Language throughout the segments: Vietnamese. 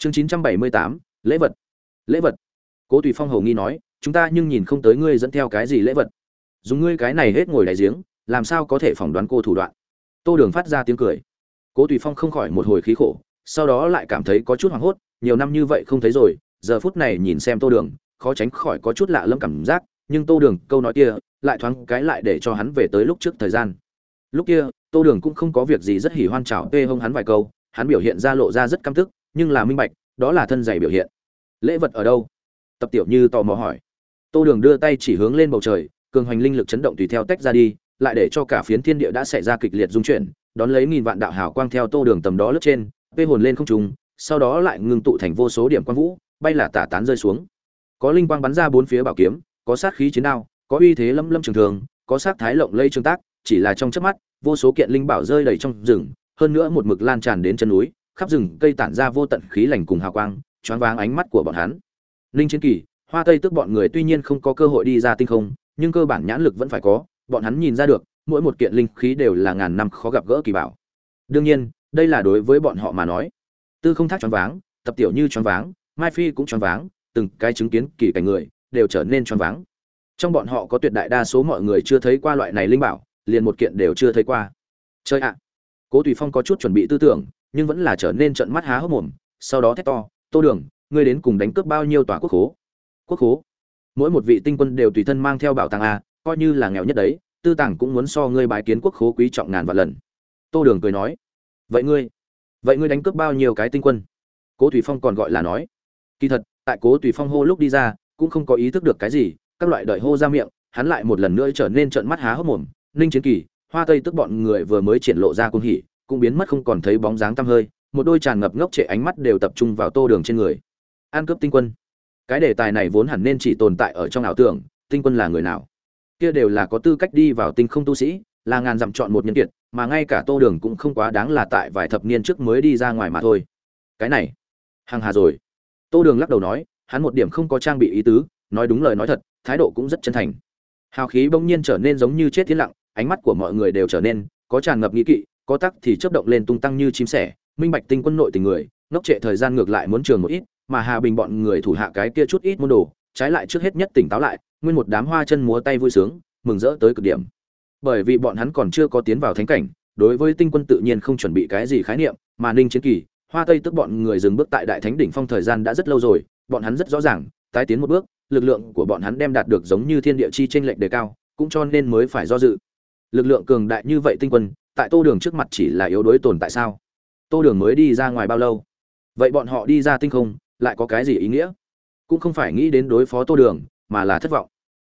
chương chín trăm bảy mươi tám, lễ vật. Lễ vật. Cố tùy phong hầu nghi nói, chúng ta nhưng nhìn không tới ngươi dẫn theo cái gì lễ vật. Dùng ngươi cái này hết ngồi đại giếng, làm sao có thể phỏng đoán cô thủ đoạn? Tô đường phát ra tiếng cười. Cố tùy phong không khỏi một hồi khí khổ, sau đó lại cảm thấy có chút hoảng hốt, nhiều năm như vậy không thấy rồi, giờ phút này nhìn xem tô đường, khó tránh khỏi có chút lạ lẫm cảm giác, nhưng tô đường, câu nói kia, lại thoáng cái lại để cho hắn về tới lúc trước thời gian. Lúc kia, tô đường cũng không có việc gì rất hỉ hoan trào tê hông hắn vài câu, hắn biểu hiện ra lộ ra rất căm tức nhưng là minh bạch, đó là thân dày biểu hiện. Lễ vật ở đâu? Tập tiểu như tò mò hỏi. Tô đường đưa tay chỉ hướng lên bầu trời, cường hoành linh lực chấn động tùy theo tách ra đi, lại để cho cả phiến thiên địa đã xảy ra kịch liệt dung chuyển, đón lấy nghìn vạn đạo hào quang theo tô đường tầm đó lướt trên vây hồn lên không trùng sau đó lại ngưng tụ thành vô số điểm quang vũ, bay là tả tán rơi xuống. Có linh quang bắn ra bốn phía bảo kiếm, có sát khí chiến đao, có uy thế lâm lâm trường thường, có sát thái lộng lây trường tác, chỉ là trong chớp mắt, vô số kiện linh bảo rơi đầy trong rừng, hơn nữa một mực lan tràn đến chân núi khắp rừng cây tản ra vô tận khí lành cùng hào quang, choáng váng ánh mắt của bọn hắn. Linh chiến kỳ, hoa tây tức bọn người tuy nhiên không có cơ hội đi ra tinh không, nhưng cơ bản nhãn lực vẫn phải có, bọn hắn nhìn ra được, mỗi một kiện linh khí đều là ngàn năm khó gặp gỡ kỳ bảo. Đương nhiên, đây là đối với bọn họ mà nói. Tư không thác choáng váng, tập tiểu như choáng váng, mai phi cũng choáng váng, từng cái chứng kiến kỳ cảnh người, đều trở nên choáng váng. Trong bọn họ có tuyệt đại đa số mọi người chưa thấy qua loại này linh bảo, liền một kiện đều chưa thấy qua. Chơi ạ cố tùy phong có chút chuẩn bị tư tưởng, nhưng vẫn là trở nên trận mắt há hốc mồm, sau đó thét to, tô đường, ngươi đến cùng đánh cướp bao nhiêu tòa quốc khố? Quốc khố? Mỗi một vị tinh quân đều tùy thân mang theo bảo tàng a, coi như là nghèo nhất đấy, tư tàng cũng muốn so ngươi bái kiến quốc khố quý trọng ngàn vạn lần. Tô đường cười nói, vậy ngươi vậy ngươi đánh cướp bao nhiêu cái tinh quân? Cố Tùy phong còn gọi là nói, kỳ thật, tại cố Tùy phong hô lúc đi ra, cũng không có ý thức được cái gì, các loại đợi hô ra miệng, hắn lại một lần nữa trở nên trợn mắt há hốc mồm, ninh chiến kỳ hoa tây tức bọn người vừa mới triển lộ ra cung hỉ, cũng biến mất không còn thấy bóng dáng tăm hơi, một đôi tràn ngập ngốc trệ ánh mắt đều tập trung vào tô đường trên người. An cướp tinh quân. Cái đề tài này vốn hẳn nên chỉ tồn tại ở trong ảo tưởng, tinh quân là người nào? Kia đều là có tư cách đi vào tinh không tu sĩ, là ngàn dặm chọn một nhân kiệt, mà ngay cả tô đường cũng không quá đáng là tại vài thập niên trước mới đi ra ngoài mà thôi. Cái này hàng hà rồi. Tô đường lắc đầu nói, hắn một điểm không có trang bị ý tứ, nói đúng lời nói thật, thái độ cũng rất chân thành. Hào khí bỗng nhiên trở nên giống như chết tiến lặng ánh mắt của mọi người đều trở nên có tràn ngập nghĩ kỵ, có tắc thì chấp động lên tung tăng như chim sẻ. Minh bạch tinh quân nội tình người, ngốc trệ thời gian ngược lại muốn trường một ít, mà hà bình bọn người thủ hạ cái kia chút ít môn đồ, trái lại trước hết nhất tỉnh táo lại, nguyên một đám hoa chân múa tay vui sướng, mừng rỡ tới cực điểm. Bởi vì bọn hắn còn chưa có tiến vào thánh cảnh, đối với tinh quân tự nhiên không chuẩn bị cái gì khái niệm, mà ninh chiến kỳ, hoa tây tức bọn người dừng bước tại đại thánh đỉnh phong thời gian đã rất lâu rồi, bọn hắn rất rõ ràng, tái tiến một bước, lực lượng của bọn hắn đem đạt được giống như thiên địa chi tranh lệch đề cao, cũng cho nên mới phải do dự lực lượng cường đại như vậy tinh quân, tại tô đường trước mặt chỉ là yếu đối tồn tại sao? Tô đường mới đi ra ngoài bao lâu? Vậy bọn họ đi ra tinh không, lại có cái gì ý nghĩa? Cũng không phải nghĩ đến đối phó tô đường, mà là thất vọng.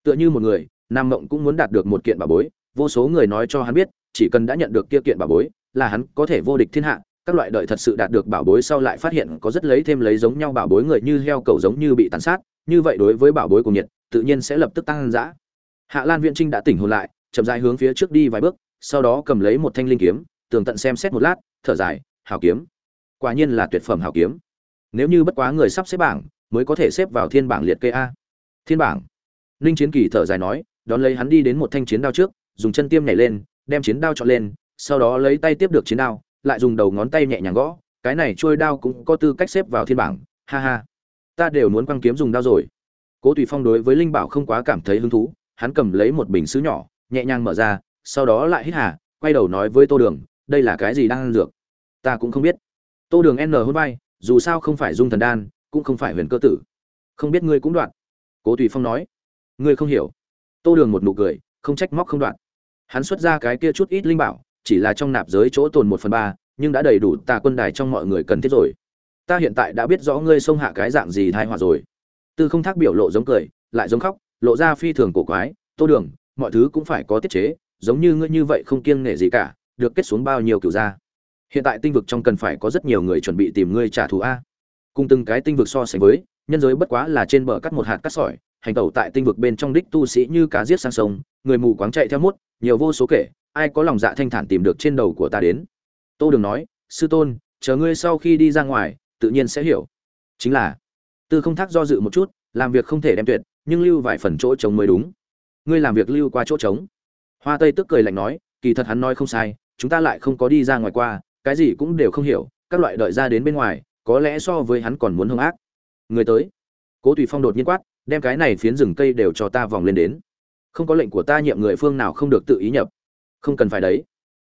Tựa như một người, nam mộng cũng muốn đạt được một kiện bảo bối, vô số người nói cho hắn biết, chỉ cần đã nhận được kia kiện bảo bối, là hắn có thể vô địch thiên hạ. Các loại đợi thật sự đạt được bảo bối sau lại phát hiện có rất lấy thêm lấy giống nhau bảo bối người như heo cầu giống như bị tàn sát, như vậy đối với bảo bối cùng nhiệt, tự nhiên sẽ lập tức tăng ăn dã. Hạ lan viễn trinh đã tỉnh hồn lại chậm rãi hướng phía trước đi vài bước, sau đó cầm lấy một thanh linh kiếm, tường tận xem xét một lát, thở dài, hảo kiếm. Quả nhiên là tuyệt phẩm hảo kiếm. Nếu như bất quá người sắp xếp bảng, mới có thể xếp vào thiên bảng liệt kê a. Thiên bảng. Linh chiến kỳ thở dài nói, đón lấy hắn đi đến một thanh chiến đao trước, dùng chân tiêm nhảy lên, đem chiến đao chọn lên, sau đó lấy tay tiếp được chiến đao, lại dùng đầu ngón tay nhẹ nhàng gõ, cái này trôi đao cũng có tư cách xếp vào thiên bảng, ha ha. Ta đều muốn quăng kiếm dùng đao rồi. Cố tùy phong đối với linh bảo không quá cảm thấy hứng thú, hắn cầm lấy một bình sứ nhỏ nhẹ nhàng mở ra, sau đó lại hít hà, quay đầu nói với tô đường, đây là cái gì đang ăn dược? Ta cũng không biết. Tô đường n hôn vai, dù sao không phải dung thần đan, cũng không phải huyền cơ tử. Không biết ngươi cũng đoạn. Cố tùy phong nói. Ngươi không hiểu. Tô đường một nụ cười, không trách móc không đoạn. Hắn xuất ra cái kia chút ít linh bảo, chỉ là trong nạp giới chỗ tồn một phần ba, nhưng đã đầy đủ tà quân đài trong mọi người cần thiết rồi. Ta hiện tại đã biết rõ ngươi xông hạ cái dạng gì thai họa rồi. Tư không thác biểu lộ giống cười, lại giống khóc, lộ ra phi thường cổ quái. Tô đường mọi thứ cũng phải có tiết chế giống như ngươi như vậy không kiêng nể gì cả được kết xuống bao nhiêu kiểu ra. Hiện tại tinh vực trong cần phải có rất nhiều người chuẩn bị tìm ngươi trả thù a. Cùng từng cái tinh vực so sánh với nhân giới bất quá là trên bờ cắt một hạt cắt sỏi hành tẩu tại tinh vực bên trong đích tu sĩ như cá giết sang sông người mù quáng chạy theo muốt, nhiều vô số kể ai có lòng dạ thanh thản tìm được trên đầu của ta đến. Tô đường nói sư tôn chờ ngươi sau khi đi ra ngoài tự nhiên sẽ hiểu. Chính là tư không thác do dự một chút làm việc không thể đem tuyệt nhưng lưu vài phần chỗ trống mới đúng ngươi làm việc lưu qua chỗ trống. Hoa tây tức cười lạnh nói, kỳ thật hắn nói không sai, chúng ta lại không có đi ra ngoài qua, cái gì cũng đều không hiểu, các loại đợi ra đến bên ngoài, có lẽ so với hắn còn muốn hung ác. Người tới. Cố tùy phong đột nhiên quát, đem cái này phiến rừng cây đều cho ta vòng lên đến. Không có lệnh của ta nhiệm người phương nào không được tự ý nhập. Không cần phải đấy.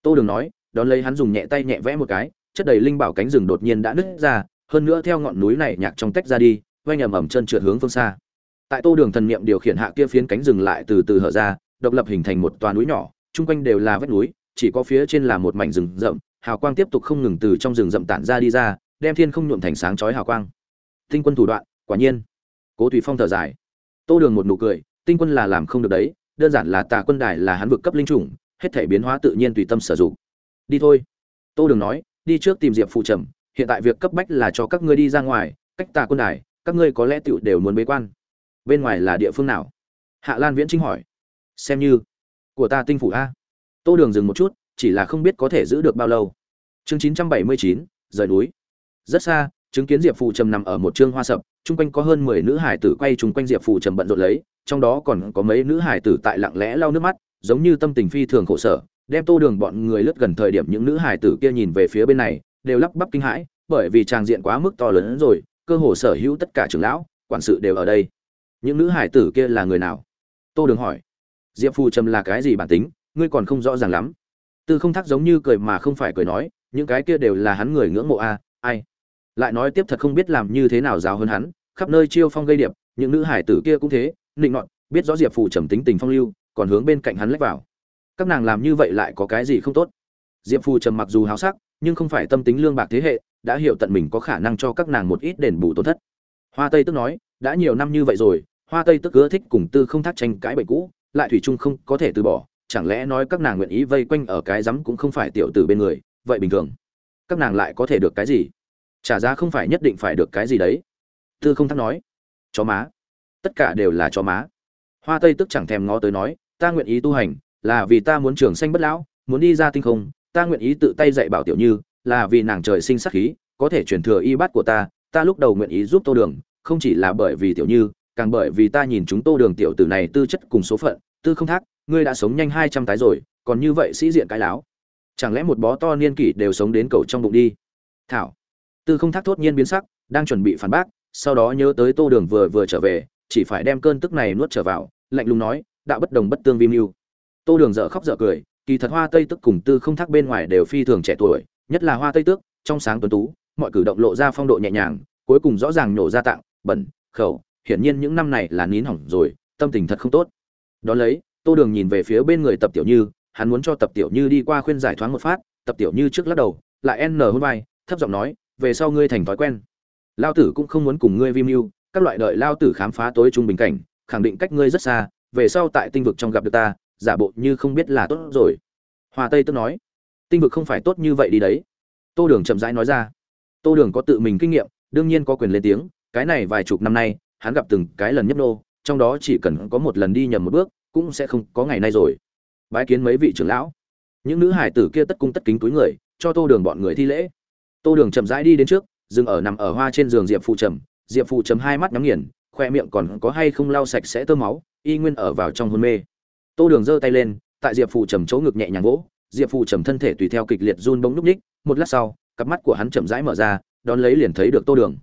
Tô đường nói, đón lấy hắn dùng nhẹ tay nhẹ vẽ một cái, chất đầy linh bảo cánh rừng đột nhiên đã nứt ra, hơn nữa theo ngọn núi này nhạc trong tách ra đi oanh ầm ầm chân trượt hướng phương xa tại tô đường thần niệm điều khiển hạ kia phiến cánh rừng lại từ từ hở ra, độc lập hình thành một toà núi nhỏ, chung quanh đều là vách núi, chỉ có phía trên là một mảnh rừng rậm, hào quang tiếp tục không ngừng từ trong rừng rậm tản ra đi ra, đem thiên không nhuộm thành sáng chói hào quang. Tinh quân thủ đoạn, quả nhiên. Cố thủy phong thở dài. Tô đường một nụ cười, tinh quân là làm không được đấy, đơn giản là tà quân đài là hắn vực cấp linh chủng, hết thể biến hóa tự nhiên tùy tâm sử dụng. Đi thôi. Tô đường nói, đi trước tìm diệp phụ trầm, hiện tại việc cấp bách là cho các ngươi đi ra ngoài, cách tà quân đài, các ngươi có lẽ tựu đều muốn bế quan bên ngoài là địa phương nào? Hạ lan viễn trinh hỏi. Xem như. Của ta tinh phủ a. Tô đường dừng một chút, chỉ là không biết có thể giữ được bao lâu. Chương chín trăm bảy mươi chín, rời núi. Rất xa, chứng kiến diệp phù trầm nằm ở một trương hoa sập, chung quanh có hơn mười nữ hải tử quay chung quanh diệp phù trầm bận rộn lấy, trong đó còn có mấy nữ hải tử tại lặng lẽ lau nước mắt, giống như tâm tình phi thường khổ sở, đem tô đường bọn người lướt gần thời điểm những nữ hải tử kia nhìn về phía bên này, đều lắp bắp kinh hãi, bởi vì tràng diện quá mức to lớn hơn rồi, cơ hồ sở hữu tất cả trưởng lão, quản sự đều ở đây những nữ hải tử kia là người nào? Tô đường hỏi. Diệp phù trầm là cái gì bản tính? Ngươi còn không rõ ràng lắm. Tư không thắc giống như cười mà không phải cười nói, những cái kia đều là hắn người ngưỡng mộ a, ai? Lại nói tiếp thật không biết làm như thế nào giáo hơn hắn, khắp nơi chiêu phong gây điệp, những nữ hải tử kia cũng thế, nịnh nọt, biết rõ diệp phù trầm tính tình phong lưu, còn hướng bên cạnh hắn lách vào. Các nàng làm như vậy lại có cái gì không tốt? Diệp phù trầm mặc dù háo sắc, nhưng không phải tâm tính lương bạc thế hệ, đã hiểu tận mình có khả năng cho các nàng một ít đền bù tổn thất. Hoa tây tức nói đã nhiều năm như vậy rồi, hoa tây tức ưa thích cùng tư không thác tranh cãi bệnh cũ, lại thủy Trung không có thể từ bỏ, chẳng lẽ nói các nàng nguyện ý vây quanh ở cái rắm cũng không phải tiểu tử bên người, vậy bình thường. Các nàng lại có thể được cái gì? Trả giá không phải nhất định phải được cái gì đấy. Tư không thác nói, chó má, tất cả đều là chó má. Hoa tây tức chẳng thèm ngó tới nói, ta nguyện ý tu hành, là vì ta muốn trường sanh bất lão, muốn đi ra tinh không, ta nguyện ý tự tay dạy bảo tiểu như, là vì nàng trời sinh sắc khí, có thể truyền thừa y bát của ta ta lúc đầu nguyện ý giúp tô đường không chỉ là bởi vì tiểu như, càng bởi vì ta nhìn chúng tô đường tiểu tử này tư chất cùng số phận, tư không thác, ngươi đã sống nhanh hai trăm tái rồi, còn như vậy sĩ diện cái láo. Chẳng lẽ một bó to niên kỷ đều sống đến cầu trong bụng đi? Thảo. Tư không thác thốt nhiên biến sắc, đang chuẩn bị phản bác, sau đó nhớ tới tô đường vừa vừa trở về, chỉ phải đem cơn tức này nuốt trở vào, lạnh lùng nói, đã bất đồng bất tương vi mưu. Tô đường dở khóc dở cười, kỳ thật hoa tây tức cùng tư không thác bên ngoài đều phi thường trẻ tuổi, nhất là hoa tây tước, trong sáng tuấn tú, mọi cử động lộ ra phong độ nhẹ nhàng, cuối cùng rõ ràng nổ ra tặng bẩn, khẩu, hiển nhiên những năm này là nín hỏng rồi, tâm tình thật không tốt. Đ ó lấy, tô đường nhìn về phía bên người tập tiểu như, hắn muốn cho tập tiểu như đi qua khuyên giải thoáng một phát, tập tiểu như trước lắc đầu, lại n hôn vai, thấp giọng nói, về sau ngươi thành thói quen. Lao tử cũng không muốn cùng ngươi vi mưu, các loại đợi lao tử khám phá tối trung bình cảnh, khẳng định cách ngươi rất xa, về sau tại tinh vực trong gặp được ta, giả bộ như không biết là tốt rồi. Hoa tây tức nói, tinh vực không phải tốt như vậy đi đấy. Tô đường chậm rãi nói ra, tô đường có tự mình kinh nghiệm, đương nhiên có quyền lên tiếng cái này vài chục năm nay, hắn gặp từng cái lần nhấp nô, trong đó chỉ cần có một lần đi nhầm một bước, cũng sẽ không có ngày nay rồi. Bái kiến mấy vị trưởng lão. Những nữ hải tử kia tất cung tất kính túi người, cho tô đường bọn người thi lễ. Tô đường chậm rãi đi đến trước, dừng ở nằm ở hoa trên giường diệp phụ trầm. Diệp phụ trầm hai mắt nhắm nghiền, khoe miệng còn có hay không lau sạch sẽ tơ máu, y nguyên ở vào trong hôn mê. Tô đường giơ tay lên, tại diệp phụ trầm chỗ ngực nhẹ nhàng vỗ. Diệp phụ trầm thân thể tùy theo kịch liệt run bỗng núp ních, một lát sau, cặp mắt của hắn chậm rãi mở ra, đón lấy liền thấy được tô đường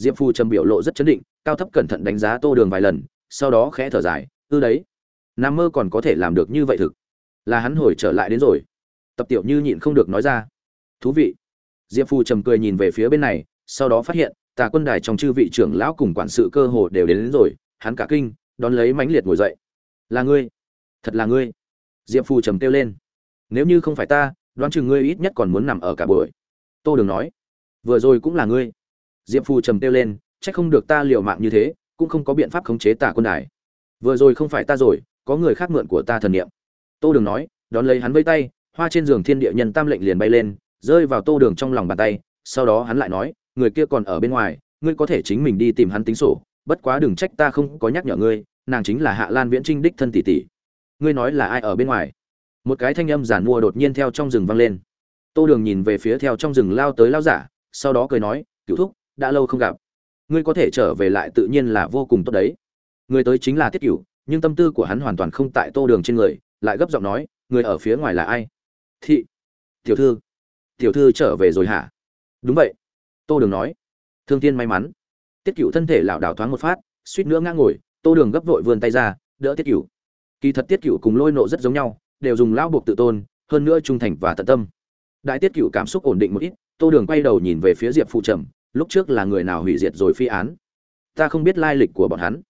diệp Phu trầm biểu lộ rất chấn định cao thấp cẩn thận đánh giá tô đường vài lần sau đó khẽ thở dài ư đấy nam mơ còn có thể làm được như vậy thực? Là hắn hồi trở lại đến rồi. Tập tiểu như nhịn không được nói ra thú vị. Diệp phù trầm cười nhìn về phía bên này sau đó phát hiện tà quân đài trong chư vị trưởng lão cùng quản sự cơ hồ đều đến, đến rồi hắn cả kinh đón lấy mãnh liệt ngồi dậy. Là ngươi thật là ngươi. Diệp phù trầm kêu lên nếu như không phải ta đoán chừng ngươi ít nhất còn muốn nằm ở cả buổi. Tô đường nói vừa rồi cũng là ngươi diệp phù trầm kêu lên trách không được ta liều mạng như thế, cũng không có biện pháp khống chế tà quân đài. Vừa rồi không phải ta rồi, có người khác mượn của ta thần niệm. Tô đường nói, đón lấy hắn vây tay, hoa trên giường thiên địa nhân tam lệnh liền bay lên, rơi vào tô đường trong lòng bàn tay, sau đó hắn lại nói, người kia còn ở bên ngoài, ngươi có thể chính mình đi tìm hắn tính sổ, bất quá đừng trách ta không có nhắc nhở ngươi, nàng chính là hạ lan viễn trinh đích thân tỷ tỷ. Ngươi nói là ai ở bên ngoài? Một cái thanh âm giản mua đột nhiên theo trong rừng vang lên. Tô đường nhìn về phía theo trong rừng lao tới lao giả, sau đó cười nói cựu thúc đã lâu không gặp. Ngươi có thể trở về lại tự nhiên là vô cùng tốt đấy. Người tới chính là tiết cửu, nhưng tâm tư của hắn hoàn toàn không tại tô đường trên người, lại gấp giọng nói người ở phía ngoài là ai? Thị, tiểu thư. Tiểu thư trở về rồi hả? Đúng vậy, tô đường nói. Thương thiên may mắn. Tiết cựu thân thể lảo đảo thoáng một phát, suýt nữa ngã ngồi, tô đường gấp vội vươn tay ra, đỡ tiết cựu kỳ thật tiết cựu cùng lôi nộ rất giống nhau, đều dùng lao buộc tự tôn, hơn nữa trung thành và tận tâm. Đại tiết cựu cảm xúc ổn định một ít, tô đường quay đầu nhìn về phía diệp phụ trầm lúc trước là người nào hủy diệt rồi phi án? Ta không biết lai lịch của bọn hắn.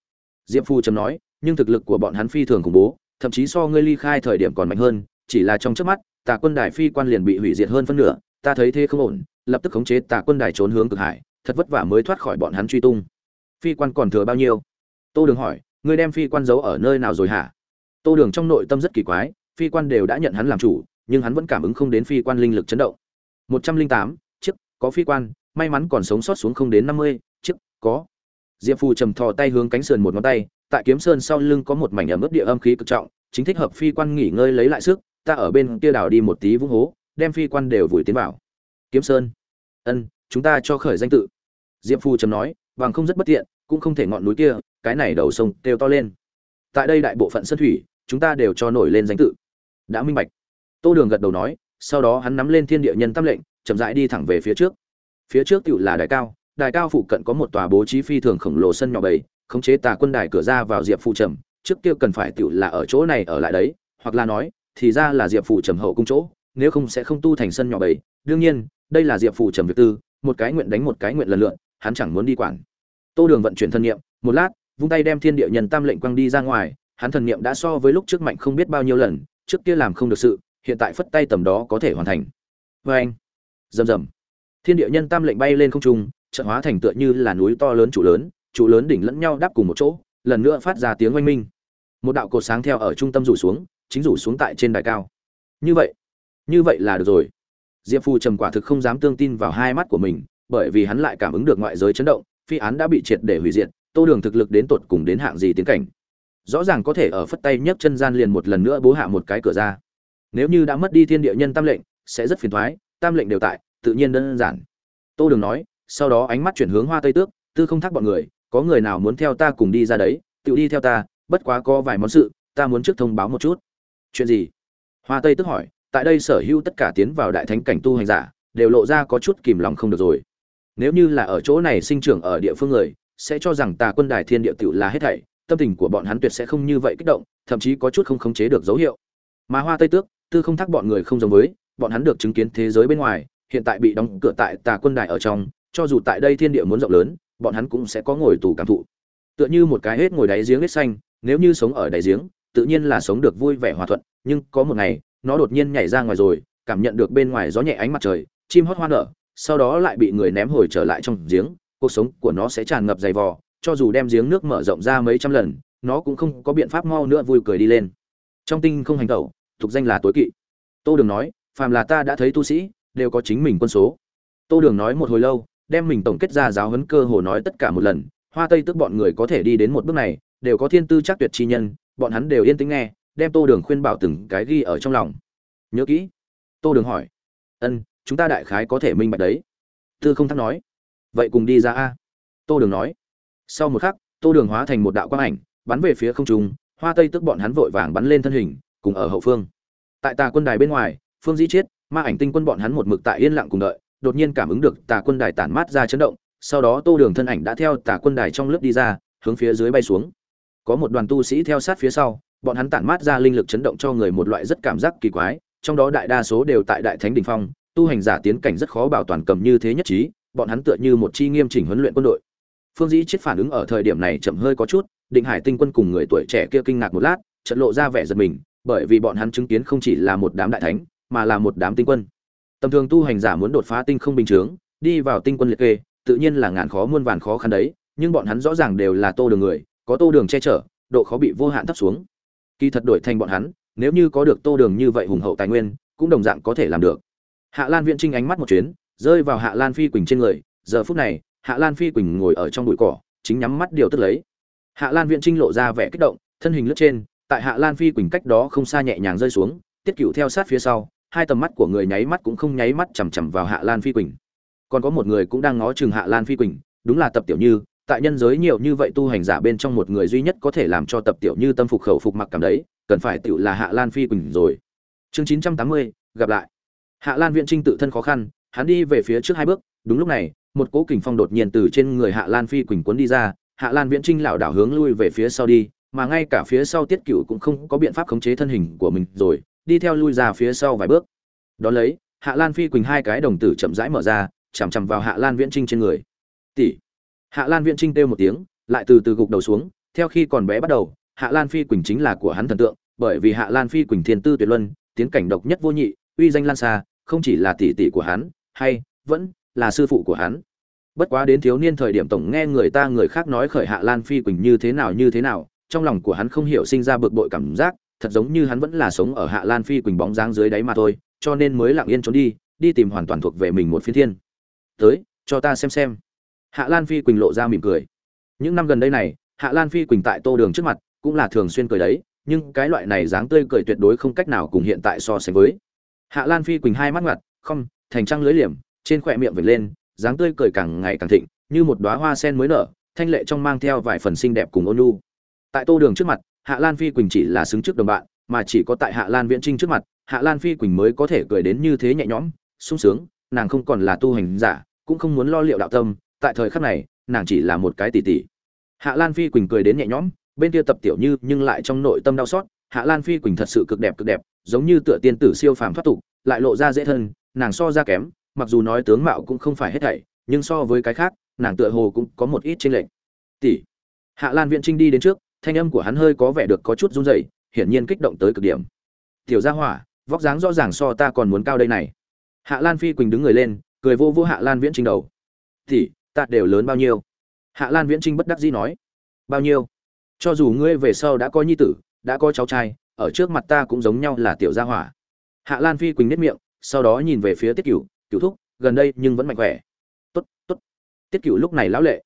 Diệp Phu trầm nói, nhưng thực lực của bọn hắn phi thường khủng bố, thậm chí so ngươi ly khai thời điểm còn mạnh hơn, chỉ là trong trước mắt, tà quân đài phi quan liền bị hủy diệt hơn phân nửa, ta thấy thế không ổn, lập tức khống chế tà quân đài trốn hướng cực hải, thật vất vả mới thoát khỏi bọn hắn truy tung. Phi quan còn thừa bao nhiêu? Tô đường hỏi, ngươi đem phi quan giấu ở nơi nào rồi hả? Tô đường trong nội tâm rất kỳ quái, phi quan đều đã nhận hắn làm chủ, nhưng hắn vẫn cảm ứng không đến phi quan linh lực chấn động. Một trăm linh tám, chiếc, có phi quan may mắn còn sống sót xuống không đến năm mươi, chiếc, có. Diệp phù trầm thò tay hướng cánh sườn một ngón tay, tại kiếm sơn sau lưng có một mảnh ẩm ướt địa âm khí cực trọng, chính thích hợp phi quan nghỉ ngơi lấy lại sức, ta ở bên kia đảo đi một tí vũng hố, đem phi quan đều vùi tiến vào. Kiếm sơn. Ân, chúng ta cho khởi danh tự. Diệp phu trầm nói bằng không rất bất tiện, cũng không thể ngọn núi kia, cái này đầu sông đều to lên. Tại đây đại bộ phận sơn thủy, chúng ta đều cho nổi lên danh tự. Đã minh bạch. Tô đường gật đầu nói, sau đó hắn nắm lên thiên địa nhân tâm lệnh, chậm rãi đi thẳng về phía trước phía trước tựu là đài cao đài cao phụ cận có một tòa bố trí phi thường khổng lồ sân nhỏ bầy, khống chế tà quân đài cửa ra vào diệp phụ trầm, trước kia cần phải tựu là ở chỗ này ở lại đấy, hoặc là nói, thì ra là diệp phụ trầm hậu cung chỗ, nếu không sẽ không tu thành sân nhỏ bầy. Đương nhiên, đây là diệp phụ trầm việc tư, một cái nguyện đánh một cái nguyện lần lượn, hắn chẳng muốn đi quản. Tô đường vận chuyển thân nhiệm một lát, vung tay đem thiên địa nhân tam lệnh quăng đi ra ngoài, hắn thần niệm đã so với lúc trước mạnh không biết bao nhiêu lần, trước kia làm không được sự, hiện tại phất tay tầm đó có thể hoàn thành. Vê anh rầm rầm thiên địa nhân tam lệnh bay lên không trung, trận hóa thành tựa như là núi to lớn trụ lớn trụ lớn đỉnh lẫn nhau đáp cùng một chỗ, lần nữa phát ra tiếng oanh minh. Một đạo cột sáng theo ở trung tâm rủ xuống, chính rủ xuống tại trên đài cao. Như vậy như vậy là được rồi. Diệp phù trầm quả thực không dám tương tin vào hai mắt của mình, bởi vì hắn lại cảm ứng được ngoại giới chấn động, phi án đã bị triệt để hủy diệt, tô đường thực lực đến tột cùng đến hạng gì tiến cảnh. Rõ ràng có thể ở phất tay nhấc chân gian liền một lần nữa bố hạ một cái cửa ra. Nếu như đã mất đi thiên địa nhân tam lệnh, sẽ rất phiền thoái, tam lệnh đều tại tự nhiên đơn giản. Tô đường nói, sau đó ánh mắt chuyển hướng hoa tây tước, tư không thắc bọn người, có người nào muốn theo ta cùng đi ra đấy, tự đi theo ta, bất quá có vài món sự, ta muốn trước thông báo một chút. Chuyện gì? Hoa tây tước hỏi, tại đây sở hữu tất cả tiến vào đại thánh cảnh tu hành giả, đều lộ ra có chút kìm lòng không được rồi. Nếu như là ở chỗ này sinh trưởng ở địa phương người, sẽ cho rằng tà quân đài thiên địa tựu là hết thảy, tâm tình của bọn hắn tuyệt sẽ không như vậy kích động, thậm chí có chút không khống chế được dấu hiệu. Mà hoa tây tước, tư không thắc bọn người không giống với, bọn hắn được chứng kiến thế giới bên ngoài hiện tại bị đóng cửa tại tà quân đài ở trong, cho dù tại đây thiên địa muốn rộng lớn, bọn hắn cũng sẽ có ngồi tù cảm thụ. Tựa như một cái hết ngồi đáy giếng hết xanh, nếu như sống ở đáy giếng, tự nhiên là sống được vui vẻ hòa thuận, nhưng có một ngày, nó đột nhiên nhảy ra ngoài rồi, cảm nhận được bên ngoài gió nhẹ ánh mặt trời, chim hót hoa nở, sau đó lại bị người ném hồi trở lại trong giếng, cuộc sống của nó sẽ tràn ngập dày vò, cho dù đem giếng nước mở rộng ra mấy trăm lần, nó cũng không có biện pháp mau nữa vui cười đi lên. Trong tinh không hành tẩu, thuộc danh là tối kỵ. Tô đường nói, phàm là ta đã thấy tu sĩ đều có chính mình quân số. Tô đường nói một hồi lâu, đem mình tổng kết ra giáo huấn cơ hồ nói tất cả một lần, hoa tây tức bọn người có thể đi đến một bước này, đều có thiên tư chắc tuyệt chi nhân, bọn hắn đều yên tĩnh nghe, đem tô đường khuyên bảo từng cái ghi ở trong lòng. Nhớ kỹ, tô đường hỏi, ân, chúng ta đại khái có thể minh bạch đấy. Tư không thắc nói, vậy cùng đi ra a. Tô đường nói, sau một khắc, tô đường hóa thành một đạo quang ảnh, bắn về phía không trung, hoa tây tức bọn hắn vội vàng bắn lên thân hình, cùng ở hậu phương. Tại tà quân đài bên ngoài, phương dĩ chiết ma ảnh tinh quân bọn hắn một mực tại yên lặng cùng đợi, đột nhiên cảm ứng được tà quân đài tản mát ra chấn động, sau đó tô đường thân ảnh đã theo tà quân đài trong lớp đi ra, hướng phía dưới bay xuống. Có một đoàn tu sĩ theo sát phía sau, bọn hắn tản mát ra linh lực chấn động cho người một loại rất cảm giác kỳ quái, trong đó đại đa số đều tại đại thánh đỉnh phong, tu hành giả tiến cảnh rất khó bảo toàn cầm như thế nhất trí, bọn hắn tựa như một chi nghiêm chỉnh huấn luyện quân đội. Phương dĩ chết phản ứng ở thời điểm này chậm hơi có chút, định hải tinh quân cùng người tuổi trẻ kia kinh ngạc một lát trận lộ ra vẻ giật mình, bởi vì bọn hắn chứng kiến không chỉ là một đám đại thánh mà là một đám tinh quân. Tầm thường tu hành giả muốn đột phá tinh không bình chướng, đi vào tinh quân liệt kê, tự nhiên là ngàn khó muôn vàn khó khăn đấy, nhưng bọn hắn rõ ràng đều là tô đường người, có tô đường che chở, độ khó bị vô hạn thấp xuống. Kỳ thật đổi thành bọn hắn, nếu như có được tô đường như vậy hùng hậu tài nguyên, cũng đồng dạng có thể làm được. Hạ lan viễn trinh ánh mắt một chuyến, rơi vào hạ lan phi quỳnh trên người, giờ phút này, hạ lan phi quỳnh ngồi ở trong bụi cỏ, chính nhắm mắt điều tức lấy. Hạ lan viễn trinh lộ ra vẻ kích động, thân hình lướt trên, tại hạ lan phi quỳnh cách đó không xa nhẹ nhàng rơi xuống, tiết cựu theo sát phía sau hai tầm mắt của người nháy mắt cũng không nháy mắt chằm chằm vào hạ lan phi quỳnh. Còn có một người cũng đang ngó chừng hạ lan phi quỳnh, đúng là tập tiểu như. Tại nhân giới nhiều như vậy tu hành giả bên trong một người duy nhất có thể làm cho tập tiểu như tâm phục khẩu phục mặc cảm đấy, cần phải tiểu là hạ lan phi quỳnh rồi. Chương chín trăm tám mươi, gặp lại. Hạ lan viện trinh tự thân khó khăn, hắn đi về phía trước hai bước. Đúng lúc này, một cỗ kình phong đột nhiên từ trên người hạ lan phi quỳnh cuốn đi ra. Hạ lan viễn trinh lảo đảo hướng lui về phía sau đi, mà ngay cả phía sau tiết Cửu cũng không có biện pháp khống chế thân hình của mình rồi đi theo lui ra phía sau vài bước. Đón lấy, hạ lan phi quỳnh hai cái đồng tử chậm rãi mở ra, chằm chằm vào hạ lan viễn trinh trên người. Tỷ. Hạ lan viễn trinh kêu một tiếng, lại từ từ gục đầu xuống, theo khi còn bé bắt đầu, hạ lan phi quỳnh chính là của hắn thần tượng, bởi vì hạ lan phi quỳnh thiên tư tuyệt luân, tiến cảnh độc nhất vô nhị, uy danh lan xa, không chỉ là tỷ tỷ của hắn, hay vẫn là sư phụ của hắn. Bất quá đến thiếu niên thời điểm tổng nghe người ta người khác nói khởi hạ lan phi quỳnh như thế nào như thế nào, trong lòng của hắn không hiểu sinh ra bực bội cảm giác thật giống như hắn vẫn là sống ở hạ lan phi quỳnh bóng dáng dưới đáy mà thôi, cho nên mới lặng yên trốn đi đi tìm hoàn toàn thuộc về mình một phiên thiên. Tới, cho ta xem xem. Hạ lan phi quỳnh lộ ra mỉm cười. Những năm gần đây này, hạ lan phi quỳnh tại tô đường trước mặt cũng là thường xuyên cười đấy, nhưng cái loại này dáng tươi cười tuyệt đối không cách nào cùng hiện tại so sánh với. Hạ lan phi quỳnh hai mắt ngặt không thành trăng lưới liềm, trên khỏe miệng vệt lên, dáng tươi cười càng ngày càng thịnh, như một đóa hoa sen mới nở, thanh lệ trong mang theo vài phần xinh đẹp cùng ôn nhu. Tại tô đường trước mặt hạ lan phi quỳnh chỉ là xứng trước đồng bạn, mà chỉ có tại hạ lan viễn trinh trước mặt, hạ lan phi quỳnh mới có thể cười đến như thế nhẹ nhõm, sung sướng, nàng không còn là tu hành giả, cũng không muốn lo liệu đạo tâm, tại thời khắc này, nàng chỉ là một cái tỷ tỷ. Hạ lan phi quỳnh cười đến nhẹ nhõm, bên kia tập tiểu như nhưng lại trong nội tâm đau xót, hạ lan phi quỳnh thật sự cực đẹp cực đẹp, giống như tựa tiên tử siêu phàm thoát tục, lại lộ ra dễ thân, nàng so ra kém, mặc dù nói tướng mạo cũng không phải hết thảy, nhưng so với cái khác, nàng tựa hồ cũng có một ít chênh lệch. Tỷ. Hạ lan viễn trinh đi đến trước thanh âm của hắn hơi có vẻ được có chút run rẩy, hiển nhiên kích động tới cực điểm. Tiểu gia hỏa, vóc dáng rõ ràng so ta còn muốn cao đây này. Hạ lan phi quỳnh đứng người lên, cười vô vô hạ lan viễn trinh đầu. Tỷ, ta đều lớn bao nhiêu? Hạ lan viễn trinh bất đắc dĩ nói. Bao nhiêu? Cho dù ngươi về sau đã có nhi tử, đã có cháu trai, ở trước mặt ta cũng giống nhau là tiểu gia hỏa. Hạ lan phi quỳnh nhếch miệng, sau đó nhìn về phía tiết cửu cửu thúc, gần đây nhưng vẫn mạnh khỏe. Tốt tốt. Tiết cửu lúc này lão lệ.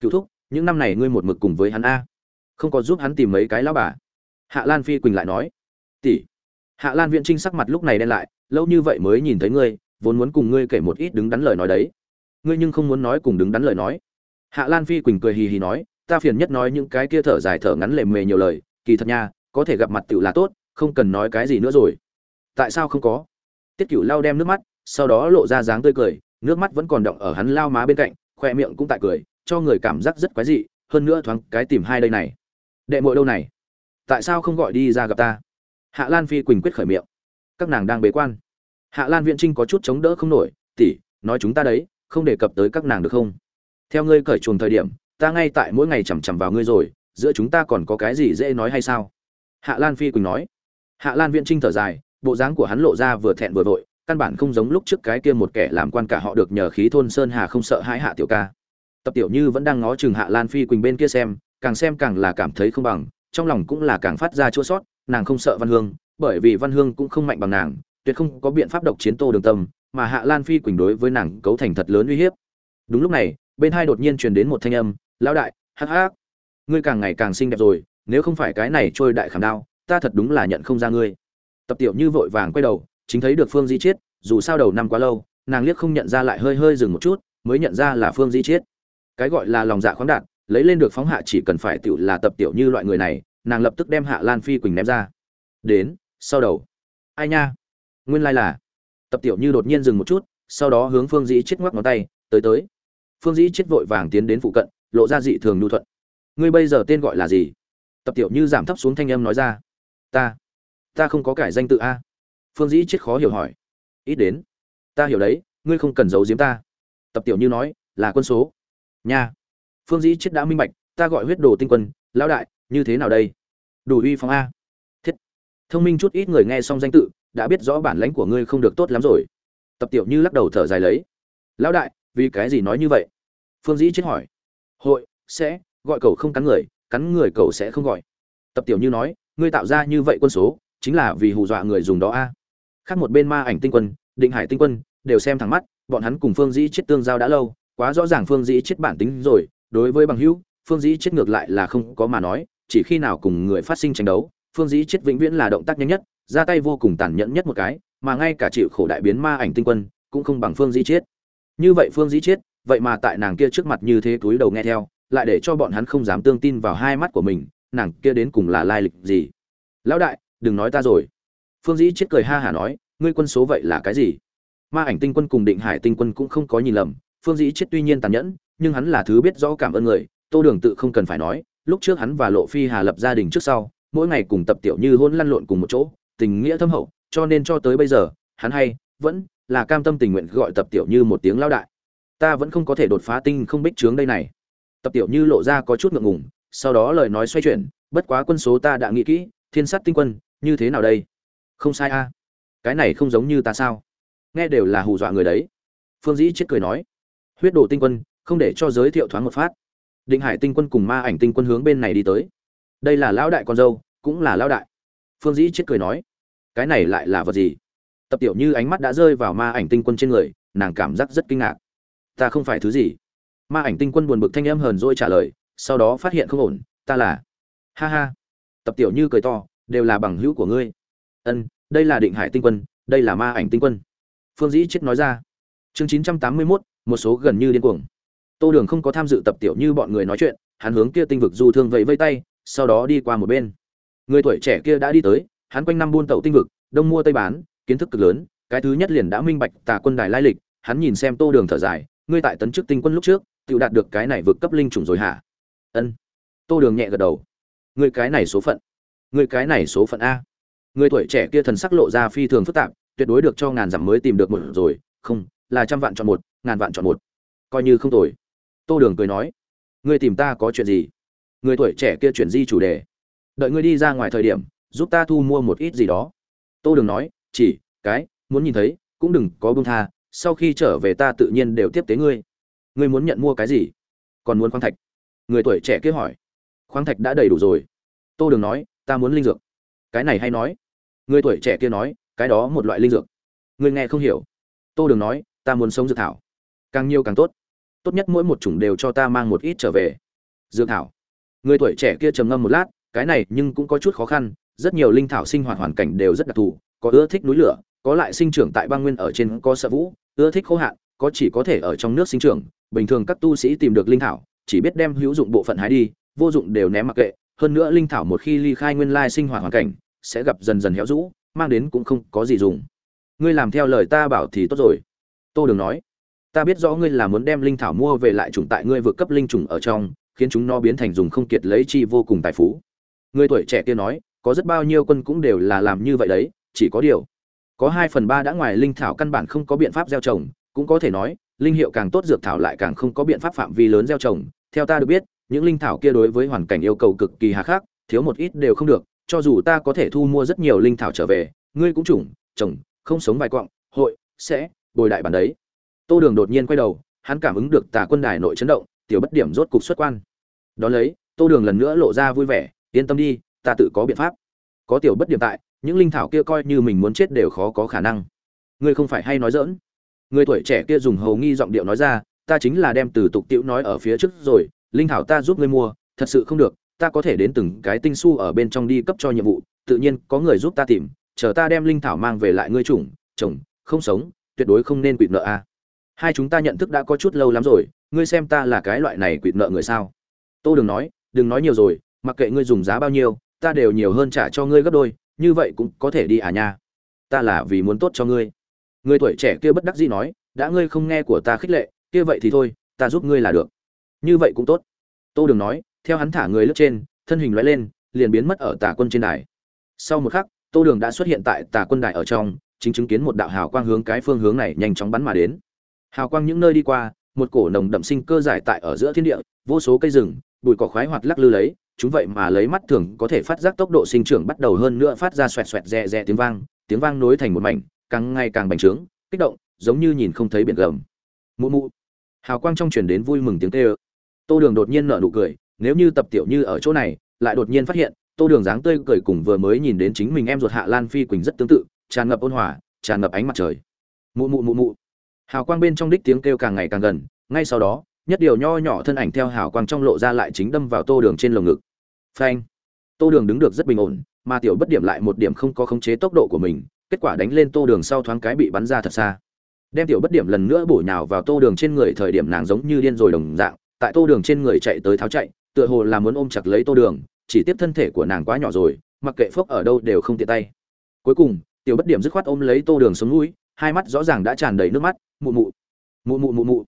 Cửu thúc, những năm này ngươi một mực cùng với hắn a không có giúp hắn tìm mấy cái lão bà. Hạ lan phi quỳnh lại nói, tỷ. Hạ lan viễn trinh sắc mặt lúc này đen lại, lâu như vậy mới nhìn thấy ngươi, vốn muốn cùng ngươi kể một ít đứng đắn lời nói đấy. Ngươi nhưng không muốn nói cùng đứng đắn lời nói. Hạ lan phi quỳnh cười hì hì nói, ta phiền nhất nói những cái kia thở dài thở ngắn lề mề nhiều lời, kỳ thật nha, có thể gặp mặt tựu là tốt, không cần nói cái gì nữa rồi. Tại sao không có? Tiết cựu lao đem nước mắt, sau đó lộ ra dáng tươi cười, nước mắt vẫn còn động ở hắn lao má bên cạnh, khoe miệng cũng tại cười, cho người cảm giác rất quái dị, hơn nữa thoáng cái tìm hai đây này đệ mội đâu này? Tại sao không gọi đi ra gặp ta? Hạ lan phi quỳnh quyết khởi miệng. Các nàng đang bế quan. Hạ lan viễn trinh có chút chống đỡ không nổi. Tỉ nói chúng ta đấy, không đề cập tới các nàng được không? Theo ngươi cởi chuồng thời điểm, ta ngay tại mỗi ngày chằm chằm vào ngươi rồi, giữa chúng ta còn có cái gì dễ nói hay sao? Hạ lan phi quỳnh nói. Hạ lan viễn trinh thở dài, bộ dáng của hắn lộ ra vừa thẹn vừa vội, căn bản không giống lúc trước cái kia một kẻ làm quan cả họ được nhờ khí thôn sơn hà không sợ hãi hạ tiểu ca. Tập tiểu như vẫn đang ngó chừng hạ lan phi quỳnh bên kia xem càng xem càng là cảm thấy không bằng, trong lòng cũng là càng phát ra chua sót, nàng không sợ văn hương, bởi vì văn hương cũng không mạnh bằng nàng, tuyệt không có biện pháp độc chiến tô đường tâm, mà hạ lan phi quỳnh đối với nàng cấu thành thật lớn uy hiếp. Đúng lúc này, bên hai đột nhiên truyền đến một thanh âm, lão đại, hắc hắc, ngươi càng ngày càng xinh đẹp rồi, nếu không phải cái này trôi đại khảm đao, ta thật đúng là nhận không ra ngươi. Tập tiểu như vội vàng quay đầu, chính thấy được phương di chiết, dù sao đầu năm quá lâu, nàng liếc không nhận ra lại hơi hơi dừng một chút, mới nhận ra là phương di chiết. Cái gọi là lòng dạ khoáng đạt lấy lên được phóng hạ chỉ cần phải tiểu là tập tiểu như loại người này, nàng lập tức đem hạ lan phi quỳnh ném ra. Đến, sau đầu. Ai nha? Nguyên lai là. Tập tiểu như đột nhiên dừng một chút, sau đó hướng phương dĩ chết ngoắc ngón tay, tới tới. Phương dĩ chết vội vàng tiến đến phụ cận, lộ ra dị thường nhu thuận. Ngươi bây giờ tên gọi là gì? Tập tiểu như giảm thấp xuống thanh âm nói ra. Ta. Ta không có cải danh tự a. Phương dĩ chết khó hiểu hỏi. Ít đến. Ta hiểu đấy, ngươi không cần giấu giếm ta. Tập tiểu như nói, là quân số. Nha phương dĩ chết đã minh bạch, ta gọi huyết đồ tinh quân, lão đại, như thế nào đây? Đủ uy phong a. Thiết. Thông minh chút ít người nghe xong danh tự, đã biết rõ bản lãnh của ngươi không được tốt lắm rồi. Tập tiểu như lắc đầu thở dài lấy. Lão đại, vì cái gì nói như vậy? Phương dĩ chết hỏi. Hội, sẽ, gọi cầu không cắn người cắn người cầu sẽ không gọi. Tập tiểu như nói, ngươi tạo ra như vậy quân số, chính là vì hù dọa người dùng đó a. Khác một bên ma ảnh tinh quân, định hải tinh quân, đều xem thẳng mắt, bọn hắn cùng phương dĩ chết tương giao đã lâu, quá rõ ràng phương dĩ chết bản tính rồi đối với bằng hữu, phương dĩ chết ngược lại là không có mà nói, chỉ khi nào cùng người phát sinh tranh đấu, phương dĩ chết vĩnh viễn là động tác nhanh nhất, ra tay vô cùng tàn nhẫn nhất một cái, mà ngay cả chịu khổ đại biến ma ảnh tinh quân, cũng không bằng phương dĩ chết. Như vậy phương dĩ chết, vậy mà tại nàng kia trước mặt như thế túi đầu nghe theo, lại để cho bọn hắn không dám tương tin vào hai mắt của mình, nàng kia đến cùng là lai lịch gì? Lão đại, đừng nói ta rồi. Phương dĩ chết cười ha hả nói, ngươi quân số vậy là cái gì? Ma ảnh tinh quân cùng định hải tinh quân cũng không có nhìn lầm, phương dĩ chết tuy nhiên tàn nhẫn nhưng hắn là thứ biết rõ cảm ơn người, tô đường tự không cần phải nói, lúc trước hắn và lộ phi hà lập gia đình trước sau, mỗi ngày cùng tập tiểu như hôn lăn lộn cùng một chỗ, tình nghĩa thâm hậu, cho nên cho tới bây giờ, hắn hay, vẫn là cam tâm tình nguyện gọi tập tiểu như một tiếng lao đại. Ta vẫn không có thể đột phá tinh không bích trướng đây này. Tập tiểu như lộ ra có chút ngượng ngùng, sau đó lời nói xoay chuyển, bất quá quân số ta đã nghĩ kỹ, thiên sát tinh quân, như thế nào đây? Không sai a. Cái này không giống như ta sao? Nghe đều là hù dọa người đấy. Phương dĩ chết cười nói. Huyết đồ tinh quân không để cho giới thiệu thoáng một phát. Định hải tinh quân cùng ma ảnh tinh quân hướng bên này đi tới. Đây là lão đại con dâu, cũng là lão đại. Phương dĩ chết cười nói, cái này lại là vật gì? Tập tiểu như ánh mắt đã rơi vào ma ảnh tinh quân trên người, nàng cảm giác rất kinh ngạc. Ta không phải thứ gì? Ma ảnh tinh quân buồn bực thanh em hờn dỗi trả lời, sau đó phát hiện không ổn, ta là. Ha ha. Tập tiểu như cười to, đều là bằng hữu của ngươi. Ân, đây là định hải tinh quân, đây là ma ảnh tinh quân. Phương dĩ chết nói ra. Chương chín trăm tám mươi mốt, một số gần như điên cuồng tô đường không có tham dự tập tiểu như bọn người nói chuyện, hắn hướng kia tinh vực du thương vẫy vây tay, sau đó đi qua một bên. Người tuổi trẻ kia đã đi tới, hắn quanh năm buôn tẩu tinh vực, đông mua tây bán, kiến thức cực lớn, cái thứ nhất liền đã minh bạch tà quân đài lai lịch, hắn nhìn xem tô đường thở dài, ngươi tại tấn chức tinh quân lúc trước tự đạt được cái này vượt cấp linh trùng rồi hả? Ân. Tô đường nhẹ gật đầu. Người cái này số phận. Người cái này số phận a. Người tuổi trẻ kia thần sắc lộ ra phi thường phức tạp, tuyệt đối được cho ngàn dặm mới tìm được một rồi, không, là trăm vạn chọn một, ngàn vạn chọn một. Coi như không tồi tô đường cười nói, ngươi tìm ta có chuyện gì? Người tuổi trẻ kia chuyển di chủ đề. Đợi ngươi đi ra ngoài thời điểm, giúp ta thu mua một ít gì đó. Tô đường nói, chỉ, cái, muốn nhìn thấy, cũng đừng có bông tha, sau khi trở về ta tự nhiên đều tiếp tế ngươi. Ngươi muốn nhận mua cái gì? Còn muốn khoáng thạch. Người tuổi trẻ kia hỏi. Khoáng thạch đã đầy đủ rồi. Tô đường nói, ta muốn linh dược. Cái này hay nói. Người tuổi trẻ kia nói, cái đó một loại linh dược. Người nghe không hiểu. Tô đường nói, ta muốn sống dược thảo. Càng nhiều càng tốt tốt nhất mỗi một chủng đều cho ta mang một ít trở về. Dược thảo. Người tuổi trẻ kia trầm ngâm một lát, cái này nhưng cũng có chút khó khăn, rất nhiều linh thảo sinh hoạt hoàn cảnh đều rất đặc thù, có ưa thích núi lửa, có lại sinh trưởng tại băng nguyên ở trên có sợ vũ, ưa thích khô hạn, có chỉ có thể ở trong nước sinh trưởng, bình thường các tu sĩ tìm được linh thảo, chỉ biết đem hữu dụng bộ phận hái đi, vô dụng đều ném mặc kệ, hơn nữa linh thảo một khi ly khai nguyên lai sinh hoạt hoàn cảnh, sẽ gặp dần dần héo rũ, mang đến cũng không có gì dùng. Ngươi làm theo lời ta bảo thì tốt rồi. Tô đường nói ta biết rõ ngươi là muốn đem linh thảo mua về lại trùng tại ngươi vượt cấp linh trùng ở trong khiến chúng nó biến thành dùng không kiệt lấy chi vô cùng tài phú. Người tuổi trẻ kia nói có rất bao nhiêu quân cũng đều là làm như vậy đấy chỉ có điều có hai phần ba đã ngoài linh thảo căn bản không có biện pháp gieo trồng cũng có thể nói linh hiệu càng tốt dược thảo lại càng không có biện pháp phạm vi lớn gieo trồng. Theo ta được biết những linh thảo kia đối với hoàn cảnh yêu cầu cực kỳ hà khắc thiếu một ít đều không được cho dù ta có thể thu mua rất nhiều linh thảo trở về ngươi cũng chủng trồng không sống vài quặng, hội sẽ bồi đại bản đấy tô đường đột nhiên quay đầu, hắn cảm ứng được tà quân đài nội chấn động, tiểu bất điểm rốt cục xuất quan. Đón lấy, tô đường lần nữa lộ ra vui vẻ, yên tâm đi, ta tự có biện pháp. Có tiểu bất điểm tại, những linh thảo kia coi như mình muốn chết đều khó có khả năng. Ngươi không phải hay nói dỡn người tuổi trẻ kia dùng hầu nghi giọng điệu nói ra, ta chính là đem từ tục tiểu nói ở phía trước rồi, linh thảo ta giúp ngươi mua, thật sự không được, ta có thể đến từng cái tinh su ở bên trong đi cấp cho nhiệm vụ, tự nhiên có người giúp ta tìm, chờ ta đem linh thảo mang về lại ngươi chủng, chồng, không sống, tuyệt đối không nên quỵt nợ a hai chúng ta nhận thức đã có chút lâu lắm rồi, ngươi xem ta là cái loại này quỵt nợ người sao? Tô đừng nói đừng nói nhiều rồi, mặc kệ ngươi dùng giá bao nhiêu, ta đều nhiều hơn trả cho ngươi gấp đôi, như vậy cũng có thể đi à nha. Ta là vì muốn tốt cho ngươi. Người tuổi trẻ kia bất đắc dĩ nói, đã ngươi không nghe của ta khích lệ, kia vậy thì thôi, ta giúp ngươi là được. Như vậy cũng tốt. Tô đường nói, theo hắn thả người lướt trên, thân hình lóe lên, liền biến mất ở tà quân trên đài. Sau một khắc, tô đường đã xuất hiện tại tà quân đài ở trong, chính chứng kiến một đạo hào quang hướng cái phương hướng này nhanh chóng bắn mà đến hào quang những nơi đi qua, một cổ nồng đậm sinh cơ giải tại ở giữa thiên địa, vô số cây rừng, bụi cỏ khoái hoạt lắc lư lấy, chúng vậy mà lấy mắt thường có thể phát giác tốc độ sinh trưởng bắt đầu hơn nữa phát ra xoẹt xoẹt rè rè tiếng vang tiếng vang nối thành một mảnh, càng ngày càng bành trướng, kích động, giống như nhìn không thấy biển gầm. Mụ mụ. Hào quang trong truyền đến vui mừng tiếng kêu. Tô đường đột nhiên nở nụ cười, nếu như tập tiểu như ở chỗ này, lại đột nhiên phát hiện, tô đường dáng tươi cười cùng vừa mới nhìn đến chính mình em ruột hạ lan phi quỳnh rất tương tự, tràn ngập ôn hòa, tràn ngập ánh mặt trời. Mụ mụ mụ mụ hào quang bên trong đích tiếng kêu càng ngày càng gần, ngay sau đó, nhất điều nho nhỏ thân ảnh theo hào quang trong lộ ra lại chính đâm vào tô đường trên lồng ngực. Phanh! Tô đường đứng được rất bình ổn, mà tiểu bất điểm lại một điểm không có khống chế tốc độ của mình, kết quả đánh lên tô đường sau thoáng cái bị bắn ra thật xa. Đem tiểu bất điểm lần nữa bổ nhào vào tô đường trên người thời điểm nàng giống như điên rồi đồng dạng, tại tô đường trên người chạy tới tháo chạy, tựa hồ là muốn ôm chặt lấy tô đường, chỉ tiếp thân thể của nàng quá nhỏ rồi, mặc kệ phốc ở đâu đều không tiện tay. Cuối cùng, tiểu bất điểm dứt khoát ôm lấy tô đường xuống núi hai mắt rõ ràng đã tràn đầy nước mắt, mụ mụ mụ mụ mụ mụ.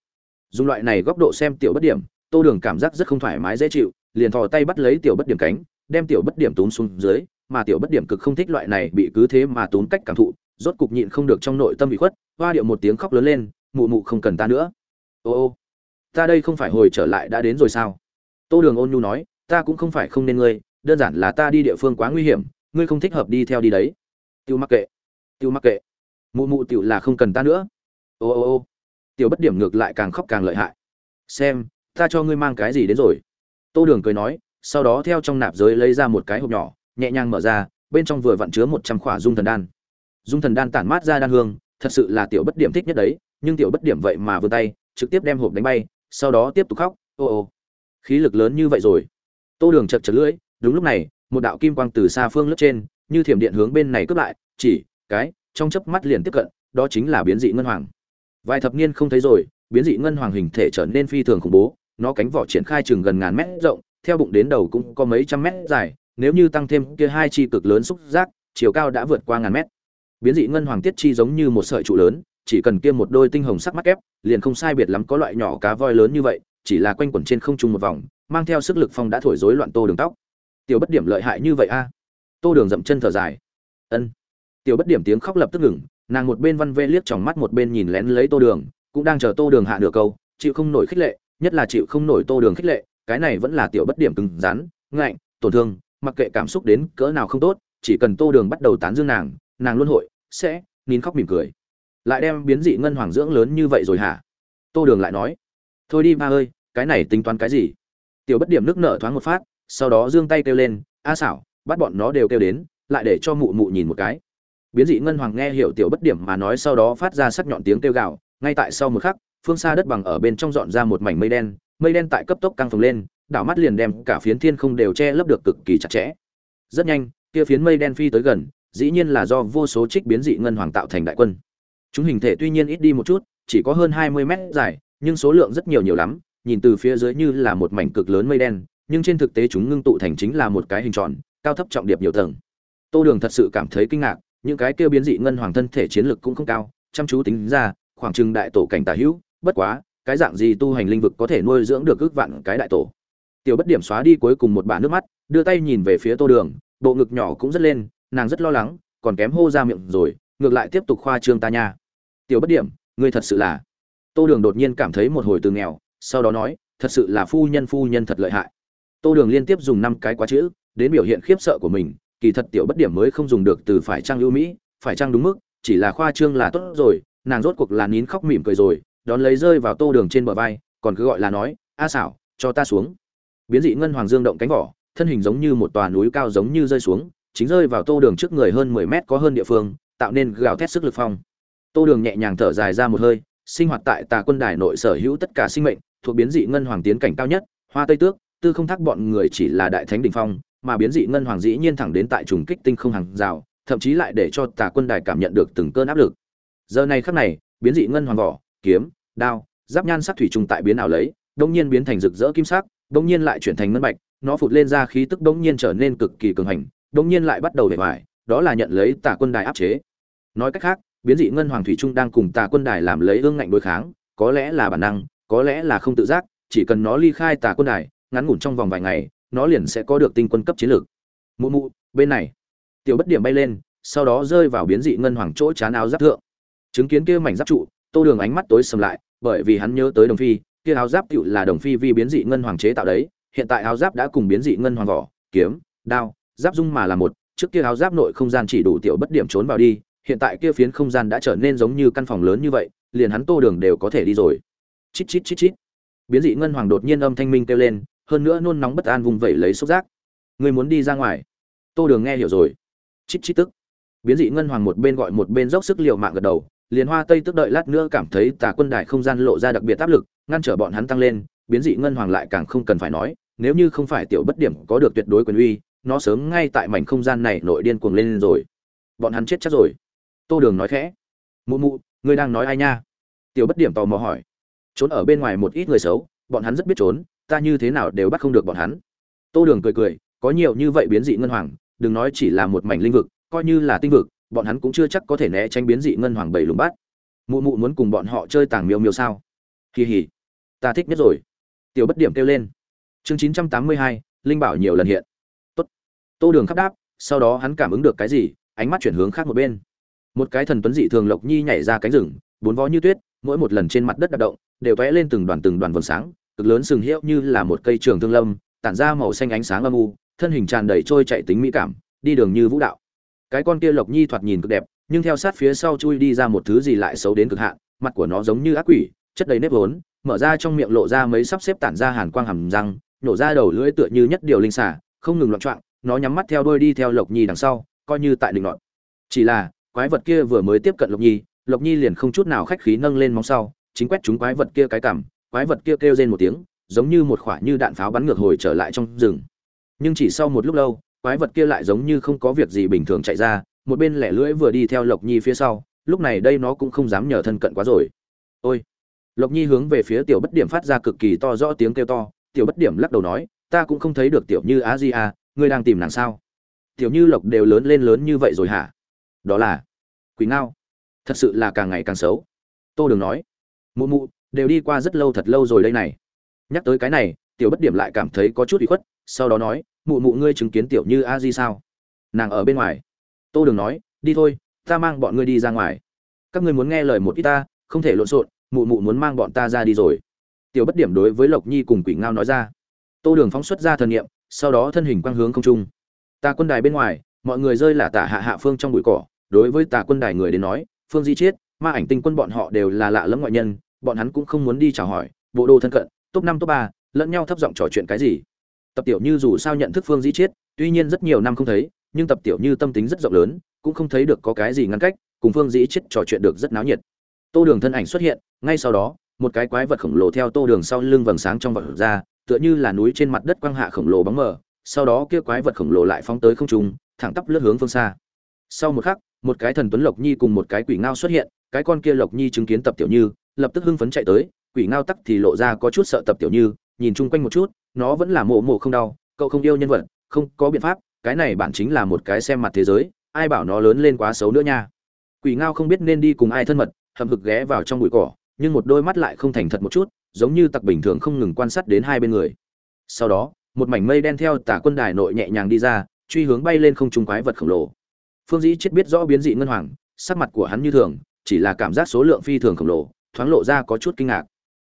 Dùng loại này góc độ xem tiểu bất điểm, tô đường cảm giác rất không thoải mái, dễ chịu, liền thò tay bắt lấy tiểu bất điểm cánh, đem tiểu bất điểm túm xuống dưới, mà tiểu bất điểm cực không thích loại này bị cứ thế mà túm cách cảm thụ, rốt cục nhịn không được trong nội tâm bị khuất, hoa điệu một tiếng khóc lớn lên, mụ mụ không cần ta nữa. Ô ô, ta đây không phải hồi trở lại đã đến rồi sao? Tô đường ôn nhu nói, ta cũng không phải không nên ngươi, đơn giản là ta đi địa phương quá nguy hiểm, ngươi không thích hợp đi theo đi đấy. Tiêu mắc kệ, tiêu mắc kệ mụ mụ tiểu là không cần ta nữa. Ô ô ô. Tiểu bất điểm ngược lại càng khóc càng lợi hại. Xem, ta cho ngươi mang cái gì đến rồi? Tô đường cười nói, sau đó theo trong nạp giới lấy ra một cái hộp nhỏ, nhẹ nhàng mở ra, bên trong vừa vặn chứa một trăm khỏa dung thần đan. Dung thần đan tản mát ra đan hương, thật sự là tiểu bất điểm thích nhất đấy, nhưng tiểu bất điểm vậy mà vươn tay, trực tiếp đem hộp đánh bay, sau đó tiếp tục khóc, ô ô. Khí lực lớn như vậy rồi. Tô đường chật chật lưỡi, đúng lúc này, một đạo kim quang từ xa phương lướt trên, như thiểm điện hướng bên này cướp lại, chỉ, cái trong chớp mắt liền tiếp cận, đó chính là biến dị ngân hoàng. Vài thập niên không thấy rồi, biến dị ngân hoàng hình thể trở nên phi thường khủng bố, nó cánh vỏ triển khai chừng gần ngàn mét rộng, theo bụng đến đầu cũng có mấy trăm mét dài, nếu như tăng thêm kia hai chi cực lớn xúc giác, chiều cao đã vượt qua ngàn mét. Biến dị ngân hoàng tiết chi giống như một sợi trụ lớn, chỉ cần kia một đôi tinh hồng sắc mắt kép, liền không sai biệt lắm có loại nhỏ cá voi lớn như vậy, chỉ là quanh quẩn trên không trung một vòng, mang theo sức lực phong đã thổi rối loạn tô đường tóc. Tiểu bất điểm lợi hại như vậy a. Tô đường dậm chân thở dài. Ân tiểu bất điểm tiếng khóc lập tức ngừng, nàng một bên văn vê liếc tròng mắt một bên nhìn lén lấy tô đường, cũng đang chờ tô đường hạ nửa câu, chịu không nổi khích lệ, nhất là chịu không nổi tô đường khích lệ, cái này vẫn là tiểu bất điểm cứng rắn, ngạnh, tổn thương, mặc kệ cảm xúc đến cỡ nào không tốt, chỉ cần tô đường bắt đầu tán dương nàng nàng luôn hội, sẽ, nín khóc mỉm cười. Lại đem biến dị ngân hoàng dưỡng lớn như vậy rồi hả? Tô đường lại nói. Thôi đi ba ơi, cái này tính toán cái gì? Tiểu bất điểm nước nở thoáng một phát, sau đó giương tay kêu lên, a xảo, bắt bọn nó đều kêu đến, lại để cho mụ mụ nhìn một cái biến dị ngân hoàng nghe hiểu tiểu bất điểm mà nói sau đó phát ra sắc nhọn tiếng kêu gào, ngay tại sau một khắc, phương xa đất bằng ở bên trong dọn ra một mảnh mây đen mây đen tại cấp tốc căng phồng lên, đảo mắt liền đem cả phiến thiên không đều che lấp được cực kỳ chặt chẽ. Rất nhanh, kia phiến mây đen phi tới gần, dĩ nhiên là do vô số trích biến dị ngân hoàng tạo thành đại quân. Chúng hình thể tuy nhiên ít đi một chút, chỉ có hơn hai mươi mét dài, nhưng số lượng rất nhiều nhiều lắm, nhìn từ phía dưới như là một mảnh cực lớn mây đen, nhưng trên thực tế chúng ngưng tụ thành chính là một cái hình tròn, cao thấp trọng điệp nhiều tầng. Tô đường thật sự cảm thấy kinh ngạc những cái kêu biến dị ngân hoàng thân thể chiến lực cũng không cao, chăm chú tính ra, khoảng chừng đại tổ cảnh tà hữu, bất quá, cái dạng gì tu hành linh vực có thể nuôi dưỡng được ước vạn cái đại tổ? Tiểu bất điểm xóa đi cuối cùng một bả nước mắt, đưa tay nhìn về phía tô đường, bộ ngực nhỏ cũng rất lên, nàng rất lo lắng, còn kém hô ra miệng rồi, ngược lại tiếp tục khoa trương ta nha. Tiểu bất điểm, ngươi thật sự là tô đường đột nhiên cảm thấy một hồi từ nghèo, sau đó nói, thật sự là phu nhân phu nhân thật lợi hại. Tô đường liên tiếp dùng năm cái quá chữ, đến biểu hiện khiếp sợ của mình kỳ thật tiểu bất điểm mới không dùng được từ phải trang ưu mỹ, phải trang đúng mức, chỉ là khoa trương là tốt rồi, nàng rốt cuộc là nín khóc mỉm cười rồi, đón lấy rơi vào tô đường trên bờ vai, còn cứ gọi là nói, a xảo, cho ta xuống. Biến dị ngân hoàng dương động cánh vỏ, thân hình giống như một tòa núi cao giống như rơi xuống, chính rơi vào tô đường trước người hơn mười mét có hơn địa phương, tạo nên gào thét sức lực phong. Tô đường nhẹ nhàng thở dài ra một hơi, sinh hoạt tại tà quân đài nội sở hữu tất cả sinh mệnh, thuộc biến dị ngân hoàng tiến cảnh cao nhất, hoa tây tước, tư không thác bọn người chỉ là đại thánh đỉnh phong mà biến dị ngân hoàng dĩ nhiên thẳng đến tại trùng kích tinh không hàng rào, thậm chí lại để cho tà quân đài cảm nhận được từng cơn áp lực. Giờ này khắc này, biến dị ngân hoàng vỏ, kiếm, đao, giáp nhan sắc thủy trùng tại biến ảo lấy đông nhiên biến thành rực rỡ kim sắc đông nhiên lại chuyển thành ngân bạch, nó phụt lên ra khí tức đông nhiên trở nên cực kỳ cường hành đông nhiên lại bắt đầu vẻ vải đó là nhận lấy tà quân đài áp chế. Nói cách khác, biến dị ngân hoàng thủy trung đang cùng tà quân đài làm lấy ương ngạnh đối kháng, có lẽ là bản năng, có lẽ là không tự giác, chỉ cần nó ly khai tà quân đài, ngắn ngủn trong vòng vài ngày nó liền sẽ có được tinh quân cấp chiến lược. Mụ mụ, bên này. Tiểu bất điểm bay lên, sau đó rơi vào biến dị ngân hoàng chỗ chán áo giáp thượng. Chứng kiến kia mảnh giáp trụ, tô đường ánh mắt tối sầm lại, bởi vì hắn nhớ tới đồng phi, kia áo giáp tựu là đồng phi vì biến dị ngân hoàng chế tạo đấy, hiện tại áo giáp đã cùng biến dị ngân hoàng vỏ, kiếm, đao, giáp dung mà là một, trước kia áo giáp nội không gian chỉ đủ tiểu bất điểm trốn vào đi, hiện tại kia phiến không gian đã trở nên giống như căn phòng lớn như vậy, liền hắn tô đường đều có thể đi rồi. Chít chít chít chít. Biến dị ngân hoàng đột nhiên âm thanh minh kêu lên hơn nữa nôn nóng bất an vùng vẩy lấy xúc giác. Người muốn đi ra ngoài. Tô đường nghe hiểu rồi. Chít chít tức. Biến dị ngân hoàng một bên gọi một bên dốc sức l i ề u mạng gật đầu, liền hoa tây tức đợi lát nữa cảm thấy tà quân đại không gian lộ ra đặc biệt áp lực, ngăn trở bọn hắn tăng lên, biến dị ngân hoàng lại càng không cần phải nói, nếu như không phải tiểu bất điểm có được tuyệt đối quyền uy, nó sớm ngay tại mảnh không gian này nội điên cuồng lên rồi. Bọn hắn chết chắc rồi. Tô đường nói khẽ. Mụ mụ, ngươi đang nói ai nha? Tiểu bất điểm tò mò hỏi. Trốn ở bên ngoài một ít người xấu, bọn hắn rất biết trốn ta như thế nào đều bắt không được bọn hắn. Tô đường cười cười, có nhiều như vậy biến dị ngân hoàng, đừng nói chỉ là một mảnh linh vực, coi như là tinh vực, bọn hắn cũng chưa chắc có thể né tránh biến dị ngân hoàng bảy lùng bắt mụ mụ muốn cùng bọn họ chơi tàng miêu miêu sao? Kỳ hỉ, ta thích nhất rồi. Tiểu bất điểm kêu lên. Chương chín trăm tám mươi hai, linh bảo nhiều lần hiện. Tốt. Tô đường khắp đáp, sau đó hắn cảm ứng được cái gì, ánh mắt chuyển hướng khác một bên. Một cái thần tuấn dị thường lộc nhi nhảy ra cánh rừng, bốn vó như tuyết, mỗi một lần trên mặt đất đạp động, đều vẽ lên từng đoàn từng đoàn vầng sáng cực lớn sừng hiệu như là một cây trường thương lâm, tản ra màu xanh ánh sáng âm u, thân hình tràn đầy trôi chạy tính mỹ cảm, đi đường như vũ đạo cái con kia lộc nhi thoạt nhìn cực đẹp, nhưng theo sát phía sau chui đi ra một thứ gì lại xấu đến cực hạn, mặt của nó giống như ác quỷ, chất đầy nếp vốn, mở ra trong miệng lộ ra mấy sắp xếp tản ra hàn quang hầm răng, nổ ra đầu lưỡi tựa như nhất điều linh xả không ngừng loạn trọng nó nhắm mắt theo đuôi đi theo lộc nhi đằng sau, coi như tại định loạn. chỉ là, quái vật kia vừa mới tiếp cận lộc nhi lộc nhi liền không chút nào khách khí nâng lên móng sau, chính quét chúng quái vật kia cái cằm quái vật kia kêu rên một tiếng, giống như một quả như đạn pháo bắn ngược hồi trở lại trong rừng. Nhưng chỉ sau một lúc lâu, quái vật kia lại giống như không có việc gì bình thường chạy ra, một bên lẻ lưỡi vừa đi theo lộc nhi phía sau, lúc này đây nó cũng không dám nhờ thân cận quá rồi. Ôi! Lộc nhi hướng về phía tiểu bất điểm phát ra cực kỳ to rõ tiếng kêu to. Tiểu bất điểm lắc đầu nói, ta cũng không thấy được tiểu như á di a, ngươi đang tìm nàng sao? Tiểu như lộc đều lớn lên lớn như vậy rồi hả? Đó là quỷ ngao. Thật sự là càng ngày càng xấu. Tô đường nói, mụ mụ đều đi qua rất lâu thật lâu rồi đây này. Nhắc tới cái này, tiểu bất điểm lại cảm thấy có chút bị khuất, sau đó nói, mụ mụ ngươi chứng kiến tiểu như a di sao? Nàng ở bên ngoài. Tô đường nói, đi thôi, ta mang bọn ngươi đi ra ngoài. Các ngươi muốn nghe lời một ít ta, không thể lộn xộn, mụ mụ muốn mang bọn ta ra đi rồi. Tiểu bất điểm đối với lộc nhi cùng quỷ ngao nói ra. Tô đường phóng xuất ra thần nghiệm sau đó thân hình quang hướng không trung. Ta quân đài bên ngoài, mọi người rơi là tả hạ hạ phương trong bụi cỏ. Đối với tà quân đài người đến nói, phương di chiết ma ảnh tinh quân bọn họ đều là lạ lẫm ngoại nhân bọn hắn cũng không muốn đi chào hỏi, bộ đồ thân cận, top năm, top ba, lẫn nhau thấp giọng trò chuyện cái gì. Tập tiểu như dù sao nhận thức phương dĩ chiết, tuy nhiên rất nhiều năm không thấy, nhưng tập tiểu như tâm tính rất rộng lớn, cũng không thấy được có cái gì ngăn cách, cùng phương dĩ chết trò chuyện được rất náo nhiệt. Tô đường thân ảnh xuất hiện, ngay sau đó, một cái quái vật khổng lồ theo tô đường sau lưng vầng sáng trong vật ra, tựa như là núi trên mặt đất quang hạ khổng lồ bóng mờ, sau đó kia quái vật khổng lồ lại phóng tới không trung, thẳng tắp lướt hướng phương xa. Sau một khắc, một cái thần tuấn lộc nhi cùng một cái quỷ ngao xuất hiện, cái con kia lộc nhi chứng kiến tập tiểu như lập tức hưng phấn chạy tới, quỷ ngao tắc thì lộ ra có chút sợ tập tiểu như, nhìn chung quanh một chút, nó vẫn là mộ mộ không đau, cậu không yêu nhân vật, không có biện pháp, cái này bản chính là một cái xem mặt thế giới, ai bảo nó lớn lên quá xấu nữa nha. Quỷ ngao không biết nên đi cùng ai thân mật hầm hực ghé vào trong bụi cỏ, nhưng một đôi mắt lại không thành thật một chút, giống như tặc bình thường không ngừng quan sát đến hai bên người. Sau đó, một mảnh mây đen theo tả quân đài nội nhẹ nhàng đi ra, truy hướng bay lên không trung quái vật khổng lồ. Phương dĩ chết biết rõ biến dị ngân hoàng, sắc mặt của hắn như thường, chỉ là cảm giác số lượng phi thường khổng lồ thoáng lộ ra có chút kinh ngạc.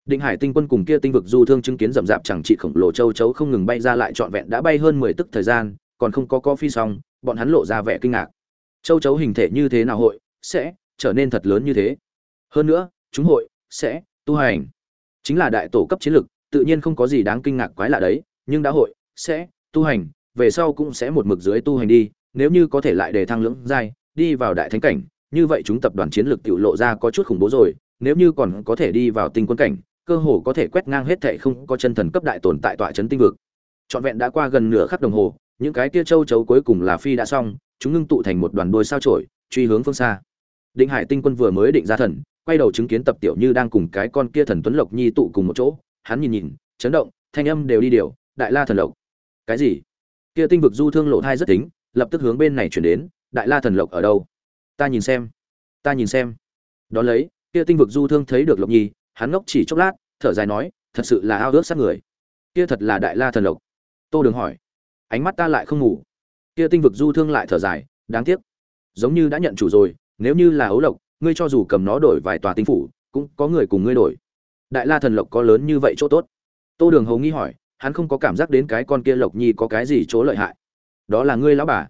Định hải tinh quân cùng kia tinh vực du thương chứng kiến rậm rạp chẳng trị khổng lồ châu chấu không ngừng bay ra lại trọn vẹn đã bay hơn mười tức thời gian, còn không có có phi xong, bọn hắn lộ ra vẻ kinh ngạc. Châu chấu hình thể như thế nào hội sẽ trở nên thật lớn như thế? Hơn nữa, chúng hội sẽ tu hành. Chính là đại tổ cấp chiến lực, tự nhiên không có gì đáng kinh ngạc quái lạ đấy, nhưng đã hội sẽ tu hành, về sau cũng sẽ một mực dưới tu hành đi, nếu như có thể lại đề thăng lưỡng giai, đi vào đại thánh cảnh, như vậy chúng tập đoàn chiến lực tiểu lộ ra có chút khủng bố rồi nếu như còn có thể đi vào tinh quân cảnh, cơ hồ có thể quét ngang hết thệ không có chân thần cấp đại tồn tại tọa chấn tinh vực. Trọn vẹn đã qua gần nửa khắc đồng hồ, những cái kia châu chấu cuối cùng là phi đã xong, chúng ngưng tụ thành một đoàn đôi sao trổi, truy hướng phương xa. Định hải tinh quân vừa mới định ra thần, quay đầu chứng kiến tập tiểu như đang cùng cái con kia thần tuấn lộc nhi tụ cùng một chỗ, hắn nhìn nhìn, chấn động, thanh âm đều đi điều, đại la thần lộc. Cái gì? Kia tinh vực du thương lộ thai rất tính, lập tức hướng bên này chuyển đến, đại la thần lộc ở đâu? Ta nhìn xem, ta nhìn xem. Đón lấy kia tinh vực du thương thấy được lộc nhi, hắn ngốc chỉ chốc lát, thở dài nói, thật sự là ao ước sát người. Kia thật là đại la thần lộc. Tô đường hỏi. Ánh mắt ta lại không ngủ. Kia tinh vực du thương lại thở dài, đáng tiếc. Giống như đã nhận chủ rồi, nếu như là ấu lộc, ngươi cho dù cầm nó đổi vài tòa tinh phủ, cũng có người cùng ngươi đổi. Đại la thần lộc có lớn như vậy chỗ tốt? Tô đường hầu nghi hỏi, hắn không có cảm giác đến cái con kia lộc nhi có cái gì chỗ lợi hại. Đó là ngươi lão bà.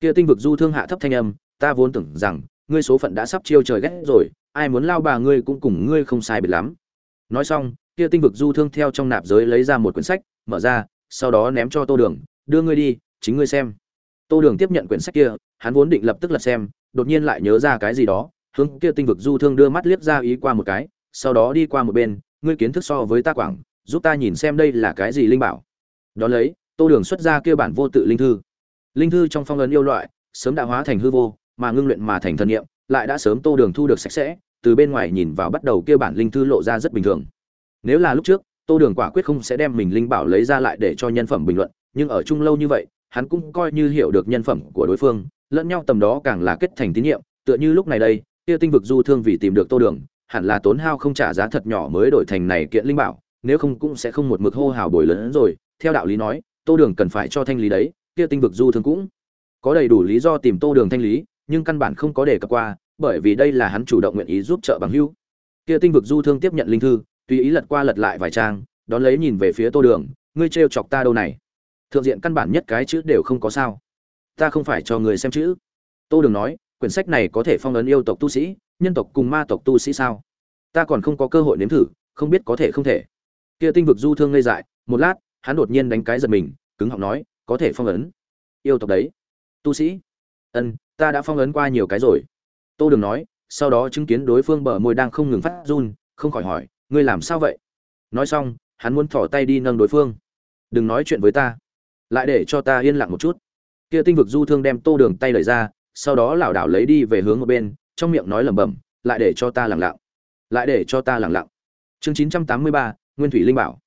Kia tinh vực du thương hạ thấp thanh âm, ta vốn tưởng rằng, ngươi số phận đã sắp chiêu trời ghét rồi ai muốn lao bà ngươi cũng cùng ngươi không sai biệt lắm. Nói xong, kia tinh vực du thương theo trong nạp giới lấy ra một quyển sách, mở ra, sau đó ném cho tô đường, đưa ngươi đi, chính ngươi xem. Tô đường tiếp nhận quyển sách kia, hắn vốn định lập tức lật xem, đột nhiên lại nhớ ra cái gì đó, hướng kia tinh vực du thương đưa mắt liếc ra ý qua một cái, sau đó đi qua một bên, ngươi kiến thức so với ta quảng, giúp ta nhìn xem đây là cái gì linh bảo. Đó lấy, tô đường xuất ra kia bản vô tự linh thư. Linh thư trong phong ấn yêu loại, sớm đã hóa thành hư vô, mà ngưng luyện mà thành thần niệm lại đã sớm tô đường thu được sạch sẽ, từ bên ngoài nhìn vào bắt đầu kia bản linh thư lộ ra rất bình thường. Nếu là lúc trước, tô đường quả quyết không sẽ đem mình linh bảo lấy ra lại để cho nhân phẩm bình luận, nhưng ở chung lâu như vậy, hắn cũng coi như hiểu được nhân phẩm của đối phương, lẫn nhau tầm đó càng là kết thành tín nhiệm, tựa như lúc này đây, kia tinh vực du thương vì tìm được tô đường, hẳn là tốn hao không trả giá thật nhỏ mới đổi thành này kiện linh bảo, nếu không cũng sẽ không một mực hô hào bồi lớn rồi, theo đạo lý nói, tô đường cần phải cho thanh lý đấy, kia tinh vực du thương cũng có đầy đủ lý do tìm tô đường thanh lý, nhưng căn bản không có đề cập qua bởi vì đây là hắn chủ động nguyện ý giúp trợ bằng hữu. Kia tinh vực du thương tiếp nhận linh thư, tùy ý lật qua lật lại vài trang, đón lấy nhìn về phía tô đường, ngươi trêu chọc ta đâu này? Thượng diện căn bản nhất cái chữ đều không có sao. Ta không phải cho người xem chữ. Tô đường nói, quyển sách này có thể phong ấn yêu tộc tu sĩ, nhân tộc cùng ma tộc tu sĩ sao? Ta còn không có cơ hội nếm thử, không biết có thể không thể. Kia tinh vực du thương ngây dại, một lát, hắn đột nhiên đánh cái giật mình, cứng họng nói, có thể phong ấn yêu tộc đấy. Tu sĩ. Ân, ta đã phong ấn qua nhiều cái rồi tô đường nói, sau đó chứng kiến đối phương bờ môi đang không ngừng phát run, không khỏi hỏi, ngươi làm sao vậy? Nói xong, hắn muốn thỏ tay đi nâng đối phương. Đừng nói chuyện với ta, lại để cho ta yên lặng một chút. Kia tinh vực du thương đem tô đường tay lời ra, sau đó lảo đảo lấy đi về hướng một bên, trong miệng nói lẩm bẩm, lại để cho ta lẳng lặng, lại để cho ta lẳng lặng. Chương chín trăm tám mươi ba, nguyên thủy linh bảo.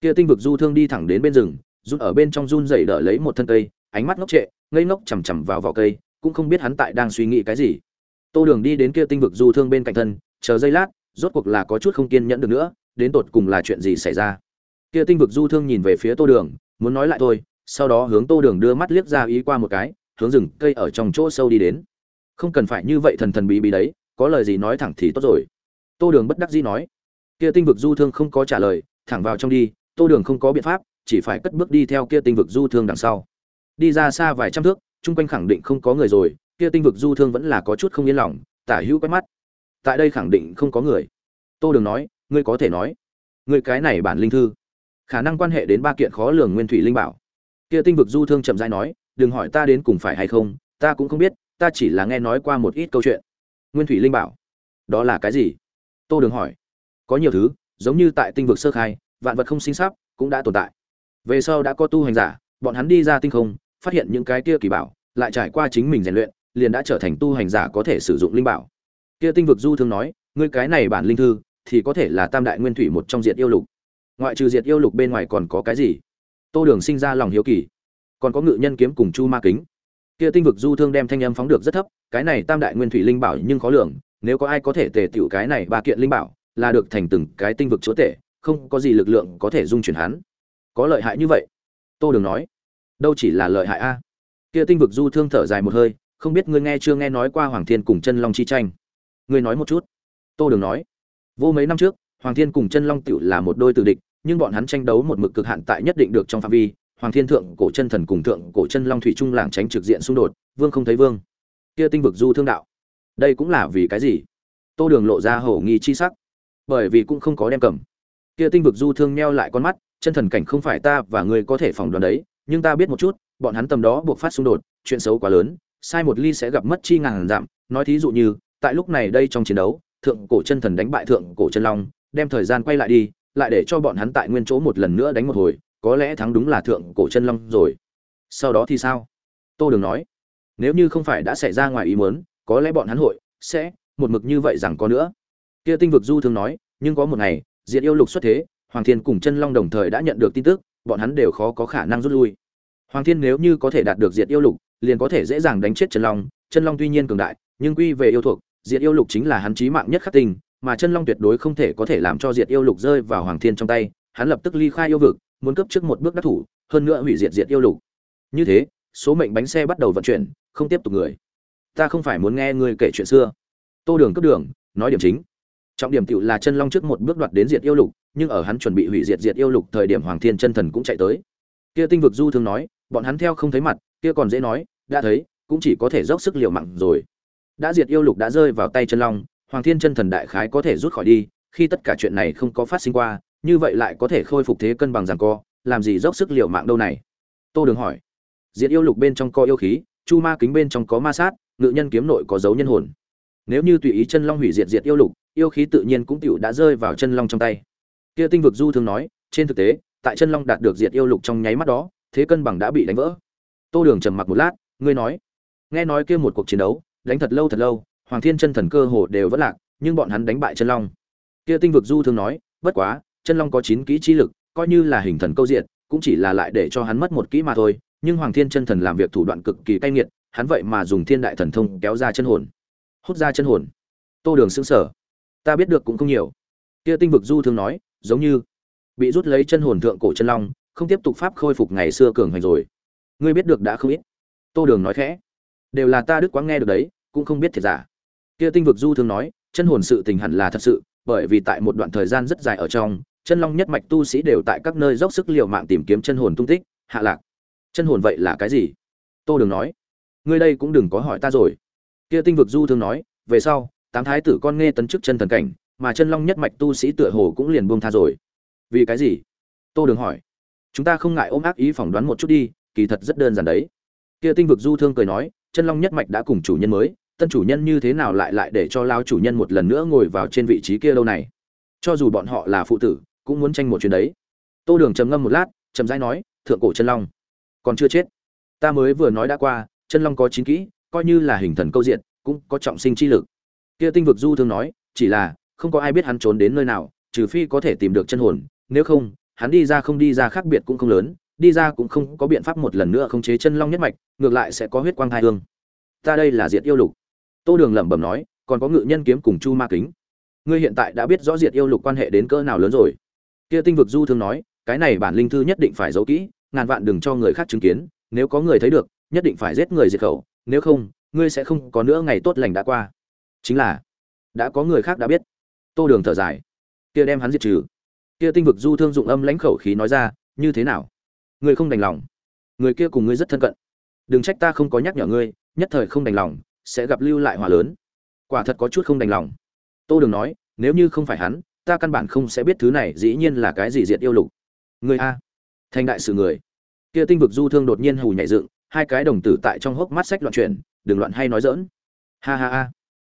Kia tinh vực du thương đi thẳng đến bên rừng, rút ở bên trong run dậy đỡ lấy một thân cây, ánh mắt ngốc trệ, ngây ngốc chằm chằm vào vỏ cây, cũng không biết hắn tại đang suy nghĩ cái gì tô đường đi đến kia tinh vực du thương bên cạnh thân, chờ giây lát, rốt cuộc là có chút không kiên nhẫn được nữa, đến tột cùng là chuyện gì xảy ra? Kia tinh vực du thương nhìn về phía tô đường, muốn nói lại thôi, sau đó hướng tô đường đưa mắt liếc ra ý qua một cái, hướng rừng cây ở trong chỗ sâu đi đến. Không cần phải như vậy thần thần bí bí đấy, có lời gì nói thẳng thì tốt rồi. Tô đường bất đắc dĩ nói. Kia tinh vực du thương không có trả lời, thẳng vào trong đi, tô đường không có biện pháp, chỉ phải cất bước đi theo kia tinh vực du thương đằng sau. Đi ra xa vài trăm thước, chung quanh khẳng định không có người rồi kia tinh vực du thương vẫn là có chút không yên lòng, tả hữu quét mắt. Tại đây khẳng định không có người. Tô đường nói, ngươi có thể nói. Ngươi cái này bản linh thư. Khả năng quan hệ đến ba kiện khó lường nguyên thủy linh bảo. Kia tinh vực du thương chậm rãi nói, đừng hỏi ta đến cùng phải hay không, ta cũng không biết, ta chỉ là nghe nói qua một ít câu chuyện. Nguyên thủy linh bảo, đó là cái gì? Tô đường hỏi. Có nhiều thứ, giống như tại tinh vực sơ khai, vạn vật không sinh sắp, cũng đã tồn tại. Về sau đã có tu hành giả, bọn hắn đi ra tinh không, phát hiện những cái kia kỳ bảo, lại trải qua chính mình rèn luyện liền đã trở thành tu hành giả có thể sử dụng linh bảo. Kia tinh vực du thương nói, ngươi cái này bản linh thư, thì có thể là tam đại nguyên thủy một trong diệt yêu lục. Ngoại trừ diệt yêu lục bên ngoài còn có cái gì? Tô đường sinh ra lòng hiếu kỳ. Còn có ngự nhân kiếm cùng chu ma kính. Kia tinh vực du thương đem thanh âm phóng được rất thấp, cái này tam đại nguyên thủy linh bảo nhưng khó lường, nếu có ai có thể tề tiểu cái này ba kiện linh bảo, là được thành từng cái tinh vực chúa tể, không có gì lực lượng có thể dung chuyển hắn. Có lợi hại như vậy? Tô đường nói. Đâu chỉ là lợi hại a. Kia tinh vực du thương thở dài một hơi không biết ngươi nghe chưa nghe nói qua hoàng thiên cùng chân long chi tranh. Ngươi nói một chút. Tô đường nói. Vô mấy năm trước, hoàng thiên cùng chân long tựu là một đôi tử địch, nhưng bọn hắn tranh đấu một mực cực hạn tại nhất định được trong phạm vi. Hoàng thiên thượng cổ chân thần cùng thượng cổ chân long thủy trung làng tránh trực diện xung đột, vương không thấy vương. Kia tinh vực du thương đạo. Đây cũng là vì cái gì? Tô đường lộ ra hổ nghi chi sắc. Bởi vì cũng không có đem cầm. Kia tinh vực du thương neo lại con mắt, chân thần cảnh không phải ta và ngươi có thể phỏng đoán đấy, nhưng ta biết một chút, bọn hắn tầm đó buộc phát xung đột, chuyện xấu quá lớn sai một ly sẽ gặp mất chi ngàn giảm. Nói thí dụ như, tại lúc này đây trong chiến đấu, thượng cổ chân thần đánh bại thượng cổ chân long, đem thời gian quay lại đi, lại để cho bọn hắn tại nguyên chỗ một lần nữa đánh một hồi, có lẽ thắng đúng là thượng cổ chân long rồi. Sau đó thì sao? Tô đường nói, nếu như không phải đã xảy ra ngoài ý muốn, có lẽ bọn hắn hội sẽ một mực như vậy rằng có nữa. Kia tinh vực du thường nói, nhưng có một ngày diện yêu lục xuất thế, hoàng thiên cùng chân long đồng thời đã nhận được tin tức, bọn hắn đều khó có khả năng rút lui. Hoàng thiên nếu như có thể đạt được diệt yêu lục liền có thể dễ dàng đánh chết chân long. Chân long tuy nhiên cường đại, nhưng quy về yêu thuộc, diệt yêu lục chính là hắn chí mạng nhất khắc tình mà chân long tuyệt đối không thể có thể làm cho diệt yêu lục rơi vào hoàng thiên trong tay. Hắn lập tức ly khai yêu vực, muốn cấp trước một bước đắc thủ, hơn nữa hủy diệt diệt yêu lục. Như thế, số mệnh bánh xe bắt đầu vận chuyển, không tiếp tục người. Ta không phải muốn nghe ngươi kể chuyện xưa. Tô đường cấp đường, nói điểm chính. Trọng điểm tựu là chân long trước một bước đoạt đến diệt yêu lục, nhưng ở hắn chuẩn bị hủy diệt diệt yêu lục thời điểm hoàng thiên chân thần cũng chạy tới. Kia tinh vực du thường nói, bọn hắn theo không thấy mặt, kia còn dễ nói đã thấy, cũng chỉ có thể dốc sức liều mạng rồi. Đã diệt yêu lục đã rơi vào tay chân long, hoàng thiên chân thần đại khái có thể rút khỏi đi, khi tất cả chuyện này không có phát sinh qua, như vậy lại có thể khôi phục thế cân bằng rằng co, làm gì dốc sức liều mạng đâu này? Tô đường hỏi. Diệt yêu lục bên trong có yêu khí, chu ma kính bên trong có ma sát, ngự nhân kiếm nội có dấu nhân hồn. Nếu như tùy ý chân long hủy diệt diệt yêu lục, yêu khí tự nhiên cũng tựu đã rơi vào chân long trong tay. Kia tinh vực du thường nói, trên thực tế, tại chân long đạt được diệt yêu lục trong nháy mắt đó, thế cân bằng đã bị đánh vỡ. Tô đường trầm mặc một lát ngươi nói. Nghe nói kia một cuộc chiến đấu, đánh thật lâu thật lâu, hoàng thiên chân thần cơ hồ đều vẫn lạc, nhưng bọn hắn đánh bại chân long. Kia tinh vực du thường nói, bất quá, chân long có chín kỹ chi lực, coi như là hình thần câu diện, cũng chỉ là lại để cho hắn mất một kỹ mà thôi, nhưng hoàng thiên chân thần làm việc thủ đoạn cực kỳ cay nghiệt, hắn vậy mà dùng thiên đại thần thông kéo ra chân hồn. Hút ra chân hồn. Tô đường xứng sở ta biết được cũng không nhiều. Kia tinh vực du thường nói, giống như bị rút lấy chân hồn thượng cổ chân long, không tiếp tục pháp khôi phục ngày xưa cường hoành rồi. Ngươi biết được đã không ít tô đường nói khẽ. Đều là ta đức quáng nghe được đấy, cũng không biết thiệt giả. Kia tinh vực du thường nói, chân hồn sự tình hẳn là thật sự, bởi vì tại một đoạn thời gian rất dài ở trong, chân long nhất mạch tu sĩ đều tại các nơi dốc sức liều mạng tìm kiếm chân hồn tung tích, hạ lạc. Chân hồn vậy là cái gì? Tô đường nói. Ngươi đây cũng đừng có hỏi ta rồi. Kia tinh vực du thường nói, về sau, tám thái tử con nghe tấn chức chân thần cảnh, mà chân long nhất mạch tu sĩ tựa hồ cũng liền buông tha rồi. Vì cái gì? Tô đường hỏi. Chúng ta không ngại ôm ác ý phỏng đoán một chút đi, kỳ thật rất đơn giản đấy kia tinh vực du thương cười nói, chân long nhất mạch đã cùng chủ nhân mới, tân chủ nhân như thế nào lại lại để cho lao chủ nhân một lần nữa ngồi vào trên vị trí kia lâu này? Cho dù bọn họ là phụ tử, cũng muốn tranh một chuyến đấy. Tô đường trầm ngâm một lát trầm rãi nói, thượng cổ chân long, còn chưa chết. Ta mới vừa nói đã qua, chân long có chín kỹ, coi như là hình thần câu diện, cũng có trọng sinh chi lực. Kia tinh vực du thương nói, chỉ là, không có ai biết hắn trốn đến nơi nào, trừ phi có thể tìm được chân hồn, nếu không, hắn đi ra không đi ra khác biệt cũng không lớn đi ra cũng không có biện pháp một lần nữa khống chế chân long nhất mạch, ngược lại sẽ có huyết quang thai hương. Ta đây là diệt yêu lục. Tô đường lẩm bẩm nói, còn có ngự nhân kiếm cùng chu ma kính. Ngươi hiện tại đã biết rõ diệt yêu lục quan hệ đến cỡ nào lớn rồi. Kia tinh vực du thương nói, cái này bản linh thư nhất định phải giấu kỹ, ngàn vạn đừng cho người khác chứng kiến, nếu có người thấy được, nhất định phải giết người diệt khẩu, nếu không, ngươi sẽ không có nữa ngày tốt lành đã qua. Chính là, đã có người khác đã biết. Tô đường thở dài. Kia đem hắn diệt trừ. Kia tinh vực du thương dụng âm lãnh khẩu khí nói ra, như thế nào? Ngươi không đành lòng. Người kia cùng ngươi rất thân cận. Đừng trách ta không có nhắc nhở ngươi, nhất thời không đành lòng, sẽ gặp lưu lại hỏa lớn. Quả thật có chút không đành lòng. Tô đường nói, nếu như không phải hắn, ta căn bản không sẽ biết thứ này, dĩ nhiên là cái gì diệt yêu lục. Người a. Thành đại sự người. Kia tinh vực du thương đột nhiên hù nhảy dựng, hai cái đồng tử tại trong hốc mắt sách loạn chuyển, đừng loạn hay nói dỡn ha ha ha.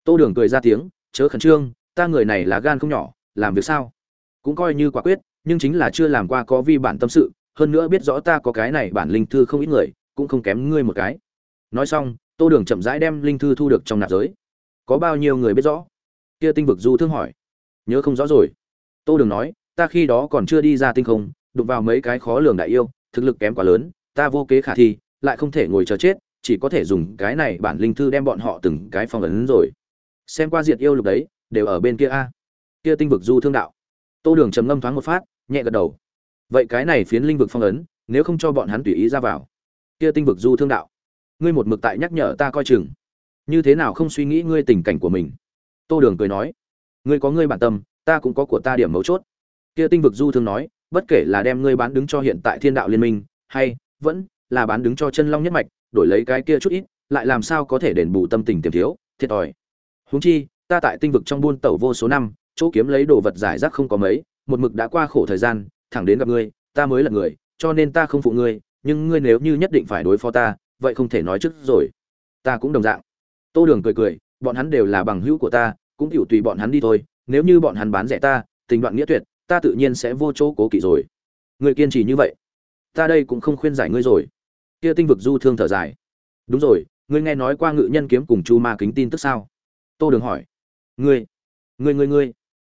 Tô đường cười ra tiếng, chớ khẩn trương, ta người này là gan không nhỏ, làm việc sao? Cũng coi như quả quyết, nhưng chính là chưa làm qua có vi bản tâm sự hơn nữa biết rõ ta có cái này bản linh thư không ít người, cũng không kém ngươi một cái. Nói xong, tô đường chậm rãi đem linh thư thu được trong nạp giới. Có bao nhiêu người biết rõ? Kia tinh vực du thương hỏi. Nhớ không rõ rồi. Tô đường nói, ta khi đó còn chưa đi ra tinh không, đụng vào mấy cái khó lường đại yêu, thực lực kém quá lớn, ta vô kế khả thi, lại không thể ngồi chờ chết, chỉ có thể dùng cái này bản linh thư đem bọn họ từng cái phong ấn rồi. Xem qua diệt yêu lục đấy, đều ở bên kia a. Kia tinh vực du thương đạo. Tô đường trầm ngâm thoáng một phát, nhẹ gật đầu vậy cái này phiến linh vực phong ấn, nếu không cho bọn hắn tùy ý ra vào, kia tinh vực du thương đạo, ngươi một mực tại nhắc nhở ta coi chừng. Như thế nào không suy nghĩ ngươi tình cảnh của mình? Tô đường cười nói, ngươi có ngươi bản tâm, ta cũng có của ta điểm mấu chốt. Kia tinh vực du thương nói, bất kể là đem ngươi bán đứng cho hiện tại thiên đạo liên minh, hay vẫn là bán đứng cho chân long nhất mạch, đổi lấy cái kia chút ít, lại làm sao có thể đền bù tâm tình tiềm thiếu, thiệt thòi. Huống chi, ta tại tinh vực trong buôn tẩu vô số năm, chỗ kiếm lấy đồ vật giải rác không có mấy, một mực đã qua khổ thời gian thẳng đến gặp ngươi, ta mới là người, cho nên ta không phụ ngươi, nhưng ngươi nếu như nhất định phải đối phó ta, vậy không thể nói trước rồi. Ta cũng đồng dạng. Tô đường cười cười, bọn hắn đều là bằng hữu của ta, cũng hữu tùy bọn hắn đi thôi, nếu như bọn hắn bán rẻ ta, tình đoạn nghĩa tuyệt, ta tự nhiên sẽ vô chỗ cố kỵ rồi. Ngươi kiên trì như vậy, ta đây cũng không khuyên giải ngươi rồi. Kia tinh vực du thương thở dài. Đúng rồi, ngươi nghe nói qua ngự nhân kiếm cùng chu ma kính tin tức sao? Tô đường hỏi. Ngươi ngươi ngươi ngươi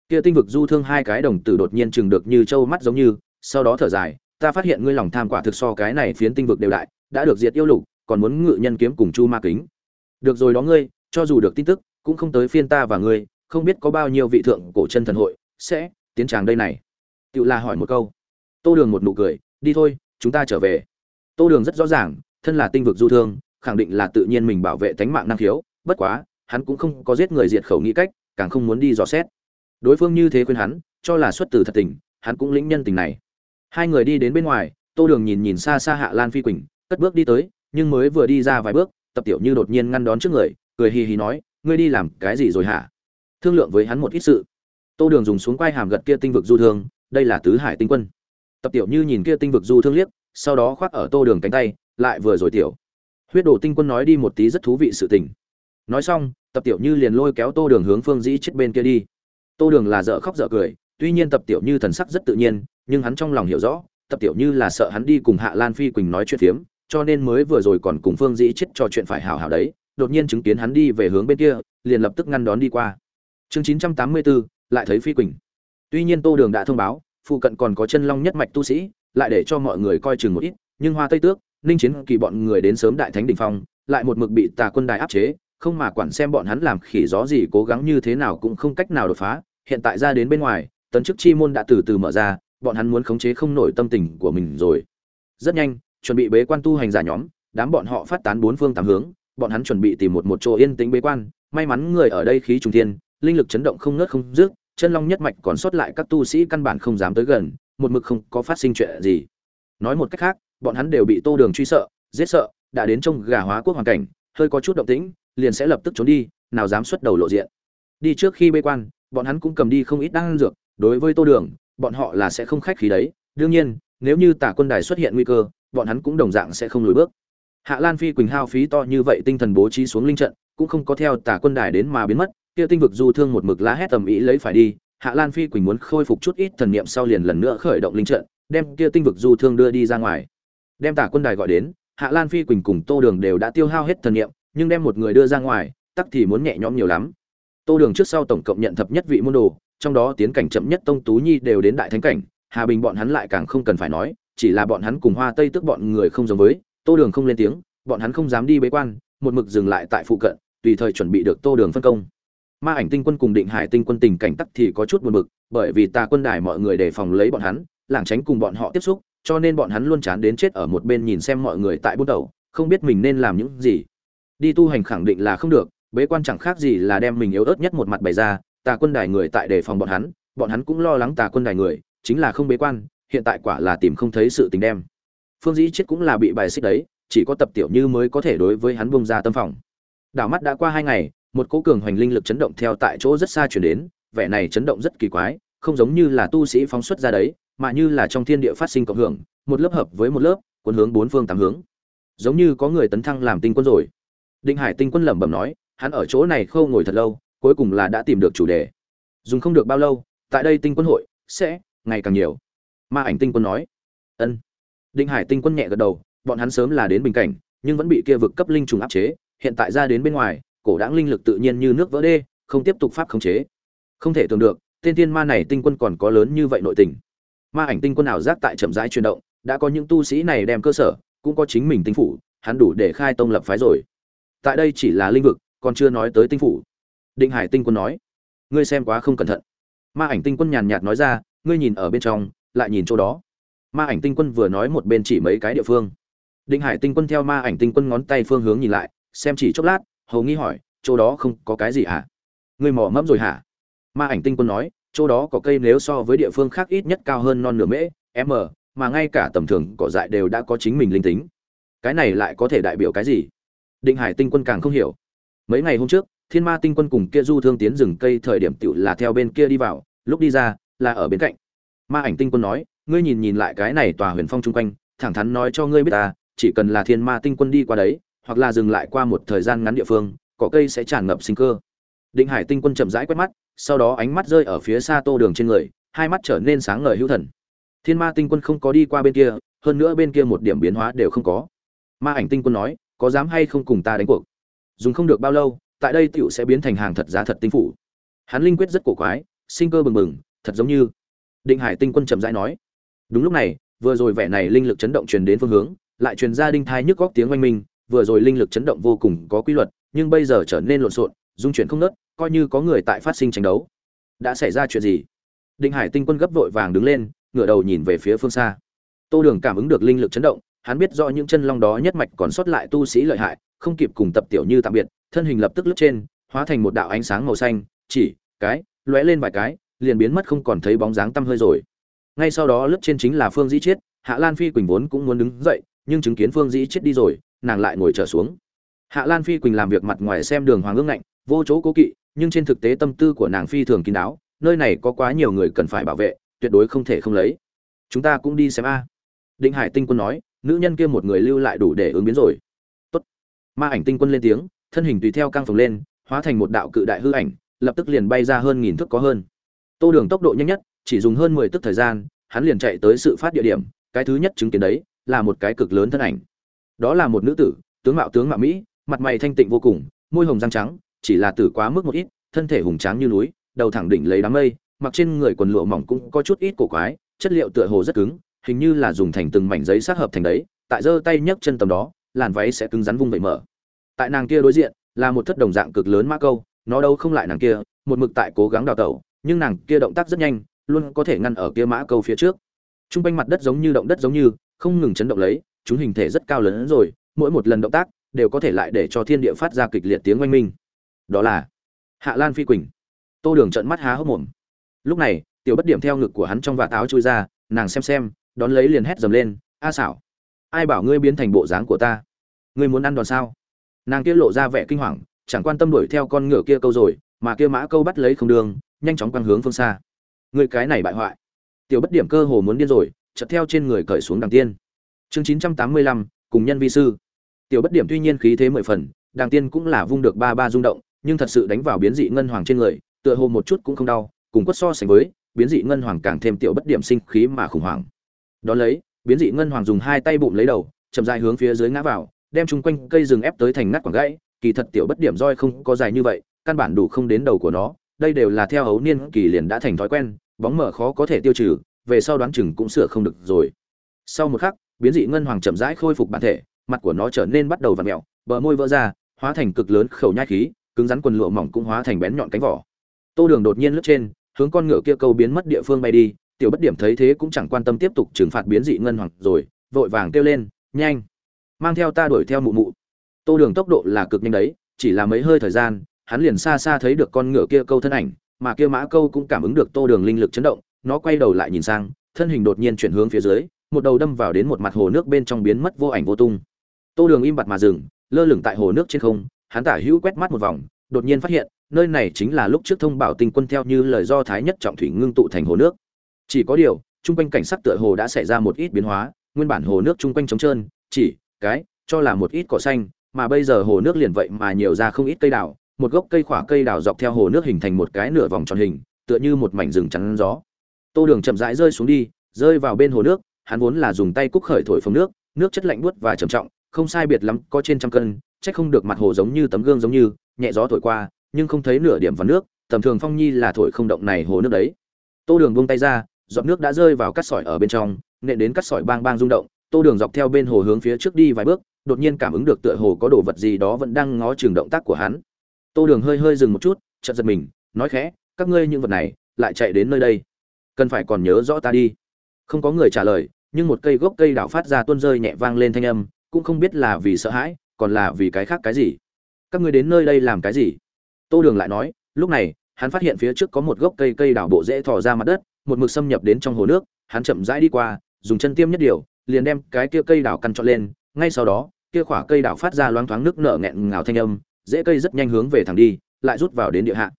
kia tinh vực du thương hai cái đồng tử đột nhiên chừng được như trâu mắt giống như, sau đó thở dài, ta phát hiện ngươi lòng tham quả thực so cái này phiến tinh vực đều đại, đã được diệt yêu lục, còn muốn ngự nhân kiếm cùng chu ma kính. Được rồi đó ngươi, cho dù được tin tức, cũng không tới phiên ta và ngươi, không biết có bao nhiêu vị thượng cổ chân thần hội sẽ tiến tràng đây này. Tự la hỏi một câu. Tô đường một nụ cười, đi thôi, chúng ta trở về. Tô đường rất rõ ràng, thân là tinh vực du thương, khẳng định là tự nhiên mình bảo vệ tánh mạng năng khiếu, bất quá, hắn cũng không có giết người diệt khẩu nghĩ cách, càng không muốn đi dò xét đối phương như thế khuyên hắn, cho là xuất từ thật tình, hắn cũng lĩnh nhân tình này. Hai người đi đến bên ngoài, tô đường nhìn nhìn xa xa hạ lan phi quỳnh, cất bước đi tới, nhưng mới vừa đi ra vài bước, tập tiểu như đột nhiên ngăn đón trước người, cười hì hì nói, ngươi đi làm cái gì rồi hả? Thương lượng với hắn một ít sự. Tô đường dùng xuống quai hàm gật kia tinh vực du thương, đây là tứ hải tinh quân. Tập tiểu như nhìn kia tinh vực du thương liếc, sau đó khoác ở tô đường cánh tay, lại vừa rồi tiểu. Huyết đồ tinh quân nói đi một tí rất thú vị sự tình. Nói xong, tập tiểu như liền lôi kéo tô đường hướng phương dĩ chết bên kia đi tô đường là dở khóc dở cười, tuy nhiên tập tiểu như thần sắc rất tự nhiên, nhưng hắn trong lòng hiểu rõ, tập tiểu như là sợ hắn đi cùng hạ lan phi quỳnh nói chuyện phiếm, cho nên mới vừa rồi còn cùng phương dĩ chết trò chuyện phải hào hào đấy, đột nhiên chứng kiến hắn đi về hướng bên kia, liền lập tức ngăn đón đi qua. Chương chín trăm tám mươi bốn lại thấy phi quỳnh. Tuy nhiên tô đường đã thông báo, phụ cận còn có chân long nhất mạch tu sĩ, lại để cho mọi người coi chừng một ít, nhưng hoa tây tước, ninh chiến kỳ bọn người đến sớm đại thánh đình phong, lại một mực bị tà quân đài áp chế không mà quản xem bọn hắn làm khỉ gió gì cố gắng như thế nào cũng không cách nào đột phá, hiện tại ra đến bên ngoài, tấn chức chi môn đã từ từ mở ra, bọn hắn muốn khống chế không nổi tâm tình của mình rồi. Rất nhanh, chuẩn bị bế quan tu hành giả nhóm, đám bọn họ phát tán bốn phương tám hướng, bọn hắn chuẩn bị tìm một một chỗ yên tĩnh bế quan, may mắn người ở đây khí trùng thiên, linh lực chấn động không ngớt không dứt, chân long nhất mạch còn sót lại các tu sĩ căn bản không dám tới gần, một mực không có phát sinh chuyện gì. Nói một cách khác, bọn hắn đều bị tô đường truy sợ, giết sợ, đã đến trong gà hóa quốc hoàn cảnh, hơi có chút động tĩnh liền sẽ lập tức trốn đi, nào dám xuất đầu lộ diện. Đi trước khi bê quan, bọn hắn cũng cầm đi không ít đan dược, đối với tô đường, bọn họ là sẽ không khách khí đấy. Đương nhiên, nếu như tả quân đài xuất hiện nguy cơ, bọn hắn cũng đồng dạng sẽ không lùi bước. Hạ lan phi quỳnh hao phí to như vậy tinh thần bố trí xuống linh trận, cũng không có theo tả quân đài đến mà biến mất, kia tinh vực du thương một mực lá hét tầm ý lấy phải đi. Hạ lan phi quỳnh muốn khôi phục chút ít thần niệm sau liền lần nữa khởi động linh trận, đem kia tinh vực du thương đưa đi ra ngoài. Đem tả quân đài gọi đến, hạ lan phi quỳnh cùng tô đường đều đã tiêu hao hết thần niệm nhưng đem một người đưa ra ngoài, tắc thì muốn nhẹ nhõm nhiều lắm. Tô đường trước sau tổng cộng nhận thập nhất vị môn đồ, trong đó tiến cảnh chậm nhất tông tú nhi đều đến đại thánh cảnh, hà bình bọn hắn lại càng không cần phải nói, chỉ là bọn hắn cùng hoa tây tức bọn người không giống với, tô đường không lên tiếng, bọn hắn không dám đi bế quan, một mực dừng lại tại phụ cận, tùy thời chuẩn bị được tô đường phân công. Ma ảnh tinh quân cùng định hải tinh quân tình cảnh tắc thì có chút buồn bực, bởi vì tà quân đài mọi người đề phòng lấy bọn hắn, lảng tránh cùng bọn họ tiếp xúc, cho nên bọn hắn luôn chán đến chết ở một bên nhìn xem mọi người tại bút đầu không biết mình nên làm những gì đi tu hành khẳng định là không được, bế quan chẳng khác gì là đem mình yếu ớt nhất một mặt bày ra, tà quân đài người tại đề phòng bọn hắn bọn hắn cũng lo lắng tà quân đài người, chính là không bế quan, hiện tại quả là tìm không thấy sự tình đem. Phương dĩ chết cũng là bị bài xích đấy, chỉ có tập tiểu như mới có thể đối với hắn bông ra tâm phòng. Đảo mắt đã qua hai ngày, một cỗ cường hoành linh lực chấn động theo tại chỗ rất xa chuyển đến, vẻ này chấn động rất kỳ quái, không giống như là tu sĩ phóng xuất ra đấy, mà như là trong thiên địa phát sinh cộng hưởng, một lớp hợp với một lớp quân hướng bốn phương tám hướng. Giống như có người tấn thăng làm tinh quân rồi định hải tinh quân lẩm bẩm nói, hắn ở chỗ này khâu ngồi thật lâu, cuối cùng là đã tìm được chủ đề. Dùng không được bao lâu, tại đây tinh quân hội sẽ ngày càng nhiều. Ma ảnh tinh quân nói. Ân. Định hải tinh quân nhẹ gật đầu, bọn hắn sớm là đến bình cảnh, nhưng vẫn bị kia vực cấp linh trùng áp chế, hiện tại ra đến bên ngoài, cổ đãng linh lực tự nhiên như nước vỡ đê, không tiếp tục pháp khống chế. Không thể tưởng được, tên tiên ma này tinh quân còn có lớn như vậy nội tình. Ma ảnh tinh quân ảo giác tại chậm rãi chuyển động, đã có những tu sĩ này đem cơ sở, cũng có chính mình tinh phủ, hắn đủ để khai tông lập phái rồi tại đây chỉ là linh vực, còn chưa nói tới tinh phủ. Định hải tinh quân nói, ngươi xem quá không cẩn thận. Ma ảnh tinh quân nhàn nhạt nói ra, ngươi nhìn ở bên trong, lại nhìn chỗ đó. Ma ảnh tinh quân vừa nói một bên chỉ mấy cái địa phương. Định hải tinh quân theo ma ảnh tinh quân ngón tay phương hướng nhìn lại, xem chỉ chốc lát, hầu nghi hỏi, chỗ đó không có cái gì hả? Ngươi mò mẫm rồi hả? Ma ảnh tinh quân nói, chỗ đó có cây nếu so với địa phương khác ít nhất cao hơn non nửa mễ, m, mà ngay cả tầm thường cỏ dại đều đã có chính mình linh tính. Cái này lại có thể đại biểu cái gì? Định hải tinh quân càng không hiểu. Mấy ngày hôm trước, thiên ma tinh quân cùng kia du thương tiến rừng cây thời điểm tựu là theo bên kia đi vào, lúc đi ra, là ở bên cạnh. Ma ảnh tinh quân nói, ngươi nhìn nhìn lại cái này tòa huyền phong chung quanh, thẳng thắn nói cho ngươi biết ta, chỉ cần là thiên ma tinh quân đi qua đấy, hoặc là dừng lại qua một thời gian ngắn địa phương, cỏ cây sẽ tràn ngập sinh cơ. Định hải tinh quân chậm rãi quét mắt, sau đó ánh mắt rơi ở phía xa tô đường trên người, hai mắt trở nên sáng ngời hữu thần. Thiên ma tinh quân không có đi qua bên kia, hơn nữa bên kia một điểm biến hóa đều không có. Ma ảnh tinh quân nói có dám hay không cùng ta đánh cuộc? Dùng không được bao lâu, tại đây tựu sẽ biến thành hàng thật giá thật tinh phủ. Hắn linh quyết rất cổ quái, sinh cơ bừng bừng, thật giống như định hải tinh quân chậm rãi nói. Đúng lúc này, vừa rồi vẻ này linh lực chấn động truyền đến phương hướng, lại truyền ra đinh thai nhức góc tiếng oanh minh, vừa rồi linh lực chấn động vô cùng có quy luật, nhưng bây giờ trở nên lộn xộn, dung chuyển không nớt, coi như có người tại phát sinh tranh đấu. Đã xảy ra chuyện gì? Định hải tinh quân gấp vội vàng đứng lên, ngửa đầu nhìn về phía phương xa. Tô đường cảm ứng được linh lực chấn động hắn biết rõ những chân long đó nhất mạch còn sót lại tu sĩ lợi hại, không kịp cùng tập tiểu như tạm biệt, thân hình lập tức lướt trên, hóa thành một đạo ánh sáng màu xanh, chỉ, cái, lóe lên vài cái, liền biến mất không còn thấy bóng dáng tăm hơi rồi. Ngay sau đó lướt trên chính là phương dĩ chiết, hạ lan phi quỳnh vốn cũng muốn đứng dậy, nhưng chứng kiến phương dĩ chiết đi rồi, nàng lại ngồi trở xuống. Hạ lan phi quỳnh làm việc mặt ngoài xem đường hoàng ương ngạnh, vô chỗ cố kỵ, nhưng trên thực tế tâm tư của nàng phi thường kín đáo, nơi này có quá nhiều người cần phải bảo vệ, tuyệt đối không thể không lấy. Chúng ta cũng đi xem a. Định hải tinh quân nói nữ nhân kia một người lưu lại đủ để ứng biến rồi. Tốt. Ma ảnh tinh quân lên tiếng, thân hình tùy theo căng phồng lên, hóa thành một đạo cự đại hư ảnh, lập tức liền bay ra hơn nghìn thước có hơn. Tô đường tốc độ nhanh nhất, chỉ dùng hơn mười tức thời gian, hắn liền chạy tới sự phát địa điểm, cái thứ nhất chứng kiến đấy, là một cái cực lớn thân ảnh. Đó là một nữ tử, tướng mạo tướng mạo mỹ, mặt mày thanh tịnh vô cùng, môi hồng răng trắng, chỉ là tử quá mức một ít, thân thể hùng tráng như núi, đầu thẳng đỉnh lấy đám mây, mặc trên người quần lụa mỏng cũng có chút ít cổ quái, chất liệu tựa hồ rất cứng hình như là dùng thành từng mảnh giấy sát hợp thành đấy tại giơ tay nhấc chân tầm đó làn váy sẽ cứng rắn vung vẩy mở tại nàng kia đối diện là một thất đồng dạng cực lớn mã câu nó đâu không lại nàng kia một mực tại cố gắng đào tẩu nhưng nàng kia động tác rất nhanh luôn có thể ngăn ở kia mã câu phía trước Trung quanh mặt đất giống như động đất giống như, không ngừng chấn động lấy, chúng hình thể rất cao lớn rồi, mỗi một lần động tác đều có thể lại để cho thiên địa phát ra kịch liệt tiếng oanh minh. Đó là Hạ Lan Phi Quỳnh. Tô Đường trợn mắt há hốc mồm. Lúc này, tiểu bất điểm theo ngực của hắn trong vạt áo chui ra, nàng xem xem, đón lấy liền hét dầm lên, "A xảo, ai bảo ngươi biến thành bộ dáng của ta? Ngươi muốn ăn đòn sao?" Nàng kia lộ ra vẻ kinh hoàng, chẳng quan tâm đuổi theo con ngựa kia câu rồi, mà kia mã câu bắt lấy không đường, nhanh chóng quăng hướng phương xa. Ngươi cái này bại hoại. Tiểu bất điểm cơ hồ muốn điên rồi, chợt theo trên người cởi xuống đằng tiên. Chương 985, cùng nhân vi sư. Tiểu bất điểm tuy nhiên khí thế mười phần, đằng tiên cũng là vung được ba ba rung động, nhưng thật sự đánh vào biến dị ngân hoàng trên người, tựa hồ một chút cũng không đau, cùng quất so sánh với, biến dị ngân hoàng càng thêm tiểu bất điểm sinh khí mà khủng hoảng. Đó lấy, biến dị ngân hoàng dùng hai tay bụng lấy đầu, chậm rãi hướng phía dưới ngã vào, đem chung quanh cây rừng ép tới thành ngắt quảng gãy, kỳ thật tiểu bất điểm roi không có dài như vậy, căn bản đủ không đến đầu của nó, đây đều là theo hấu niên kỳ liền đã thành thói quen, bóng mở khó có thể tiêu trừ, về sau đoán chừng cũng sửa không được rồi. Sau một khắc, biến dị ngân hoàng chậm rãi khôi phục bản thể, mặt của nó trở nên bắt đầu vặn mèo, bờ môi vỡ ra, hóa thành cực lớn khẩu nhai khí, cứng rắn quần lụa mỏng cũng hóa thành bén nhọn cánh vỏ. Tô Đường đột nhiên lướt trên, hướng con ngựa kia câu biến mất địa phương bay đi, tiểu bất điểm thấy thế cũng chẳng quan tâm tiếp tục trừng phạt biến dị ngân hoàng rồi, vội vàng kêu lên, "Nhanh, mang theo ta đuổi theo mụ mụ." Tô Đường tốc độ là cực nhanh đấy, chỉ là mấy hơi thời gian, hắn liền xa xa thấy được con ngựa kia câu thân ảnh, mà kia mã câu cũng cảm ứng được Tô Đường linh lực chấn động, nó quay đầu lại nhìn sang, thân hình đột nhiên chuyển hướng phía dưới, một đầu đâm vào đến một mặt hồ nước bên trong biến mất vô ảnh vô tung. Tô Đường im bặt mà dừng, lơ lửng tại hồ nước trên không, hắn tả hữu quét mắt một vòng, đột nhiên phát hiện, nơi này chính là lúc trước thông bảo tinh quân theo như lời do thái nhất trọng thủy ngưng tụ thành hồ nước. Chỉ có điều, trung quanh cảnh sắc tựa hồ đã xảy ra một ít biến hóa, nguyên bản hồ nước trung quanh trống trơn, chỉ cái cho là một ít cỏ xanh, mà bây giờ hồ nước liền vậy mà nhiều ra không ít cây đào, một gốc cây khỏa cây đào dọc theo hồ nước hình thành một cái nửa vòng tròn hình, tựa như một mảnh rừng chắn gió. Tô Đường chậm rãi rơi xuống đi, rơi vào bên hồ nước, hắn vốn là dùng tay cúc khởi thổi phồng nước, nước chất lạnh buốt và trầm trọng, không sai biệt lắm, có trên trăm cân, chắc không được mặt hồ giống như tấm gương giống như, nhẹ gió thổi qua, nhưng không thấy nửa điểm vào nước, tầm thường phong nhi là thổi không động này hồ nước đấy. Tô Đường buông tay ra, giọt nước đã rơi vào cát sỏi ở bên trong, nện đến cát sỏi bang bang rung động, Tô Đường dọc theo bên hồ hướng phía trước đi vài bước, đột nhiên cảm ứng được tựa hồ có đồ vật gì đó vẫn đang ngó chừng động tác của hắn. Tô Đường hơi hơi dừng một chút, chợt giật mình, nói khẽ, các ngươi những vật này lại chạy đến nơi đây, cần phải còn nhớ rõ ta đi. Không có người trả lời, nhưng một cây gốc cây đảo phát ra tuôn rơi nhẹ vang lên thanh âm, cũng không biết là vì sợ hãi, còn là vì cái khác cái gì. Các ngươi đến nơi đây làm cái gì? Tô Đường lại nói, lúc này, hắn phát hiện phía trước có một gốc cây cây đảo bộ rễ thò ra mặt đất, một mực xâm nhập đến trong hồ nước, hắn chậm rãi đi qua, dùng chân tiêm nhất điều, liền đem cái kia cây đảo căn trọn lên, ngay sau đó, kia khỏa cây đảo phát ra loáng thoáng nước nở nghẹn ngào thanh âm, rễ cây rất nhanh hướng về thẳng đi, lại rút vào đến địa hạ.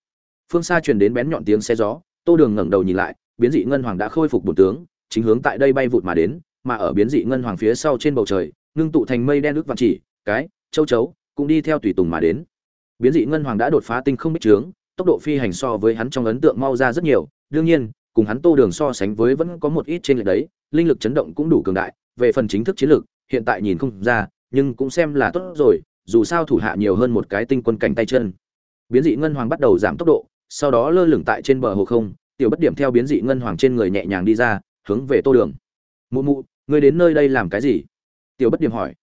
Phương xa truyền đến bén nhọn tiếng xe gió, Tô Đường ngẩng đầu nhìn lại, biến dị ngân hoàng đã khôi phục bổn tướng, chính hướng tại đây bay vụt mà đến, mà ở biến dị ngân hoàng phía sau trên bầu trời, ngưng tụ thành mây đen nước vạn chỉ, cái, châu chấu, cũng đi theo tùy tùng mà đến. Biến dị ngân hoàng đã đột phá tinh không bích trướng, tốc độ phi hành so với hắn trong ấn tượng mau ra rất nhiều, đương nhiên, cùng hắn Tô Đường so sánh với vẫn có một ít trên lệch đấy, linh lực chấn động cũng đủ cường đại, về phần chính thức chiến lược, hiện tại nhìn không ra, nhưng cũng xem là tốt rồi, dù sao thủ hạ nhiều hơn một cái tinh quân cảnh tay chân. Biến dị ngân hoàng bắt đầu giảm tốc độ, sau đó lơ lửng tại trên bờ hồ không, tiểu bất điểm theo biến dị ngân hoàng trên người nhẹ nhàng đi ra, hướng về Tô Đường. "Mụ mụ, ngươi đến nơi đây làm cái gì?" Tiểu bất điểm hỏi.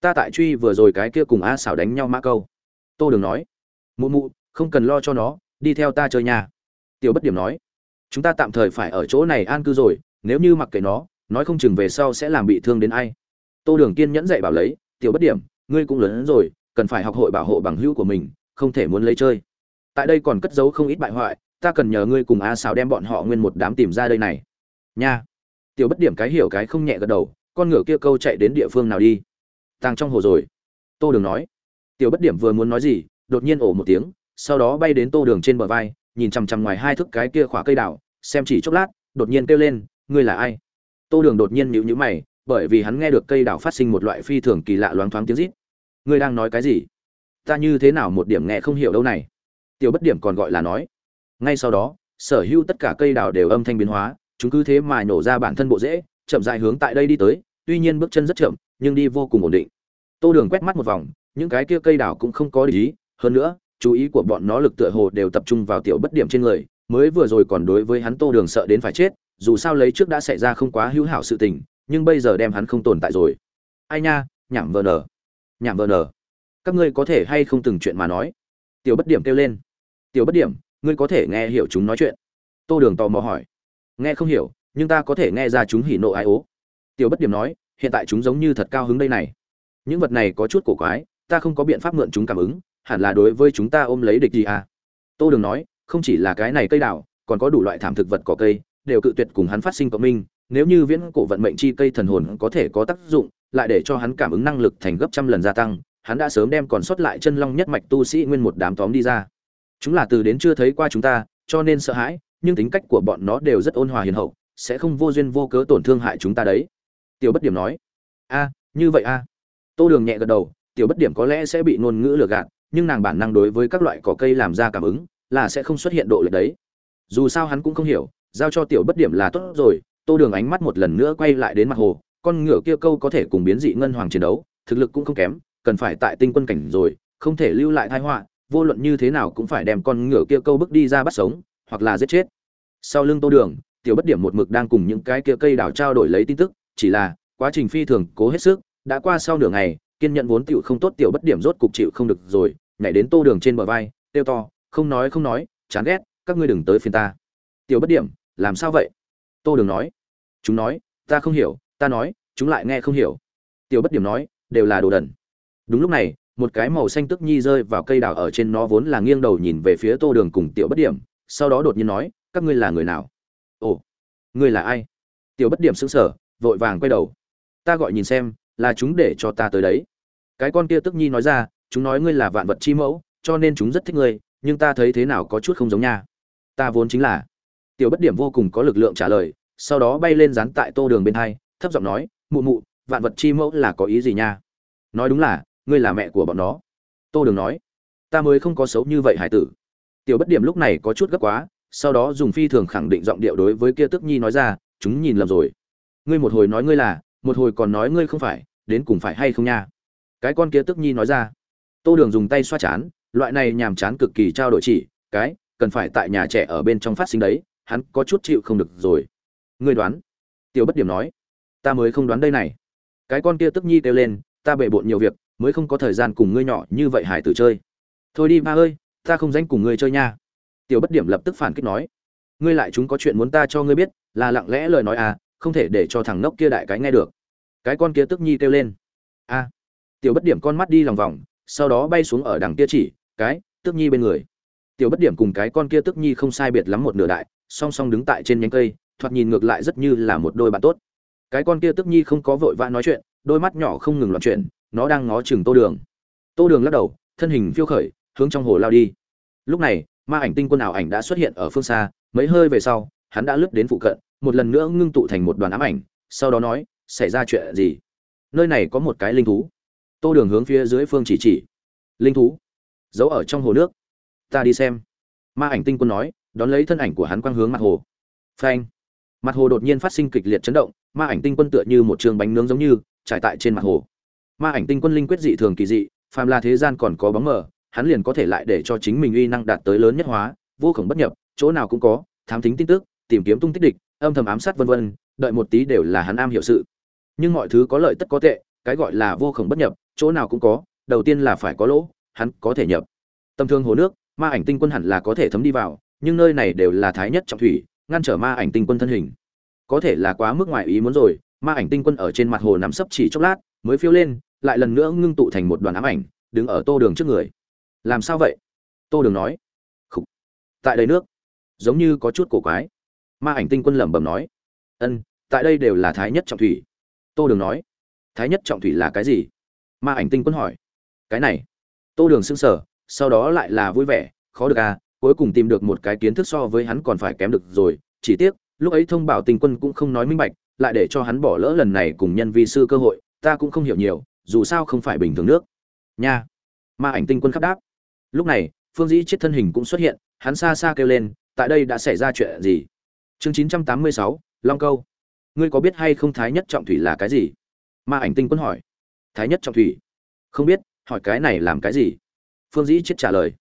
"Ta tại truy vừa rồi cái kia cùng A xảo đánh nhau mã câu." Tô Đường nói. "Mụ mụ, không cần lo cho nó, đi theo ta chơi nhà." Tiểu bất điểm nói. "Chúng ta tạm thời phải ở chỗ này an cư rồi, nếu như mặc kệ nó, nói không chừng về sau sẽ làm bị thương đến ai." Tô Đường kiên nhẫn dạy bảo lấy, "Tiểu bất điểm, ngươi cũng lớn rồi, cần phải học hội bảo hộ bằng hữu của mình, không thể muốn lấy chơi." tại đây còn cất giấu không ít bại hoại ta cần nhờ ngươi cùng a xào đem bọn họ nguyên một đám tìm ra đây này. Nha. Tiểu bất điểm cái hiểu cái không nhẹ gật đầu con ngựa kia câu chạy đến địa phương nào đi? Tàng trong hồ rồi. Tô đường nói. Tiểu bất điểm vừa muốn nói gì đột nhiên ổ một tiếng sau đó bay đến tô đường trên bờ vai nhìn chằm chằm ngoài hai thước cái kia khỏa cây đào, xem chỉ chốc lát đột nhiên kêu lên ngươi là ai? Tô đường đột nhiên nhíu nhíu mày bởi vì hắn nghe được cây đào phát sinh một loại phi thường kỳ lạ loáng thoáng tiếng rít. Ngươi đang nói cái gì? Ta như thế nào một điểm nghe không hiểu đâu này? Tiểu bất điểm còn gọi là nói. Ngay sau đó sở hữu tất cả cây đào đều âm thanh biến hóa chúng cứ thế mà nổ ra bản thân bộ rễ chậm rãi hướng tại đây đi tới tuy nhiên bước chân rất chậm nhưng đi vô cùng ổn định. Tô đường quét mắt một vòng những cái kia cây đào cũng không có lý hơn nữa chú ý của bọn nó lực tựa hồ đều tập trung vào tiểu bất điểm trên người, mới vừa rồi còn đối với hắn tô đường sợ đến phải chết, dù sao lấy trước đã xảy ra không quá hữu hảo sự tình, nhưng bây giờ đem hắn không tồn tại rồi. Ai nha, nhảm vờ nở nhảm vờ nở các ngươi có thể hay không từng chuyện mà nói? Tiểu bất điểm kêu lên. Tiểu bất điểm, ngươi có thể nghe hiểu chúng nói chuyện. Tô đường tò mò hỏi. Nghe không hiểu, nhưng ta có thể nghe ra chúng hỉ nộ ai ố. Tiểu bất điểm nói, hiện tại chúng giống như thật cao hứng đây này. Những vật này có chút cổ quái, ta không có biện pháp mượn chúng cảm ứng hẳn là đối với chúng ta ôm lấy địch gì à? Tô đường nói không chỉ là cái này cây đảo, còn có đủ loại thảm thực vật cỏ cây đều cự tuyệt cùng hắn phát sinh cộng minh. Nếu như viễn cổ vận mệnh chi cây thần hồn có thể có tác dụng lại để cho hắn cảm ứng năng lực thành gấp trăm lần gia tăng hắn đã sớm đem còn sót lại chân long nhất mạch tu sĩ nguyên một đám tóm đi ra. Chúng là từ đến chưa thấy qua chúng ta cho nên sợ hãi nhưng tính cách của bọn nó đều rất ôn hòa hiền hậu sẽ không vô duyên vô cớ tổn thương hại chúng ta đấy. Tiểu bất điểm nói a như vậy a. Tô đường nhẹ gật đầu tiểu bất điểm có lẽ sẽ bị ngôn ngữ lừa gạt nhưng nàng bản năng đối với các loại cỏ cây làm ra cảm ứng là sẽ không xuất hiện độ lệch đấy. Dù sao hắn cũng không hiểu, giao cho tiểu bất điểm là tốt rồi, tô đường ánh mắt một lần nữa quay lại đến mặt hồ, con ngựa kia câu có thể cùng biến dị ngân hoàng chiến đấu, thực lực cũng không kém, cần phải tại tinh quân cảnh rồi, không thể lưu lại tai họa, vô luận như thế nào cũng phải đem con ngựa kia câu bước đi ra bắt sống, hoặc là giết chết. Sau lưng tô đường, tiểu bất điểm một mực đang cùng những cái kia cây đào trao đổi lấy tin tức, chỉ là, quá trình phi thường cố hết sức, đã qua sau nửa ngày, kiên nhận vốn tiểu không tốt tiểu bất điểm rốt cục chịu không được rồi nhảy đến tô đường trên bờ vai tiêu to, không nói không nói, chán ghét, các ngươi đừng tới phiền ta. Tiểu bất điểm, làm sao vậy? Tô đường nói. Chúng nói, ta không hiểu, ta nói, chúng lại nghe không hiểu. Tiểu bất điểm nói, đều là đồ đần. Đúng lúc này, một cái màu xanh tức nhi rơi vào cây đào ở trên nó vốn là nghiêng đầu nhìn về phía tô đường cùng tiểu bất điểm, sau đó đột nhiên nói, các ngươi là người nào? Ồ, ngươi là ai? Tiểu bất điểm sững sờ, vội vàng quay đầu. Ta gọi nhìn xem, là chúng để cho ta tới đấy. Cái con kia tức nhi nói ra chúng nói ngươi là vạn vật chi mẫu, cho nên chúng rất thích ngươi, nhưng ta thấy thế nào có chút không giống nha. Ta vốn chính là tiểu bất điểm vô cùng có lực lượng trả lời, sau đó bay lên dán tại tô đường bên hai, thấp giọng nói, mụ mụ, vạn vật chi mẫu là có ý gì nha? Nói đúng là, ngươi là mẹ của bọn nó. Tô đường nói, ta mới không có xấu như vậy hải tử. Tiểu bất điểm lúc này có chút gấp quá, sau đó dùng phi thường khẳng định giọng điệu đối với kia tức nhi nói ra, chúng nhìn lầm rồi. Ngươi một hồi nói ngươi là, một hồi còn nói ngươi không phải, đến cùng phải hay không nha? Cái con kia tức nhi nói ra tô đường dùng tay xoa chán, loại này nhàm chán cực kỳ trao đổi chỉ, cái, cần phải tại nhà trẻ ở bên trong phát sinh đấy, hắn có chút chịu không được rồi. Ngươi đoán. Tiểu bất điểm nói. Ta mới không đoán đây này. Cái con kia tức nhi kêu lên, ta bệ bộn nhiều việc, mới không có thời gian cùng ngươi nhỏ như vậy hải tử chơi. Thôi đi, ba ơi, ta không dánh cùng ngươi chơi nha. Tiểu bất điểm lập tức phản kích nói. Ngươi lại chúng có chuyện muốn ta cho ngươi biết, là lặng lẽ lời nói à không thể để cho thằng nốc kia đại cái nghe được. Cái con kia tức nhi kêu lên. A. Tiểu bất điểm con mắt đi lòng vòng sau đó bay xuống ở đằng kia chỉ, cái tước nhi bên người. Tiểu bất điểm cùng cái con kia tước nhi không sai biệt lắm một nửa đại, song song đứng tại trên nhánh cây, thoạt nhìn ngược lại rất như là một đôi bạn tốt. Cái con kia tước nhi không có vội vã nói chuyện, đôi mắt nhỏ không ngừng loạn chuyện nó đang ngó chừng tô đường. Tô đường lắc đầu, thân hình phiêu khởi, hướng trong hồ lao đi. Lúc này, ma ảnh tinh quân ảo ảnh đã xuất hiện ở phương xa, mấy hơi về sau, hắn đã lướt đến phụ cận, một lần nữa ngưng tụ thành một đoàn ám ảnh, sau đó nói, xảy ra chuyện gì? Nơi này có một cái linh thú tô đường hướng phía dưới phương chỉ chỉ. Linh thú. Giấu ở trong hồ nước. Ta đi xem. Ma ảnh tinh quân nói, đón lấy thân ảnh của hắn quang hướng mặt hồ. Phanh. Mặt hồ đột nhiên phát sinh kịch liệt chấn động, ma ảnh tinh quân tựa như một trường bánh nướng giống như, trải tại trên mặt hồ. Ma ảnh tinh quân linh quyết dị thường kỳ dị, phàm là thế gian còn có bóng mờ, hắn liền có thể lại để cho chính mình uy năng đạt tới lớn nhất hóa, vô khổng bất nhập, chỗ nào cũng có, thám thính tin tức, tìm kiếm tung tích địch, âm thầm ám sát vân vân, đợi một tí đều là hắn am hiểu sự. Nhưng mọi thứ có lợi tất có tệ, cái gọi là vô khổng bất nhập chỗ nào cũng có, đầu tiên là phải có lỗ, hắn có thể nhập. Tầm thường hồ nước, ma ảnh tinh quân hẳn là có thể thấm đi vào, nhưng nơi này đều là thái nhất trọng thủy, ngăn trở ma ảnh tinh quân thân hình. Có thể là quá mức ngoài ý muốn rồi, ma ảnh tinh quân ở trên mặt hồ nắm sấp chỉ chốc lát, mới phiêu lên, lại lần nữa ngưng tụ thành một đoàn ám ảnh, đứng ở tô đường trước người. Làm sao vậy? Tô đường nói. Khủ. tại đây nước. Giống như có chút cổ quái. Ma ảnh tinh quân lẩm bẩm nói. Ân, tại đây đều là thái nhất trọng thủy. Tô đường nói. Thái nhất trọng thủy là cái gì? Ma ảnh tinh quân hỏi. Cái này, tô đường xưng sở sau đó lại là vui vẻ, khó được à cuối cùng tìm được một cái kiến thức so với hắn còn phải kém được rồi. Chỉ tiếc, lúc ấy thông bảo tinh quân cũng không nói minh bạch, lại để cho hắn bỏ lỡ lần này cùng nhân vi sư cơ hội, ta cũng không hiểu nhiều, dù sao không phải bình thường nước. Nha. Ma ảnh tinh quân khắp đáp. Lúc này, phương dĩ chết thân hình cũng xuất hiện, hắn xa xa kêu lên, tại đây đã xảy ra chuyện gì? Chương chín trăm tám mươi sáu, long câu. Ngươi có biết hay không thái nhất trọng thủy là cái gì? Ma ảnh tinh quân hỏi thái nhất trọng thủy. Không biết, hỏi cái này làm cái gì? Phương dĩ chết trả lời.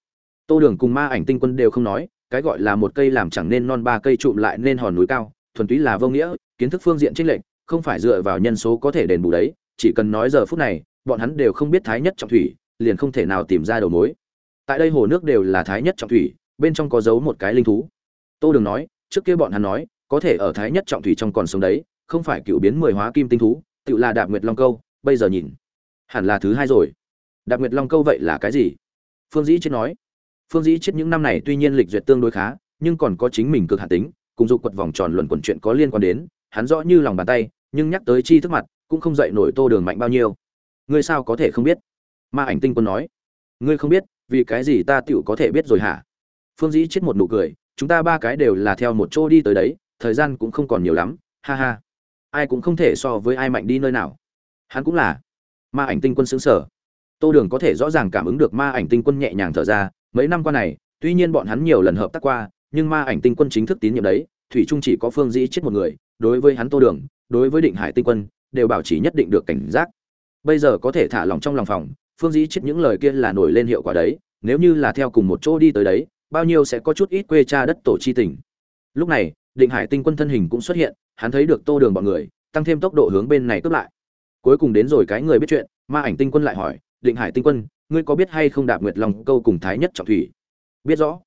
Tô đường cùng ma ảnh tinh quân đều không nói, cái gọi là một cây làm chẳng nên non ba cây trụm lại nên hòn núi cao, thuần túy là vô nghĩa, kiến thức phương diện trích lệch, không phải dựa vào nhân số có thể đền bù đấy, chỉ cần nói giờ phút này, bọn hắn đều không biết thái nhất trọng thủy, liền không thể nào tìm ra đầu mối. Tại đây hồ nước đều là thái nhất trọng thủy, bên trong có giấu một cái linh thú. Tô đường nói, trước kia bọn hắn nói, có thể ở thái nhất trọng thủy trong còn sống đấy, không phải cựu biến mười hóa kim tinh thú, tự là đạp nguyệt long câu, bây giờ nhìn hẳn là thứ hai rồi. Đạp nguyệt long câu vậy là cái gì? Phương dĩ chết nói. Phương dĩ chết những năm này tuy nhiên lịch duyệt tương đối khá, nhưng còn có chính mình cực hạn tính, cùng dục quật vòng tròn luận quần chuyện có liên quan đến, hắn rõ như lòng bàn tay, nhưng nhắc tới chi thức mặt, cũng không dậy nổi tô đường mạnh bao nhiêu. Ngươi sao có thể không biết? Ma ảnh tinh quân nói. Ngươi không biết, vì cái gì ta tựu có thể biết rồi hả? Phương dĩ chết một nụ cười. Chúng ta ba cái đều là theo một chỗ đi tới đấy, thời gian cũng không còn nhiều lắm. Ha ha. Ai cũng không thể so với ai mạnh đi nơi nào. Hắn cũng là ma ảnh tinh quân xứng sở. Tô đường có thể rõ ràng cảm ứng được ma ảnh tinh quân nhẹ nhàng thở ra, mấy năm qua này, tuy nhiên bọn hắn nhiều lần hợp tác qua, nhưng ma ảnh tinh quân chính thức tín nhiệm đấy, thủy trung chỉ có phương dĩ chết một người, đối với hắn tô đường, đối với định hải tinh quân, đều bảo trì nhất định được cảnh giác. Bây giờ có thể thả lòng trong lòng phòng, phương dĩ chết những lời kia là nổi lên hiệu quả đấy, nếu như là theo cùng một chỗ đi tới đấy, bao nhiêu sẽ có chút ít quê cha đất tổ chi tình. Lúc này, định hải tinh quân thân hình cũng xuất hiện, hắn thấy được tô đường bọn người, tăng thêm tốc độ hướng bên này cướp lại cuối cùng đến rồi cái người biết chuyện, ma ảnh tinh quân lại hỏi, định hải tinh quân, ngươi có biết hay không đạp nguyệt long câu cùng thái nhất trọng thủy? Biết rõ.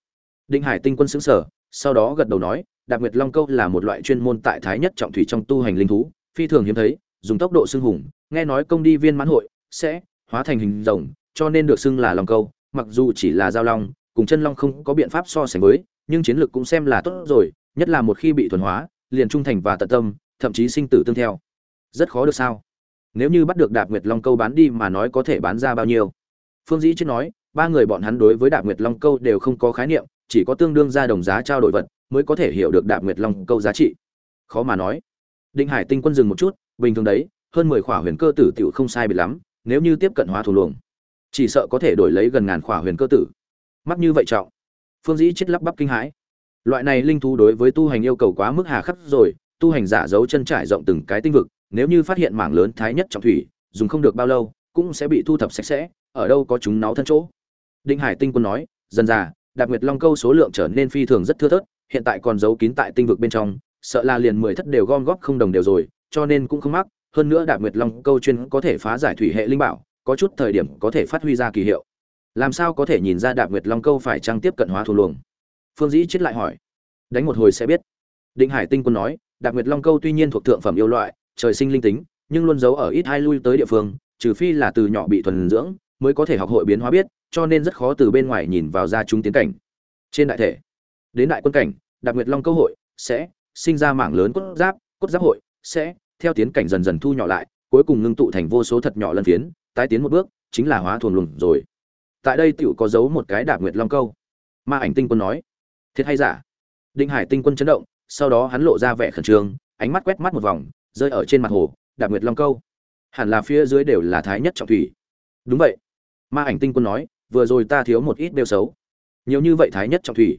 Định hải tinh quân xứng sở sau đó gật đầu nói, đạp nguyệt long câu là một loại chuyên môn tại thái nhất trọng thủy trong tu hành linh thú, phi thường hiếm thấy, dùng tốc độ xưng hùng, nghe nói công đi viên mãn hội sẽ hóa thành hình rồng, cho nên được xưng là long câu, mặc dù chỉ là giao long, cùng chân long không có biện pháp so sánh với, nhưng chiến lược cũng xem là tốt rồi, nhất là một khi bị thuần hóa, liền trung thành và tận tâm, thậm chí sinh tử tương theo. Rất khó được sao? Nếu như bắt được đạp nguyệt long câu bán đi mà nói có thể bán ra bao nhiêu? Phương dĩ chết nói, ba người bọn hắn đối với đạp nguyệt long câu đều không có khái niệm, chỉ có tương đương ra đồng giá trao đổi vật mới có thể hiểu được đạp nguyệt long câu giá trị. Khó mà nói. Định hải tinh quân dừng một chút, bình thường đấy, hơn mười khỏa huyền cơ tử tiểu không sai biệt lắm, nếu như tiếp cận hóa thủ luồng, chỉ sợ có thể đổi lấy gần ngàn khỏa huyền cơ tử. Mắc như vậy trọng. Phương dĩ chết lắp bắp kinh hãi. Loại này linh thú đối với tu hành yêu cầu quá mức hà khắc rồi, tu hành giả giấu chân trải rộng từng cái tinh vực nếu như phát hiện mảng lớn thái nhất trọng thủy, dùng không được bao lâu, cũng sẽ bị thu thập sạch sẽ, ở đâu có chúng nó thân chỗ. Đinh hải tinh quân nói, dần dà, đạp nguyệt long câu số lượng trở nên phi thường rất thưa thớt, hiện tại còn giấu kín tại tinh vực bên trong, sợ là liền mười thất đều gom góp không đồng đều rồi, cho nên cũng không mắc, hơn nữa đạp nguyệt long câu chuyên có thể phá giải thủy hệ linh bảo, có chút thời điểm có thể phát huy ra kỳ hiệu. Làm sao có thể nhìn ra đạp nguyệt long câu phải trang tiếp cận hóa thù luồng? Phương dĩ chết lại hỏi. Đánh một hồi sẽ biết. Định hải tinh quân nói, đạp nguyệt long câu tuy nhiên thuộc thượng phẩm yêu loại trời sinh linh tính, nhưng luôn giấu ở ít hai lui tới địa phương, trừ phi là từ nhỏ bị thuần dưỡng mới có thể học hội biến hóa biết, cho nên rất khó từ bên ngoài nhìn vào ra chúng tiến cảnh. Trên đại thể, đến đại quân cảnh đặc nguyệt long câu hội sẽ sinh ra mảng lớn cốt giáp cốt giáp hội sẽ theo tiến cảnh dần dần thu nhỏ lại, cuối cùng ngưng tụ thành vô số thật nhỏ lân phiến, tái tiến một bước, chính là hóa thuần lùng rồi. Tại đây tựu có giấu một cái đạp nguyệt long câu. Ma ảnh tinh quân nói, thiệt hay giả? Định hải tinh quân chấn động, sau đó hắn lộ ra vẻ khẩn trương, ánh mắt quét mắt một vòng rơi ở trên mặt hồ, đạp nguyệt long câu. Hẳn là phía dưới đều là thái nhất trọng thủy. Đúng vậy. Ma ảnh tinh quân nói, vừa rồi ta thiếu một ít đều xấu. Nhiều như vậy thái nhất trọng thủy.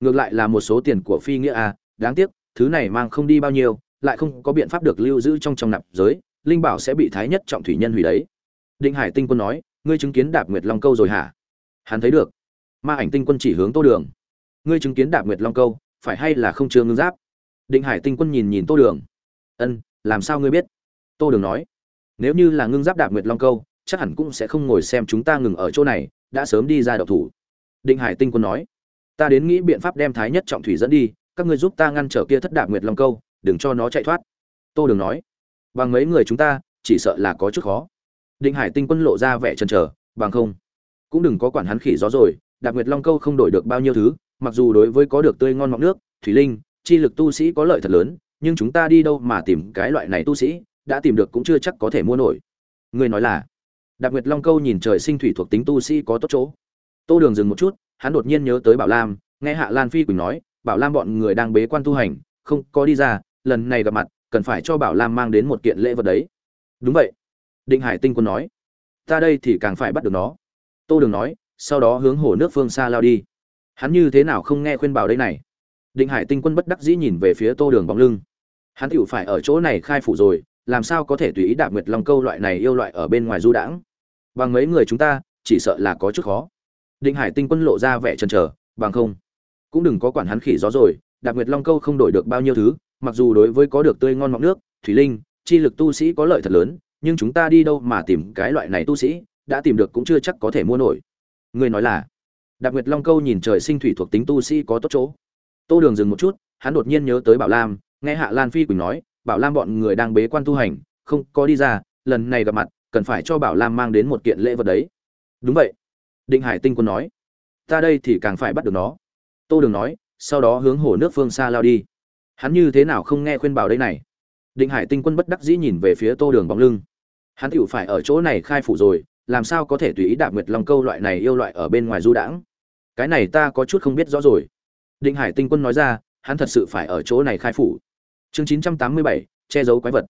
Ngược lại là một số tiền của phi nghĩa a, đáng tiếc, thứ này mang không đi bao nhiêu, lại không có biện pháp được lưu giữ trong trong nạp giới, linh bảo sẽ bị thái nhất trọng thủy nhân hủy đấy. Định hải tinh quân nói, ngươi chứng kiến đạp nguyệt long câu rồi hả? Hắn thấy được. Ma ảnh tinh quân chỉ hướng tô đường. Ngươi chứng kiến đạp nguyệt long câu, phải hay là không chưa ngưng giáp? Định hải tinh quân nhìn nhìn tô đường. Ân làm sao ngươi biết? Tô đường nói, nếu như là ngưng giáp đạp nguyệt long câu, chắc hẳn cũng sẽ không ngồi xem chúng ta ngừng ở chỗ này, đã sớm đi ra đậu thủ. Định hải tinh quân nói, ta đến nghĩ biện pháp đem thái nhất trọng thủy dẫn đi, các ngươi giúp ta ngăn trở kia thất đạp nguyệt long câu, đừng cho nó chạy thoát. Tô đường nói, bằng mấy người chúng ta, chỉ sợ là có chút khó. Định hải tinh quân lộ ra vẻ chần chờ, bằng không, cũng đừng có quản hắn khỉ gió rồi, đạp nguyệt long câu không đổi được bao nhiêu thứ, mặc dù đối với có được tươi ngon ngọc nước, thủy linh, chi lực tu sĩ có lợi thật lớn nhưng chúng ta đi đâu mà tìm cái loại này tu sĩ, đã tìm được cũng chưa chắc có thể mua nổi. Người nói là, đạp nguyệt long câu nhìn trời sinh thủy thuộc tính tu sĩ có tốt chỗ. Tô đường dừng một chút, hắn đột nhiên nhớ tới bảo lam, nghe hạ lan phi quỳnh nói, bảo lam bọn người đang bế quan tu hành, không có đi ra, lần này gặp mặt, cần phải cho bảo lam mang đến một kiện lễ vật đấy. Đúng vậy, định hải tinh quân nói, ta đây thì càng phải bắt được nó. Tô đường nói, sau đó hướng hồ nước phương xa lao đi. Hắn như thế nào không nghe khuyên bảo đây này? Định hải tinh quân bất đắc dĩ nhìn về phía tô đường bóng lưng hắn tựu phải ở chỗ này khai phủ rồi, làm sao có thể tùy ý đạp nguyệt long câu loại này yêu loại ở bên ngoài du đãng? Bằng mấy người chúng ta, chỉ sợ là có chút khó. Định hải tinh quân lộ ra vẻ chần chờ, bằng không, cũng đừng có quản hắn khỉ gió rồi, đạp nguyệt long câu không đổi được bao nhiêu thứ, mặc dù đối với có được tươi ngon ngọc nước, thủy linh, chi lực tu sĩ có lợi thật lớn, nhưng chúng ta đi đâu mà tìm cái loại này tu sĩ, đã tìm được cũng chưa chắc có thể mua nổi. Người nói là, đạp nguyệt long câu nhìn trời sinh thủy thuộc tính tu sĩ có tốt chỗ. Tô đường dừng một chút, hắn đột nhiên nhớ tới bảo lam nghe hạ lan phi quỳnh nói, bảo lam bọn người đang bế quan tu hành, không có đi ra, lần này gặp mặt, cần phải cho bảo lam mang đến một kiện lễ vật đấy. Đúng vậy. Định hải tinh quân nói, ta đây thì càng phải bắt được nó. Tô đường nói, sau đó hướng hồ nước phương xa lao đi. Hắn như thế nào không nghe khuyên bảo đây này? Định hải tinh quân bất đắc dĩ nhìn về phía tô đường bóng lưng. Hắn tựu phải ở chỗ này khai phủ rồi, làm sao có thể tùy ý đạp nguyệt long câu loại này yêu loại ở bên ngoài du đãng? Cái này ta có chút không biết rõ rồi. Định hải tinh quân nói ra, hắn thật sự phải ở chỗ này khai phủ chương chín trăm tám mươi bảy, che giấu quái vật.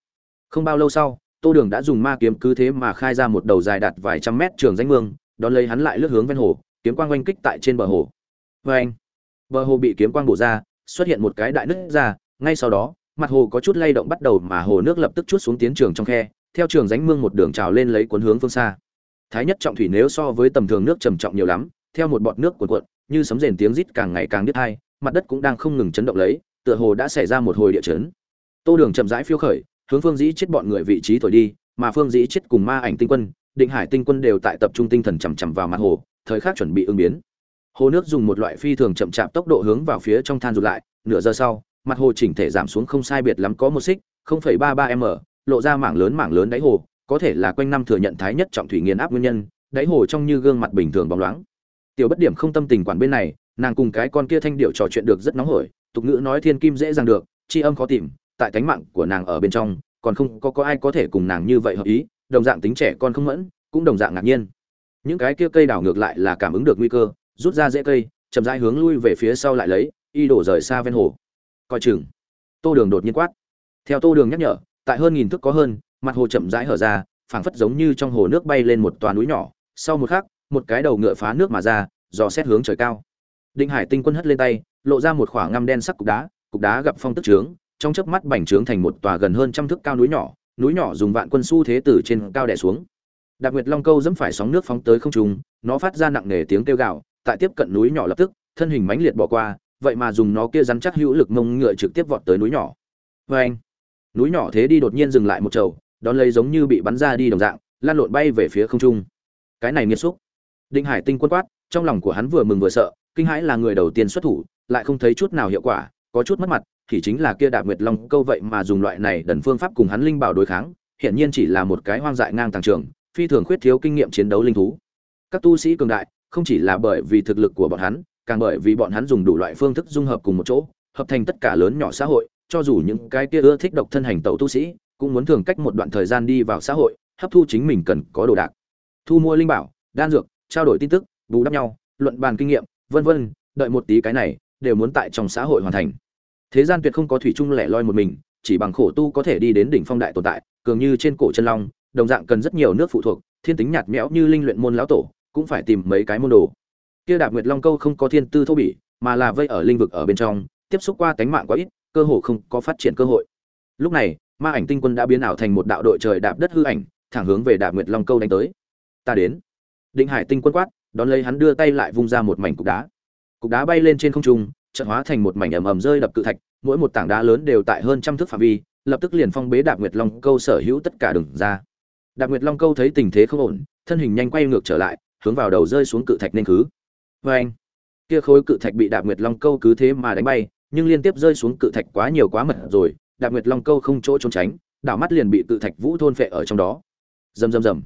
Không bao lâu sau, tô đường đã dùng ma kiếm cứ thế mà khai ra một đầu dài đạt vài trăm mét trường danh mương, đón lấy hắn lại lướt hướng ven hồ, kiếm quang oanh kích tại trên bờ hồ. Vê anh bờ hồ bị kiếm quang bổ ra, xuất hiện một cái đại nứt ra, ngay sau đó, mặt hồ có chút lay động bắt đầu mà hồ nước lập tức chút xuống tiến trường trong khe, theo trường ránh mương một đường trào lên lấy cuốn hướng phương xa. Thái nhất trọng thủy nếu so với tầm thường nước trầm trọng nhiều lắm, theo một bọt nước cuộn cuộn, như sấm rền tiếng rít càng ngày càng đứt hai, mặt đất cũng đang không ngừng chấn động lấy tựa hồ đã xảy ra một hồi địa chấn. Tô đường chậm rãi phiêu khởi hướng phương dĩ chết bọn người vị trí thổi đi mà phương dĩ chết cùng ma ảnh tinh quân định hải tinh quân đều tại tập trung tinh thần chằm chằm vào mặt hồ thời khắc chuẩn bị ứng biến. Hồ nước dùng một loại phi thường chậm chạp tốc độ hướng vào phía trong than rụt lại nửa giờ sau mặt hồ chỉnh thể giảm xuống không sai biệt lắm có một xích 0,33 m lộ ra mảng lớn mảng lớn đáy hồ có thể là quanh năm thừa nhận thái nhất trọng thủy nghiền áp nguyên nhân đáy hồ trông như gương mặt bình thường bóng loáng. Tiểu bất điểm không tâm tình quản bên này nàng cùng cái con kia thanh điệu trò chuyện được rất nóng hổi tục ngữ nói thiên kim dễ dàng được chi âm khó tìm, tại cánh mạng của nàng ở bên trong, còn không có có ai có thể cùng nàng như vậy hợp ý, đồng dạng tính trẻ con không mẫn, cũng đồng dạng ngạc nhiên. Những cái kia cây đảo ngược lại là cảm ứng được nguy cơ, rút ra dễ cây, chậm rãi hướng lui về phía sau lại lấy, y đổ rời xa ven hồ. Coi chừng. Tô đường đột nhiên quát. Theo tô đường nhắc nhở, tại hơn nghìn thước có hơn, mặt hồ chậm rãi hở ra, phảng phất giống như trong hồ nước bay lên một tòa núi nhỏ. Sau một khắc, một cái đầu ngựa phá nước mà ra, dò xét hướng trời cao. Đinh hải tinh quân hất lên tay lộ ra một khoảng ngăm đen sắc cục đá cục đá gặp phong tức trướng trong chớp mắt bành trướng thành một tòa gần hơn trăm thước cao núi nhỏ núi nhỏ dùng vạn quân su thế từ trên cao đè xuống Đạp Nguyệt Long câu dẫm phải sóng nước phóng tới không trung, nó phát ra nặng nề tiếng kêu gào, tại tiếp cận núi nhỏ lập tức, thân hình mãnh liệt bỏ qua, vậy mà dùng nó kia rắn chắc hữu lực mông ngựa trực tiếp vọt tới núi nhỏ. Oeng! Núi nhỏ thế đi đột nhiên dừng lại một trầu, đón lấy giống như bị bắn ra đi đồng dạng, lan lộn bay về phía không trung. Cái này nghiệt xúc. Đinh Hải Tinh quân quát, trong lòng của hắn vừa mừng vừa sợ, kinh hãi là người đầu tiên xuất thủ, lại không thấy chút nào hiệu quả, có chút mất mặt, thì chính là kia Đạp Nguyệt Long câu vậy mà dùng loại này đần phương pháp cùng hắn linh bảo đối kháng, hiện nhiên chỉ là một cái hoang dại ngang tàng trường, phi thường khuyết thiếu kinh nghiệm chiến đấu linh thú. Các tu sĩ cường đại, không chỉ là bởi vì thực lực của bọn hắn, càng bởi vì bọn hắn dùng đủ loại phương thức dung hợp cùng một chỗ, hợp thành tất cả lớn nhỏ xã hội, cho dù những cái kia ưa thích độc thân hành tẩu tu sĩ, cũng muốn thường cách một đoạn thời gian đi vào xã hội, hấp thu chính mình cần có đồ đạc. Thu mua linh bảo, đan dược, trao đổi tin tức, bù đắp nhau, luận bàn kinh nghiệm, vân vân, đợi một tí cái này, đều muốn tại trong xã hội hoàn thành. Thế gian tuyệt không có thủy chung lẻ loi một mình, chỉ bằng khổ tu có thể đi đến đỉnh phong đại tồn tại, cường như trên cổ chân long, đồng dạng cần rất nhiều nước phụ thuộc, thiên tính nhạt nhẽo như linh luyện môn lão tổ, cũng phải tìm mấy cái môn đồ. Kia Đạp Nguyệt Long câu không có thiên tư thô bỉ, mà là vây ở linh vực ở bên trong, tiếp xúc qua tánh mạng quá ít, cơ hội không có phát triển cơ hội. Lúc này, Ma Ảnh Tinh Quân đã biến ảo thành một đạo đội trời đạp đất hư ảnh, thẳng hướng về Đạp Nguyệt Long câu đánh tới. Ta đến. Định Hải Tinh Quân quát, đón lấy hắn đưa tay lại vung ra một mảnh cục đá. Cục đá bay lên trên không trung, trận hóa thành một mảnh ầm ầm rơi đập cự thạch, mỗi một tảng đá lớn đều tại hơn trăm thước phạm vi, lập tức liền phong bế Đạp Nguyệt Long câu sở hữu tất cả đường ra. Đạp Nguyệt Long câu thấy tình thế không ổn, thân hình nhanh quay ngược trở lại, hướng vào đầu rơi xuống cự thạch nên cứ. anh, Kia khối cự thạch bị Đạp Nguyệt Long câu cứ thế mà đánh bay, nhưng liên tiếp rơi xuống cự thạch quá nhiều quá mật rồi, Đạp Nguyệt Long câu không chỗ trốn tránh, đảo mắt liền bị cự thạch vũ thôn phệ ở trong đó. Rầm rầm rầm.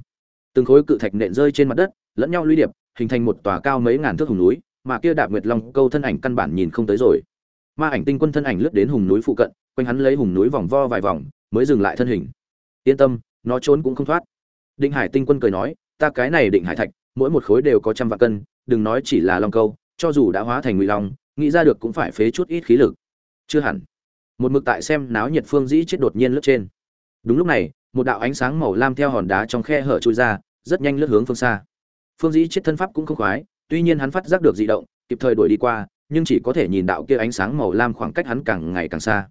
Từng khối cự thạch nện rơi trên mặt đất, lẫn nhau lũy điệp, hình thành một tòa cao mấy ngàn thước hùng núi, mà kia Đạp Nguyệt Long câu thân ảnh căn bản nhìn không tới rồi. Ma ảnh tinh quân thân ảnh lướt đến hùng núi phụ cận, quanh hắn lấy hùng núi vòng vo vài vòng, mới dừng lại thân hình. Yên tâm, nó trốn cũng không thoát. Định hải tinh quân cười nói ta cái này định hải thạch mỗi một khối đều có trăm vạn cân đừng nói chỉ là long câu cho dù đã hóa thành ngụy long nghĩ ra được cũng phải phế chút ít khí lực. Chưa hẳn. Một mực tại xem náo nhiệt phương dĩ chết đột nhiên lướt trên. Đúng lúc này một đạo ánh sáng màu lam theo hòn đá trong khe hở trôi ra rất nhanh lướt hướng phương xa. Phương dĩ chết thân pháp cũng không khoái tuy nhiên hắn phát giác được dị động, kịp thời đuổi đi qua, nhưng chỉ có thể nhìn đạo kia ánh sáng màu lam khoảng cách hắn càng ngày càng xa.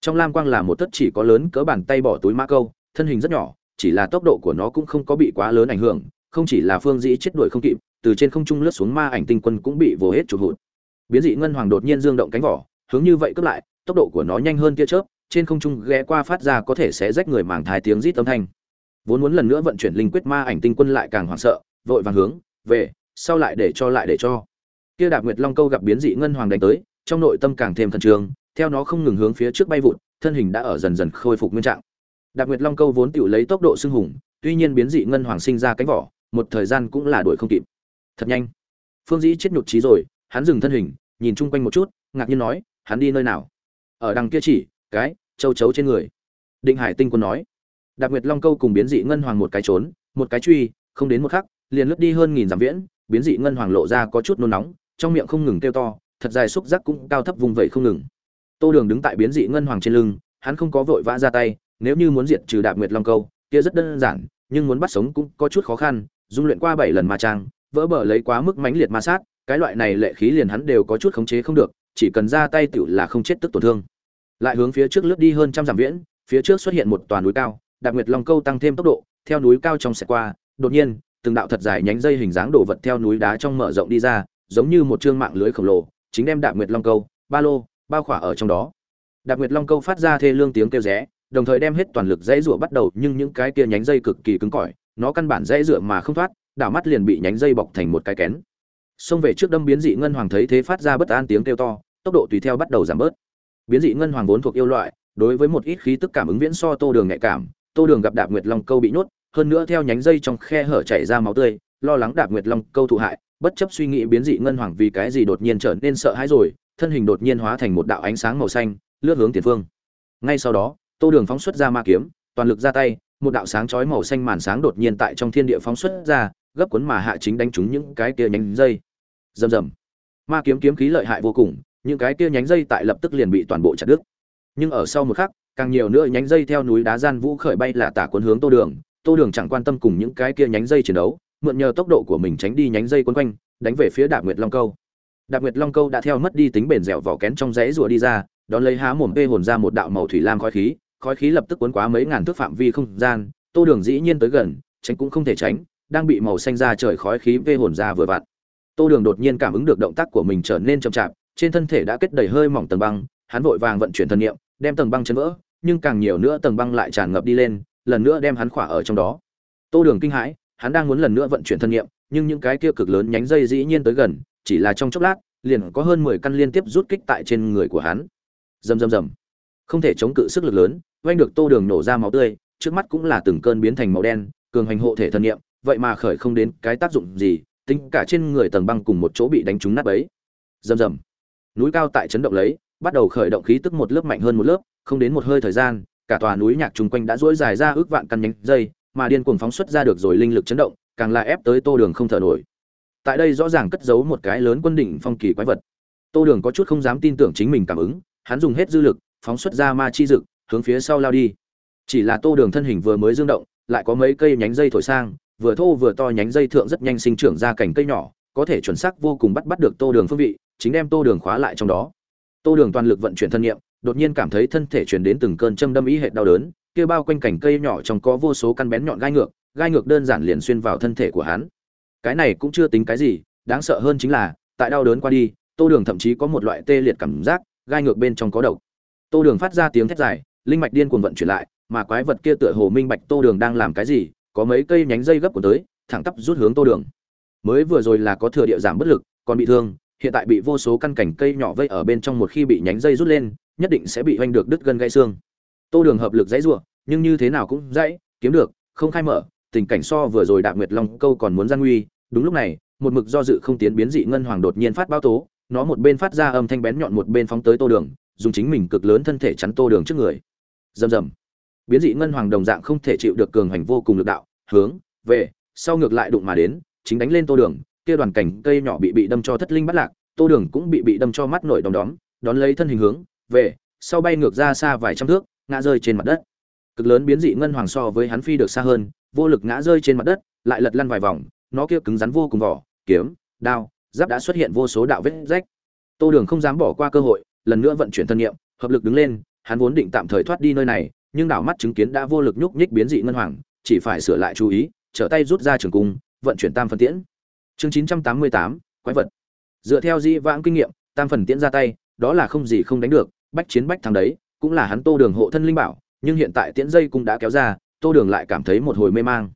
Trong lam quang là một tất chỉ có lớn cỡ bàn tay bỏ túi mã câu, thân hình rất nhỏ, chỉ là tốc độ của nó cũng không có bị quá lớn ảnh hưởng, không chỉ là phương dĩ chết đuổi không kịp, từ trên không trung lướt xuống ma ảnh tinh quân cũng bị vồ hết chụp hụt. Biến dị ngân hoàng đột nhiên dương động cánh vỏ, hướng như vậy cướp lại, tốc độ của nó nhanh hơn tia chớp, trên không trung ghé qua phát ra có thể sẽ rách người màng thái tiếng rít âm thanh. Vốn muốn lần nữa vận chuyển linh quyết ma ảnh tinh quân lại càng hoảng sợ, vội vàng hướng về sau lại để cho lại để cho kia đạp nguyệt long câu gặp biến dị ngân hoàng đánh tới trong nội tâm càng thêm thần trường theo nó không ngừng hướng phía trước bay vụt thân hình đã ở dần dần khôi phục nguyên trạng Đạp Nguyệt Long câu vốn tiểu lấy tốc độ xưng hùng, tuy nhiên biến dị ngân hoàng sinh ra cánh vỏ, một thời gian cũng là đuổi không kịp. Thật nhanh. Phương Dĩ chết nhục chí rồi, hắn dừng thân hình, nhìn chung quanh một chút, ngạc nhiên nói, hắn đi nơi nào? Ở đằng kia chỉ, cái, châu chấu trên người. Định Hải Tinh Quân nói. Đạp Nguyệt Long câu cùng biến dị ngân hoàng một cái trốn, một cái truy, không đến một khắc, liền lướt đi hơn nghìn dặm viễn, biến dị ngân hoàng lộ ra có chút nôn nóng, trong miệng không ngừng kêu to, thật dài xúc giác cũng cao thấp vùng vẫy không ngừng. Tô Đường đứng tại biến dị ngân hoàng trên lưng, hắn không có vội vã ra tay, nếu như muốn diệt trừ Đạp Nguyệt Long câu, kia rất đơn giản, nhưng muốn bắt sống cũng có chút khó khăn, dung luyện qua bảy lần ma trang, vỡ bờ lấy quá mức mãnh liệt ma sát, cái loại này lệ khí liền hắn đều có chút khống chế không được, chỉ cần ra tay tựu là không chết tức tổn thương. Lại hướng phía trước lướt đi hơn trăm dặm viễn, phía trước xuất hiện một toàn núi cao, Đạp Nguyệt Long câu tăng thêm tốc độ, theo núi cao trong sẽ qua, đột nhiên, từng đạo thật dài nhánh dây hình dáng đồ vật theo núi đá trong mở rộng đi ra, giống như một trương mạng lưới khổng lồ, chính đem Đạp Nguyệt Long câu, ba lô, bao khỏa ở trong đó. Đạp Nguyệt Long câu phát ra thê lương tiếng kêu rẽ, đồng thời đem hết toàn lực dãy rủa bắt đầu, nhưng những cái kia nhánh dây cực kỳ cứng cỏi, nó căn bản dãy rủa mà không thoát, đảo mắt liền bị nhánh dây bọc thành một cái kén. Xông về trước đâm biến dị ngân hoàng thấy thế phát ra bất an tiếng kêu to, tốc độ tùy theo bắt đầu giảm bớt. Biến dị ngân hoàng vốn thuộc yêu loại, đối với một ít khí tức cảm ứng viễn so Tô Đường nhạy cảm, Tô Đường gặp Đạp Nguyệt Long câu bị nhốt, hơn nữa theo nhánh dây trong khe hở chảy ra máu tươi, lo lắng Đạp Nguyệt Long câu thụ hại, bất chấp suy nghĩ biến dị ngân hoàng vì cái gì đột nhiên trở nên sợ hãi rồi, thân hình đột nhiên hóa thành một đạo ánh sáng màu xanh, lướt hướng tiền phương. Ngay sau đó, Tô Đường phóng xuất ra ma kiếm, toàn lực ra tay, một đạo sáng chói màu xanh màn sáng đột nhiên tại trong thiên địa phóng xuất ra, gấp cuốn mà hạ chính đánh trúng những cái kia nhánh dây. Rầm rầm. Ma kiếm kiếm khí lợi hại vô cùng, những cái kia nhánh dây tại lập tức liền bị toàn bộ chặt đứt. Nhưng ở sau một khắc, càng nhiều nữa nhánh dây theo núi đá gian vũ khởi bay là tả cuốn hướng Tô Đường, Tô Đường chẳng quan tâm cùng những cái kia nhánh dây chiến đấu, mượn nhờ tốc độ của mình tránh đi nhánh dây quấn quanh, đánh về phía Đạp Nguyệt Long Câu. Đạp Nguyệt Long Câu đã theo mất đi tính bền dẻo vỏ kén trong rẽ rùa đi ra, đón lấy há mồm bê hồn ra một đạo màu thủy lam khói khí, khói khí lập tức cuốn quá mấy ngàn thước phạm vi không gian, Tô Đường dĩ nhiên tới gần, tránh cũng không thể tránh, đang bị màu xanh ra trời khói khí vê hồn ra vừa vặn. Tô Đường đột nhiên cảm ứng được động tác của mình trở nên chậm chạp, trên thân thể đã kết đầy hơi mỏng tầng băng, hắn vội vàng vận chuyển thần niệm, đem tầng băng chấn vỡ, nhưng càng nhiều nữa tầng băng lại tràn ngập đi lên, lần nữa đem hắn khỏa ở trong đó. Tô Đường kinh hãi, hắn đang muốn lần nữa vận chuyển thân niệm, nhưng những cái kia cực lớn nhánh dây dĩ nhiên tới gần, chỉ là trong chốc lát, liền có hơn 10 căn liên tiếp rút kích tại trên người của hắn. Rầm rầm rầm. Không thể chống cự sức lực lớn, vành được Tô Đường nổ ra máu tươi, trước mắt cũng là từng cơn biến thành màu đen, cường hành hộ thể thân niệm, vậy mà khởi không đến cái tác dụng gì, tính cả trên người tầng băng cùng một chỗ bị đánh trúng nát bấy. Rầm rầm. Núi cao tại chấn động lấy, bắt đầu khởi động khí tức một lớp mạnh hơn một lớp, không đến một hơi thời gian, cả tòa núi nhạc chung quanh đã duỗi dài ra ước vạn căn nhánh dây, mà điên cuồng phóng xuất ra được rồi linh lực chấn động, càng là ép tới Tô Đường không thở nổi. Tại đây rõ ràng cất giấu một cái lớn quân đỉnh phong kỳ quái vật. Tô Đường có chút không dám tin tưởng chính mình cảm ứng, hắn dùng hết dư lực, phóng xuất ra ma chi dực, hướng phía sau lao đi. Chỉ là Tô Đường thân hình vừa mới dương động, lại có mấy cây nhánh dây thổi sang, vừa thô vừa to nhánh dây thượng rất nhanh sinh trưởng ra cành cây nhỏ, có thể chuẩn xác vô cùng bắt bắt được Tô Đường phương vị, chính đem Tô Đường khóa lại trong đó. Tô Đường toàn lực vận chuyển thân niệm, đột nhiên cảm thấy thân thể truyền đến từng cơn châm đâm ý hệ đau đớn, kia bao quanh cảnh cây nhỏ trong có vô số căn bén nhọn gai ngược, gai ngược đơn giản liền xuyên vào thân thể của hắn. Cái này cũng chưa tính cái gì, đáng sợ hơn chính là, tại đau đớn qua đi, Tô Đường thậm chí có một loại tê liệt cảm giác, gai ngược bên trong có độc. Tô Đường phát ra tiếng thét dài, linh mạch điên cuồng vận chuyển lại, mà quái vật kia tựa hồ minh bạch Tô Đường đang làm cái gì, có mấy cây nhánh dây gấp của tới, thẳng tắp rút hướng Tô Đường. Mới vừa rồi là có thừa địa giảm bất lực, còn bị thương, hiện tại bị vô số căn cảnh cây nhỏ vây ở bên trong một khi bị nhánh dây rút lên, nhất định sẽ bị hoành được đứt gân gãy xương. Tô Đường hợp lực dãy rủa, nhưng như thế nào cũng dãy, kiếm được, không khai mở, tình cảnh so vừa rồi đạm Nguyệt Long câu còn muốn gian nguy, đúng lúc này, một mực do dự không tiến biến dị ngân hoàng đột nhiên phát báo tố, nó một bên phát ra âm thanh bén nhọn một bên phóng tới Tô Đường, dùng chính mình cực lớn thân thể chắn Tô Đường trước người. Rầm rầm. Biến dị ngân hoàng đồng dạng không thể chịu được cường hành vô cùng lực đạo, hướng về sau ngược lại đụng mà đến, chính đánh lên Tô Đường, kia đoàn cảnh cây nhỏ bị bị đâm cho thất linh bắt lạc, Tô Đường cũng bị bị đâm cho mắt nổi đom đóm, đón lấy thân hình hướng về sau bay ngược ra xa vài trăm thước, ngã rơi trên mặt đất. Cực lớn biến dị ngân hoàng so với hắn phi được xa hơn, vô lực ngã rơi trên mặt đất, lại lật lăn vài vòng, nó kia cứng rắn vô cùng vỏ, kiếm, đao, giáp đã xuất hiện vô số đạo vết rách. Tô Đường không dám bỏ qua cơ hội, lần nữa vận chuyển thân niệm, hợp lực đứng lên, hắn vốn định tạm thời thoát đi nơi này, nhưng đảo mắt chứng kiến đã vô lực nhúc nhích biến dị ngân hoàng, chỉ phải sửa lại chú ý, trở tay rút ra trường cung, vận chuyển tam phân tiễn. Chương 988, quái vật. Dựa theo di vãng kinh nghiệm, tam phần tiễn ra tay, đó là không gì không đánh được, bách chiến bách thắng đấy, cũng là hắn Tô Đường hộ thân linh bảo, nhưng hiện tại tiễn dây cũng đã kéo ra, Tô Đường lại cảm thấy một hồi mê mang.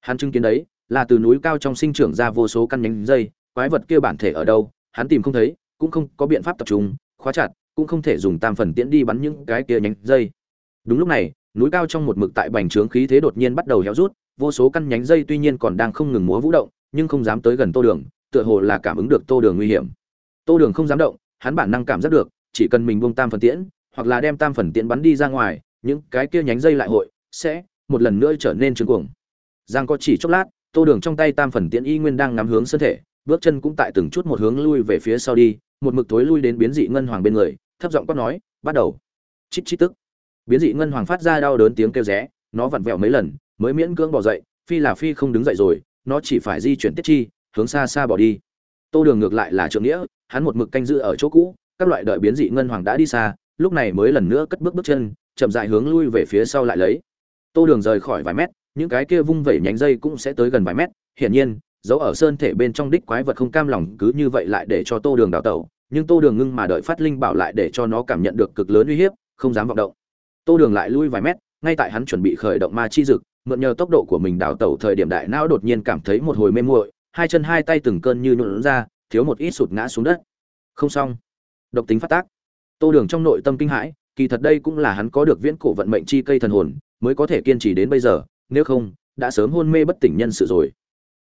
Hắn chứng kiến đấy, là từ núi cao trong sinh trưởng ra vô số căn nhánh dây, quái vật kia bản thể ở đâu, hắn tìm không thấy, cũng không có biện pháp tập trung, khóa chặt, cũng không thể dùng tam phần tiễn đi bắn những cái kia nhánh dây đúng lúc này núi cao trong một mực tại bành trướng khí thế đột nhiên bắt đầu héo rút vô số căn nhánh dây tuy nhiên còn đang không ngừng múa vũ động nhưng không dám tới gần tô đường, tựa hồ là cảm ứng được tô đường nguy hiểm. Tô đường không dám động, hắn bản năng cảm giác được, chỉ cần mình buông tam phần tiễn, hoặc là đem tam phần tiễn bắn đi ra ngoài, những cái kia nhánh dây lại hội, sẽ một lần nữa trở nên trương cuồng. Giang có chỉ chốc lát, tô đường trong tay tam phần tiễn y nguyên đang ngắm hướng sân thể, bước chân cũng tại từng chút một hướng lui về phía sau đi, một mực tối lui đến biến dị ngân hoàng bên người, thấp giọng quát nói, bắt đầu. Chít chít tức. Biến dị ngân hoàng phát ra đau đớn tiếng kêu rẽ, nó vặn vẹo mấy lần, mới miễn cưỡng bỏ dậy, phi là phi không đứng dậy rồi nó chỉ phải di chuyển tiết chi, hướng xa xa bỏ đi. Tô đường ngược lại là trượng nghĩa, hắn một mực canh giữ ở chỗ cũ, các loại đợi biến dị ngân hoàng đã đi xa, lúc này mới lần nữa cất bước bước chân, chậm dại hướng lui về phía sau lại lấy. Tô đường rời khỏi vài mét, những cái kia vung vẩy nhánh dây cũng sẽ tới gần vài mét, hiển nhiên, dấu ở sơn thể bên trong đích quái vật không cam lòng cứ như vậy lại để cho tô đường đào tẩu, nhưng tô đường ngưng mà đợi phát linh bảo lại để cho nó cảm nhận được cực lớn uy hiếp, không dám vọng động. Tô đường lại lui vài mét, ngay tại hắn chuẩn bị khởi động ma chi dực mượn nhờ tốc độ của mình đào tẩu thời điểm đại não đột nhiên cảm thấy một hồi mê muội, hai chân hai tay từng cơn như nhuộn ra, thiếu một ít sụt ngã xuống đất. Không xong. Độc tính phát tác. Tô đường trong nội tâm kinh hãi, kỳ thật đây cũng là hắn có được viễn cổ vận mệnh chi cây thần hồn, mới có thể kiên trì đến bây giờ, nếu không, đã sớm hôn mê bất tỉnh nhân sự rồi.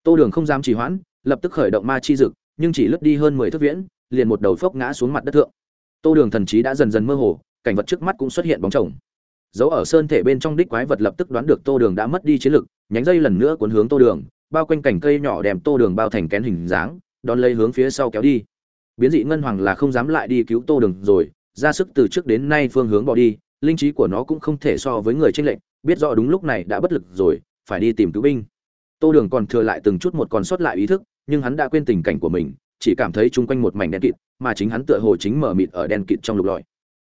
Tô đường không dám trì hoãn, lập tức khởi động ma chi dực, nhưng chỉ lướt đi hơn mười thước viễn, liền một đầu phốc ngã xuống mặt đất thượng. Tô đường thần trí đã dần dần mơ hồ, cảnh vật trước mắt cũng xuất hiện bóng chồng dấu ở sơn thể bên trong đích quái vật lập tức đoán được tô đường đã mất đi chiến lực, nhánh dây lần nữa cuốn hướng tô đường, bao quanh cành cây nhỏ đem tô đường bao thành kén hình dáng, đón lấy hướng phía sau kéo đi. Biến dị ngân hoàng là không dám lại đi cứu tô đường rồi, ra sức từ trước đến nay phương hướng bỏ đi, linh trí của nó cũng không thể so với người tranh lệnh biết rõ đúng lúc này đã bất lực rồi, phải đi tìm cứu binh. Tô đường còn thừa lại từng chút một còn sót lại ý thức, nhưng hắn đã quên tình cảnh của mình, chỉ cảm thấy chung quanh một mảnh đen kịt, mà chính hắn tựa hồ chính mở mịt ở đen kịt trong lục lọi.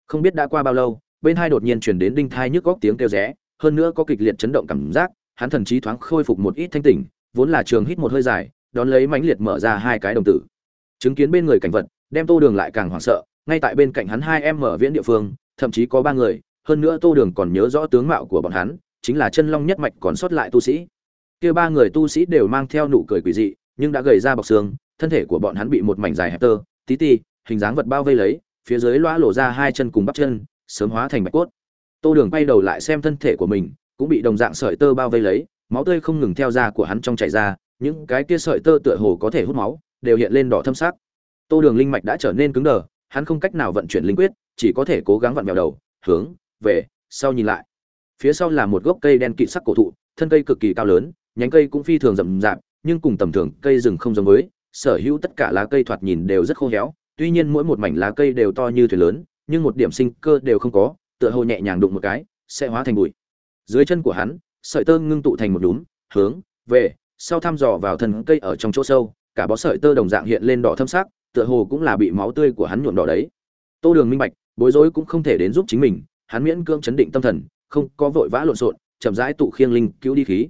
Không biết đã qua bao lâu bên hai đột nhiên truyền đến đinh thai nhức góc tiếng kêu rẽ, hơn nữa có kịch liệt chấn động cảm giác, hắn thần trí thoáng khôi phục một ít thanh tỉnh, vốn là trường hít một hơi dài, đón lấy mãnh liệt mở ra hai cái đồng tử. Chứng kiến bên người cảnh vật, đem tô đường lại càng hoảng sợ, ngay tại bên cạnh hắn hai em mở viễn địa phương, thậm chí có ba người, hơn nữa tô đường còn nhớ rõ tướng mạo của bọn hắn, chính là chân long nhất mạch còn sót lại tu sĩ. Kia ba người tu sĩ đều mang theo nụ cười quỷ dị, nhưng đã gầy ra bọc xương, thân thể của bọn hắn bị một mảnh dài hẹp tơ, tí ti, hình dáng vật bao vây lấy, phía dưới loa lộ ra hai chân cùng bắp chân sớm hóa thành bạch cốt. Tô đường quay đầu lại xem thân thể của mình, cũng bị đồng dạng sợi tơ bao vây lấy, máu tươi không ngừng theo da của hắn trong chảy ra, những cái kia sợi tơ tựa hồ có thể hút máu, đều hiện lên đỏ thâm sắc. Tô đường linh mạch đã trở nên cứng đờ, hắn không cách nào vận chuyển linh quyết, chỉ có thể cố gắng vặn vẹo đầu, hướng về sau nhìn lại. Phía sau là một gốc cây đen kịt sắc cổ thụ, thân cây cực kỳ cao lớn, nhánh cây cũng phi thường rậm rạp, nhưng cùng tầm thường, cây rừng không giống với, sở hữu tất cả lá cây thoạt nhìn đều rất khô héo, tuy nhiên mỗi một mảnh lá cây đều to như thuyền lớn nhưng một điểm sinh cơ đều không có, tựa hồ nhẹ nhàng đụng một cái, sẽ hóa thành bụi. Dưới chân của hắn, sợi tơ ngưng tụ thành một đúm hướng, về, sau thăm dò vào thân cây ở trong chỗ sâu, cả bó sợi tơ đồng dạng hiện lên đỏ thâm sắc, tựa hồ cũng là bị máu tươi của hắn nhuộm đỏ đấy. Tô đường minh bạch, bối rối cũng không thể đến giúp chính mình, hắn miễn cưỡng chấn định tâm thần, không có vội vã lộn xộn, chậm rãi tụ khiêng linh, cứu đi khí.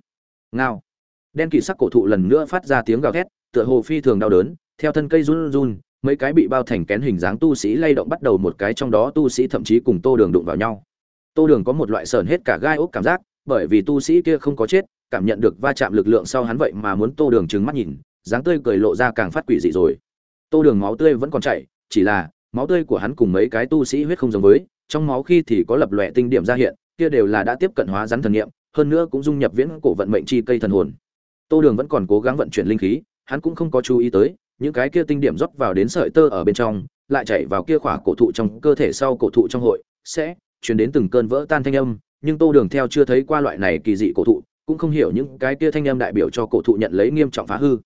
Ngao. Đen kỳ sắc cổ thụ lần nữa phát ra tiếng gào thét, tựa hồ phi thường đau đớn, theo thân cây run run mấy cái bị bao thành kén hình dáng tu sĩ lay động bắt đầu một cái trong đó tu sĩ thậm chí cùng tô đường đụng vào nhau. Tô đường có một loại sờn hết cả gai ốc cảm giác, bởi vì tu sĩ kia không có chết, cảm nhận được va chạm lực lượng sau hắn vậy mà muốn tô đường trừng mắt nhìn, dáng tươi cười lộ ra càng phát quỷ dị rồi. Tô đường máu tươi vẫn còn chảy, chỉ là, máu tươi của hắn cùng mấy cái tu sĩ huyết không giống với, trong máu khi thì có lập lòe tinh điểm ra hiện, kia đều là đã tiếp cận hóa rắn thần nghiệm, hơn nữa cũng dung nhập viễn cổ vận mệnh chi cây thần hồn. Tô đường vẫn còn cố gắng vận chuyển linh khí, hắn cũng không có chú ý tới những cái kia tinh điểm rót vào đến sợi tơ ở bên trong, lại chảy vào kia khỏa cổ thụ trong cơ thể sau cổ thụ trong hội, sẽ truyền đến từng cơn vỡ tan thanh âm, nhưng tô đường theo chưa thấy qua loại này kỳ dị cổ thụ, cũng không hiểu những cái kia thanh âm đại biểu cho cổ thụ nhận lấy nghiêm trọng phá hư.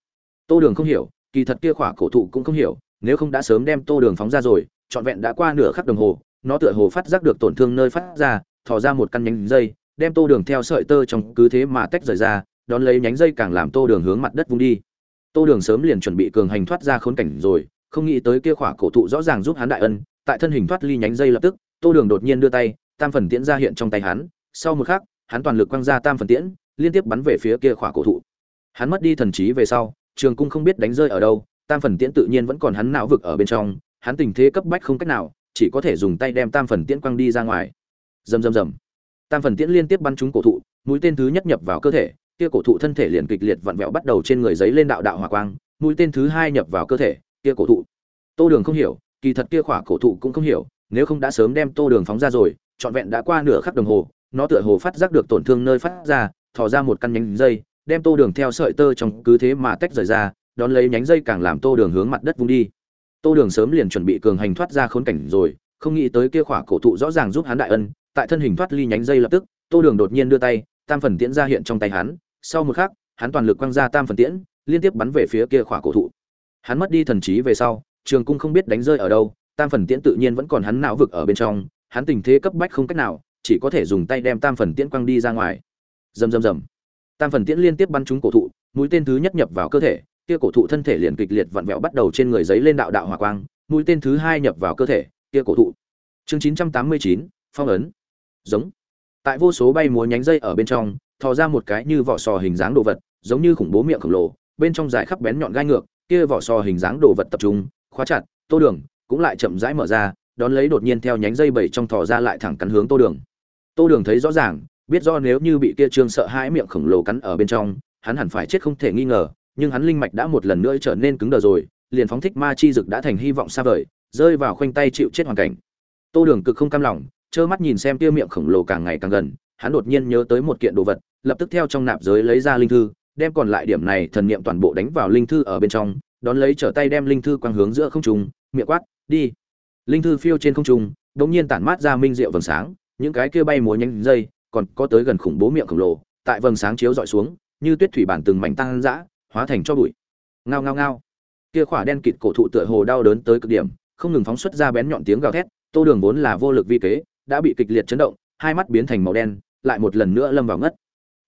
Tô đường không hiểu, kỳ thật kia khỏa cổ thụ cũng không hiểu, nếu không đã sớm đem tô đường phóng ra rồi, trọn vẹn đã qua nửa khắc đồng hồ, nó tựa hồ phát giác được tổn thương nơi phát ra, thò ra một căn nhánh dây, đem tô đường theo sợi tơ trong cứ thế mà tách rời ra, đón lấy nhánh dây càng làm tô đường hướng mặt đất vung đi tô đường sớm liền chuẩn bị cường hành thoát ra khốn cảnh rồi, không nghĩ tới kia khỏa cổ thụ rõ ràng giúp hắn đại ân, tại thân hình thoát ly nhánh dây lập tức, tô đường đột nhiên đưa tay, tam phần tiễn ra hiện trong tay hắn, sau một khắc, hắn toàn lực quăng ra tam phần tiễn, liên tiếp bắn về phía kia khỏa cổ thụ. Hắn mất đi thần trí về sau, trường cung không biết đánh rơi ở đâu, tam phần tiễn tự nhiên vẫn còn hắn não vực ở bên trong, hắn tình thế cấp bách không cách nào, chỉ có thể dùng tay đem tam phần tiễn quăng đi ra ngoài. Rầm rầm rầm. Tam phần tiễn liên tiếp bắn trúng cổ thụ, mũi tên thứ nhất nhập vào cơ thể kia cổ thụ thân thể liền kịch liệt vặn vẹo bắt đầu trên người giấy lên đạo đạo hỏa quang, mũi tên thứ hai nhập vào cơ thể, kia cổ thụ. Tô đường không hiểu, kỳ thật kia khỏa cổ thụ cũng không hiểu, nếu không đã sớm đem tô đường phóng ra rồi, trọn vẹn đã qua nửa khắc đồng hồ, nó tựa hồ phát giác được tổn thương nơi phát ra, thò ra một căn nhánh dây, đem tô đường theo sợi tơ trong cứ thế mà tách rời ra, đón lấy nhánh dây càng làm tô đường hướng mặt đất vung đi. Tô đường sớm liền chuẩn bị cường hành thoát ra khốn cảnh rồi, không nghĩ tới kia khỏa cổ thụ rõ ràng giúp hắn đại ân, tại thân hình thoát ly nhánh dây lập tức, tô đường đột nhiên đưa tay, tam phần tiễn ra hiện trong tay hắn sau một khắc, hắn toàn lực quăng ra tam phần tiễn, liên tiếp bắn về phía kia khỏa cổ thụ. Hắn mất đi thần trí về sau, trường cung không biết đánh rơi ở đâu, tam phần tiễn tự nhiên vẫn còn hắn não vực ở bên trong, hắn tình thế cấp bách không cách nào, chỉ có thể dùng tay đem tam phần tiễn quăng đi ra ngoài. Rầm rầm rầm. Tam phần tiễn liên tiếp bắn trúng cổ thụ, mũi tên thứ nhất nhập vào cơ thể, kia cổ thụ thân thể liền kịch liệt vặn vẹo bắt đầu trên người giấy lên đạo đạo hỏa quang, mũi tên thứ hai nhập vào cơ thể, kia cổ thụ. Chương chín trăm tám mươi chín, phong ấn. Giống. Tại vô số bay múa nhánh dây ở bên trong thò ra một cái như vỏ sò hình dáng đồ vật, giống như khủng bố miệng khổng lồ, bên trong dài khắp bén nhọn gai ngược, kia vỏ sò hình dáng đồ vật tập trung, khóa chặt, tô đường, cũng lại chậm rãi mở ra, đón lấy đột nhiên theo nhánh dây bảy trong thò ra lại thẳng cắn hướng tô đường. Tô đường thấy rõ ràng, biết do nếu như bị kia trương sợ hãi miệng khổng lồ cắn ở bên trong, hắn hẳn phải chết không thể nghi ngờ, nhưng hắn linh mạch đã một lần nữa trở nên cứng đờ rồi, liền phóng thích ma chi dực đã thành hy vọng xa vời, rơi vào khoanh tay chịu chết hoàn cảnh. Tô đường cực không cam lòng, trơ mắt nhìn xem kia miệng khổng lồ càng ngày càng gần hắn đột nhiên nhớ tới một kiện đồ vật, lập tức theo trong nạp giới lấy ra linh thư, đem còn lại điểm này thần niệm toàn bộ đánh vào linh thư ở bên trong, đón lấy trở tay đem linh thư quang hướng giữa không trung, miệng quát, đi. Linh thư phiêu trên không trung, đột nhiên tản mát ra minh diệu vầng sáng, những cái kia bay múa nhanh dây, còn có tới gần khủng bố miệng khổng lồ, tại vầng sáng chiếu dọi xuống, như tuyết thủy bản từng mảnh tăng dã hóa thành cho bụi. Ngao ngao ngao. Kia khỏa đen kịt cổ thụ tựa hồ đau đớn tới cực điểm, không ngừng phóng xuất ra bén nhọn tiếng gào thét, tô đường vốn là vô lực vi kế, đã bị kịch liệt chấn động, hai mắt biến thành màu đen lại một lần nữa lâm vào ngất.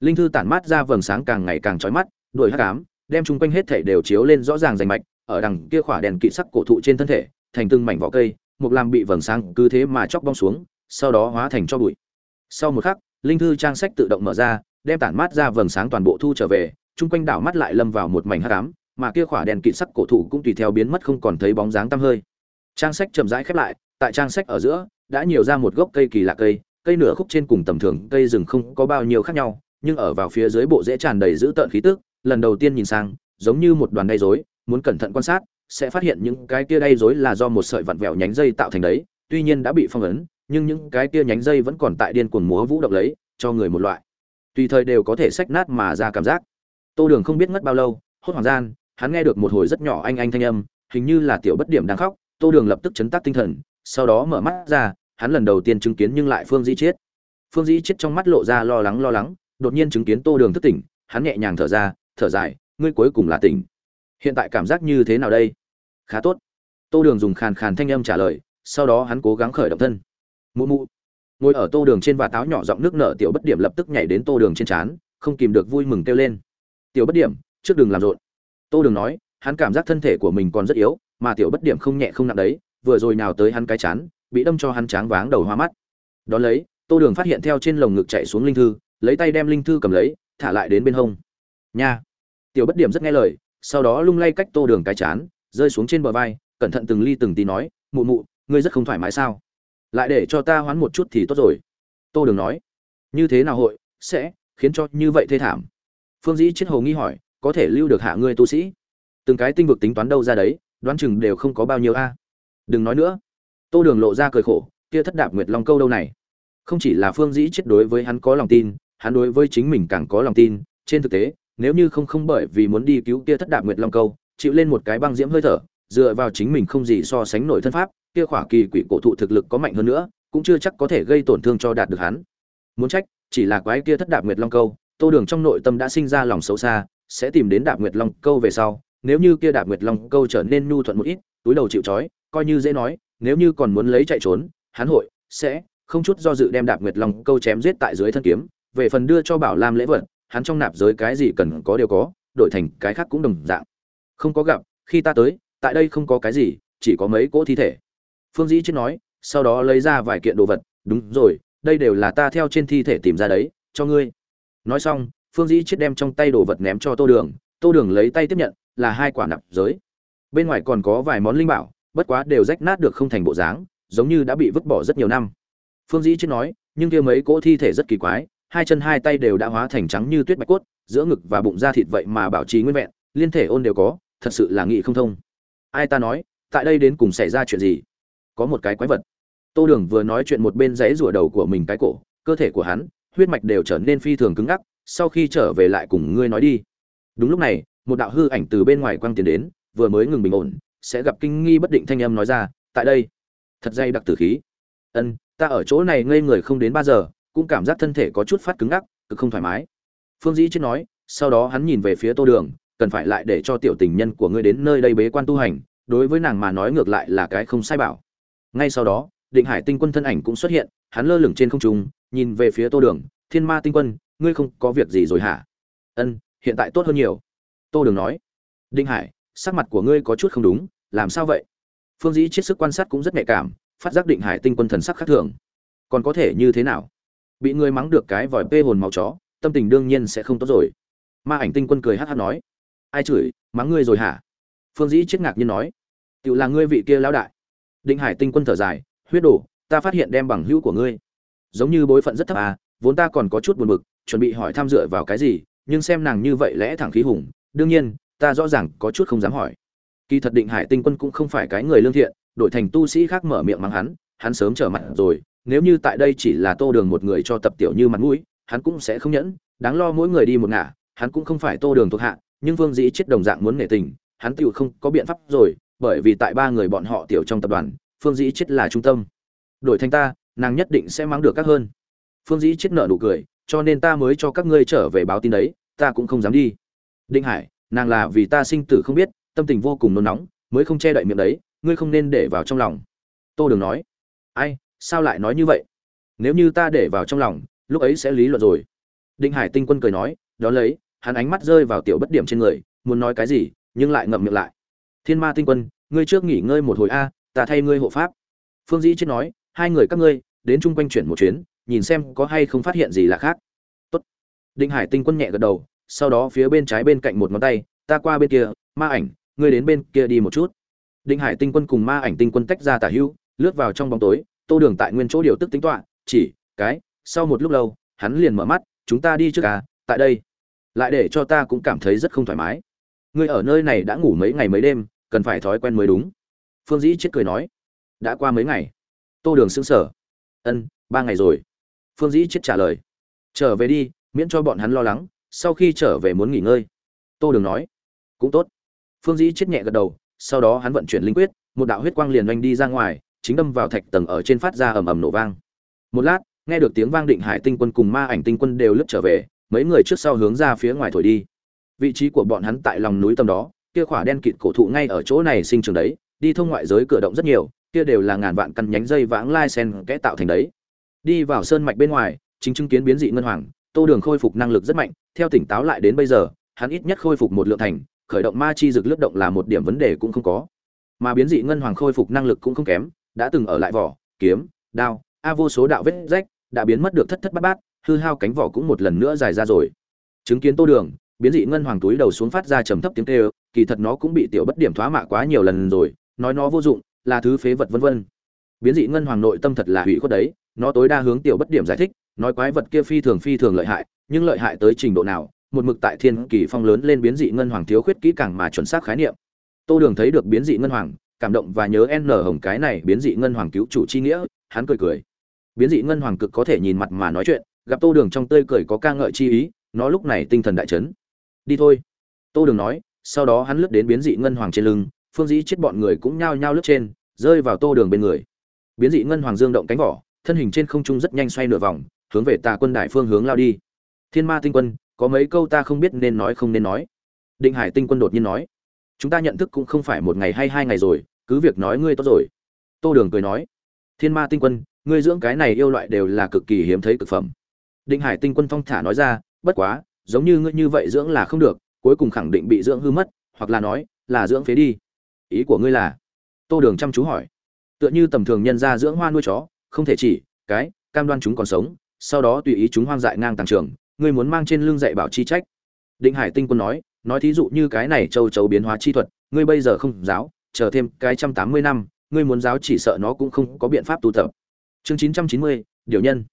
Linh thư tản mát ra vầng sáng càng ngày càng chói mắt, đuổi hắc ám, đem chung quanh hết thể đều chiếu lên rõ ràng rành mạch, ở đằng kia khỏa đèn kỵ sắc cổ thụ trên thân thể, thành từng mảnh vỏ cây một làm bị vầng sáng cứ thế mà chóc bong xuống, sau đó hóa thành cho bụi. Sau một khắc, linh thư trang sách tự động mở ra, đem tản mát ra vầng sáng toàn bộ thu trở về, chung quanh đảo mắt lại lâm vào một mảnh hắc ám, mà kia khỏa đèn kỵ sắc cổ thụ cũng tùy theo biến mất không còn thấy bóng dáng tăm hơi. Trang sách chậm rãi khép lại, tại trang sách ở giữa, đã nhiều ra một gốc cây kỳ lạ cây cây nửa khúc trên cùng tầm thường cây rừng không có bao nhiêu khác nhau, nhưng ở vào phía dưới bộ dễ tràn đầy giữ tợn khí tức, lần đầu tiên nhìn sang, giống như một đoàn đay rối, muốn cẩn thận quan sát, sẽ phát hiện những cái kia đay rối là do một sợi vặn vẹo nhánh dây tạo thành đấy, tuy nhiên đã bị phong ấn, nhưng những cái kia nhánh dây vẫn còn tại điên cuồng múa vũ động lấy, cho người một loại. Tùy thời đều có thể sách nát mà ra cảm giác. Tô đường không biết ngất bao lâu, hốt hoảng gian, hắn nghe được một hồi rất nhỏ anh anh thanh âm, hình như là tiểu bất điểm đang khóc, tô đường lập tức chấn tác tinh thần, sau đó mở mắt ra hắn lần đầu tiên chứng kiến nhưng lại phương dĩ chết. phương dĩ chết trong mắt lộ ra lo lắng lo lắng, đột nhiên chứng kiến tô đường thức tỉnh, hắn nhẹ nhàng thở ra, thở dài, ngươi cuối cùng là tỉnh. Hiện tại cảm giác như thế nào đây? Khá tốt. Tô đường dùng khàn khàn thanh âm trả lời, sau đó hắn cố gắng khởi động thân. Mụ mụ. Ngồi ở tô đường trên và táo nhỏ giọng nước nở, tiểu bất điểm lập tức nhảy đến tô đường trên trán, không kìm được vui mừng kêu lên. Tiểu bất điểm, trước đường làm rộn. Tô đường nói, hắn cảm giác thân thể của mình còn rất yếu, mà tiểu bất điểm không nhẹ không nặng đấy, vừa rồi nào tới hắn cái chán bị đâm cho hắn tráng váng đầu hoa mắt. Đón lấy, tô đường phát hiện theo trên lồng ngực chạy xuống linh thư, lấy tay đem linh thư cầm lấy, thả lại đến bên hông. Nha! Tiểu bất điểm rất nghe lời, sau đó lung lay cách tô đường cái chán, rơi xuống trên bờ vai, cẩn thận từng ly từng tí nói, mụ mụ, ngươi rất không thoải mái sao? Lại để cho ta hoán một chút thì tốt rồi. Tô đường nói, như thế nào hội sẽ khiến cho như vậy thê thảm? Phương dĩ chết hồ nghi hỏi, có thể lưu được hạ ngươi tu sĩ? Từng cái tinh vực tính toán đâu ra đấy, đoán chừng đều không có bao nhiêu a. Đừng nói nữa tô đường lộ ra cười khổ, kia thất đạp nguyệt long câu đâu này? Không chỉ là phương dĩ chết đối với hắn có lòng tin, hắn đối với chính mình càng có lòng tin. Trên thực tế, nếu như không không bởi vì muốn đi cứu kia thất đạp nguyệt long câu, chịu lên một cái băng diễm hơi thở, dựa vào chính mình không gì so sánh nổi thân pháp, kia khỏa kỳ quỷ cổ thụ thực lực có mạnh hơn nữa, cũng chưa chắc có thể gây tổn thương cho đạt được hắn. Muốn trách, chỉ là quái kia thất đạp nguyệt long câu, tô đường trong nội tâm đã sinh ra lòng xấu xa, sẽ tìm đến đạp nguyệt long câu về sau, nếu như kia đạp nguyệt long câu trở nên nhu thuận một ít, túi đầu chịu trói, coi như dễ nói nếu như còn muốn lấy chạy trốn, hắn hội, sẽ, không chút do dự đem đạp nguyệt long câu chém giết tại dưới thân kiếm, về phần đưa cho bảo lam lễ vật, hắn trong nạp giới cái gì cần có đều có, đổi thành cái khác cũng đồng dạng. Không có gặp, khi ta tới, tại đây không có cái gì, chỉ có mấy cỗ thi thể. Phương dĩ chết nói, sau đó lấy ra vài kiện đồ vật, đúng rồi, đây đều là ta theo trên thi thể tìm ra đấy, cho ngươi. Nói xong, phương dĩ chết đem trong tay đồ vật ném cho tô đường tô đường lấy tay tiếp nhận, là hai quả nạp giới. Bên ngoài còn có vài món linh bảo bất quá đều rách nát được không thành bộ dáng, giống như đã bị vứt bỏ rất nhiều năm. Phương dĩ chết nói, nhưng kia mấy cỗ thi thể rất kỳ quái, hai chân hai tay đều đã hóa thành trắng như tuyết bạch cốt, giữa ngực và bụng da thịt vậy mà bảo trì nguyên vẹn, liên thể ôn đều có, thật sự là nghị không thông. Ai ta nói, tại đây đến cùng xảy ra chuyện gì? Có một cái quái vật. Tô đường vừa nói chuyện một bên dãy rủa đầu của mình cái cổ, cơ thể của hắn, huyết mạch đều trở nên phi thường cứng ngắc, sau khi trở về lại cùng ngươi nói đi. Đúng lúc này, một đạo hư ảnh từ bên ngoài quang tiến đến, vừa mới ngừng bình ổn sẽ gặp kinh nghi bất định thanh âm nói ra, tại đây. Thật dây đặc tử khí. Ân, ta ở chỗ này ngây người không đến ba giờ, cũng cảm giác thân thể có chút phát cứng ngắc, cực không thoải mái. Phương dĩ chết nói, sau đó hắn nhìn về phía tô đường, cần phải lại để cho tiểu tình nhân của ngươi đến nơi đây bế quan tu hành, đối với nàng mà nói ngược lại là cái không sai bảo. Ngay sau đó, định hải tinh quân thân ảnh cũng xuất hiện, hắn lơ lửng trên không trung, nhìn về phía tô đường, thiên ma tinh quân, ngươi không có việc gì rồi hả? Ân, hiện tại tốt hơn nhiều. Tô đường nói. Định hải sắc mặt của ngươi có chút không đúng, làm sao vậy? Phương dĩ chết sức quan sát cũng rất nhạy cảm, phát giác định hải tinh quân thần sắc khác thường. Còn có thể như thế nào? Bị ngươi mắng được cái vòi pê hồn máu chó, tâm tình đương nhiên sẽ không tốt rồi. Ma ảnh tinh quân cười hát hát nói. Ai chửi, mắng ngươi rồi hả? Phương dĩ chết ngạc nhiên nói. Tự là ngươi vị kia lão đại. Định hải tinh quân thở dài, huyết đổ, ta phát hiện đem bằng hữu của ngươi. Giống như bối phận rất thấp à vốn ta còn có chút buồn bực, chuẩn bị hỏi tham dựa vào cái gì, nhưng xem nàng như vậy lẽ thẳng khí hùng. Đương nhiên ta rõ ràng có chút không dám hỏi. Kỳ thật định hải tinh quân cũng không phải cái người lương thiện, đổi thành tu sĩ khác mở miệng mắng hắn hắn sớm trở mặt rồi, nếu như tại đây chỉ là tô đường một người cho tập tiểu như mặt mũi, hắn cũng sẽ không nhẫn, đáng lo mỗi người đi một ngả, hắn cũng không phải tô đường thuộc hạ, nhưng vương dĩ chết đồng dạng muốn nghệ tình, hắn tựu không có biện pháp rồi, bởi vì tại ba người bọn họ tiểu trong tập đoàn, phương dĩ chết là trung tâm. Đổi thành ta, nàng nhất định sẽ mang được các hơn. Phương dĩ chết nợ nụ cười, cho nên ta mới cho các ngươi trở về báo tin đấy, ta cũng không dám đi. Đinh hải nàng là vì ta sinh tử không biết, tâm tình vô cùng nôn nóng, mới không che đậy miệng đấy, ngươi không nên để vào trong lòng. Tô đường nói. Ai, sao lại nói như vậy? Nếu như ta để vào trong lòng, lúc ấy sẽ lý luận rồi. Định hải tinh quân cười nói, đó lấy, hắn ánh mắt rơi vào tiểu bất điểm trên người, muốn nói cái gì, nhưng lại ngậm miệng lại. Thiên ma tinh quân, ngươi trước nghỉ ngơi một hồi a, ta thay ngươi hộ pháp. Phương dĩ chết nói, hai người các ngươi, đến chung quanh chuyển một chuyến, nhìn xem có hay không phát hiện gì là khác. Tốt. định hải tinh quân nhẹ gật đầu sau đó phía bên trái bên cạnh một ngón tay, ta qua bên kia, ma ảnh, ngươi đến bên kia đi một chút. Định hải tinh quân cùng ma ảnh tinh quân tách ra tả hữu, lướt vào trong bóng tối, tô đường tại nguyên chỗ điều tức tính toạ, chỉ, cái, sau một lúc lâu, hắn liền mở mắt, chúng ta đi trước à tại đây. Lại để cho ta cũng cảm thấy rất không thoải mái. Ngươi ở nơi này đã ngủ mấy ngày mấy đêm, cần phải thói quen mới đúng. Phương dĩ chết cười nói. Đã qua mấy ngày? Tô đường xứng sở ân, ba ngày rồi. Phương dĩ chết trả lời. Trở về đi, miễn cho bọn hắn lo lắng sau khi trở về muốn nghỉ ngơi. Tô đường nói, cũng tốt. Phương dĩ chết nhẹ gật đầu, sau đó hắn vận chuyển linh quyết, một đạo huyết quang liền oanh đi ra ngoài, chính đâm vào thạch tầng ở trên phát ra ầm ầm nổ vang. Một lát, nghe được tiếng vang định hải tinh quân cùng ma ảnh tinh quân đều lướt trở về, mấy người trước sau hướng ra phía ngoài thổi đi. Vị trí của bọn hắn tại lòng núi tầm đó, kia khỏa đen kịt cổ thụ ngay ở chỗ này sinh trường đấy, đi thông ngoại giới cửa động rất nhiều, kia đều là ngàn vạn căn nhánh dây vãng lai sen kẽ tạo thành đấy. Đi vào sơn mạch bên ngoài, chính chứng kiến biến dị ngân hoàng tô đường khôi phục năng lực rất mạnh, theo tỉnh táo lại đến bây giờ, hắn ít nhất khôi phục một lượng thành, khởi động ma chi dược lướt động là một điểm vấn đề cũng không có. Mà biến dị ngân hoàng khôi phục năng lực cũng không kém, đã từng ở lại vỏ, kiếm, đao, a vô số đạo vết rách, đã biến mất được thất thất bát bát, hư hao cánh vỏ cũng một lần nữa dài ra rồi. Chứng kiến tô đường, biến dị ngân hoàng túi đầu xuống phát ra trầm thấp tiếng kêu, kỳ thật nó cũng bị tiểu bất điểm thoá mạ quá nhiều lần rồi, nói nó vô dụng, là thứ phế vật vân vân. Biến dị ngân hoàng nội tâm thật là hủy khuất đấy, nó tối đa hướng tiểu bất điểm giải thích nói quái vật kia phi thường phi thường lợi hại, nhưng lợi hại tới trình độ nào, một mực tại thiên kỳ phong lớn lên biến dị ngân hoàng thiếu khuyết kỹ càng mà chuẩn xác khái niệm. Tô đường thấy được biến dị ngân hoàng, cảm động và nhớ n hồng cái này biến dị ngân hoàng cứu chủ chi nghĩa, hắn cười cười. Biến dị ngân hoàng cực có thể nhìn mặt mà nói chuyện, gặp tô đường trong tươi cười có ca ngợi chi ý, nó lúc này tinh thần đại chấn. Đi thôi. Tô đường nói, sau đó hắn lướt đến biến dị ngân hoàng trên lưng, phương dĩ chết bọn người cũng nhao nhao lướt trên, rơi vào tô đường bên người. Biến dị ngân hoàng dương động cánh vỏ, thân hình trên không trung rất nhanh xoay nửa vòng hướng về tà quân đại phương hướng lao đi. Thiên ma tinh quân, có mấy câu ta không biết nên nói không nên nói. Định hải tinh quân đột nhiên nói, chúng ta nhận thức cũng không phải một ngày hay hai ngày rồi, cứ việc nói ngươi tốt rồi. Tô đường cười nói, thiên ma tinh quân, ngươi dưỡng cái này yêu loại đều là cực kỳ hiếm thấy cực phẩm. Định hải tinh quân phong thả nói ra, bất quá, giống như ngươi như vậy dưỡng là không được, cuối cùng khẳng định bị dưỡng hư mất, hoặc là nói, là dưỡng phế đi. Ý của ngươi là? Tô đường chăm chú hỏi. Tựa như tầm thường nhân ra dưỡng hoa nuôi chó, không thể chỉ, cái, cam đoan chúng còn sống sau đó tùy ý chúng hoang dại ngang tàng trường, ngươi muốn mang trên lưng dạy bảo chi trách. Định hải tinh quân nói nói thí dụ như cái này châu chấu biến hóa chi thuật, ngươi bây giờ không giáo, chờ thêm cái trăm tám mươi năm, ngươi muốn giáo chỉ sợ nó cũng không có biện pháp tu tập. Chương chín trăm chín mươi, điều nhân.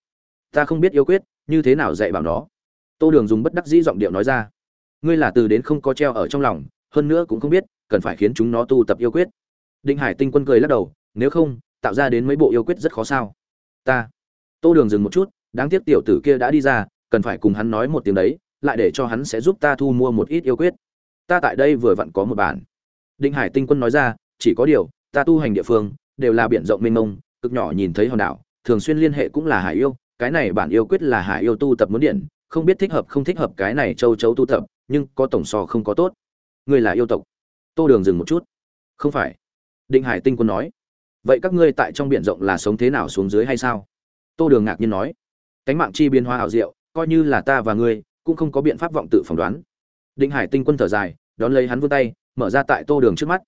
Ta không biết yêu quyết, như thế nào dạy bảo nó. Tô đường dùng bất đắc dĩ giọng điệu nói ra. Ngươi là từ đến không có treo ở trong lòng, hơn nữa cũng không biết, cần phải khiến chúng nó tu tập yêu quyết. Định hải tinh quân cười lắc đầu, nếu không, tạo ra đến mấy bộ yêu quyết rất khó sao. Ta. Tô đường dừng một chút đáng tiếc tiểu tử kia đã đi ra, cần phải cùng hắn nói một tiếng đấy, lại để cho hắn sẽ giúp ta thu mua một ít yêu quyết. Ta tại đây vừa vặn có một bản. Định hải tinh quân nói ra, chỉ có điều, ta tu hành địa phương, đều là biển rộng mênh mông, cực nhỏ nhìn thấy hòn đảo, thường xuyên liên hệ cũng là hải yêu, cái này bản yêu quyết là hải yêu tu tập muốn điện, không biết thích hợp không thích hợp cái này châu chấu tu tập, nhưng có tổng so không có tốt. Ngươi là yêu tộc. Tô đường dừng một chút. Không phải. Định hải tinh quân nói. Vậy các ngươi tại trong biển rộng là sống thế nào xuống dưới hay sao? Tô đường ngạc nhiên nói cánh mạng chi biến hóa ảo diệu, coi như là ta và ngươi, cũng không có biện pháp vọng tự phỏng đoán. Định hải tinh quân thở dài, đón lấy hắn vươn tay, mở ra tại tô đường trước mắt.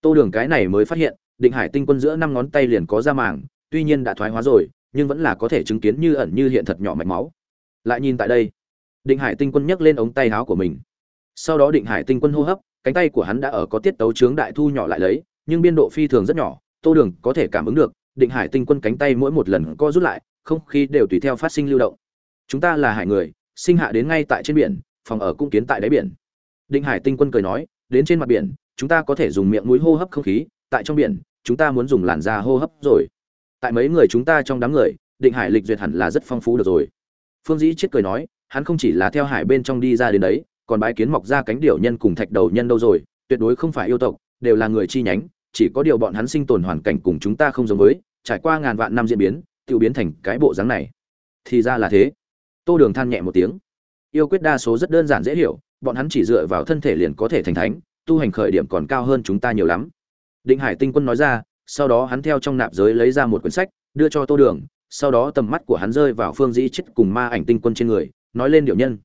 Tô đường cái này mới phát hiện, định hải tinh quân giữa năm ngón tay liền có da màng, tuy nhiên đã thoái hóa rồi, nhưng vẫn là có thể chứng kiến như ẩn như hiện thật nhỏ mạch máu. Lại nhìn tại đây, định hải tinh quân nhấc lên ống tay áo của mình. Sau đó định hải tinh quân hô hấp, cánh tay của hắn đã ở có tiết tấu chướng đại thu nhỏ lại lấy, nhưng biên độ phi thường rất nhỏ, tô đường có thể cảm ứng được, định hải tinh quân cánh tay mỗi một lần co rút lại không khí đều tùy theo phát sinh lưu động. Chúng ta là hải người, sinh hạ đến ngay tại trên biển, phòng ở cũng kiến tại đáy biển. Định hải tinh quân cười nói, đến trên mặt biển, chúng ta có thể dùng miệng mũi hô hấp không khí, tại trong biển, chúng ta muốn dùng làn da hô hấp rồi. Tại mấy người chúng ta trong đám người, định hải lịch duyệt hẳn là rất phong phú được rồi. Phương dĩ chết cười nói, hắn không chỉ là theo hải bên trong đi ra đến đấy, còn bái kiến mọc ra cánh điểu nhân cùng thạch đầu nhân đâu rồi, tuyệt đối không phải yêu tộc, đều là người chi nhánh, chỉ có điều bọn hắn sinh tồn hoàn cảnh cùng chúng ta không giống với, trải qua ngàn vạn năm diễn biến tự biến thành cái bộ dáng này. Thì ra là thế. Tô đường than nhẹ một tiếng. Yêu quyết đa số rất đơn giản dễ hiểu, bọn hắn chỉ dựa vào thân thể liền có thể thành thánh, tu hành khởi điểm còn cao hơn chúng ta nhiều lắm. Định hải tinh quân nói ra, sau đó hắn theo trong nạp giới lấy ra một quyển sách, đưa cho tô đường, sau đó tầm mắt của hắn rơi vào phương dĩ chết cùng ma ảnh tinh quân trên người, nói lên điệu nhân.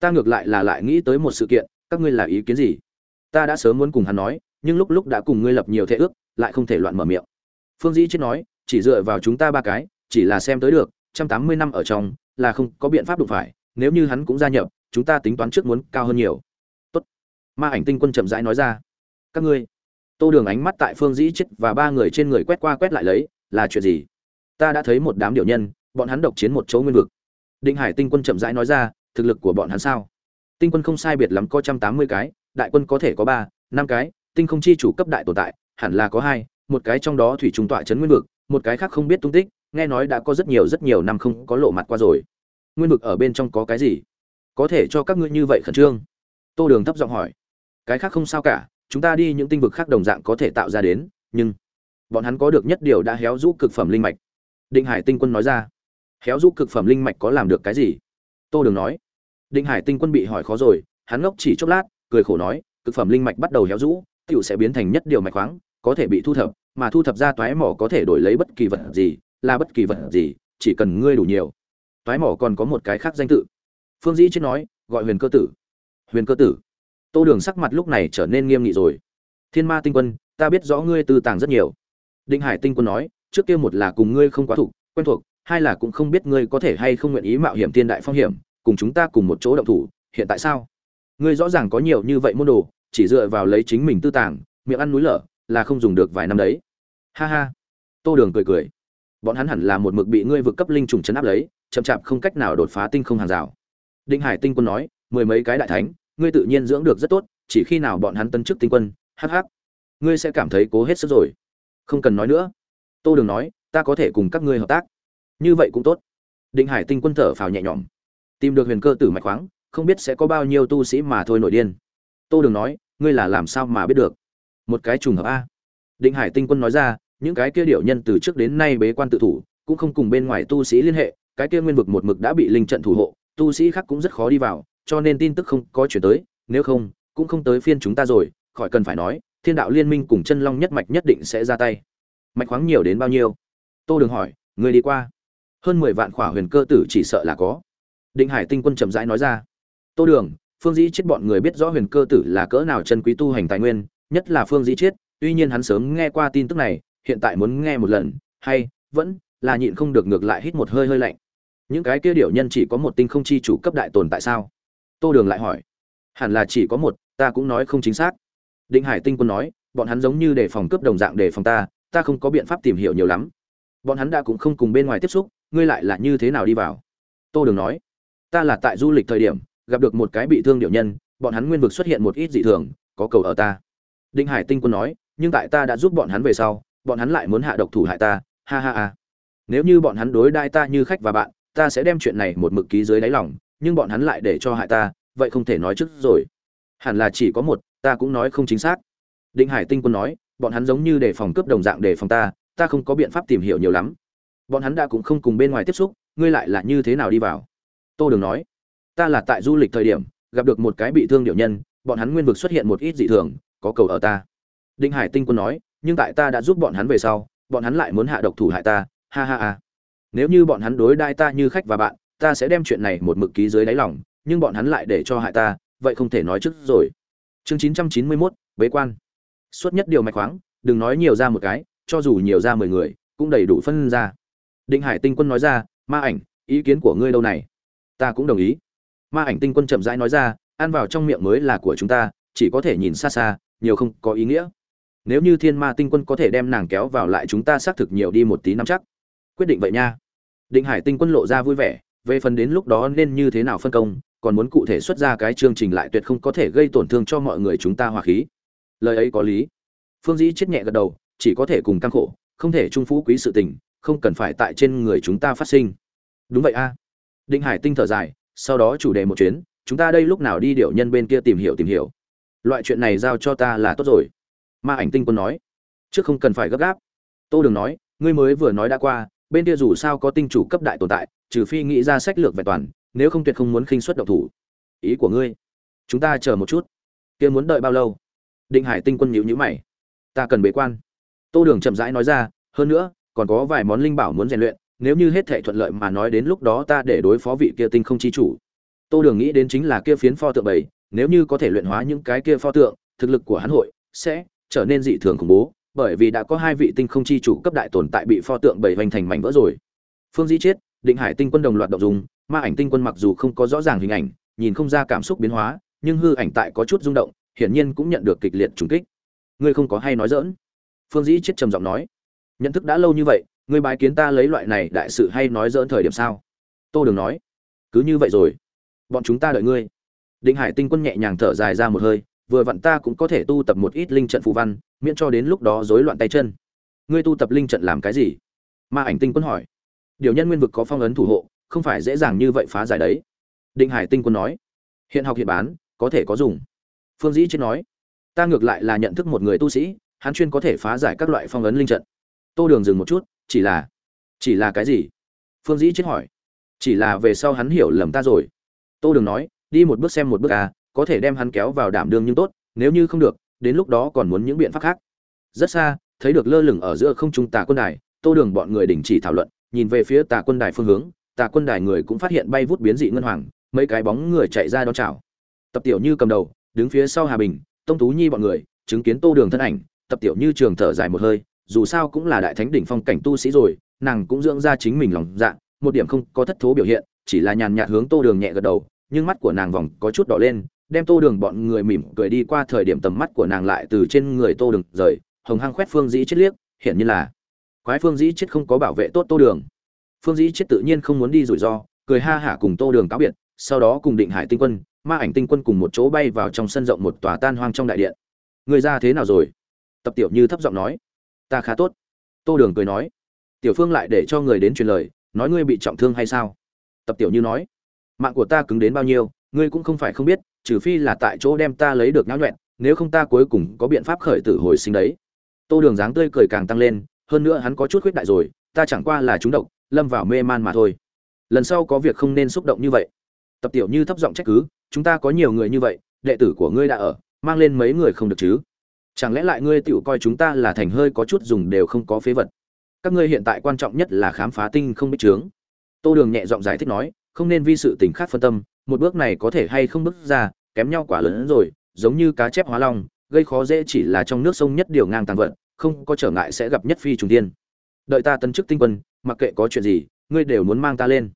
Ta ngược lại là lại nghĩ tới một sự kiện, các ngươi là ý kiến gì? Ta đã sớm muốn cùng hắn nói, nhưng lúc lúc đã cùng ngươi lập nhiều thệ ước, lại không thể loạn mở miệng. Phương dĩ chết nói, chỉ dựa vào chúng ta ba cái chỉ là xem tới được, trăm tám mươi năm ở trong, là không có biện pháp đụng phải, nếu như hắn cũng gia nhập, chúng ta tính toán trước muốn cao hơn nhiều. Tốt. Ma ảnh tinh quân chậm rãi nói ra. Các ngươi. Tô đường ánh mắt tại phương dĩ chết và ba người trên người quét qua quét lại lấy, là chuyện gì? Ta đã thấy một đám điều nhân, bọn hắn độc chiến một chỗ nguyên vực. Định hải tinh quân chậm rãi nói ra, thực lực của bọn hắn sao? Tinh quân không sai biệt lắm có trăm tám mươi cái, đại quân có thể có ba, năm cái, tinh không chi chủ cấp đại tồn tại, hẳn là có hai, một cái trong đó thủy trùng tọa trấn nguyên vực, một cái khác không biết tung tích nghe nói đã có rất nhiều rất nhiều năm không có lộ mặt qua rồi. Nguyên vực ở bên trong có cái gì? Có thể cho các ngươi như vậy khẩn trương? Tô đường thấp giọng hỏi. Cái khác không sao cả, chúng ta đi những tinh vực khác đồng dạng có thể tạo ra đến, nhưng bọn hắn có được nhất điều đã héo rũ cực phẩm linh mạch. Định hải tinh quân nói ra. Héo rũ cực phẩm linh mạch có làm được cái gì? Tô đường nói. Định hải tinh quân bị hỏi khó rồi, hắn ngốc chỉ chốc lát, cười khổ nói, cực phẩm linh mạch bắt đầu héo rũ tựu sẽ biến thành nhất điều mạch khoáng, có thể bị thu thập, mà thu thập ra toái mỏ có thể đổi lấy bất kỳ vật gì là bất kỳ vật gì, chỉ cần ngươi đủ nhiều. Toái mỏ còn có một cái khác danh tự. Phương dĩ chết nói, gọi huyền cơ tử. Huyền cơ tử. Tô đường sắc mặt lúc này trở nên nghiêm nghị rồi. Thiên ma tinh quân, ta biết rõ ngươi tư tàng rất nhiều. Định hải tinh quân nói, trước kia một là cùng ngươi không quá thủ quen thuộc, hai là cũng không biết ngươi có thể hay không nguyện ý mạo hiểm thiên đại phong hiểm, cùng chúng ta cùng một chỗ động thủ, hiện tại sao? Ngươi rõ ràng có nhiều như vậy môn đồ, chỉ dựa vào lấy chính mình tư tàng, miệng ăn núi lở, là không dùng được vài năm đấy. Ha ha. Tô đường cười cười bọn hắn hẳn là một mực bị ngươi vượt cấp linh trùng chấn áp lấy, chậm chạp không cách nào đột phá tinh không hàng rào. Định hải tinh quân nói, mười mấy cái đại thánh, ngươi tự nhiên dưỡng được rất tốt, chỉ khi nào bọn hắn tân chức tinh quân hh ngươi sẽ cảm thấy cố hết sức rồi. Không cần nói nữa. Tô đường nói, ta có thể cùng các ngươi hợp tác. Như vậy cũng tốt. Định hải tinh quân thở phào nhẹ nhõm. Tìm được huyền cơ tử mạch khoáng, không biết sẽ có bao nhiêu tu sĩ mà thôi nổi điên. Tô đường nói, ngươi là làm sao mà biết được? Một cái trùng hợp a. Định hải tinh quân nói ra những cái kia điệu nhân từ trước đến nay bế quan tự thủ, cũng không cùng bên ngoài tu sĩ liên hệ, cái kia nguyên vực một mực đã bị linh trận thủ hộ, tu sĩ khác cũng rất khó đi vào, cho nên tin tức không có chuyển tới, nếu không, cũng không tới phiên chúng ta rồi, khỏi cần phải nói, thiên đạo liên minh cùng chân long nhất mạch nhất định sẽ ra tay. Mạch khoáng nhiều đến bao nhiêu? Tô đường hỏi, người đi qua. Hơn mười vạn khỏa huyền cơ tử chỉ sợ là có. Định hải tinh quân chậm rãi nói ra. Tô đường, phương dĩ chết bọn người biết rõ huyền cơ tử là cỡ nào chân quý tu hành tài nguyên, nhất là phương dĩ chết tuy nhiên hắn sớm nghe qua tin tức này hiện tại muốn nghe một lần, hay vẫn là nhịn không được ngược lại hít một hơi hơi lạnh. Những cái kia điểu nhân chỉ có một tinh không chi chủ cấp đại tồn tại sao? Tô đường lại hỏi. Hẳn là chỉ có một, ta cũng nói không chính xác. Định hải tinh quân nói, bọn hắn giống như để phòng cướp đồng dạng để phòng ta ta không có biện pháp tìm hiểu nhiều lắm. Bọn hắn đã cũng không cùng bên ngoài tiếp xúc, ngươi lại là như thế nào đi vào? Tô đường nói, ta là tại du lịch thời điểm, gặp được một cái bị thương điệu nhân, bọn hắn nguyên vực xuất hiện một ít dị thường, có cầu ở ta. Định hải tinh quân nói, nhưng tại ta đã giúp bọn hắn về sau bọn hắn lại muốn hạ độc thủ hại ta, ha ha ha. Nếu như bọn hắn đối đai ta như khách và bạn, ta sẽ đem chuyện này một mực ký dưới đáy lòng, nhưng bọn hắn lại để cho hại ta, vậy không thể nói trước rồi. Hẳn là chỉ có một, ta cũng nói không chính xác. Định hải tinh quân nói, bọn hắn giống như để phòng cướp đồng dạng để phòng ta ta không có biện pháp tìm hiểu nhiều lắm. Bọn hắn đã cũng không cùng bên ngoài tiếp xúc, ngươi lại là như thế nào đi vào? Tô đường nói, ta là tại du lịch thời điểm, gặp được một cái bị thương điệu nhân, bọn hắn nguyên vực xuất hiện một ít dị thường, có cầu ở ta. Đinh hải tinh quân nói nhưng tại ta đã giúp bọn hắn về sau, bọn hắn lại muốn hạ độc thủ hại ta, ha ha ha. Nếu như bọn hắn đối đai ta như khách và bạn, ta sẽ đem chuyện này một mực ký dưới đáy lòng, nhưng bọn hắn lại để cho hại ta, vậy không thể nói trước rồi. Chương chín trăm chín mươi mốt, bế quan. Suốt nhất điều mạch khoáng, đừng nói nhiều ra một cái, cho dù nhiều ra mười người, cũng đầy đủ phân ra. Định hải tinh quân nói ra, ma ảnh, ý kiến của ngươi đâu này? Ta cũng đồng ý. Ma ảnh tinh quân chậm rãi nói ra, ăn vào trong miệng mới là của chúng ta, chỉ có thể nhìn xa xa, nhiều không có ý nghĩa nếu như thiên ma tinh quân có thể đem nàng kéo vào lại chúng ta xác thực nhiều đi một tí năm chắc. Quyết định vậy nha. Định hải tinh quân lộ ra vui vẻ, về phần đến lúc đó nên như thế nào phân công, còn muốn cụ thể xuất ra cái chương trình lại tuyệt không có thể gây tổn thương cho mọi người chúng ta hòa khí. Lời ấy có lý. Phương dĩ chết nhẹ gật đầu, chỉ có thể cùng căng khổ, không thể trung phú quý sự tình, không cần phải tại trên người chúng ta phát sinh. Đúng vậy a. Định hải tinh thở dài, sau đó chủ đề một chuyến, chúng ta đây lúc nào đi điệu nhân bên kia tìm hiểu tìm hiểu. Loại chuyện này giao cho ta là tốt rồi ma ảnh tinh quân nói, trước không cần phải gấp gáp. Tô đường nói, ngươi mới vừa nói đã qua, bên kia dù sao có tinh chủ cấp đại tồn tại, trừ phi nghĩ ra sách lược vẹn toàn, nếu không tuyệt không muốn khinh xuất động thủ. Ý của ngươi, chúng ta chờ một chút. Kia muốn đợi bao lâu? Định hải tinh quân nhíu nhíu mày. Ta cần bế quan. Tô đường chậm rãi nói ra, hơn nữa, còn có vài món linh bảo muốn rèn luyện, nếu như hết thệ thuận lợi mà nói đến lúc đó ta để đối phó vị kia tinh không chi chủ. Tô đường nghĩ đến chính là kia phiến pho tượng bảy, nếu như có thể luyện hóa những cái kia pho tượng, thực lực của hắn hội sẽ trở nên dị thường khủng bố, bởi vì đã có hai vị tinh không chi chủ cấp đại tồn tại bị pho tượng bảy hoành thành mảnh vỡ rồi. Phương dĩ chết định hải tinh quân đồng loạt động dùng ma ảnh tinh quân mặc dù không có rõ ràng hình ảnh, nhìn không ra cảm xúc biến hóa, nhưng hư ảnh tại có chút rung động, hiển nhiên cũng nhận được kịch liệt trùng kích. Ngươi không có hay nói dỡn phương dĩ chết trầm giọng nói. Nhận thức đã lâu như vậy, ngươi bái kiến ta lấy loại này đại sự hay nói dỡn thời điểm sao? Tô đường nói. Cứ như vậy rồi. Bọn chúng ta đợi ngươi. Định hải tinh quân nhẹ nhàng thở dài ra một hơi vừa vặn ta cũng có thể tu tập một ít linh trận phù văn, miễn cho đến lúc đó rối loạn tay chân. Ngươi tu tập linh trận làm cái gì? Ma ảnh tinh quân hỏi. Điều nhân nguyên vực có phong ấn thủ hộ, không phải dễ dàng như vậy phá giải đấy. Định hải tinh quân nói. Hiện học hiện bán, có thể có dùng. Phương dĩ trên nói. Ta ngược lại là nhận thức một người tu sĩ, hắn chuyên có thể phá giải các loại phong ấn linh trận. Tô đường dừng một chút, chỉ là chỉ là cái gì? Phương dĩ chết hỏi. Chỉ là về sau hắn hiểu lầm ta rồi. Tô đường nói, đi một bước xem một bước à có thể đem hắn kéo vào đảm đương nhưng tốt, nếu như không được, đến lúc đó còn muốn những biện pháp khác. Rất xa, thấy được lơ lửng ở giữa không trung tà quân đài, tô đường bọn người đình chỉ thảo luận, nhìn về phía tà quân đài phương hướng, tà quân đài người cũng phát hiện bay vút biến dị ngân hoàng, mấy cái bóng người chạy ra đón chào. Tập tiểu như cầm đầu, đứng phía sau hà bình, tông tú nhi bọn người, chứng kiến tô đường thân ảnh, tập tiểu như trường thở dài một hơi, dù sao cũng là đại thánh đỉnh phong cảnh tu sĩ rồi, nàng cũng dưỡng ra chính mình lòng dạ một điểm không có thất thố biểu hiện, chỉ là nhàn nhạt hướng tô đường nhẹ gật đầu, nhưng mắt của nàng vòng có chút đỏ lên đem tô đường bọn người mỉm cười đi qua thời điểm tầm mắt của nàng lại từ trên người tô đường rời, hồng hăng khoét phương dĩ chết liếc, hiển nhiên là, quái phương dĩ chết không có bảo vệ tốt tô đường. Phương dĩ chết tự nhiên không muốn đi rủi ro, cười ha hả cùng tô đường cáo biệt, sau đó cùng định hải tinh quân, ma ảnh tinh quân cùng một chỗ bay vào trong sân rộng một tòa tan hoang trong đại điện. Người ra thế nào rồi? Tập tiểu như thấp giọng nói. Ta khá tốt. Tô đường cười nói. Tiểu phương lại để cho người đến truyền lời, nói ngươi bị trọng thương hay sao? Tập tiểu như nói. Mạng của ta cứng đến bao nhiêu? Ngươi cũng không phải không biết, trừ phi là tại chỗ đem ta lấy được nhão nhuẹn, nếu không ta cuối cùng có biện pháp khởi tử hồi sinh đấy. Tô đường dáng tươi cười càng tăng lên, hơn nữa hắn có chút khuyết đại rồi, ta chẳng qua là chúng độc, lâm vào mê man mà thôi. Lần sau có việc không nên xúc động như vậy. Tập tiểu như thấp giọng trách cứ, chúng ta có nhiều người như vậy, đệ tử của ngươi đã ở, mang lên mấy người không được chứ? Chẳng lẽ lại ngươi tựu coi chúng ta là thành hơi có chút dùng đều không có phế vật? Các ngươi hiện tại quan trọng nhất là khám phá tinh không bích trướng tô đường nhẹ giọng giải thích nói, không nên vi sự tình khác phân tâm một bước này có thể hay không bước ra, kém nhau quả lớn hơn rồi, giống như cá chép hóa long, gây khó dễ chỉ là trong nước sông nhất điều ngang tàng vận không có trở ngại sẽ gặp nhất phi trùng tiên đợi ta tân chức tinh quân, mặc kệ có chuyện gì, ngươi đều muốn mang ta lên.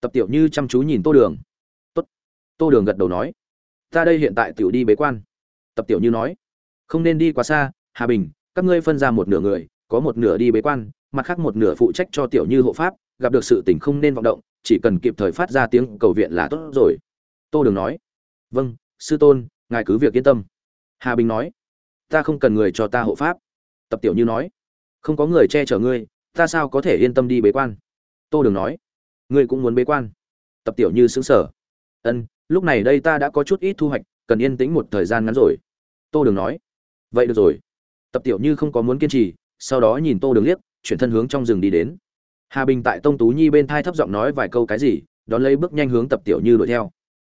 Tập tiểu như chăm chú nhìn tô đường. Tốt. Tô đường gật đầu nói. Ta đây hiện tại tiểu đi bế quan. Tập tiểu như nói. Không nên đi quá xa, hà bình, các ngươi phân ra một nửa người, có một nửa đi bế quan mặt khác một nửa phụ trách cho tiểu như hộ pháp, gặp được sự tình không nên vọng động, chỉ cần kịp thời phát ra tiếng cầu viện là tốt rồi. Tô đường nói vâng sư tôn, ngài cứ việc yên tâm. Hà bình nói, ta không cần người cho ta hộ pháp. Tập tiểu như nói, không có người che chở ngươi, ta sao có thể yên tâm đi bế quan? Tô đường nói, ngươi cũng muốn bế quan. Tập tiểu như xứng sở ân, lúc này đây ta đã có chút ít thu hoạch, cần yên tĩnh một thời gian ngắn rồi. Tô đường nói, vậy được rồi. Tập tiểu như không có muốn kiên trì, sau đó nhìn tô đường liếc chuyển thân hướng trong rừng đi đến. Hà bình tại tông tú nhi bên thai thấp giọng nói vài câu cái gì, đón lấy bước nhanh hướng tập tiểu như đuổi theo.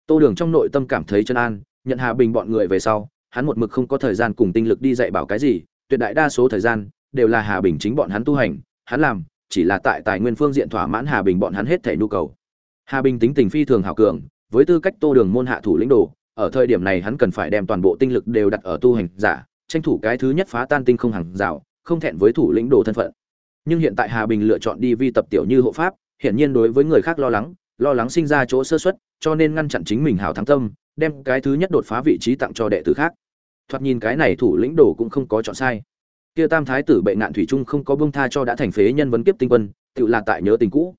Tô đường trong nội tâm cảm thấy chân an, nhận hà bình bọn người về sau, hắn một mực không có thời gian cùng tinh lực đi dạy bảo cái gì, tuyệt đại đa số thời gian đều là hà bình chính bọn hắn tu hành, hắn làm, chỉ là tại tài nguyên phương diện thỏa mãn hà bình bọn hắn hết thể nhu cầu. Hà bình tính tình phi thường hào cường, với tư cách tô đường môn hạ thủ lĩnh đồ, ở thời điểm này hắn cần phải đem toàn bộ tinh lực đều đặt ở tu hành giả, tranh thủ cái thứ nhất phá tan tinh không hàng rào, không thẹn với thủ lĩnh đồ thân phận nhưng hiện tại hà bình lựa chọn đi vi tập tiểu như hộ pháp, hiển nhiên đối với người khác lo lắng lo lắng sinh ra chỗ sơ xuất cho nên ngăn chặn chính mình hào thắng tâm, đem cái thứ nhất đột phá vị trí tặng cho đệ tử khác. Thoạt nhìn cái này thủ lĩnh đồ cũng không có chọn sai. Kia tam thái tử bệ nạn thủy trung không có bông tha cho đã thành phế nhân vấn kiếp tinh quân, tự là tại nhớ tình cũ.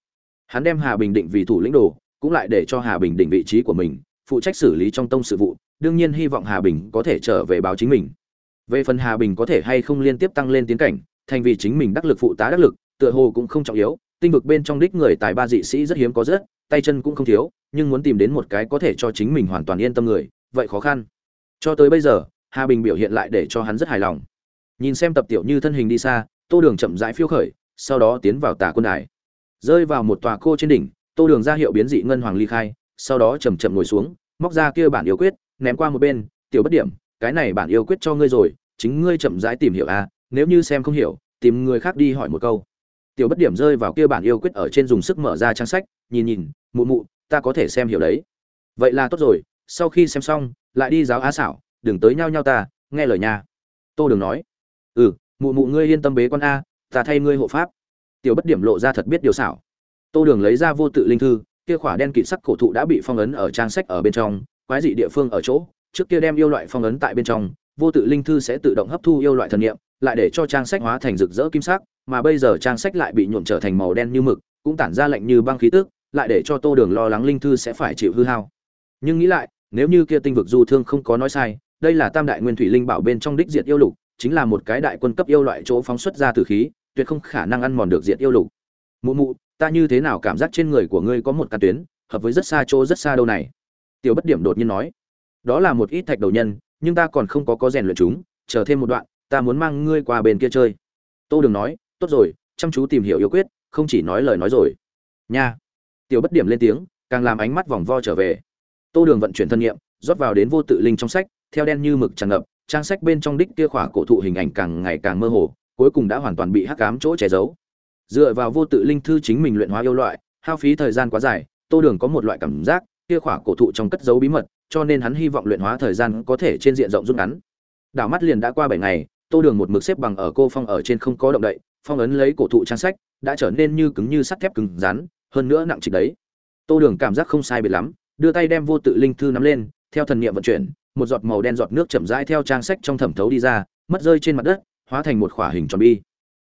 Hắn đem hà bình định vì thủ lĩnh đồ, cũng lại để cho hà bình định vị trí của mình, phụ trách xử lý trong tông sự vụ, đương nhiên hy vọng hà bình có thể trở về báo chính mình. Về phần hà bình có thể hay không liên tiếp tăng lên tiến cảnh thành vì chính mình đắc lực phụ tá đắc lực, tựa hồ cũng không trọng yếu, tinh vực bên trong đích người tài ba dị sĩ rất hiếm có rất, tay chân cũng không thiếu, nhưng muốn tìm đến một cái có thể cho chính mình hoàn toàn yên tâm người, vậy khó khăn. Cho tới bây giờ, hà bình biểu hiện lại để cho hắn rất hài lòng. Nhìn xem tập tiểu như thân hình đi xa, tô đường chậm rãi phiêu khởi, sau đó tiến vào tà quân đài. Rơi vào một tòa cô trên đỉnh, tô đường ra hiệu biến dị ngân hoàng ly khai, sau đó chậm chậm ngồi xuống, móc ra kia bản yêu quyết, ném qua một bên, tiểu bất điểm, cái này bản yêu quyết cho ngươi rồi, chính ngươi chậm rãi tìm hiểu à nếu như xem không hiểu, tìm người khác đi hỏi một câu. Tiểu bất điểm rơi vào kia bản yêu quyết ở trên dùng sức mở ra trang sách, nhìn nhìn, mụ mụ, ta có thể xem hiểu đấy. Vậy là tốt rồi, sau khi xem xong, lại đi giáo á xảo, đừng tới nhau nhau ta, nghe lời nha. Tô đường nói. Ừ mụ mụ ngươi yên tâm bế con a, ta thay ngươi hộ pháp. Tiểu bất điểm lộ ra thật biết điều xảo. Tô đường lấy ra vô tự linh thư, kia khỏa đen kịt sắc cổ thụ đã bị phong ấn ở trang sách ở bên trong, quái dị địa phương ở chỗ, trước kia đem yêu loại phong ấn tại bên trong, vô tự linh thư sẽ tự động hấp thu yêu loại thần niệm lại để cho trang sách hóa thành rực rỡ kim sắc, mà bây giờ trang sách lại bị nhuộm trở thành màu đen như mực, cũng tản ra lạnh như băng khí tức, lại để cho tô đường lo lắng linh thư sẽ phải chịu hư hao. Nhưng nghĩ lại, nếu như kia tinh vực du thương không có nói sai, đây là tam đại nguyên thủy linh bảo bên trong đích diệt yêu lục, chính là một cái đại quân cấp yêu loại chỗ phóng xuất ra từ khí, tuyệt không khả năng ăn mòn được diệt yêu lục. Mụ mụ, ta như thế nào cảm giác trên người của ngươi có một căn tuyến, hợp với rất xa chỗ rất xa đâu này? Tiểu bất điểm đột nhiên nói. Đó là một ít thạch đầu nhân, nhưng ta còn không có có rèn luyện chúng, chờ thêm một đoạn ta muốn mang ngươi qua bên kia chơi. Tô đường nói, tốt rồi, chăm chú tìm hiểu yêu quyết, không chỉ nói lời nói rồi. Nha. Tiểu bất điểm lên tiếng, càng làm ánh mắt vòng vo trở về. Tô đường vận chuyển thân nhiệm rót vào đến vô tự linh trong sách, theo đen như mực tràn ngập, trang sách bên trong đích kia khỏa cổ thụ hình ảnh càng ngày càng mơ hồ, cuối cùng đã hoàn toàn bị hắc cám chỗ che giấu. Dựa vào vô tự linh thư chính mình luyện hóa yêu loại, hao phí thời gian quá dài, tô đường có một loại cảm giác, kia khỏa cổ thụ trong cất giấu bí mật, cho nên hắn hy vọng luyện hóa thời gian có thể trên diện rộng rút ngắn. Đảo mắt liền đã qua bảy ngày tô đường một mực xếp bằng ở cô phong ở trên không có động đậy, phong ấn lấy cổ thụ trang sách, đã trở nên như cứng như sắt thép cứng rắn, hơn nữa nặng trịch đấy. Tô đường cảm giác không sai biệt lắm, đưa tay đem vô tự linh thư nắm lên, theo thần niệm vận chuyển, một giọt màu đen giọt nước chậm rãi theo trang sách trong thẩm thấu đi ra, mất rơi trên mặt đất, hóa thành một khỏa hình tròn bi.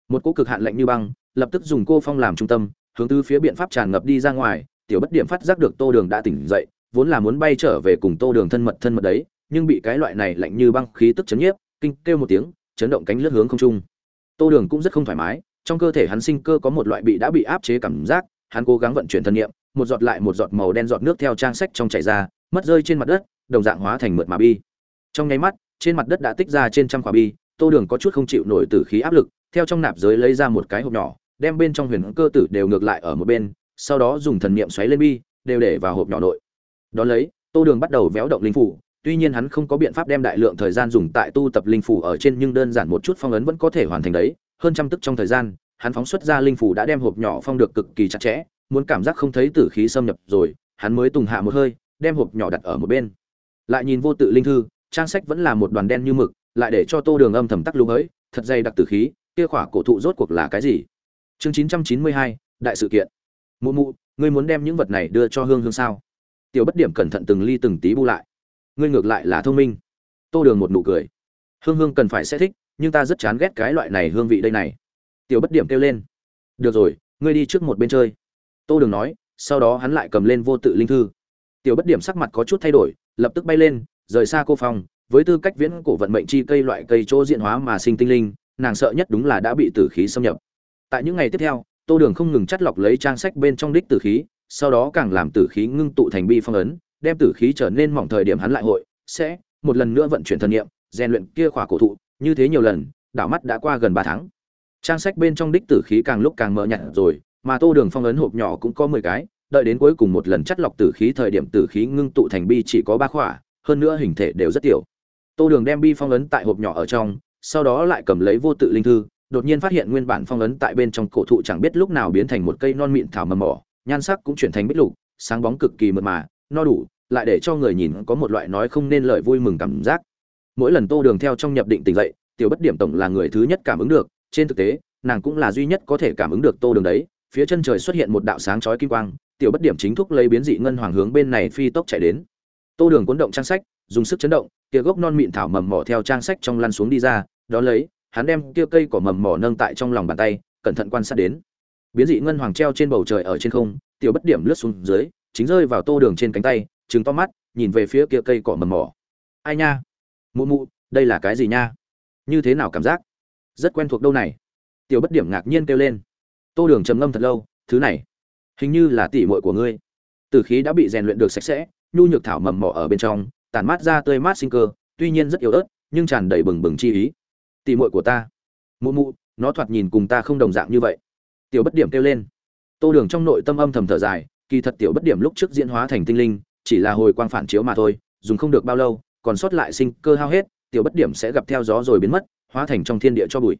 Một cỗ cực hạn lạnh như băng, lập tức dùng cô phong làm trung tâm, hướng từ phía biện pháp tràn ngập đi ra ngoài, tiểu bất điểm phát giác được tô đường đã tỉnh dậy, vốn là muốn bay trở về cùng tô đường thân mật thân mật đấy, nhưng bị cái loại này lạnh như băng khí tức chấn nhiếp, kinh kêu một tiếng chấn động cánh lướt hướng không trung. Tô đường cũng rất không thoải mái, trong cơ thể hắn sinh cơ có một loại bị đã bị áp chế cảm giác, hắn cố gắng vận chuyển thân nhiệm một giọt lại một giọt màu đen giọt nước theo trang sách trong chảy ra, mất rơi trên mặt đất, đồng dạng hóa thành mượt mà bi. Trong nháy mắt, trên mặt đất đã tích ra trên trăm quả bi, tô đường có chút không chịu nổi tử khí áp lực, theo trong nạp giới lấy ra một cái hộp nhỏ, đem bên trong huyền cơ tử đều ngược lại ở một bên, sau đó dùng thần niệm xoáy lên bi, đều để vào hộp nhỏ nội. Đó lấy, tô đường bắt đầu véo động linh phủ tuy nhiên hắn không có biện pháp đem đại lượng thời gian dùng tại tu tập linh phủ ở trên, nhưng đơn giản một chút phong ấn vẫn có thể hoàn thành đấy. Hơn trăm tức trong thời gian, hắn phóng xuất ra linh phủ đã đem hộp nhỏ phong được cực kỳ chặt chẽ, muốn cảm giác không thấy tử khí xâm nhập rồi, hắn mới tùng hạ một hơi, đem hộp nhỏ đặt ở một bên. Lại nhìn vô tự linh thư, trang sách vẫn là một đoàn đen như mực, lại để cho tô đường âm thầm tắc lung ấy, thật dày đặc tử khí, kia khỏa cổ thụ rốt cuộc là cái gì? Chương chín trăm chín mươi hai, đại sự kiện. Mụ mụ, ngươi muốn đem những vật này đưa cho hương hương sao? Tiểu bất điểm cẩn thận từng ly từng tí bu lại ngươi ngược lại là thông minh. Tô đường một nụ cười. Hương hương cần phải sẽ thích, nhưng ta rất chán ghét cái loại này hương vị đây này. Tiểu bất điểm kêu lên. Được rồi, ngươi đi trước một bên chơi. Tô đường nói, sau đó hắn lại cầm lên vô tự linh thư. Tiểu bất điểm sắc mặt có chút thay đổi, lập tức bay lên, rời xa cô phòng, với tư cách viễn cổ vận mệnh chi cây loại cây chỗ diện hóa mà sinh tinh linh, nàng sợ nhất đúng là đã bị tử khí xâm nhập. Tại những ngày tiếp theo, tô đường không ngừng chắt lọc lấy trang sách bên trong đích tử khí, sau đó càng làm tử khí ngưng tụ thành bi phong ấn đem tử khí trở nên mỏng thời điểm hắn lại hội, sẽ một lần nữa vận chuyển thần niệm, rèn luyện kia khỏa cổ thụ, như thế nhiều lần, đảo mắt đã qua gần ba tháng. Trang sách bên trong đích tử khí càng lúc càng mờ nhạt rồi, mà tô đường phong ấn hộp nhỏ cũng có mười cái, đợi đến cuối cùng một lần chắt lọc tử khí thời điểm tử khí ngưng tụ thành bi chỉ có ba khỏa, hơn nữa hình thể đều rất tiểu. Tô đường đem bi phong ấn tại hộp nhỏ ở trong, sau đó lại cầm lấy vô tự linh thư, đột nhiên phát hiện nguyên bản phong ấn tại bên trong cổ thụ chẳng biết lúc nào biến thành một cây non mịn thảo mầm mỏ, nhan sắc cũng chuyển thành bích lục, sáng bóng cực kỳ mượt mà, no đủ lại để cho người nhìn có một loại nói không nên lời vui mừng cảm giác. Mỗi lần tô đường theo trong nhập định tỉnh dậy, tiểu bất điểm tổng là người thứ nhất cảm ứng được, trên thực tế, nàng cũng là duy nhất có thể cảm ứng được tô đường đấy. Phía chân trời xuất hiện một đạo sáng chói kim quang, tiểu bất điểm chính thúc lấy biến dị ngân hoàng hướng bên này phi tốc chạy đến. Tô đường cuốn động trang sách, dùng sức chấn động, kia gốc non mịn thảo mầm mỏ theo trang sách trong lăn xuống đi ra, đó lấy, hắn đem kia cây cỏ mầm mỏ nâng tại trong lòng bàn tay, cẩn thận quan sát đến. Biến dị ngân hoàng treo trên bầu trời ở trên không, tiểu bất điểm lướt xuống dưới, chính rơi vào tô đường trên cánh tay trừng to mắt, nhìn về phía kia cây cỏ mầm mỏ ai nha? Mụ mụ, đây là cái gì nha? Như thế nào cảm giác? Rất quen thuộc đâu này. Tiểu bất điểm ngạc nhiên kêu lên. Tô đường trầm ngâm thật lâu, thứ này, hình như là tỉ muội của ngươi. Từ khí đã bị rèn luyện được sạch sẽ, nhu nhược thảo mầm mỏ ở bên trong, tản mát ra tươi mát sinh cơ, tuy nhiên rất yếu ớt, nhưng tràn đầy bừng bừng chi ý. Tỉ muội của ta. Mụ mụ, nó thoạt nhìn cùng ta không đồng dạng như vậy. Tiểu bất điểm kêu lên. Tô đường trong nội tâm âm thầm thở dài, kỳ thật tiểu bất điểm lúc trước diễn hóa thành tinh linh chỉ là hồi quang phản chiếu mà thôi, dùng không được bao lâu, còn sót lại sinh cơ hao hết, tiểu bất điểm sẽ gặp theo gió rồi biến mất, hóa thành trong thiên địa cho bụi.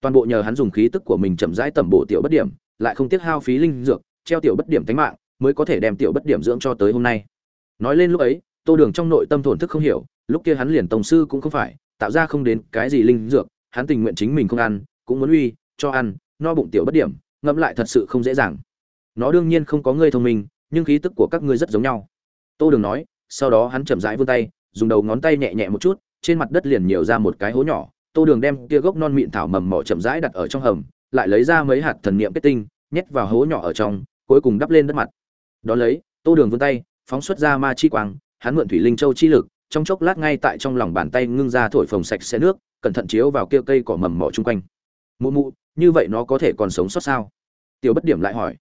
Toàn bộ nhờ hắn dùng khí tức của mình chậm rãi tẩm bổ tiểu bất điểm, lại không tiếc hao phí linh dược, treo tiểu bất điểm tánh mạng, mới có thể đem tiểu bất điểm dưỡng cho tới hôm nay. Nói lên lúc ấy, tô đường trong nội tâm thổn thức không hiểu, lúc kia hắn liền tổng sư cũng không phải, tạo ra không đến cái gì linh dược, hắn tình nguyện chính mình không ăn, cũng muốn uy, cho ăn, no bụng tiểu bất điểm, ngẫm lại thật sự không dễ dàng. Nó đương nhiên không có ngươi thông minh, nhưng khí tức của các ngươi rất giống nhau tô đường nói, sau đó hắn chậm rãi vươn tay, dùng đầu ngón tay nhẹ nhẹ một chút, trên mặt đất liền nhiều ra một cái hố nhỏ. Tô đường đem kia gốc non mịn thảo mầm mỏ chậm rãi đặt ở trong hầm, lại lấy ra mấy hạt thần niệm kết tinh, nhét vào hố nhỏ ở trong, cuối cùng đắp lên đất mặt. Đó lấy, tô đường vươn tay, phóng xuất ra ma chi quang, hắn mượn thủy linh châu chi lực, trong chốc lát ngay tại trong lòng bàn tay ngưng ra thổi phồng sạch sẽ nước, cẩn thận chiếu vào kia cây cỏ mầm mỏ chung quanh. Mụ mụ, như vậy nó có thể còn sống sót sao? Tiểu bất điểm lại hỏi.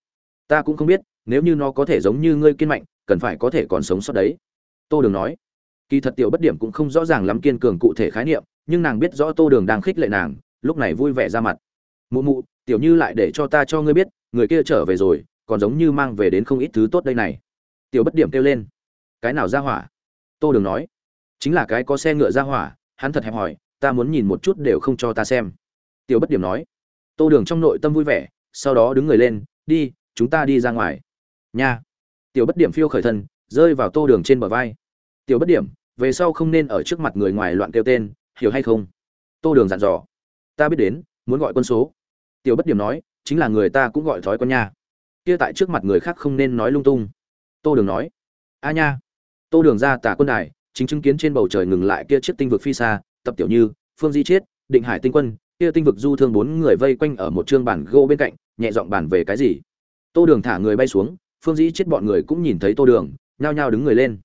Ta cũng không biết, nếu như nó có thể giống như ngươi kiên mạnh cần phải có thể còn sống sót đấy. Tô đường nói. Kỳ thật tiểu bất điểm cũng không rõ ràng lắm kiên cường cụ thể khái niệm nhưng nàng biết rõ tô đường đang khích lệ nàng lúc này vui vẻ ra mặt. Mụ mụ tiểu như lại để cho ta cho ngươi biết người kia trở về rồi còn giống như mang về đến không ít thứ tốt đây này. Tiểu bất điểm kêu lên. Cái nào ra hỏa? Tô đường nói. Chính là cái có xe ngựa ra hỏa hắn thật hẹp hòi, ta muốn nhìn một chút đều không cho ta xem. Tiểu bất điểm nói. Tô đường trong nội tâm vui vẻ sau đó đứng người lên đi chúng ta đi ra ngoài. Nha tiểu bất điểm phiêu khởi thân, rơi vào tô đường trên bờ vai. Tiểu bất điểm, về sau không nên ở trước mặt người ngoài loạn kêu tên, hiểu hay không? Tô đường dặn dò. Ta biết đến, muốn gọi quân số. Tiểu bất điểm nói, chính là người ta cũng gọi thói con nha. Kia tại trước mặt người khác không nên nói lung tung. Tô đường nói, a nha. Tô đường ra tả quân đài, chính chứng kiến trên bầu trời ngừng lại kia chiếc tinh vực phi xa, tập tiểu như, phương di chiết, định hải tinh quân, kia tinh vực du thương bốn người vây quanh ở một chương bản gỗ bên cạnh, nhẹ dọn bàn về cái gì. Tô đường thả người bay xuống phương dĩ chết bọn người cũng nhìn thấy tô đường, nhao nhao đứng người lên.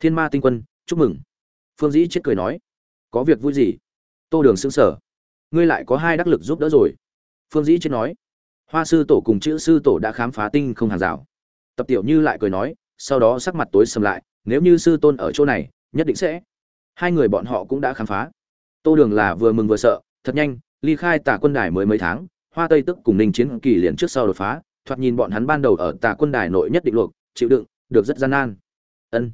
Thiên ma tinh quân, chúc mừng. Phương dĩ chết cười nói, có việc vui gì? Tô đường xứng sở ngươi lại có hai đắc lực giúp đỡ rồi. Phương dĩ chết nói, hoa sư tổ cùng chữ sư tổ đã khám phá tinh không hàng rào. Tập tiểu như lại cười nói, sau đó sắc mặt tối sầm lại, nếu như sư tôn ở chỗ này, nhất định sẽ. Hai người bọn họ cũng đã khám phá. Tô đường là vừa mừng vừa sợ, thật nhanh, ly khai Tả quân đài mới mấy tháng, hoa tây tức cùng ninh chiến kỳ liền trước sau đột phá thoạt nhìn bọn hắn ban đầu ở tà quân đài nội nhất định luộc, chịu đựng, được rất gian nan. Ân.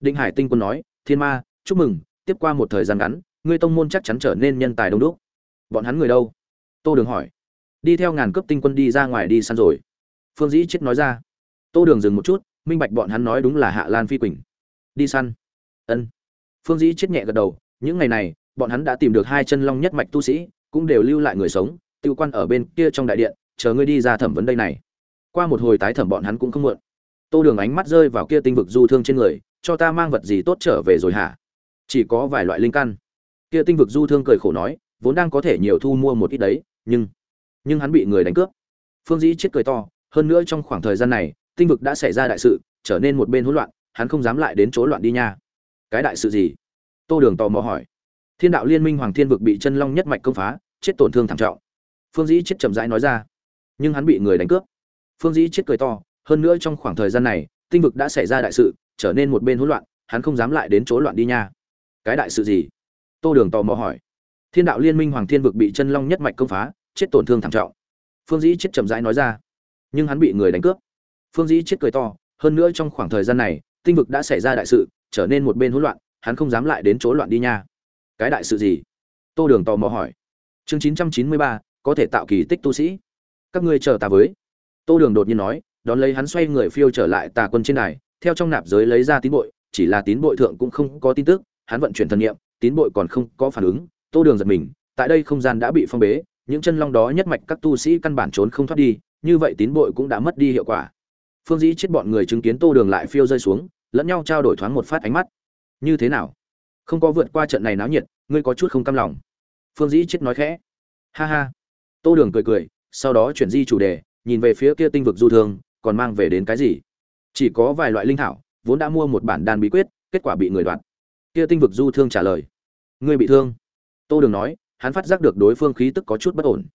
Đinh hải tinh quân nói, thiên ma, chúc mừng, tiếp qua một thời gian ngắn, ngươi tông môn chắc chắn trở nên nhân tài đông đúc. Bọn hắn người đâu? Tô đường hỏi. Đi theo ngàn cấp tinh quân đi ra ngoài đi săn rồi. Phương dĩ chết nói ra. Tô đường dừng một chút, minh bạch bọn hắn nói đúng là hạ lan phi quỳnh. Đi săn. Ân. Phương dĩ chết nhẹ gật đầu. Những ngày này, bọn hắn đã tìm được hai chân long nhất mạch tu sĩ, cũng đều lưu lại người sống, tiêu quan ở bên kia trong đại điện, chờ ngươi đi ra thẩm vấn đây này qua một hồi tái thẩm bọn hắn cũng không muộn. Tô đường ánh mắt rơi vào kia tinh vực du thương trên người, cho ta mang vật gì tốt trở về rồi hả? Chỉ có vài loại linh căn. Kia tinh vực du thương cười khổ nói, vốn đang có thể nhiều thu mua một ít đấy, nhưng nhưng hắn bị người đánh cướp. Phương dĩ chết cười to, hơn nữa trong khoảng thời gian này, tinh vực đã xảy ra đại sự, trở nên một bên hỗn loạn, hắn không dám lại đến chỗ loạn đi nha. Cái đại sự gì? Tô đường tò mò hỏi. Thiên đạo liên minh hoàng thiên vực bị chân long nhất mạch công phá, chết tổn thương thảm trọng. Phương dĩ chết chậm rãi nói ra, nhưng hắn bị người đánh cướp phương dĩ chết cười to, hơn nữa trong khoảng thời gian này, tinh vực đã xảy ra đại sự, trở nên một bên hỗn loạn, hắn không dám lại đến chỗ loạn đi nha. Cái đại sự gì? Tô đường tò mò hỏi. Thiên đạo liên minh hoàng thiên vực bị chân long nhất mạch công phá, chết tổn thương thảm trọng. Phương dĩ chết chậm rãi nói ra. Nhưng hắn bị người đánh cướp. Phương dĩ chết cười to, hơn nữa trong khoảng thời gian này, tinh vực đã xảy ra đại sự, trở nên một bên hỗn loạn, hắn không dám lại đến chỗ loạn đi nha. Cái đại sự gì? Tô đường tò mò hỏi. Chương chín trăm chín mươi ba, có thể tạo kỳ tích tu sĩ. Các ngươi chờ ta với tô đường đột nhiên nói, đón lấy hắn xoay người phiêu trở lại tà quân trên này theo trong nạp giới lấy ra tín bội, chỉ là tín bội thượng cũng không có tin tức, hắn vận chuyển thần nghiệm tín bội còn không có phản ứng, tô đường giật mình, tại đây không gian đã bị phong bế, những chân long đó nhất mạch các tu sĩ căn bản trốn không thoát đi, như vậy tín bội cũng đã mất đi hiệu quả. Phương dĩ chết bọn người chứng kiến tô đường lại phiêu rơi xuống, lẫn nhau trao đổi thoáng một phát ánh mắt. Như thế nào? Không có vượt qua trận này náo nhiệt, ngươi có chút không cam lòng. Phương dĩ chết nói khẽ. Ha ha. Tô đường cười cười, sau đó chuyển di chủ đề nhìn về phía kia tinh vực du thương, còn mang về đến cái gì? Chỉ có vài loại linh thảo, vốn đã mua một bản đan bí quyết, kết quả bị người đoạt. Kia tinh vực du thương trả lời, ngươi bị thương. Tô đường nói, hắn phát giác được đối phương khí tức có chút bất ổn.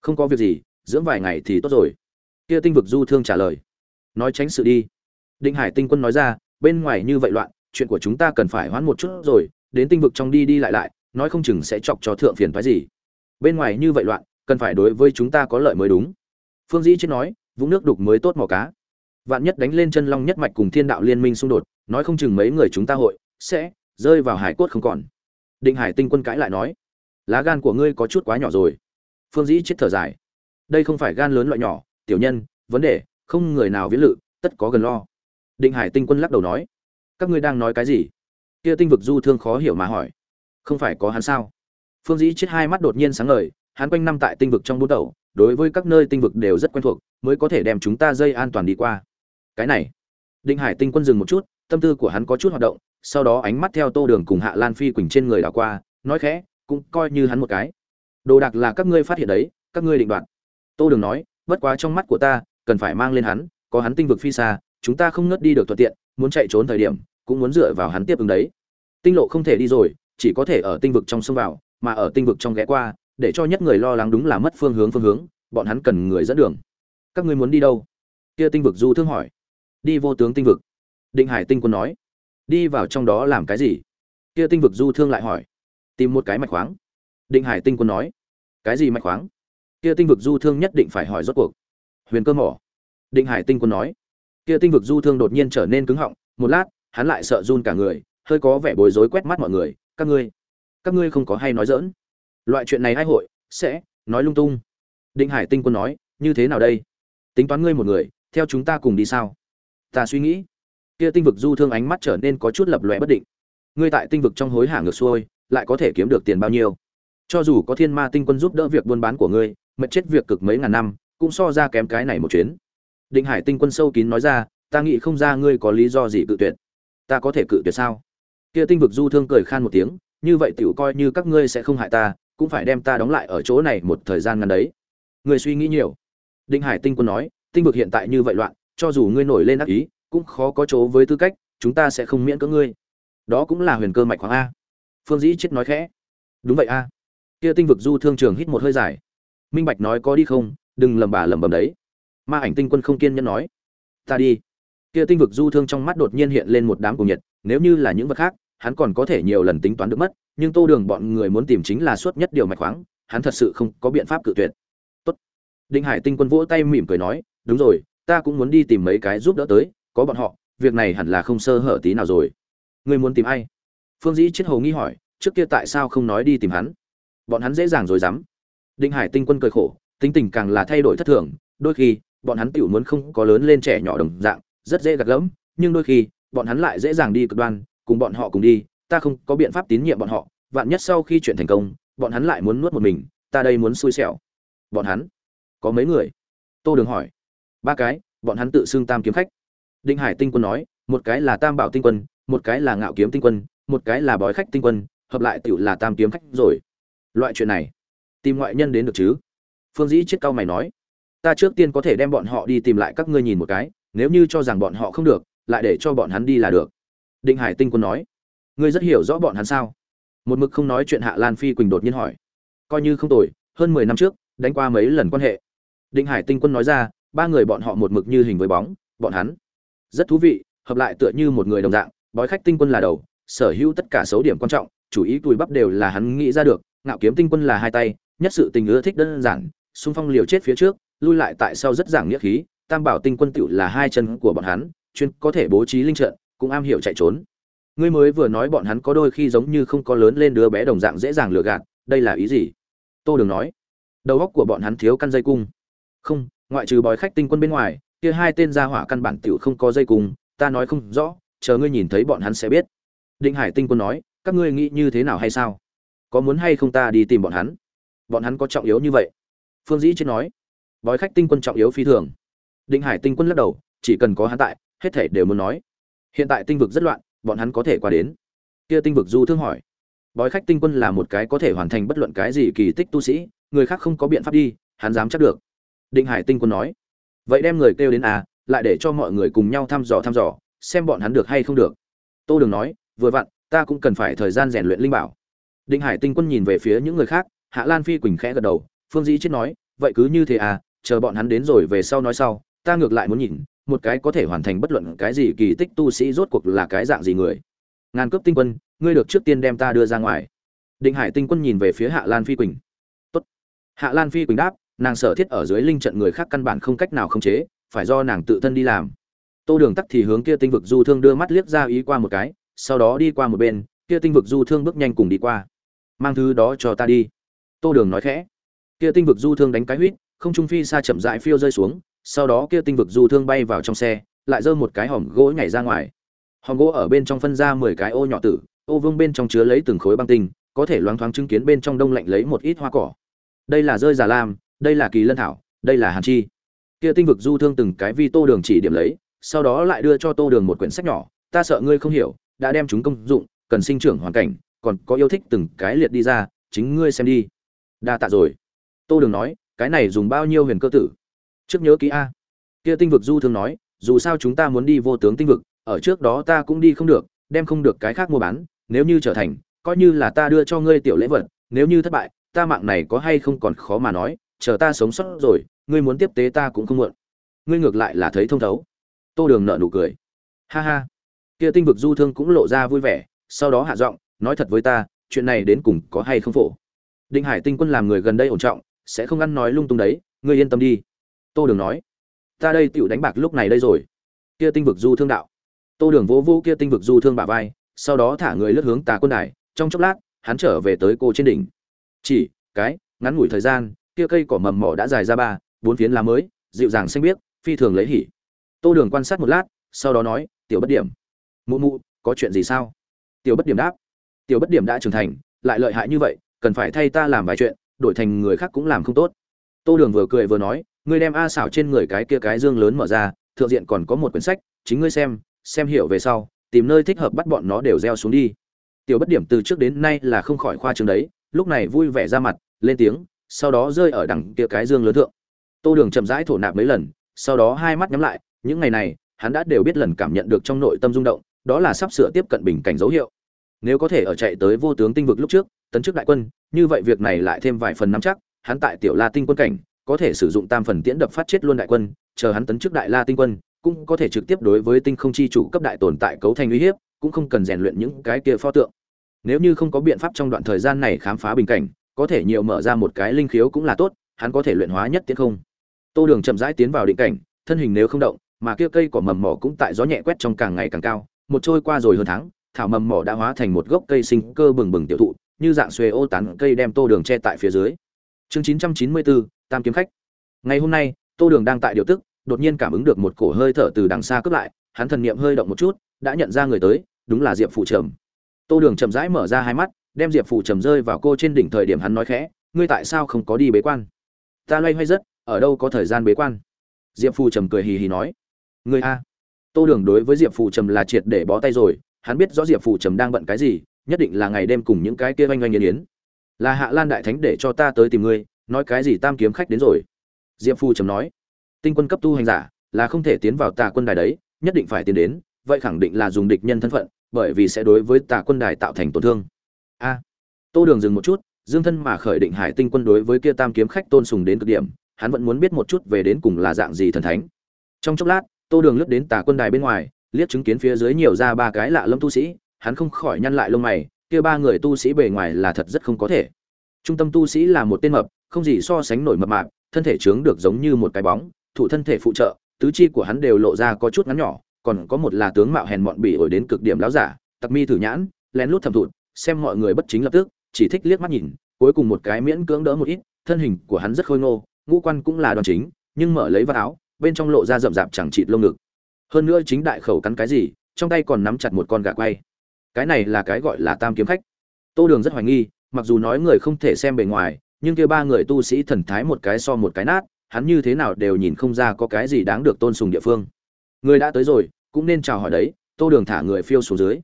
Không có việc gì, dưỡng vài ngày thì tốt rồi. Kia tinh vực du thương trả lời, nói tránh sự đi. Đinh hải tinh quân nói ra, bên ngoài như vậy loạn, chuyện của chúng ta cần phải hoãn một chút rồi, đến tinh vực trong đi đi lại lại, nói không chừng sẽ chọc cho thượng phiền phái gì. Bên ngoài như vậy loạn, cần phải đối với chúng ta có lợi mới đúng phương dĩ chết nói, vũng nước đục mới tốt mò cá. Vạn nhất đánh lên chân long nhất mạch cùng thiên đạo liên minh xung đột, nói không chừng mấy người chúng ta hội sẽ rơi vào hải cốt không còn. Định hải tinh quân cãi lại nói, lá gan của ngươi có chút quá nhỏ rồi. Phương dĩ chết thở dài, đây không phải gan lớn loại nhỏ, tiểu nhân, vấn đề, không người nào viễn lự, tất có gần lo. Định hải tinh quân lắc đầu nói, các ngươi đang nói cái gì? Kia tinh vực du thương khó hiểu mà hỏi, không phải có hắn sao? Phương dĩ chết hai mắt đột nhiên sáng ngời, hắn quanh năm tại tinh vực trong bốn tàu đối với các nơi tinh vực đều rất quen thuộc, mới có thể đem chúng ta dây an toàn đi qua. Cái này, Đinh hải tinh quân dừng một chút, tâm tư của hắn có chút hoạt động, sau đó ánh mắt theo tô đường cùng hạ lan phi quỳnh trên người đảo qua, nói khẽ, cũng coi như hắn một cái. Đồ đạc là các ngươi phát hiện đấy, các ngươi định đoạt. Tô đường nói, bất quá trong mắt của ta, cần phải mang lên hắn, có hắn tinh vực phi xa, chúng ta không ngớt đi được thuận tiện, muốn chạy trốn thời điểm, cũng muốn dựa vào hắn tiếp ứng đấy. Tinh lộ không thể đi rồi, chỉ có thể ở tinh vực trong sông vào, mà ở tinh vực trong ghé qua để cho nhất người lo lắng đúng là mất phương hướng phương hướng, bọn hắn cần người dẫn đường. Các ngươi muốn đi đâu? Kia tinh vực du thương hỏi. Đi vô tướng tinh vực. Định hải tinh quân nói. Đi vào trong đó làm cái gì? Kia tinh vực du thương lại hỏi. Tìm một cái mạch khoáng. Định hải tinh quân nói. Cái gì mạch khoáng? Kia tinh vực du thương nhất định phải hỏi rốt cuộc. Huyền cơ mỏ. Định hải tinh quân nói. Kia tinh vực du thương đột nhiên trở nên cứng họng. Một lát, hắn lại sợ run cả người, hơi có vẻ bối rối quét mắt mọi người. Các ngươi các ngươi không có hay nói dỡn loại chuyện này ai hội, sẽ, nói lung tung. Định hải tinh quân nói, như thế nào đây? Tính toán ngươi một người, theo chúng ta cùng đi sao? Ta suy nghĩ. Kia tinh vực du thương ánh mắt trở nên có chút lập lòe bất định. Ngươi tại tinh vực trong hối hả ngược xuôi, lại có thể kiếm được tiền bao nhiêu? Cho dù có thiên ma tinh quân giúp đỡ việc buôn bán của ngươi mệt chết việc cực mấy ngàn năm, cũng so ra kém cái này một chuyến. Định hải tinh quân sâu kín nói ra, ta nghĩ không ra ngươi có lý do gì cự tuyệt. Ta có thể cự tuyệt sao? Kia tinh vực du thương cười khan một tiếng, như vậy tiểu coi như các ngươi sẽ không hại ta cũng phải đem ta đóng lại ở chỗ này một thời gian ngắn đấy. Người suy nghĩ nhiều. Đinh hải tinh quân nói, tinh vực hiện tại như vậy loạn, cho dù ngươi nổi lên ác ý, cũng khó có chỗ với tư cách, chúng ta sẽ không miễn cưỡng ngươi. Đó cũng là huyền cơ mạch khoáng a. Phương dĩ chết nói khẽ. Đúng vậy a. Kia tinh vực du thương trường hít một hơi dài. Minh bạch nói có đi không, đừng lầm bà lầm bầm đấy. Ma ảnh tinh quân không kiên nhẫn nói. Ta đi. Kia tinh vực du thương trong mắt đột nhiên hiện lên một đám cùng nhiệt, nếu như là những vật khác hắn còn có thể nhiều lần tính toán được mất nhưng tô đường bọn người muốn tìm chính là suốt nhất điều mạch khoáng hắn thật sự không có biện pháp cự tuyệt. Tốt. Đinh hải tinh quân vỗ tay mỉm cười nói đúng rồi ta cũng muốn đi tìm mấy cái giúp đỡ tới có bọn họ việc này hẳn là không sơ hở tí nào rồi. Ngươi muốn tìm ai? Phương dĩ chết hồ nghi hỏi trước kia tại sao không nói đi tìm hắn? Bọn hắn dễ dàng rồi dám. Đinh hải tinh quân cười khổ tính tình càng là thay đổi thất thường đôi khi bọn hắn tiểu muốn không có lớn lên trẻ nhỏ đồng dạng rất dễ gạt lẫm, nhưng đôi khi bọn hắn lại dễ dàng đi cực đoan cùng bọn họ cùng đi, ta không có biện pháp tín nhiệm bọn họ, vạn nhất sau khi chuyện thành công, bọn hắn lại muốn nuốt một mình, ta đây muốn xui xẻo. Bọn hắn? Có mấy người? Tô đường hỏi. Ba cái, bọn hắn tự xưng tam kiếm khách. Định hải tinh quân nói, một cái là tam bảo tinh quân, một cái là ngạo kiếm tinh quân, một cái là bói khách tinh quân, hợp lại tựu là tam kiếm khách rồi. Loại chuyện này, tìm ngoại nhân đến được chứ? Phương dĩ chết cao mày nói. Ta trước tiên có thể đem bọn họ đi tìm lại các ngươi nhìn một cái, nếu như cho rằng bọn họ không được, lại để cho bọn hắn đi là được định hải tinh quân nói, ngươi rất hiểu rõ bọn hắn sao? Một mực không nói chuyện hạ lan phi quỳnh đột nhiên hỏi, coi như không tồi, hơn mười năm trước, đánh qua mấy lần quan hệ? Định hải tinh quân nói ra, ba người bọn họ một mực như hình với bóng, bọn hắn rất thú vị, hợp lại tựa như một người đồng dạng, bói khách tinh quân là đầu, sở hữu tất cả số điểm quan trọng, chủ ý cùi bắp đều là hắn nghĩ ra được, ngạo kiếm tinh quân là hai tay, nhất sự tình ưa thích đơn giản, xung phong liều chết phía trước, lui lại tại sau rất giảng nghĩa khí, tam bảo tinh quân tựu là hai chân của bọn hắn, chuyên có thể bố trí linh trận cũng am hiểu chạy trốn. Ngươi mới vừa nói bọn hắn có đôi khi giống như không có lớn lên đứa bé đồng dạng dễ dàng lừa gạt, đây là ý gì? Tô đường nói. Đầu óc của bọn hắn thiếu căn dây cung. Không, ngoại trừ bói khách tinh quân bên ngoài, kia hai tên gia hỏa căn bản tiểu không có dây cung, ta nói không rõ, chờ ngươi nhìn thấy bọn hắn sẽ biết. Định hải tinh quân nói, các ngươi nghĩ như thế nào hay sao? Có muốn hay không ta đi tìm bọn hắn? Bọn hắn có trọng yếu như vậy. Phương dĩ chết nói. Bói khách tinh quân trọng yếu phi thường. Định hải tinh quân lắc đầu, chỉ cần có hắn tại, hết thể đều muốn nói hiện tại tinh vực rất loạn, bọn hắn có thể qua đến. Kia tinh vực du thương hỏi. Bói khách tinh quân là một cái có thể hoàn thành bất luận cái gì kỳ tích tu sĩ, người khác không có biện pháp đi, hắn dám chắc được. Định hải tinh quân nói. Vậy đem người kêu đến à lại để cho mọi người cùng nhau thăm dò thăm dò, xem bọn hắn được hay không được. Tô đường nói, vừa vặn, ta cũng cần phải thời gian rèn luyện linh bảo. Định hải tinh quân nhìn về phía những người khác, hạ lan phi quỳnh khẽ gật đầu, phương dĩ chết nói, vậy cứ như thế à chờ bọn hắn đến rồi về sau nói sau ta ngược lại muốn nhìn, một cái có thể hoàn thành bất luận cái gì kỳ tích tu sĩ rốt cuộc là cái dạng gì người. Ngàn cướp tinh quân, ngươi được trước tiên đem ta đưa ra ngoài. Định hải tinh quân nhìn về phía hạ lan phi quỳnh. Tốt. hạ lan phi quỳnh đáp, nàng sở thiết ở dưới linh trận người khác căn bản không cách nào khống chế, phải do nàng tự thân đi làm. Tô đường tắt thì hướng kia tinh vực du thương đưa mắt liếc ra ý qua một cái, sau đó đi qua một bên, kia tinh vực du thương bước nhanh cùng đi qua. Mang thứ đó cho ta đi. Tô đường nói khẽ. Kia tinh vực du thương đánh cái huýt, không trung phi xa chậm dại phiêu rơi xuống sau đó kia tinh vực du thương bay vào trong xe, lại giơ một cái hòm gỗ nhảy ra ngoài. Hòm gỗ ở bên trong phân ra mười cái ô nhỏ tử, ô vương bên trong chứa lấy từng khối băng tinh, có thể loáng thoáng chứng kiến bên trong đông lạnh lấy một ít hoa cỏ. Đây là rơi giả lam, đây là kỳ lân thảo, đây là hàn chi. Kia tinh vực du thương từng cái vi tô đường chỉ điểm lấy, sau đó lại đưa cho tô đường một quyển sách nhỏ, ta sợ ngươi không hiểu, đã đem chúng công dụng, cần sinh trưởng hoàn cảnh, còn có yêu thích từng cái liệt đi ra, chính ngươi xem đi. Đa tạ rồi. Tô đường nói, cái này dùng bao nhiêu huyền cơ tử? Trước nhớ kỹ a. Kia tinh vực du thương nói, dù sao chúng ta muốn đi vô tướng tinh vực, ở trước đó ta cũng đi không được, đem không được cái khác mua bán, nếu như trở thành, coi như là ta đưa cho ngươi tiểu lễ vật, nếu như thất bại, ta mạng này có hay không còn khó mà nói, chờ ta sống sót rồi, ngươi muốn tiếp tế ta cũng không muộn. Ngươi ngược lại là thấy thông thấu. Tô đường nợ nụ cười. Ha ha. Kia tinh vực du thương cũng lộ ra vui vẻ, sau đó hạ giọng, nói thật với ta, chuyện này đến cùng có hay không phổ. Định hải tinh quân làm người gần đây ổn trọng, sẽ không ăn nói lung tung đấy, ngươi yên tâm đi tô đường nói, ta đây tựu đánh bạc lúc này đây rồi. Kia tinh vực du thương đạo. Tô đường vỗ vỗ kia tinh vực du thương bả vai, sau đó thả người lướt hướng tà quân đài, trong chốc lát, hắn trở về tới cô trên đỉnh. Chỉ, cái, ngắn ngủi thời gian, kia cây cỏ mầm mỏ đã dài ra ba, bốn phiến lá mới, dịu dàng xanh biếc, phi thường lấy hỉ. Tô đường quan sát một lát, sau đó nói, tiểu bất điểm, mụ mụ, có chuyện gì sao? Tiểu bất điểm đáp, tiểu bất điểm đã trưởng thành, lại lợi hại như vậy, cần phải thay ta làm vài chuyện, đổi thành người khác cũng làm không tốt. Tô đường vừa cười vừa nói ngươi đem a xảo trên người cái kia cái dương lớn mở ra, thượng diện còn có một quyển sách, chính ngươi xem xem hiểu về sau, tìm nơi thích hợp bắt bọn nó đều gieo xuống đi. Tiểu bất điểm từ trước đến nay là không khỏi khoa trường đấy, lúc này vui vẻ ra mặt, lên tiếng, sau đó rơi ở đằng kia cái dương lớn thượng. Tô đường chậm rãi thổ nạp mấy lần, sau đó hai mắt nhắm lại, những ngày này, hắn đã đều biết lần cảm nhận được trong nội tâm rung động, đó là sắp sửa tiếp cận bình cảnh dấu hiệu. Nếu có thể ở chạy tới vô tướng tinh vực lúc trước, tấn chức đại quân, như vậy việc này lại thêm vài phần nắm chắc, hắn tại tiểu la tinh quân cảnh có thể sử dụng tam phần tiễn đập phát chết luôn đại quân chờ hắn tấn trước đại la tinh quân cũng có thể trực tiếp đối với tinh không chi chủ cấp đại tồn tại cấu thành uy hiếp cũng không cần rèn luyện những cái kia pho tượng. Nếu như không có biện pháp trong đoạn thời gian này khám phá bình cảnh có thể nhiều mở ra một cái linh khiếu cũng là tốt hắn có thể luyện hóa nhất tiễn không. Tô đường chậm rãi tiến vào định cảnh thân hình nếu không động mà kia cây của mầm mỏ cũng tại gió nhẹ quét trong càng ngày càng cao một trôi qua rồi hơn tháng thảo mầm mỏ đã hóa thành một gốc cây sinh cơ bừng bừng tiểu thụ như dạng xuề ô tán cây đem tô đường che tại phía dưới. Chương 994, tam kiếm khách. Ngày hôm nay, tô đường đang tại điều tức, đột nhiên cảm ứng được một cổ hơi thở từ đằng xa cướp lại, hắn thần niệm hơi động một chút, đã nhận ra người tới, đúng là diệp phụ trầm. Tô đường chậm rãi mở ra hai mắt, đem diệp phụ trầm rơi vào cô trên đỉnh thời điểm hắn nói khẽ, ngươi tại sao không có đi bế quan? Ta loay hoay rất, ở đâu có thời gian bế quan? Diệp phụ trầm cười hì hì nói, ngươi a. Tô đường đối với diệp phụ trầm là triệt để bó tay rồi, hắn biết rõ diệp phụ trầm đang bận cái gì, nhất định là ngày đêm cùng những cái kia oanh oanh yên yến. Là hạ lan đại thánh để cho ta tới tìm ngươi nói cái gì tam kiếm khách đến rồi. Diệp phu trầm nói, tinh quân cấp tu hành giả là không thể tiến vào tà quân đài đấy, nhất định phải tiến đến, vậy khẳng định là dùng địch nhân thân phận, bởi vì sẽ đối với tà quân đài tạo thành tổn thương. A, tô đường dừng một chút, dương thân mà khởi định hải tinh quân đối với kia tam kiếm khách tôn sùng đến cực điểm, hắn vẫn muốn biết một chút về đến cùng là dạng gì thần thánh. Trong chốc lát, tô đường lướt đến tà quân đài bên ngoài, liếc chứng kiến phía dưới nhiều ra ba cái lạ lâm tu sĩ, hắn không khỏi nhăn lại lông mày, kia ba người tu sĩ bề ngoài là thật rất không có thể. Trung tâm tu sĩ là một tên mập không gì so sánh nổi mập mạp, thân thể trướng được giống như một cái bóng, thủ thân thể phụ trợ, tứ chi của hắn đều lộ ra có chút ngắn nhỏ, còn có một là tướng mạo hèn mọn bỉ ổi đến cực điểm láo giả, tặc mi thử nhãn, lén lút thầm thụt, xem mọi người bất chính lập tức, chỉ thích liếc mắt nhìn, cuối cùng một cái miễn cưỡng đỡ một ít, thân hình của hắn rất khôi ngô, ngũ quan cũng là đoan chính, nhưng mở lấy vạt áo, bên trong lộ ra rậm rạp chẳng chịt lông ngực. Hơn nữa chính đại khẩu cắn cái gì, trong tay còn nắm chặt một con gà quay. Cái này là cái gọi là tam kiếm khách. Tô đường rất hoài nghi, mặc dù nói người không thể xem bề ngoài nhưng kia ba người tu sĩ thần thái một cái so một cái nát, hắn như thế nào đều nhìn không ra có cái gì đáng được tôn sùng địa phương. Người đã tới rồi, cũng nên chào hỏi đấy, tô đường thả người phiêu xuống dưới.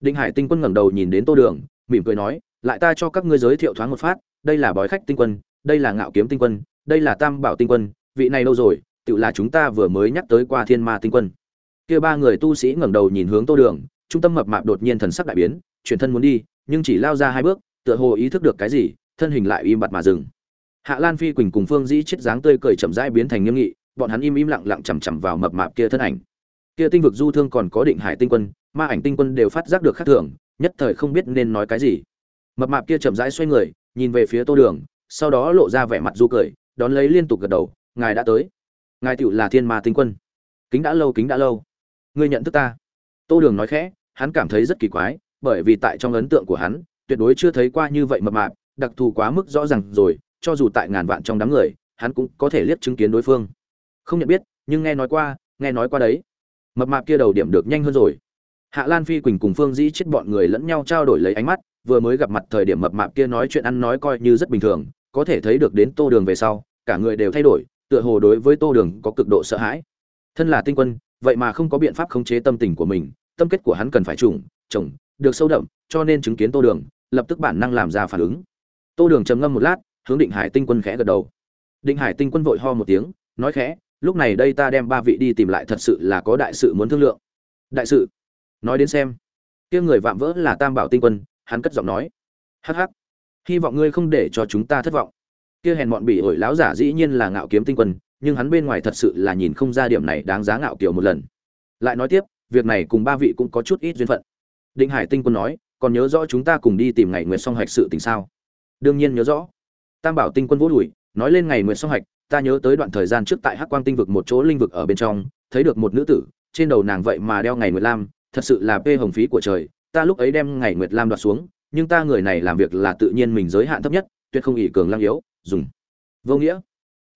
Định hải tinh quân ngẩng đầu nhìn đến tô đường, mỉm cười nói, lại ta cho các ngươi giới thiệu thoáng một phát, đây là bói khách tinh quân, đây là ngạo kiếm tinh quân, đây là tam bảo tinh quân, vị này lâu rồi tự là chúng ta vừa mới nhắc tới qua thiên ma tinh quân. Kia ba người tu sĩ ngẩng đầu nhìn hướng tô đường, trung tâm mập mạp đột nhiên thần sắc đại biến, chuyển thân muốn đi, nhưng chỉ lao ra hai bước, tựa hồ ý thức được cái gì thân hình lại im bặt mà dừng. Hạ lan phi quỳnh cùng phương dĩ chết dáng tươi cười chậm rãi biến thành nghiêm nghị, bọn hắn im im lặng lặng chằm chằm vào mập mạp kia thân ảnh. Kia tinh vực du thương còn có định hải tinh quân, ma ảnh tinh quân đều phát giác được khác thường, nhất thời không biết nên nói cái gì. Mập mạp kia chậm rãi xoay người, nhìn về phía tô đường, sau đó lộ ra vẻ mặt du cười, đón lấy liên tục gật đầu, ngài đã tới. Ngài tựu là thiên ma tinh quân. Kính đã lâu, kính đã lâu. Ngươi nhận thức ta. Tô đường nói khẽ, hắn cảm thấy rất kỳ quái, bởi vì tại trong ấn tượng của hắn, tuyệt đối chưa thấy qua như vậy mập mạp đặc thù quá mức rõ ràng rồi, cho dù tại ngàn vạn trong đám người, hắn cũng có thể liếc chứng kiến đối phương. Không nhận biết, nhưng nghe nói qua, nghe nói qua đấy. Mập mạp kia đầu điểm được nhanh hơn rồi. Hạ lan phi quỳnh cùng phương dĩ chết bọn người lẫn nhau trao đổi lấy ánh mắt, vừa mới gặp mặt thời điểm mập mạp kia nói chuyện ăn nói coi như rất bình thường, có thể thấy được đến tô đường về sau, cả người đều thay đổi, tựa hồ đối với tô đường có cực độ sợ hãi. Thân là tinh quân, vậy mà không có biện pháp khống chế tâm tình của mình, tâm kết của hắn cần phải trùng, trồng, được sâu đậm, cho nên chứng kiến tô đường, lập tức bản năng làm ra phản ứng tô đường trầm ngâm một lát, hướng định hải tinh quân khẽ gật đầu. Định hải tinh quân vội ho một tiếng, nói khẽ, lúc này đây ta đem ba vị đi tìm lại thật sự là có đại sự muốn thương lượng. Đại sự? Nói đến xem. Kia người vạm vỡ là tam bảo tinh quân, hắn cất giọng nói. Hắc hắc, hy vọng ngươi không để cho chúng ta thất vọng. Kia hèn mọn bỉ ổi láo giả dĩ nhiên là ngạo kiếm tinh quân, nhưng hắn bên ngoài thật sự là nhìn không ra điểm này đáng giá ngạo kiểu một lần. Lại nói tiếp, việc này cùng ba vị cũng có chút ít duyên phận. Định hải tinh quân nói, còn nhớ rõ chúng ta cùng đi tìm ngày nguyệt song hạch sự tình sao? Đương nhiên nhớ rõ. Tam bảo tinh quân vỗ đùi, nói lên ngày nguyệt song hạch, ta nhớ tới đoạn thời gian trước tại hắc quang tinh vực một chỗ linh vực ở bên trong, thấy được một nữ tử, trên đầu nàng vậy mà đeo ngày nguyệt lam, thật sự là pê hồng phí của trời, ta lúc ấy đem ngày nguyệt lam đoạt xuống, nhưng ta người này làm việc là tự nhiên mình giới hạn thấp nhất, tuyệt không ỷ cường lăng yếu, dùng. Vô nghĩa.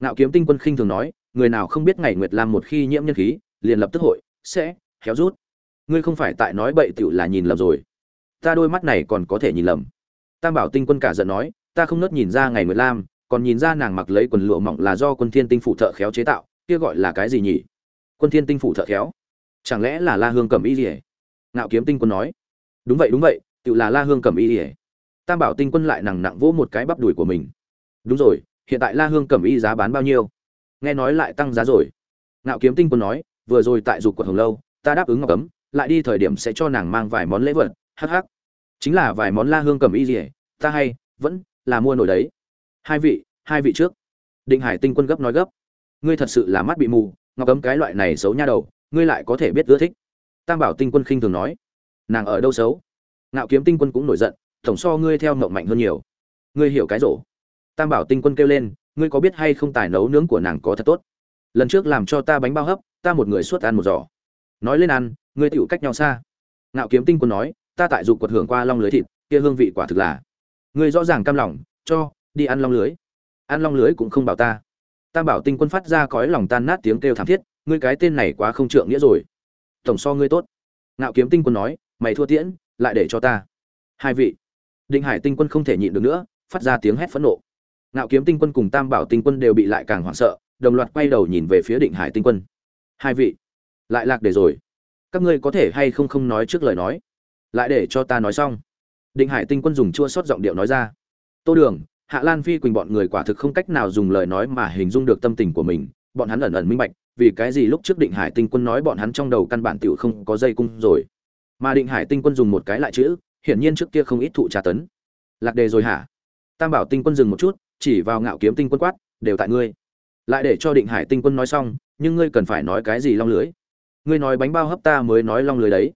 Ngạo kiếm tinh quân khinh thường nói, người nào không biết ngày nguyệt lam một khi nhiễm nhân khí, liền lập tức hội, sẽ khéo rút. Ngươi không phải tại nói bậy tựu là nhìn lầm rồi. Ta đôi mắt này còn có thể nhìn lầm tam bảo tinh quân cả giận nói, ta không nớt nhìn ra ngày nguyệt lam, còn nhìn ra nàng mặc lấy quần lụa mỏng là do quân thiên tinh phụ thợ khéo chế tạo, kia gọi là cái gì nhỉ? Quân thiên tinh phụ thợ khéo? Chẳng lẽ là la hương cẩm y rỉa ngạo kiếm tinh quân nói. Đúng vậy đúng vậy tự là la hương cẩm y rỉa tam bảo tinh quân lại nặng nặng vỗ một cái bắp đùi của mình. Đúng rồi, hiện tại la hương cẩm y giá bán bao nhiêu? Nghe nói lại tăng giá rồi. Ngạo kiếm tinh quân nói, vừa rồi tại dục quận hồng lâu, ta đáp ứng ngọc cấm, lại đi thời điểm sẽ cho nàng mang vài món lễ vật, hắc hắc chính là vài món la hương cầm y rỉa ta hay, vẫn là mua nổi đấy. Hai vị hai vị trước. Định hải tinh quân gấp nói gấp. Ngươi thật sự là mắt bị mù, ngọc cấm cái loại này xấu nha đầu, ngươi lại có thể biết ưa thích. Tam bảo tinh quân khinh thường nói. Nàng ở đâu xấu? Ngạo kiếm tinh quân cũng nổi giận, tổng so ngươi theo mộng mạnh hơn nhiều. Ngươi hiểu cái rổ. Tam bảo tinh quân kêu lên, ngươi có biết hay không tài nấu nướng của nàng có thật tốt? Lần trước làm cho ta bánh bao hấp, ta một người suốt ăn một giỏ nói lên ăn, ngươi tựu cách nhau xa. Ngạo kiếm tinh quân nói ta tại dục quật hưởng qua long lưới thịt, kia hương vị quả thực là. Ngươi rõ ràng cam lòng, cho, đi ăn long lưới. Ăn long lưới cũng không bảo ta. Tam bảo tinh quân phát ra cõi lòng tan nát tiếng kêu thảm thiết, ngươi cái tên này quá không trượng nghĩa rồi. Tổng so ngươi tốt. Ngạo kiếm tinh quân nói, mày thua tiễn, lại để cho ta. Hai vị. Định hải tinh quân không thể nhịn được nữa, phát ra tiếng hét phẫn nộ. Ngạo kiếm tinh quân cùng tam bảo tinh quân đều bị lại càng hoảng sợ, đồng loạt quay đầu nhìn về phía định hải tinh quân. Hai vị. Lại lạc để rồi. Các ngươi có thể hay không không nói trước lời nói? Lại để cho ta nói xong. Định hải tinh quân dùng chua sót giọng điệu nói ra. Tô đường, hạ lan phi quỳnh bọn người quả thực không cách nào dùng lời nói mà hình dung được tâm tình của mình. Bọn hắn ẩn ẩn minh bạch, vì cái gì lúc trước định hải tinh quân nói bọn hắn trong đầu căn bản tiểu không có dây cung rồi. Mà định hải tinh quân dùng một cái lại chữ, hiển nhiên trước kia không ít thụ trà tấn. Lạc đề rồi hả? Tam bảo tinh quân dừng một chút, chỉ vào ngạo kiếm tinh quân quát, đều tại ngươi. Lại để cho định hải tinh quân nói xong, nhưng ngươi cần phải nói cái gì long lưới? Ngươi nói bánh bao hấp ta mới nói long lưới đấy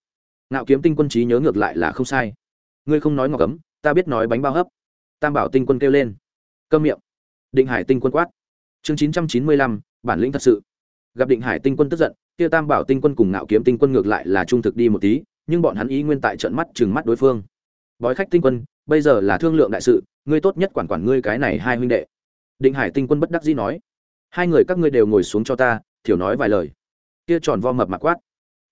ngạo kiếm tinh quân trí nhớ ngược lại là không sai. Ngươi không nói ngọc cấm ta biết nói bánh bao hấp. Tam bảo tinh quân kêu lên. Câm miệng. Định hải tinh quân quát. Chương chín trăm chín mươi lăm, bản lĩnh thật sự. Gặp định hải tinh quân tức giận, kia tam bảo tinh quân cùng ngạo kiếm tinh quân ngược lại là trung thực đi một tí, nhưng bọn hắn ý nguyên tại trận mắt chừng mắt đối phương. Bói khách tinh quân, bây giờ là thương lượng đại sự, ngươi tốt nhất quản quản ngươi cái này hai huynh đệ. Định hải tinh quân bất đắc dĩ nói. Hai người các ngươi đều ngồi xuống cho ta, thiểu nói vài lời. Kia tròn vo mập mạp quát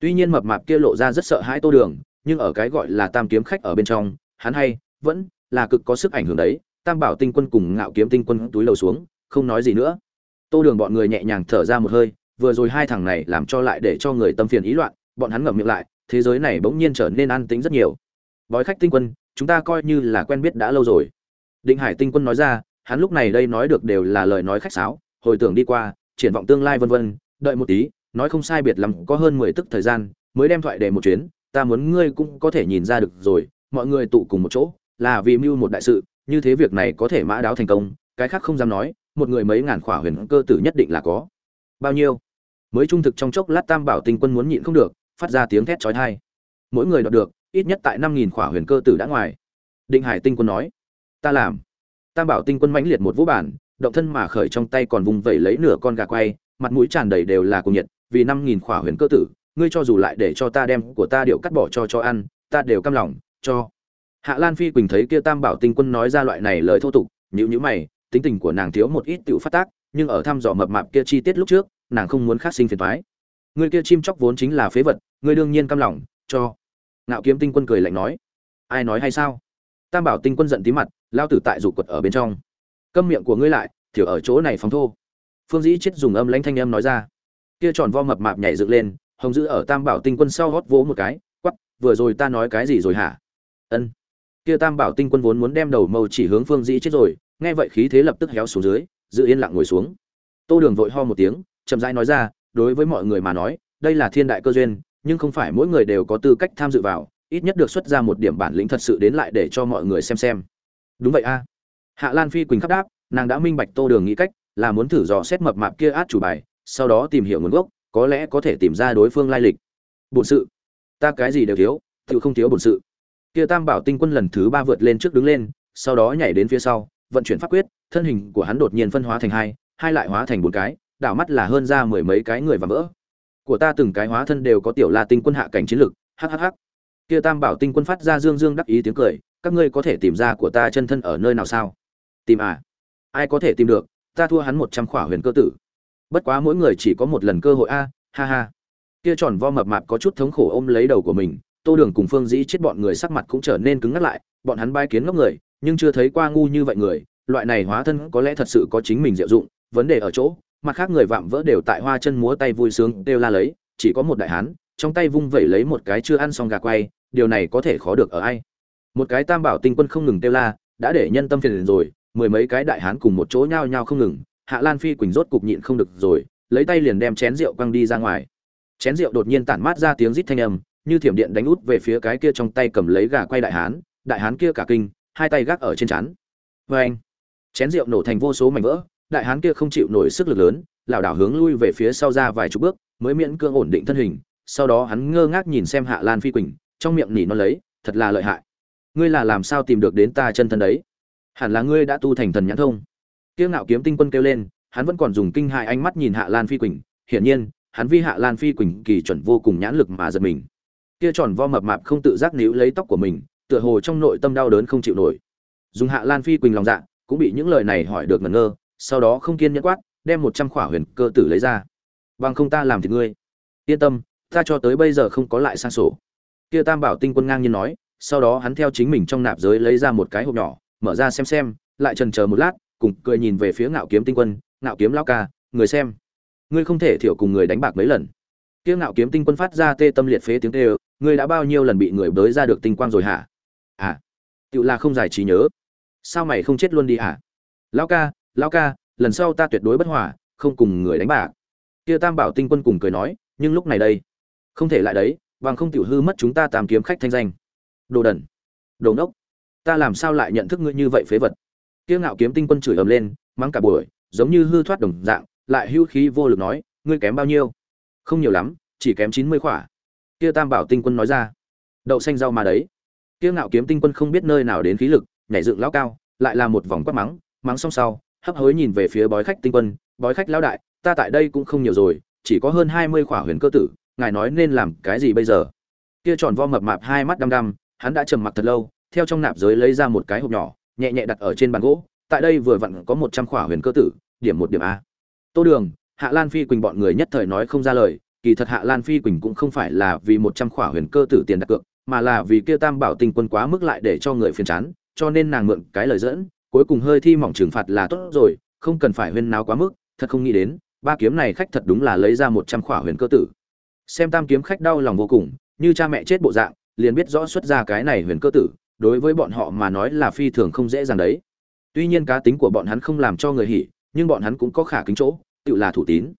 tuy nhiên mập mạp kia lộ ra rất sợ hãi tô đường, nhưng ở cái gọi là tam kiếm khách ở bên trong, hắn hay, vẫn là cực có sức ảnh hưởng đấy. Tam bảo tinh quân cùng ngạo kiếm tinh quân túi lầu xuống, không nói gì nữa. Tô đường bọn người nhẹ nhàng thở ra một hơi, vừa rồi hai thằng này làm cho lại để cho người tâm phiền ý loạn, bọn hắn ngậm miệng lại, thế giới này bỗng nhiên trở nên an tĩnh rất nhiều. Bói khách tinh quân, chúng ta coi như là quen biết đã lâu rồi. Định hải tinh quân nói ra, hắn lúc này đây nói được đều là lời nói khách sáo, hồi tưởng đi qua, triển vọng tương lai vân vân, đợi một tí nói không sai biệt lắm, có hơn mười tức thời gian, mới đem thoại để một chuyến, ta muốn ngươi cũng có thể nhìn ra được rồi, mọi người tụ cùng một chỗ, là vì mưu một đại sự, như thế việc này có thể mã đáo thành công, cái khác không dám nói, một người mấy ngàn khỏa huyền cơ tử nhất định là có. Bao nhiêu? Mới trung thực trong chốc lát tam bảo tinh quân muốn nhịn không được, phát ra tiếng thét chói tai. Mỗi người đoạt được, ít nhất tại năm nghìn khỏa huyền cơ tử đã ngoài. Định hải tinh quân nói, ta làm. Tam bảo tinh quân mãnh liệt một vũ bản, động thân mà khởi trong tay còn vùng vẩy lấy nửa con gà quay, mặt mũi tràn đầy đều là cùng nhiệt vì năm nghìn khỏa huyền cơ tử, ngươi cho dù lại để cho ta đem của ta điệu cắt bỏ cho cho ăn, ta đều căm lòng, cho. Hạ lan phi quỳnh thấy kia tam bảo tinh quân nói ra loại này lời thô tục nhữ nhữ mày, tính tình của nàng thiếu một ít tựu phát tác, nhưng ở thăm dò mập mạp kia chi tiết lúc trước, nàng không muốn khác sinh phiền toái. Người kia chim chóc vốn chính là phế vật, ngươi đương nhiên căm lòng, cho. Ngạo kiếm tinh quân cười lạnh nói. Ai nói hay sao? Tam bảo tinh quân giận tí mặt, lao tử tại rủ quật ở bên trong. Câm miệng của ngươi lại thiểu ở chỗ này phóng thô. Phương dĩ chết dùng âm lãnh thanh âm nói ra kia tròn vo mập mạp nhảy dựng lên, hồng giữ ở tam bảo tinh quân sau hót vỗ một cái quắp vừa rồi ta nói cái gì rồi hả? Ân. Kia tam bảo tinh quân vốn muốn đem đầu mâu chỉ hướng phương dĩ chết rồi, nghe vậy khí thế lập tức héo xuống dưới, giữ yên lặng ngồi xuống. Tô đường vội ho một tiếng, chậm rãi nói ra, đối với mọi người mà nói, đây là thiên đại cơ duyên, nhưng không phải mỗi người đều có tư cách tham dự vào, ít nhất được xuất ra một điểm bản lĩnh thật sự đến lại để cho mọi người xem xem. Đúng vậy a. Hạ lan phi quỳnh khắc đáp, nàng đã minh bạch tô đường nghĩ cách, là muốn thử dò xét mập mạp kia át chủ bài sau đó tìm hiểu nguồn gốc, có lẽ có thể tìm ra đối phương lai lịch. Bổn sự. Ta cái gì đều thiếu, tự không thiếu bổn sự. Kia tam bảo tinh quân lần thứ ba vượt lên trước đứng lên, sau đó nhảy đến phía sau, vận chuyển pháp quyết, thân hình của hắn đột nhiên phân hóa thành hai hai lại hóa thành bốn cái, đảo mắt là hơn ra mười mấy cái người và vỡ. Của ta từng cái hóa thân đều có tiểu la tinh quân hạ cảnh chiến lực hhh kia tam bảo tinh quân phát ra dương dương đắc ý tiếng cười, các ngươi có thể tìm ra của ta chân thân ở nơi nào sao? Tìm à? Ai có thể tìm được? Ta thua hắn một trăm khỏa huyền cơ tử bất quá mỗi người chỉ có một lần cơ hội a, ha ha. Kia tròn vo mập mạp có chút thống khổ ôm lấy đầu của mình, tô đường cùng phương dĩ chết bọn người sắc mặt cũng trở nên cứng ngắt lại, bọn hắn bai kiến ngốc người, nhưng chưa thấy qua ngu như vậy người, loại này hóa thân có lẽ thật sự có chính mình diệu dụng, vấn đề ở chỗ, mặt khác người vạm vỡ đều tại hoa chân múa tay vui sướng đều la lấy, chỉ có một đại hán, trong tay vung vẩy lấy một cái chưa ăn xong gà quay, điều này có thể khó được ở ai? Một cái tam bảo tinh quân không ngừng kêu la, đã để nhân tâm phiền rồi, mười mấy cái đại hán cùng một chỗ nhao nhao không ngừng hạ lan phi quỳnh rốt cục nhịn không được rồi, lấy tay liền đem chén rượu quăng đi ra ngoài. Chén rượu đột nhiên tản mát ra tiếng rít thanh âm, như thiểm điện đánh út về phía cái kia trong tay cầm lấy gà quay đại hán đại hán kia cả kinh, hai tay gác ở trên chán vê anh, chén rượu nổ thành vô số mảnh vỡ, đại hán kia không chịu nổi sức lực lớn, lảo đảo hướng lui về phía sau ra vài chục bước, mới miễn cưỡng ổn định thân hình, sau đó hắn ngơ ngác nhìn xem hạ lan phi quỳnh, trong miệng nỉ nó lấy, thật là lợi hại. Ngươi là làm sao tìm được đến ta chân thân đấy? Hẳn là ngươi đã tu thành thần nhãn thông kiêu ngạo kiếm tinh quân kêu lên, hắn vẫn còn dùng kinh hại ánh mắt nhìn hạ lan phi quỳnh, hiển nhiên, hắn vi hạ lan phi quỳnh kỳ chuẩn vô cùng nhãn lực mà giật mình. Kia tròn vo mập mạp không tự giác níu lấy tóc của mình, tựa hồ trong nội tâm đau đớn không chịu nổi. Dùng hạ lan phi quỳnh lòng dạ cũng bị những lời này hỏi được ngẩn ngơ, sau đó không kiên nhẫn quát, đem một trăm khỏa huyền cơ tử lấy ra. Bằng không ta làm thì ngươi. Yên tâm, ta cho tới bây giờ không có lại sang sổ. Kia tam bảo tinh quân ngang nhiên nói, sau đó hắn theo chính mình trong nạp giới lấy ra một cái hộp nhỏ, mở ra xem xem, lại chần chờ một lát cùng cười nhìn về phía ngạo kiếm tinh quân, ngạo kiếm lao ca, người xem, ngươi không thể thiểu cùng người đánh bạc mấy lần. Kia ngạo kiếm tinh quân phát ra tê tâm liệt phế tiếng tê ngươi đã bao nhiêu lần bị người bới ra được tinh quang rồi hả? À tự là không giải trí nhớ. Sao mày không chết luôn đi hả? Lao ca lao ca, lần sau ta tuyệt đối bất hòa, không cùng người đánh bạc. Kia tam bảo tinh quân cùng cười nói, nhưng lúc này đây, không thể lại đấy, bằng không tiểu hư mất chúng ta tàm kiếm khách thanh danh. Đồ đần, đồ ngốc, ta làm sao lại nhận thức ngươi như vậy phế vật? Kiêu ngạo kiếm tinh quân chửi ầm lên, mắng cả buổi, giống như hư thoát đồng dạng, lại hưu khí vô lực nói, ngươi kém bao nhiêu? Không nhiều lắm, chỉ kém chín mươi khỏa. Kia Tam Bảo tinh quân nói ra, đậu xanh rau mà đấy. Kiêu ngạo kiếm tinh quân không biết nơi nào đến khí lực, nhảy dựng lão cao, lại là một vòng quát mắng, mắng xong sau, hấp hối nhìn về phía bói khách tinh quân, bói khách lão đại, ta tại đây cũng không nhiều rồi, chỉ có hơn hai mươi khỏa huyền cơ tử, ngài nói nên làm cái gì bây giờ? Kia tròn vo mập mạp hai mắt đăm đăm, hắn đã trầm mặc thật lâu, theo trong nạp giới lấy ra một cái hộp nhỏ, nhẹ nhẹ đặt ở trên bàn gỗ, tại đây vừa vặn có một trăm khỏa huyền cơ tử, điểm một điểm a. Tô Đường, Hạ Lan Phi Quỳnh bọn người nhất thời nói không ra lời, kỳ thật Hạ Lan Phi Quỳnh cũng không phải là vì một trăm khỏa huyền cơ tử tiền đặt cược, mà là vì kia Tam Bảo Tinh Quân quá mức lại để cho người phiền chán, cho nên nàng mượn cái lời dẫn, cuối cùng hơi thi mỏng trừng phạt là tốt rồi, không cần phải huyên náo quá mức, thật không nghĩ đến, ba kiếm này khách thật đúng là lấy ra một trăm khỏa huyền cơ tử. Xem Tam kiếm khách đau lòng vô cùng, như cha mẹ chết bộ dạng, liền biết rõ xuất ra cái này huyền cơ tử, đối với bọn họ mà nói là phi thường không dễ dàng đấy. Tuy nhiên cá tính của bọn hắn không làm cho người hỉ, nhưng bọn hắn cũng có khả kính chỗ, tự là thủ tín.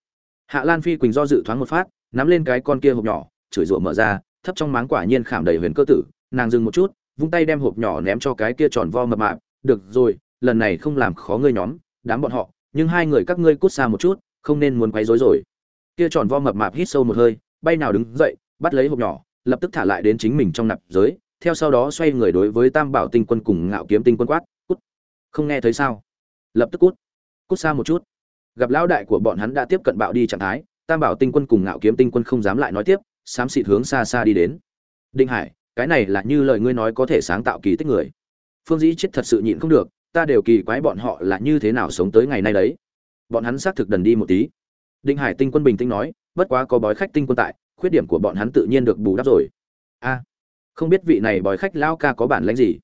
Hạ Lan Phi Quỳnh do dự thoáng một phát, nắm lên cái con kia hộp nhỏ, chửi rủa mở ra, thấp trong máng quả nhiên khảm đầy huyền cơ tử, nàng dừng một chút, vung tay đem hộp nhỏ ném cho cái kia tròn vo mập mạp, "Được rồi, lần này không làm khó ngươi nhóm, đám bọn họ, nhưng hai người các ngươi cút xa một chút, không nên muốn quấy rối rồi." Kia tròn vo mập mạp hít sâu một hơi, bay nào đứng dậy, bắt lấy hộp nhỏ, lập tức thả lại đến chính mình trong nạp giới, theo sau đó xoay người đối với Tam Bảo Tinh Quân cùng Ngạo Kiếm Tinh Quân quát, "Cút!" Không nghe thấy sao? Lập tức cút. Cút xa một chút. Gặp lão đại của bọn hắn đã tiếp cận bạo đi trạng thái, Tam Bảo Tinh Quân cùng Ngạo Kiếm Tinh Quân không dám lại nói tiếp, xám xịt hướng xa xa đi đến. Đinh Hải, cái này là như lời ngươi nói có thể sáng tạo kỳ tích người. Phương Dĩ chết thật sự nhịn không được, ta đều kỳ quái bọn họ là như thế nào sống tới ngày nay đấy. Bọn hắn xác thực đần đi một tí. Đinh Hải Tinh Quân bình tĩnh nói, bất quá có bói khách tinh quân tại, khuyết điểm của bọn hắn tự nhiên được bù đắp rồi. A, không biết vị này bói khách lão ca có bản lĩnh gì?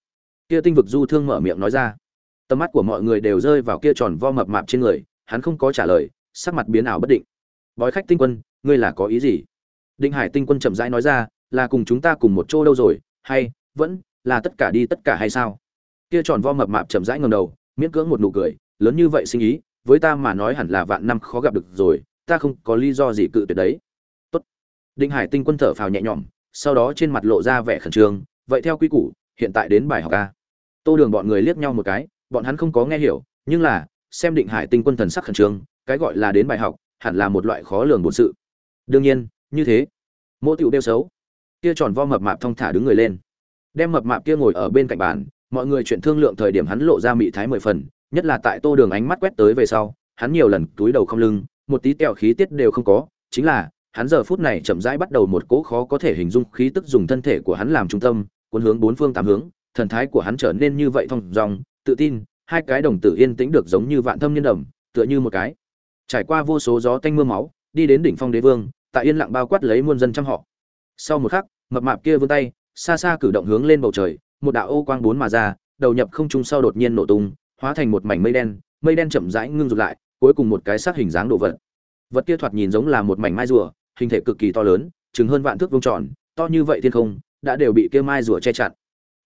Kia Tinh vực du thương mở miệng nói ra. Tầm mắt của mọi người đều rơi vào kia tròn vo mập mạp trên người, hắn không có trả lời, sắc mặt biến ảo bất định. Bói khách tinh quân, ngươi là có ý gì? Đinh Hải Tinh Quân chậm rãi nói ra, là cùng chúng ta cùng một chỗ đâu rồi, hay vẫn là tất cả đi tất cả hay sao? Kia tròn vo mập mạp chậm rãi ngẩng đầu, miễn cưỡng một nụ cười, lớn như vậy sinh ý, với ta mà nói hẳn là vạn năm khó gặp được rồi, ta không có lý do gì cự tuyệt đấy. Tốt. Đinh Hải Tinh Quân thở phào nhẹ nhõm, sau đó trên mặt lộ ra vẻ khẩn trương, vậy theo quy củ, hiện tại đến bài học a. Tô Đường bọn người liếc nhau một cái, bọn hắn không có nghe hiểu, nhưng là, xem Định Hải Tinh Quân thần sắc khẩn trương, cái gọi là đến bài học, hẳn là một loại khó lường bổn sự. Đương nhiên, như thế mỗ tiểu đeo xấu kia tròn vo mập mạp thong thả đứng người lên đem mập mạp kia ngồi ở bên cạnh bàn mọi người chuyện thương lượng thời điểm hắn lộ ra mị thái mười phần nhất là tại tô đường ánh mắt quét tới về sau hắn nhiều lần túi đầu không lưng một tí tẹo khí tiết đều không có chính là hắn giờ phút này chậm rãi bắt đầu một cỗ khó có thể hình dung khí tức dùng thân thể của hắn làm trung tâm, cuốn hướng bốn phương tám hướng, thần thái của hắn trở nên như vậy thong dong, tự tin, hai cái đồng tử yên tĩnh được giống như vạn thâm nhân đầm, tựa như một cái. Trải qua vô số gió tanh mưa máu, đi đến đỉnh phong đế vương, tại yên lặng bao quát lấy muôn dân trăm họ. Sau một khắc, mập mạp kia vươn tay, xa xa cử động hướng lên bầu trời, một đạo ô quang bốn mà ra, đầu nhập không trung sau đột nhiên nổ tung, hóa thành một mảnh mây đen mây đen chậm rãi ngưng rụt lại, cuối cùng một cái sắc hình dáng đồ vật. Vật kia thoạt nhìn giống là một mảnh mai rùa hình thể cực kỳ to lớn, chừng hơn vạn thước vuông tròn, to như vậy thiên không, đã đều bị kia mai rùa che chặn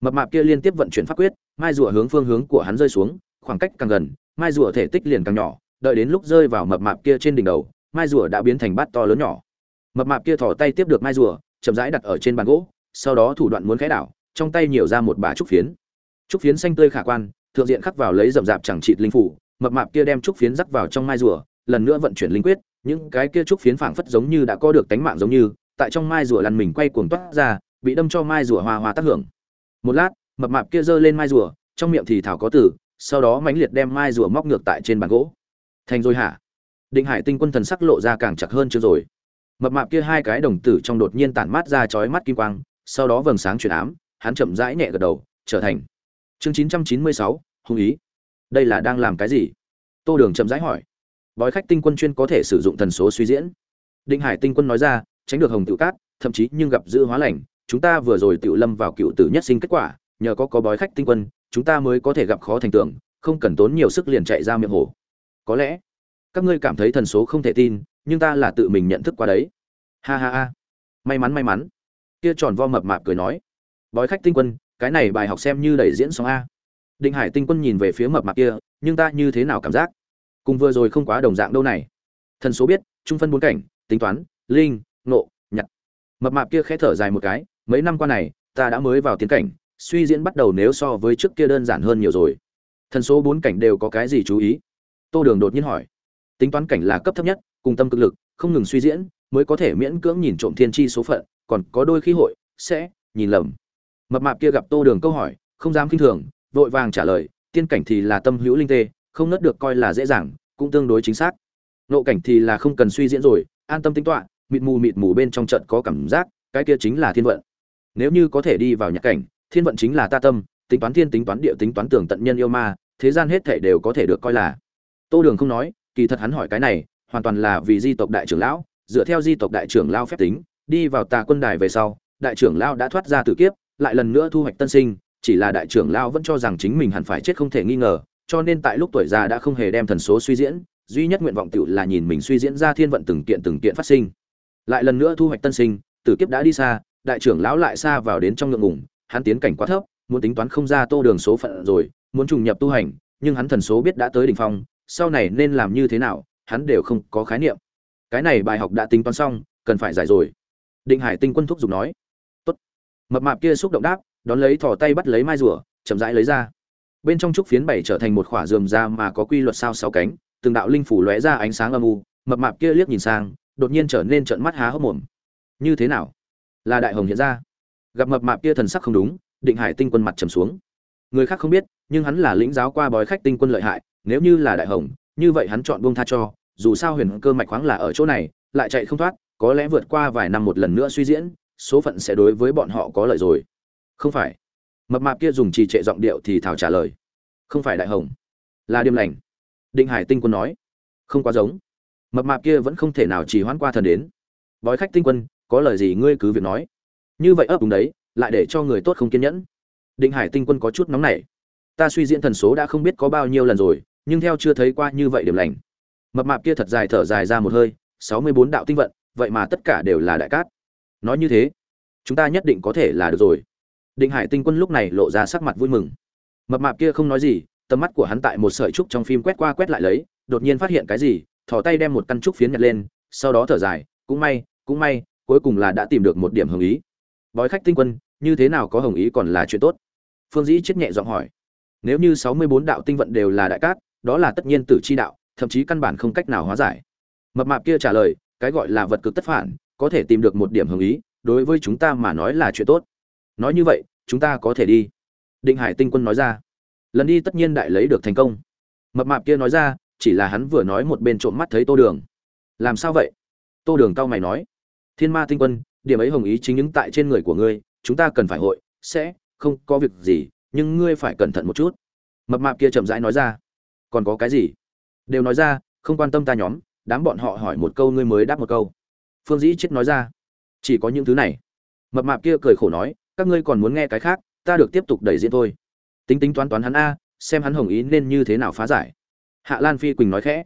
mập mạp kia liên tiếp vận chuyển pháp quyết, mai rùa hướng phương hướng của hắn rơi xuống, khoảng cách càng gần, mai rùa thể tích liền càng nhỏ, đợi đến lúc rơi vào mập mạp kia trên đỉnh đầu, mai rùa đã biến thành bát to lớn nhỏ. Mập mạp kia thò tay tiếp được mai rùa, chậm rãi đặt ở trên bàn gỗ, sau đó thủ đoạn muốn khẽ đảo, trong tay nhiều ra một bả trúc phiến. Trúc phiến xanh tươi khả quan, thượng diện khắc vào lấy rậm rạp chẳng trịt linh phủ, mập mạp kia đem trúc phiến rắc vào trong mai rùa, lần nữa vận chuyển linh quyết những cái kia trúc phiến phảng phất giống như đã có được tánh mạng giống như, tại trong mai rùa lăn mình quay cuồng toát ra, bị đâm cho mai rùa hoa hoa tác hưởng. Một lát, mập mạp kia giơ lên mai rùa, trong miệng thì thảo có tử, sau đó mãnh liệt đem mai rùa móc ngược tại trên bàn gỗ. Thành rồi hả? Định hải tinh quân thần sắc lộ ra càng chặt hơn chưa rồi. Mập mạp kia hai cái đồng tử trong đột nhiên tản mát ra chói mắt kim quang, sau đó vầng sáng chuyển ám, hắn chậm rãi nhẹ gật đầu, trở thành. Chương chín trăm chín mươi sáu, hung ý. Đây là đang làm cái gì? Tô đường chậm rãi hỏi bói khách tinh quân chuyên có thể sử dụng thần số suy diễn. Định hải tinh quân nói ra, tránh được hồng tự cát, thậm chí nhưng gặp dữ hóa lành, chúng ta vừa rồi tự lâm vào cựu tử nhất sinh kết quả, nhờ có có bói khách tinh quân, chúng ta mới có thể gặp khó thành tưởng không cần tốn nhiều sức liền chạy ra miệng hồ. Có lẽ, các ngươi cảm thấy thần số không thể tin, nhưng ta là tự mình nhận thức qua đấy. Ha ha ha. May mắn may mắn. Kia tròn vo mập mạp cười nói. Bói khách tinh quân, cái này bài học xem như đẩy diễn xong a. Định hải tinh quân nhìn về phía mập mạp kia, nhưng ta như thế nào cảm giác? Cùng vừa rồi không quá đồng dạng đâu này. Thần số biết, trung phân bốn cảnh, tính toán, linh nộ nhặt mập mạp kia khẽ thở dài một cái, mấy năm qua này, ta đã mới vào tiến cảnh, suy diễn bắt đầu nếu so với trước kia đơn giản hơn nhiều rồi. Thần số bốn cảnh đều có cái gì chú ý? Tô đường đột nhiên hỏi. Tính toán cảnh là cấp thấp nhất, cùng tâm cực lực, không ngừng suy diễn, mới có thể miễn cưỡng nhìn trộm thiên tri số phận, còn có đôi khi hội, sẽ, nhìn lầm. Mập mạp kia gặp tô đường câu hỏi, không dám kinh thường, vội vàng trả lời, tiên cảnh thì là tâm hữu linh tê không nớt được coi là dễ dàng, cũng tương đối chính xác. Nộ cảnh thì là không cần suy diễn rồi, an tâm tính toán, mịt mù mịt mù bên trong trận có cảm giác, cái kia chính là thiên vận. Nếu như có thể đi vào nhạc cảnh, thiên vận chính là ta tâm, tính toán thiên tính toán địa tính toán tưởng tận nhân yêu ma, thế gian hết thể đều có thể được coi là. Tô đường không nói, kỳ thật hắn hỏi cái này, hoàn toàn là vì di tộc đại trưởng lão, dựa theo di tộc đại trưởng lão phép tính, đi vào tà quân đài về sau, đại trưởng lão đã thoát ra tử kiếp, lại lần nữa thu hoạch tân sinh, chỉ là đại trưởng lão vẫn cho rằng chính mình hẳn phải chết không thể nghi ngờ cho nên tại lúc tuổi già đã không hề đem thần số suy diễn, duy nhất nguyện vọng tiểu là nhìn mình suy diễn ra thiên vận từng kiện từng kiện phát sinh. Lại lần nữa thu hoạch tân sinh, tử kiếp đã đi xa, đại trưởng lão lại xa vào đến trong ngượng ngùng, hắn tiến cảnh quá thấp, muốn tính toán không ra tô đường số phận rồi, muốn trùng nhập tu hành, nhưng hắn thần số biết đã tới đỉnh phong, sau này nên làm như thế nào, hắn đều không có khái niệm. Cái này bài học đã tính toán xong, cần phải giải rồi. Định hải tinh quân thúc giục nói. Tốt. Mập mạp kia xúc động đáp, đón lấy thò tay bắt lấy mai rùa, chậm rãi lấy ra bên trong trúc phiến bảy trở thành một khỏa dườm ra mà có quy luật sao sáu cánh, từng đạo linh phủ lóe ra ánh sáng âm u, mập mạp kia liếc nhìn sang, đột nhiên trở nên trợn mắt há hốc mồm. Như thế nào? Là đại hồng hiện ra. Gặp mập mạp kia thần sắc không đúng, định hải tinh quân mặt trầm xuống. Người khác không biết, nhưng hắn là lĩnh giáo qua bói khách tinh quân lợi hại, nếu như là đại hồng, như vậy hắn chọn buông tha cho, dù sao huyền cơ mạch khoáng là ở chỗ này, lại chạy không thoát, có lẽ vượt qua vài năm một lần nữa suy diễn, số phận sẽ đối với bọn họ có lợi rồi. Không phải mập mạp kia dùng trì trệ giọng điệu thì thảo trả lời. Không phải đại hồng, là điềm lành. Định hải tinh quân nói. Không quá giống. Mập mạp kia vẫn không thể nào chỉ hoãn qua thần đến. Bói khách tinh quân, có lời gì ngươi cứ việc nói. Như vậy ấp đúng đấy, lại để cho người tốt không kiên nhẫn. Định hải tinh quân có chút nóng nảy. Ta suy diễn thần số đã không biết có bao nhiêu lần rồi, nhưng theo chưa thấy qua như vậy điểm lành. Mập mạp kia thật dài thở dài ra một hơi, sáu mươi bốn đạo tinh vận, vậy mà tất cả đều là đại cát. Nói như thế, chúng ta nhất định có thể là được rồi định hải tinh quân lúc này lộ ra sắc mặt vui mừng. Mập mạp kia không nói gì, tầm mắt của hắn tại một sợi trúc trong phim quét qua quét lại lấy, đột nhiên phát hiện cái gì, thò tay đem một căn trúc phiến nhặt lên, sau đó thở dài, cũng may cũng may, cuối cùng là đã tìm được một điểm hồng ý. Bói khách tinh quân, như thế nào có hồng ý còn là chuyện tốt? Phương dĩ chết nhẹ giọng hỏi. Nếu như sáu mươi bốn đạo tinh vận đều là đại cát, đó là tất nhiên tử chi đạo, thậm chí căn bản không cách nào hóa giải. Mập mạp kia trả lời, cái gọi là vật cực tất phản, có thể tìm được một điểm hồng ý, đối với chúng ta mà nói là chuyện tốt nói như vậy, chúng ta có thể đi. Định hải tinh quân nói ra. Lần đi tất nhiên đại lấy được thành công. Mập mạp kia nói ra, chỉ là hắn vừa nói một bên trộm mắt thấy tô đường. Làm sao vậy? Tô đường cao mày nói. Thiên ma tinh quân, điểm ấy hồng ý chính những tại trên người của ngươi, chúng ta cần phải hội, sẽ, không có việc gì, nhưng ngươi phải cẩn thận một chút. Mập mạp kia chậm rãi nói ra. Còn có cái gì? Đều nói ra, không quan tâm ta nhóm, đám bọn họ hỏi một câu ngươi mới đáp một câu. Phương dĩ chết nói ra. Chỉ có những thứ này. Mập mạp kia cười khổ nói các ngươi còn muốn nghe cái khác, ta được tiếp tục đẩy diễn thôi. Tính tính toán toán hắn a, xem hắn hồng ý nên như thế nào phá giải. Hạ lan phi quỳnh nói khẽ.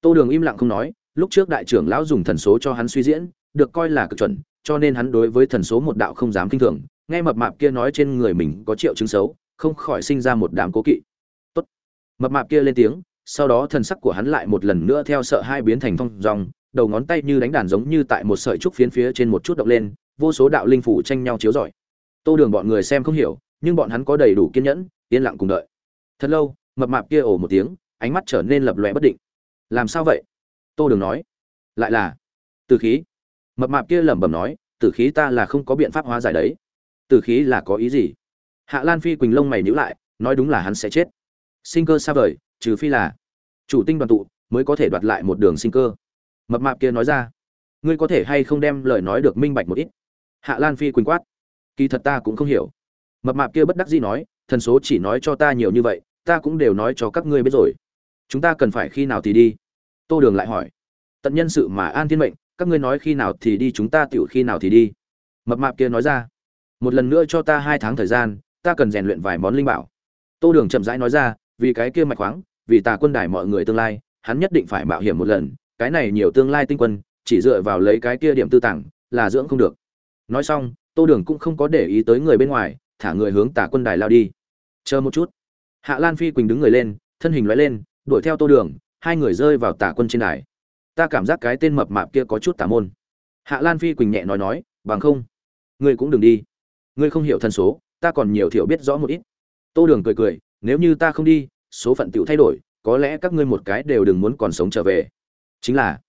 Tô đường im lặng không nói, lúc trước đại trưởng lão dùng thần số cho hắn suy diễn, được coi là cực chuẩn, cho nên hắn đối với thần số một đạo không dám kinh thường, nghe mập mạp kia nói trên người mình có triệu chứng xấu, không khỏi sinh ra một đám cố kỵ. Tốt. Mập mạp kia lên tiếng, sau đó thần sắc của hắn lại một lần nữa theo sợ hai biến thành thong dòng, đầu ngón tay như đánh đàn giống như tại một sợi trúc phiến phía trên một chút động lên, vô số đạo linh phủ tranh nhau chiếu rọi tô đường bọn người xem không hiểu, nhưng bọn hắn có đầy đủ kiên nhẫn, yên lặng cùng đợi. Thật lâu, mập mạp kia ồ một tiếng, ánh mắt trở nên lập lòe bất định. Làm sao vậy? Tô đường nói. Lại là từ khí. Mập mạp kia lẩm bẩm nói, tử khí ta là không có biện pháp hóa giải đấy. Tử khí là có ý gì? Hạ lan phi quỳnh lông mày nhíu lại, nói đúng là hắn sẽ chết. Sinh cơ xa vời, trừ phi là chủ tinh đoàn tụ mới có thể đoạt lại một đường sinh cơ. Mập mạp kia nói ra. Ngươi có thể hay không đem lời nói được minh bạch một ít? Hạ lan phi quỳnh quát kỳ thật ta cũng không hiểu. Mập mạp kia bất đắc dĩ nói, thần số chỉ nói cho ta nhiều như vậy, ta cũng đều nói cho các ngươi biết rồi. Chúng ta cần phải khi nào thì đi? Tô đường lại hỏi. Tận nhân sự mà an thiên mệnh, các ngươi nói khi nào thì đi, chúng ta tựu khi nào thì đi? Mập mạp kia nói ra. Một lần nữa cho ta hai tháng thời gian, ta cần rèn luyện vài món linh bảo. Tô đường chậm rãi nói ra, vì cái kia mạch khoáng, vì tà quân đài mọi người tương lai, hắn nhất định phải mạo hiểm một lần, cái này nhiều tương lai tinh quân, chỉ dựa vào lấy cái kia điểm tư tặng là dưỡng không được. Nói xong tô đường cũng không có để ý tới người bên ngoài, thả người hướng Tả quân đài lao đi. Chờ một chút. Hạ lan phi quỳnh đứng người lên, thân hình loại lên, đuổi theo tô đường, hai người rơi vào Tả quân trên đài. Ta cảm giác cái tên mập mạp kia có chút tà môn. Hạ lan phi quỳnh nhẹ nói nói, bằng không, ngươi cũng đừng đi. Ngươi không hiểu thân số, ta còn nhiều thiểu biết rõ một ít. Tô đường cười cười, nếu như ta không đi, số phận tiểu thay đổi, có lẽ các ngươi một cái đều đừng muốn còn sống trở về. Chính là,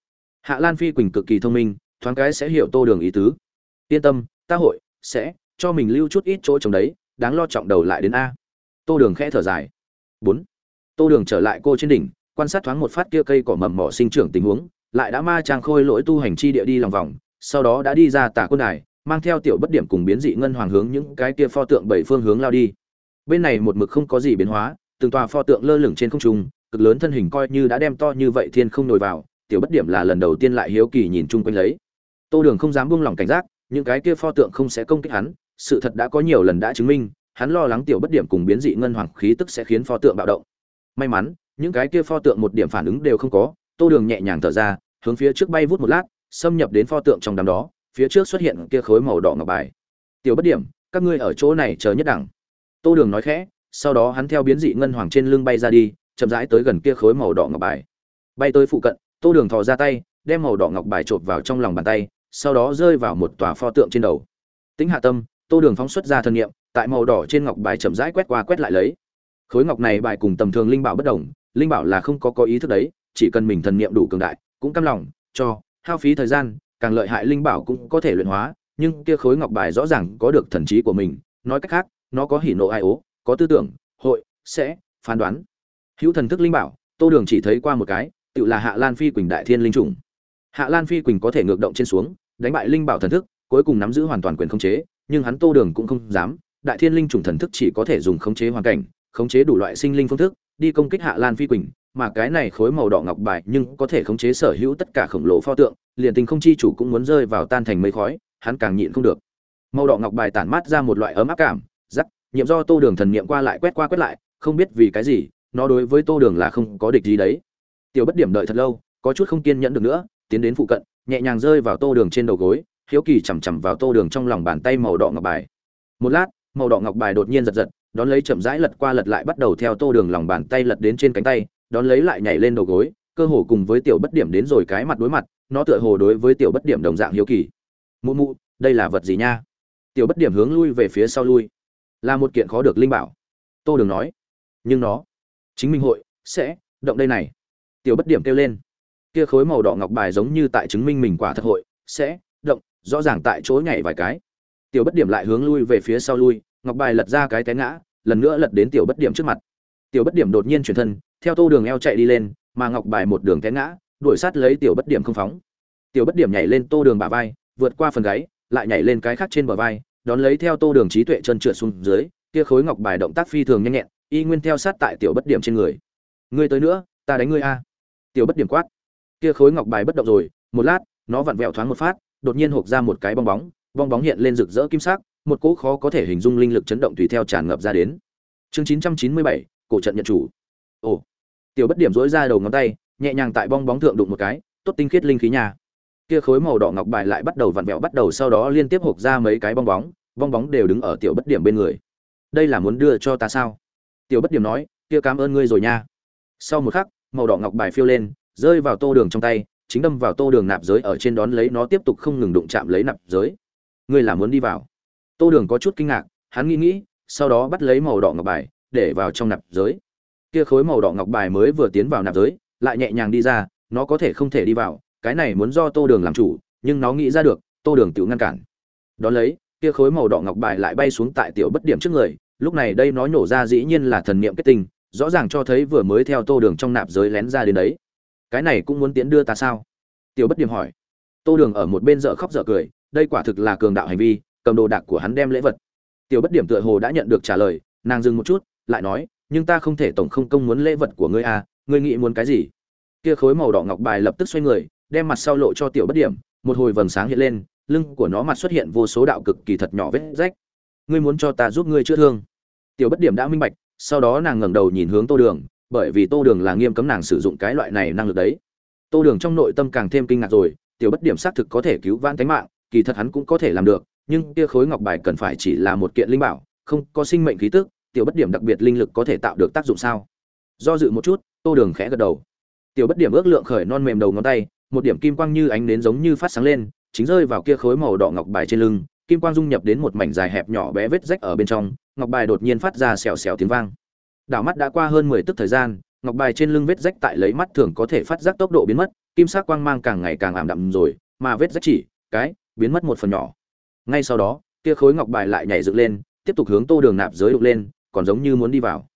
hạ lan phi quỳnh cực kỳ thông minh, thoáng cái sẽ hiểu tô đường ý tứ. Yên tâm ta hội, sẽ cho mình lưu chút ít chỗ trống đấy, đáng lo trọng đầu lại đến a. Tô đường khẽ thở dài. Bốn. Tô đường trở lại cô trên đỉnh, quan sát thoáng một phát kia cây cỏ mầm mỏ sinh trưởng tình huống, lại đã ma trang khôi lỗi tu hành chi địa đi lòng vòng, sau đó đã đi ra tả quân đài, mang theo tiểu bất điểm cùng biến dị ngân hoàng hướng những cái kia pho tượng bảy phương hướng lao đi. Bên này một mực không có gì biến hóa, từng tòa pho tượng lơ lửng trên không trung, cực lớn thân hình coi như đã đem to như vậy thiên không nổi vào, tiểu bất điểm là lần đầu tiên lại hiếu kỳ nhìn chung quanh lấy. Tô đường không dám buông lỏng cảnh giác những cái kia pho tượng không sẽ công kích hắn, sự thật đã có nhiều lần đã chứng minh, hắn lo lắng tiểu bất điểm cùng biến dị ngân hoàng khí tức sẽ khiến pho tượng bạo động. May mắn, những cái kia pho tượng một điểm phản ứng đều không có, tô đường nhẹ nhàng thở ra, hướng phía trước bay vút một lát, xâm nhập đến pho tượng trong đám đó, phía trước xuất hiện kia khối màu đỏ ngọc bài. Tiểu bất điểm, các ngươi ở chỗ này chờ nhất đẳng. Tô đường nói khẽ, sau đó hắn theo biến dị ngân hoàng trên lưng bay ra đi, chậm rãi tới gần kia khối màu đỏ ngọc bài. Bay tới phụ cận, tô đường thò ra tay, đem màu đỏ ngọc bài chộp vào trong lòng bàn tay sau đó rơi vào một tòa pho tượng trên đầu. Tính hạ tâm, tô đường phóng xuất ra thân nhiệm tại màu đỏ trên ngọc bài chậm rãi quét qua quét lại lấy. Khối ngọc này bài cùng tầm thường linh bảo bất đồng, linh bảo là không có có ý thức đấy, chỉ cần mình thần niệm đủ cường đại, cũng căm lòng, cho, hao phí thời gian, càng lợi hại linh bảo cũng có thể luyện hóa, nhưng kia khối ngọc bài rõ ràng có được thần trí của mình, nói cách khác, nó có hỉ nộ ai ố, có tư tưởng, hội, sẽ, phán đoán. Hữu thần thức linh bảo, tô đường chỉ thấy qua một cái, tự là hạ lan phi quỳnh đại thiên linh trùng hạ lan phi quỳnh có thể ngược động trên xuống đánh bại linh bảo thần thức, cuối cùng nắm giữ hoàn toàn quyền khống chế, nhưng hắn tô đường cũng không dám. Đại thiên linh trùng thần thức chỉ có thể dùng khống chế hoàn cảnh, khống chế đủ loại sinh linh phương thức, đi công kích hạ lan phi quỳnh, mà cái này khối màu đỏ ngọc bài nhưng có thể khống chế sở hữu tất cả khổng lồ pho tượng, liền tình không chi chủ cũng muốn rơi vào tan thành mây khói, hắn càng nhịn không được. Màu đỏ ngọc bài tản mát ra một loại ấm áp cảm giắc nhiệm do tô đường thần niệm qua lại quét qua quét lại, không biết vì cái gì, nó đối với tô đường là không có địch gì đấy. Tiểu bất điểm đợi thật lâu, có chút không kiên nhẫn được nữa, tiến đến phụ cận nhẹ nhàng rơi vào tô đường trên đầu gối, hiếu kỳ chằm chằm vào tô đường trong lòng bàn tay màu đỏ ngọc bài. Một lát, màu đỏ ngọc bài đột nhiên giật giật, đón lấy chậm rãi lật qua lật lại bắt đầu theo tô đường lòng bàn tay lật đến trên cánh tay, đón lấy lại nhảy lên đầu gối, cơ hồ cùng với tiểu bất điểm đến rồi cái mặt đối mặt, nó tựa hồ đối với tiểu bất điểm đồng dạng hiếu kỳ. Mụ mụ, đây là vật gì nha? Tiểu bất điểm hướng lui về phía sau lui. Là một kiện khó được linh bảo. Tô đường nói. Nhưng nó, chính minh hội sẽ động đây này. Tiểu bất điểm kêu lên kia khối màu đỏ ngọc bài giống như tại chứng minh mình quả thật hội, sẽ, động, rõ ràng tại chỗ nhảy vài cái. Tiểu bất điểm lại hướng lui về phía sau lui, ngọc bài lật ra cái té ngã, lần nữa lật đến tiểu bất điểm trước mặt. Tiểu bất điểm đột nhiên chuyển thân, theo tô đường eo chạy đi lên, mà ngọc bài một đường té ngã, đuổi sát lấy tiểu bất điểm không phóng. Tiểu bất điểm nhảy lên tô đường bả vai, vượt qua phần gáy, lại nhảy lên cái khác trên bờ vai, đón lấy theo tô đường trí tuệ chân trượt xuống dưới, kia khối ngọc bài động tác phi thường nhanh nhẹn, y nguyên theo sát tại tiểu bất điểm trên người. Ngươi tới nữa, ta đánh ngươi a. Tiểu bất điểm quát kia khối ngọc bài bất động rồi, một lát, nó vặn vẹo thoáng một phát, đột nhiên hộp ra một cái bong bóng bong bóng hiện lên rực rỡ kim sắc, một cỗ khó có thể hình dung linh lực chấn động tùy theo tràn ngập ra đến. Chương chín trăm chín mươi bảy, cổ trận nhận chủ. Ồ. Tiểu bất điểm dối ra đầu ngón tay, nhẹ nhàng tại bong bóng thượng đụng một cái, tốt tinh khiết linh khí nhà kia khối màu đỏ ngọc bài lại bắt đầu vặn vẹo, bắt đầu sau đó liên tiếp hộp ra mấy cái bong bóng bong bóng đều đứng ở tiểu bất điểm bên người. Đây là muốn đưa cho ta sao? Tiểu bất điểm nói, kia cảm ơn ngươi rồi nha. Sau một khắc, màu đỏ ngọc bài phiêu lên rơi vào tô đường trong tay, chính đâm vào tô đường nạp giới ở trên đón lấy nó tiếp tục không ngừng đụng chạm lấy nạp giới. Ngươi là muốn đi vào. Tô đường có chút kinh ngạc, hắn nghĩ nghĩ, sau đó bắt lấy màu đỏ ngọc bài, để vào trong nạp giới. Kia khối màu đỏ ngọc bài mới vừa tiến vào nạp giới, lại nhẹ nhàng đi ra, nó có thể không thể đi vào, cái này muốn do tô đường làm chủ, nhưng nó nghĩ ra được, tô đường tự ngăn cản. Đón lấy, kia khối màu đỏ ngọc bài lại bay xuống tại tiểu bất điểm trước người, lúc này đây nó nhổ ra dĩ nhiên là thần niệm kết tinh, rõ ràng cho thấy vừa mới theo tô đường trong nạp giới lén ra đến đấy cái này cũng muốn tiến đưa ta sao? Tiểu bất điểm hỏi. Tô đường ở một bên dợ khóc dợ cười, đây quả thực là cường đạo hành vi, cầm đồ đạc của hắn đem lễ vật. Tiểu bất điểm tựa hồ đã nhận được trả lời, nàng dừng một chút, lại nói, nhưng ta không thể tổng không công muốn lễ vật của ngươi à ngươi nghĩ muốn cái gì? Kia khối màu đỏ ngọc bài lập tức xoay người, đem mặt sau lộ cho tiểu bất điểm, một hồi vầng sáng hiện lên, lưng của nó mặt xuất hiện vô số đạo cực kỳ thật nhỏ vết rách. Ngươi muốn cho ta giúp ngươi chữa thương? Tiểu bất điểm đã minh bạch, sau đó nàng ngẩng đầu nhìn hướng tô đường bởi vì tô đường là nghiêm cấm nàng sử dụng cái loại này năng lực đấy. Tô đường trong nội tâm càng thêm kinh ngạc rồi, tiểu bất điểm xác thực có thể cứu vãn tính mạng, kỳ thật hắn cũng có thể làm được, nhưng kia khối ngọc bài cần phải chỉ là một kiện linh bảo, không có sinh mệnh khí tức, tiểu bất điểm đặc biệt linh lực có thể tạo được tác dụng sao? Do dự một chút, tô đường khẽ gật đầu. Tiểu bất điểm ước lượng khởi non mềm đầu ngón tay, một điểm kim quang như ánh nến giống như phát sáng lên, chính rơi vào kia khối màu đỏ ngọc bài trên lưng, kim quang dung nhập đến một mảnh dài hẹp nhỏ bé vết rách ở bên trong, ngọc bài đột nhiên phát ra xèo xèo tiếng vang đảo mắt đã qua hơn mười tức thời gian, ngọc bài trên lưng vết rách tại lấy mắt thường có thể phát giác tốc độ biến mất, kim sắc quang mang càng ngày càng ảm đạm rồi, mà vết rách chỉ, cái, biến mất một phần nhỏ. Ngay sau đó kia khối ngọc bài lại nhảy dựng lên, tiếp tục hướng tô đường nạp giới đục lên, còn giống như muốn đi vào.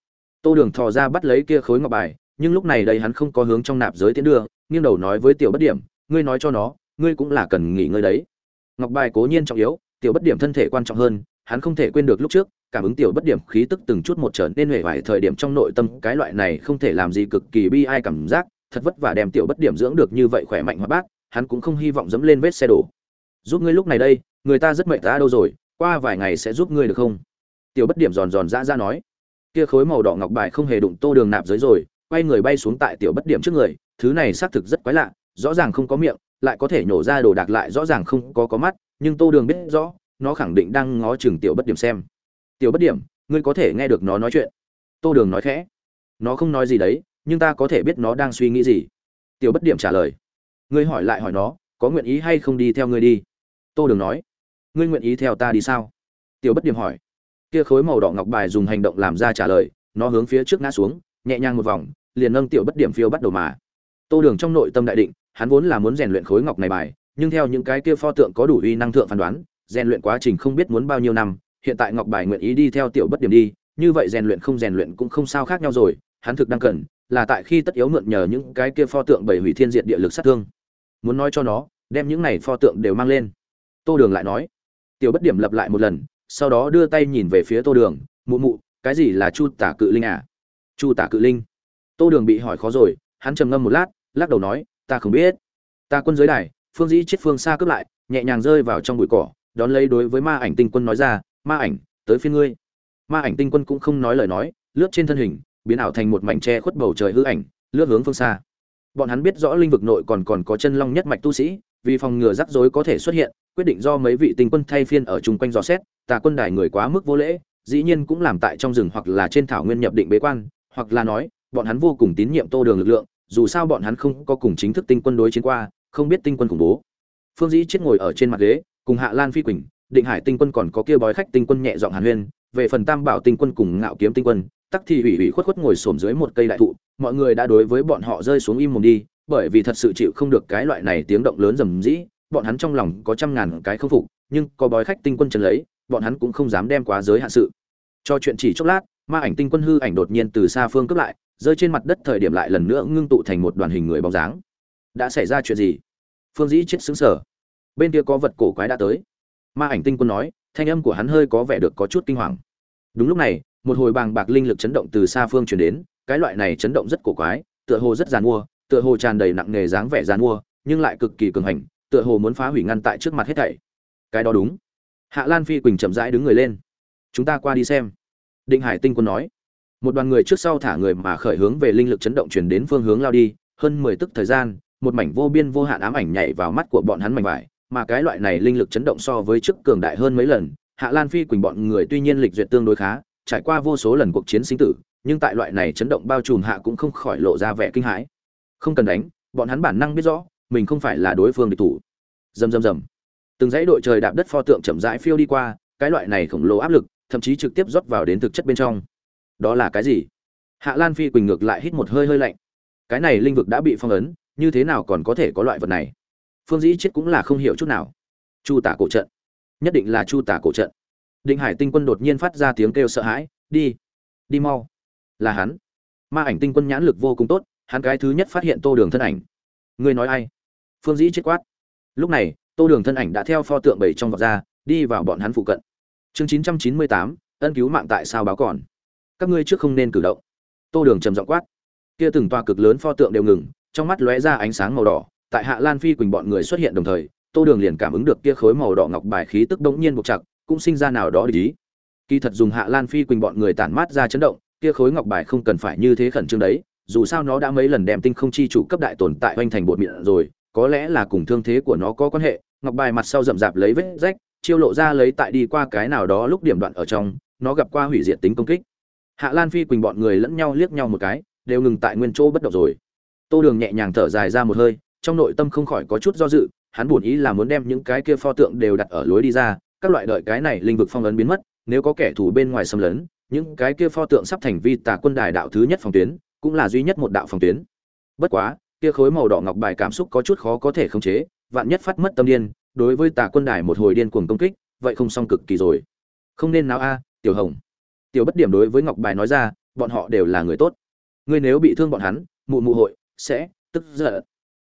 Tô đường thò ra bắt lấy kia khối ngọc bài, nhưng lúc này đây hắn không có hướng trong nạp giới tiến đưa, nghiêng đầu nói với tiểu bất điểm, ngươi nói cho nó, ngươi cũng là cần nghỉ ngơi đấy. Ngọc bài cố nhiên trọng yếu, tiểu bất điểm thân thể quan trọng hơn, hắn không thể quên được lúc trước cảm ứng tiểu bất điểm khí tức từng chút một trở nên huệ vải thời điểm trong nội tâm, cái loại này không thể làm gì cực kỳ bi ai cảm giác, thật vất vả đem tiểu bất điểm dưỡng được như vậy khỏe mạnh hoạt bát hắn cũng không hy vọng dẫm lên vết xe đổ. Giúp ngươi lúc này đây, người ta rất mệt ta đâu rồi, qua vài ngày sẽ giúp ngươi được không? Tiểu bất điểm giòn giòn ra ra nói. Kia khối màu đỏ ngọc bài không hề đụng tô đường nạp dưới rồi, quay người bay xuống tại tiểu bất điểm trước người, thứ này xác thực rất quái lạ, rõ ràng không có miệng, lại có thể nhổ ra đồ đạc lại rõ ràng không có có mắt, nhưng tô đường biết rõ, nó khẳng định đang ngó chừng tiểu bất điểm xem tiểu bất điểm, ngươi có thể nghe được nó nói chuyện. Tô đường nói khẽ. Nó không nói gì đấy, nhưng ta có thể biết nó đang suy nghĩ gì. Tiểu bất điểm trả lời. Ngươi hỏi lại hỏi nó, có nguyện ý hay không đi theo ngươi đi? Tô đường nói. Ngươi nguyện ý theo ta đi sao? Tiểu bất điểm hỏi. Kia khối màu đỏ ngọc bài dùng hành động làm ra trả lời, nó hướng phía trước ngã xuống, nhẹ nhàng một vòng, liền nâng tiểu bất điểm phiêu bắt đầu mà. Tô đường trong nội tâm đại định, hắn vốn là muốn rèn luyện khối ngọc này bài, nhưng theo những cái kia pho tượng có đủ uy năng thượng phán đoán, rèn luyện quá trình không biết muốn bao nhiêu năm hiện tại ngọc bài nguyện ý đi theo tiểu bất điểm đi, như vậy rèn luyện không rèn luyện cũng không sao khác nhau rồi, hắn thực đang cần, là tại khi tất yếu mượn nhờ những cái kia pho tượng bảy hủy thiên diệt địa lực sát thương. Muốn nói cho nó, đem những này pho tượng đều mang lên. Tô đường lại nói. Tiểu bất điểm lập lại một lần, sau đó đưa tay nhìn về phía tô đường, mụ mụ, cái gì là chu tả cự linh à? Chu tả cự linh? Tô đường bị hỏi khó rồi, hắn trầm ngâm một lát, lắc đầu nói, ta không biết. Ta quân giới đài, phương dĩ chết phương xa cướp lại, nhẹ nhàng rơi vào trong bụi cỏ, đón lấy đối với ma ảnh tinh quân nói ra ma ảnh, tới phiên ngươi. Ma ảnh tinh quân cũng không nói lời nói, lướt trên thân hình, biến ảo thành một mảnh tre khuất bầu trời hư ảnh, lướt hướng phương xa. Bọn hắn biết rõ linh vực nội còn còn có chân long nhất mạch tu sĩ, vì phòng ngừa rắc rối có thể xuất hiện, quyết định do mấy vị tinh quân thay phiên ở chung quanh dò xét, tà quân đài người quá mức vô lễ, dĩ nhiên cũng làm tại trong rừng hoặc là trên thảo nguyên nhập định bế quan, hoặc là nói, bọn hắn vô cùng tín nhiệm tô đường lực lượng, dù sao bọn hắn không có cùng chính thức tinh quân đối chiến qua, không biết tinh quân khủng bố. Phương dĩ chết ngồi ở trên mặt ghế, cùng hạ lan phi quỳnh định hải tinh quân còn có kia bói khách tinh quân nhẹ giọng hàn huyên, về phần tam bảo tinh quân cùng ngạo kiếm tinh quân, tắc thì hủy hủy khuất khuất ngồi xổm dưới một cây đại thụ, mọi người đã đối với bọn họ rơi xuống im mồm đi, bởi vì thật sự chịu không được cái loại này tiếng động lớn rầm rĩ, bọn hắn trong lòng có trăm ngàn cái không phục, nhưng có bói khách tinh quân trần lấy, bọn hắn cũng không dám đem quá giới hạn sự. Cho chuyện chỉ chốc lát, ma ảnh tinh quân hư ảnh đột nhiên từ xa phương cướp lại, rơi trên mặt đất thời điểm lại lần nữa ngưng tụ thành một đoàn hình người bóng dáng. Đã xảy ra chuyện gì? Phương dĩ chết xứng sở bên kia có vật cổ quái đã tới ma ảnh tinh quân nói, thanh âm của hắn hơi có vẻ được có chút kinh hoàng. Đúng lúc này, một hồi bàng bạc linh lực chấn động từ xa phương chuyển đến, cái loại này chấn động rất cổ quái, tựa hồ rất giàn mua, tựa hồ tràn đầy nặng nề dáng vẻ giàn mua, nhưng lại cực kỳ cường hành, tựa hồ muốn phá hủy ngăn tại trước mặt hết thảy. Cái đó đúng. Hạ lan phi quỳnh chậm rãi đứng người lên. Chúng ta qua đi xem. Định hải tinh quân nói. Một đoàn người trước sau thả người mà khởi hướng về linh lực chấn động chuyển đến phương hướng lao đi, hơn mười tức thời gian, một mảnh vô biên vô hạn ám ảnh nhảy vào mắt của bọn hắn mảnh vải mà cái loại này linh lực chấn động so với trước cường đại hơn mấy lần, hạ lan phi quỳnh bọn người tuy nhiên lịch duyệt tương đối khá, trải qua vô số lần cuộc chiến sinh tử, nhưng tại loại này chấn động bao trùm hạ cũng không khỏi lộ ra vẻ kinh hãi. Không cần đánh, bọn hắn bản năng biết rõ, mình không phải là đối phương địch thủ. Rầm rầm rầm. Từng dãy đội trời đạp đất pho tượng chậm rãi phiêu đi qua, cái loại này khổng lồ áp lực, thậm chí trực tiếp rót vào đến thực chất bên trong. Đó là cái gì? Hạ lan phi quỳnh ngược lại hít một hơi hơi lạnh. Cái này linh vực đã bị phong ấn, như thế nào còn có thể có loại vật này? Phương dĩ chết cũng là không hiểu chút nào. Chu tả cổ trận. Nhất định là chu tả cổ trận. Định hải tinh quân đột nhiên phát ra tiếng kêu sợ hãi, đi đi mau. Là hắn. Ma ảnh tinh quân nhãn lực vô cùng tốt, hắn cái thứ nhất phát hiện tô đường thân ảnh. Ngươi nói ai? Phương dĩ chết quát. Lúc này, tô đường thân ảnh đã theo pho tượng bảy trong vọt ra, đi vào bọn hắn phụ cận. Chương chín trăm chín mươi tám, ân cứu mạng tại sao báo còn? Các ngươi trước không nên cử động. Tô đường trầm giọng quát. Kia từng toa cực lớn pho tượng đều ngừng, trong mắt lóe ra ánh sáng màu đỏ tại hạ lan phi quỳnh bọn người xuất hiện đồng thời, tô đường liền cảm ứng được kia khối màu đỏ ngọc bài khí tức đống nhiên buộc chặt, cũng sinh ra nào đó để ý. Kỳ thật dùng hạ lan phi quỳnh bọn người tản mát ra chấn động, kia khối ngọc bài không cần phải như thế khẩn trương đấy, dù sao nó đã mấy lần đem tinh không chi chủ cấp đại tồn tại hoành thành bột miệng rồi, có lẽ là cùng thương thế của nó có quan hệ. Ngọc bài mặt sau rậm rạp lấy vết rách, chiêu lộ ra lấy tại đi qua cái nào đó lúc điểm đoạn ở trong, nó gặp qua hủy diệt tính công kích. Hạ lan phi quỳnh bọn người lẫn nhau liếc nhau một cái, đều ngừng tại nguyên chỗ bất động rồi. Tô đường nhẹ nhàng thở dài ra một hơi trong nội tâm không khỏi có chút do dự, hắn buồn ý là muốn đem những cái kia pho tượng đều đặt ở lối đi ra, các loại đợi cái này linh vực phong ấn biến mất, nếu có kẻ thù bên ngoài xâm lấn, những cái kia pho tượng sắp thành vi tà quân đài đạo thứ nhất phòng tuyến, cũng là duy nhất một đạo phòng tuyến. Bất quá, kia khối màu đỏ ngọc bài cảm xúc có chút khó có thể khống chế, vạn nhất phát mất tâm điên, đối với tà quân đài một hồi điên cuồng công kích, vậy không xong cực kỳ rồi. Không nên nào a, tiểu hồng. Tiểu bất điểm đối với ngọc bài nói ra, bọn họ đều là người tốt. Ngươi nếu bị thương bọn hắn, mụ mụ hội sẽ tức giận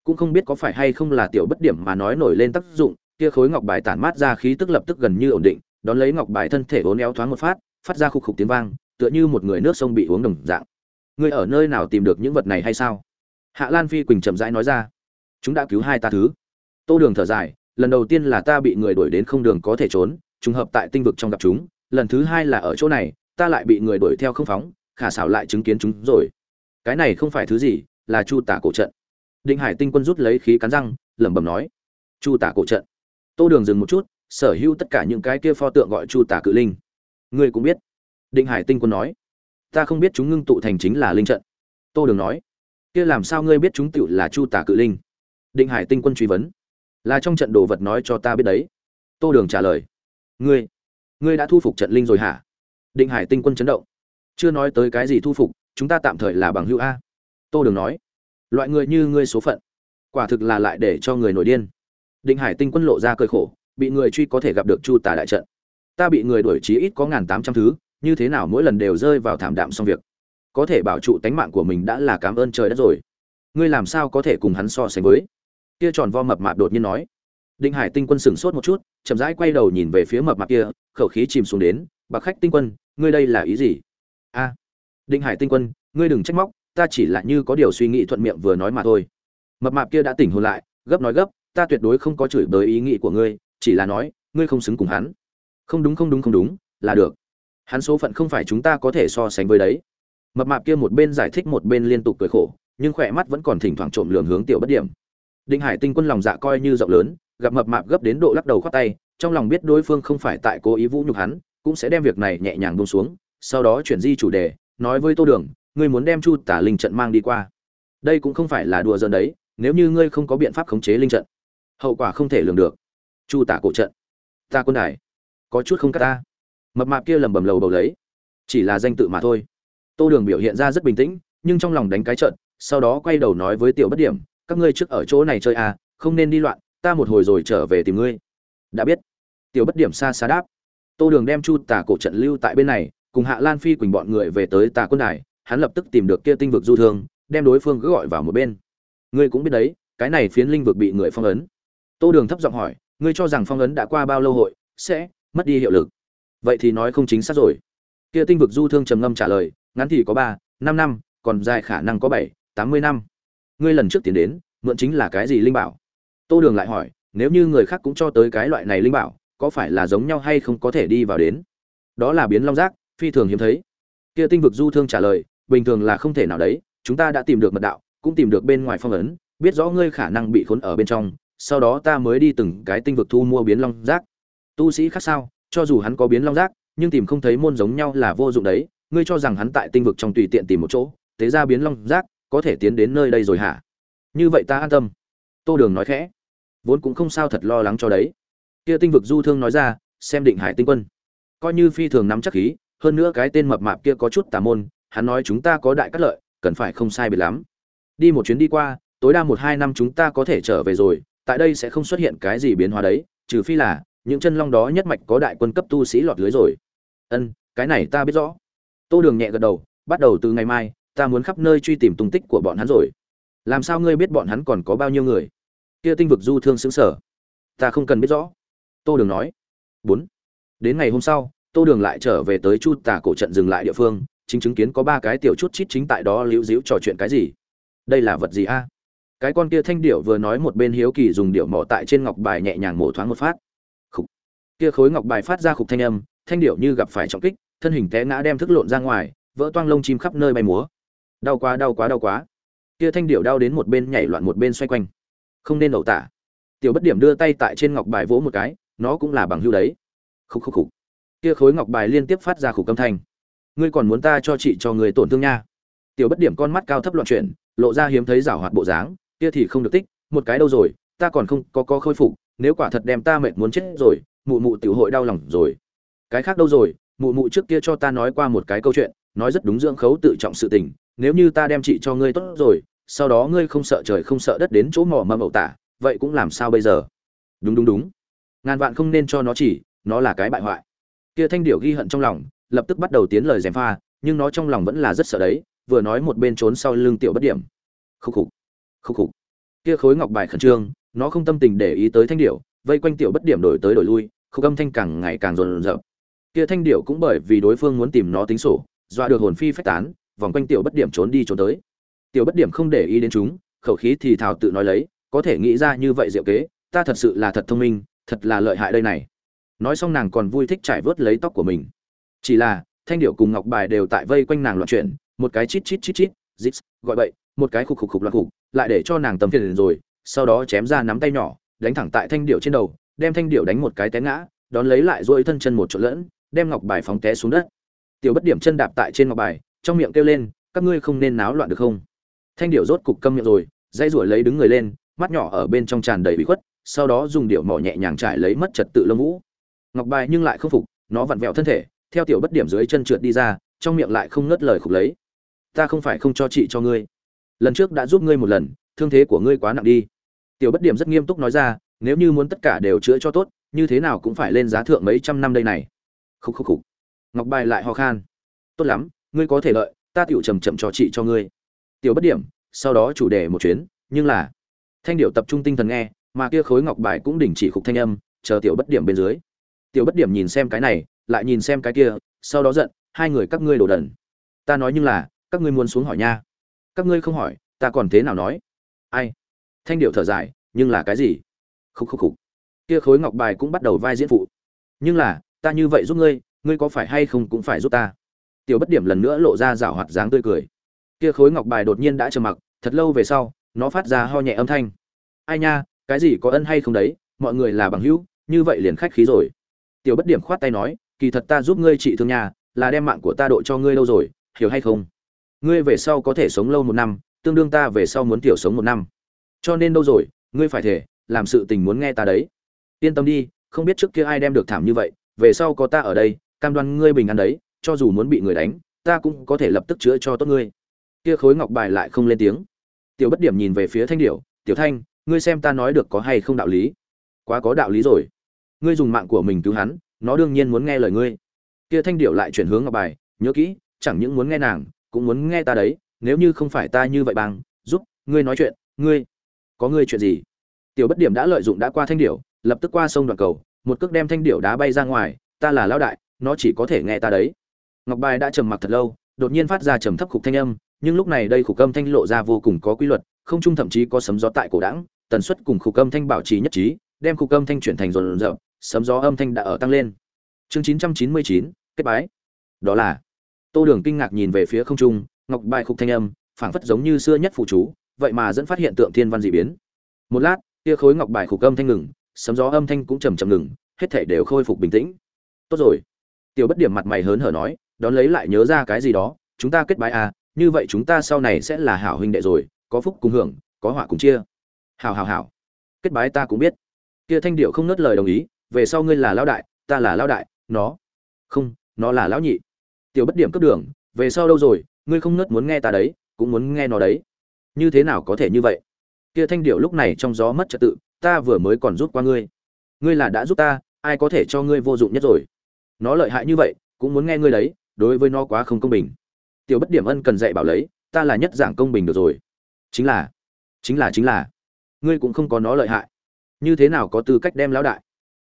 cũng không biết có phải hay không là tiểu bất điểm mà nói nổi lên tác dụng, kia khối ngọc bài tản mát ra khí tức lập tức gần như ổn định, đón lấy ngọc bài thân thể uốn éo thoáng một phát phát ra khục khục tiếng vang, tựa như một người nước sông bị uống đồng dạng. Người ở nơi nào tìm được những vật này hay sao? Hạ lan phi quỳnh chậm rãi nói ra. Chúng đã cứu hai ta thứ. Tô đường thở dài, lần đầu tiên là ta bị người đuổi đến không đường có thể trốn, trùng hợp tại tinh vực trong gặp chúng, lần thứ hai là ở chỗ này, ta lại bị người đuổi theo không phóng, khả xảo lại chứng kiến chúng rồi. Cái này không phải thứ gì, là chu tả cổ trận định hải tinh quân rút lấy khí cắn răng, lẩm bẩm nói, chu tả cổ trận. Tô đường dừng một chút, sở hữu tất cả những cái kia pho tượng gọi chu tả cự linh. Ngươi cũng biết. Định hải tinh quân nói, ta không biết chúng ngưng tụ thành chính là linh trận. Tô đường nói, kia làm sao ngươi biết chúng tựu là chu tả cự linh? Định hải tinh quân truy vấn, là trong trận đồ vật nói cho ta biết đấy. Tô đường trả lời, ngươi ngươi đã thu phục trận linh rồi hả? Định hải tinh quân chấn động, chưa nói tới cái gì thu phục, chúng ta tạm thời là bằng hữu a. Tô đường nói loại người như ngươi số phận, quả thực là lại để cho người nổi điên. Định hải tinh quân lộ ra cơi khổ, bị người truy có thể gặp được chu tà đại trận. Ta bị người đuổi chí ít có ngàn tám trăm thứ, như thế nào mỗi lần đều rơi vào thảm đạm xong việc. Có thể bảo trụ tánh mạng của mình đã là cảm ơn trời đất rồi. Ngươi làm sao có thể cùng hắn so sánh với? Kia tròn vo mập mạp đột nhiên nói. Định hải tinh quân sửng sốt một chút, chậm rãi quay đầu nhìn về phía mập mạp kia, khẩu khí chìm xuống đến, bạc khách tinh quân, ngươi đây là ý gì? A. Định hải tinh quân, ngươi đừng trách móc ta chỉ là như có điều suy nghĩ thuận miệng vừa nói mà thôi. Mập mạp kia đã tỉnh hồn lại, gấp nói gấp, ta tuyệt đối không có chửi bới ý nghĩ của ngươi, chỉ là nói, ngươi không xứng cùng hắn. Không đúng không đúng không đúng, là được. Hắn số phận không phải chúng ta có thể so sánh với đấy. Mập mạp kia một bên giải thích một bên liên tục cười khổ, nhưng khỏe mắt vẫn còn thỉnh thoảng trộm lường hướng tiểu bất điểm. Định hải tinh quân lòng dạ coi như rộng lớn, gặp mập mạp gấp đến độ lắc đầu khoát tay, trong lòng biết đối phương không phải tại cố ý vũ nhục hắn, cũng sẽ đem việc này nhẹ nhàng buông xuống, sau đó chuyển di chủ đề, nói với tô đường ngươi muốn đem chu tả linh trận mang đi qua. Đây cũng không phải là đùa giỡn đấy, nếu như ngươi không có biện pháp khống chế linh trận, hậu quả không thể lường được. Chu tả cổ trận. Ta quân đài. Có chút không cắt ta. Mập mạp kia lầm bầm lầu bầu lấy. Chỉ là danh tự mà thôi. Tô đường biểu hiện ra rất bình tĩnh, nhưng trong lòng đánh cái trận, sau đó quay đầu nói với tiểu bất điểm, các ngươi trước ở chỗ này chơi à không nên đi loạn, ta một hồi rồi trở về tìm ngươi. Đã biết. Tiểu bất điểm xa xa đáp. Tô đường đem chu tả cổ trận lưu tại bên này, cùng hạ lan phi quỳnh bọn người về tới tà quân đài hắn lập tức tìm được kia tinh vực du thương, đem đối phương cứ gọi vào một bên. Ngươi cũng biết đấy, cái này phiến linh vực bị người phong ấn. Tô đường thấp giọng hỏi, ngươi cho rằng phong ấn đã qua bao lâu hội, sẽ mất đi hiệu lực? Vậy thì nói không chính xác rồi. Kia tinh vực du thương trầm ngâm trả lời, ngắn thì có ba, năm năm, còn dài khả năng có bảy, tám mươi năm. Ngươi lần trước tiến đến, mượn chính là cái gì linh bảo? Tô đường lại hỏi, nếu như người khác cũng cho tới cái loại này linh bảo, có phải là giống nhau hay không có thể đi vào đến? Đó là biến long giác, phi thường hiếm thấy. Kia tinh vực du thương trả lời bình thường là không thể nào đấy, chúng ta đã tìm được mật đạo, cũng tìm được bên ngoài phong ấn, biết rõ ngươi khả năng bị khốn ở bên trong, sau đó ta mới đi từng cái tinh vực thu mua biến long giác. Tu sĩ khác sao, cho dù hắn có biến long giác, nhưng tìm không thấy môn giống nhau là vô dụng đấy, ngươi cho rằng hắn tại tinh vực trong tùy tiện tìm một chỗ, tế ra biến long giác, có thể tiến đến nơi đây rồi hả? Như vậy ta an tâm. Tô đường nói khẽ. Vốn cũng không sao thật lo lắng cho đấy. Kia tinh vực du thương nói ra, xem định hải tinh quân. Coi như phi thường nắm chắc khí, hơn nữa cái tên mập mạp kia có chút tà môn hắn nói chúng ta có đại cát lợi, cần phải không sai biệt lắm. Đi một chuyến đi qua, tối đa một hai năm chúng ta có thể trở về rồi, tại đây sẽ không xuất hiện cái gì biến hóa đấy, trừ phi là, những chân long đó nhất mạch có đại quân cấp tu sĩ lọt lưới rồi. Ân, cái này ta biết rõ. Tô đường nhẹ gật đầu, bắt đầu từ ngày mai, ta muốn khắp nơi truy tìm tung tích của bọn hắn rồi. Làm sao ngươi biết bọn hắn còn có bao nhiêu người? Kia tinh vực du thương xứng sở. Ta không cần biết rõ. Tô đường nói. Bốn. Đến ngày hôm sau, tô đường lại trở về tới chu tà cổ trận dừng lại địa phương chính chứng kiến có ba cái tiểu chút chít chính tại đó liễu díu trò chuyện cái gì. Đây là vật gì a? Cái con kia thanh điệu vừa nói một bên hiếu kỳ dùng điệu mỏ tại trên ngọc bài nhẹ nhàng mổ thoáng một phát. Khúc kia khối ngọc bài phát ra khục thanh âm, thanh điệu như gặp phải trọng kích, thân hình té ngã đem thức lộn ra ngoài, vỡ toang lông chim khắp nơi bay múa. Đau quá đau quá đau quá. Kia thanh điệu đau đến một bên nhảy loạn một bên xoay quanh. Không nên ẩu tả. Tiểu bất điểm đưa tay tại trên ngọc bài vỗ một cái, nó cũng là bằng hưu đấy. Khúc khúc khúc kia khối ngọc bài liên tiếp phát ra khục âm thanh ngươi còn muốn ta cho chị cho người tổn thương nha. Tiểu bất điểm con mắt cao thấp loạn chuyển, lộ ra hiếm thấy rảo hoạt bộ dáng, kia thì không được tích, một cái đâu rồi, ta còn không có có khôi phục, nếu quả thật đem ta mệt muốn chết rồi, mụ mụ tiểu hội đau lòng rồi. Cái khác đâu rồi, mụ mụ trước kia cho ta nói qua một cái câu chuyện, nói rất đúng dưỡng khấu tự trọng sự tình, nếu như ta đem chị cho ngươi tốt rồi, sau đó ngươi không sợ trời không sợ đất đến chỗ mỏ mâm ẩu tả, vậy cũng làm sao bây giờ? Đúng đúng đúng. Ngàn vạn không nên cho nó chỉ, nó là cái bại hoại. Kia thanh điểu ghi hận trong lòng lập tức bắt đầu tiến lời gièm pha, nhưng nó trong lòng vẫn là rất sợ đấy, vừa nói một bên trốn sau lưng tiểu bất điểm. Khúc khục khúc khục. Kia khối ngọc bài khẩn trương, nó không tâm tình để ý tới thanh điểu, vây quanh tiểu bất điểm đổi tới đổi lui, khúc âm thanh càng ngày càng rồn rập kia thanh điểu cũng bởi vì đối phương muốn tìm nó tính sổ, dọa được hồn phi phách tán, vòng quanh tiểu bất điểm trốn đi trốn tới. Tiểu bất điểm không để ý đến chúng, khẩu khí thì thào tự nói lấy, có thể nghĩ ra như vậy diệu kế, ta thật sự là thật thông minh, thật là lợi hại đây này. Nói xong nàng còn vui thích trải vớt lấy tóc của mình chỉ là, thanh điệu cùng ngọc bài đều tại vây quanh nàng loạn chuyển, một cái chít chít chít chít, zip, gọi bậy, một cái khục khục khục loạn khục, lại để cho nàng tầm phiền rồi, sau đó chém ra nắm tay nhỏ, đánh thẳng tại thanh điệu trên đầu, đem thanh điệu đánh một cái té ngã, đón lấy lại dỗi thân chân một chỗ lẫn, đem ngọc bài phóng té xuống đất. Tiểu bất điểm chân đạp tại trên ngọc bài, trong miệng kêu lên, các ngươi không nên náo loạn được không? Thanh điệu rốt cục câm miệng rồi dây ruổi lấy đứng người lên, mắt nhỏ ở bên trong tràn đầy bị khuất, sau đó dùng điệu mỏ nhẹ nhàng trải lấy mất trật tự lông vũ. Ngọc bài nhưng lại không phục, nó vặn vẹo thân thể theo tiểu bất điểm dưới chân trượt đi ra, trong miệng lại không ngớt lời khục lấy. Ta không phải không cho chị cho ngươi. Lần trước đã giúp ngươi một lần, thương thế của ngươi quá nặng đi. Tiểu bất điểm rất nghiêm túc nói ra, nếu như muốn tất cả đều chữa cho tốt, như thế nào cũng phải lên giá thượng mấy trăm năm đây này. Khúc khúc khúc ngọc bài lại ho khan. Tốt lắm, ngươi có thể lợi, ta tiểu chậm chậm cho chị cho ngươi. Tiểu bất điểm, sau đó chủ đề một chuyến, nhưng là, thanh điệu tập trung tinh thần nghe, mà kia khối ngọc bài cũng đình chỉ khúc thanh âm, chờ tiểu bất điểm bên dưới. Tiểu bất điểm nhìn xem cái này lại nhìn xem cái kia, sau đó giận, hai người các ngươi đổ đần. Ta nói nhưng là, các ngươi muốn xuống hỏi nha. Các ngươi không hỏi, ta còn thế nào nói? Ai? Thanh điệu thở dài, nhưng là cái gì? Khúc khúc khúc. Kia khối ngọc bài cũng bắt đầu vai diễn phụ. Nhưng là, ta như vậy giúp ngươi ngươi có phải hay không cũng phải giúp ta? Tiểu bất điểm lần nữa lộ ra rảo hoạt dáng tươi cười. Kia khối ngọc bài đột nhiên đã trầm mặc, thật lâu về sau, nó phát ra ho nhẹ âm thanh. Ai nha, cái gì có ân hay không đấy, mọi người là bằng hữu, như vậy liền khách khí rồi. Tiểu bất điểm khoát tay nói kỳ thật ta giúp ngươi trị thương nhà, là đem mạng của ta độ cho ngươi lâu rồi, hiểu hay không? Ngươi về sau có thể sống lâu một năm, tương đương ta về sau muốn tiểu sống một năm. Cho nên đâu rồi, ngươi phải thể làm sự tình muốn nghe ta đấy. Yên tâm đi, không biết trước kia ai đem được thảm như vậy, về sau có ta ở đây, cam đoan ngươi bình an đấy, cho dù muốn bị người đánh, ta cũng có thể lập tức chữa cho tốt ngươi. Kia khối ngọc bài lại không lên tiếng. Tiểu bất điểm nhìn về phía thanh điểu, tiểu thanh, ngươi xem ta nói được có hay không đạo lý? Quá có đạo lý rồi. Ngươi dùng mạng của mình cứu hắn nó đương nhiên muốn nghe lời ngươi. Kia thanh điệu lại chuyển hướng ngọc bài, nhớ kỹ, chẳng những muốn nghe nàng, cũng muốn nghe ta đấy, nếu như không phải ta như vậy bằng, giúp, ngươi nói chuyện, ngươi, có ngươi chuyện gì? Tiểu bất điểm đã lợi dụng đã qua thanh điệu lập tức qua sông đoạn cầu, một cước đem thanh điệu đá bay ra ngoài, ta là lão đại, nó chỉ có thể nghe ta đấy. Ngọc bài đã trầm mặc thật lâu, đột nhiên phát ra trầm thấp khục thanh âm, nhưng lúc này đây khục âm thanh lộ ra vô cùng có quy luật, không trung thậm chí có sấm gió tại cổ đẳng, tần suất cùng khục âm thanh bảo trì nhất trí đem cục âm thanh chuyển thành rồn rợn sấm gió âm thanh đã ở tăng lên. Chương 999, kết bái. Đó là tô đường kinh ngạc nhìn về phía không trung ngọc bài khục thanh âm phảng phất giống như xưa nhất phụ chú vậy mà dẫn phát hiện tượng thiên văn dị biến. Một lát kia khối ngọc bài khục âm thanh ngừng sấm gió âm thanh cũng trầm trầm ngừng hết thể đều khôi phục bình tĩnh. Tốt rồi. Tiểu bất điểm mặt mày hớn hở nói đón lấy lại nhớ ra cái gì đó chúng ta kết bái à như vậy chúng ta sau này sẽ là hảo huynh đệ rồi có phúc cùng hưởng có họa cùng chia. Hảo hảo hảo. Kết bái ta cũng biết kia thanh điệu không nớt lời đồng ý, về sau ngươi là lão đại, ta là lão đại, nó. Không, nó là lão nhị. Tiểu bất điểm cấp đường, về sau đâu rồi, ngươi không nớt muốn nghe ta đấy, cũng muốn nghe nó đấy. Như thế nào có thể như vậy? Kia thanh điệu lúc này trong gió mất trật tự, ta vừa mới còn giúp qua ngươi. Ngươi là đã giúp ta, ai có thể cho ngươi vô dụng nhất rồi? Nó lợi hại như vậy, cũng muốn nghe ngươi đấy, đối với nó quá không công bình. Tiểu bất điểm ân cần dạy bảo lấy, ta là nhất giảng công bình được rồi. Chính là chính là chính là. Ngươi cũng không có nó lợi hại như thế nào có tư cách đem lão đại?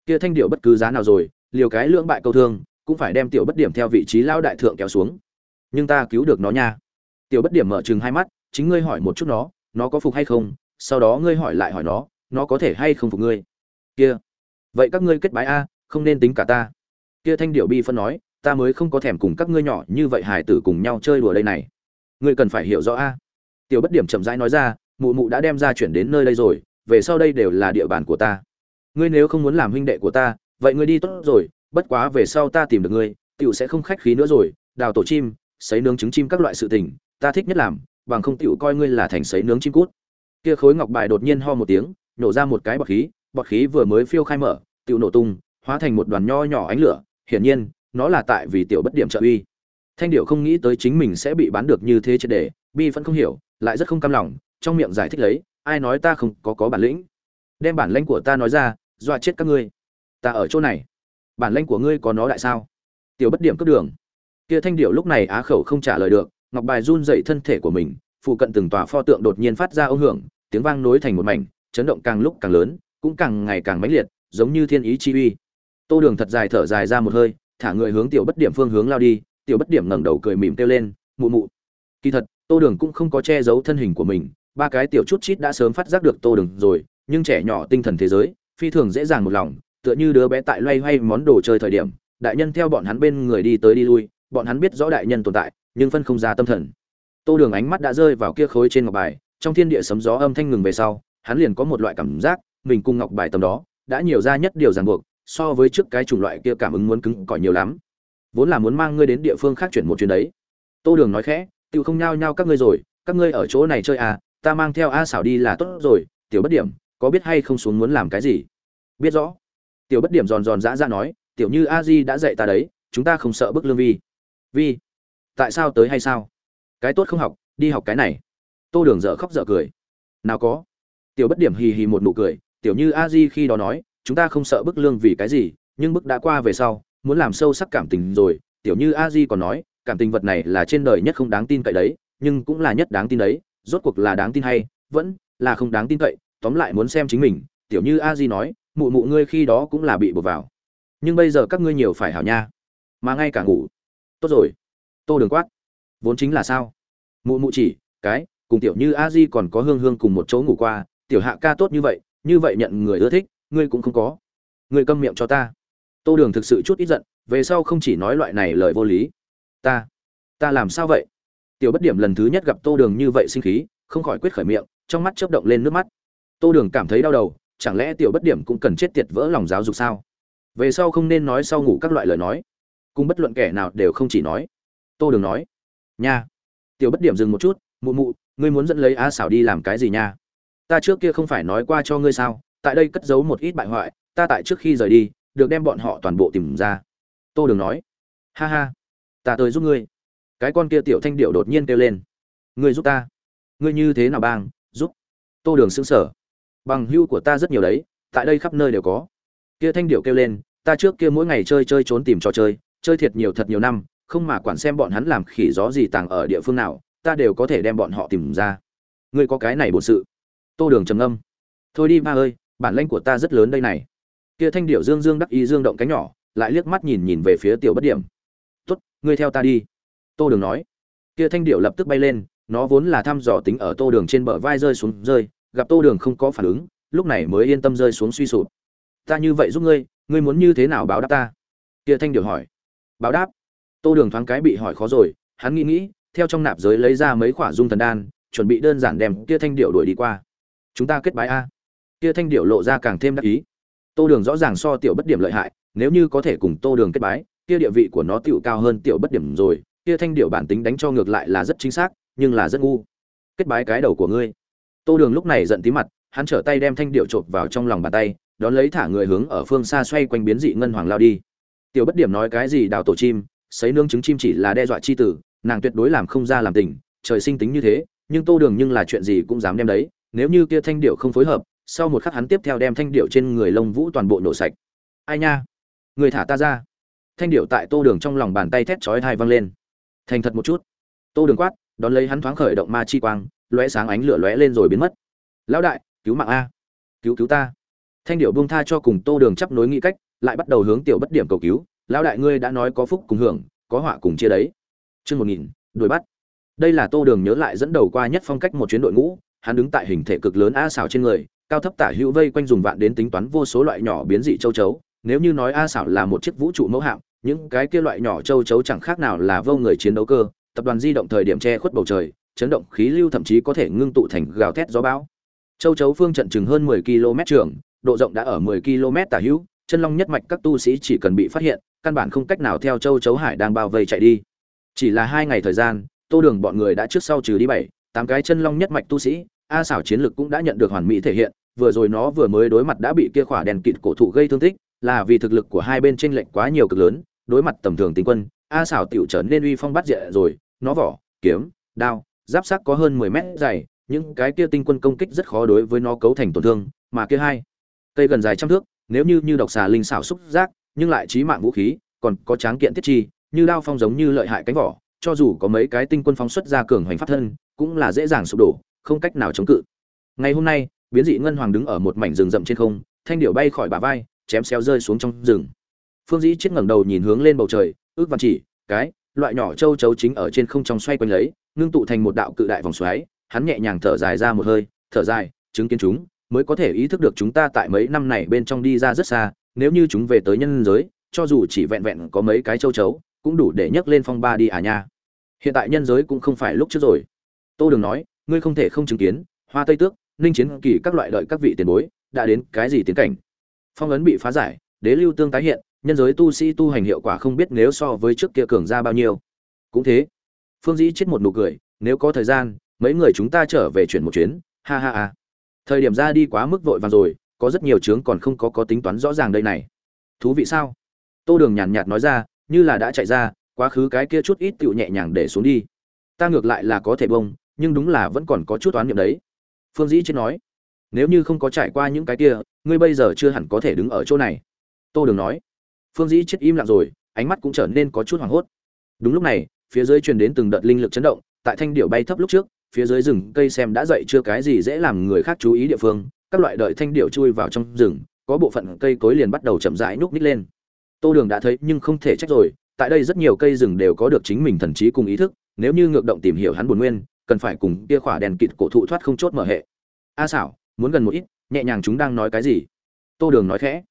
Kia thanh điệu bất cứ giá nào rồi, liều cái lưỡng bại câu thương, cũng phải đem tiểu bất điểm theo vị trí lão đại thượng kéo xuống. Nhưng ta cứu được nó nha. Tiểu bất điểm mở chừng hai mắt, chính ngươi hỏi một chút nó nó có phục hay không, sau đó ngươi hỏi lại hỏi nó nó có thể hay không phục ngươi. Kia. Vậy các ngươi kết bái a, không nên tính cả ta. Kia thanh điệu bi phân nói, ta mới không có thèm cùng các ngươi nhỏ như vậy hài tử cùng nhau chơi đùa đây này. Ngươi cần phải hiểu rõ a. Tiểu bất điểm chậm rãi nói ra, mụ mụ đã đem ra chuyển đến nơi đây rồi về sau đây đều là địa bàn của ta. Ngươi nếu không muốn làm huynh đệ của ta, vậy ngươi đi tốt rồi, bất quá về sau ta tìm được ngươi, tiểu sẽ không khách khí nữa rồi. Đào tổ chim, sấy nướng trứng chim các loại sự tình, ta thích nhất làm, bằng không tiểu coi ngươi là thành sấy nướng chim cút. Kia khối ngọc bài đột nhiên ho một tiếng, nổ ra một cái bọt khí bọt khí vừa mới phiêu khai mở, tiểu nổ tung, hóa thành một đoàn nho nhỏ ánh lửa, hiển nhiên, nó là tại vì tiểu bất điểm trợ uy. Thanh điệu không nghĩ tới chính mình sẽ bị bán được như thế triệt để, bi vẫn không hiểu, lại rất không cam lòng, trong miệng giải thích lấy ai nói ta không có có bản lĩnh? Đem bản lãnh của ta nói ra, dọa chết các ngươi. Ta ở chỗ này. Bản lãnh của ngươi có nó đại sao? Tiểu bất điểm cướp đường. Kia thanh điệu lúc này á khẩu không trả lời được, ngọc bài run dậy thân thể của mình, phụ cận từng tòa pho tượng đột nhiên phát ra ông hưởng, tiếng vang nối thành một mảnh, chấn động càng lúc càng lớn, cũng càng ngày càng mãnh liệt, giống như thiên ý chi uy. Tô đường thật dài thở dài ra một hơi, thả người hướng tiểu bất điểm phương hướng lao đi, tiểu bất điểm ngẩng đầu cười mỉm kêu lên, mụ mụ. Kỳ thật, tô đường cũng không có che giấu thân hình của mình ba cái tiểu chút chít đã sớm phát giác được tô đường rồi, nhưng trẻ nhỏ tinh thần thế giới, phi thường dễ dàng một lòng, tựa như đứa bé tại loay hoay món đồ chơi thời điểm, đại nhân theo bọn hắn bên người đi tới đi lui, bọn hắn biết rõ đại nhân tồn tại, nhưng phân không ra tâm thần. Tô đường ánh mắt đã rơi vào kia khối trên ngọc bài, trong thiên địa sấm gió âm thanh ngừng về sau, hắn liền có một loại cảm giác, mình cùng ngọc bài tầm đó, đã nhiều ra nhất điều ràng buộc, so với trước cái chủng loại kia cảm ứng muốn cứng cỏi nhiều lắm. Vốn là muốn mang ngươi đến địa phương khác chuyển một chuyến đấy. Tô đường nói khẽ tự không nhao nhao các ngươi rồi, các ngươi ở chỗ này chơi à ta mang theo a xảo đi là tốt rồi, tiểu bất điểm, có biết hay không xuống muốn làm cái gì? Biết rõ. Tiểu bất điểm giòn giòn dã ra nói, tiểu như a di đã dạy ta đấy, chúng ta không sợ bức lương vi. Vi, tại sao tới hay sao? Cái tốt không học, đi học cái này. Tô đường dở khóc dở cười. Nào có. Tiểu bất điểm hì hì một nụ cười, tiểu như a di khi đó nói, chúng ta không sợ bức lương vì cái gì, nhưng bức đã qua về sau, muốn làm sâu sắc cảm tình rồi. Tiểu như a di còn nói, cảm tình vật này là trên đời nhất không đáng tin cậy đấy, nhưng cũng là nhất đáng tin đấy rốt cuộc là đáng tin hay, vẫn là không đáng tin cậy, tóm lại muốn xem chính mình, tiểu như a di nói, mụ mụ ngươi khi đó cũng là bị buộc vào. Nhưng bây giờ các ngươi nhiều phải hảo nha. Mà ngay cả ngủ. Tốt rồi. Tô đường quát. Vốn chính là sao? Mụ mụ chỉ, cái, cùng tiểu như a di còn có hương hương cùng một chỗ ngủ qua, tiểu hạ ca tốt như vậy như vậy nhận người ưa thích, ngươi cũng không có. Ngươi câm miệng cho ta. Tô đường thực sự chút ít giận, về sau không chỉ nói loại này lời vô lý. Ta ta làm sao vậy? Tiểu bất điểm lần thứ nhất gặp tô đường như vậy sinh khí, không khỏi quyết khởi miệng, trong mắt chớp động lên nước mắt. Tô đường cảm thấy đau đầu, chẳng lẽ tiểu bất điểm cũng cần chết tiệt vỡ lòng giáo dục sao? Về sau không nên nói sau ngủ các loại lời nói. Cùng bất luận kẻ nào đều không chỉ nói. Tô đường nói, nha. Tiểu bất điểm dừng một chút, mụ mụ, ngươi muốn dẫn lấy a xảo đi làm cái gì nha? Ta trước kia không phải nói qua cho ngươi sao? Tại đây cất giấu một ít bại hoại, ta tại trước khi rời đi, được đem bọn họ toàn bộ tìm ra. Tô đường nói, ha ha, ta tới giúp ngươi cái con kia tiểu thanh điệu đột nhiên kêu lên. Ngươi giúp ta. Ngươi như thế nào bang, giúp. Tô đường xứng sở bằng hưu của ta rất nhiều đấy, tại đây khắp nơi đều có. Kia thanh điệu kêu lên, ta trước kia mỗi ngày chơi chơi trốn tìm trò chơi chơi thiệt nhiều thật nhiều năm, không mà quản xem bọn hắn làm khỉ gió gì tàng ở địa phương nào, ta đều có thể đem bọn họ tìm ra. Ngươi có cái này bổn sự. Tô đường trầm âm thôi đi ba ơi, bản lanh của ta rất lớn đây này. Kia thanh điệu dương dương đắc ý dương động cánh nhỏ, lại liếc mắt nhìn nhìn về phía tiểu bất điểm. Tốt, ngươi theo ta đi tô đường nói. Kia thanh điệu lập tức bay lên, nó vốn là thăm dò tính ở tô đường trên bờ vai rơi xuống, rơi, gặp tô đường không có phản ứng, lúc này mới yên tâm rơi xuống suy sụp. Ta như vậy giúp ngươi ngươi muốn như thế nào báo đáp ta? Kia thanh điệu hỏi. Báo đáp. Tô đường thoáng cái bị hỏi khó rồi, hắn nghĩ nghĩ, theo trong nạp giới lấy ra mấy khoả dung thần đan, chuẩn bị đơn giản đem kia thanh điệu đuổi đi qua. Chúng ta kết bái a. Kia thanh điệu lộ ra càng thêm đắc ý. Tô đường rõ ràng so tiểu bất điểm lợi hại, nếu như có thể cùng tô đường kết bái, kia địa vị của nó tựu cao hơn tiểu bất điểm rồi kia thanh điệu bản tính đánh cho ngược lại là rất chính xác, nhưng là rất ngu. Kết bái cái đầu của ngươi. Tô đường lúc này giận tí mặt, hắn trở tay đem thanh điệu chộp vào trong lòng bàn tay, đón lấy thả người hướng ở phương xa xoay quanh biến dị ngân hoàng lao đi. Tiểu bất điểm nói cái gì đào tổ chim, sấy nương trứng chim chỉ là đe dọa chi tử, nàng tuyệt đối làm không ra làm tình, trời sinh tính như thế, nhưng tô đường nhưng là chuyện gì cũng dám đem đấy, nếu như kia thanh điệu không phối hợp, sau một khắc hắn tiếp theo đem thanh điệu trên người lông vũ toàn bộ nổ sạch. Ai nha? Người thả ta ra. Thanh điệu tại tô đường trong lòng bàn tay thét chói thai văng lên thành thật một chút. Tô đường quát, đón lấy hắn thoáng khởi động ma chi quang, lóe sáng ánh lửa lóe lên rồi biến mất. Lão đại, cứu mạng a. Cứu cứu ta. Thanh điệu buông tha cho cùng tô đường chấp nối nghĩ cách, lại bắt đầu hướng tiểu bất điểm cầu cứu. Lão đại ngươi đã nói có phúc cùng hưởng, có họa cùng chia đấy. Chương một nghìn, đuổi bắt. Đây là tô đường nhớ lại dẫn đầu qua nhất phong cách một chuyến đội ngũ. Hắn đứng tại hình thể cực lớn a xảo trên người, cao thấp tả hữu vây quanh dùng vạn đến tính toán vô số loại nhỏ biến dị châu chấu. Nếu như nói a xảo là một chiếc vũ trụ mẫu hạm những cái kia loại nhỏ châu chấu chẳng khác nào là vô người chiến đấu cơ, tập đoàn di động thời điểm che khuất bầu trời, chấn động khí lưu thậm chí có thể ngưng tụ thành gào thét gió bão. Châu chấu phương trận chừng hơn 10 km trường, độ rộng đã ở 10 km tả hữu, chân long nhất mạch các tu sĩ chỉ cần bị phát hiện, căn bản không cách nào theo châu chấu hải đang bao vây chạy đi. Chỉ là hai ngày thời gian, tô đường bọn người đã trước sau trừ đi bảy, tám cái chân long nhất mạch tu sĩ, a xảo chiến lực cũng đã nhận được hoàn mỹ thể hiện, vừa rồi nó vừa mới đối mặt đã bị kia khỏa đèn kịt cổ thụ gây thương tích, là vì thực lực của hai bên tranh lệch quá nhiều cực lớn đối mặt tầm thường tinh quân, a xảo tiểu trở nên uy phong bắt diện rồi, nó vỏ, kiếm, đao, giáp sắc có hơn 10 mét dày, những cái kia tinh quân công kích rất khó đối với nó cấu thành tổn thương, mà kia hai, cây gần dài trăm thước, nếu như như độc xà linh xảo xúc giác, nhưng lại chí mạng vũ khí, còn có tráng kiện thiết chi, như đao phong giống như lợi hại cánh vỏ, cho dù có mấy cái tinh quân phóng xuất ra cường hoành pháp thân, cũng là dễ dàng sụp đổ, không cách nào chống cự. Ngày hôm nay, biến dị ngân hoàng đứng ở một mảnh rừng rậm trên không, thanh điệu bay khỏi bả vai, chém xéo rơi xuống trong rừng phương dĩ chết ngẩng đầu nhìn hướng lên bầu trời, ước văn chỉ, cái, loại nhỏ châu chấu chính ở trên không trong xoay quanh lấy, ngưng tụ thành một đạo cự đại vòng xoáy, hắn nhẹ nhàng thở dài ra một hơi, thở dài, chứng kiến chúng, mới có thể ý thức được chúng ta tại mấy năm này bên trong đi ra rất xa, nếu như chúng về tới nhân giới, cho dù chỉ vẹn vẹn có mấy cái châu chấu, cũng đủ để nhấc lên phong ba đi à nha. Hiện tại nhân giới cũng không phải lúc trước rồi. Tô đường nói, ngươi không thể không chứng kiến, hoa tây tước, ninh chiến kỳ các loại đợi các vị tiền bối, đã đến cái gì tiến cảnh? Phong ấn bị phá giải, đế lưu tương tái hiện nhân giới tu sĩ tu hành hiệu quả không biết nếu so với trước kia cường ra bao nhiêu. Cũng thế, phương dĩ chết một nụ cười, nếu có thời gian, mấy người chúng ta trở về chuyển một chuyến, ha ha ha. Thời điểm ra đi quá mức vội vàng rồi, có rất nhiều chướng còn không có có tính toán rõ ràng đây này. Thú vị sao? Tô đường nhàn nhạt nói ra, như là đã chạy ra, quá khứ cái kia chút ít tựu nhẹ nhàng để xuống đi. Ta ngược lại là có thể bông, nhưng đúng là vẫn còn có chút toán niệm đấy. Phương dĩ chết nói, nếu như không có trải qua những cái kia, ngươi bây giờ chưa hẳn có thể đứng ở chỗ này. Tô đường nói phương dĩ chết im lặng rồi, ánh mắt cũng trở nên có chút hoảng hốt. Đúng lúc này, phía dưới truyền đến từng đợt linh lực chấn động, tại thanh điệu bay thấp lúc trước, phía dưới rừng cây xem đã dậy chưa cái gì dễ làm người khác chú ý địa phương, các loại đợi thanh điệu chui vào trong rừng, có bộ phận cây cối liền bắt đầu chậm rãi núp ních lên. Tô đường đã thấy nhưng không thể trách rồi, tại đây rất nhiều cây rừng đều có được chính mình thần trí cùng ý thức, nếu như ngược động tìm hiểu hắn buồn nguyên, cần phải cùng kia khỏa đèn kịt cổ thụ thoát không chốt mở hệ. A xảo muốn gần một ít, nhẹ nhàng chúng đang nói cái gì? Tô đường nói khẽ.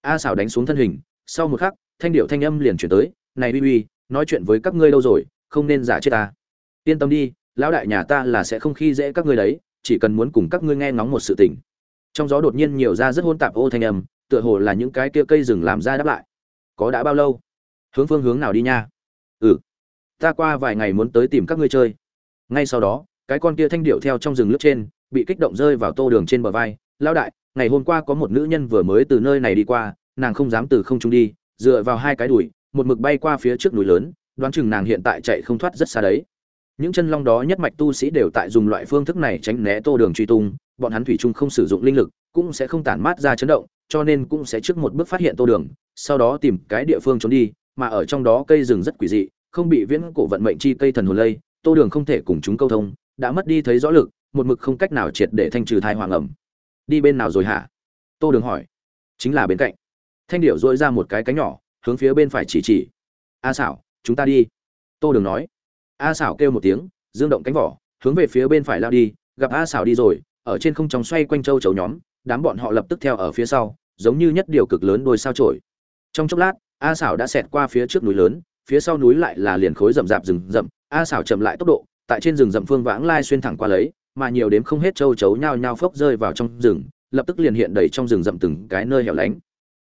A xảo đánh xuống thân hình sau một khắc, thanh điệu thanh âm liền chuyển tới, này uy uy, nói chuyện với các ngươi đâu rồi, không nên giả chết ta. Yên tâm đi, lão đại nhà ta là sẽ không khi dễ các ngươi đấy, chỉ cần muốn cùng các ngươi nghe ngóng một sự tình. Trong gió đột nhiên nhiều ra rất hôn tạp ô thanh âm, tựa hồ là những cái kia cây rừng làm ra đáp lại. Có đã bao lâu? Hướng phương hướng nào đi nha? Ừ ta qua vài ngày muốn tới tìm các ngươi chơi. Ngay sau đó, cái con kia thanh điệu theo trong rừng lướt trên, bị kích động rơi vào tô đường trên bờ vai. Lao đại, ngày hôm qua có một nữ nhân vừa mới từ nơi này đi qua nàng không dám từ không trung đi, dựa vào hai cái đùi, một mực bay qua phía trước núi lớn, đoán chừng nàng hiện tại chạy không thoát rất xa đấy. Những chân long đó nhất mạch tu sĩ đều tại dùng loại phương thức này tránh né tô đường truy tung, bọn hắn thủy chung không sử dụng linh lực, cũng sẽ không tản mát ra chấn động, cho nên cũng sẽ trước một bước phát hiện tô đường, sau đó tìm cái địa phương trốn đi, mà ở trong đó cây rừng rất quỷ dị, không bị viễn cổ vận mệnh chi cây thần hồn lây, tô đường không thể cùng chúng câu thông, đã mất đi thấy rõ lực, một mực không cách nào triệt để thanh trừ thai hoàng ẩm. Đi bên nào rồi hả? Tô đường hỏi. Chính là bên cạnh thanh điệu dội ra một cái cánh nhỏ, hướng phía bên phải chỉ chỉ. A xảo chúng ta đi. Tô đường nói. A xảo kêu một tiếng, dương động cánh vỏ, hướng về phía bên phải lao đi. Gặp a xảo đi rồi, ở trên không tròng xoay quanh châu chấu nhóm, đám bọn họ lập tức theo ở phía sau, giống như nhất điều cực lớn đôi sao trổi trong chốc lát, a xảo đã xẹt qua phía trước núi lớn, phía sau núi lại là liền khối rậm rạp rừng rậm. A xảo chậm lại tốc độ, tại trên rừng rậm phương vãng lai xuyên thẳng qua lấy, mà nhiều đếm không hết châu chấu nhao nhao phốc rơi vào trong rừng, lập tức liền hiện đầy trong rừng rậm từng cái nơi hẻo lánh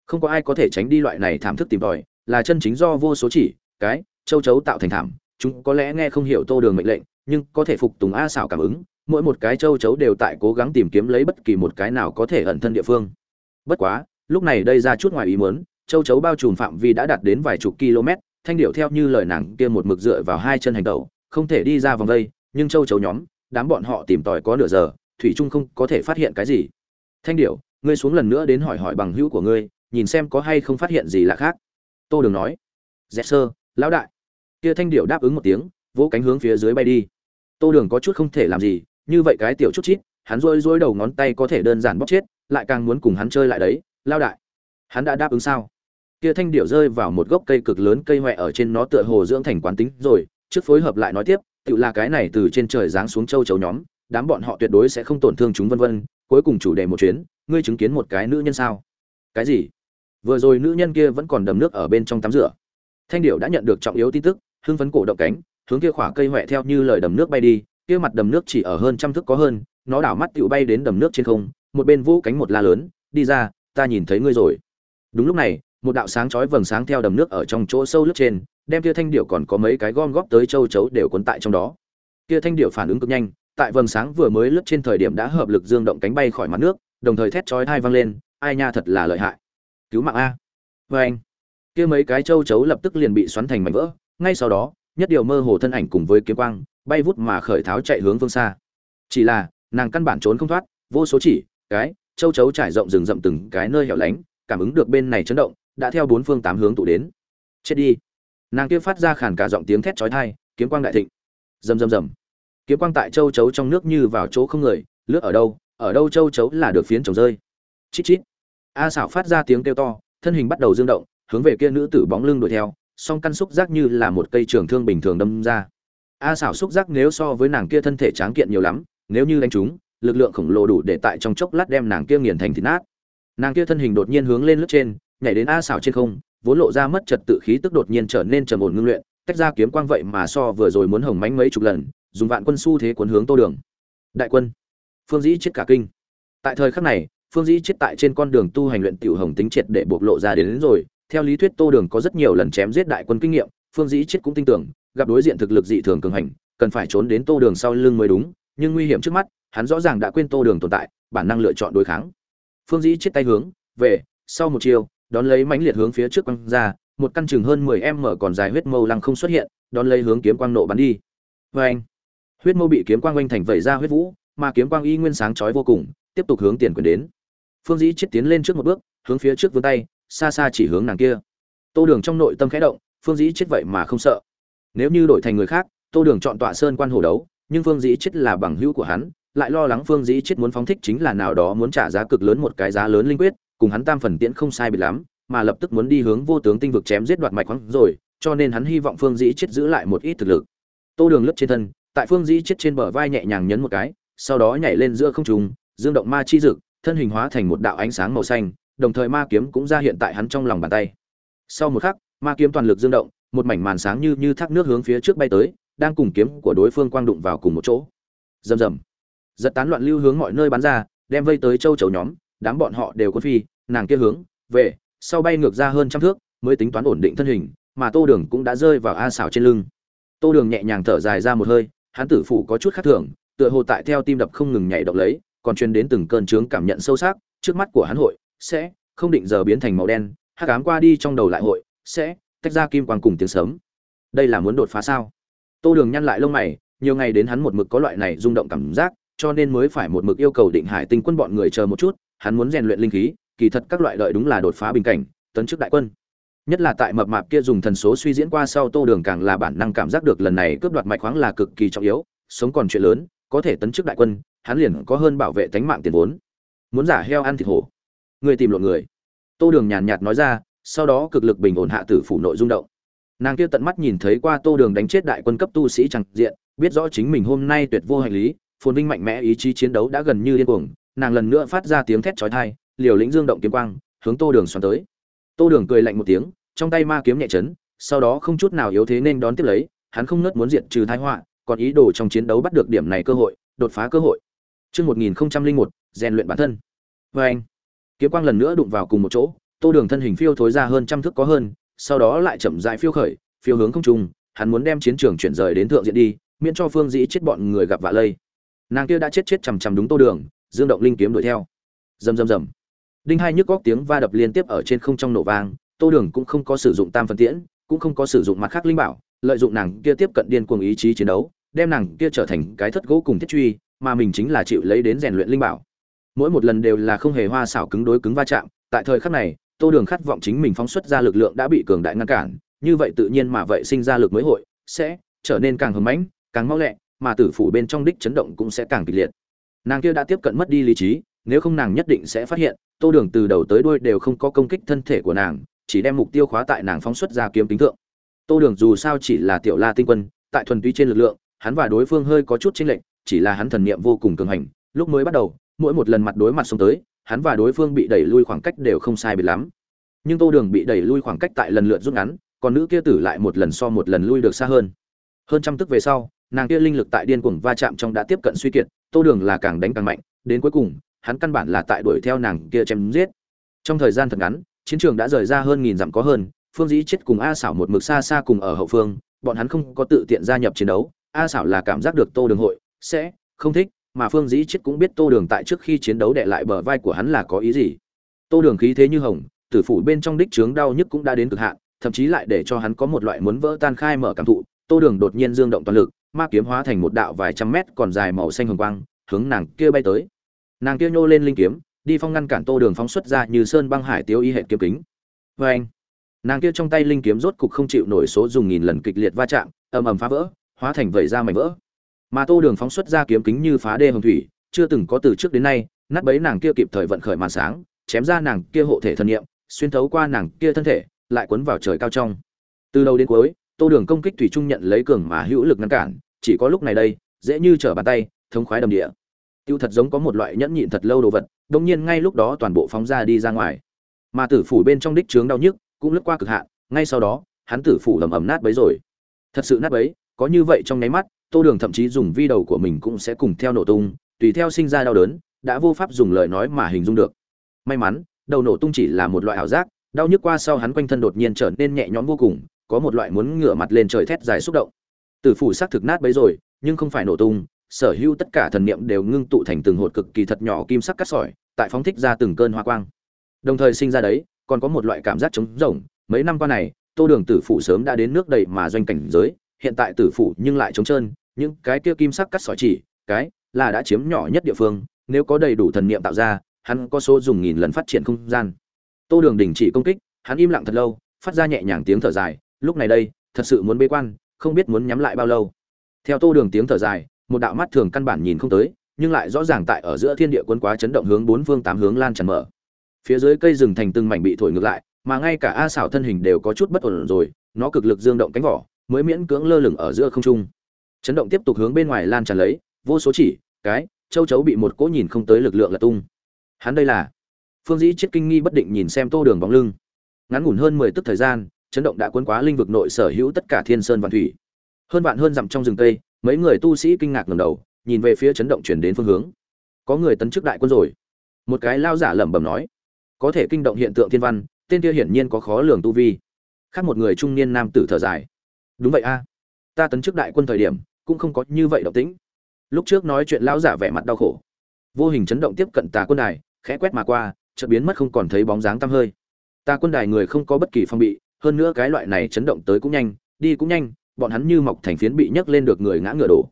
không có ai có thể tránh đi loại này thảm thức tìm tòi, là chân chính do vô số chỉ, cái, châu chấu tạo thành thảm chúng có lẽ nghe không hiểu tô đường mệnh lệnh, nhưng có thể phục tùng a xảo cảm ứng, mỗi một cái châu chấu đều tại cố gắng tìm kiếm lấy bất kỳ một cái nào có thể ẩn thân địa phương bất quá, lúc này đây ra chút ngoài ý muốn, châu chấu bao trùm phạm vi đã đạt đến vài chục km, thanh điệu theo như lời nàng kia một mực dựa vào hai chân hành tẩu, không thể đi ra vòng đây. nhưng châu chấu nhóm, đám bọn họ tìm tòi có nửa giờ, thủy trung không có thể phát hiện cái gì thanh điệu, ngươi xuống lần nữa đến hỏi hỏi bằng hữu của ngươi nhìn xem có hay không phát hiện gì lạ khác. Tô đường nói dạ, dẹp sơ lão đại. Kia thanh điệu đáp ứng một tiếng, vỗ cánh hướng phía dưới bay đi. Tô đường có chút không thể làm gì, như vậy cái tiểu chút chít, hắn rôi rôi đầu ngón tay có thể đơn giản bóc chết, lại càng muốn cùng hắn chơi lại đấy lao đại, hắn đã đáp ứng sao? Kia thanh điệu rơi vào một gốc cây cực lớn cây huệ ở trên nó tựa hồ dưỡng thành quán tính rồi, trước phối hợp lại nói tiếp tự là cái này từ trên trời giáng xuống châu chấu nhóm, đám bọn họ tuyệt đối sẽ không tổn thương chúng vân vân, cuối cùng chủ đề một chuyến, ngươi chứng kiến một cái nữ nhân sao? Cái gì? Vừa rồi nữ nhân kia vẫn còn đầm nước ở bên trong tắm rửa. Thanh điệu đã nhận được trọng yếu tin tức, hưng phấn cổ động cánh, hướng kia khỏa cây huệ theo như lời đầm nước bay đi, kia mặt đầm nước chỉ ở hơn trăm thước có hơn, nó đảo mắt tựu bay đến đầm nước trên không, một bên vũ cánh một la lớn, đi ra, ta nhìn thấy ngươi rồi. Đúng lúc này, một đạo sáng chói vầng sáng theo đầm nước ở trong chỗ sâu lướt trên, đem kia thanh điệu còn có mấy cái gom góp tới châu chấu đều cuốn tại trong đó. Kia thanh điệu phản ứng cực nhanh, tại vầng sáng vừa mới lướt trên thời điểm đã hợp lực dương động cánh bay khỏi mặt nước, đồng thời thét chói thai vang lên, ai nha thật là lợi hại cứu mạng a. Vê anh, kia mấy cái châu chấu lập tức liền bị xoắn thành mảnh vỡ, ngay sau đó, nhất điều mơ hồ thân ảnh cùng với kiếm quang, bay vút mà khởi tháo chạy hướng phương xa. Chỉ là, nàng căn bản trốn không thoát, vô số chỉ, cái, châu chấu trải rộng rừng rậm từng cái nơi hẻo lánh, cảm ứng được bên này chấn động, đã theo bốn phương tám hướng tụ đến. Chết đi. Nàng kia phát ra khàn cả giọng tiếng thét chói tai, kiếm quang đại thịnh. Rầm rầm rầm. Kiếm quang tại châu chấu trong nước như vào chỗ không người, lướt ở đâu ở đâu châu chấu là được phiến trồng rơi. Chít chít a xảo phát ra tiếng kêu to, thân hình bắt đầu dương động, hướng về kia nữ tử bóng lưng đuổi theo, song căn xúc giác như là một cây trường thương bình thường đâm ra. A xảo xúc giác nếu so với nàng kia thân thể tráng kiện nhiều lắm, nếu như đánh chúng lực lượng khổng lồ đủ để tại trong chốc lát đem nàng kia nghiền thành thịt nát. Nàng kia thân hình đột nhiên hướng lên lướt trên, nhảy đến a xảo trên không, vốn lộ ra mất trật tự khí tức đột nhiên trở nên trầm ổn ngưng luyện, tách ra kiếm quang vậy mà so vừa rồi muốn hồng mánh mấy chục lần, dùng vạn quân su thế cuốn hướng tô đường. Đại quân, phương dĩ chết cả kinh. Tại thời khắc này phương dĩ chết tại trên con đường tu hành luyện tiểu hồng tính triệt để bộc lộ ra đến, đến rồi. Theo lý thuyết tô đường có rất nhiều lần chém giết đại quân kinh nghiệm phương dĩ chết cũng tin tưởng gặp đối diện thực lực dị thường cường hành cần phải trốn đến tô đường sau lưng mới đúng nhưng nguy hiểm trước mắt hắn rõ ràng đã quên tô đường tồn tại bản năng lựa chọn đối kháng. Phương dĩ chết tay hướng về sau một chiều đón lấy mãnh liệt hướng phía trước quăng ra một căn chừng hơn mười em mở còn dài huyết mâu lăng không xuất hiện đón lấy hướng kiếm quang nộ bắn đi. Vê anh huyết mâu bị kiếm quang oanh thành vẩy ra huyết vũ mà kiếm quang y nguyên sáng chói vô cùng tiếp tục hướng tiền quyền đến. Phương dĩ chết tiến lên trước một bước, hướng phía trước vươn tay, xa xa chỉ hướng nàng kia. Tô đường trong nội tâm khẽ động, phương dĩ chết vậy mà không sợ. Nếu như đổi thành người khác, tô đường chọn tọa sơn quan hồ đấu, nhưng phương dĩ chết là bằng hữu của hắn, lại lo lắng phương dĩ chết muốn phóng thích chính là nào đó muốn trả giá cực lớn một cái giá lớn linh quyết, cùng hắn tam phần tiễn không sai biệt lắm, mà lập tức muốn đi hướng vô tướng tinh vực chém giết đoạt mạch khoáng rồi, cho nên hắn hy vọng phương dĩ chết giữ lại một ít thực lực. Tô đường lướt trên thân, tại phương dĩ chết trên bờ vai nhẹ nhàng nhấn một cái, sau đó nhảy lên giữa không trung dương động ma chi dực, thân hình hóa thành một đạo ánh sáng màu xanh, đồng thời ma kiếm cũng ra hiện tại hắn trong lòng bàn tay. Sau một khắc, ma kiếm toàn lực dương động, một mảnh màn sáng như như thác nước hướng phía trước bay tới, đang cùng kiếm của đối phương quang đụng vào cùng một chỗ. Rầm rầm. Giật tán loạn lưu hướng mọi nơi bắn ra, đem vây tới châu chấu nhóm, đám bọn họ đều quân phi, nàng kia hướng, về, sau bay ngược ra hơn trăm thước, mới tính toán ổn định thân hình, mà tô đường cũng đã rơi vào a xảo trên lưng. Tô đường nhẹ nhàng thở dài ra một hơi, hắn tử phủ có chút khác thường, tựa hồ tại theo tim đập không ngừng nhảy động lấy còn truyền đến từng cơn trướng cảm nhận sâu sắc, trước mắt của hắn hội sẽ không định giờ biến thành màu đen, hắc ám qua đi trong đầu lại hội sẽ tách ra kim quang cùng tiếng sớm đây là muốn đột phá sao? Tô đường nhăn lại lông mày, nhiều ngày đến hắn một mực có loại này rung động cảm giác, cho nên mới phải một mực yêu cầu định hải tinh quân bọn người chờ một chút, hắn muốn rèn luyện linh khí, kỳ thật các loại đợi đúng là đột phá bình cảnh, tấn chức đại quân. Nhất là tại mập mạp kia dùng thần số suy diễn qua sau tô đường càng là bản năng cảm giác được lần này cướp đoạt mạch khoáng là cực kỳ trọng yếu, sống còn chuyện lớn, có thể tấn chức đại quân hắn liền có hơn bảo vệ tánh mạng tiền vốn. Muốn giả heo ăn thịt hổ. Người tìm lộn người. Tô đường nhàn nhạt nói ra, sau đó cực lực bình ổn hạ tử phủ nội rung động. Nàng kia tận mắt nhìn thấy qua tô đường đánh chết đại quân cấp tu sĩ chẳng diện, biết rõ chính mình hôm nay tuyệt vô hành lý, phồn vinh mạnh mẽ ý chí chiến đấu đã gần như điên cuồng, nàng lần nữa phát ra tiếng thét chói tai, liều lĩnh dương động kiếm quang, hướng tô đường xoắn tới. Tô đường cười lạnh một tiếng, trong tay ma kiếm nhẹ chấn, sau đó không chút nào yếu thế nên đón tiếp lấy, hắn không nớt muốn diệt trừ thái họa, còn ý đồ trong chiến đấu bắt được điểm này cơ hội, đột phá cơ hội. Chương 1001, rèn luyện bản thân. Và anh, kiếm quang lần nữa đụng vào cùng một chỗ, Tô Đường thân hình phiêu thối ra hơn trăm thước có hơn, sau đó lại chậm rãi phiêu khởi, phiêu hướng không trung, hắn muốn đem chiến trường chuyển rời đến thượng diện đi, miễn cho Phương Dĩ chết bọn người gặp vạ lây. Nàng kia đã chết chết chằm chằm đúng Tô Đường, dương động linh kiếm đuổi theo. Rầm rầm rầm. Đinh hai nhức góc tiếng va đập liên tiếp ở trên không trong nổ vang, Tô Đường cũng không có sử dụng tam phân tiễn, cũng không có sử dụng mặt khác linh bảo, lợi dụng nàng kia tiếp cận điên cuồng ý chí chiến đấu, đem nàng kia trở thành cái thất gỗ cùng thiết truy, mà mình chính là chịu lấy đến rèn luyện linh bảo. Mỗi một lần đều là không hề hoa xảo cứng đối cứng va chạm, tại thời khắc này, tô đường khát vọng chính mình phóng xuất ra lực lượng đã bị cường đại ngăn cản, như vậy tự nhiên mà vậy sinh ra lực mới hội, sẽ trở nên càng hùng mãnh, càng mau lẹ, mà tử phủ bên trong đích chấn động cũng sẽ càng kịch liệt. Nàng kia đã tiếp cận mất đi lý trí, nếu không nàng nhất định sẽ phát hiện, tô đường từ đầu tới đuôi đều không có công kích thân thể của nàng, chỉ đem mục tiêu khóa tại nàng phóng xuất ra kiếm tính thượng. Tô đường dù sao chỉ là tiểu la tinh quân, tại thuần túy trên lực lượng, hắn và đối phương hơi có chút chênh lệch chỉ là hắn thần niệm vô cùng cường hành, lúc mới bắt đầu, mỗi một lần mặt đối mặt xông tới, hắn và đối phương bị đẩy lui khoảng cách đều không sai biệt lắm. Nhưng Tô Đường bị đẩy lui khoảng cách tại lần lượt rút ngắn, còn nữ kia tử lại một lần so một lần lui được xa hơn. Hơn trăm tức về sau, nàng kia linh lực tại điên cuồng va chạm trong đã tiếp cận suy kiệt, Tô Đường là càng đánh càng mạnh, đến cuối cùng, hắn căn bản là tại đuổi theo nàng kia chém giết. Trong thời gian thật ngắn, chiến trường đã rời ra hơn nghìn dặm có hơn, Phương Dĩ chết cùng A Sảo một mực xa xa cùng ở hậu phương, bọn hắn không có tự tiện gia nhập chiến đấu, A Sảo là cảm giác được Tô Đường hội, sẽ không thích, mà phương dĩ chết cũng biết tô đường tại trước khi chiến đấu đệ lại bờ vai của hắn là có ý gì. Tô đường khí thế như hồng, tử phủ bên trong đích trướng đau nhức cũng đã đến cực hạn, thậm chí lại để cho hắn có một loại muốn vỡ tan khai mở cảm thụ, tô đường đột nhiên dương động toàn lực, ma kiếm hóa thành một đạo vài trăm mét còn dài màu xanh hồng quang, hướng nàng kia bay tới. Nàng kia nhô lên linh kiếm, đi phong ngăn cản tô đường phóng xuất ra như sơn băng hải tiêu y hệ kiếm kính. Vê anh, nàng kia trong tay linh kiếm rốt cục không chịu nổi số dùng nghìn lần kịch liệt va chạm, ầm ầm phá vỡ, hóa thành vẩy ra mảnh vỡ mà tô đường phóng xuất ra kiếm kính như phá đê hồng thủy, chưa từng có từ trước đến nay, nát bấy nàng kia kịp thời vận khởi màn sáng, chém ra nàng kia hộ thể thần nhiệm xuyên thấu qua nàng kia thân thể, lại quấn vào trời cao trong. Từ đầu đến cuối, tô đường công kích thủy trung nhận lấy cường mà hữu lực ngăn cản, chỉ có lúc này đây, dễ như trở bàn tay, thống khoái đầm địa. Tiêu thật giống có một loại nhẫn nhịn thật lâu đồ vật đông nhiên ngay lúc đó toàn bộ phóng ra đi ra ngoài. Mà tử phủ bên trong đích trướng đau nhức, cũng lướt qua cực hạn, ngay sau đó, hắn tử phủ ầm ầm nát bấy rồi. Thật sự nát bấy, có như vậy trong nháy mắt tô đường thậm chí dùng vi đầu của mình cũng sẽ cùng theo nổ tung, tùy theo sinh ra đau đớn, đã vô pháp dùng lời nói mà hình dung được. May mắn, đầu nổ tung chỉ là một loại ảo giác, đau nhức qua sau hắn quanh thân đột nhiên trở nên nhẹ nhõm vô cùng, có một loại muốn ngửa mặt lên trời thét dài xúc động. Tử phủ xác thực nát bấy rồi, nhưng không phải nổ tung, sở hữu tất cả thần niệm đều ngưng tụ thành từng hột cực kỳ thật nhỏ kim sắc cắt sỏi, tại phóng thích ra từng cơn hoa quang. Đồng thời sinh ra đấy, còn có một loại cảm giác trống rỗng, mấy năm qua này, tô đường tử phủ sớm đã đến nước đầy mà doanh cảnh giới, hiện tại tử phủ nhưng lại trống trơn những cái kia kim sắc cắt sỏi chỉ, cái là đã chiếm nhỏ nhất địa phương, nếu có đầy đủ thần niệm tạo ra, hắn có số dùng nghìn lần phát triển không gian. Tô đường đình chỉ công kích, hắn im lặng thật lâu, phát ra nhẹ nhàng tiếng thở dài, lúc này đây, thật sự muốn bế quan, không biết muốn nhắm lại bao lâu. Theo tô đường tiếng thở dài, một đạo mắt thường căn bản nhìn không tới, nhưng lại rõ ràng tại ở giữa thiên địa quân quá chấn động hướng bốn phương tám hướng lan tràn mở. Phía dưới cây rừng thành từng mảnh bị thổi ngược lại, mà ngay cả a xảo thân hình đều có chút bất ổn rồi, nó cực lực dương động cánh vỏ, mới miễn cưỡng lơ lửng ở giữa không trung chấn động tiếp tục hướng bên ngoài lan tràn lấy, vô số chỉ, cái, châu chấu bị một cỗ nhìn không tới lực lượng là tung. Hắn đây là phương dĩ chết kinh nghi bất định nhìn xem tô đường bóng lưng. Ngắn ngủn hơn mười tức thời gian, chấn động đã cuốn quá linh vực nội sở hữu tất cả thiên sơn và thủy. Hơn vạn hơn dặm trong rừng tây, mấy người tu sĩ kinh ngạc ngầm đầu, nhìn về phía chấn động chuyển đến phương hướng. Có người tấn chức đại quân rồi. Một cái lao giả lẩm bẩm nói. Có thể kinh động hiện tượng thiên văn, tên kia hiển nhiên có khó lường tu vi. Khác một người trung niên nam tử thở dài. Đúng vậy a. Ta tấn chức đại quân thời điểm cũng không có như vậy động tĩnh. Lúc trước nói chuyện lão giả vẻ mặt đau khổ. Vô hình chấn động tiếp cận tà quân đài, khẽ quét mà qua, chợt biến mất không còn thấy bóng dáng tăm hơi. Tà quân đài người không có bất kỳ phong bị, hơn nữa cái loại này chấn động tới cũng nhanh, đi cũng nhanh, bọn hắn như mọc thành phiến bị nhấc lên được người ngã ngựa đổ.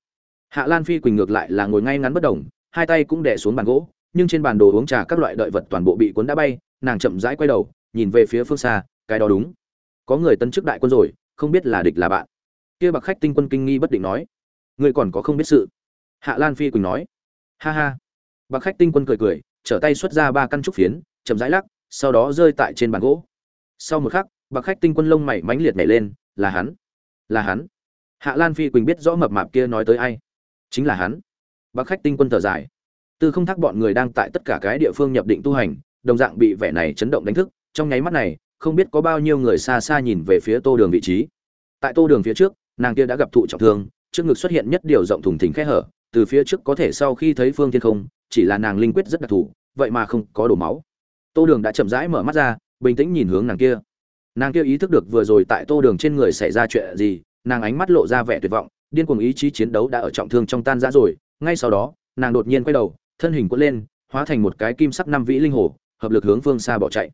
Hạ lan phi quỳnh ngược lại là ngồi ngay ngắn bất động, hai tay cũng đè xuống bàn gỗ, nhưng trên bàn đồ uống trà các loại đợi vật toàn bộ bị cuốn đã bay, nàng chậm rãi quay đầu, nhìn về phía phương xa, cái đó đúng. Có người tân chức đại quân rồi, không biết là địch là bạn. Kia bạc khách tinh quân kinh nghi bất định nói ngươi còn có không biết sự. Hạ lan phi quỳnh nói. Ha ha. Bạc khách tinh quân cười cười, trở tay xuất ra ba căn trúc phiến, chậm rãi lắc, sau đó rơi tại trên bàn gỗ. Sau một khắc, bạc khách tinh quân lông mày mãnh liệt nhảy lên, là hắn. Là hắn. Hạ lan phi quỳnh biết rõ mập mạp kia nói tới ai. Chính là hắn. Bác khách tinh quân thở dài. Tư không thác bọn người đang tại tất cả cái địa phương nhập định tu hành, đồng dạng bị vẻ này chấn động đánh thức, trong nháy mắt này, không biết có bao nhiêu người xa xa nhìn về phía tô đường vị trí. Tại tô đường phía trước, nàng kia đã gặp thụ trọng thương trước ngực xuất hiện nhất điều rộng thùng thình khe hở, từ phía trước có thể sau khi thấy phương thiên không, chỉ là nàng linh quyết rất đặc thù, vậy mà không có đổ máu. Tô đường đã chậm rãi mở mắt ra, bình tĩnh nhìn hướng nàng kia. Nàng kia ý thức được vừa rồi tại tô đường trên người xảy ra chuyện gì, nàng ánh mắt lộ ra vẻ tuyệt vọng, điên cuồng ý chí chiến đấu đã ở trọng thương trong tan rã rồi, ngay sau đó, nàng đột nhiên quay đầu, thân hình quất lên, hóa thành một cái kim sắc năm vĩ linh hồ, hợp lực hướng phương xa bỏ chạy.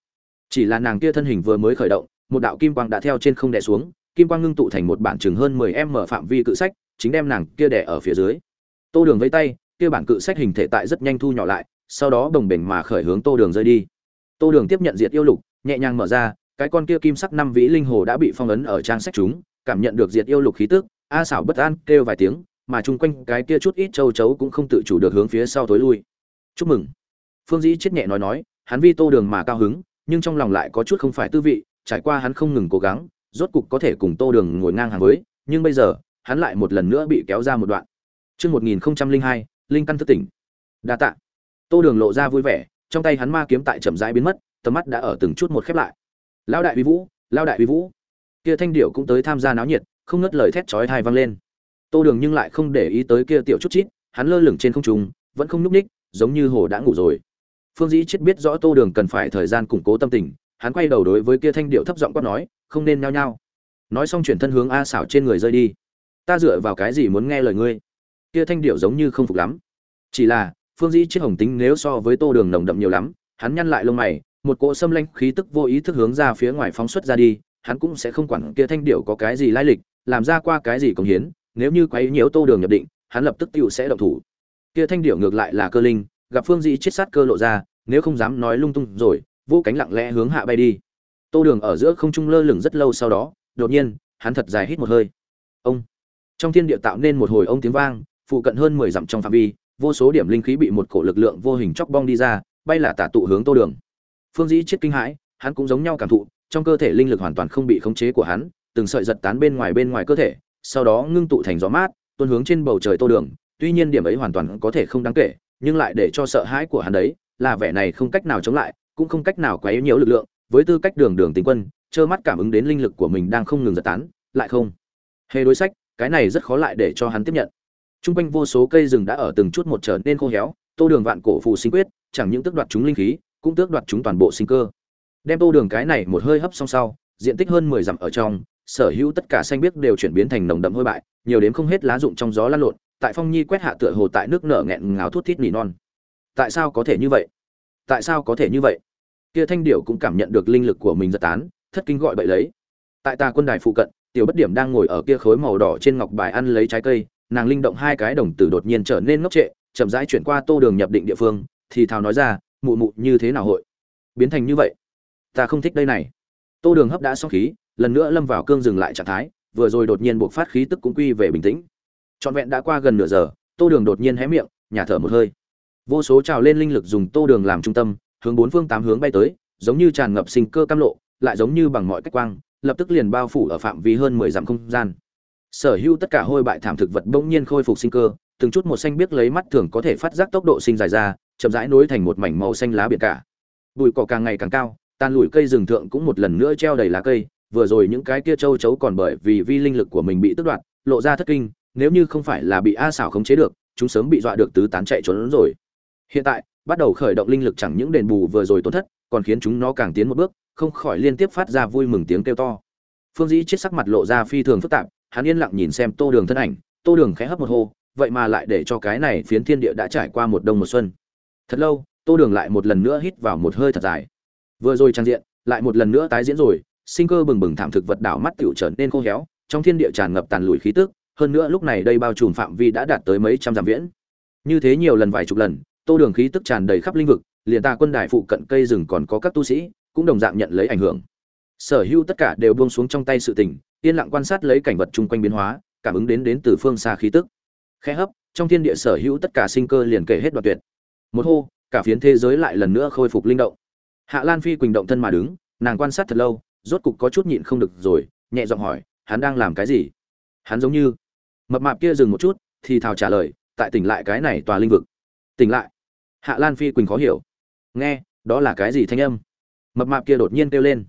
Chỉ là nàng kia thân hình vừa mới khởi động, một đạo kim quang đã theo trên không đè xuống kim quang ngưng tụ thành một bản chừng hơn mười em mở phạm vi cự sách, chính đem nàng kia đè ở phía dưới. Tô đường vẫy tay, kia bản cự sách hình thể tại rất nhanh thu nhỏ lại, sau đó bồng bềnh mà khởi hướng tô đường rơi đi. Tô đường tiếp nhận diệt yêu lục, nhẹ nhàng mở ra, cái con kia kim sắc năm vĩ linh hồ đã bị phong ấn ở trang sách chúng, cảm nhận được diệt yêu lục khí tức, a xảo bất an kêu vài tiếng, mà chung quanh cái kia chút ít châu chấu cũng không tự chủ được hướng phía sau tối lui. Chúc mừng. Phương dĩ chết nhẹ nói nói, hắn vi tô đường mà cao hứng, nhưng trong lòng lại có chút không phải tư vị, trải qua hắn không ngừng cố gắng rốt cục có thể cùng tô đường ngồi ngang hàng với nhưng bây giờ hắn lại một lần nữa bị kéo ra một đoạn. Chương 1002, Linh căn thức tỉnh. Đa tạ. Tô Đường lộ ra vui vẻ, trong tay hắn ma kiếm tại chậm rãi biến mất, tầm mắt đã ở từng chút một khép lại. Lão đại uy vũ lão đại uy vũ. Kia thanh điệu cũng tới tham gia náo nhiệt không ngớt lời thét chói tai vang lên. Tô đường nhưng lại không để ý tới kia tiểu chút chít hắn lơ lửng trên không trung vẫn không nhúc nhích giống như hồ đã ngủ rồi. Phương dĩ chết biết rõ tô đường cần phải thời gian củng cố tâm tình hắn quay đầu đối với kia thanh điệu thấp giọng quát nói không nên nhao nhao. Nói xong chuyển thân hướng a xảo trên người rơi đi. Ta dựa vào cái gì muốn nghe lời ngươi? Kia thanh điệu giống như không phục lắm. Chỉ là, phương dĩ chết hồng tính nếu so với tô đường nồng đậm nhiều lắm, hắn nhăn lại lông mày, một cỗ xâm lanh khí tức vô ý thức hướng ra phía ngoài phóng xuất ra đi, hắn cũng sẽ không quản kia thanh điệu có cái gì lai lịch, làm ra qua cái gì công hiến, nếu như quấy nhiễu tô đường nhập định, hắn lập tức tựu sẽ động thủ. Kia thanh điệu ngược lại là cơ linh, gặp phương dĩ chết sát cơ lộ ra, nếu không dám nói lung tung rồi, vô cánh lặng lẽ hướng hạ bay đi tô đường ở giữa không trung lơ lửng rất lâu sau đó, đột nhiên, hắn thật dài hít một hơi. Ông! Trong thiên địa tạo nên một hồi ông tiếng vang, phụ cận hơn mười dặm trong phạm vi, vô số điểm linh khí bị một cổ lực lượng vô hình chóc bong đi ra, bay là tả tụ hướng tô đường. Phương dĩ chết kinh hãi, hắn cũng giống nhau cảm thụ, trong cơ thể linh lực hoàn toàn không bị khống chế của hắn, từng sợi giật tán bên ngoài bên ngoài cơ thể, sau đó ngưng tụ thành gió mát, tuôn hướng trên bầu trời tô đường, tuy nhiên điểm ấy hoàn toàn có thể không đáng kể, nhưng lại để cho sợ hãi của hắn đấy, là vẻ này không cách nào chống lại, cũng không cách nào quấy nhiễu lực lượng với tư cách đường đường tính quân trơ mắt cảm ứng đến linh lực của mình đang không ngừng giật tán lại không hề đối sách cái này rất khó lại để cho hắn tiếp nhận Trung quanh vô số cây rừng đã ở từng chút một trở nên khô héo, Tô Đường vạn cổ phù sinh quyết, chẳng những tước đoạt chúng linh khí, cũng tước đoạt chúng toàn bộ sinh cơ. Đem Tô Đường cái này một hơi hấp xong sau, diện tích hơn 10 dặm ở trong, sở hữu tất cả xanh biếc đều chuyển biến thành nồng đậm hôi bại, nhiều đến không hết lá rụng trong gió lan lộn, tại phong nhi quét hạ tựa hồ tại nước nở nghẹn ngào thút thít nỉ non. Tại sao có thể như vậy? Tại sao có thể như vậy? Kia Thanh Điểu cũng cảm nhận được linh lực của mình giật tán, thất kinh gọi bậy lấy. Tại tà quân đài phụ cận, tiểu bất điểm đang ngồi ở kia khối màu đỏ trên ngọc bài ăn lấy trái cây, nàng linh động hai cái đồng tử đột nhiên trở nên ngốc trệ chậm rãi chuyển qua tô đường nhập định địa phương thì thào nói ra mụ mụ như thế nào hội? Biến thành như vậy? Ta không thích đây này. Tô đường hấp đã xong khí lần nữa lâm vào cương dừng lại trạng thái vừa rồi đột nhiên buộc phát khí tức cũng quy về bình tĩnh. Trọn vẹn đã qua gần nửa giờ tô đường đột nhiên hé miệng nhà thở một hơi. Vô số trào lên linh lực dùng tô đường làm trung tâm hướng bốn phương tám hướng bay tới, giống như tràn ngập sinh cơ cam lộ, lại giống như bằng mọi cách quang, lập tức liền bao phủ ở phạm vi hơn mười dặm không gian. Sở hữu tất cả hôi bại thảm thực vật bỗng nhiên khôi phục sinh cơ, từng chút một xanh biếc lấy mắt thường có thể phát giác tốc độ sinh dài ra, chậm rãi nối thành một mảnh màu xanh lá biển cả. Bụi cỏ càng ngày càng cao, tan lùi cây rừng thượng cũng một lần nữa treo đầy lá cây, vừa rồi những cái kia châu chấu còn bởi vì vi linh lực của mình bị tước đoạt, lộ ra thất kinh, nếu như không phải là bị a xảo khống chế được, chúng sớm bị dọa được tứ tán chạy trốn rồi. Hiện tại bắt đầu khởi động linh lực chẳng những đền bù vừa rồi tổn thất, còn khiến chúng nó càng tiến một bước, không khỏi liên tiếp phát ra vui mừng tiếng kêu to. Phương dĩ chết sắc mặt lộ ra phi thường phức tạp, hắn yên lặng nhìn xem tô đường thân ảnh, tô đường khẽ hấp một hô, vậy mà lại để cho cái này phiến thiên địa đã trải qua một đông một xuân. Thật lâu, tô đường lại một lần nữa hít vào một hơi thật dài. Vừa rồi trang diện, lại một lần nữa tái diễn rồi, sinh cơ bừng bừng thảm thực vật đảo mắt tiểu trở nên khô héo, trong thiên địa tràn ngập tàn lùi khí tức, hơn nữa lúc này đây bao trùm phạm vi đã đạt tới mấy trăm dặm viễn. Như thế nhiều lần vài chục lần tô đường khí tức tràn đầy khắp linh vực, liền ta quân đài phụ cận cây rừng còn có các tu sĩ, cũng đồng dạng nhận lấy ảnh hưởng. Sở hữu tất cả đều buông xuống trong tay sự tình, yên lặng quan sát lấy cảnh vật chung quanh biến hóa, cảm ứng đến đến từ phương xa khí tức. Khẽ hấp, trong thiên địa sở hữu tất cả sinh cơ liền kể hết đoạn tuyệt. Một hô, cả phiến thế giới lại lần nữa khôi phục linh động. Hạ lan phi quỳnh động thân mà đứng, nàng quan sát thật lâu, rốt cục có chút nhịn không được rồi, nhẹ giọng hỏi, hắn đang làm cái gì? Hắn giống như, mập mạp kia dừng một chút, thì thào trả lời, tại tỉnh lại cái này tòa linh vực tỉnh lại. Hạ lan phi quỳnh khó hiểu. Nghe, đó là cái gì thanh âm? Mập mạp kia đột nhiên kêu lên.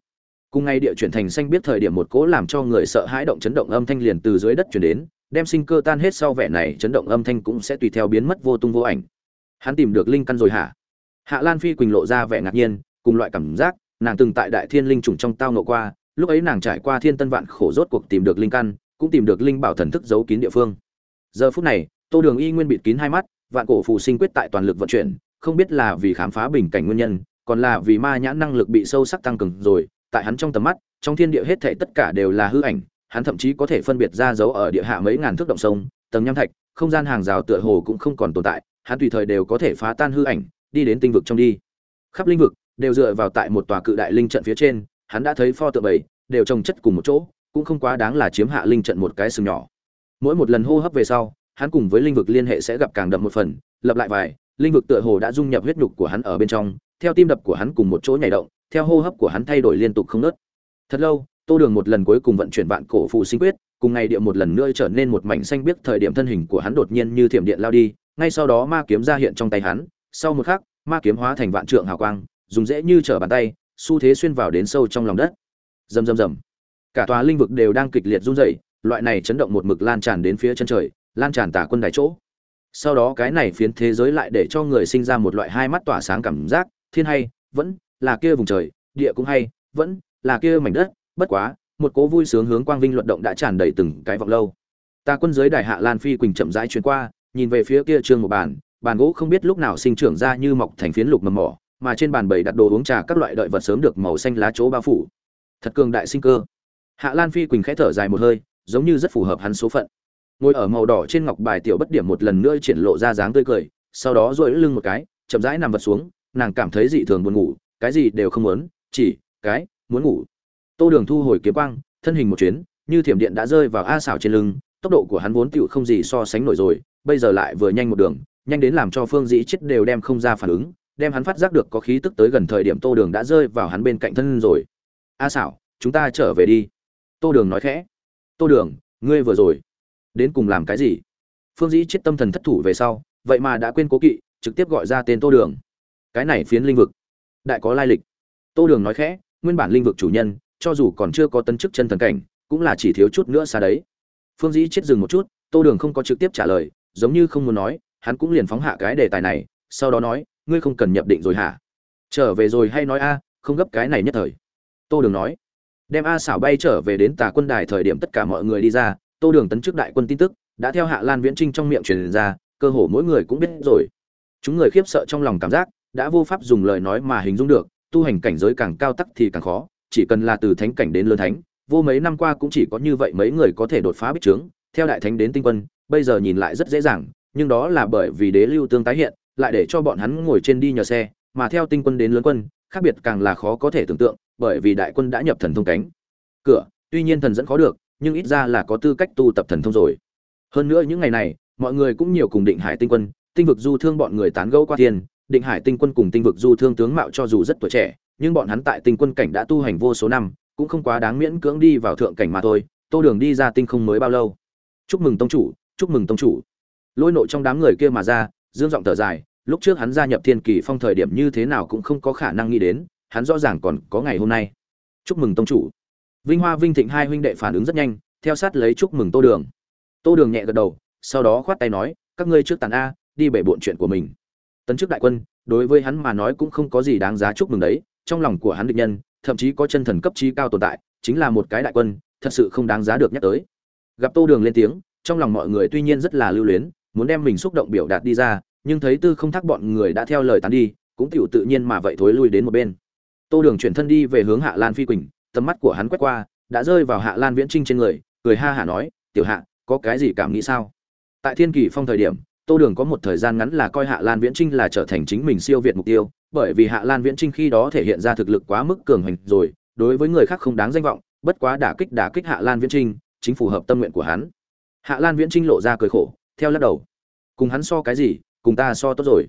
Cùng ngay địa chuyển thành xanh biết thời điểm một cỗ làm cho người sợ hãi động chấn động âm thanh liền từ dưới đất chuyển đến, đem sinh cơ tan hết sau vẻ này chấn động âm thanh cũng sẽ tùy theo biến mất vô tung vô ảnh. Hắn tìm được linh căn rồi hả? Hạ lan phi quỳnh lộ ra vẻ ngạc nhiên, cùng loại cảm giác, nàng từng tại đại thiên linh trùng trong tao ngộ qua, lúc ấy nàng trải qua thiên tân vạn khổ rốt cuộc tìm được linh căn, cũng tìm được linh bảo thần thức giấu kín địa phương. Giờ phút này, tô đường y nguyên bịt kín hai mắt vạn cổ phù sinh quyết tại toàn lực vận chuyển, không biết là vì khám phá bình cảnh nguyên nhân, còn là vì ma nhãn năng lực bị sâu sắc tăng cường rồi, tại hắn trong tầm mắt, trong thiên địa hết thảy tất cả đều là hư ảnh, hắn thậm chí có thể phân biệt ra dấu ở địa hạ mấy ngàn thước động sông, tầng nham thạch, không gian hàng rào tựa hồ cũng không còn tồn tại, hắn tùy thời đều có thể phá tan hư ảnh, đi đến tinh vực trong đi. Khắp linh vực, đều dựa vào tại một tòa cự đại linh trận phía trên, hắn đã thấy pho tượng bảy, đều trồng chất cùng một chỗ, cũng không quá đáng là chiếm hạ linh trận một cái sừng nhỏ. Mỗi một lần hô hấp về sau hắn cùng với linh vực liên hệ sẽ gặp càng đậm một phần lập lại vài linh vực tựa hồ đã dung nhập huyết nhục của hắn ở bên trong theo tim đập của hắn cùng một chỗ nhảy động theo hô hấp của hắn thay đổi liên tục không ngớt. Thật lâu, Tô Đường một lần cuối cùng vận chuyển vạn cổ phù sinh quyết, cùng ngày địa một lần nữa trở nên một mảnh xanh biếc thời điểm thân hình của hắn đột nhiên như thiểm điện lao đi, ngay sau đó ma kiếm ra hiện trong tay hắn, sau một khắc, ma kiếm hóa thành vạn trượng hào quang, dùng dễ như trở bàn tay, xu thế xuyên vào đến sâu trong lòng đất. Rầm rầm rầm. Cả tòa linh vực đều đang kịch liệt rung rẩy, loại này chấn động một mực lan tràn đến phía chân trời, lan tràn tả quân đại chỗ. Sau đó cái này phiến thế giới lại để cho người sinh ra một loại hai mắt tỏa sáng cảm giác, thiên hay, vẫn là kia vùng trời, địa cũng hay, vẫn là kia mảnh đất, bất quá, một cố vui sướng hướng quang vinh luận động đã tràn đầy từng cái vọng lâu. Ta quân giới đại hạ Lan Phi Quỳnh chậm rãi truyền qua, nhìn về phía kia trương một bàn, bàn gỗ không biết lúc nào sinh trưởng ra như mọc thành phiến lục mầm mỏ, mà trên bàn bày đặt đồ uống trà các loại đợi vật sớm được màu xanh lá chỗ bao phủ. Thật cường đại sinh cơ. hạ lan phi quỳnh khẽ thở dài một hơi giống như rất phù hợp hắn số phận ngồi ở màu đỏ trên ngọc bài tiểu bất điểm một lần nữa triển lộ ra dáng tươi cười, sau đó duỗi lưng một cái, chậm rãi nằm vật xuống, nàng cảm thấy dị thường buồn ngủ, cái gì đều không muốn, chỉ cái muốn ngủ. Tô đường thu hồi kiếm quang, thân hình một chuyến, như thiểm điện đã rơi vào a xảo trên lưng, tốc độ của hắn vốn tựu không gì so sánh nổi rồi, bây giờ lại vừa nhanh một đường, nhanh đến làm cho phương dĩ chết đều đem không ra phản ứng, đem hắn phát giác được có khí tức tới gần thời điểm tô đường đã rơi vào hắn bên cạnh thân rồi. A xảo chúng ta trở về đi. Tô đường nói khẽ. Tô đường, ngươi vừa rồi đến cùng làm cái gì? Phương dĩ chết tâm thần thất thủ về sau, vậy mà đã quên cố kỵ, trực tiếp gọi ra tên tô đường. Cái này phiến linh vực, đại có lai lịch. Tô đường nói khẽ, nguyên bản linh vực chủ nhân, cho dù còn chưa có tân chức chân thần cảnh, cũng là chỉ thiếu chút nữa xa đấy. Phương dĩ chết dừng một chút, tô đường không có trực tiếp trả lời, giống như không muốn nói, hắn cũng liền phóng hạ cái đề tài này, sau đó nói, ngươi không cần nhập định rồi hả? Trở về rồi hay nói a, không gấp cái này nhất thời. Tô đường nói. Đem a xảo bay trở về đến tà quân đài thời điểm tất cả mọi người đi ra tô đường tấn trước đại quân tin tức, đã theo hạ lan viễn trinh trong miệng truyền ra, cơ hồ mỗi người cũng biết rồi. Chúng người khiếp sợ trong lòng cảm giác, đã vô pháp dùng lời nói mà hình dung được, tu hành cảnh giới càng cao tắc thì càng khó, chỉ cần là từ thánh cảnh đến lớn thánh, vô mấy năm qua cũng chỉ có như vậy mấy người có thể đột phá bích trướng, theo đại thánh đến tinh quân, bây giờ nhìn lại rất dễ dàng, nhưng đó là bởi vì đế lưu tương tái hiện, lại để cho bọn hắn ngồi trên đi nhờ xe, mà theo tinh quân đến lớn quân, khác biệt càng là khó có thể tưởng tượng, bởi vì đại quân đã nhập thần thông cánh. Cửa, tuy nhiên thần dẫn khó được nhưng ít ra là có tư cách tu tập thần thông rồi. Hơn nữa những ngày này, mọi người cũng nhiều cùng định hải tinh quân, tinh vực du thương bọn người tán gẫu qua tiền. Định hải tinh quân cùng tinh vực du thương tướng mạo cho dù rất tuổi trẻ, nhưng bọn hắn tại tinh quân cảnh đã tu hành vô số năm, cũng không quá đáng miễn cưỡng đi vào thượng cảnh mà thôi. Tô đường đi ra tinh không mới bao lâu? Chúc mừng tông chủ, chúc mừng tông chủ. Lôi nội trong đám người kia mà ra, dương giọng thở dài, lúc trước hắn gia nhập thiên kỳ phong thời điểm như thế nào cũng không có khả năng nghĩ đến, hắn rõ ràng còn có ngày hôm nay. Chúc mừng tông chủ vinh hoa vinh thịnh hai huynh đệ phản ứng rất nhanh, theo sát lấy chúc mừng tô đường. Tô đường nhẹ gật đầu, sau đó khoát tay nói, các ngươi trước tàn a, đi bể bộn chuyện của mình. Tấn chức đại quân, đối với hắn mà nói cũng không có gì đáng giá chúc mừng đấy, trong lòng của hắn địch nhân, thậm chí có chân thần cấp trí cao tồn tại, chính là một cái đại quân, thật sự không đáng giá được nhắc tới. Gặp tô đường lên tiếng, trong lòng mọi người tuy nhiên rất là lưu luyến, muốn đem mình xúc động biểu đạt đi ra, nhưng thấy tư không thắc bọn người đã theo lời tán đi, cũng tựu tự nhiên mà vậy thối lui đến một bên. Tô đường chuyển thân đi về hướng hạ lan phi quỳnh tầm mắt của hắn quét qua, đã rơi vào hạ lan viễn trinh trên người, cười ha hả nói, tiểu hạ, có cái gì cảm nghĩ sao? Tại thiên kỳ phong thời điểm, tô đường có một thời gian ngắn là coi hạ lan viễn trinh là trở thành chính mình siêu việt mục tiêu, bởi vì hạ lan viễn trinh khi đó thể hiện ra thực lực quá mức cường hành rồi, đối với người khác không đáng danh vọng, bất quá đả kích đả kích hạ lan viễn trinh, chính phù hợp tâm nguyện của hắn. Hạ lan viễn trinh lộ ra cười khổ, theo lắc đầu, cùng hắn so cái gì, cùng ta so tốt rồi.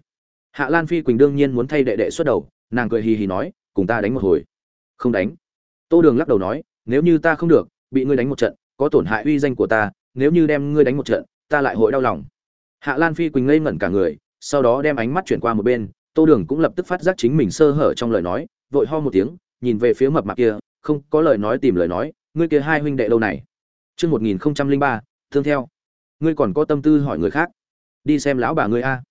Hạ lan phi quỳnh đương nhiên muốn thay đệ đệ xuất đầu, nàng cười hì hì nói, cùng ta đánh một hồi. Không đánh tô đường lắc đầu nói, nếu như ta không được, bị ngươi đánh một trận, có tổn hại uy danh của ta, nếu như đem ngươi đánh một trận, ta lại hội đau lòng. Hạ lan phi quỳnh ngây ngẩn cả người, sau đó đem ánh mắt chuyển qua một bên, tô đường cũng lập tức phát giác chính mình sơ hở trong lời nói, vội ho một tiếng, nhìn về phía mập mạp kia, không có lời nói tìm lời nói, ngươi kia hai huynh đệ lâu này? Chương một nghìn ba, thương theo. Ngươi còn có tâm tư hỏi người khác. Đi xem lão bà ngươi a.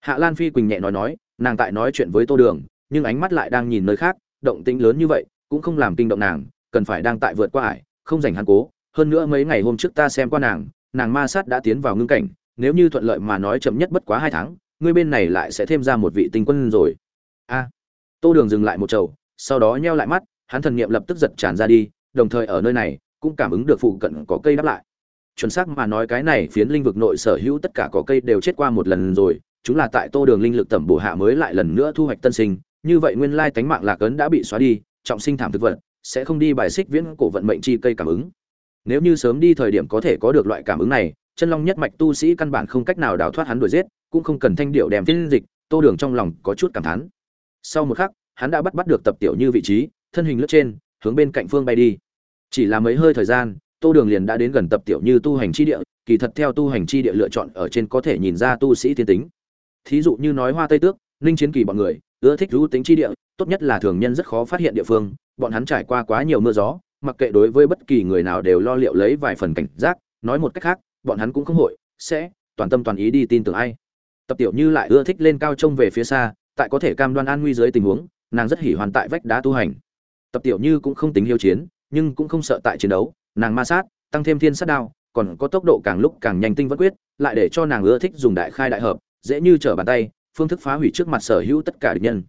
Hạ lan phi quỳnh nhẹ nói nói, nàng tại nói chuyện với tô đường, nhưng ánh mắt lại đang nhìn nơi khác, động tĩnh lớn như vậy cũng không làm kinh động nàng, cần phải đang tại vượt qua ải, không dành hắn cố. Hơn nữa mấy ngày hôm trước ta xem qua nàng nàng ma sát đã tiến vào ngưng cảnh, nếu như thuận lợi mà nói chậm nhất bất quá hai tháng, ngươi bên này lại sẽ thêm ra một vị tinh quân rồi. A. À, tô đường dừng lại một chầu, sau đó nheo lại mắt, hắn thần niệm lập tức giật tràn ra đi, đồng thời ở nơi này cũng cảm ứng được phụ cận có cây đáp lại. Chuẩn xác mà nói cái này phiến linh vực nội sở hữu tất cả cỏ cây đều chết qua một lần rồi, chúng là tại tô đường linh lực tẩm bổ hạ mới lại lần nữa thu hoạch tân sinh, như vậy nguyên lai tánh mạng lạc ấn đã bị xóa đi trọng sinh thảm thực vật, sẽ không đi bài xích viễn cổ vận mệnh chi cây cảm ứng. Nếu như sớm đi thời điểm có thể có được loại cảm ứng này, chân long nhất mạch tu sĩ căn bản không cách nào đào thoát hắn đuổi giết, cũng không cần thanh điệu đem phiên dịch, tô đường trong lòng có chút cảm thán. Sau một khắc, hắn đã bắt bắt được tập tiểu như vị trí, thân hình lướt trên, hướng bên cạnh phương bay đi. Chỉ là mấy hơi thời gian, tô đường liền đã đến gần tập tiểu như tu hành chi địa, kỳ thật theo tu hành chi địa lựa chọn ở trên có thể nhìn ra tu sĩ thiên tính. Thí dụ như nói hoa tây tước, ninh chiến kỳ bọn người ưa thích rú tính chi địa, tốt nhất là thường nhân rất khó phát hiện địa phương, bọn hắn trải qua quá nhiều mưa gió, mặc kệ đối với bất kỳ người nào đều lo liệu lấy vài phần cảnh giác, nói một cách khác, bọn hắn cũng không hội, sẽ, toàn tâm toàn ý đi tin tưởng ai. Tập tiểu như lại ưa thích lên cao trông về phía xa, tại có thể cam đoan an nguy dưới tình huống, nàng rất hỉ hoàn tại vách đá tu hành. Tập tiểu như cũng không tính hiếu chiến, nhưng cũng không sợ tại chiến đấu, nàng ma sát, tăng thêm thiên sát đao, còn có tốc độ càng lúc càng nhanh tinh vẫn quyết, lại để cho nàng ưa thích dùng đại khai đại hợp, dễ như trở bàn tay phương thức phá hủy trước mặt sở hữu tất cả địch nhân.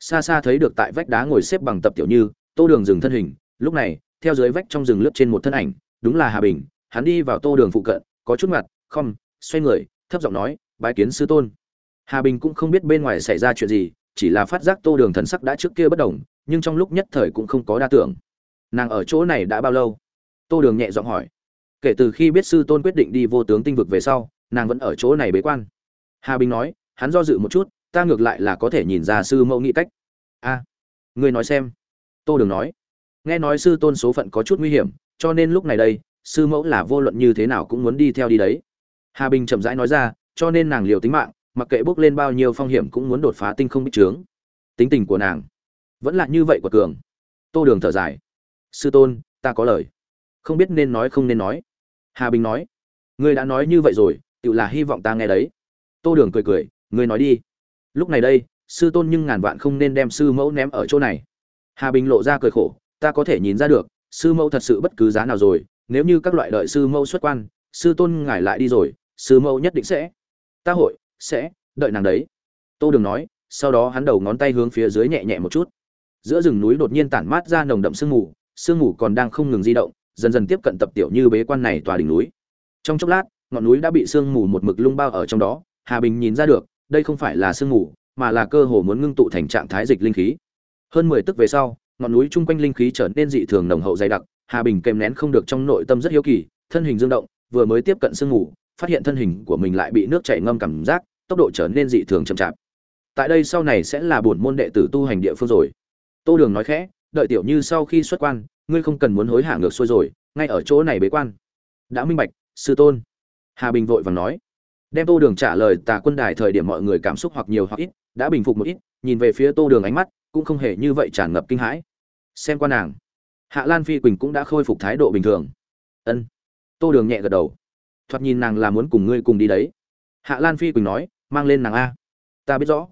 Xa xa thấy được tại vách đá ngồi xếp bằng tập tiểu như, tô đường dừng thân hình, lúc này, theo dưới vách trong rừng lướt trên một thân ảnh, đúng là hà bình, hắn đi vào tô đường phụ cận, có chút mặt không xoay người, thấp giọng nói, bái kiến sư tôn. Hà bình cũng không biết bên ngoài xảy ra chuyện gì, chỉ là phát giác tô đường thần sắc đã trước kia bất đồng, nhưng trong lúc nhất thời cũng không có đa tưởng. Nàng ở chỗ này đã bao lâu? Tô đường nhẹ giọng hỏi. Kể từ khi biết sư tôn quyết định đi vô tướng tinh vực về sau, nàng vẫn ở chỗ này bế quan. Hà bình nói hắn do dự một chút ta ngược lại là có thể nhìn ra sư mẫu nghĩ cách. A à, người nói xem. Tô đường nói. Nghe nói sư tôn số phận có chút nguy hiểm cho nên lúc này đây sư mẫu là vô luận như thế nào cũng muốn đi theo đi đấy. Hà bình chậm rãi nói ra cho nên nàng liều tính mạng mặc kệ bước lên bao nhiêu phong hiểm cũng muốn đột phá tinh không bích trướng. Tính tình của nàng vẫn là như vậy của cường. Tô đường thở dài. Sư tôn ta có lời. Không biết nên nói không nên nói. Hà bình nói. Ngươi đã nói như vậy rồi tự là hy vọng ta nghe đấy. Tô đường cười cười ngươi nói đi. Lúc này đây, sư tôn nhưng ngàn vạn không nên đem sư mẫu ném ở chỗ này. Hà bình lộ ra cười khổ, ta có thể nhìn ra được, sư mẫu thật sự bất cứ giá nào rồi, nếu như các loại đợi sư mẫu xuất quan, sư tôn ngài lại đi rồi, sư mẫu nhất định sẽ. Ta hội, sẽ, đợi nàng đấy. Tô đường nói, sau đó hắn đầu ngón tay hướng phía dưới nhẹ nhẹ một chút. Giữa rừng núi đột nhiên tản mát ra nồng đậm sương mù sương mù còn đang không ngừng di động, dần dần tiếp cận tập tiểu như bế quan này tòa đỉnh núi. Trong chốc lát, ngọn núi đã bị sương mù một mực lung bao ở trong đó, hà bình nhìn ra được đây không phải là sương mù, mà là cơ hồ muốn ngưng tụ thành trạng thái dịch linh khí. Hơn mười tức về sau, ngọn núi chung quanh linh khí trở nên dị thường nồng hậu dày đặc, hà bình kèm nén không được trong nội tâm rất hiếu kỳ, thân hình dương động, vừa mới tiếp cận sương mù, phát hiện thân hình của mình lại bị nước chảy ngâm cảm giác, tốc độ trở nên dị thường chậm chạp. Tại đây sau này sẽ là bổn môn đệ tử tu hành địa phương rồi. Tô đường nói khẽ, đợi tiểu như sau khi xuất quan, ngươi không cần muốn hối hả ngược xuôi rồi, ngay ở chỗ này bế quan. Đã minh bạch, sư tôn. Hà bình vội vàng nói đem tô đường trả lời tà quân đài thời điểm mọi người cảm xúc hoặc nhiều hoặc ít, đã bình phục một ít, nhìn về phía tô đường ánh mắt, cũng không hề như vậy tràn ngập kinh hãi. Xem qua nàng, hạ lan phi quỳnh cũng đã khôi phục thái độ bình thường. Ân. Tô đường nhẹ gật đầu. Thoạt nhìn nàng là muốn cùng ngươi cùng đi đấy. Hạ lan phi quỳnh nói, mang lên nàng a. Ta biết rõ.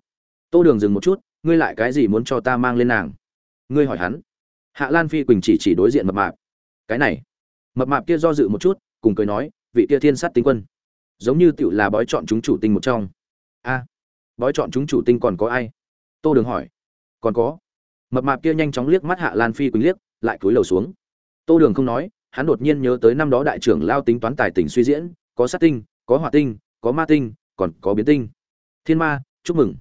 Tô đường dừng một chút, ngươi lại cái gì muốn cho ta mang lên nàng? Ngươi hỏi hắn. Hạ lan phi quỳnh chỉ chỉ đối diện mập mạp. Cái này. Mập mạp kia do dự một chút, cùng cười nói, vị kia thiên sát tinh quân giống như tựu là bói chọn chúng chủ tinh một trong. A, bói chọn chúng chủ tinh còn có ai? Tô đường hỏi. Còn có. Mập mạp kia nhanh chóng liếc mắt hạ lan phi quỳnh liếc, lại cúi đầu xuống. Tô đường không nói, hắn đột nhiên nhớ tới năm đó đại trưởng lao tính toán tài tình suy diễn, có sát tinh, có hỏa tinh, có ma tinh, còn có biến tinh. Thiên ma, chúc mừng.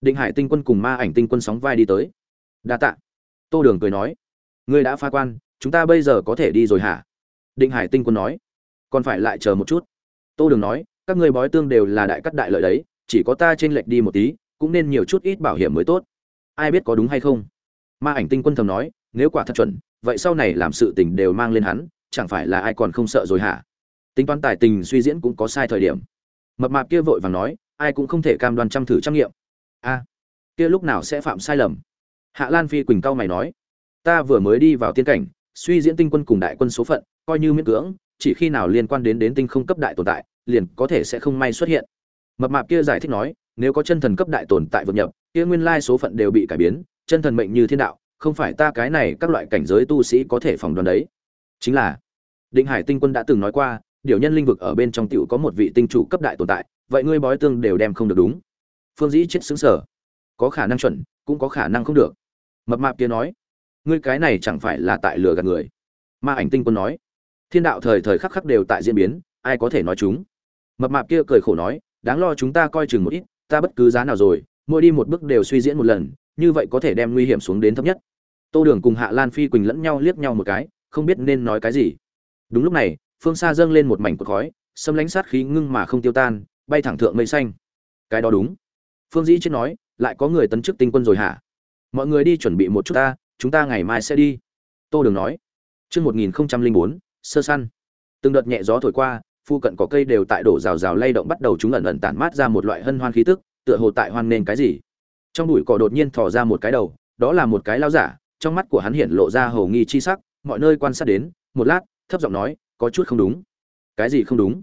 Định hải tinh quân cùng ma ảnh tinh quân sóng vai đi tới. Đa tạ. Tô đường cười nói. Ngươi đã pha quan, chúng ta bây giờ có thể đi rồi hả? Định hải tinh quân nói. Còn phải lại chờ một chút tô đường nói, các ngươi bói tương đều là đại cắt đại lợi đấy, chỉ có ta trên lệch đi một tí, cũng nên nhiều chút ít bảo hiểm mới tốt. Ai biết có đúng hay không? Ma ảnh tinh quân thầm nói, nếu quả thật chuẩn, vậy sau này làm sự tình đều mang lên hắn, chẳng phải là ai còn không sợ rồi hả? Tính toán tài tình suy diễn cũng có sai thời điểm. Mập mạp kia vội vàng nói, ai cũng không thể cam đoan chăm thử trắc nghiệm. A, kia lúc nào sẽ phạm sai lầm? Hạ lan phi quỳnh cao mày nói, ta vừa mới đi vào tiên cảnh, suy diễn tinh quân cùng đại quân số phận, coi như miễn cưỡng, chỉ khi nào liên quan đến đến tinh không cấp đại tồn tại liền có thể sẽ không may xuất hiện. Mập mạp kia giải thích nói, nếu có chân thần cấp đại tồn tại vượt nhập, kia nguyên lai số phận đều bị cải biến, chân thần mệnh như thiên đạo, không phải ta cái này các loại cảnh giới tu sĩ có thể phòng đoán đấy. Chính là, định hải tinh quân đã từng nói qua, điều nhân linh vực ở bên trong tiểu có một vị tinh chủ cấp đại tồn tại, vậy ngươi bói tương đều đem không được đúng. Phương dĩ chết xứng sở có khả năng chuẩn, cũng có khả năng không được. Mập mạp kia nói, ngươi cái này chẳng phải là tại lừa gạt người. Ma ảnh tinh quân nói, thiên đạo thời thời khắc khắc đều tại diễn biến, ai có thể nói chúng? Mập mạp kia cười khổ nói, đáng lo chúng ta coi chừng một ít, ta bất cứ giá nào rồi, mỗi đi một bước đều suy diễn một lần, như vậy có thể đem nguy hiểm xuống đến thấp nhất. Tô đường cùng hạ lan phi quỳnh lẫn nhau liếc nhau một cái, không biết nên nói cái gì. Đúng lúc này, phương xa dâng lên một mảnh cột khói xâm lánh sát khí ngưng mà không tiêu tan, bay thẳng thượng mây xanh. Cái đó đúng. Phương dĩ chết nói, lại có người tấn chức tinh quân rồi hả? Mọi người đi chuẩn bị một chút ta, chúng ta ngày mai sẽ đi. Tô đường nói. Chương một nghìn bốn, sơ săn. Từng đợt nhẹ gió thổi qua phu cận có cây đều tại đổ rào rào lay động bắt đầu chúng ẩn ẩn tản mát ra một loại hân hoan khí tức, tựa hồ tại hoan nên cái gì. Trong bụi cỏ đột nhiên thò ra một cái đầu, đó là một cái lao giả, trong mắt của hắn hiện lộ ra hầu nghi chi sắc, mọi nơi quan sát đến, một lát, thấp giọng nói, có chút không đúng. Cái gì không đúng?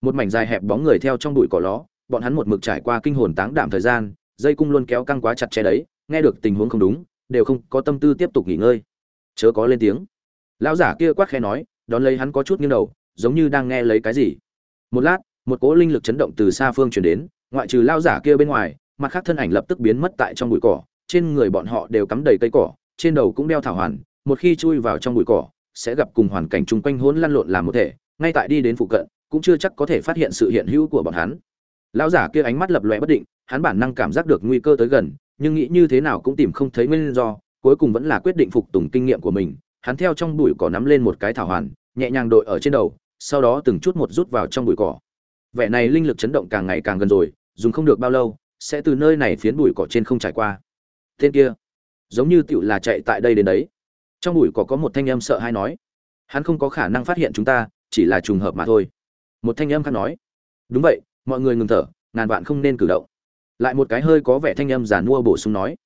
Một mảnh dài hẹp bóng người theo trong bụi cỏ ló, bọn hắn một mực trải qua kinh hồn táng đạm thời gian, dây cung luôn kéo căng quá chặt chẽ đấy, nghe được tình huống không đúng, đều không có tâm tư tiếp tục nghỉ ngơi. Chớ có lên tiếng. Lão giả kia quát khẽ nói, đón lấy hắn có chút nghiêng đầu giống như đang nghe lấy cái gì. Một lát, một cỗ linh lực chấn động từ xa phương chuyển đến, ngoại trừ lão giả kia bên ngoài, mặt khác thân ảnh lập tức biến mất tại trong bụi cỏ, trên người bọn họ đều cắm đầy cây cỏ, trên đầu cũng đeo thảo hoàn, một khi chui vào trong bụi cỏ, sẽ gặp cùng hoàn cảnh chung quanh hỗn lăn lộn làm một thể, ngay tại đi đến phụ cận, cũng chưa chắc có thể phát hiện sự hiện hữu của bọn hắn. Lão giả kia ánh mắt lập lòe bất định, hắn bản năng cảm giác được nguy cơ tới gần, nhưng nghĩ như thế nào cũng tìm không thấy nguyên do, cuối cùng vẫn là quyết định phục tùng kinh nghiệm của mình. Hắn theo trong bụi cỏ nắm lên một cái thảo hoàn, nhẹ nhàng đội ở trên đầu sau đó từng chút một rút vào trong bụi cỏ. Vẻ này linh lực chấn động càng ngày càng gần rồi, dùng không được bao lâu, sẽ từ nơi này phiến bụi cỏ trên không trải qua. Tên kia, giống như tựu là chạy tại đây đến đấy. Trong bụi cỏ có một thanh âm sợ hay nói, hắn không có khả năng phát hiện chúng ta, chỉ là trùng hợp mà thôi. Một thanh âm khác nói, đúng vậy, mọi người ngừng thở, ngàn vạn không nên cử động. Lại một cái hơi có vẻ thanh âm giản mua bổ sung nói,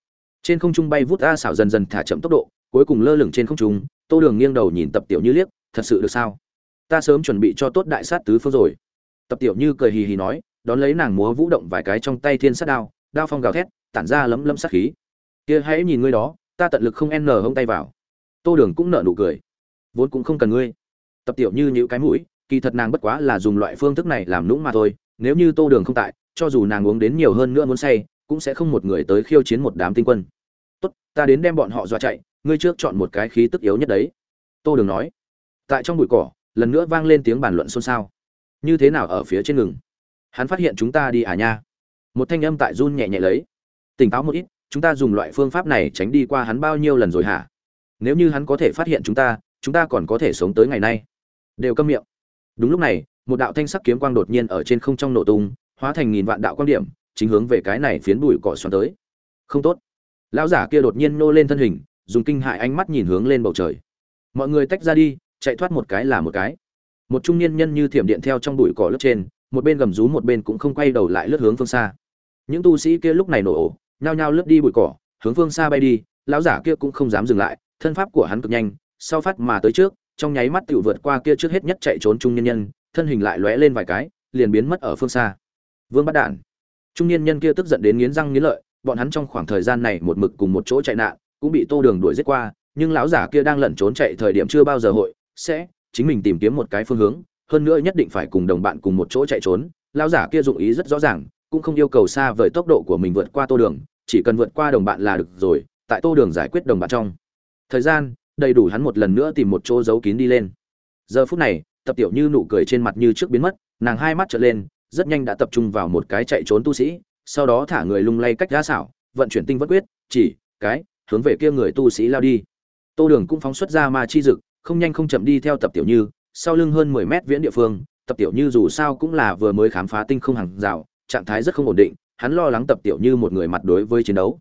trên không trung bay vút a xảo dần dần thả chậm tốc độ, cuối cùng lơ lửng trên không trung, tô đường nghiêng đầu nhìn tập tiểu như liếc, thật sự được sao? Ta sớm chuẩn bị cho tốt đại sát tứ phương rồi. Tập tiểu như cười hì hì nói, đón lấy nàng múa vũ động vài cái trong tay thiên sát đao đao phong gào thét, tản ra lấm lấm sát khí. Kia hãy nhìn ngươi đó, ta tận lực không n hông tay vào. Tô đường cũng nở nụ cười. Vốn cũng không cần ngươi. Tập tiểu như những cái mũi, kỳ thật nàng bất quá là dùng loại phương thức này làm nũng mà thôi. Nếu như tô đường không tại, cho dù nàng uống đến nhiều hơn nữa muốn say, cũng sẽ không một người tới khiêu chiến một đám tinh quân. Tốt, ta đến đem bọn họ dọa chạy, ngươi trước chọn một cái khí tức yếu nhất đấy. Tô đường nói. Tại trong bụi cỏ lần nữa vang lên tiếng bàn luận xôn xao. Như thế nào ở phía trên ngừng? Hắn phát hiện chúng ta đi à nha. Một thanh âm tại run nhẹ nhẹ lấy. Tỉnh táo một ít, chúng ta dùng loại phương pháp này tránh đi qua hắn bao nhiêu lần rồi hả? Nếu như hắn có thể phát hiện chúng ta chúng ta còn có thể sống tới ngày nay. Đều câm miệng. Đúng lúc này, một đạo thanh sắc kiếm quang đột nhiên ở trên không trong nổ tung, hóa thành nghìn vạn đạo quan điểm, chính hướng về cái này phiến bụi cỏ xoắn tới. Không tốt. Lão giả kia đột nhiên nô lên thân hình, dùng kinh hại ánh mắt nhìn hướng lên bầu trời. Mọi người tách ra đi chạy thoát một cái là một cái. Một trung niên nhân như thiểm điện theo trong bụi cỏ lướt trên, một bên gầm rú một bên cũng không quay đầu lại lướt hướng phương xa. Những tu sĩ kia lúc này nổ ổ, nhao nhao lướt đi bụi cỏ, hướng phương xa bay đi, lão giả kia cũng không dám dừng lại, thân pháp của hắn cực nhanh, sau phát mà tới trước, trong nháy mắt tự vượt qua kia trước hết nhất chạy trốn trung niên nhân, thân hình lại lóe lên vài cái, liền biến mất ở phương xa. Vương bắt đản. Trung niên nhân kia tức giận đến nghiến răng nghiến lợi, bọn hắn trong khoảng thời gian này một mực cùng một chỗ chạy nạn, cũng bị tô đường đuổi giết qua, nhưng lão giả kia đang lẩn trốn chạy thời điểm chưa bao giờ hội sẽ, chính mình tìm kiếm một cái phương hướng, hơn nữa nhất định phải cùng đồng bạn cùng một chỗ chạy trốn. Lão giả kia dụng ý rất rõ ràng, cũng không yêu cầu xa vời tốc độ của mình vượt qua tô đường, chỉ cần vượt qua đồng bạn là được rồi, tại tô đường giải quyết đồng bạn trong thời gian, đầy đủ hắn một lần nữa tìm một chỗ giấu kín đi lên. Giờ phút này, tập tiểu như nụ cười trên mặt như trước biến mất, nàng hai mắt trở lên, rất nhanh đã tập trung vào một cái chạy trốn tu sĩ, sau đó thả người lung lay cách ra xảo, vận chuyển tinh vất quyết, chỉ cái hướng về kia người tu sĩ lao đi. Tô đường cũng phóng xuất ra ma chi dực không nhanh không chậm đi theo tập tiểu như, sau lưng hơn mười mét viễn địa phương, tập tiểu như dù sao cũng là vừa mới khám phá tinh không hàng rào, trạng thái rất không ổn định, hắn lo lắng tập tiểu như một người mặt đối với chiến đấu.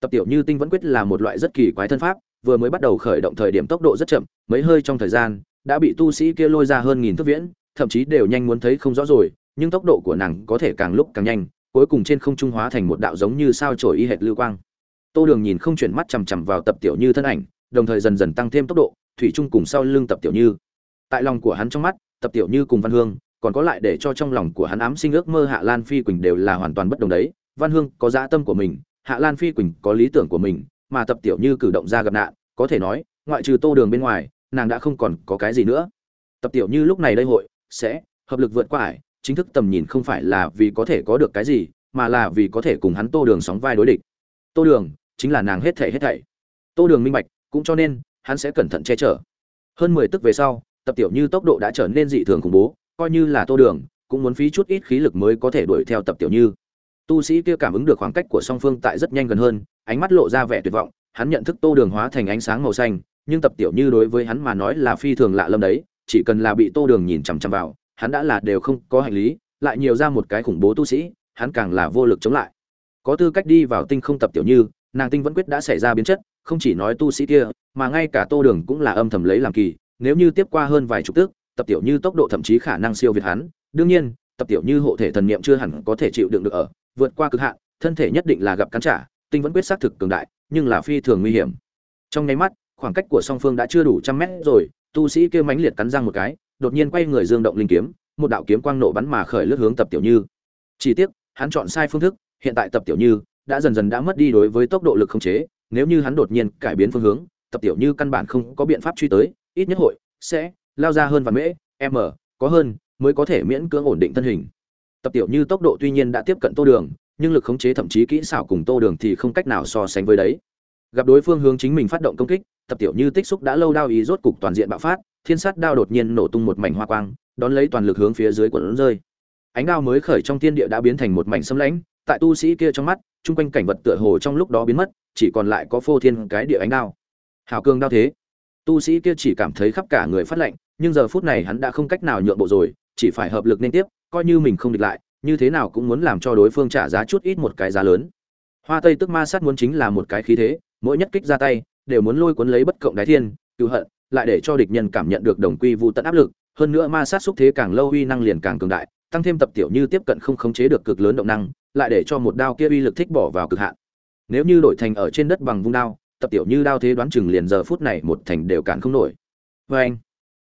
Tập tiểu như tinh vẫn quyết là một loại rất kỳ quái thân pháp, vừa mới bắt đầu khởi động thời điểm tốc độ rất chậm, mấy hơi trong thời gian, đã bị tu sĩ kia lôi ra hơn nghìn thước viễn, thậm chí đều nhanh muốn thấy không rõ rồi, nhưng tốc độ của nàng có thể càng lúc càng nhanh, cuối cùng trên không trung hóa thành một đạo giống như sao chổi y hệt lưu quang. Tô đường nhìn không chuyển mắt chằm chằm vào tập tiểu như thân ảnh, đồng thời dần dần tăng thêm tốc độ thủy chung cùng sau lưng tập tiểu như. Tại lòng của hắn trong mắt, tập tiểu như cùng văn hương, còn có lại để cho trong lòng của hắn ám sinh ước mơ hạ lan phi quỳnh đều là hoàn toàn bất đồng đấy. Văn hương có dã tâm của mình, hạ lan phi quỳnh có lý tưởng của mình, mà tập tiểu như cử động ra gặp nạn, có thể nói, ngoại trừ tô đường bên ngoài, nàng đã không còn có cái gì nữa. Tập tiểu như lúc này đây hội, sẽ hợp lực vượt qua ải, chính thức tầm nhìn không phải là vì có thể có được cái gì, mà là vì có thể cùng hắn tô đường sóng vai đối địch. Tô đường chính là nàng hết thể hết thảy. Tô đường minh bạch, cũng cho nên hắn sẽ cẩn thận che chở. Hơn mười tức về sau, tập tiểu như tốc độ đã trở nên dị thường khủng bố, coi như là tô đường, cũng muốn phí chút ít khí lực mới có thể đuổi theo tập tiểu như. Tu sĩ kia cảm ứng được khoảng cách của song phương tại rất nhanh gần hơn, ánh mắt lộ ra vẻ tuyệt vọng, hắn nhận thức tô đường hóa thành ánh sáng màu xanh, nhưng tập tiểu như đối với hắn mà nói là phi thường lạ lâm đấy, chỉ cần là bị tô đường nhìn chằm chằm vào, hắn đã là đều không có hành lý, lại nhiều ra một cái khủng bố tu sĩ, hắn càng là vô lực chống lại. Có tư cách đi vào tinh không tập tiểu như nàng tinh vẫn quyết đã xảy ra biến chất không chỉ nói tu sĩ kia mà ngay cả tô đường cũng là âm thầm lấy làm kỳ nếu như tiếp qua hơn vài chục tước, tập tiểu như tốc độ thậm chí khả năng siêu việt hắn. Đương nhiên tập tiểu như hộ thể thần niệm chưa hẳn có thể chịu đựng được ở vượt qua cực hạn thân thể nhất định là gặp cắn trả tinh vẫn quyết xác thực cường đại nhưng là phi thường nguy hiểm. Trong nháy mắt khoảng cách của song phương đã chưa đủ trăm mét rồi tu sĩ kia mãnh liệt cắn răng một cái đột nhiên quay người dương động linh kiếm một đạo kiếm quang nổ bắn mà khởi lướt hướng tập tiểu như. Chỉ tiếc hắn chọn sai phương thức hiện tại tập tiểu như đã dần dần đã mất đi đối với tốc độ lực không chế, nếu như hắn đột nhiên cải biến phương hướng, tập tiểu như căn bản không có biện pháp truy tới, ít nhất hội sẽ lao ra hơn và mễ, m, có hơn mới có thể miễn cưỡng ổn định thân hình. Tập tiểu như tốc độ tuy nhiên đã tiếp cận tô đường, nhưng lực khống chế thậm chí kỹ xảo cùng tô đường thì không cách nào so sánh với đấy. Gặp đối phương hướng chính mình phát động công kích, tập tiểu như tích xúc đã lâu đao ý rốt cục toàn diện bạo phát, thiên sát đao đột nhiên nổ tung một mảnh hoa quang, đón lấy toàn lực hướng phía dưới quần rơi. Ánh đao mới khởi trong thiên địa đã biến thành một mảnh xâm lãnh, tại tu sĩ kia trong mắt chung quanh cảnh vật tựa hồ trong lúc đó biến mất, chỉ còn lại có phô thiên cái địa ánh đao. Hào cường đao thế. Tu sĩ kia chỉ cảm thấy khắp cả người phát lạnh, nhưng giờ phút này hắn đã không cách nào nhượng bộ rồi, chỉ phải hợp lực nên tiếp, coi như mình không địch lại, như thế nào cũng muốn làm cho đối phương trả giá chút ít một cái giá lớn. Hoa tây tức ma sát muốn chính là một cái khí thế, mỗi nhất kích ra tay, đều muốn lôi cuốn lấy bất cộng đái thiên cứu hận, lại để cho địch nhân cảm nhận được đồng quy vụ tận áp lực, hơn nữa ma sát xúc thế càng lâu uy năng liền càng cường đại, tăng thêm tập tiểu như tiếp cận không khống chế được cực lớn động năng lại để cho một đao kia uy lực thích bỏ vào cực hạn. Nếu như đổi thành ở trên đất bằng vung đao, tập tiểu như đao thế đoán chừng liền giờ phút này một thành đều cản không nổi. Vê anh,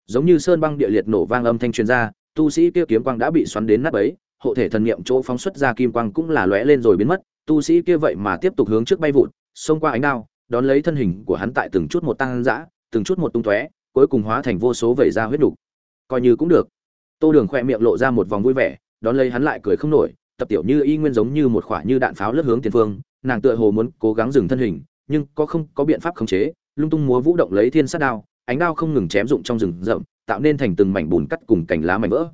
giống như sơn băng địa liệt nổ vang âm thanh truyền ra, tu sĩ kia kiếm quang đã bị xoắn đến nát bấy, hộ thể thần niệm chỗ phóng xuất ra kim quang cũng là lóe lên rồi biến mất, tu sĩ kia vậy mà tiếp tục hướng trước bay vụt, xông qua ánh đao, đón lấy thân hình của hắn tại từng chút một tăng dã, từng chút một tung tóe, cuối cùng hóa thành vô số vẩy ra huyết đục coi như cũng được. Tô đường khoe miệng lộ ra một vòng vui vẻ, đón lấy hắn lại cười không nổi tập tiểu như y nguyên giống như một khỏa như đạn pháo lướt hướng tiền phương, nàng tựa hồ muốn cố gắng dừng thân hình, nhưng có không, có biện pháp khống chế, lung tung múa vũ động lấy thiên sát đao, ánh đao không ngừng chém dụng trong rừng rậm, tạo nên thành từng mảnh bùn cắt cùng cành lá mảnh vỡ.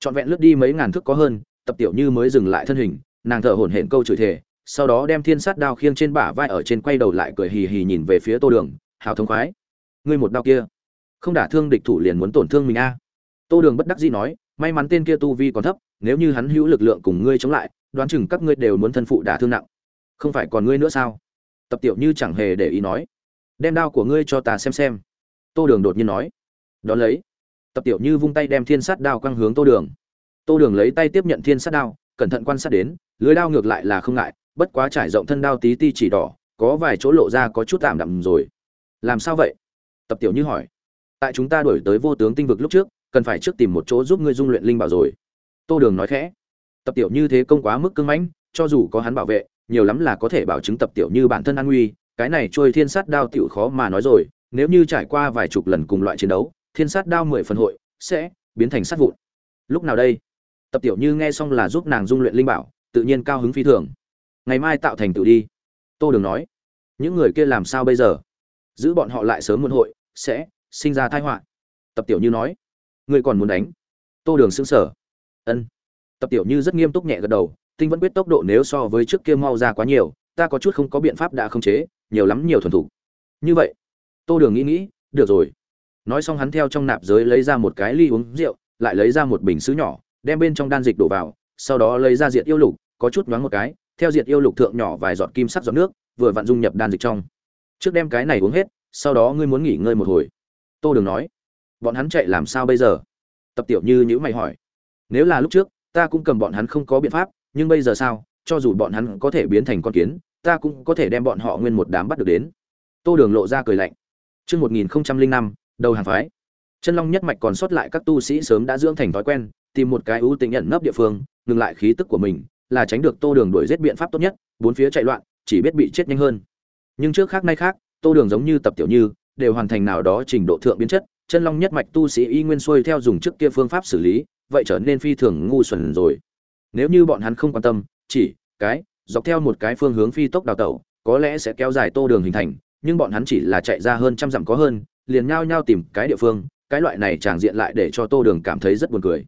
Trọn vẹn lướt đi mấy ngàn thước có hơn, tập tiểu như mới dừng lại thân hình, nàng thở hổn hển câu chửi thề, sau đó đem thiên sát đao khiêng trên bả vai ở trên quay đầu lại cười hì hì nhìn về phía tô đường hào thống khoái, ngươi một đao kia, không đả thương địch thủ liền muốn tổn thương mình a. Tô đường bất đắc dĩ nói, may mắn tên kia tu vi còn thấp nếu như hắn hữu lực lượng cùng ngươi chống lại, đoán chừng các ngươi đều muốn thân phụ đả thương nặng. Không phải còn ngươi nữa sao? Tập tiểu như chẳng hề để ý nói. Đem đao của ngươi cho ta xem xem. Tô đường đột nhiên nói. Đón lấy. Tập tiểu như vung tay đem thiên sát đao quăng hướng tô đường. Tô đường lấy tay tiếp nhận thiên sát đao, cẩn thận quan sát đến, lưới đao ngược lại là không ngại, bất quá trải rộng thân đao tí ti chỉ đỏ, có vài chỗ lộ ra có chút tạm đậm rồi. Làm sao vậy? Tập tiểu như hỏi. Tại chúng ta đổi tới vô tướng tinh vực lúc trước, cần phải trước tìm một chỗ giúp ngươi dung luyện linh bảo rồi tô đường nói khẽ. Tập tiểu như thế công quá mức cưng mãnh, cho dù có hắn bảo vệ, nhiều lắm là có thể bảo chứng tập tiểu như bản thân an nguy, cái này trôi thiên sát đao tiểu khó mà nói rồi, nếu như trải qua vài chục lần cùng loại chiến đấu, thiên sát đao mười phần hội sẽ biến thành sát vụn. Lúc nào đây? Tập tiểu như nghe xong là giúp nàng dung luyện linh bảo, tự nhiên cao hứng phi thường. Ngày mai tạo thành tự đi. Tô đường nói, những người kia làm sao bây giờ? Giữ bọn họ lại sớm muôn hội, sẽ sinh ra tai họa. Tập tiểu như nói ngươi còn muốn đánh. Tô đường xứng sở ân. Tập tiểu như rất nghiêm túc nhẹ gật đầu, tinh vẫn quyết tốc độ nếu so với trước kia mau ra quá nhiều, ta có chút không có biện pháp đã không chế, nhiều lắm nhiều thuần thủ. Như vậy, tô đường nghĩ nghĩ, được rồi. Nói xong hắn theo trong nạp giới lấy ra một cái ly uống rượu, lại lấy ra một bình xứ nhỏ, đem bên trong đan dịch đổ vào, sau đó lấy ra diệt yêu lục, có chút nhoáng một cái, theo diệt yêu lục thượng nhỏ vài giọt kim sắc giọt nước, vừa vặn dung nhập đan dịch trong. Trước đem cái này uống hết, sau đó ngươi muốn nghỉ ngơi một hồi. Tô đường nói, bọn hắn chạy làm sao bây giờ? Tập tiểu như nhữ mày hỏi nếu là lúc trước ta cũng cầm bọn hắn không có biện pháp nhưng bây giờ sao cho dù bọn hắn có thể biến thành con kiến ta cũng có thể đem bọn họ nguyên một đám bắt được đến tô đường lộ ra cười lạnh Trước 1005, đầu hàng phái. Chân Long nhất mạch còn sót lại các tu sĩ sớm đã dưỡng thành thói quen, tìm một cái ưu tính nhận nấp địa phương, ngừng lại khí tức của mình, là tránh được Tô Đường đuổi giết biện pháp tốt nhất, bốn phía chạy loạn, chỉ biết bị chết nhanh hơn. Nhưng trước khác nay khác, Tô Đường giống như tập tiểu như, đều hoàn thành nào đó trình độ thượng biến chất, chân long nhất mạch tu sĩ y nguyên xuôi theo dùng trước kia phương pháp xử lý, vậy trở nên phi thường ngu xuẩn rồi. Nếu như bọn hắn không quan tâm, chỉ cái dọc theo một cái phương hướng phi tốc đào tẩu, có lẽ sẽ kéo dài Tô Đường hình thành, nhưng bọn hắn chỉ là chạy ra hơn trăm dặm có hơn, liền nhao nhao tìm cái địa phương, cái loại này tràng diện lại để cho Tô Đường cảm thấy rất buồn cười.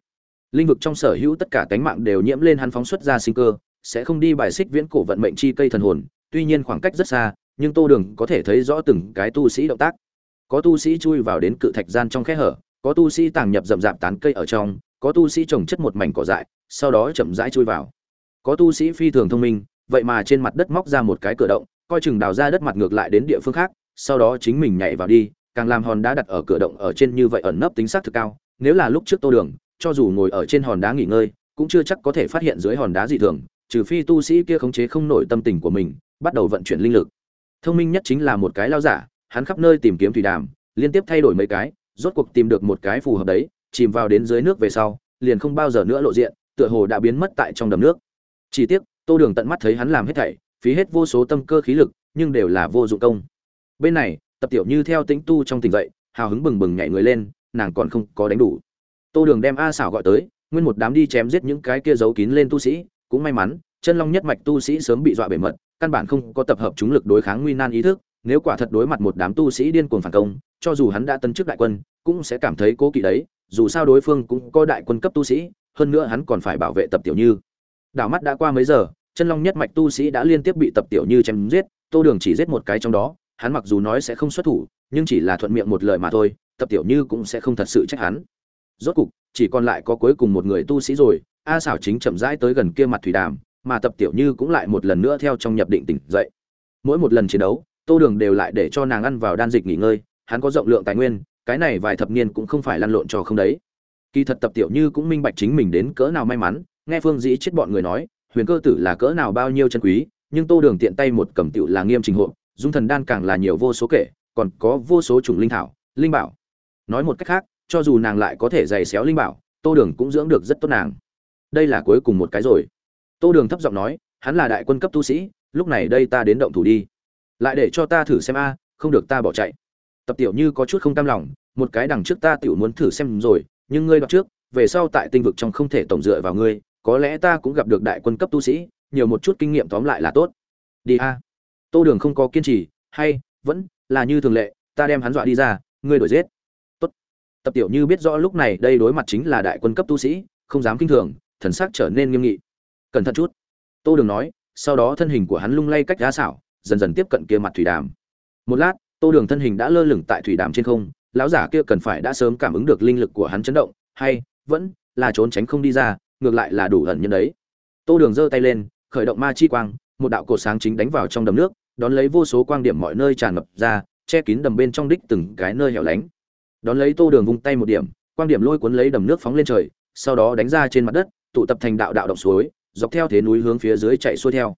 Linh vực trong sở hữu tất cả cánh mạng đều nhiễm lên hắn phóng xuất ra sinh cơ, sẽ không đi bài xích viễn cổ vận mệnh chi cây thần hồn, tuy nhiên khoảng cách rất xa, nhưng Tô Đường có thể thấy rõ từng cái tu sĩ động tác. Có tu sĩ chui vào đến cự thạch gian trong khe hở, có tu sĩ tàng nhập rậm rạp tán cây ở trong, có tu sĩ trồng chất một mảnh cỏ dại, sau đó chậm rãi chui vào. Có tu sĩ phi thường thông minh, vậy mà trên mặt đất móc ra một cái cửa động, coi chừng đào ra đất mặt ngược lại đến địa phương khác, sau đó chính mình nhảy vào đi, càng làm hòn đá đặt ở cửa động ở trên như vậy ẩn nấp tính xác thực cao. Nếu là lúc trước Tô Đường, cho dù ngồi ở trên hòn đá nghỉ ngơi, cũng chưa chắc có thể phát hiện dưới hòn đá dị thường, trừ phi tu sĩ kia khống chế không nổi tâm tình của mình, bắt đầu vận chuyển linh lực. Thông minh nhất chính là một cái lao giả, hắn khắp nơi tìm kiếm thủy đàm, liên tiếp thay đổi mấy cái, rốt cuộc tìm được một cái phù hợp đấy, chìm vào đến dưới nước về sau, liền không bao giờ nữa lộ diện, tựa hồ đã biến mất tại trong đầm nước. Chỉ tiếc, Tô Đường tận mắt thấy hắn làm hết thảy, phí hết vô số tâm cơ khí lực, nhưng đều là vô dụng công. Bên này, Tập Tiểu Như theo tính tu trong tỉnh dậy, hào hứng bừng bừng nhảy người lên, nàng còn không có đánh đủ. Tô Đường đem A xảo gọi tới, nguyên một đám đi chém giết những cái kia giấu kín lên tu sĩ, cũng may mắn, chân long nhất mạch tu sĩ sớm bị dọa bể mật, căn bản không có tập hợp chúng lực đối kháng nguy nan ý thức, nếu quả thật đối mặt một đám tu sĩ điên cuồng phản công cho dù hắn đã tân chức đại quân, cũng sẽ cảm thấy cố kỵ đấy, dù sao đối phương cũng có đại quân cấp tu sĩ, hơn nữa hắn còn phải bảo vệ tập tiểu như. Đảo mắt đã qua mấy giờ, chân long nhất mạch tu sĩ đã liên tiếp bị tập tiểu như chém giết, tô đường chỉ giết một cái trong đó, hắn mặc dù nói sẽ không xuất thủ, nhưng chỉ là thuận miệng một lời mà thôi, tập tiểu như cũng sẽ không thật sự trách hắn. Rốt cục, chỉ còn lại có cuối cùng một người tu sĩ rồi, a sảo chính chậm rãi tới gần kia mặt thủy đàm, mà tập tiểu như cũng lại một lần nữa theo trong nhập định tỉnh dậy. Mỗi một lần chiến đấu, tô đường đều lại để cho nàng ăn vào đan dịch nghỉ ngơi hắn có rộng lượng tài nguyên, cái này vài thập niên cũng không phải lăn lộn cho không đấy. Kỳ thật tập tiểu như cũng minh bạch chính mình đến cỡ nào may mắn, nghe phương dĩ chết bọn người nói, huyền cơ tử là cỡ nào bao nhiêu chân quý, nhưng tô đường tiện tay một cầm tiểu là nghiêm trình hộ dung thần đan càng là nhiều vô số kể, còn có vô số chủng linh thảo, linh bảo. Nói một cách khác, cho dù nàng lại có thể giày xéo linh bảo, tô đường cũng dưỡng được rất tốt nàng. Đây là cuối cùng một cái rồi. Tô đường thấp giọng nói, hắn là đại quân cấp tu sĩ, lúc này đây ta đến động thủ đi. Lại để cho ta thử xem a, không được ta bỏ chạy tập tiểu như có chút không cam lòng, một cái đằng trước ta tiểu muốn thử xem rồi, nhưng ngươi đoạt trước, về sau tại tinh vực trong không thể tổng dựa vào ngươi, có lẽ ta cũng gặp được đại quân cấp tu sĩ, nhiều một chút kinh nghiệm tóm lại là tốt. Đi a. Tô đường không có kiên trì, hay, vẫn là như thường lệ, ta đem hắn dọa đi ra, ngươi đổi giết. Tốt. Tập tiểu như biết rõ lúc này đây đối mặt chính là đại quân cấp tu sĩ, không dám kinh thường, thần sắc trở nên nghiêm nghị. Cẩn thận chút. Tô đường nói, sau đó thân hình của hắn lung lay cách giá xảo, dần dần tiếp cận kia mặt thủy đàm. Một lát tô đường thân hình đã lơ lửng tại thủy đàm trên không, lão giả kia cần phải đã sớm cảm ứng được linh lực của hắn chấn động, hay vẫn là trốn tránh không đi ra, ngược lại là đủ ẩn nhân đấy. Tô đường giơ tay lên, khởi động ma chi quang, một đạo cột sáng chính đánh vào trong đầm nước, đón lấy vô số quang điểm mọi nơi tràn ngập ra, che kín đầm bên trong đích từng cái nơi hẻo lánh. Đón lấy tô đường vung tay một điểm, quang điểm lôi cuốn lấy đầm nước phóng lên trời, sau đó đánh ra trên mặt đất, tụ tập thành đạo đạo động suối, dọc theo thế núi hướng phía dưới chạy xuôi theo.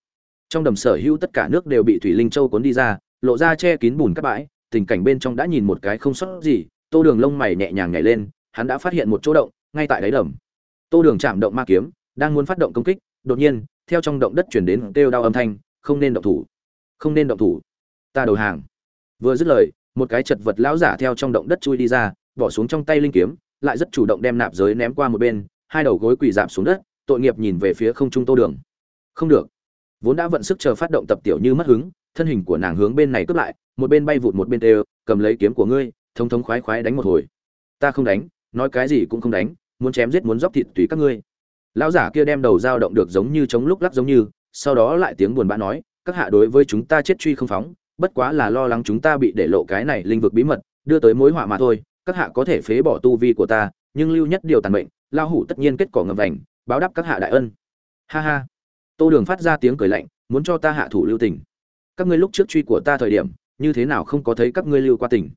Trong đầm sở hữu tất cả nước đều bị thủy linh châu cuốn đi ra lộ ra che kín bùn các bãi, tình cảnh bên trong đã nhìn một cái không sót gì, tô đường lông mày nhẹ nhàng nhảy lên, hắn đã phát hiện một chỗ động, ngay tại đáy đầm. Tô đường chạm động ma kiếm, đang muốn phát động công kích, đột nhiên, theo trong động đất chuyển đến kêu đau âm thanh, không nên động thủ. Không nên động thủ. Ta đầu hàng. Vừa dứt lời, một cái chật vật lão giả theo trong động đất chui đi ra, bỏ xuống trong tay linh kiếm, lại rất chủ động đem nạp giới ném qua một bên, hai đầu gối quỳ dạp xuống đất, tội nghiệp nhìn về phía không trung tô đường. Không được. Vốn đã vận sức chờ phát động tập tiểu như mất hứng thân hình của nàng hướng bên này cướp lại, một bên bay vụt một bên tê cầm lấy kiếm của ngươi thống thống khoái khoái đánh một hồi. Ta không đánh, nói cái gì cũng không đánh, muốn chém giết muốn dóc thịt tùy các ngươi. Lão giả kia đem đầu dao động được giống như chống lúc lắc giống như, sau đó lại tiếng buồn bã nói, các hạ đối với chúng ta chết truy không phóng, bất quá là lo lắng chúng ta bị để lộ cái này linh vực bí mật, đưa tới mối họa mà thôi, các hạ có thể phế bỏ tu vi của ta, nhưng lưu nhất điều tàn mệnh lao hủ tất nhiên kết cỏ ngầm vành, báo đáp các hạ đại ân. Ha ha. Tô đường phát ra tiếng cười lạnh, muốn cho ta hạ thủ lưu tình các ngươi lúc trước truy của ta thời điểm, như thế nào không có thấy các ngươi lưu qua tỉnh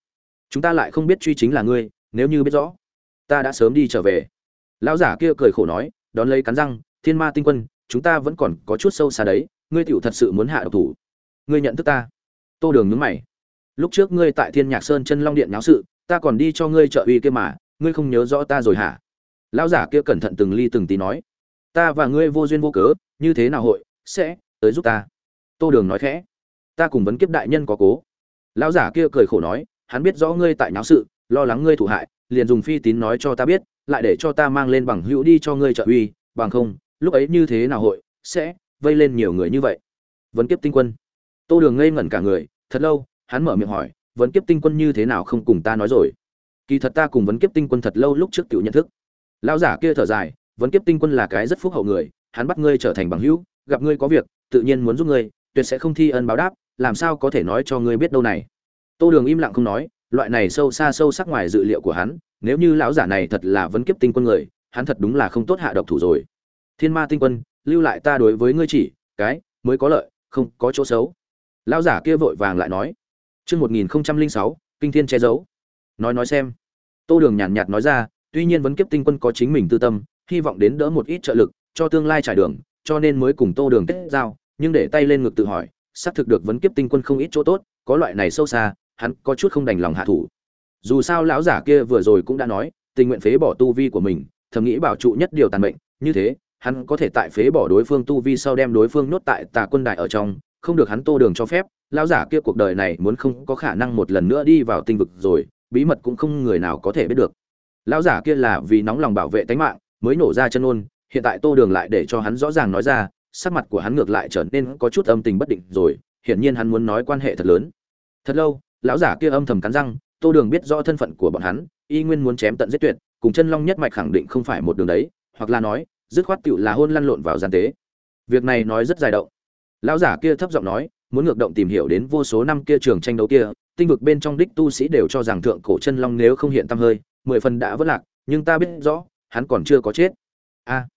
chúng ta lại không biết truy chính là ngươi, nếu như biết rõ, ta đã sớm đi trở về. Lão giả kia cười khổ nói, đón lấy cắn răng, thiên ma tinh quân, chúng ta vẫn còn có chút sâu xa đấy, ngươi tiểu thật sự muốn hạ độc thủ. Ngươi nhận thức ta. Tô đường nhướng mày, lúc trước ngươi tại thiên nhạc sơn chân long điện nháo sự, ta còn đi cho ngươi trợ uy kia mà, ngươi không nhớ rõ ta rồi hả? Lão giả kia cẩn thận từng ly từng tí nói, ta và ngươi vô duyên vô cớ, như thế nào hội sẽ tới giúp ta? Tô đường nói khẽ ta cùng vấn kiếp đại nhân có cố. Lão giả kia cười khổ nói, hắn biết rõ ngươi tại nháo sự, lo lắng ngươi thụ hại, liền dùng phi tín nói cho ta biết, lại để cho ta mang lên bằng hữu đi cho ngươi trợ uy, bằng không, lúc ấy như thế nào hội, sẽ vây lên nhiều người như vậy. Vấn kiếp tinh quân. Tô đường ngây ngẩn cả người, thật lâu, hắn mở miệng hỏi, vấn kiếp tinh quân như thế nào không cùng ta nói rồi? Kỳ thật ta cùng vấn kiếp tinh quân thật lâu lúc trước tiểu nhận thức. Lão giả kia thở dài, vấn kiếp tinh quân là cái rất phúc hậu người, hắn bắt ngươi trở thành bằng hữu, gặp ngươi có việc, tự nhiên muốn giúp ngươi, tuyệt sẽ không thi ân báo đáp làm sao có thể nói cho ngươi biết đâu này? Tô đường im lặng không nói, loại này sâu xa sâu sắc ngoài dự liệu của hắn, nếu như lão giả này thật là vấn kiếp tinh quân người, hắn thật đúng là không tốt hạ độc thủ rồi. Thiên ma tinh quân, lưu lại ta đối với ngươi chỉ, cái, mới có lợi, không có chỗ xấu. Lão giả kia vội vàng lại nói. Chương một nghìn sáu, kinh thiên che giấu. Nói nói xem. Tô đường nhàn nhạt nói ra, tuy nhiên vấn kiếp tinh quân có chính mình tư tâm, hy vọng đến đỡ một ít trợ lực, cho tương lai trải đường, cho nên mới cùng tô đường kết giao, nhưng để tay lên ngực tự hỏi xác thực được vấn kiếp tinh quân không ít chỗ tốt, có loại này sâu xa, hắn có chút không đành lòng hạ thủ. Dù sao lão giả kia vừa rồi cũng đã nói, tình nguyện phế bỏ tu vi của mình, thầm nghĩ bảo trụ nhất điều tàn mệnh, như thế, hắn có thể tại phế bỏ đối phương tu vi sau đem đối phương nốt tại tà quân đại ở trong, không được hắn tô đường cho phép, lão giả kia cuộc đời này muốn không có khả năng một lần nữa đi vào tinh vực rồi, bí mật cũng không người nào có thể biết được. Lão giả kia là vì nóng lòng bảo vệ tính mạng, mới nổ ra chân ôn, hiện tại tô đường lại để cho hắn rõ ràng nói ra sắc mặt của hắn ngược lại trở nên có chút âm tình bất định rồi, hiển nhiên hắn muốn nói quan hệ thật lớn. Thật lâu, lão giả kia âm thầm cắn răng, tô đường biết rõ thân phận của bọn hắn, y nguyên muốn chém tận giết tuyệt, cùng chân long nhất mạch khẳng định không phải một đường đấy, hoặc là nói, dứt khoát tựu là hôn lăn lộn vào gian tế. Việc này nói rất dài động. Lão giả kia thấp giọng nói, muốn ngược động tìm hiểu đến vô số năm kia trường tranh đấu kia, tinh vực bên trong đích tu sĩ đều cho rằng thượng cổ chân long nếu không hiện tâm hơi, mười phần đã vất lạc, nhưng ta biết rõ, hắn còn chưa có chết. A.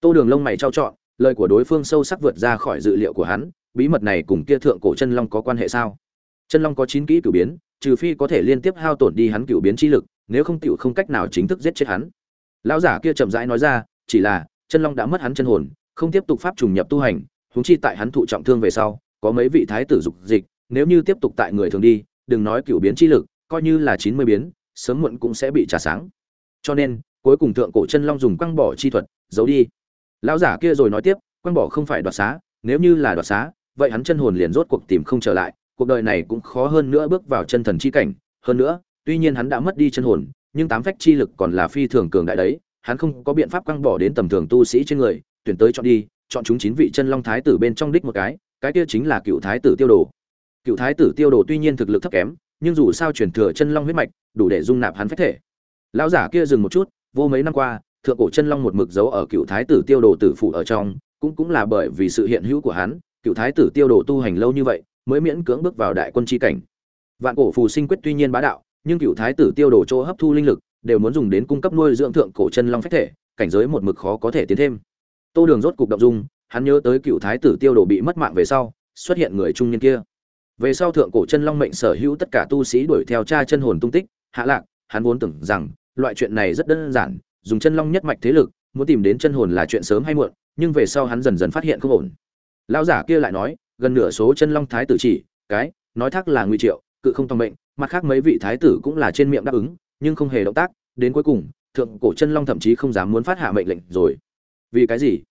Tô đường lông mày trao trọn lời của đối phương sâu sắc vượt ra khỏi dự liệu của hắn, bí mật này cùng kia thượng cổ chân long có quan hệ sao? Chân long có chín kỹ cửu biến, trừ phi có thể liên tiếp hao tổn đi hắn cửu biến chi lực, nếu không tựu không cách nào chính thức giết chết hắn. Lão giả kia chậm rãi nói ra, chỉ là, chân long đã mất hắn chân hồn, không tiếp tục pháp trùng nhập tu hành, huống chi tại hắn thụ trọng thương về sau, có mấy vị thái tử dục dịch, nếu như tiếp tục tại người thường đi, đừng nói cửu biến chi lực, coi như là chín mươi biến, sớm muộn cũng sẽ bị trả sáng. Cho nên, cuối cùng thượng cổ chân long dùng quăng bỏ chi thuật, giấu đi lão giả kia rồi nói tiếp, quăng bỏ không phải đoạt xá, nếu như là đoạt xá, vậy hắn chân hồn liền rốt cuộc tìm không trở lại, cuộc đời này cũng khó hơn nữa bước vào chân thần chi cảnh. Hơn nữa, tuy nhiên hắn đã mất đi chân hồn, nhưng tám phách chi lực còn là phi thường cường đại đấy, hắn không có biện pháp quăng bỏ đến tầm thường tu sĩ trên người, tuyển tới chọn đi, chọn chúng chín vị chân long thái tử bên trong đích một cái cái kia chính là cựu thái tử tiêu đồ. Cựu thái tử tiêu đồ tuy nhiên thực lực thấp kém, nhưng dù sao truyền thừa chân long huyết mạch, đủ để dung nạp hắn phách thể. Lão giả kia dừng một chút, vô mấy năm qua thượng cổ chân long một mực giấu ở cựu thái tử tiêu đồ tử phủ ở trong, cũng cũng là bởi vì sự hiện hữu của hắn, cựu thái tử tiêu đồ tu hành lâu như vậy, mới miễn cưỡng bước vào đại quân chi cảnh. Vạn cổ phù sinh quyết tuy nhiên bá đạo, nhưng cựu thái tử tiêu đồ chỗ hấp thu linh lực, đều muốn dùng đến cung cấp nuôi dưỡng thượng cổ chân long phách thể, cảnh giới một mực khó có thể tiến thêm. Tô đường rốt cục động dung, hắn nhớ tới cựu thái tử tiêu đồ bị mất mạng về sau, xuất hiện người trung niên kia. Về sau thượng cổ chân long mệnh sở hữu tất cả tu sĩ đuổi theo cha chân hồn tung tích, hạ lạc, hắn vốn tưởng rằng, loại chuyện này rất đơn giản dùng chân long nhất mạch thế lực, muốn tìm đến chân hồn là chuyện sớm hay muộn, nhưng về sau hắn dần dần phát hiện không ổn. Lão giả kia lại nói, gần nửa số chân long thái tử chỉ, cái, nói thác là nguy triệu, cự không tòng mệnh, mặt khác mấy vị thái tử cũng là trên miệng đáp ứng, nhưng không hề động tác, đến cuối cùng, thượng cổ chân long thậm chí không dám muốn phát hạ mệnh lệnh rồi. Vì cái gì?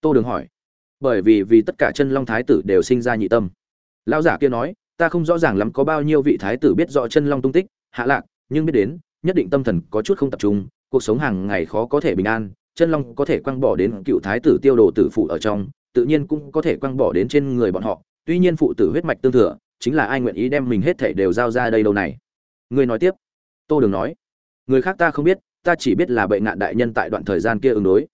Tô đường hỏi. Bởi vì vì tất cả chân long thái tử đều sinh ra nhị tâm. Lão giả kia nói, ta không rõ ràng lắm có bao nhiêu vị thái tử biết rõ chân long tung tích, hạ lạc, nhưng biết đến, nhất định tâm thần có chút không tập trung cuộc sống hàng ngày khó có thể bình an, chân long có thể quăng bỏ đến cựu thái tử tiêu đồ tử phụ ở trong, tự nhiên cũng có thể quăng bỏ đến trên người bọn họ. Tuy nhiên phụ tử huyết mạch tương thừa, chính là ai nguyện ý đem mình hết thảy đều giao ra đây đâu này? Người nói tiếp. Tô đường nói. Người khác ta không biết, ta chỉ biết là bệ ngạn đại nhân tại đoạn thời gian kia ứng đối.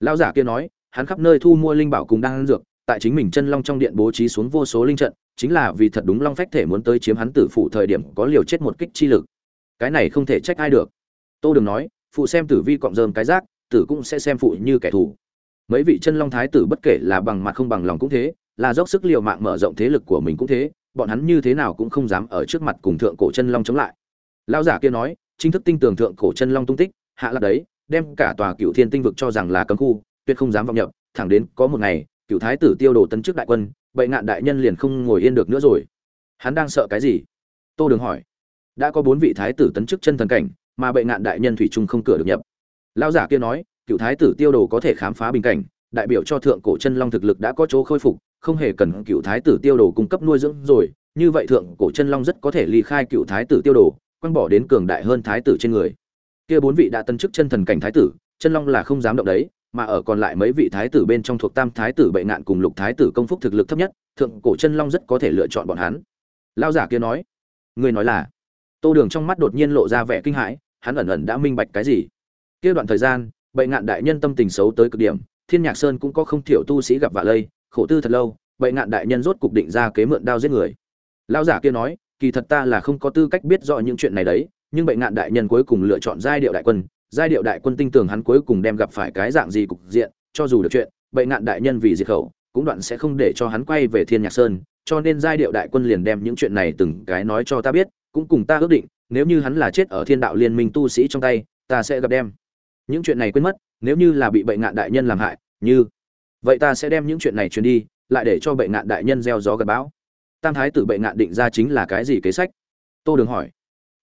Lão giả kia nói, hắn khắp nơi thu mua linh bảo cùng đang ăn dược, tại chính mình chân long trong điện bố trí xuống vô số linh trận, chính là vì thật đúng long phách thể muốn tới chiếm hắn tử phụ thời điểm có liều chết một kích chi lực. Cái này không thể trách ai được. Tô đường nói phụ xem tử vi cọng rơm cái rác, tử cũng sẽ xem phụ như kẻ thù. Mấy vị chân long thái tử bất kể là bằng mặt không bằng lòng cũng thế, là dốc sức liều mạng mở rộng thế lực của mình cũng thế, bọn hắn như thế nào cũng không dám ở trước mặt cùng thượng cổ chân long chống lại. Lão giả kia nói, chính thức tinh tường thượng cổ chân long tung tích, hạ lạc đấy, đem cả tòa cựu thiên tinh vực cho rằng là cấm khu, tuyệt không dám vọng nhập, thẳng đến có một ngày cựu thái tử tiêu đồ tấn trước đại quân, bệ ngạn đại nhân liền không ngồi yên được nữa rồi. Hắn đang sợ cái gì? Tô đường hỏi. Đã có bốn vị thái tử tấn chức chân thần cảnh mà bệ ngạn đại nhân thủy trung không cửa được nhập. Lão giả kia nói cựu thái tử tiêu đồ có thể khám phá bình cảnh, đại biểu cho thượng cổ chân long thực lực đã có chỗ khôi phục, không hề cần cựu thái tử tiêu đồ cung cấp nuôi dưỡng rồi, như vậy thượng cổ chân long rất có thể ly khai cựu thái tử tiêu đồ, quăng bỏ đến cường đại hơn thái tử trên người. Kia bốn vị đã tân chức chân thần cảnh thái tử, chân long là không dám động đấy, mà ở còn lại mấy vị thái tử bên trong thuộc tam thái tử bệ ngạn cùng lục thái tử công phúc thực lực thấp nhất, thượng cổ chân long rất có thể lựa chọn bọn hắn. Lao giả kia nói người nói là? Tô đường trong mắt đột nhiên lộ ra vẻ kinh hãi hắn ẩn ẩn đã minh bạch cái gì. Kia đoạn thời gian bệnh ngạn đại nhân tâm tình xấu tới cực điểm, thiên nhạc sơn cũng có không thiểu tu sĩ gặp vạ lây, khổ tư thật lâu Bệnh ngạn đại nhân rốt cục định ra kế mượn đao giết người. Lão giả kia nói, kỳ thật ta là không có tư cách biết rõ những chuyện này đấy, nhưng bệnh ngạn đại nhân cuối cùng lựa chọn giai điệu đại quân, giai điệu đại quân tinh tường hắn cuối cùng đem gặp phải cái dạng gì cục diện, cho dù được chuyện bệnh ngạn đại nhân vì diệt khẩu, cũng đoạn sẽ không để cho hắn quay về thiên nhạc sơn, cho nên giai điệu đại quân liền đem những chuyện này từng cái nói cho ta biết, cũng cùng ta ước định nếu như hắn là chết ở thiên đạo liên minh tu sĩ trong tay, ta sẽ gặp đem. Những chuyện này quên mất, nếu như là bị bệnh ngạn đại nhân làm hại, như, vậy ta sẽ đem những chuyện này truyền đi, lại để cho bệnh ngạn đại nhân gieo gió gặp bão. Tam thái tử bệnh ngạn định ra chính là cái gì kế sách? Tô đường hỏi.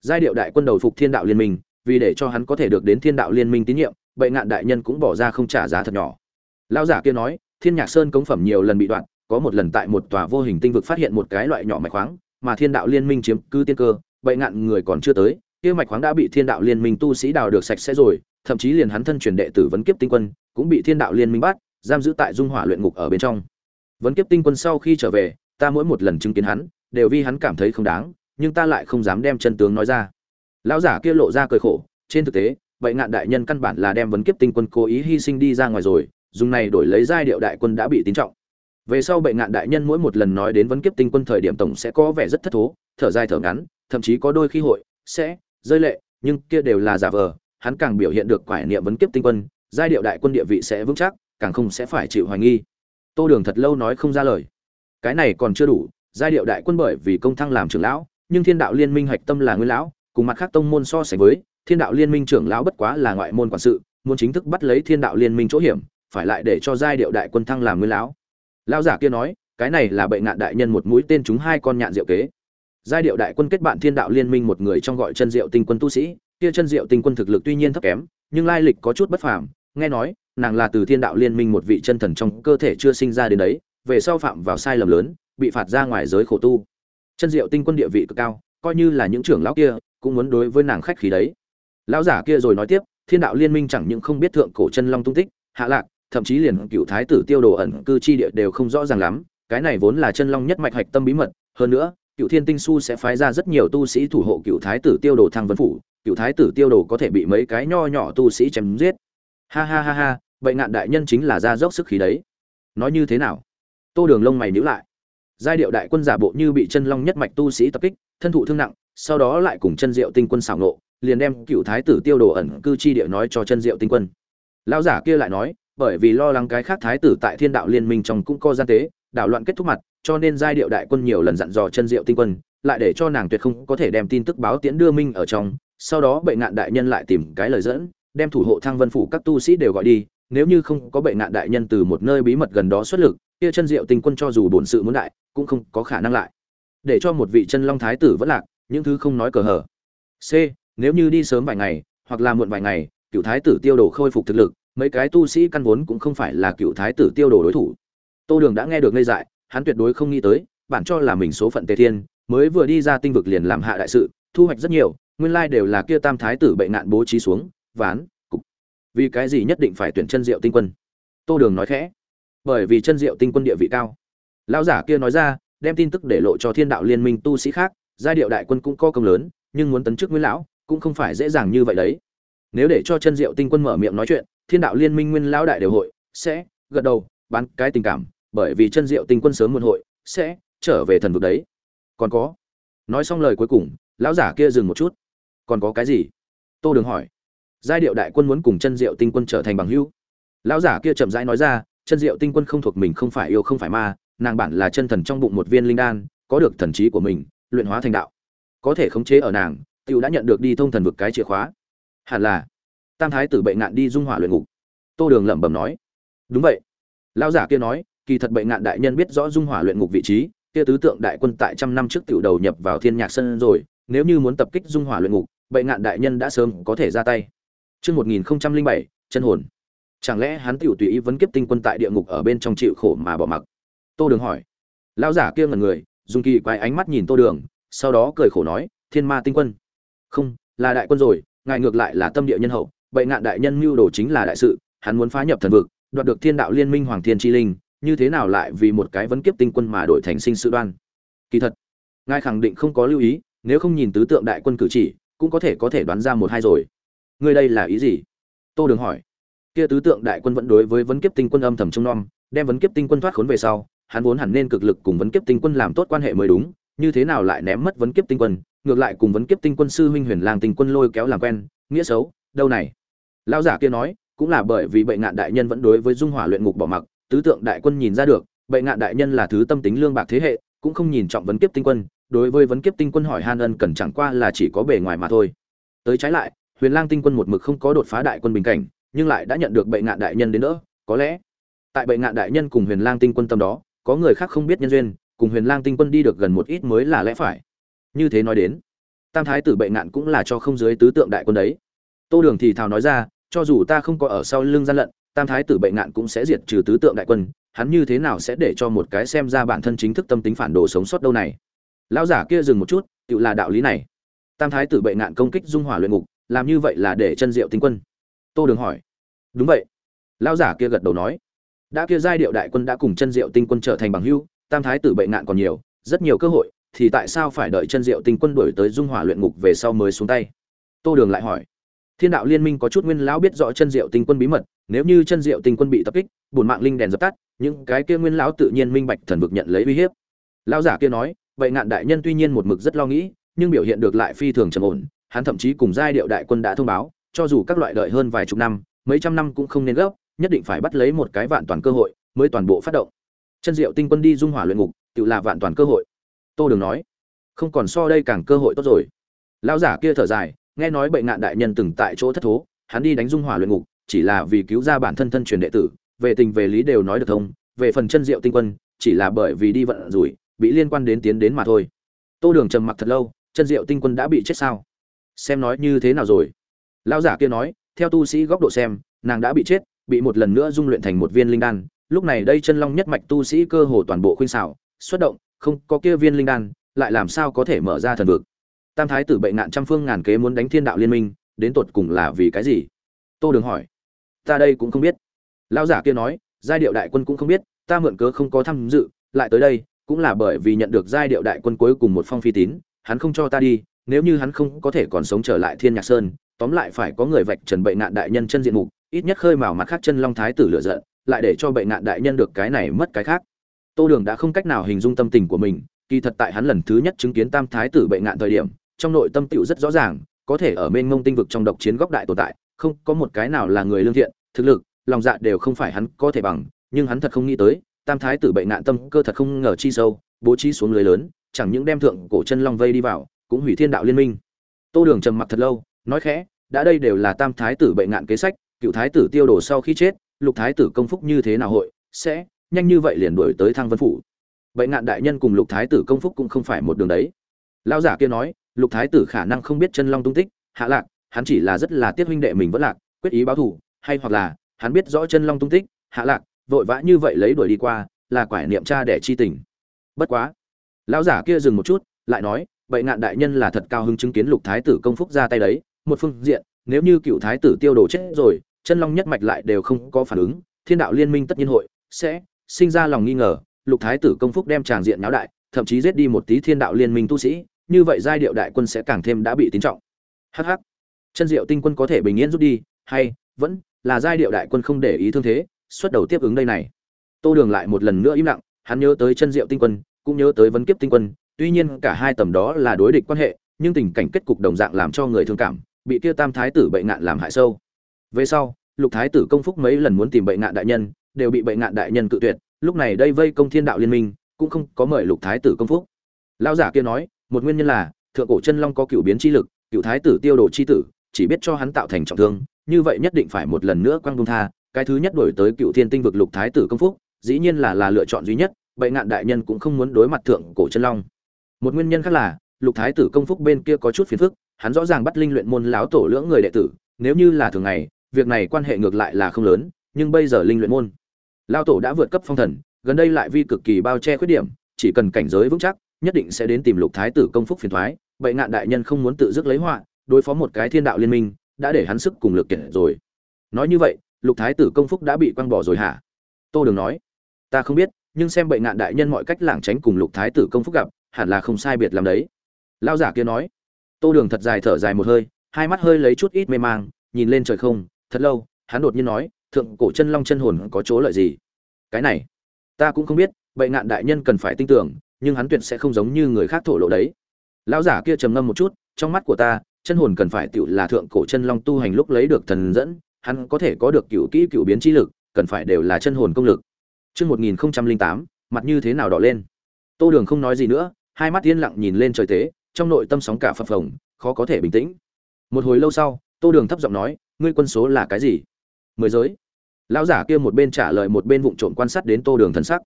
Giai điệu đại quân đầu phục thiên đạo liên minh, vì để cho hắn có thể được đến thiên đạo liên minh tín nhiệm bệnh ngạn đại nhân cũng bỏ ra không trả giá thật nhỏ. Lão giả kia nói, thiên nhạc sơn cống phẩm nhiều lần bị đoạn, có một lần tại một tòa vô hình tinh vực phát hiện một cái loại nhỏ mạch khoáng, mà thiên đạo liên minh chiếm cứ tiên cơ bệnh ngạn người còn chưa tới, kia mạch khoáng đã bị thiên đạo liên minh tu sĩ đào được sạch sẽ rồi, thậm chí liền hắn thân truyền đệ tử vấn kiếp tinh quân cũng bị thiên đạo liên minh bắt, giam giữ tại dung hỏa luyện ngục ở bên trong. Vấn kiếp tinh quân sau khi trở về, ta mỗi một lần chứng kiến hắn, đều vì hắn cảm thấy không đáng, nhưng ta lại không dám đem chân tướng nói ra. Lão giả kia lộ ra cười khổ, trên thực tế vậy ngạn đại nhân căn bản là đem vấn kiếp tinh quân cố ý hy sinh đi ra ngoài rồi, dùng này đổi lấy giai điệu đại quân đã bị tín trọng. Về sau bệnh ngạn đại nhân mỗi một lần nói đến vấn kiếp tinh quân thời điểm tổng sẽ có vẻ rất thất thố, thở dài thở ngắn thậm chí có đôi khi hội, sẽ, rơi lệ, nhưng kia đều là giả vờ, hắn càng biểu hiện được quải niệm vấn kiếp tinh quân, giai điệu đại quân địa vị sẽ vững chắc, càng không sẽ phải chịu hoài nghi. Tô đường thật lâu nói không ra lời. Cái này còn chưa đủ, giai điệu đại quân bởi vì công thăng làm trưởng lão, nhưng thiên đạo liên minh hạch tâm là nguyên lão, cùng mặt khác tông môn so sánh với, thiên đạo liên minh trưởng lão bất quá là ngoại môn quản sự, muốn chính thức bắt lấy thiên đạo liên minh chỗ hiểm, phải lại để cho giai điệu đại quân thăng làm nguyên lão. Lão giả kia nói, cái này là bệnh ngạn đại nhân một mũi tên chúng hai con nhạn diệu kế giai điệu đại quân kết bạn thiên đạo liên minh một người trong gọi chân diệu tinh quân tu sĩ. Kia chân diệu tinh quân thực lực tuy nhiên thấp kém, nhưng lai lịch có chút bất phàm. Nghe nói, nàng là từ thiên đạo liên minh một vị chân thần trong cơ thể chưa sinh ra đến đấy, về sau phạm vào sai lầm lớn, bị phạt ra ngoài giới khổ tu. Chân diệu tinh quân địa vị cực cao, coi như là những trưởng lão kia, cũng muốn đối với nàng khách khí đấy. Lão giả kia rồi nói tiếp, thiên đạo liên minh chẳng những không biết thượng cổ chân long tung tích, hạ lạc, thậm chí liền cựu thái tử tiêu đồ ẩn cư chi địa đều không rõ ràng lắm. Cái này vốn là chân long nhất mạch hạch tâm bí mật, hơn nữa cựu thiên tinh su sẽ phái ra rất nhiều tu sĩ thủ hộ cựu thái tử tiêu đồ thăng vân phủ. Cựu thái tử tiêu đồ có thể bị mấy cái nho nhỏ tu sĩ chém giết. Ha ha ha ha vậy ngạn đại nhân chính là ra dốc sức khí đấy. Nói như thế nào? Tô đường lông mày nhữ lại. Giai điệu đại quân giả bộ như bị chân long nhất mạch tu sĩ tập kích, thân thụ thương nặng, sau đó lại cùng chân diệu tinh quân xảo nộ liền đem cựu thái tử tiêu đồ ẩn cư chi địa nói cho chân diệu tinh quân. Lão giả kia lại nói, bởi vì lo lắng cái khác thái tử tại thiên đạo liên minh trong cũng có gian tế đảo loạn kết thúc mặt, cho nên giai điệu đại quân nhiều lần dặn dò chân diệu tinh quân, lại để cho nàng tuyệt không có thể đem tin tức báo tiễn đưa minh ở trong, sau đó bệnh ngạn đại nhân lại tìm cái lời dẫn, đem thủ hộ thăng vân phủ các tu sĩ đều gọi đi, nếu như không có bệnh ngạn đại nhân từ một nơi bí mật gần đó xuất lực, kia chân diệu tinh quân cho dù bổn sự muốn đại, cũng không có khả năng lại. Để cho một vị chân long thái tử vẫn lạc, những thứ không nói cờ hở c, nếu như đi sớm vài ngày, hoặc là muộn vài ngày, cựu thái tử tiêu đồ khôi phục thực lực, mấy cái tu sĩ căn vốn cũng không phải là cựu thái tử tiêu đồ đối thủ tô đường đã nghe được ngây dại, hắn tuyệt đối không nghĩ tới, bản cho là mình số phận tề thiên, mới vừa đi ra tinh vực liền làm hạ đại sự, thu hoạch rất nhiều, nguyên lai đều là kia tam thái tử bệnh nạn bố trí xuống, ván, cục. Vì cái gì nhất định phải tuyển chân diệu tinh quân? Tô đường nói khẽ. Bởi vì chân diệu tinh quân địa vị cao. Lão giả kia nói ra, đem tin tức để lộ cho thiên đạo liên minh tu sĩ khác, giai điệu đại quân cũng có công lớn, nhưng muốn tấn chức nguyên lão, cũng không phải dễ dàng như vậy đấy. Nếu để cho chân diệu tinh quân mở miệng nói chuyện, thiên đạo liên minh nguyên lão đại đều hội, sẽ gật đầu bán cái tình cảm, bởi vì chân diệu tinh quân sớm muôn hội, sẽ trở về thần vực đấy. Còn có, nói xong lời cuối cùng, lão giả kia dừng một chút. Còn có cái gì? Tô đường hỏi. Giai điệu đại quân muốn cùng chân diệu tinh quân trở thành bằng hữu. Lão giả kia chậm rãi nói ra, chân diệu tinh quân không thuộc mình, không phải yêu, không phải ma, nàng bản là chân thần trong bụng một viên linh đan, có được thần trí của mình, luyện hóa thành đạo. Có thể khống chế ở nàng t i ể u đã nhận được đi thông thần vực cái chìa khóa. Hẳn là, tam thái tử bệnh nạn đi dung hỏa luyện ngục. Tô đường lẩm bẩm nói. Đúng vậy lão giả kia nói kỳ thật bệnh nạn đại nhân biết rõ dung hỏa luyện ngục vị trí kia tứ tượng đại quân tại trăm năm trước tiểu đầu nhập vào thiên nhạc sân rồi nếu như muốn tập kích dung hỏa luyện ngục bệnh nạn đại nhân đã sớm có thể ra tay Trước 1007, chân hồn. Chẳng lẽ hắn tiểu tùy ý vấn kiếp tinh quân tại địa ngục ở bên trong chịu khổ mà bỏ mặc? Tô Đường hỏi. Lão giả kia ngẩn người, dùng kỳ quái ánh mắt nhìn Tô Đường, sau đó cười khổ nói, Thiên Ma tinh quân. Không, là đại quân rồi, ngài ngược lại là tâm địa nhân hậu, bệnh ngạn đại nhân mưu đồ chính là đại sự, hắn muốn phá nhập thần vực, đoạt được Thiên đạo liên minh Hoàng Thiên chi linh, như thế nào lại vì một cái vấn kiếp tinh quân mà đổi thành sinh sự đoan? Kỳ thật, ngài khẳng định không có lưu ý, nếu không nhìn tứ tượng đại quân cử chỉ, cũng có thể có thể đoán ra một hai rồi. Ngươi đây là ý gì? Tô đường hỏi. Kia tứ tượng đại quân vẫn đối với vấn kiếp tinh quân âm thầm trông nom đem vấn kiếp tinh quân thoát khốn về sau hắn vốn hẳn nên cực lực cùng vấn kiếp tinh quân làm tốt quan hệ mới đúng như thế nào lại ném mất vấn kiếp tinh quân ngược lại cùng vấn kiếp tinh quân sư huynh huyền lang tinh quân lôi kéo làm quen nghĩa xấu đâu này? Lão giả kia nói cũng là bởi vì bệnh ngạn đại nhân vẫn đối với dung hỏa luyện ngục bỏ mặc, tứ tượng đại quân nhìn ra được bệnh ngạn đại nhân là thứ tâm tính lương bạc thế hệ, cũng không nhìn trọng vấn kiếp tinh quân, đối với vấn kiếp tinh quân hỏi han ân cần chẳng qua là chỉ có bề ngoài mà thôi. Tới trái lại, huyền lang tinh quân một mực không có đột phá đại quân bình cảnh, nhưng lại đã nhận được bệnh ngạn đại nhân đến nữa có lẽ tại bệnh ngạn đại nhân cùng huyền lang tinh quân tâm đó, có người khác không biết nhân duyên, cùng huyền lang tinh quân đi được gần một ít mới là lẽ phải. Như thế nói đến, tam thái tử bệnh ngạn cũng là cho không dưới tứ tượng đại quân đấy. Tô đường thì thào nói ra cho dù ta không có ở sau lưng gian lận, tam thái tử bệnh ngạn cũng sẽ diệt trừ tứ tượng đại quân, hắn như thế nào sẽ để cho một cái xem ra bản thân chính thức tâm tính phản đồ sống sót đâu này? Lão giả kia dừng một chút tự là đạo lý này. Tam thái tử bệ ngạn công kích dung hỏa luyện ngục, làm như vậy là để chân diệu tinh quân. Tô đường hỏi. Đúng vậy. Lão giả kia gật đầu nói. Đã kia giai điệu đại quân đã cùng chân diệu tinh quân trở thành bằng hưu tam thái tử bệ ngạn còn nhiều, rất nhiều cơ hội, thì tại sao phải đợi chân diệu tinh quân đuổi tới dung hỏa luyện ngục về sau mới xuống tay? Tô đường lại hỏi thiên đạo liên minh có chút nguyên lão biết rõ chân diệu tinh quân bí mật, nếu như chân diệu tinh quân bị tập kích bùn mạng linh đèn dập tắt, những cái kia nguyên lão tự nhiên minh bạch thần vực nhận lấy uy hiếp. Lão giả kia nói, vậy ngạn đại nhân tuy nhiên một mực rất lo nghĩ, nhưng biểu hiện được lại phi thường trầm ổn, hắn thậm chí cùng giai điệu đại quân đã thông báo, cho dù các loại đợi hơn vài chục năm, mấy trăm năm cũng không nên gấp, nhất định phải bắt lấy một cái vạn toàn cơ hội mới toàn bộ phát động. Chân diệu tinh quân đi dung hỏa luyện ngục, tự là vạn toàn cơ hội. Tô đường nói, không còn so đây càng cơ hội tốt rồi. Lão giả kia thở dài nghe nói bệnh nạn đại nhân từng tại chỗ thất thố, hắn đi đánh dung hỏa luyện ngục, chỉ là vì cứu ra bản thân thân truyền đệ tử, về tình về lý đều nói được thông, về phần chân diệu tinh quân, chỉ là bởi vì đi vận rủi, bị liên quan đến tiến đến mà thôi. Tô đường trầm mặc thật lâu, chân diệu tinh quân đã bị chết sao? Xem nói như thế nào rồi? Lão giả kia nói, theo tu sĩ góc độ xem, nàng đã bị chết, bị một lần nữa dung luyện thành một viên linh đan, lúc này đây chân long nhất mạch tu sĩ cơ hồ toàn bộ khuynh xảo, xuất động, không có kia viên linh đan, lại làm sao có thể mở ra thần vực? Tam thái tử bệnh nạn trăm phương ngàn kế muốn đánh thiên đạo liên minh, đến tột cùng là vì cái gì? Tô đường hỏi. Ta đây cũng không biết. Lão giả kia nói, giai điệu đại quân cũng không biết, ta mượn cớ không có tham dự, lại tới đây, cũng là bởi vì nhận được giai điệu đại quân cuối cùng một phong phi tín, hắn không cho ta đi, nếu như hắn không có thể còn sống trở lại thiên nhạc sơn, tóm lại phải có người vạch trần bệnh nạn đại nhân chân diện mục, ít nhất khơi mào mặt khác chân long thái tử lựa giận, lại để cho bệnh nạn đại nhân được cái này mất cái khác. Tô đường đã không cách nào hình dung tâm tình của mình, kỳ thật tại hắn lần thứ nhất chứng kiến tam thái tử bệnh nạn thời điểm trong nội tâm tựu rất rõ ràng, có thể ở mênh mông tinh vực trong độc chiến góc đại tồn tại, không có một cái nào là người lương thiện, thực lực, lòng dạ đều không phải hắn có thể bằng, nhưng hắn thật không nghĩ tới, tam thái tử bệnh nạn tâm cơ thật không ngờ chi sâu, bố trí xuống lưới lớn, chẳng những đem thượng cổ chân long vây đi vào, cũng hủy thiên đạo liên minh. Tô đường trầm mặc thật lâu, nói khẽ, đã đây đều là tam thái tử bệnh nạn kế sách, cựu thái tử tiêu đồ sau khi chết, lục thái tử công phúc như thế nào hội, sẽ nhanh như vậy liền đuổi tới thăng vân phủ. Bệnh nạn đại nhân cùng lục thái tử công phúc cũng không phải một đường đấy. Lão giả kia nói lục thái tử khả năng không biết chân long tung tích, hạ lạc, hắn chỉ là rất là tiếc huynh đệ mình vẫn lạc, quyết ý báo thù, hay hoặc là, hắn biết rõ chân long tung tích, hạ lạc, vội vã như vậy lấy đuổi đi qua, là quải niệm cha để chi tình. Bất quá, lão giả kia dừng một chút, lại nói vậy ngạn đại nhân là thật cao hứng chứng kiến lục thái tử công phúc ra tay đấy, một phương diện, nếu như cựu thái tử tiêu đồ chết rồi, chân long nhất mạch lại đều không có phản ứng, thiên đạo liên minh tất nhiên hội sẽ sinh ra lòng nghi ngờ, lục thái tử công phúc đem tràng diện nháo đại, thậm chí giết đi một tí thiên đạo liên minh tu sĩ như vậy giai điệu đại quân sẽ càng thêm đã bị tín trọng. Hh chân diệu tinh quân có thể bình yên rút đi, hay vẫn là giai điệu đại quân không để ý thương thế, xuất đầu tiếp ứng đây này. Tô đường lại một lần nữa im lặng, hắn nhớ tới chân diệu tinh quân, cũng nhớ tới vấn kiếp tinh quân, tuy nhiên cả hai tầm đó là đối địch quan hệ, nhưng tình cảnh kết cục đồng dạng làm cho người thương cảm, bị kia tam thái tử bệnh nạn làm hại sâu. Về sau, lục thái tử công phúc mấy lần muốn tìm bệnh nạn đại nhân, đều bị bệnh nạn đại nhân cự tuyệt, lúc này đây vây công thiên đạo liên minh, cũng không có mời lục thái tử công phúc. Lão giả kia nói một nguyên nhân là, thượng cổ chân long có cựu biến chi lực, cựu thái tử tiêu đồ chi tử, chỉ biết cho hắn tạo thành trọng thương, như vậy nhất định phải một lần nữa quang đông tha, cái thứ nhất đổi tới cựu thiên tinh vực lục thái tử công phúc, dĩ nhiên là là lựa chọn duy nhất vậy ngạn đại nhân cũng không muốn đối mặt thượng cổ chân long. Một nguyên nhân khác là, lục thái tử công phúc bên kia có chút phiền phức, hắn rõ ràng bắt linh luyện môn láo tổ lưỡng người đệ tử, nếu như là thường ngày, việc này quan hệ ngược lại là không lớn, nhưng bây giờ linh luyện môn lao tổ đã vượt cấp phong thần, gần đây lại vi cực kỳ bao che khuyết điểm, chỉ cần cảnh giới vững chắc nhất định sẽ đến tìm lục thái tử công phúc phiền thoái, bệ ngạn đại nhân không muốn tự dứt lấy họa, đối phó một cái thiên đạo liên minh, đã để hắn sức cùng lực kiệt rồi. Nói như vậy, lục thái tử công phúc đã bị quăng bỏ rồi hả? Tô đường nói. Ta không biết, nhưng xem bệ ngạn đại nhân mọi cách lảng tránh cùng lục thái tử công phúc gặp, hẳn là không sai biệt làm đấy. Lao giả kia nói. Tô đường thật dài thở dài một hơi, hai mắt hơi lấy chút ít mê mang, nhìn lên trời không, thật lâu, hắn đột nhiên nói, thượng cổ chân long chân hồn có chỗ lợi gì? Cái này, ta cũng không biết, bệ ngạn đại nhân cần phải tin tưởng nhưng hắn tuyệt sẽ không giống như người khác thổ lộ đấy lão giả kia trầm ngâm một chút trong mắt của ta chân hồn cần phải tựu là thượng cổ chân long tu hành lúc lấy được thần dẫn hắn có thể có được cựu kỹ cựu biến trí lực cần phải đều là chân hồn công lực Trước 1008, mặt như thế nào đỏ lên. Tô Đường không nói gì nữa, hai mắt yên lặng nhìn lên trời tế, trong nội tâm sóng cả phập phồng, khó có thể bình tĩnh. Một hồi lâu sau, Tô Đường thấp giọng nói, ngươi quân số là cái gì? Mười giới. Lão giả kia một bên trả lời một bên vụng trộm quan sát đến Tô Đường thần sắc.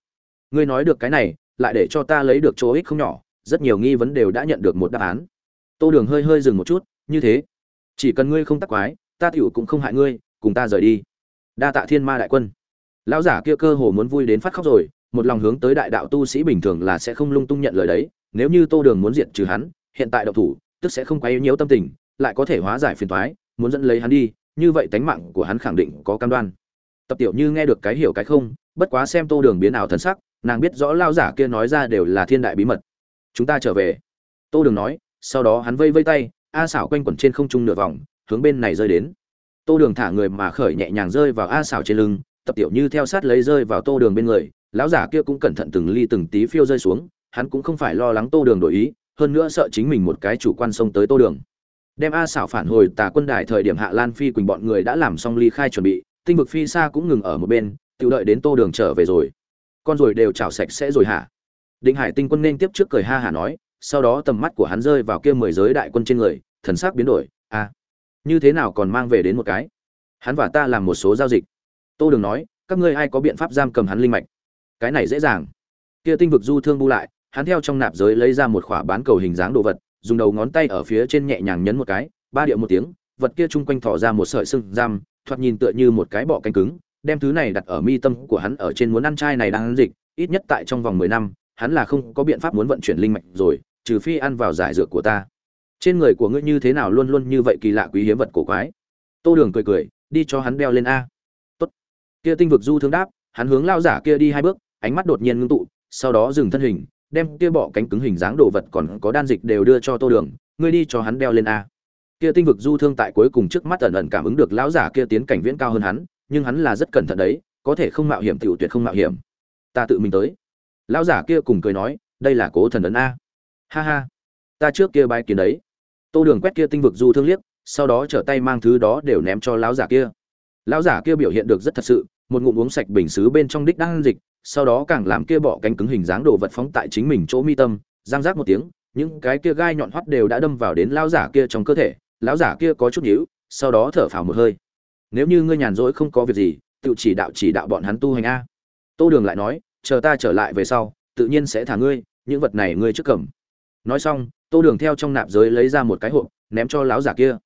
Ngươi nói được cái này, lại để cho ta lấy được chỗ ích không nhỏ, rất nhiều nghi vấn đều đã nhận được một đáp án. Tô Đường hơi hơi dừng một chút, như thế, chỉ cần ngươi không tắc quái, ta tiểu cũng không hại ngươi, cùng ta rời đi. Đa tạ Thiên Ma đại quân. Lão giả kia cơ hồ muốn vui đến phát khóc rồi, một lòng hướng tới đại đạo tu sĩ bình thường là sẽ không lung tung nhận lời đấy, nếu như Tô Đường muốn diệt trừ hắn, hiện tại động thủ, tức sẽ không quấy nhiễu tâm tình, lại có thể hóa giải phiền toái, muốn dẫn lấy hắn đi, như vậy tánh mạng của hắn khẳng định có cam đoan. Tập Tiểu Như nghe được cái hiểu cái không, bất quá xem Tô Đường biến ảo thần sắc, nàng biết rõ lao giả kia nói ra đều là thiên đại bí mật. Chúng ta trở về. Tô đường nói, sau đó hắn vây vây tay, a xảo quanh quẩn trên không trung nửa vòng, hướng bên này rơi đến. Tô đường thả người mà khởi nhẹ nhàng rơi vào a xảo trên lưng, tập tiểu như theo sát lấy rơi vào tô đường bên người, lão giả kia cũng cẩn thận từng ly từng tí phiêu rơi xuống, hắn cũng không phải lo lắng tô đường đổi ý, hơn nữa sợ chính mình một cái chủ quan xông tới tô đường. Đem a xảo phản hồi tà quân đài thời điểm hạ lan phi quỳnh bọn người đã làm xong ly khai chuẩn bị, tinh vực phi xa cũng ngừng ở một bên tự đợi đến tô đường trở về rồi con rồi đều chảo sạch sẽ rồi hả? Định hải tinh quân nên tiếp trước cười ha hả nói sau đó tầm mắt của hắn rơi vào kia mười giới đại quân trên người thần sắc biến đổi a à, như thế nào còn mang về đến một cái? Hắn và ta làm một số giao dịch. Tô đường nói các ngươi ai có biện pháp giam cầm hắn linh mạch? Cái này dễ dàng. Kia tinh vực du thương bu lại hắn theo trong nạp giới lấy ra một khỏa bán cầu hình dáng đồ vật dùng đầu ngón tay ở phía trên nhẹ nhàng nhấn một cái ba điệu một tiếng vật kia chung quanh thỏ ra một sợi sưng giam thoạt nhìn tựa như một cái bọ cánh cứng đem thứ này đặt ở mi tâm của hắn ở trên muốn ăn chai này đang ăn dịch, ít nhất tại trong vòng mười năm, hắn là không có biện pháp muốn vận chuyển linh mạch rồi, trừ phi ăn vào giải dược của ta. Trên người của ngươi như thế nào luôn luôn như vậy kỳ lạ quý hiếm vật cổ quái? Tô đường cười cười, đi cho hắn đeo lên a. Tốt. Kia tinh vực du thương đáp, hắn hướng lao giả kia đi hai bước, ánh mắt đột nhiên ngưng tụ, sau đó dừng thân hình, đem kia bỏ cánh cứng hình dáng đồ vật còn có đan dịch đều đưa cho tô đường, ngươi đi cho hắn đeo lên a. Kia tinh vực du thương tại cuối cùng trước mắt ẩn ẩn cảm ứng được lão giả kia tiến cảnh viễn cao hơn hắn nhưng hắn là rất cẩn thận đấy, có thể không mạo hiểm tiểu tuyệt không mạo hiểm. Ta tự mình tới. Lão giả kia cùng cười nói, đây là cố thần ấn a. Ha ha. Ta trước kia bài kiến đấy. Tô đường quét kia tinh vực du thương liếc, sau đó trở tay mang thứ đó đều ném cho lão giả kia. Lão giả kia biểu hiện được rất thật sự, một ngụm uống sạch bình xứ bên trong đích đang dịch, sau đó càng làm kia bỏ cánh cứng hình dáng đồ vật phóng tại chính mình chỗ mi tâm giang rác một tiếng, những cái kia gai nhọn hoắt đều đã đâm vào đến lão giả kia trong cơ thể, lão giả kia có chút nhíu, sau đó thở phào một hơi nếu như ngươi nhàn rỗi không có việc gì, tự chỉ đạo chỉ đạo bọn hắn tu hành a. Tô đường lại nói, chờ ta trở lại về sau, tự nhiên sẽ thả ngươi, những vật này ngươi trước cầm. Nói xong, tô đường theo trong nạp giới lấy ra một cái hộp, ném cho lão giả kia.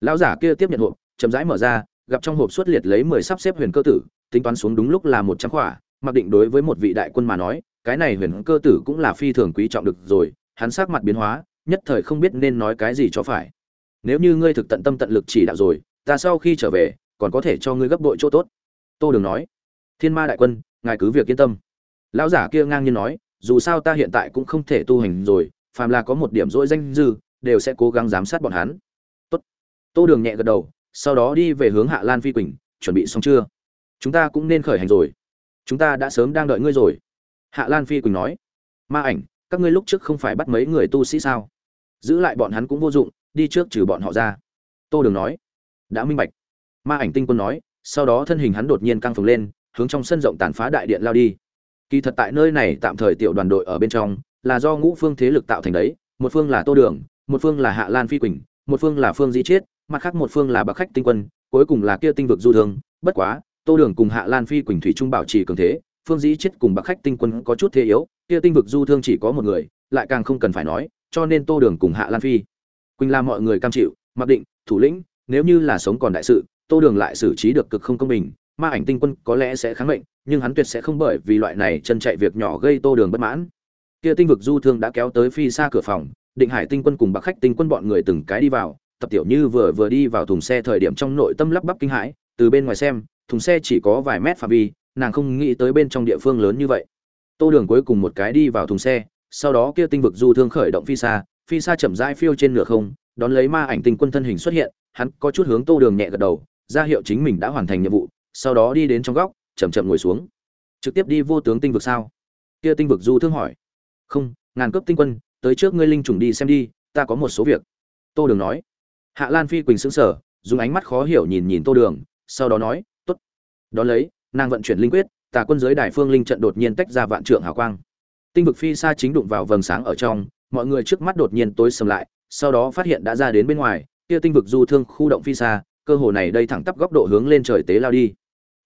Lão giả kia tiếp nhận hộp, chậm rãi mở ra, gặp trong hộp xuất liệt lấy mười sắp xếp huyền cơ tử, tính toán xuống đúng lúc là một trăm khỏa, mặc định đối với một vị đại quân mà nói, cái này huyền cơ tử cũng là phi thường quý trọng được rồi, hắn sắc mặt biến hóa, nhất thời không biết nên nói cái gì cho phải. Nếu như ngươi thực tận tâm tận lực chỉ đạo rồi, ta sau khi trở về còn có thể cho ngươi gấp bội chỗ tốt. Tô đường nói, thiên ma đại quân, ngài cứ việc yên tâm. Lão giả kia ngang nhiên nói, dù sao ta hiện tại cũng không thể tu hành rồi, phàm là có một điểm rỗi danh dư, đều sẽ cố gắng giám sát bọn hắn. Tốt. Tô đường nhẹ gật đầu, sau đó đi về hướng hạ lan phi quỳnh, chuẩn bị xong chưa? Chúng ta cũng nên khởi hành rồi. Chúng ta đã sớm đang đợi ngươi rồi. Hạ lan phi quỳnh nói, ma ảnh, các ngươi lúc trước không phải bắt mấy người tu sĩ sao? Giữ lại bọn hắn cũng vô dụng, đi trước trừ bọn họ ra. Tô đường nói, đã minh bạch ma ảnh tinh quân nói, sau đó thân hình hắn đột nhiên căng phồng lên, hướng trong sân rộng tàn phá đại điện lao đi. Kỳ thật tại nơi này tạm thời tiểu đoàn đội ở bên trong, là do ngũ phương thế lực tạo thành đấy, một phương là tô đường, một phương là hạ lan phi quỳnh, một phương là phương di chiết, mặt khác một phương là bắc khách tinh quân, cuối cùng là kia tinh vực du thương. Bất quá, tô đường cùng hạ lan phi quỳnh thủy trung bảo trì cường thế, phương dĩ chết cùng bắc khách tinh quân có chút thế yếu, kia tinh vực du thương chỉ có một người, lại càng không cần phải nói, cho nên tô đường cùng hạ lan phi. Quỳnh là mọi người cam chịu, mặc định, thủ lĩnh, nếu như là sống còn đại sự tô đường lại xử trí được cực không công bình, ma ảnh tinh quân có lẽ sẽ kháng mệnh, nhưng hắn tuyệt sẽ không bởi vì loại này chân chạy việc nhỏ gây tô đường bất mãn. Kia tinh vực du thương đã kéo tới phi xa cửa phòng, định hải tinh quân cùng bạc khách tinh quân bọn người từng cái đi vào, tập tiểu như vừa vừa đi vào thùng xe thời điểm trong nội tâm lắp bắp kinh hãi, từ bên ngoài xem, thùng xe chỉ có vài mét phạm vi, nàng không nghĩ tới bên trong địa phương lớn như vậy. Tô đường cuối cùng một cái đi vào thùng xe, sau đó kia tinh vực du thương khởi động phi xa phi xa chậm rãi phiêu trên nửa không, đón lấy ma ảnh tinh quân thân hình xuất hiện, hắn có chút hướng tô đường nhẹ gật đầu ra hiệu chính mình đã hoàn thành nhiệm vụ, sau đó đi đến trong góc, chậm chậm ngồi xuống. Trực tiếp đi vô tướng tinh vực sao? Kia tinh vực du thương hỏi. Không, ngàn cấp tinh quân, tới trước ngươi linh trùng đi xem đi, ta có một số việc. Tô đường nói. Hạ lan phi quỳnh xứng sở dùng ánh mắt khó hiểu nhìn nhìn tô đường, sau đó nói t ố t lấy, nàng vận chuyển linh quyết, tà quân giới đại phương linh trận đột nhiên tách ra vạn trượng hào quang. Tinh vực phi xa chính đụng vào vầng sáng ở trong, mọi người trước mắt đột nhiên tối sầm lại, sau đó phát hiện đã ra đến bên ngoài, kia tinh vực du thương khu động phi xa cơ hồ này đây thẳng tắp góc độ hướng lên trời tế lao đi.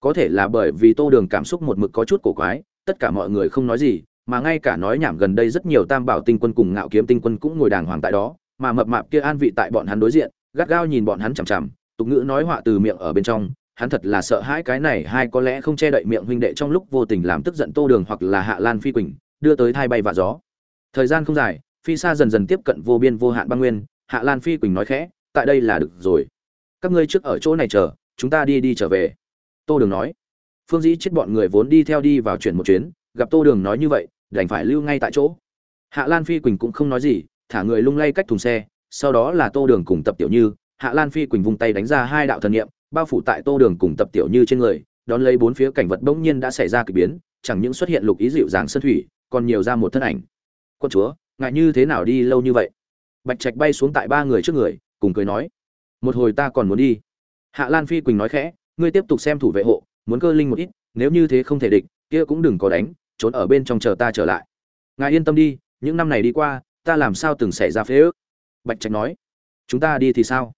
Có thể là bởi vì tô đường cảm xúc một mực có chút cổ quái, tất cả mọi người không nói gì, mà ngay cả nói nhảm gần đây rất nhiều tam bảo tinh quân cùng ngạo kiếm tinh quân cũng ngồi đàng hoàng tại đó, mà mập mạp kia an vị tại bọn hắn đối diện, gắt gao nhìn bọn hắn chằm chằm, tục ngữ nói họa từ miệng ở bên trong, hắn thật là sợ hãi cái này hai có lẽ không che đậy miệng huynh đệ trong lúc vô tình làm tức giận tô đường hoặc là hạ lan phi quỳnh, đưa tới thai bay và gió. Thời gian không dài, phi xa dần dần tiếp cận vô biên vô hạn băng nguyên, hạ lan phi quỳnh nói khẽ, tại đây là được rồi các ngươi trước ở chỗ này chờ, chúng ta đi đi trở về. Tô đường nói. Phương dĩ chết bọn người vốn đi theo đi vào chuyển một chuyến, gặp tô đường nói như vậy, đành phải lưu ngay tại chỗ. Hạ lan phi quỳnh cũng không nói gì, thả người lung lay cách thùng xe, sau đó là tô đường cùng tập tiểu như, hạ lan phi quỳnh vung tay đánh ra hai đạo thần nghiệm bao phủ tại tô đường cùng tập tiểu như trên người, đón lấy bốn phía cảnh vật bỗng nhiên đã xảy ra k ỳ biến, chẳng những xuất hiện lục ý dịu dàng sân thủy, còn nhiều ra một thân ảnh. Quân chúa ngại như thế nào đi lâu như vậy? Bạch trạch bay xuống tại ba người trước người, cùng cười nói một hồi ta còn muốn đi. Hạ lan phi quỳnh nói khẽ, ngươi tiếp tục xem thủ vệ hộ, muốn cơ linh một ít, nếu như thế không thể địch, kia cũng đừng có đánh, trốn ở bên trong chờ ta trở lại. Ngài yên tâm đi, những năm này đi qua, ta làm sao từng xảy ra phế ước? Bạch trạch nói. Chúng ta đi thì sao?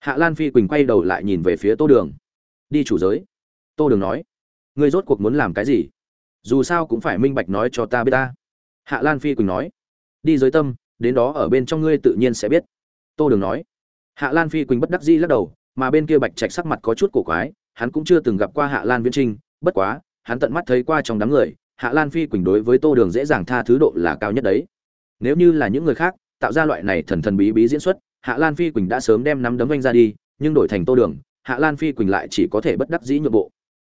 Hạ lan phi quỳnh quay đầu lại nhìn về phía tô đường. Đi chủ giới. Tô đường nói. Ngươi rốt cuộc muốn làm cái gì? Dù sao cũng phải minh bạch nói cho ta biết ta. Hạ lan phi quỳnh nói. Đi giới tâm, đến đó ở bên trong ngươi tự nhiên sẽ biết. Tô đường nói hạ lan phi quỳnh bất đắc dĩ lắc đầu, mà bên kia bạch trạch sắc mặt có chút cổ quái, hắn cũng chưa từng gặp qua hạ lan viễn trinh, bất quá, hắn tận mắt thấy qua trong đám người, hạ lan phi quỳnh đối với tô đường dễ dàng tha thứ độ là cao nhất đấy. Nếu như là những người khác, tạo ra loại này thần thần bí bí diễn xuất, hạ lan phi quỳnh đã sớm đem nắm đấm vung ra đi, nhưng đổi thành tô đường, hạ lan phi quỳnh lại chỉ có thể bất đắc dĩ nhượng bộ.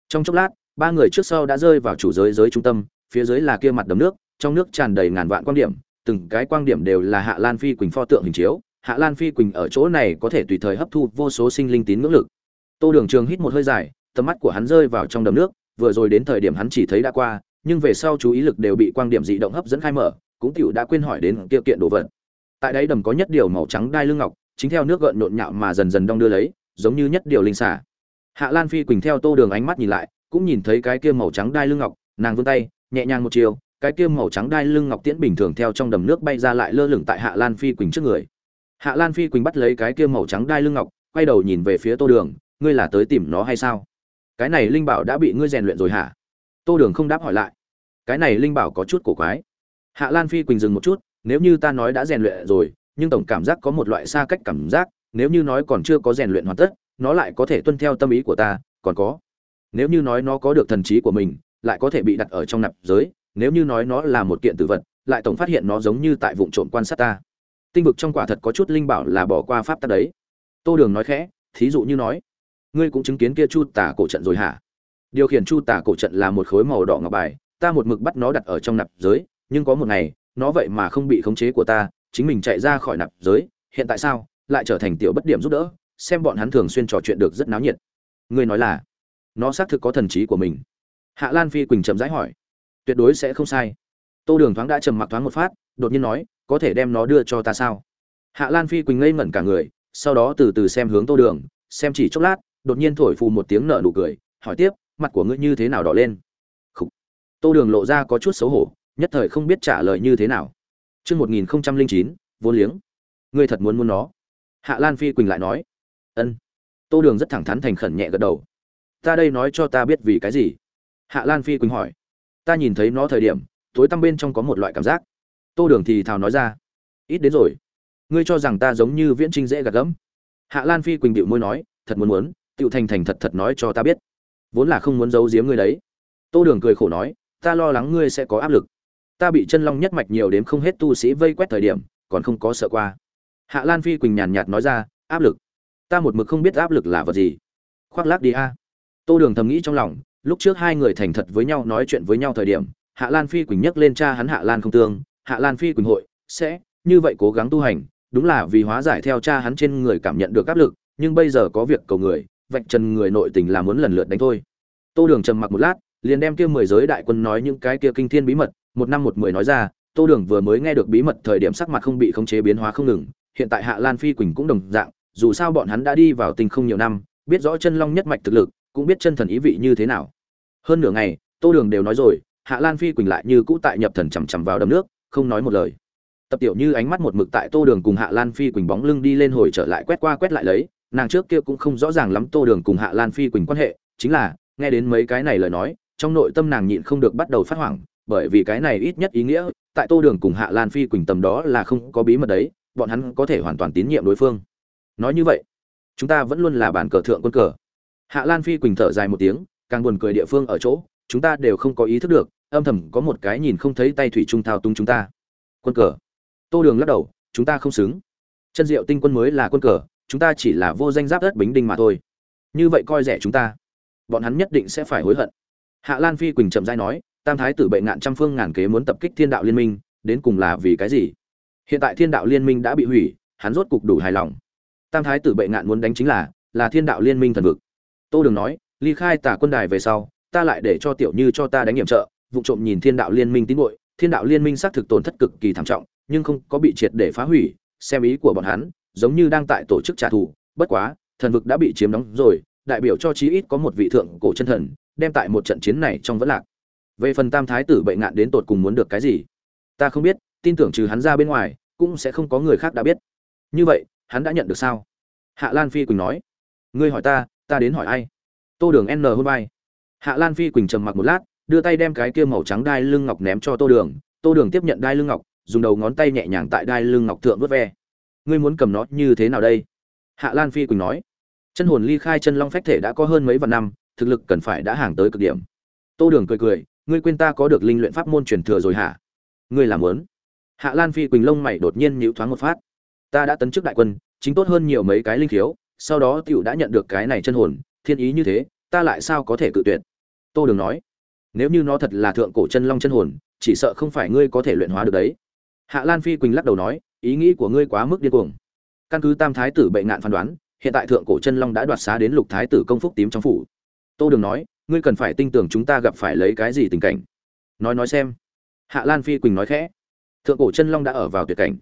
Trong chốc lát, ba người trước sau đã rơi vào chủ giới giới trung tâm, phía dưới là kia mặt đầm nước, trong nước tràn đầy ngàn vạn quan điểm, từng cái quan điểm đều là hạ lan phi quỳnh pho tượng hình chiếu hạ lan phi quỳnh ở chỗ này có thể tùy thời hấp thu vô số sinh linh tín ngưỡng lực. Tô đường trường hít một hơi dài, tầm mắt của hắn rơi vào trong đầm nước, vừa rồi đến thời điểm hắn chỉ thấy đã qua, nhưng về sau chú ý lực đều bị quan điểm dị động hấp dẫn khai mở, cũng tựu đã quên hỏi đến tiêu kiện đồ vật. Tại đấy đầm có nhất điều màu trắng đai lưng ngọc, chính theo nước gợn nhộn nhạo mà dần dần đong đưa lấy, giống như nhất điều linh xả hạ lan phi quỳnh theo tô đường ánh mắt nhìn lại, cũng nhìn thấy cái kia màu trắng đai lưng ngọc, nàng vươn tay, nhẹ nhàng một chiều, cái kia màu trắng đai lưng ngọc tiễn bình thường theo trong đầm nước bay ra lại lơ lửng tại hạ lan phi quỳnh trước người hạ lan phi quỳnh bắt lấy cái kia màu trắng đai lưng ngọc, quay đầu nhìn về phía tô đường, ngươi là tới tìm nó hay sao? Cái này linh bảo đã bị ngươi rèn luyện rồi hả? Tô đường không đáp hỏi lại. Cái này linh bảo có chút cổ quái. Hạ lan phi quỳnh dừng một chút, nếu như ta nói đã rèn luyện rồi, nhưng tổng cảm giác có một loại xa cách cảm giác, nếu như nói còn chưa có rèn luyện hoàn tất, nó lại có thể tuân theo tâm ý của ta, còn có. Nếu như nói nó có được thần trí của mình, lại có thể bị đặt ở trong nạp giới, nếu như nói nó là một kiện tử vật, lại tổng phát hiện nó giống như tại vụ trộm quan sát ta tinh vực trong quả thật có chút linh bảo là bỏ qua pháp ta đấy. Tô đường nói khẽ, thí dụ như nói, ngươi cũng chứng kiến kia chu tả cổ trận rồi hả? Điều khiển chu tả cổ trận là một khối màu đỏ ngọc bài, ta một mực bắt nó đặt ở trong nạp giới, nhưng có một ngày, nó vậy mà không bị khống chế của ta, chính mình chạy ra khỏi nạp giới, hiện tại sao, lại trở thành tiểu bất điểm giúp đỡ, xem bọn hắn thường xuyên trò chuyện được rất náo nhiệt. Ngươi nói là, nó xác thực có thần trí của mình. Hạ lan phi quỳnh chậm rãi hỏi, tuyệt đối sẽ không sai. Tô đường thoáng đã trầm mặc thoáng một phát, đột nhiên nói có thể đem nó đưa cho ta sao hạ lan phi quỳnh ngây ngẩn cả người sau đó từ từ xem hướng tô đường xem chỉ chốc lát đột nhiên thổi phù một tiếng nở nụ cười hỏi tiếp mặt của ngươi như thế nào đỏ lên Khủ. tô đường lộ ra có chút xấu hổ nhất thời không biết trả lời như thế nào Trước 1009, vốn liếng. Ngươi thật muốn muốn nó. Hạ Lan Phi Quỳnh lại nói. Ân. Tô Đường rất thẳng thắn thành khẩn nhẹ gật đầu. Ta đây nói cho ta biết vì cái gì? Hạ Lan Phi Quỳnh hỏi. Ta nhìn thấy nó thời điểm, tối tăm bên trong có một loại cảm giác. Tô Đường thì thào nói ra. Ít đến rồi. Ngươi cho rằng ta giống như Viễn Trinh dễ gạt gẫm? Hạ Lan Phi Quỳnh bịu môi nói, thật muốn muốn, tựu Thành thành thật thật nói cho ta biết. Vốn là không muốn giấu giếm ngươi đấy. Tô Đường cười khổ nói, ta lo lắng ngươi sẽ có áp lực ta bị chân long nhất mạch nhiều đến không hết tu sĩ vây quét thời điểm còn không có sợ qua hạ lan phi quỳnh nhàn nhạt nói ra áp lực ta một mực không biết áp lực là vật gì khoác lác đi a tô đường thầm nghĩ trong lòng lúc trước hai người thành thật với nhau nói chuyện với nhau thời điểm hạ lan phi quỳnh nhắc lên cha hắn hạ lan không tương hạ lan phi quỳnh hội, sẽ như vậy cố gắng tu hành, đúng là vì hóa giải theo cha hắn trên người cảm nhận được áp lực, nhưng bây giờ có việc cầu người, vạch trần người nội tình là muốn lần lượt đánh thôi. Tô đường trầm mặc một lát, liền đem kia mười giới đại quân nói những cái kia kinh thiên bí mật, một năm một mười nói ra, tô đường vừa mới nghe được bí mật thời điểm sắc mặt không bị khống chế biến hóa không ngừng, hiện tại hạ lan phi quỳnh cũng đồng dạng, dù sao bọn hắn đã đi vào tình không nhiều năm, biết rõ chân long nhất mạch thực lực, cũng biết chân thần ý vị như thế nào. Hơn nửa ngày, tô đường đều nói rồi, hạ lan phi quỳnh lại như cũ tại nhập thần chằm chằm vào đầm nước không nói một lời. Tập tiểu như ánh mắt một mực tại tô đường cùng hạ lan phi quỳnh bóng lưng đi lên hồi trở lại quét qua quét lại lấy, nàng trước kia cũng không rõ ràng lắm tô đường cùng hạ lan phi quỳnh quan hệ, chính là, nghe đến mấy cái này lời nói, trong nội tâm nàng nhịn không được bắt đầu phát hoảng, bởi vì cái này ít nhất ý nghĩa, tại tô đường cùng hạ lan phi quỳnh tầm đó là không có bí mật đấy, bọn hắn có thể hoàn toàn tín nhiệm đối phương. Nói như vậy, chúng ta vẫn luôn là bàn cờ thượng quân cờ. Hạ lan phi quỳnh thở dài một tiếng, càng buồn cười địa phương ở chỗ, chúng ta đều không có ý thức được âm thầm có một cái nhìn không thấy tay thủy trung thao túng chúng ta. Quân cờ. Tô đường lắc đầu, chúng ta không xứng. Chân diệu tinh quân mới là quân cờ, chúng ta chỉ là vô danh giáp đất bính đinh mà thôi. Như vậy coi rẻ chúng ta. Bọn hắn nhất định sẽ phải hối hận. Hạ lan phi quỳnh chậm dai nói, tam thái tử bệ ngạn trăm phương ngàn kế muốn tập kích thiên đạo liên minh, đến cùng là vì cái gì? Hiện tại thiên đạo liên minh đã bị hủy, hắn rốt cục đủ hài lòng. Tam thái tử bệ ngạn muốn đánh chính là là thiên đạo liên minh thần vực. Tô đường nói, ly khai tả quân đài về sau, ta lại để cho tiểu như cho ta đánh nghiệm trợ vụ trộm nhìn thiên đạo liên minh tín bội thiên đạo liên minh xác thực tổn thất cực kỳ thảm trọng, nhưng không có bị triệt để phá hủy, xem ý của bọn hắn, giống như đang tại tổ chức trả thù, bất quá, thần vực đã bị chiếm đóng rồi, đại biểu cho chí ít có một vị thượng cổ chân thần, đem tại một trận chiến này trong vẫn lạc. Về phần tam thái tử bệ ngạn đến tột cùng muốn được cái gì, ta không biết, tin tưởng trừ hắn ra bên ngoài, cũng sẽ không có người khác đã biết. Như vậy, hắn đã nhận được sao? Hạ lan phi quỳnh nói. Ngươi hỏi ta ta đến hỏi ai? Tô đường n hôn vai. Hạ lan phi quỳnh trầm mặc một lát đưa tay đem cái kia màu trắng đai lưng ngọc ném cho tô đường. Tô đường tiếp nhận đai lưng ngọc, dùng đầu ngón tay nhẹ nhàng tại đai lưng ngọc thượng vớt ve. Ngươi muốn cầm nó như thế nào đây? Hạ lan phi quỳnh nói. Chân hồn ly khai chân long phách thể đã có hơn mấy vạn năm, thực lực cần phải đã hàng tới cực điểm. Tô đường cười cười. Ngươi quên ta có được linh luyện pháp môn truyền thừa rồi hả? Ngươi làm muốn? Hạ lan phi quỳnh lông mày đột nhiên nhíu thoáng một phát. Ta đã tấn chức đại quân, chính tốt hơn nhiều mấy cái linh khiếu, sau đó tiểu đã nhận được cái này chân hồn, thiên ý như thế, ta lại sao có thể cự tuyệt? Tô đường nói nếu như nó thật là thượng cổ chân long chân hồn, chỉ sợ không phải ngươi có thể luyện hóa được đấy. Hạ lan phi quỳnh lắc đầu nói, ý nghĩ của ngươi quá mức điên cuồng. Căn cứ tam thái tử bệ ngạn phán đoán, hiện tại thượng cổ chân long đã đoạt xá đến lục thái tử công phúc tím trong phủ. Tô đường nói, ngươi cần phải tin tưởng chúng ta gặp phải lấy cái gì tình cảnh. Nói nói xem. Hạ lan phi quỳnh nói khẽ. Thượng cổ chân long đã ở vào tuyệt cảnh.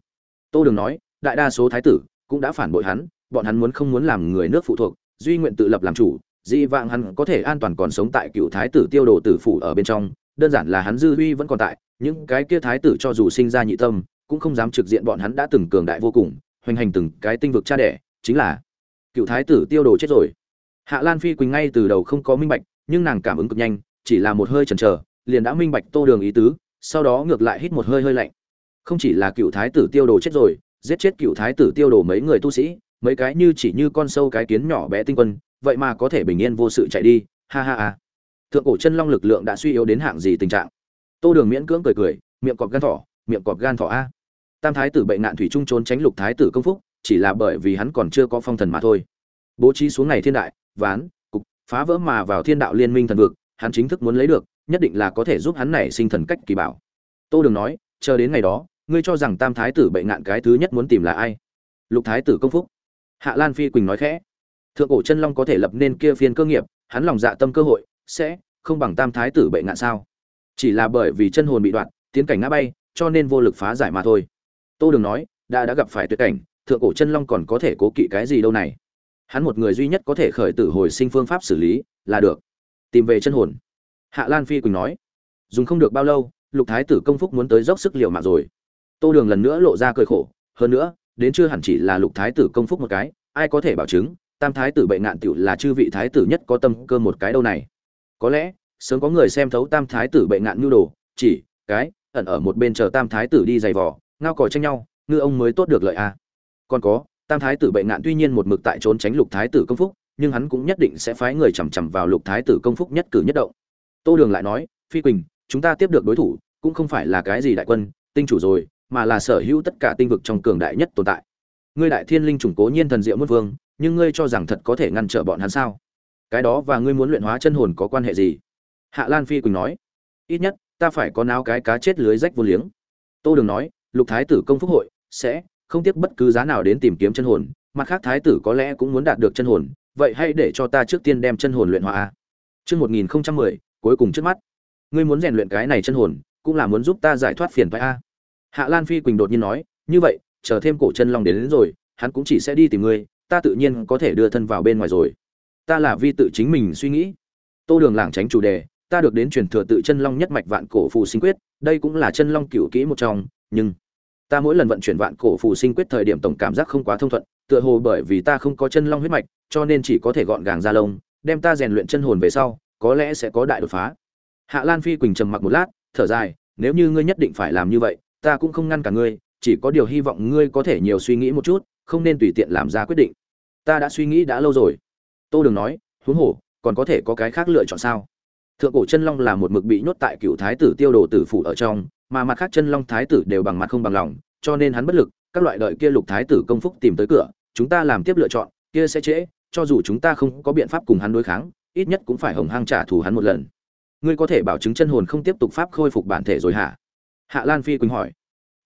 Tô đường nói, đại đa số thái tử cũng đã phản bội hắn, bọn hắn muốn không muốn làm người nước phụ thuộc, duy nguyện tự lập làm chủ dị vạng hắn có thể an toàn còn sống tại cựu thái tử tiêu đồ tử phủ ở bên trong, đơn giản là hắn dư huy vẫn còn tại, những cái kia thái tử cho dù sinh ra nhị tâm, cũng không dám trực diện bọn hắn đã từng cường đại vô cùng, hoành hành từng cái tinh vực cha đẻ, chính là cựu thái tử tiêu đồ chết rồi. Hạ lan phi quỳnh ngay từ đầu không có minh bạch, nhưng nàng cảm ứng cực nhanh, chỉ là một hơi chần chờ, liền đã minh bạch tô đường ý tứ, sau đó ngược lại hít một hơi hơi lạnh. Không chỉ là cựu thái tử tiêu đồ chết rồi, giết chết cựu thái tử tiêu đồ mấy người tu sĩ mấy cái như chỉ như con sâu cái kiến nhỏ bé tinh quân, vậy mà có thể bình yên vô sự chạy đi, ha ha ha. Thượng cổ chân long lực lượng đã suy yếu đến hạng gì tình trạng? Tô đường miễn cưỡng cười cười, miệng cọp gan thỏ, miệng cọp gan thỏ a. Tam thái tử bệnh nạn thủy trung trốn tránh lục thái tử công phúc, chỉ là bởi vì hắn còn chưa có phong thần mà thôi. Bố trí xuống này thiên đại, ván, cục, phá vỡ mà vào thiên đạo liên minh thần vực, hắn chính thức muốn lấy được, nhất định là có thể giúp hắn nảy sinh thần cách kỳ bảo. Tô đường nói, chờ đến ngày đó, ngươi cho rằng tam thái tử bệnh nạn cái thứ nhất muốn tìm là ai? Lục thái tử công phúc hạ lan phi quỳnh nói khẽ, thượng cổ chân long có thể lập nên kia phiên cơ nghiệp, hắn lòng dạ tâm cơ hội sẽ không bằng tam thái tử bệ ngạn sao. Chỉ là bởi vì chân hồn bị đoạn tiến cảnh ngã bay, cho nên vô lực phá giải mà thôi. Tô đường nói, đã đã gặp phải tuyệt cảnh, thượng cổ chân long còn có thể cố kỵ cái gì đâu này? Hắn một người duy nhất có thể khởi tử hồi sinh phương pháp xử lý là được. Tìm về chân hồn. Hạ lan phi quỳnh nói, dùng không được bao lâu, lục thái tử công phúc muốn tới dốc sức liệu mạng rồi. Tô đường lần nữa lộ ra cười khổ, hơn nữa đến chưa hẳn chỉ là lục thái tử công phúc một cái, ai có thể bảo chứng, tam thái tử bệnh ngạn tiểu là chư vị thái tử nhất có tâm cơ một cái đâu này có lẽ, sớm có người xem thấu tam thái tử bệnh ngạn nhu đồ, chỉ, cái, ẩn ở một bên chờ tam thái tử đi giày vò, ngao còi tranh nhau, ngư ông mới tốt được lợi a à. còn có, tam thái tử bệnh ngạn tuy nhiên một mực tại trốn tránh lục thái tử công phúc, nhưng hắn cũng nhất định sẽ phái người chằm chằm vào lục thái tử công phúc nhất cử nhất động tô đường lại nói, phi quỳnh, chúng ta tiếp được đối thủ, cũng không phải là cái gì đại quân, tinh chủ rồi mà là sở hữu tất cả tinh vực trong cường đại nhất tồn tại. Ngươi đại thiên linh chủng cố nhiên thần diệu muôn vương, nhưng ngươi cho rằng thật có thể ngăn trở bọn hắn sao? Cái đó và ngươi muốn luyện hóa chân hồn có quan hệ gì? Hạ lan phi quỳnh nói. Ít nhất, ta phải có náo cái cá chết lưới rách vô liếng. Tô đường nói, lục thái tử công phúc hội, sẽ không tiếc bất cứ giá nào đến tìm kiếm chân hồn, mặt khác thái tử có lẽ cũng muốn đạt được chân hồn, vậy hãy để cho ta trước tiên đem chân hồn luyện hóa chương một nghìn không trăm mười, cuối cùng trước mắt. Ngươi muốn rèn luyện cái này chân hồn, cũng là muốn giúp ta giải thoát phiền phái a hạ lan phi quỳnh đột nhiên nói như vậy chờ thêm cổ chân long đến, đến rồi hắn cũng chỉ sẽ đi tìm ngươi ta tự nhiên có thể đưa thân vào bên ngoài rồi. Ta là vi tự chính mình suy nghĩ. Tô đường lảng tránh chủ đề ta được đến truyền thừa tự chân long nhất mạch vạn cổ phù sinh quyết đây cũng là chân long cửu kỹ một trong nhưng ta mỗi lần vận chuyển vạn cổ phù sinh quyết thời điểm tổng cảm giác không quá thông thuận tựa hồ bởi vì ta không có chân long huyết mạch cho nên chỉ có thể gọn gàng ra lông đem ta rèn luyện chân hồn về sau có lẽ sẽ có đại đột phá. Hạ lan phi quỳnh trầm mặc một lát thở dài nếu như ngươi nhất định phải làm như vậy ta cũng không ngăn cả ngươi, chỉ có điều hy vọng ngươi có thể nhiều suy nghĩ một chút, không nên tùy tiện làm ra quyết định. Ta đã suy nghĩ đã lâu rồi. Tô đường nói, huống hồ, còn có thể có cái khác lựa chọn sao? Thượng cổ chân long là một mực bị nhốt tại cựu thái tử tiêu đồ tử phủ ở trong, mà mặt khác chân long thái tử đều bằng mặt không bằng lòng, cho nên hắn bất lực, các loại đợi kia lục thái tử công phúc tìm tới cửa, chúng ta làm tiếp lựa chọn, kia sẽ trễ, cho dù chúng ta không có biện pháp cùng hắn đối kháng, ít nhất cũng phải hồng hang trả thù hắn một lần. Ngươi có thể bảo chứng chân hồn không tiếp tục pháp khôi phục bản thể rồi hả? Hạ lan phi quỳnh hỏi.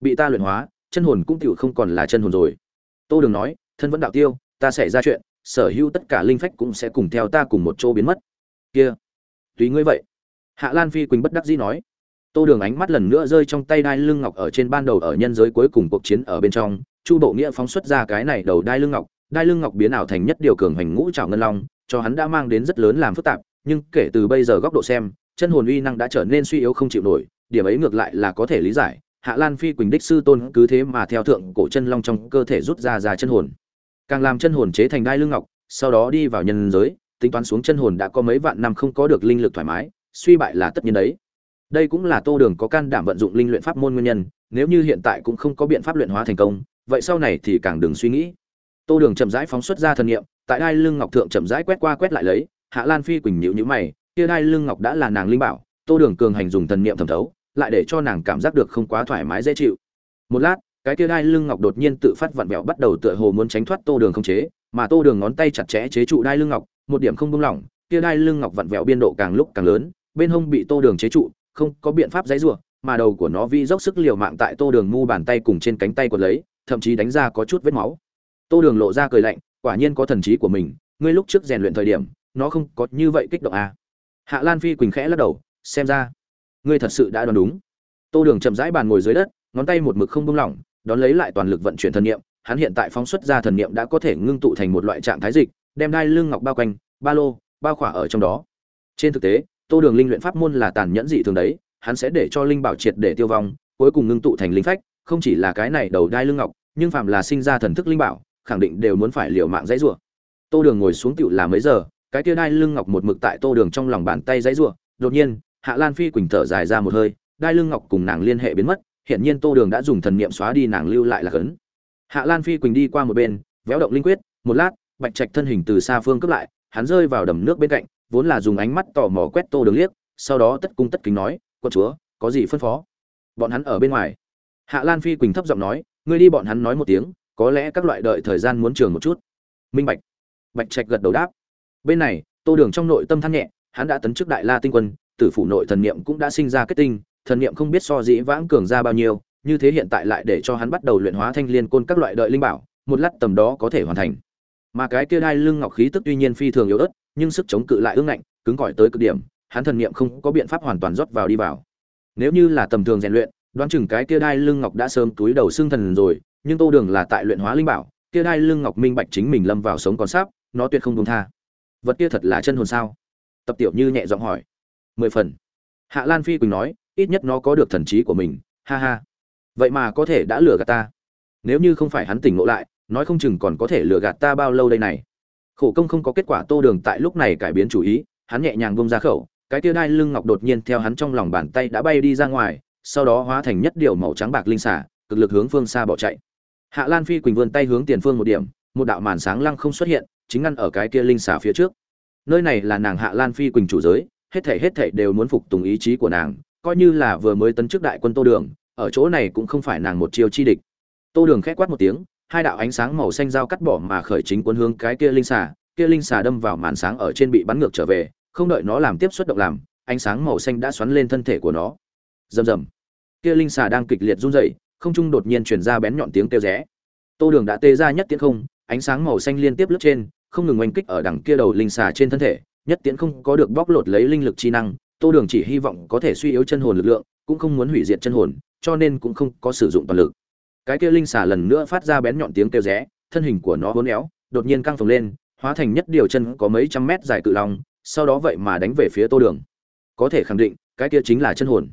Bị ta luyện hóa, chân hồn cũng tựu không còn là chân hồn rồi. Tô đường nói, thân vẫn đạo tiêu, ta sẽ ra chuyện, sở hữu tất cả linh phách cũng sẽ cùng theo ta cùng một chỗ biến mất. Kia, tùy ngươi vậy. Hạ lan phi quỳnh bất đắc dĩ nói. Tô đường ánh mắt lần nữa rơi trong tay đai lưng ngọc ở trên ban đầu ở nhân giới cuối cùng cuộc chiến ở bên trong. Chu bộ nghĩa phóng xuất ra cái này đầu đai lưng ngọc. Đai lưng ngọc biến ảo thành nhất điều cường hành ngũ trảo ngân long, cho hắn đã mang đến rất lớn làm phức tạp. Nhưng kể từ bây giờ góc độ xem, chân hồn uy năng đã trở nên suy yếu không chịu nổi điểm ấy ngược lại là có thể lý giải, hạ lan phi quỳnh đích sư tôn cứ thế mà theo thượng cổ chân long trong cơ thể rút ra ra chân hồn. Càng làm chân hồn chế thành đai lưng ngọc, sau đó đi vào nhân giới, tính toán xuống chân hồn đã có mấy vạn năm không có được linh lực thoải mái, suy bại là tất nhiên đấy. Đây cũng là tô đường có can đảm vận dụng linh luyện pháp môn nguyên nhân, nếu như hiện tại cũng không có biện pháp luyện hóa thành công, vậy sau này thì càng đừng suy nghĩ. Tô đường chậm rãi phóng xuất ra thần nghiệm tại đai lưng ngọc thượng chậm rãi quét qua quét lại lấy, hạ lan phi quỳnh nhịu nhữ mày, kia đai lưng ngọc đã là nàng linh bảo tô đường cường hành dùng thần niệm thẩm thấu, lại để cho nàng cảm giác được không quá thoải mái dễ chịu một lát, cái kia đai lưng ngọc đột nhiên tự phát vặn vẹo bắt đầu tựa hồ muốn tránh thoát tô đường không chế, mà tô đường ngón tay chặt chẽ chế trụ đai lưng ngọc, một điểm không buông lỏng, kia đai lưng ngọc vặn vẹo biên độ càng lúc càng lớn, bên hông bị tô đường chế trụ, không có biện pháp dãy rủa, mà đầu của nó vi dốc sức liều mạng tại tô đường mu bàn tay cùng trên cánh tay quật lấy, thậm chí đánh ra có chút vết máu tô đường lộ ra cười lạnh, quả nhiên có thần trí của mình, ngươi lúc trước rèn luyện thời điểm, nó không có như vậy kích động à. hạ lan phi quỳnh khẽ lắc đầu xem ra, ngươi thật sự đã đoán đúng. Tô đường chậm rãi bàn ngồi dưới đất, ngón tay một mực không buông lỏng, đón lấy lại toàn lực vận chuyển thần niệm, hắn hiện tại phóng xuất ra thần niệm đã có thể ngưng tụ thành một loại trạng thái dịch, đem đai lưng ngọc bao quanh, ba lô bao khỏa ở trong đó. Trên thực tế, tô đường linh luyện pháp môn là tàn nhẫn dị thường đấy, hắn sẽ để cho linh bảo triệt để tiêu vong, cuối cùng ngưng tụ thành linh phách, không chỉ là cái này đầu đai lưng ngọc, nhưng phạm là sinh ra thần thức linh bảo, khẳng định đều muốn phải liều mạng dãy rủa. Tô đường ngồi xuống tựu là mấy giờ, cái kia đai lưng ngọc một mực tại tô đường trong lòng bàn tay dãy rủa, đột nhiên hạ lan phi quỳnh thở dài ra một hơi, đai lưng ngọc cùng nàng liên hệ biến mất hiện nhiên tô đường đã dùng thần niệm xóa đi nàng lưu lại là cấn hạ lan phi quỳnh đi qua một bên, véo động linh quyết, một lát, bạch trạch thân hình từ xa phương cướp lại, hắn rơi vào đầm nước bên cạnh, vốn là dùng ánh mắt tò mò quét tô đường liếc, sau đó tất cung tất kính nói, quân chúa, có gì phân phó? Bọn hắn ở bên ngoài. Hạ lan phi quỳnh thấp giọng nói, ngươi đi bọn hắn nói một tiếng, có lẽ các loại đợi thời gian muốn trường một chút. Minh bạch. Bạch trạch gật đầu đáp. Bên này, tô đường trong nội tâm than nhẹ, hắn đã tấn chức đại la tinh quân tử phủ nội thần niệm cũng đã sinh ra kết tinh, thần niệm không biết so dĩ vãng cường ra bao nhiêu, như thế hiện tại lại để cho hắn bắt đầu luyện hóa thanh liên côn các loại đợi linh bảo, một lát tầm đó có thể hoàn thành. Mà cái kia đai lưng ngọc khí tức tuy nhiên phi thường yếu ớt, nhưng sức chống cự lại ương ngạnh, cứng cỏi tới cực điểm, hắn thần niệm không có biện pháp hoàn toàn rót vào đi vào. Nếu như là tầm thường rèn luyện, đoán chừng cái kia đai lưng ngọc đã sớm túi đầu xương thần rồi, nhưng tô đường là tại luyện hóa linh bảo, kia đai lưng ngọc minh bạch chính mình lâm vào sống còn sáp nó tuyệt không dung tha. Vật kia thật là chân hồn sao? Tập tiểu như nhẹ giọng hỏi mười phần. Hạ lan phi quỳnh nói, ít nhất nó có được thần trí của mình, ha ha. Vậy mà có thể đã lừa gạt ta. Nếu như không phải hắn tỉnh ngộ lại, nói không chừng còn có thể lừa gạt ta bao lâu đây này. Khổ công không có kết quả tô đường tại lúc này cải biến chủ ý, hắn nhẹ nhàng bông ra khẩu, cái tia đai lưng ngọc đột nhiên theo hắn trong lòng bàn tay đã bay đi ra ngoài, sau đó hóa thành nhất điều màu trắng bạc linh xả cực lực hướng phương xa bỏ chạy. Hạ lan phi quỳnh vươn tay hướng tiền phương một điểm, một đạo màn sáng lăng không xuất hiện, chính ngăn ở cái kia linh xả phía trước. Nơi này là nàng hạ lan phi quỳnh chủ giới hết thể hết thể đều muốn phục tùng ý chí của nàng, coi như là vừa mới tấn chức đại quân tô đường, ở chỗ này cũng không phải nàng một chiêu chi địch. Tô đường khẽ quát một tiếng, hai đạo ánh sáng màu xanh dao cắt bỏ mà khởi chính cuốn hướng cái kia linh xà, kia linh xà đâm vào màn sáng ở trên bị bắn ngược trở về, không đợi nó làm tiếp xuất động làm, ánh sáng màu xanh đã xoắn lên thân thể của nó. Rầm rầm. Kia linh xà đang kịch liệt run rẩy, không trung đột nhiên truyền ra bén nhọn tiếng kêu rẽ. Tô đường đã tê ra nhất tiếng không, ánh sáng màu xanh liên tiếp lướt trên, không ngừng oanh kích ở đằng kia đầu linh xà trên thân thể nhất tiễn không có được bóc lột lấy linh lực chi năng, tô đường chỉ hy vọng có thể suy yếu chân hồn lực lượng, cũng không muốn hủy diệt chân hồn, cho nên cũng không có sử dụng toàn lực. Cái kia linh xà lần nữa phát ra bén nhọn tiếng kêu rẽ, thân hình của nó hốn éo, đột nhiên căng phồng lên, hóa thành nhất điều chân có mấy trăm mét dài cự long, sau đó vậy mà đánh về phía tô đường. Có thể khẳng định, cái kia chính là chân hồn.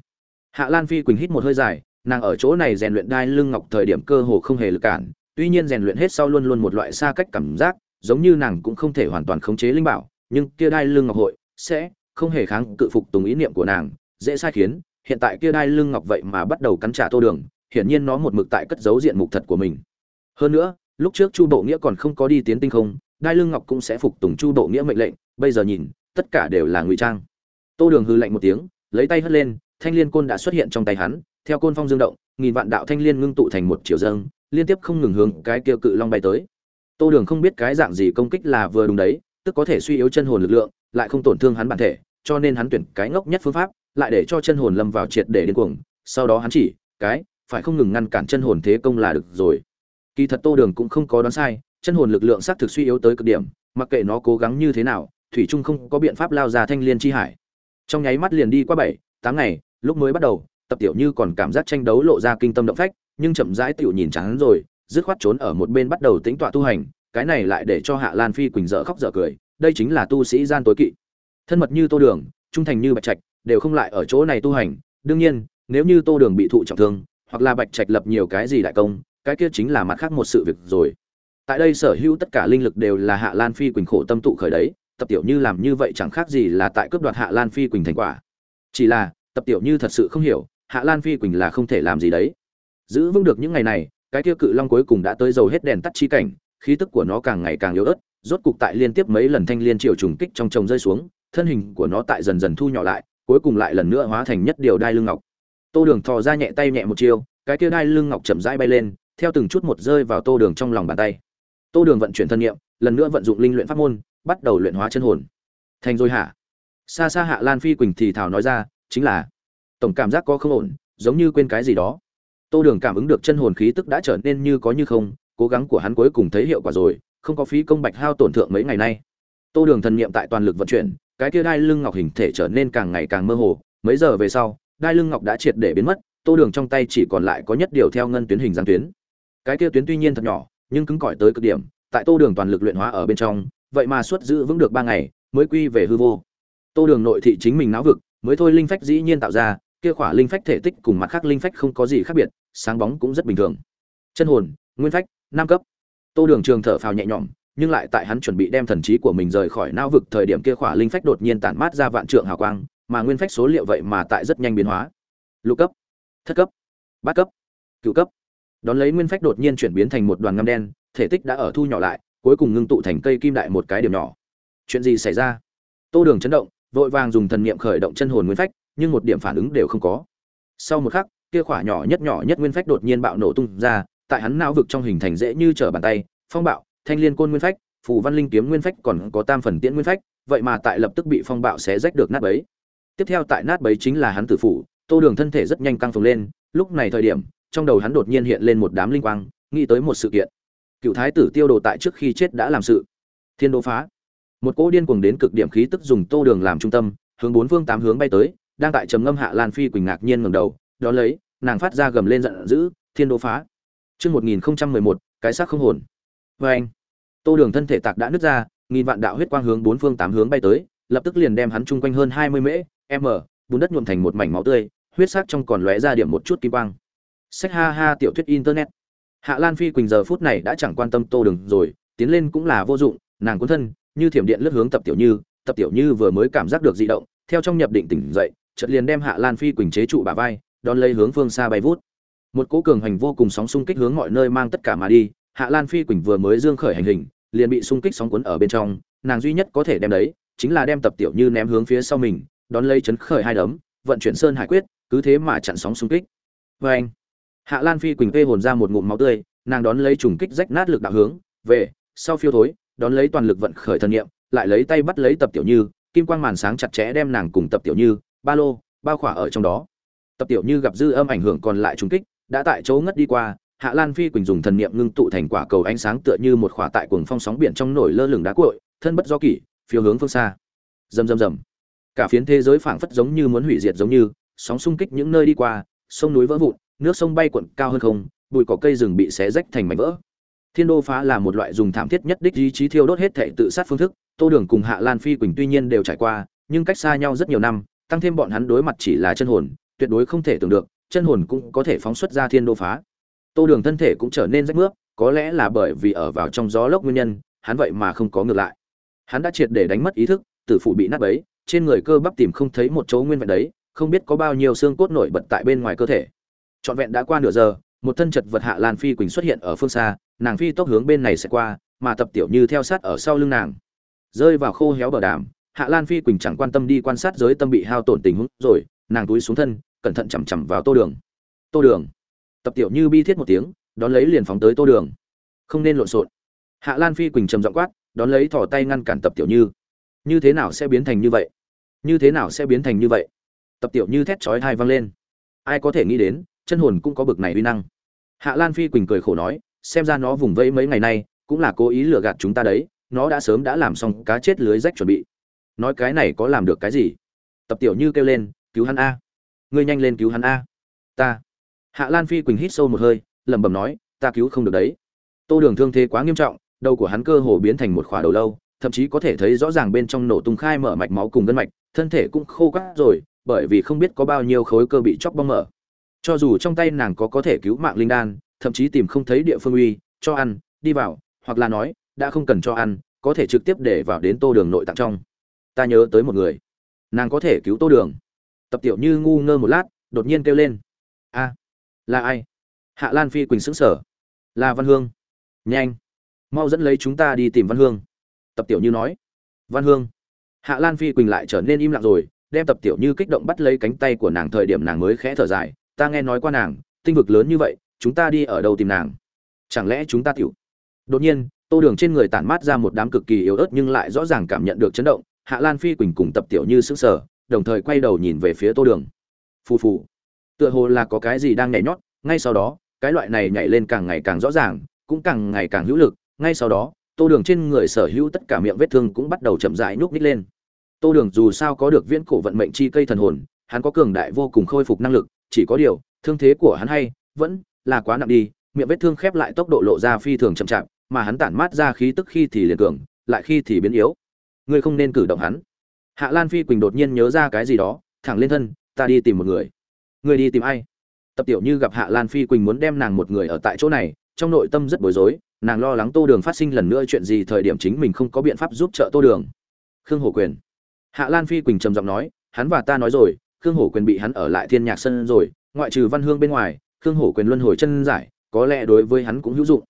Hạ lan phi quỳnh hít một hơi dài, nàng ở chỗ này rèn luyện đai lưng ngọc thời điểm cơ hồ không hề lực cản, tuy nhiên rèn luyện hết sau luôn luôn một loại xa cách cảm giác, giống như nàng cũng không thể hoàn toàn khống chế linh bảo nhưng kia đai lưng ngọc hội sẽ không hề kháng cự phục tùng ý niệm của nàng, dễ sai khiến, hiện tại kia đai lưng ngọc vậy mà bắt đầu cắn trả tô đường, hiển nhiên nó một mực tại cất giấu diện mục thật của mình. Hơn nữa, lúc trước chu bộ nghĩa còn không có đi tiến tinh không, đai lưng ngọc cũng sẽ phục tùng chu bộ nghĩa mệnh lệnh, bây giờ nhìn, tất cả đều là ngụy trang. Tô đường hư lạnh một tiếng, lấy tay hất lên, thanh liên côn đã xuất hiện trong tay hắn, theo côn phong dương động, nghìn vạn đạo thanh liên ngưng tụ thành một chiều dâng, liên tiếp không ngừng hướng cái kia cự long bay tới. Tô đường không biết cái dạng gì công kích là vừa đúng đấy tức có thể suy yếu chân hồn lực lượng, lại không tổn thương hắn bản thể, cho nên hắn tuyển cái ngốc nhất phương pháp, lại để cho chân hồn lâm vào triệt để điên cuồng, sau đó hắn chỉ, cái, phải không ngừng ngăn cản chân hồn thế công là được rồi. Kỳ thật tô đường cũng không có đoán sai, chân hồn lực lượng xác thực suy yếu tới cực điểm, mặc kệ nó cố gắng như thế nào, thủy trung không có biện pháp lao ra thanh liên chi hải. Trong nháy mắt liền đi qua bảy, tám ngày, lúc mới bắt đầu, tập tiểu như còn cảm giác tranh đấu lộ ra kinh tâm động phách, nhưng chậm rãi tiểu nhìn chán rồi, dứt khoát trốn ở một bên bắt đầu tính tọa tu hành cái này lại để cho hạ lan phi quỳnh dở khóc dở cười, đây chính là tu sĩ gian tối kỵ. Thân mật như tô đường, trung thành như bạch trạch, đều không lại ở chỗ này tu hành. Đương nhiên, nếu như tô đường bị thụ trọng thương, hoặc là bạch trạch lập nhiều cái gì đại công, cái kia chính là mặt khác một sự việc rồi. Tại đây sở hữu tất cả linh lực đều là hạ lan phi quỳnh khổ tâm tụ khởi đấy, tập tiểu như làm như vậy chẳng khác gì là tại cướp đoạt hạ lan phi quỳnh thành quả. Chỉ là, tập tiểu như thật sự không hiểu, hạ lan phi quỳnh là không thể làm gì đấy. Giữ vững được những ngày này, cái kia cự long cuối cùng đã tới dầu hết đèn tắt chi cảnh khí tức của nó càng ngày càng yếu ớt rốt cục tại liên tiếp mấy lần thanh liên triều trùng kích trong chồng rơi xuống thân hình của nó tại dần dần thu nhỏ lại cuối cùng lại lần nữa hóa thành nhất điều đai lưng ngọc. Tô đường thò ra nhẹ tay nhẹ một chiêu cái kia đai lưng ngọc chậm rãi bay lên theo từng chút một rơi vào tô đường trong lòng bàn tay. Tô đường vận chuyển thân niệm, lần nữa vận dụng linh luyện pháp môn bắt đầu luyện hóa chân hồn. Thành rồi hả? Xa xa hạ lan phi quỳnh thì thảo nói ra chính là tổng cảm giác có không ổn giống như quên cái gì đó. Tô đường cảm ứng được chân hồn khí tức đã trở nên như có như không cố gắng của hắn cuối cùng thấy hiệu quả rồi, không có phí công bạch hao tổn thượng mấy ngày nay. Tô đường thần niệm tại toàn lực vận chuyển, cái kia đai lưng ngọc hình thể trở nên càng ngày càng mơ hồ. Mấy giờ về sau, đai lưng ngọc đã triệt để biến mất, tô đường trong tay chỉ còn lại có nhất điều theo ngân tuyến hình dáng tuyến. Cái kia tuyến tuy nhiên thật nhỏ, nhưng cứng cỏi tới cực điểm, tại tô đường toàn lực luyện hóa ở bên trong, vậy mà suốt giữ vững được ba ngày, mới quy về hư vô. Tô đường nội thị chính mình não vực, mới thôi linh phách dĩ nhiên tạo ra, kia khỏa linh phách thể tích cùng mặt khác linh phách không có gì khác biệt, sáng bóng cũng rất bình thường. Chân hồn, nguyên phách năm cấp. Tô đường trường thở phào nhẹ nhõm, nhưng lại tại hắn chuẩn bị đem thần trí của mình rời khỏi não vực thời điểm kia khỏa linh phách đột nhiên tản mát ra vạn trượng hào quang, mà nguyên phách số liệu vậy mà tại rất nhanh biến hóa. Lục cấp, thất cấp, bát cấp cựu cấp. Đón lấy nguyên phách đột nhiên chuyển biến thành một đoàn ngăm đen, thể tích đã ở thu nhỏ lại, cuối cùng ngưng tụ thành cây kim đại một cái điểm nhỏ. Chuyện gì xảy ra? Tô đường chấn động, vội vàng dùng thần niệm khởi động chân hồn nguyên phách, nhưng một điểm phản ứng đều không có. Sau một khắc, kia khỏa nhỏ nhất nhỏ nhất nguyên phách đột nhiên bạo nổ tung ra tại hắn não vực trong hình thành dễ như trở bàn tay, phong bạo, thanh liên côn nguyên phách, phù văn linh kiếm nguyên phách còn có tam phần tiễn nguyên phách, vậy mà tại lập tức bị phong bạo xé rách được nát bấy. Tiếp theo tại nát bấy chính là hắn tử phủ, tô đường thân thể rất nhanh căng phồng lên, lúc này thời điểm, trong đầu hắn đột nhiên hiện lên một đám linh quang, nghĩ tới một sự kiện. Cựu thái tử tiêu đồ tại trước khi chết đã làm sự. Thiên đô phá. Một cỗ điên cuồng đến cực điểm khí tức dùng tô đường làm trung tâm, hướng bốn phương tám hướng bay tới, đang tại trầm ngâm hạ lan phi quỳnh ngạc nhiên ngẩng đầu đó lấy, nàng phát ra gầm lên giận dữ, thiên đô phá chương một nghìn một, cái xác không hồn. Vê anh, tô đường thân thể tạc đã nứt ra, nghìn vạn đạo huyết quang hướng bốn phương tám hướng bay tới, lập tức liền đem hắn chung quanh hơn hai mươi mễ, m, bùn đất nhuộm thành một mảnh máu tươi, huyết sắc trong còn lóe ra điểm một chút kim quang. Sách ha ha tiểu thuyết internet. Hạ lan phi quỳnh giờ phút này đã chẳng quan tâm tô đường rồi, tiến lên cũng là vô dụng, nàng cuốn thân, như thiểm điện lướt hướng tập tiểu như, tập tiểu như vừa mới cảm giác được dị động, theo trong nhập định tỉnh dậy, chợt liền đem hạ lan phi quỳnh chế trụ bả vai, đón lấy hướng phương xa bay vút một cỗ cường hành vô cùng sóng xung kích hướng mọi nơi mang tất cả mà đi, hạ lan phi quỳnh vừa mới dương khởi hành hình, liền bị xung kích sóng cuốn ở bên trong, nàng duy nhất có thể đem đấy, chính là đem tập tiểu như ném hướng phía sau mình, đón lấy chấn khởi hai đấm, vận chuyển sơn hải quyết, cứ thế mà chặn sóng xung kích. Vê anh hạ lan phi quỳnh vê hồn ra một ngụm máu tươi, nàng đón lấy trùng kích rách nát lực đạo hướng, về, sau phiêu thối, đón lấy toàn lực vận khởi thần niệm, lại lấy tay bắt lấy tập tiểu như, kim quang màn sáng chặt chẽ đem nàng cùng tập tiểu như, ba lô, bao khỏa ở trong đó. Tập tiểu như gặp dư âm ảnh hưởng còn lại trùng kích đã tại chỗ ngất đi qua, hạ lan phi quỳnh dùng thần niệm ngưng tụ thành quả cầu ánh sáng tựa như một khỏa tại cuồng phong sóng biển trong nổi lơ lửng đá cội thân bất do kỷ, phiêu hướng phương xa. Rầm rầm rầm. Cả phiến thế giới phảng phất giống như muốn hủy diệt giống như, sóng xung kích những nơi đi qua, sông núi vỡ vụn, nước sông bay cuộn cao hơn không, bụi cỏ cây rừng bị xé rách thành mảnh vỡ. Thiên đô phá là một loại dùng thảm thiết nhất đích ý chí thiêu đốt hết thệ tự sát phương thức, tô đường cùng hạ lan phi quỳnh tuy nhiên đều trải qua, nhưng cách xa nhau rất nhiều năm, tăng thêm bọn hắn đối mặt chỉ là chân hồn, tuyệt đối không thể tưởng được chân hồn cũng có thể phóng xuất ra thiên đô phá. Tô đường thân thể cũng trở nên rách nước có lẽ là bởi vì ở vào trong gió lốc nguyên nhân, hắn vậy mà không có ngược lại. Hắn đã triệt để đánh mất ý thức, tử phụ bị nát bấy, trên người cơ bắp tìm không thấy một chỗ nguyên vẹn đấy, không biết có bao nhiêu xương cốt nổi bật tại bên ngoài cơ thể. Trọn vẹn đã qua nửa giờ, một thân chật vật hạ lan phi quỳnh xuất hiện ở phương xa, nàng phi tốc hướng bên này sẽ qua, mà tập tiểu như theo sát ở sau lưng nàng. Rơi vào khô héo bờ đàm, hạ lan phi quỳnh chẳng quan tâm đi quan sát giới tâm bị hao tổn tình huống, rồi, nàng túi xuống thân cẩn thận chằm chằm vào tô đường. Tô đường. Tập tiểu như bi thiết một tiếng, đón lấy liền phóng tới tô đường. Không nên lộn xộn. Hạ lan phi quỳnh trầm giọng quát, đón lấy thỏ tay ngăn cản tập tiểu như. Như thế nào sẽ biến thành như vậy? Như thế nào sẽ biến thành như vậy? Tập tiểu như thét chói hai vang lên. Ai có thể nghĩ đến, chân hồn cũng có bực này uy năng. Hạ lan phi quỳnh cười khổ nói, xem ra nó vùng vẫy mấy ngày nay, cũng là cố ý lừa gạt chúng ta đấy, nó đã sớm đã làm xong cá chết lưới rách chuẩn bị. Nói cái này có làm được cái gì? Tập tiểu như kêu lên, cứu hắn a ngươi nhanh lên cứu hắn a. Ta. Hạ lan phi quỳnh hít sâu một hơi, lẩm bẩm nói, ta cứu không được đấy. Tô đường thương thế quá nghiêm trọng, đầu của hắn cơ hồ biến thành một khỏa đầu lâu, thậm chí có thể thấy rõ ràng bên trong nổ tung khai mở mạch máu cùng gân mạch, thân thể cũng khô cắt rồi, bởi vì không biết có bao nhiêu khối cơ bị chóc bong mở cho dù trong tay nàng có có thể cứu mạng linh đan, thậm chí tìm không thấy địa phương uy, cho ăn, đi vào, hoặc là nói, đã không cần cho ăn, có thể trực tiếp để vào đến tô đường nội tạng trong. Ta nhớ tới một người. Nàng có thể cứu tô đường tập tiểu như ngu ngơ một lát, đột nhiên kêu lên. A, là ai? Hạ lan phi quỳnh sững sở là văn hương. Nhanh, mau dẫn lấy chúng ta đi tìm văn hương. Tập tiểu như nói. Văn hương. Hạ lan phi quỳnh lại trở nên im lặng rồi, đem tập tiểu như kích động bắt lấy cánh tay của nàng thời điểm nàng mới khẽ thở dài. Ta nghe nói qua nàng, tinh vực lớn như vậy, chúng ta đi ở đâu tìm nàng? Chẳng lẽ chúng ta tiểu? Đột nhiên, tô đường trên người tản mát ra một đám cực kỳ yếu ớt nhưng lại rõ ràng cảm nhận được chấn động. Hạ lan phi quỳnh cùng tập tiểu như sững sờ đồng thời quay đầu nhìn về phía tô đường. Phù phù. Tựa hồ là có cái gì đang nhảy nhót, ngay sau đó, cái loại này nhảy lên càng ngày càng rõ ràng, cũng càng ngày càng hữu lực, ngay sau đó, tô đường trên người sở hữu tất cả miệng vết thương cũng bắt đầu chậm rãi nhúc ních lên. Tô đường dù sao có được viễn cổ vận mệnh chi cây thần hồn, hắn có cường đại vô cùng khôi phục năng lực, chỉ có điều, thương thế của hắn hay, vẫn là quá nặng đi, miệng vết thương khép lại tốc độ lộ ra phi thường chậm chạp, mà hắn tản mát ra khí tức khi thì liền cường, lại khi thì biến yếu. Ngươi không nên cử động hắn hạ lan phi quỳnh đột nhiên nhớ ra cái gì đó, thẳng lên thân, ta đi tìm một người. Người đi tìm ai? Tập tiểu như gặp hạ lan phi quỳnh muốn đem nàng một người ở tại chỗ này, trong nội tâm rất bối rối, nàng lo lắng tô đường phát sinh lần nữa chuyện gì thời điểm chính mình không có biện pháp giúp trợ tô đường. Khương hổ quyền. Hạ lan phi quỳnh trầm giọng nói, hắn và ta nói rồi, khương hổ quyền bị hắn ở lại thiên nhạc sân rồi, ngoại trừ văn hương bên ngoài, khương hổ quyền luân hồi chân giải, có lẽ đối với hắn cũng hữu dụng.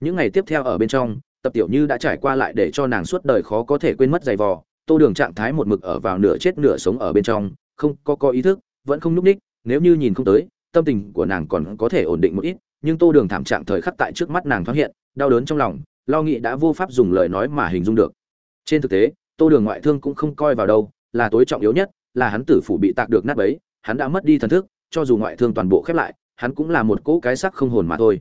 Những ngày tiếp theo ở bên trong, tập tiểu như đã trải qua lại để cho nàng suốt đời khó có thể quên mất giày vò tô đường trạng thái một mực ở vào nửa chết nửa sống ở bên trong, không có có ý thức, vẫn không nhúc ních, nếu như nhìn không tới, tâm tình của nàng còn có thể ổn định một ít, nhưng tô đường thảm trạng thời khắc tại trước mắt nàng thoáng hiện, đau đớn trong lòng, lo nghĩ đã vô pháp dùng lời nói mà hình dung được. Trên thực tế, tô đường ngoại thương cũng không coi vào đâu, là tối trọng yếu nhất, là hắn tử phủ bị tạc được nát bấy, hắn đã mất đi thần thức, cho dù ngoại thương toàn bộ khép lại, hắn cũng là một cỗ cái sắc không hồn mà thôi.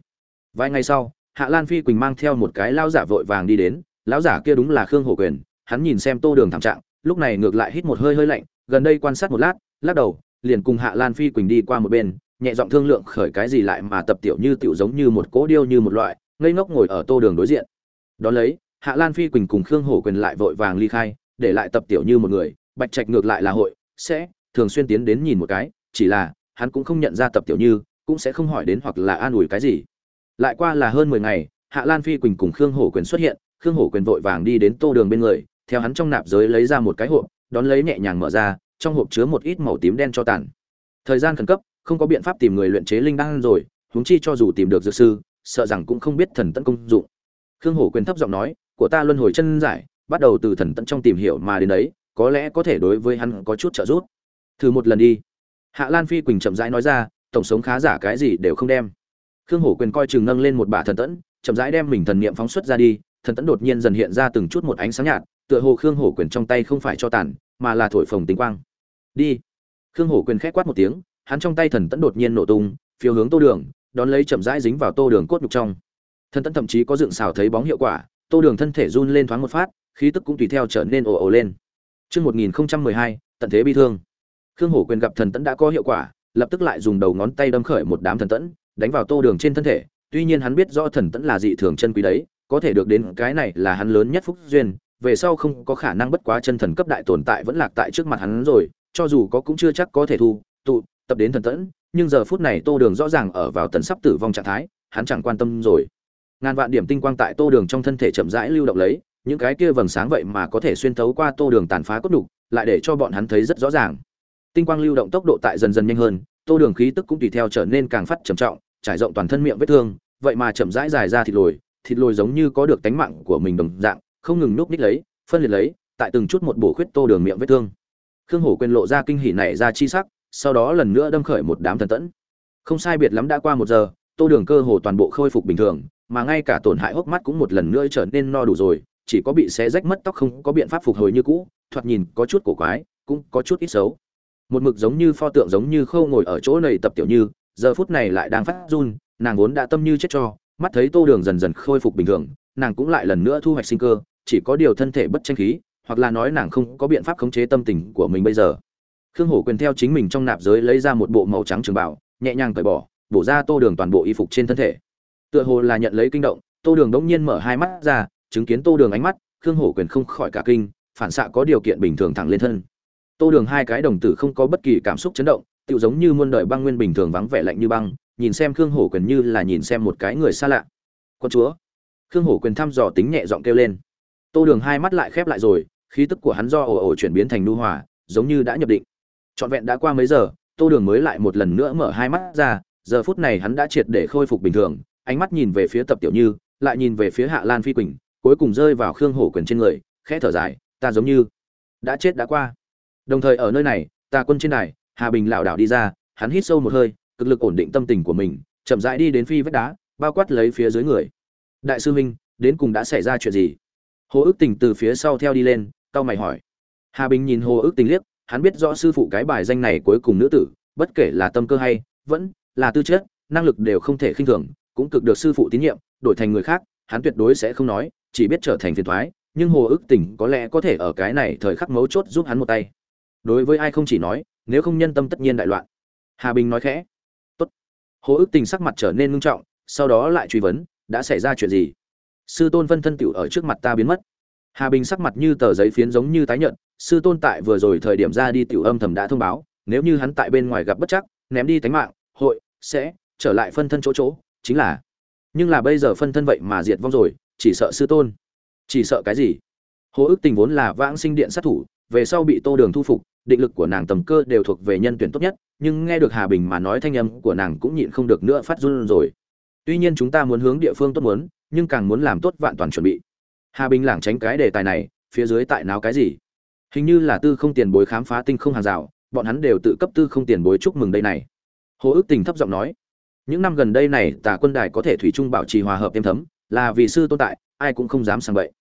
Vài ngày sau, hạ lan phi quỳnh mang theo một cái lao giả vội vàng đi đến, lão giả kia đúng là khương hổ quyền hắn nhìn xem tô đường thảm trạng, lúc này ngược lại hít một hơi hơi lạnh, gần đây quan sát một lát, lắc đầu, liền cùng hạ lan phi quỳnh đi qua một bên, nhẹ giọng thương lượng khởi cái gì lại mà tập tiểu như tiểu giống như một cỗ điêu như một loại, ngây ngốc ngồi ở tô đường đối diện. Đón lấy, hạ lan phi quỳnh cùng khương hổ quyền lại vội vàng ly khai, để lại tập tiểu như một người, bạch trạch ngược lại là hội, sẽ thường xuyên tiến đến nhìn một cái, chỉ là, hắn cũng không nhận ra tập tiểu như, cũng sẽ không hỏi đến hoặc là an ủi cái gì. Lại qua là hơn mười ngày, hạ lan phi quỳnh cùng khương hổ quyền xuất hiện, khương hổ quyền vội vàng đi đến tô đường bên người theo hắn trong nạp giới lấy ra một cái hộp, đón lấy nhẹ nhàng mở ra, trong hộp chứa một ít màu tím đen cho tàn. Thời gian khẩn cấp, không có biện pháp tìm người luyện chế linh đan rồi, huống chi cho dù tìm được dược sư, sợ rằng cũng không biết thần tận công dụng. Khương hổ quyền thấp giọng nói, của ta luân hồi chân giải, bắt đầu từ thần tận trong tìm hiểu mà đến đấy, có lẽ có thể đối với hắn có chút trợ giúp. Thử một lần đi. Hạ lan phi quỳnh chậm rãi nói ra, tổng sống khá giả cái gì đều không đem. Khương hổ quyền coi chừng nâng lên một bả thần tẫn, chậm rãi đem mình thần niệm phóng xuất ra đi, thần tẫn đột nhiên dần hiện ra từng chút một ánh sáng nhạt tựa hồ khương hổ quyền trong tay không phải cho tàn mà là thổi phồng tinh quang đi khương hổ quyền khét quát một tiếng hắn trong tay thần tẫn đột nhiên nổ tung phiêu hướng tô đường đón lấy chậm rãi dính vào tô đường cốt nhục trong thần tẫn thậm chí có dựng xào thấy bóng hiệu quả tô đường thân thể run lên thoáng một phát khí tức cũng tùy theo trở nên ồ ồ lên Trước 1012, tận thế bi thương. Khương Hổ quyền gặp thần tẫn đã có hiệu quả, lập tức lại dùng đầu ngón tay đâm khởi một đám thần tẫn, đánh vào tô đường trên thân thể. Tuy nhiên hắn biết rõ thần tẫn là dị thường chân quý đấy, có thể được đến cái này là hắn lớn nhất phúc duyên, về sau không có khả năng bất quá chân thần cấp đại tồn tại vẫn lạc tại trước mặt hắn rồi, cho dù có cũng chưa chắc có thể thu, tụ, tập đến thần tẫn, nhưng giờ phút này Tô Đường rõ ràng ở vào tần sắp tử vong trạng thái, hắn chẳng quan tâm rồi. Ngàn vạn điểm tinh quang tại Tô Đường trong thân thể chậm rãi lưu động lấy, những cái kia vầng sáng vậy mà có thể xuyên thấu qua Tô Đường tàn phá cốt đục, lại để cho bọn hắn thấy rất rõ ràng. Tinh quang lưu động tốc độ tại dần dần nhanh hơn, Tô Đường khí tức cũng tùy theo trở nên càng phát trầm trọng, trải rộng toàn thân miệng vết thương, vậy mà chậm rãi dài ra thịt lồi, thịt lồi giống như có được tánh mạng của mình đồng dạng, không ngừng núp ních lấy, phân liệt lấy, tại từng chút một bổ khuyết Tô Đường miệng vết thương. Khương Hổ quên lộ ra kinh hỉ nảy ra chi sắc, sau đó lần nữa đâm khởi một đám thần tẫn. Không sai biệt lắm đã qua một giờ, Tô Đường cơ hồ toàn bộ khôi phục bình thường, mà ngay cả tổn hại hốc mắt cũng một lần nữa trở nên no đủ rồi, chỉ có bị xé rách mất tóc không có biện pháp phục hồi như cũ, thoạt nhìn có chút cổ quái, cũng có chút ít xấu. Một mực giống như pho tượng giống như khâu ngồi ở chỗ này tập tiểu như, giờ phút này lại đang phát run nàng vốn đã tâm như chết cho mắt thấy tô đường dần dần khôi phục bình thường nàng cũng lại lần nữa thu hoạch sinh cơ chỉ có điều thân thể bất tranh khí, hoặc là nói nàng không có biện pháp khống chế tâm tình của mình bây giờ. Khương hổ quyền theo chính mình trong nạp giới lấy ra một bộ màu trắng trường bảo nhẹ nhàng cởi bỏ, bổ ra tô đường toàn bộ y phục trên thân thể. Tựa hồ là nhận lấy kinh động, tô đường đống nhiên mở hai mắt ra, chứng kiến tô đường ánh mắt, khương hổ quyền không khỏi cả kinh, phản xạ có điều kiện bình thường thẳng lên thân. Tô đường hai cái đồng tử không có bất kỳ cảm xúc chấn động tự giống như muôn đời băng nguyên bình thường vắng vẻ lạnh như băng, nhìn xem khương hổ quyền như là nhìn xem một cái người xa lạ. Con chúa. Khương hổ quyền thăm dò tính nhẹ giọng kêu lên tô đường hai mắt lại khép lại rồi, khí tức của hắn do ồ ồ chuyển biến thành nu hòa, giống như đã nhập định. Trọn vẹn đã qua mấy giờ, tô đường mới lại một lần nữa mở hai mắt ra, giờ phút này hắn đã triệt để khôi phục bình thường, ánh mắt nhìn về phía tập tiểu như, lại nhìn về phía hạ lan phi quỳnh, cuối cùng rơi vào khương hổ quyền trên người, khẽ thở dài, ta giống như đã chết đã qua. Đồng thời ở nơi này, ta quân trên này hà bình Lão đảo đi ra, hắn hít sâu một hơi, cực lực ổn định tâm tình của mình, chậm rãi đi đến phi vách đá, bao quát lấy phía dưới người. Đại sư huynh đến cùng đã xảy ra chuyện gì? Hồ ước tình từ phía sau theo đi lên, cau mày hỏi. Hà bình nhìn hồ ước tình liếc, hắn biết rõ sư phụ cái bài danh này cuối cùng nữ tử, bất kể là tâm cơ hay, vẫn là tư chất, năng lực đều không thể khinh thường, cũng cực được sư phụ tín nhiệm, đổi thành người khác, hắn tuyệt đối sẽ không nói, chỉ biết trở thành phiền thoái, nhưng hồ ước tình có lẽ có thể ở cái này thời khắc mấu chốt giúp hắn một tay. Đối với ai không chỉ nói, nếu không nhân tâm tất nhiên đại loạn. Hà bình nói khẽ. Tốt. Hồ ước tình sắc mặt trở nên ngưng trọng, sau đó lại truy vấn, đã xảy ra chuyện gì? Sư tôn vân thân tựu ở trước mặt ta biến mất. Hà bình sắc mặt như tờ giấy phiến giống như tái nhợt, sư tôn tại vừa rồi thời điểm ra đi tiểu âm thầm đã thông báo, nếu như hắn tại bên ngoài gặp bất chắc, ném đi tánh mạng, hội sẽ trở lại phân thân chỗ chỗ, chính là, nhưng là bây giờ phân thân vậy mà diệt vong rồi, chỉ sợ sư tôn, chỉ sợ cái gì? Hồ ước tình vốn là vãng sinh điện sát thủ, về sau bị tô đường thu phục, định lực của nàng tầm cơ đều thuộc về nhân tuyển tốt nhất, nhưng nghe được hà bình mà nói thanh âm của nàng cũng nhịn không được nữa phát run rồi tuy nhiên chúng ta muốn hướng địa phương tốt muốn, nhưng càng muốn làm tốt vạn toàn chuẩn bị. Hà bình lảng tránh cái đề tài này, phía dưới tại nào cái gì? Hình như là tư không tiền bối khám phá tinh không hàng rào, bọn hắn đều tự cấp tư không tiền bối chúc mừng đây này. Hồ ước tình thấp giọng nói, những năm gần đây này, tà quân đài có thể thủy chung bảo trì hòa hợp êm thấm, là vì sư tôn tại, ai cũng không dám sang vậy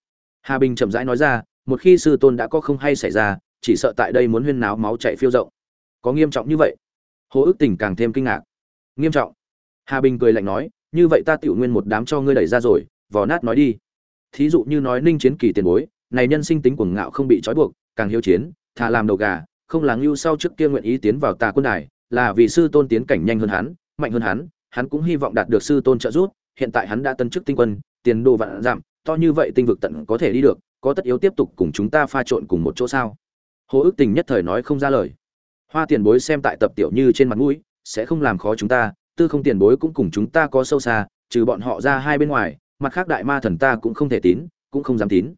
hà bình chậm rãi nói ra, một khi sư tôn đã có không hay xảy ra, chỉ sợ tại đây muốn huyên náo máu chạy phiêu rộng. Có nghiêm trọng như vậy? Hồ ước tình càng thêm kinh ngạc. Nghiêm trọng. Hà bình cười lạnh nói như vậy ta tiểu nguyên một đám cho ngươi đẩy ra rồi, vò nát nói đi. Thí dụ như nói ninh chiến kỳ tiền bối, này nhân sinh tính cuồng ngạo không bị trói buộc, càng hiếu chiến, thà làm đầu gà, không làng lưu sau trước kia nguyện ý tiến vào tà quân đài, là vì sư tôn tiến cảnh nhanh hơn hắn, mạnh hơn hắn hắn cũng hy vọng đạt được sư tôn trợ giúp, hiện tại hắn đã tân chức tinh quân, tiền đồ vạn giảm, to như vậy tinh vực tận có thể đi được, có tất yếu tiếp tục cùng chúng ta pha trộn cùng một chỗ sao? Hồ ước tình nhất thời nói không ra lời. Hoa tiền bối xem tại tập tiểu như trên mặt mũi, sẽ không làm khó chúng ta tư không tiền bối cũng cùng chúng ta có sâu xa, trừ bọn họ ra hai bên ngoài, mặt khác đại ma thần ta cũng không thể tín, cũng không dám tín.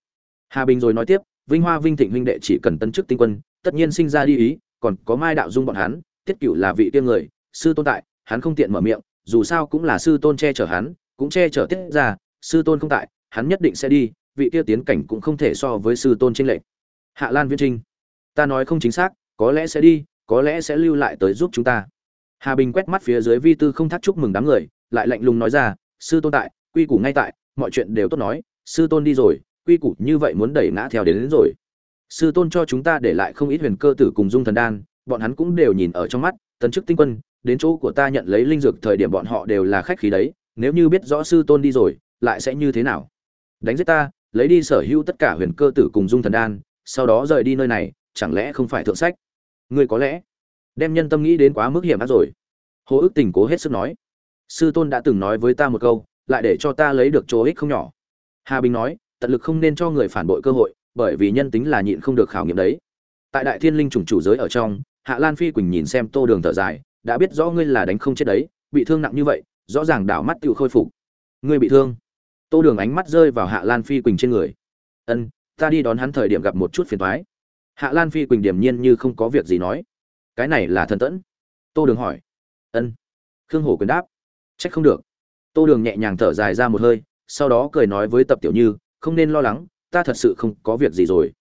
Hà bình rồi nói tiếp, vinh hoa vinh thịnh huynh đệ chỉ cần tân chức tinh quân, tất nhiên sinh ra đi ý, còn có mai đạo dung bọn hắn tiết cửu là vị tiên người, sư tôn tại, hắn không tiện mở miệng, dù sao cũng là sư tôn che chở hắn, cũng che chở tiết ra, sư tôn không tại, hắn nhất định sẽ đi, vị kia tiến cảnh cũng không thể so với sư tôn trinh lệnh hạ lan viễn trinh, ta nói không chính xác, có lẽ sẽ đi, có lẽ sẽ lưu lại tới giúp chúng ta hà bình quét mắt phía dưới vi tư không thắt chúc mừng đám người lại lạnh lùng nói ra sư tôn tại quy củ ngay tại mọi chuyện đều tốt nói sư tôn đi rồi quy củ như vậy muốn đẩy ngã theo đến, đến rồi. Sư tôn cho chúng ta để lại không ít huyền cơ tử cùng dung thần đan bọn hắn cũng đều nhìn ở trong mắt tấn chức tinh quân đến chỗ của ta nhận lấy linh dược thời điểm bọn họ đều là khách khí đấy nếu như biết rõ sư tôn đi rồi lại sẽ như thế nào? Đánh giết ta lấy đi sở hữu tất cả huyền cơ tử cùng dung thần đan sau đó rời đi nơi này chẳng lẽ không phải thượng sách? Ngươi có lẽ đem nhân tâm nghĩ đến quá mức hiểm ác rồi. Hồ ước tình cố hết sức nói. Sư tôn đã từng nói với ta một câu, lại để cho ta lấy được chỗ ích không nhỏ. Hà bình nói, tận lực không nên cho người phản bội cơ hội, bởi vì nhân tính là nhịn không được khảo nghiệm đấy. Tại đại thiên linh chủng chủ giới ở trong, hạ lan phi quỳnh nhìn xem tô đường thở dài, đã biết rõ ngươi là đánh không chết đấy, bị thương nặng như vậy, rõ ràng đảo mắt tự khôi phục. Ngươi bị thương. Tô đường ánh mắt rơi vào hạ lan phi quỳnh trên người. Ân, ta đi đón hắn thời điểm gặp một chút phiền thoái hạ lan phi quỳnh điềm nhiên như không có việc gì nói cái này là thần tẫn. Tô đường hỏi. Ân. Khương hổ quyền đáp. Trách không được. Tô đường nhẹ nhàng thở dài ra một hơi, sau đó cười nói với tập tiểu như, không nên lo lắng, ta thật sự không có việc gì rồi.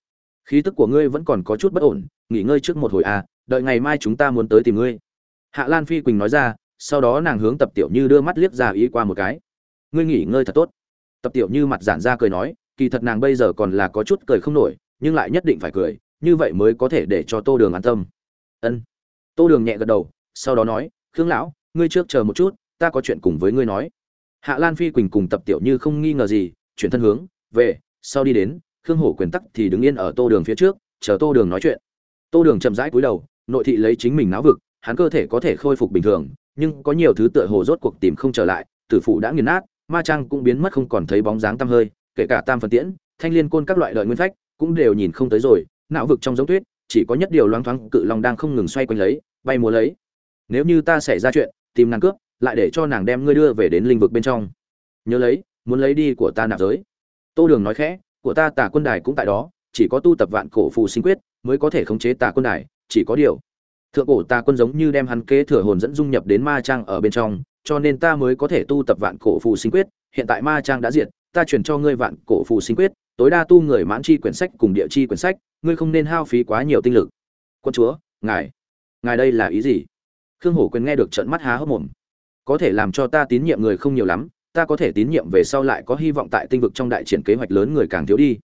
Khí tức của ngươi vẫn còn có chút bất ổn, nghỉ ngơi trước một hồi à đợi ngày mai chúng ta muốn tới tìm ngươi. Hạ lan phi quỳnh nói ra, sau đó nàng hướng tập tiểu như đưa mắt liếc ra ý qua một cái. Ngươi nghỉ ngơi thật tốt. Tập tiểu như mặt giản ra cười nói, kỳ thật nàng bây giờ còn là có chút cười không nổi, nhưng lại nhất định phải cười, như vậy mới có thể để cho tô đường an tâm ân. Tô đường nhẹ gật đầu, sau đó nói, khương lão, ngươi trước chờ một chút, ta có chuyện cùng với ngươi nói. Hạ lan phi quỳnh cùng tập tiểu như không nghi ngờ gì, chuyển thân hướng, về, sau đi đến, khương hổ quyền tắc thì đứng yên ở tô đường phía trước, chờ tô đường nói chuyện. Tô đường chậm rãi cúi đầu, nội thị lấy chính mình náo vực, hắn cơ thể có thể khôi phục bình thường, nhưng có nhiều thứ tựa hồ rốt cuộc tìm không trở lại, tử phụ đã nghiền nát, ma trang cũng biến mất không còn thấy bóng dáng tăm hơi, kể cả tam phần tiễn, thanh liên côn các loại lợi nguyên phách, cũng đều nhìn không tới rồi não vực trong giống tuyết chỉ có nhất điều loáng thoáng cự long đang không ngừng xoay quanh lấy, bay múa lấy. Nếu như ta xảy ra chuyện, tìm nàng cướp, lại để cho nàng đem ngươi đưa về đến linh vực bên trong. Nhớ lấy, muốn lấy đi của ta nạp giới. Tô đường nói khẽ, của ta tà quân đài cũng tại đó, chỉ có tu tập vạn cổ phù sinh quyết mới có thể khống chế tà quân đài, chỉ có điều. Thượng cổ tà quân giống như đem hắn kế thừa hồn dẫn dung nhập đến ma trang ở bên trong, cho nên ta mới có thể tu tập vạn cổ phù sinh quyết. Hiện tại ma trang đã diệt, ta chuyển cho ngươi vạn cổ phù sinh quyết, tối đa tu người mãn chi quyển sách cùng địa chi quyển sách ngươi không nên hao phí quá nhiều tinh lực. Quân chúa, ngài ngài đây là ý gì? Khương hổ quyền nghe được trận mắt há hốc mồm. Có thể làm cho ta tín nhiệm người không nhiều lắm, ta có thể tín nhiệm về sau lại có hy vọng tại tinh vực trong đại triển kế hoạch lớn người càng thiếu đi.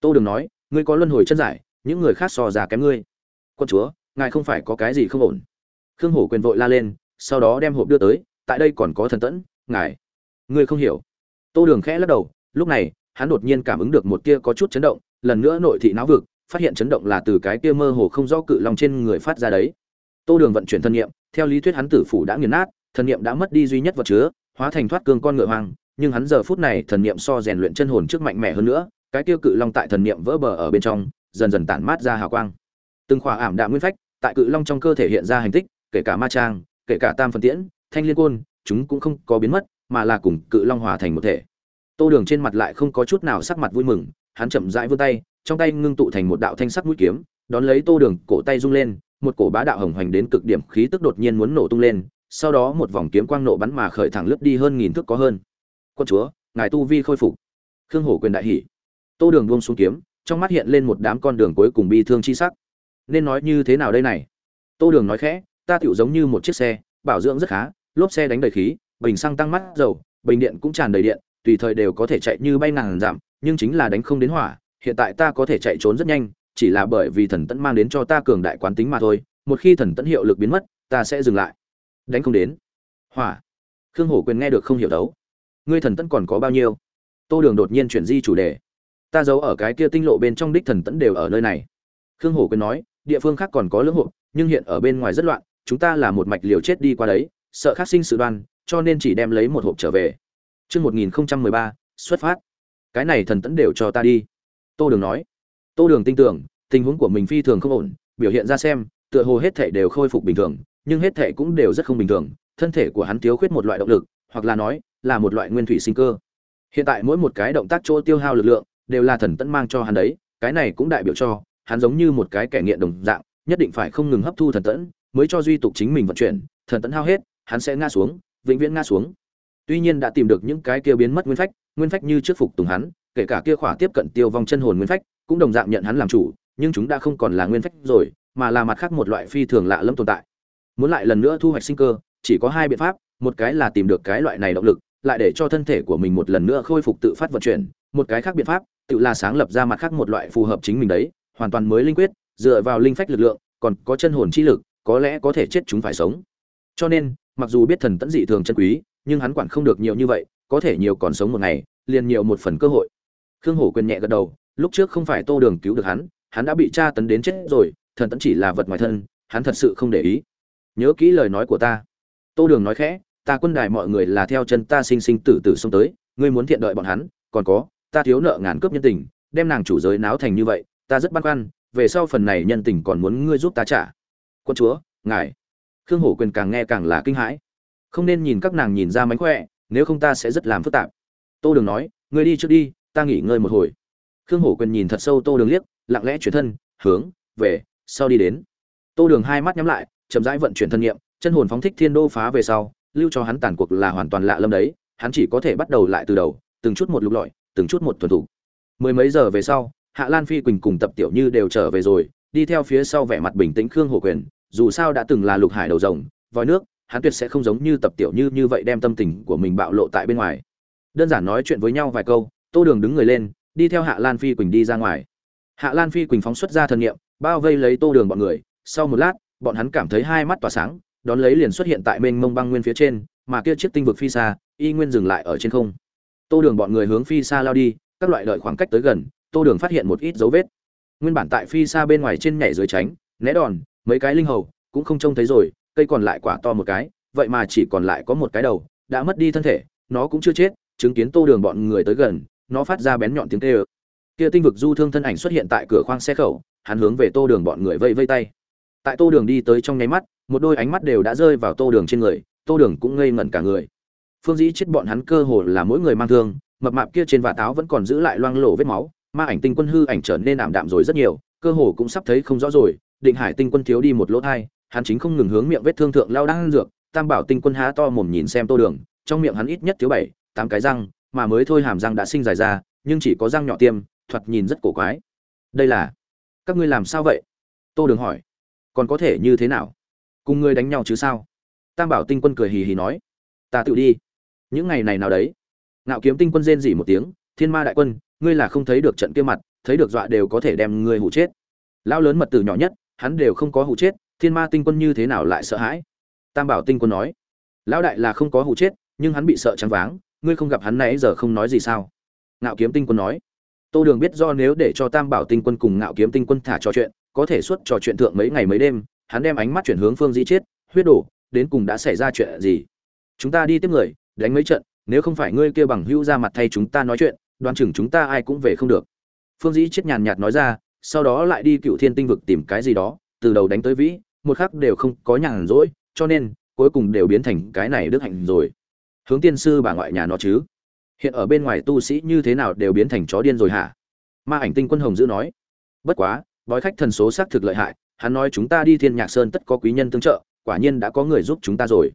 Tô đừng nói, ngươi có luân hồi chân giải, những người khác so già kém ngươi. Quân chúa, ngài không phải có cái gì không ổn. Khương hổ quyền vội la lên, sau đó đem hộp đưa tới, tại đây còn có thần tẫn, ngài, ngươi không hiểu. Tô đường khẽ lắc đầu, lúc này, hắn đột nhiên cảm ứng được một tia có chút chấn động, lần nữa nội thị não vực phát hiện chấn động là từ cái kia mơ hồ không rõ cự long trên người phát ra đấy tô đường vận chuyển thân nghiệm, theo lý thuyết hắn tử phủ đã nghiền nát thần niệm đã mất đi duy nhất vật chứa, hóa thành thoát cương con ngựa hoang, nhưng hắn giờ phút này thần niệm so rèn luyện chân hồn trước mạnh mẽ hơn nữa, cái tiêu cự long tại thần niệm vỡ bờ ở bên trong, dần dần tản mát ra hào quang. Từng khỏa ảm đạm nguyên phách, tại cự long trong cơ thể hiện ra hành tích, kể cả ma trang, kể cả tam phần tiễn, thanh liên côn, chúng cũng không có biến mất, mà là cùng cự long hòa thành một thể. Tô Đường trên mặt lại không có chút nào sắc mặt vui mừng, hắn chậm rãi vươn tay, trong tay ngưng tụ thành một đạo thanh sắc mũi kiếm, đón lấy Tô Đường, cổ tay rung lên, một cổ bá đạo hồng hoành đến cực điểm khí tức đột nhiên muốn nổ tung lên, sau đó một vòng kiếm quang nộ bắn mà khởi thẳng lướt đi hơn nghìn thước có hơn. Quân chúa ngài tu vi khôi phục. Khương hổ quyền đại hỉ. Tô đường buông xuống kiếm trong mắt hiện lên một đám con đường cuối cùng bi thương chi sắc. Nên nói như thế nào đây này? Tô đường nói khẽ ta tiểu giống như một chiếc xe bảo dưỡng rất khá lốp xe đánh đầy khí bình xăng tăng mắt dầu bình điện cũng tràn đầy điện tùy thời đều có thể chạy như bay ngàn giảm nhưng chính là đánh không đến hỏa hiện tại ta có thể chạy trốn rất nhanh, chỉ là bởi vì thần tẫn mang đến cho ta cường đại quán tính mà thôi, một khi thần tẫn hiệu lực biến mất, ta sẽ dừng lại. Đánh không đến. Hỏa. Khương hổ quyền nghe được không hiểu đấu. Ngươi thần tẫn còn có bao nhiêu? Tô đường đột nhiên chuyển di chủ đề. Ta giấu ở cái kia tinh lộ bên trong đích thần tẫn đều ở nơi này. Khương hổ quyền nói, địa phương khác còn có lưỡng hộ, nhưng hiện ở bên ngoài rất loạn, chúng ta là một mạch liều chết đi qua đấy, sợ khắc sinh sự đoan, cho nên chỉ đem lấy một hộp trở về. Chương một nghìn ba, xuất phát. Cái này thần tẫn đều cho ta đi tô đường nói tô đường tin tưởng tình huống của mình phi thường không ổn biểu hiện ra xem tựa hồ hết thể đều khôi phục bình thường nhưng hết thể cũng đều rất không bình thường, thân thể của hắn thiếu khuyết một loại động lực, hoặc là nói, là một loại nguyên thủy sinh cơ. Hiện tại mỗi một cái động tác chỗ tiêu hao lực lượng, đều là thần tẫn mang cho hắn đấy, cái này cũng đại biểu cho, hắn giống như một cái kẻ nghiện đồng dạng, nhất định phải không ngừng hấp thu thần tẫn, mới cho duy tục chính mình vận chuyển, thần tẫn hao hết, hắn sẽ ngã xuống, vĩnh viễn ngã xuống. Tuy nhiên đã tìm được những cái kia biến mất nguyên phách, nguyên phách như trước phục tùng hắn, kể cả kia khỏa tiếp cận tiêu vong chân hồn nguyên phách, cũng đồng dạng nhận hắn làm chủ, nhưng chúng đã không còn là nguyên phách rồi, mà là mặt khác một loại phi thường lạ lẫm tồn tại. Muốn lại lần nữa thu hoạch sinh cơ chỉ có hai biện pháp một cái là tìm được cái loại này động lực lại để cho thân thể của mình một lần nữa khôi phục tự phát vận chuyển một cái khác biện pháp tự là sáng lập ra mặt khác một loại phù hợp chính mình đấy hoàn toàn mới linh quyết dựa vào linh phách lực lượng còn có chân hồn chi lực có lẽ có thể chết chúng phải sống. Cho nên mặc dù biết thần tẫn dị thường chân quý nhưng hắn quản không được nhiều như vậy có thể nhiều còn sống một ngày liền nhiều một phần cơ hội khương hổ quyền nhẹ gật đầu, lúc trước không phải tô đường cứu được hắn hắn đã bị tra tấn đến chết rồi, thần tẫn chỉ là vật ngoài thân, hắn thật sự không để ý. Nhớ kỹ lời nói của ta. Tô đường nói khẽ, ta quân đài mọi người là theo chân ta sinh sinh tử tử xông tới, ngươi muốn thiện đợi bọn hắn, còn có, ta thiếu nợ ngàn cướp nhân tình, đem nàng chủ giới náo thành như vậy, ta rất băn khoăn, về sau phần này nhân tình còn muốn ngươi giúp ta trả. Quân chúa, ngài. Khương hổ quyền càng nghe càng là kinh hãi. Không nên nhìn các nàng nhìn ra mánh khỏe, nếu không ta sẽ rất làm phức tạp. Tô đường nói, ngươi đi trước đi ta nghỉ ngơi một hồi. Khương hổ quyền nhìn thật sâu tô đường liếc, lặng lẽ chuyển thân, hướng, về, sau đi đến. Tô đường hai mắt nhắm lại, chậm rãi vận chuyển thân nhiệm chân hồn phóng thích thiên đô phá về sau, lưu cho hắn tàn cuộc là hoàn toàn lạ lâm đấy, hắn chỉ có thể bắt đầu lại từ đầu, từng chút một lục lọi, từng chút một thuần thủ. Mười mấy giờ về sau, hạ lan phi quỳnh cùng tập tiểu như đều trở về rồi, đi theo phía sau vẻ mặt bình tĩnh khương Hổ quyền, dù sao đã từng là lục hải đầu rồng, vòi nước, hắn tuyệt sẽ không giống như tập tiểu như như vậy đem tâm tình của mình bạo lộ tại bên ngoài. Đơn giản nói chuyện với nhau vài câu tô đường đứng người lên, đi theo hạ lan phi quỳnh đi ra ngoài. Hạ lan phi quỳnh phóng xuất ra thần nghiệm bao vây lấy tô đường bọn người. Sau một lát, bọn hắn cảm thấy hai mắt tỏa sáng, đón lấy liền xuất hiện tại mênh mông băng nguyên phía trên, mà kia chiếc tinh vực phi xa, y nguyên dừng lại ở trên không. Tô đường bọn người hướng phi xa lao đi, các loại đợi khoảng cách tới gần, tô đường phát hiện một ít dấu vết. Nguyên bản tại phi xa bên ngoài trên nhảy dưới tránh, né đòn, mấy cái linh hầu, cũng không trông thấy rồi, cây còn lại quả to một cái, vậy mà chỉ còn lại có một cái đầu, đã mất đi thân thể, nó cũng chưa chết, chứng kiến tô đường bọn người tới gần nó phát ra bén nhọn tiếng tê ơ kia tinh vực du thương thân ảnh xuất hiện tại cửa khoang xe khẩu, hắn hướng về tô đường bọn người vây vây tay. Tại tô đường đi tới trong nháy mắt, một đôi ánh mắt đều đã rơi vào tô đường trên người, tô đường cũng ngây ngẩn cả người. Phương dĩ chết bọn hắn cơ hồ là mỗi người mang thương, mập mạp kia trên vạt áo vẫn còn giữ lại loang lổ vết máu, ma ảnh tinh quân hư ảnh trở nên ảm đạm rồi rất nhiều, cơ hồ cũng sắp thấy không rõ rồi, định hải tinh quân thiếu đi một lỗ thai, hắn chính không ngừng hướng miệng vết thương thượng lao đang dược, tam bảo tinh quân há to mồm nhìn xem tô đường, trong miệng hắn ít nhất thiếu bảy, tám cái răng mà mới thôi hàm răng đã sinh dài ra, nhưng chỉ có răng nhỏ tiêm, thoạt nhìn rất cổ quái. Đây là, các ngươi làm sao vậy? Tô đường hỏi. Còn có thể như thế nào? Cùng ngươi đánh nhau chứ sao? Tam bảo tinh quân cười hì hì nói. Ta tự đi. Những ngày này nào đấy? Ngạo kiếm tinh quân rên dỉ một tiếng. Thiên ma đại quân, ngươi là không thấy được trận kia mặt, thấy được dọa đều có thể đem ngươi hụ chết. Lão lớn mật từ nhỏ nhất, hắn đều không có hụ chết. Thiên ma tinh quân như thế nào lại sợ hãi? Tam bảo tinh quân nói. Lão đại là không có hụ chết, nhưng hắn bị sợ trắng váng ngươi không gặp hắn nãy giờ không nói gì sao? Ngạo kiếm tinh quân nói. Tô đường biết do nếu để cho tam bảo tinh quân cùng ngạo kiếm tinh quân thả trò chuyện, có thể suốt trò chuyện thượng mấy ngày mấy đêm, hắn đem ánh mắt chuyển hướng phương di chết huyết đổ đến cùng đã xảy ra chuyện gì? Chúng ta đi tiếp người, đánh mấy trận, nếu không phải ngươi kia bằng hữu ra mặt thay chúng ta nói chuyện, đoán chừng chúng ta ai cũng về không được. Phương dĩ chết nhàn nhạt nói ra, sau đó lại đi cựu thiên tinh vực tìm cái gì đó, từ đầu đánh tới vĩ, một khắc đều không có nhàn rỗi, cho nên cuối cùng đều biến thành cái này đức hạnh rồi hướng tiên sư bà ngoại nhà nó chứ? Hiện ở bên ngoài tu sĩ như thế nào đều biến thành chó điên rồi hả? Ma ảnh tinh quân hồng dữ nói. Bất quá, bói khách thần số xác thực lợi hại, hắn nói chúng ta đi thiên nhạc sơn tất có quý nhân tương trợ, quả nhiên đã có người giúp chúng ta rồi.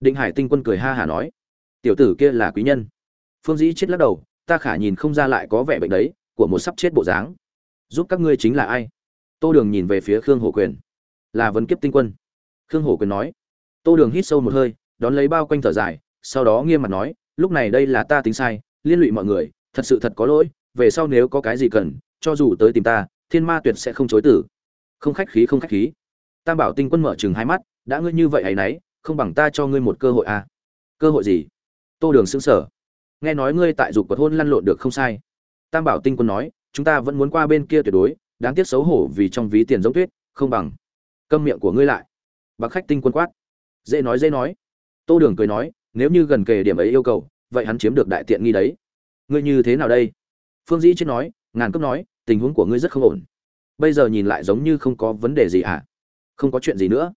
Định hải tinh quân cười ha hả nói. Tiểu tử kia là quý nhân. Phương dĩ chết lắc đầu, ta khả nhìn không ra lại có vẻ bệnh đấy, của một sắp chết bộ dáng. Giúp các ngươi chính là ai? Tô đường nhìn về phía khương hổ quyền. Là vấn kiếp tinh quân. Khương hổ quyền nói. Tô đường hít sâu một hơi, đón lấy bao quanh thở dài sau đó nghiêm mặt nói, lúc này đây là ta tính sai, liên lụy mọi người, thật sự thật có lỗi, về sau nếu có cái gì cần, cho dù tới tìm ta, thiên ma tuyệt sẽ không chối tử. Không khách khí, không khách khí. Tam bảo tinh quân mở chừng hai mắt, đã ngươi như vậy hay nấy, không bằng ta cho ngươi một cơ hội à. Cơ hội gì? Tô đường xứng sở nghe nói ngươi tại dục quật hôn lăn lộn được không sai. Tam bảo tinh quân nói, chúng ta vẫn muốn qua bên kia tuyệt đối, đáng tiếc xấu hổ vì trong ví tiền giống tuyết, không bằng câm miệng của ngươi lại. Bạc khách tinh quân quát. Dễ nói dễ nói. Tô đường cười nói nếu như gần kề điểm ấy yêu cầu, vậy hắn chiếm được đại tiện nghi đấy. Ngươi như thế nào đây? Phương dĩ chết nói, ngàn cấp nói, tình huống của ngươi rất không ổn. Bây giờ nhìn lại giống như không có vấn đề gì à? Không có chuyện gì nữa.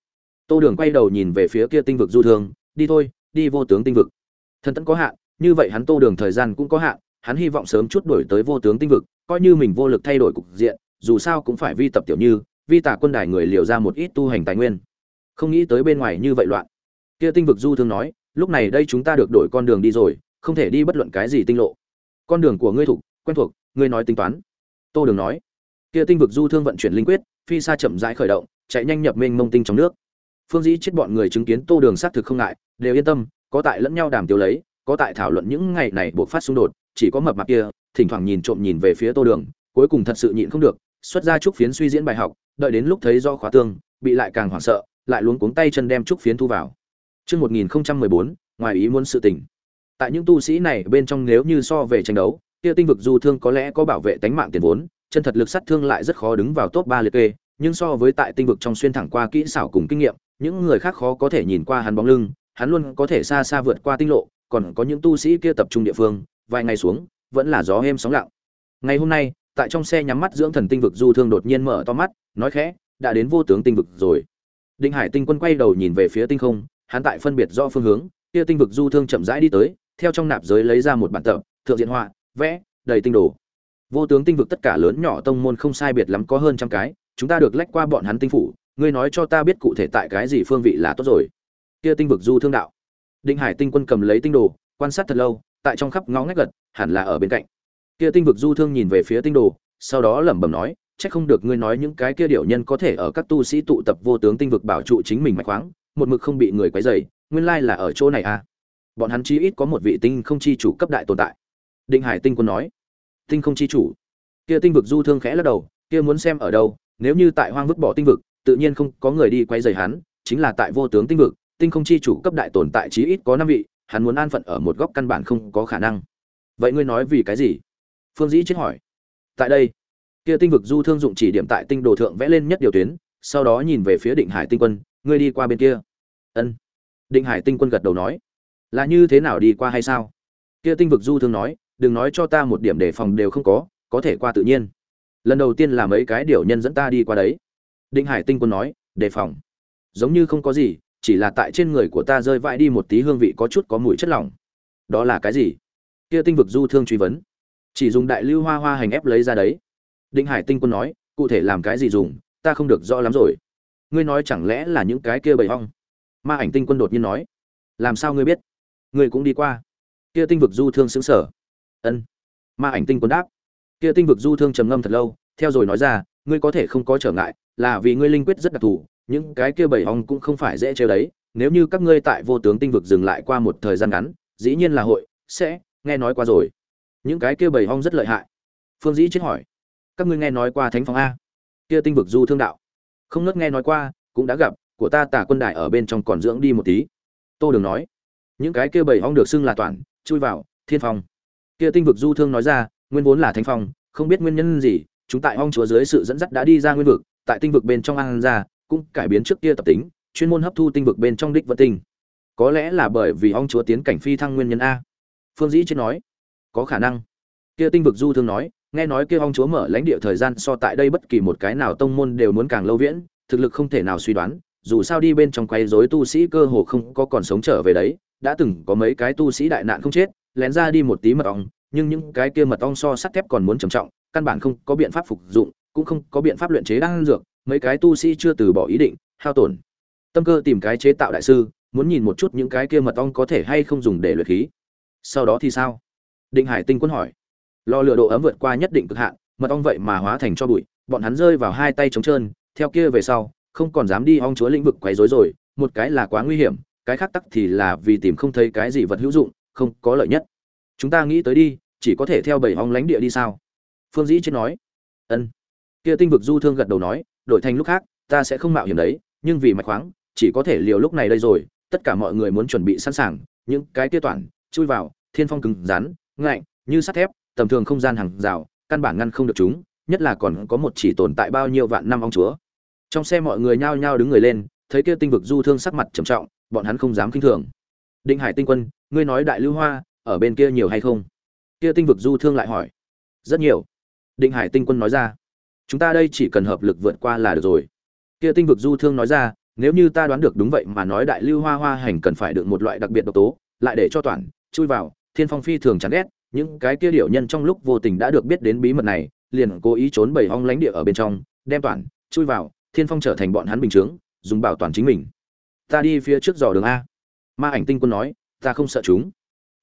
Tô đường quay đầu nhìn về phía kia tinh vực du thương đi thôi, đi vô tướng tinh vực. Thần tẫn có hạn, như vậy hắn tô đường thời gian cũng có hạn, hắn hy vọng sớm chút đổi tới vô tướng tinh vực, coi như mình vô lực thay đổi cục diện, dù sao cũng phải vi tập tiểu như, vi tả quân đài người liều ra một ít tu hành tài nguyên. Không nghĩ tới bên ngoài như vậy loạn. Kia tinh vực du thương nói lúc này đây chúng ta được đổi con đường đi rồi, không thể đi bất luận cái gì tinh lộ. Con đường của ngươi thục quen thuộc, ngươi nói tính toán. Tô đường nói. Kia tinh vực du thương vận chuyển linh quyết, phi xa chậm rãi khởi động, chạy nhanh nhập mênh mông tinh trong nước. Phương dĩ chết bọn người chứng kiến tô đường xác thực không ngại, đều yên tâm, có tại lẫn nhau đàm tiêu lấy, có tại thảo luận những ngày này buộc phát xung đột, chỉ có mập mạp kia, thỉnh thoảng nhìn trộm nhìn về phía tô đường, cuối cùng thật sự nhịn không được, xuất ra trúc phiến suy diễn bài học, đợi đến lúc thấy do khóa tương, bị lại càng hoảng sợ, lại luống cuống tay chân đem trúc phiến thu vào. Trước 1014, ngoài ý muốn sự tình. Tại những tu sĩ này bên trong nếu như so về tranh đấu, kia tinh vực du thương có lẽ có bảo vệ tánh mạng tiền vốn, chân thật lực sát thương lại rất khó đứng vào top 3 liệt kê, nhưng so với tại tinh vực trong xuyên thẳng qua kỹ xảo cùng kinh nghiệm, những người khác khó có thể nhìn qua hắn bóng lưng, hắn luôn có thể xa xa vượt qua tinh lộ, còn có những tu sĩ kia tập trung địa phương, vài ngày xuống, vẫn là gió êm sóng lặng. Ngày hôm nay, tại trong xe nhắm mắt dưỡng thần tinh vực du thương đột nhiên mở to mắt, nói khẽ, đã đến vô tướng tinh vực rồi. Đinh Hải Tinh Quân quay đầu nhìn về phía tinh không, hắn tại phân biệt rõ phương hướng, kia tinh vực du thương chậm rãi đi tới, theo trong nạp giới lấy ra một bản tập, thượng diện họa, vẽ, đầy tinh đồ. Vô tướng tinh vực tất cả lớn nhỏ tông môn không sai biệt lắm có hơn trăm cái, chúng ta được lách qua bọn hắn tinh phủ, ngươi nói cho ta biết cụ thể tại cái gì phương vị là tốt rồi. Kia tinh vực du thương đạo. Đinh Hải Tinh Quân cầm lấy tinh đồ, quan sát thật lâu, tại trong khắp ngõ ngách gật, hẳn là ở bên cạnh. Kia tinh vực du thương nhìn về phía tinh đồ, sau đó lẩm bẩm nói, chắc không được ngươi nói những cái kia điệu nhân có thể ở các tu sĩ tụ tập vô tướng tinh vực bảo trụ chính mình mạch khoáng, một mực không bị người quấy rầy, nguyên lai là ở chỗ này à? Bọn hắn chí ít có một vị tinh không chi chủ cấp đại tồn tại. Định Hải Tinh Quân nói, tinh không chi chủ. Kia tinh vực du thương khẽ lắc đầu, kia muốn xem ở đâu, nếu như tại hoang vứt bỏ tinh vực, tự nhiên không có người đi quấy rầy hắn, chính là tại vô tướng tinh vực tinh không chi chủ cấp đại tồn tại chí ít có năm vị hắn muốn an phận ở một góc căn bản không có khả năng vậy ngươi nói vì cái gì phương dĩ chết hỏi tại đây kia tinh vực du thương dụng chỉ điểm tại tinh đồ thượng vẽ lên nhất điều tuyến sau đó nhìn về phía định hải tinh quân ngươi đi qua bên kia. Ân. Định hải tinh quân gật đầu nói. Là như thế nào đi qua hay sao? Kia tinh vực du thương nói, đừng nói cho ta một điểm đề phòng đều không có có thể qua tự nhiên. Lần đầu tiên là mấy cái điều nhân dẫn ta đi qua đấy. Định hải tinh quân nói, đề phòng. Giống như không có gì, chỉ là tại trên người của ta rơi vãi đi một tí hương vị có chút có mùi chất lỏng. Đó là cái gì? Kia tinh vực du thương truy vấn. Chỉ dùng đại lưu hoa hoa hành ép lấy ra đấy. Định hải tinh quân nói, cụ thể làm cái gì dùng, ta không được rõ lắm rồi ngươi nói chẳng lẽ là những cái kia bầy hong ma ảnh tinh quân đột nhiên nói. Làm sao ngươi biết? Ngươi cũng đi qua. Kia tinh vực du thương xứng sở ân. Ma ảnh tinh quân đáp. Kia tinh vực du thương trầm ngâm thật lâu, theo rồi nói ra, ngươi có thể không có trở ngại, là vì ngươi linh quyết rất đặc thù, những cái kia bầy hong cũng không phải dễ chơi đấy, nếu như các ngươi tại vô tướng tinh vực dừng lại qua một thời gian ngắn, dĩ nhiên là hội, sẽ, nghe nói qua rồi. Những cái kia bầy hong rất lợi hại. Phương dĩ chết hỏi. Các ngươi nghe nói qua thánh phong a? Kia tinh vực du thương đạo không nớt nghe nói qua, cũng đã gặp, của ta tả quân đại ở bên trong còn dưỡng đi một tí. Tô đường nói, những cái kia bầy hong được xưng là toàn, chui vào, thiên phong. Kia tinh vực du thương nói ra, nguyên vốn là thánh phong, không biết nguyên nhân gì, chúng tại hong chúa dưới sự dẫn dắt đã đi ra nguyên vực, tại tinh vực bên trong an ra, cũng cải biến trước kia tập tính, chuyên môn hấp thu tinh vực bên trong đích vận tinh. Có lẽ là bởi vì hong chúa tiến cảnh phi thăng nguyên nhân a. Phương dĩ chết nói, có khả năng. Kia tinh vực du thương nói nghe nói kia ông chúa mở lãnh địa thời gian so tại đây bất kỳ một cái nào tông môn đều muốn càng lâu viễn, thực lực không thể nào suy đoán, dù sao đi bên trong quay rối tu sĩ cơ hồ không có còn sống trở về đấy, đã từng có mấy cái tu sĩ đại nạn không chết, lén ra đi một tí mật ong, nhưng những cái kia mật ong so sắt thép còn muốn trầm trọng, căn bản không có biện pháp phục dụng, cũng không có biện pháp luyện chế đan dược, mấy cái tu sĩ chưa từ bỏ ý định, hao tổn. Tâm cơ tìm cái chế tạo đại sư, muốn nhìn một chút những cái kia mật ong có thể hay không dùng để luyện khí. Sau đó thì sao? Định hải tinh quân hỏi lò lửa độ ấm vượt qua nhất định cực hạn, mật ong vậy mà hóa thành cho bụi, bọn hắn rơi vào hai tay trống trơn, theo kia về sau, không còn dám đi ong chúa lĩnh vực quấy rối rồi, một cái là quá nguy hiểm, cái khác tắc thì là vì tìm không thấy cái gì vật hữu dụng, không có lợi nhất. Chúng ta nghĩ tới đi, chỉ có thể theo bảy ong lánh địa đi sao? Phương dĩ chết nói. Ân. Kia tinh vực du thương gật đầu nói, đổi thành lúc khác, ta sẽ không mạo hiểm đấy, nhưng vì mạch khoáng, chỉ có thể liều lúc này đây rồi, tất cả mọi người muốn chuẩn bị sẵn sàng, những cái tiêu toàn, chui vào, thiên phong cứng rắn, ngạnh, như sắt thép tầm thường không gian hàng rào, căn bản ngăn không được chúng, nhất là còn có một chỉ tồn tại bao nhiêu vạn năm ông chúa. Trong xe mọi người nhao nhao đứng người lên, thấy kia tinh vực du thương sắc mặt trầm trọng, bọn hắn không dám kinh thường. Định hải tinh quân, ngươi nói đại lưu hoa, ở bên kia nhiều hay không? Kia tinh vực du thương lại hỏi. Rất nhiều. Định hải tinh quân nói ra. Chúng ta đây chỉ cần hợp lực vượt qua là được rồi. Kia tinh vực du thương nói ra, nếu như ta đoán được đúng vậy mà nói đại lưu hoa hoa hành cần phải được một loại đặc biệt độc tố, lại để cho toàn, chui vào, thiên phong phi thường chán ghét những cái kia điệu nhân trong lúc vô tình đã được biết đến bí mật này, liền cố ý trốn bầy hong lánh địa ở bên trong, đem toàn, chui vào, thiên phong trở thành bọn hắn bình chướng, dùng bảo toàn chính mình. Ta đi phía trước dò đường a. Ma ảnh tinh quân nói, ta không sợ chúng.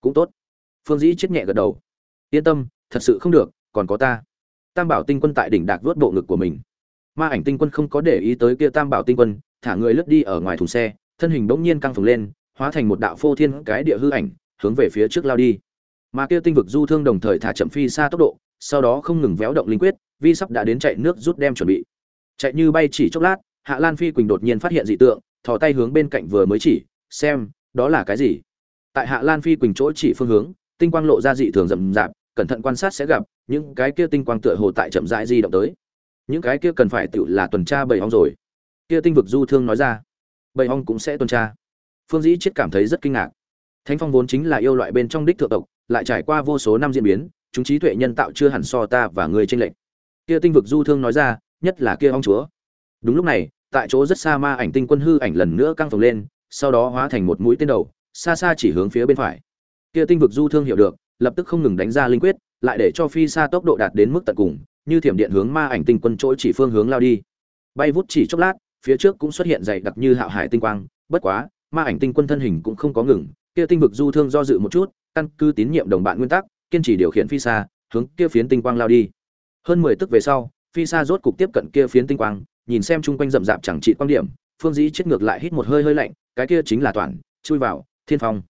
Cũng tốt. Phương dĩ chết nhẹ gật đầu. Yên tâm, thật sự không được, còn có ta. Tam bảo tinh quân tại đỉnh đạc vớt bộ ngực của mình. Ma ảnh tinh quân không có để ý tới kia tam bảo tinh quân, thả người lướt đi ở ngoài thùng xe, thân hình bỗng nhiên căng phồng lên, hóa thành một đạo phô thiên cái địa hư ảnh, hướng về phía trước lao đi mà kia tinh vực du thương đồng thời thả chậm phi xa tốc độ, sau đó không ngừng véo động linh quyết, vi sắp đã đến chạy nước rút đem chuẩn bị. Chạy như bay chỉ chốc lát, hạ lan phi quỳnh đột nhiên phát hiện dị tượng, thò tay hướng bên cạnh vừa mới chỉ, xem, đó là cái gì? Tại hạ lan phi quỳnh chỗ chỉ phương hướng, tinh quang lộ ra dị thường rậm rạp, cẩn thận quan sát sẽ gặp, những cái kia tinh quang tựa hồ tại chậm rãi di động tới. Những cái kia cần phải tự là tuần tra bầy ong rồi. Kia tinh vực du thương nói ra, bầy ong cũng sẽ tuần tra. Phương dĩ chết cảm thấy rất kinh ngạc. Thánh phong vốn chính là yêu loại bên trong đích thượng tộc lại trải qua vô số năm diễn biến, chúng trí tuệ nhân tạo chưa hẳn so ta và người tranh lệch. Kia tinh vực du thương nói ra, nhất là kia ông chúa. Đúng lúc này, tại chỗ rất xa ma ảnh tinh quân hư ảnh lần nữa căng phồng lên, sau đó hóa thành một mũi tên đầu, xa xa chỉ hướng phía bên phải. Kia tinh vực du thương hiểu được, lập tức không ngừng đánh ra linh quyết, lại để cho phi xa tốc độ đạt đến mức tận cùng, như thiểm điện hướng ma ảnh tinh quân chỗ chỉ phương hướng lao đi. Bay vút chỉ chốc lát, phía trước cũng xuất hiện dày đặc như hạo hải tinh quang, bất quá, ma ảnh tinh quân thân hình cũng không có ngừng, kia tinh vực du thương do dự một chút căn cứ tín nhiệm đồng bạn nguyên tắc, kiên trì điều khiển phi xa hướng kia phiến tinh quang lao đi. Hơn mười tức về sau phi xa rốt cục tiếp cận kia phiến tinh quang, nhìn xem chung quanh rậm rạp chẳng trị quan điểm, phương dĩ chết ngược lại hít một hơi hơi lạnh, cái kia chính là toàn, chui vào, thiên phong.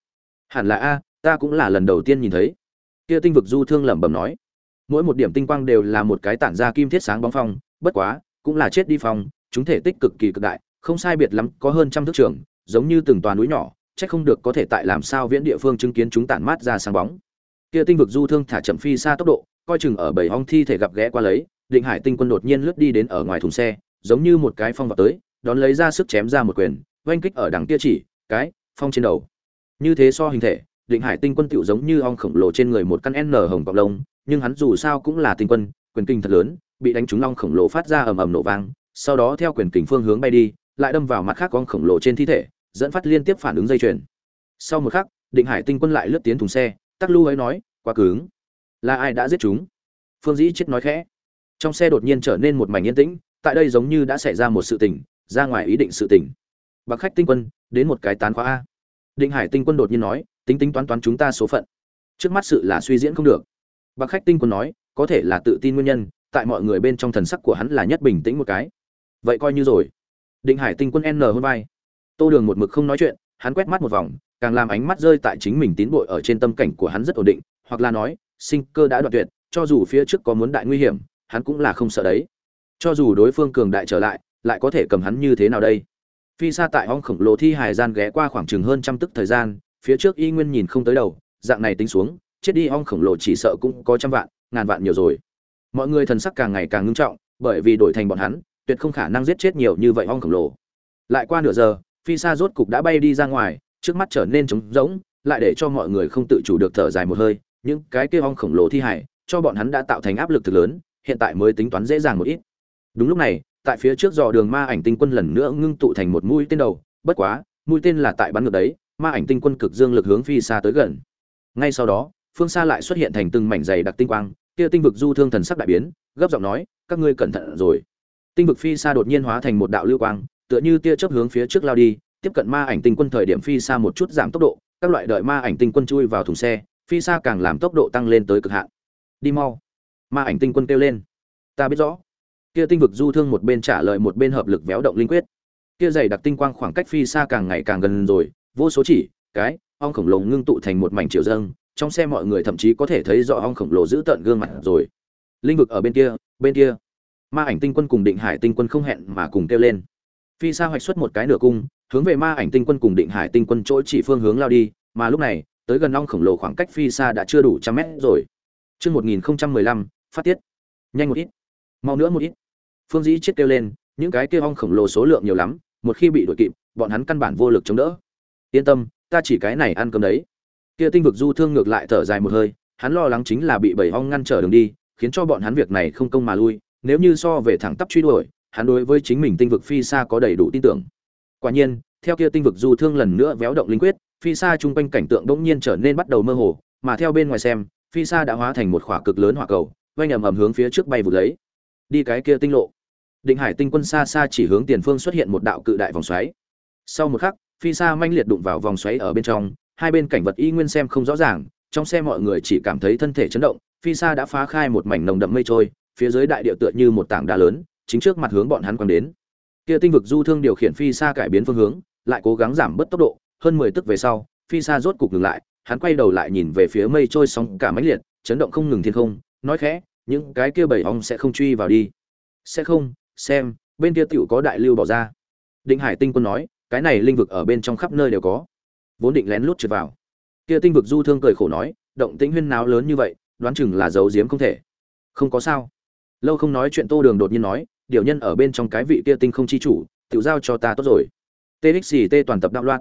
Hẳn là a, ta cũng là lần đầu tiên nhìn thấy. Kia tinh vực du thương lẩm bẩm nói. Mỗi một điểm tinh quang đều là một cái tản ra kim thiết sáng bóng phong, bất quá, cũng là chết đi phong, chúng thể tích cực kỳ cực đại, không sai biệt lắm, có hơn trăm thước trường, giống như từng toàn núi nhỏ chắc không được có thể tại làm sao viễn địa phương chứng kiến chúng tản mát ra sáng bóng. Kia tinh vực du thương thả chậm phi xa tốc độ, coi chừng ở bảy hong thi thể gặp ghé qua lấy, định hải tinh quân đột nhiên lướt đi đến ở ngoài thùng xe, giống như một cái phong vào tới, đón lấy ra sức chém ra một quyền, oanh kích ở đằng kia chỉ, cái, phong trên đầu. Như thế so hình thể, định hải tinh quân tiểu giống như ong khổng lồ trên người một căn n hồng bọc lông, nhưng hắn dù sao cũng là tinh quân, quyền kinh thật lớn, bị đánh trúng long khổng lồ phát ra ầm ầm nổ vang, sau đó theo quyền kình phương hướng bay đi, lại đâm vào mặt khác ong khổng lồ trên thi thể dẫn phát liên tiếp phản ứng dây chuyền. Sau một khắc, định hải tinh quân lại lướt tiến thùng xe, tắc lưu ấy nói, quá cứng. Là ai đã giết chúng? Phương dĩ chết nói khẽ. Trong xe đột nhiên trở nên một mảnh yên tĩnh, tại đây giống như đã xảy ra một sự tình, ra ngoài ý định sự tình. Bạc khách tinh quân, đến một cái tán khóa a. Định hải tinh quân đột nhiên nói, tính tính toán toán chúng ta số phận. Trước mắt sự là suy diễn không được. Bạc khách tinh quân nói, có thể là tự tin nguyên nhân, tại mọi người bên trong thần sắc của hắn là nhất bình tĩnh một cái. Vậy coi như rồi. Định hải tinh quân n hôn vai tô đường một mực không nói chuyện, hắn quét mắt một vòng, càng làm ánh mắt rơi tại chính mình tín bội ở trên tâm cảnh của hắn rất ổn định, hoặc là nói, sinh cơ đã đoạn tuyệt, cho dù phía trước có muốn đại nguy hiểm, hắn cũng là không sợ đấy. Cho dù đối phương cường đại trở lại lại có thể cầm hắn như thế nào đây? Phi xa tại hong khổng lồ thi hài gian ghé qua khoảng chừng hơn trăm tức thời gian, phía trước y nguyên nhìn không tới đầu, dạng này tính xuống, chết đi hong khổng lồ chỉ sợ cũng có trăm vạn, ngàn vạn nhiều rồi. Mọi người thần sắc càng ngày càng ngưng trọng, bởi vì đổi thành bọn hắn, tuyệt không khả năng giết chết nhiều như vậy hong khổng lồ. Lại qua nửa giờ phi xa rốt cục đã bay đi ra ngoài, trước mắt trở nên trống rỗng, lại để cho mọi người không tự chủ được thở dài một hơi, những cái kia hong khổng lồ thi hải, cho bọn hắn đã tạo thành áp lực thực lớn, hiện tại mới tính toán dễ dàng một ít. Đúng lúc này, tại phía trước dò đường ma ảnh tinh quân lần nữa ngưng tụ thành một mũi tên đầu, bất quá, mũi tên là tại bắn ngược đấy, ma ảnh tinh quân cực dương lực hướng phi xa tới gần. Ngay sau đó, phương xa lại xuất hiện thành từng mảnh dày đặc tinh quang, kia tinh vực du thương thần sắc đại biến, gấp giọng nói, các ngươi cẩn thận rồi. Tinh vực phi xa đột nhiên hóa thành một đạo lưu quang tựa như tia chớp hướng phía trước lao đi, tiếp cận ma ảnh tinh quân thời điểm phi xa một chút giảm tốc độ, các loại đợi ma ảnh tinh quân chui vào thùng xe, phi xa càng làm tốc độ tăng lên tới cực hạn. Đi mau. Ma ảnh tinh quân kêu lên. Ta biết rõ. Kia tinh vực du thương một bên trả lời một bên hợp lực véo động linh quyết. Kia dày đặc tinh quang khoảng cách phi xa càng ngày càng gần rồi, vô số chỉ, cái, ong khổng lồ ngưng tụ thành một mảnh chiều dâng, trong xe mọi người thậm chí có thể thấy rõ ong khổng lồ giữ tận gương mặt rồi. Linh vực ở bên kia bên kia. Ma ảnh tinh quân cùng định hải tinh quân không hẹn mà cùng kêu lên phi sa hoạch xuất một cái nửa cung hướng về ma ảnh tinh quân cùng định hải tinh quân chỗ chỉ phương hướng lao đi mà lúc này tới gần ong khổng lồ khoảng cách phi sa đã chưa đủ trăm mét rồi Trước 1015, phát tiết. Nhanh một ít. Mau nữa một ít. Phương Dĩ chết kêu lên, những cái kia ong khổng lồ số lượng nhiều lắm, một khi bị đuổi kịp, bọn hắn căn bản vô lực chống đỡ. Yên tâm, ta chỉ cái này ăn cơm đấy. Kia tinh vực du thương ngược lại thở dài một hơi, hắn lo lắng chính là bị bầy ong ngăn trở đường đi, khiến cho bọn hắn việc này không công mà lui, nếu như so về thẳng tắp truy đuổi, hắn đối với chính mình tinh vực phi xa có đầy đủ tin tưởng. Quả nhiên, theo kia tinh vực du thương lần nữa véo động linh quyết, phi xa trung quanh cảnh tượng bỗng nhiên trở nên bắt đầu mơ hồ, mà theo bên ngoài xem, phi xa đã hóa thành một khỏa cực lớn hỏa cầu, vây ầm ầm hướng phía trước bay vụt lấy. Đi cái kia tinh lộ. Định Hải tinh quân xa xa chỉ hướng tiền phương xuất hiện một đạo cự đại vòng xoáy. Sau một khắc, phi xa manh liệt đụng vào vòng xoáy ở bên trong, hai bên cảnh vật y nguyên xem không rõ ràng, trong xe mọi người chỉ cảm thấy thân thể chấn động, phi xa đã phá khai một mảnh nồng đậm mây trôi, phía dưới đại địa tựa như một tảng đá lớn, chính trước mặt hướng bọn hắn quăng đến. Kia tinh vực du thương điều khiển phi xa cải biến phương hướng, lại cố gắng giảm bớt tốc độ, hơn 10 tức về sau, phi xa rốt cục ngừng lại, hắn quay đầu lại nhìn về phía mây trôi sóng cả mãnh liệt, chấn động không ngừng thiên không, nói khẽ, những cái kia bảy ong sẽ không truy vào đi. Sẽ không, xem, bên kia tiểu có đại lưu bỏ ra. Định Hải Tinh Quân nói, cái này linh vực ở bên trong khắp nơi đều có. Vốn định lén lút trượt vào. Kia tinh vực du thương cười khổ nói, động tĩnh huyên náo lớn như vậy, đoán chừng là giấu giếm không thể. Không có sao. Lâu không nói chuyện Tô Đường đột nhiên nói, điều nhân ở bên trong cái vị kia tinh không chi chủ, tiểu giao cho ta tốt rồi. TXT toàn tập đạo loạn.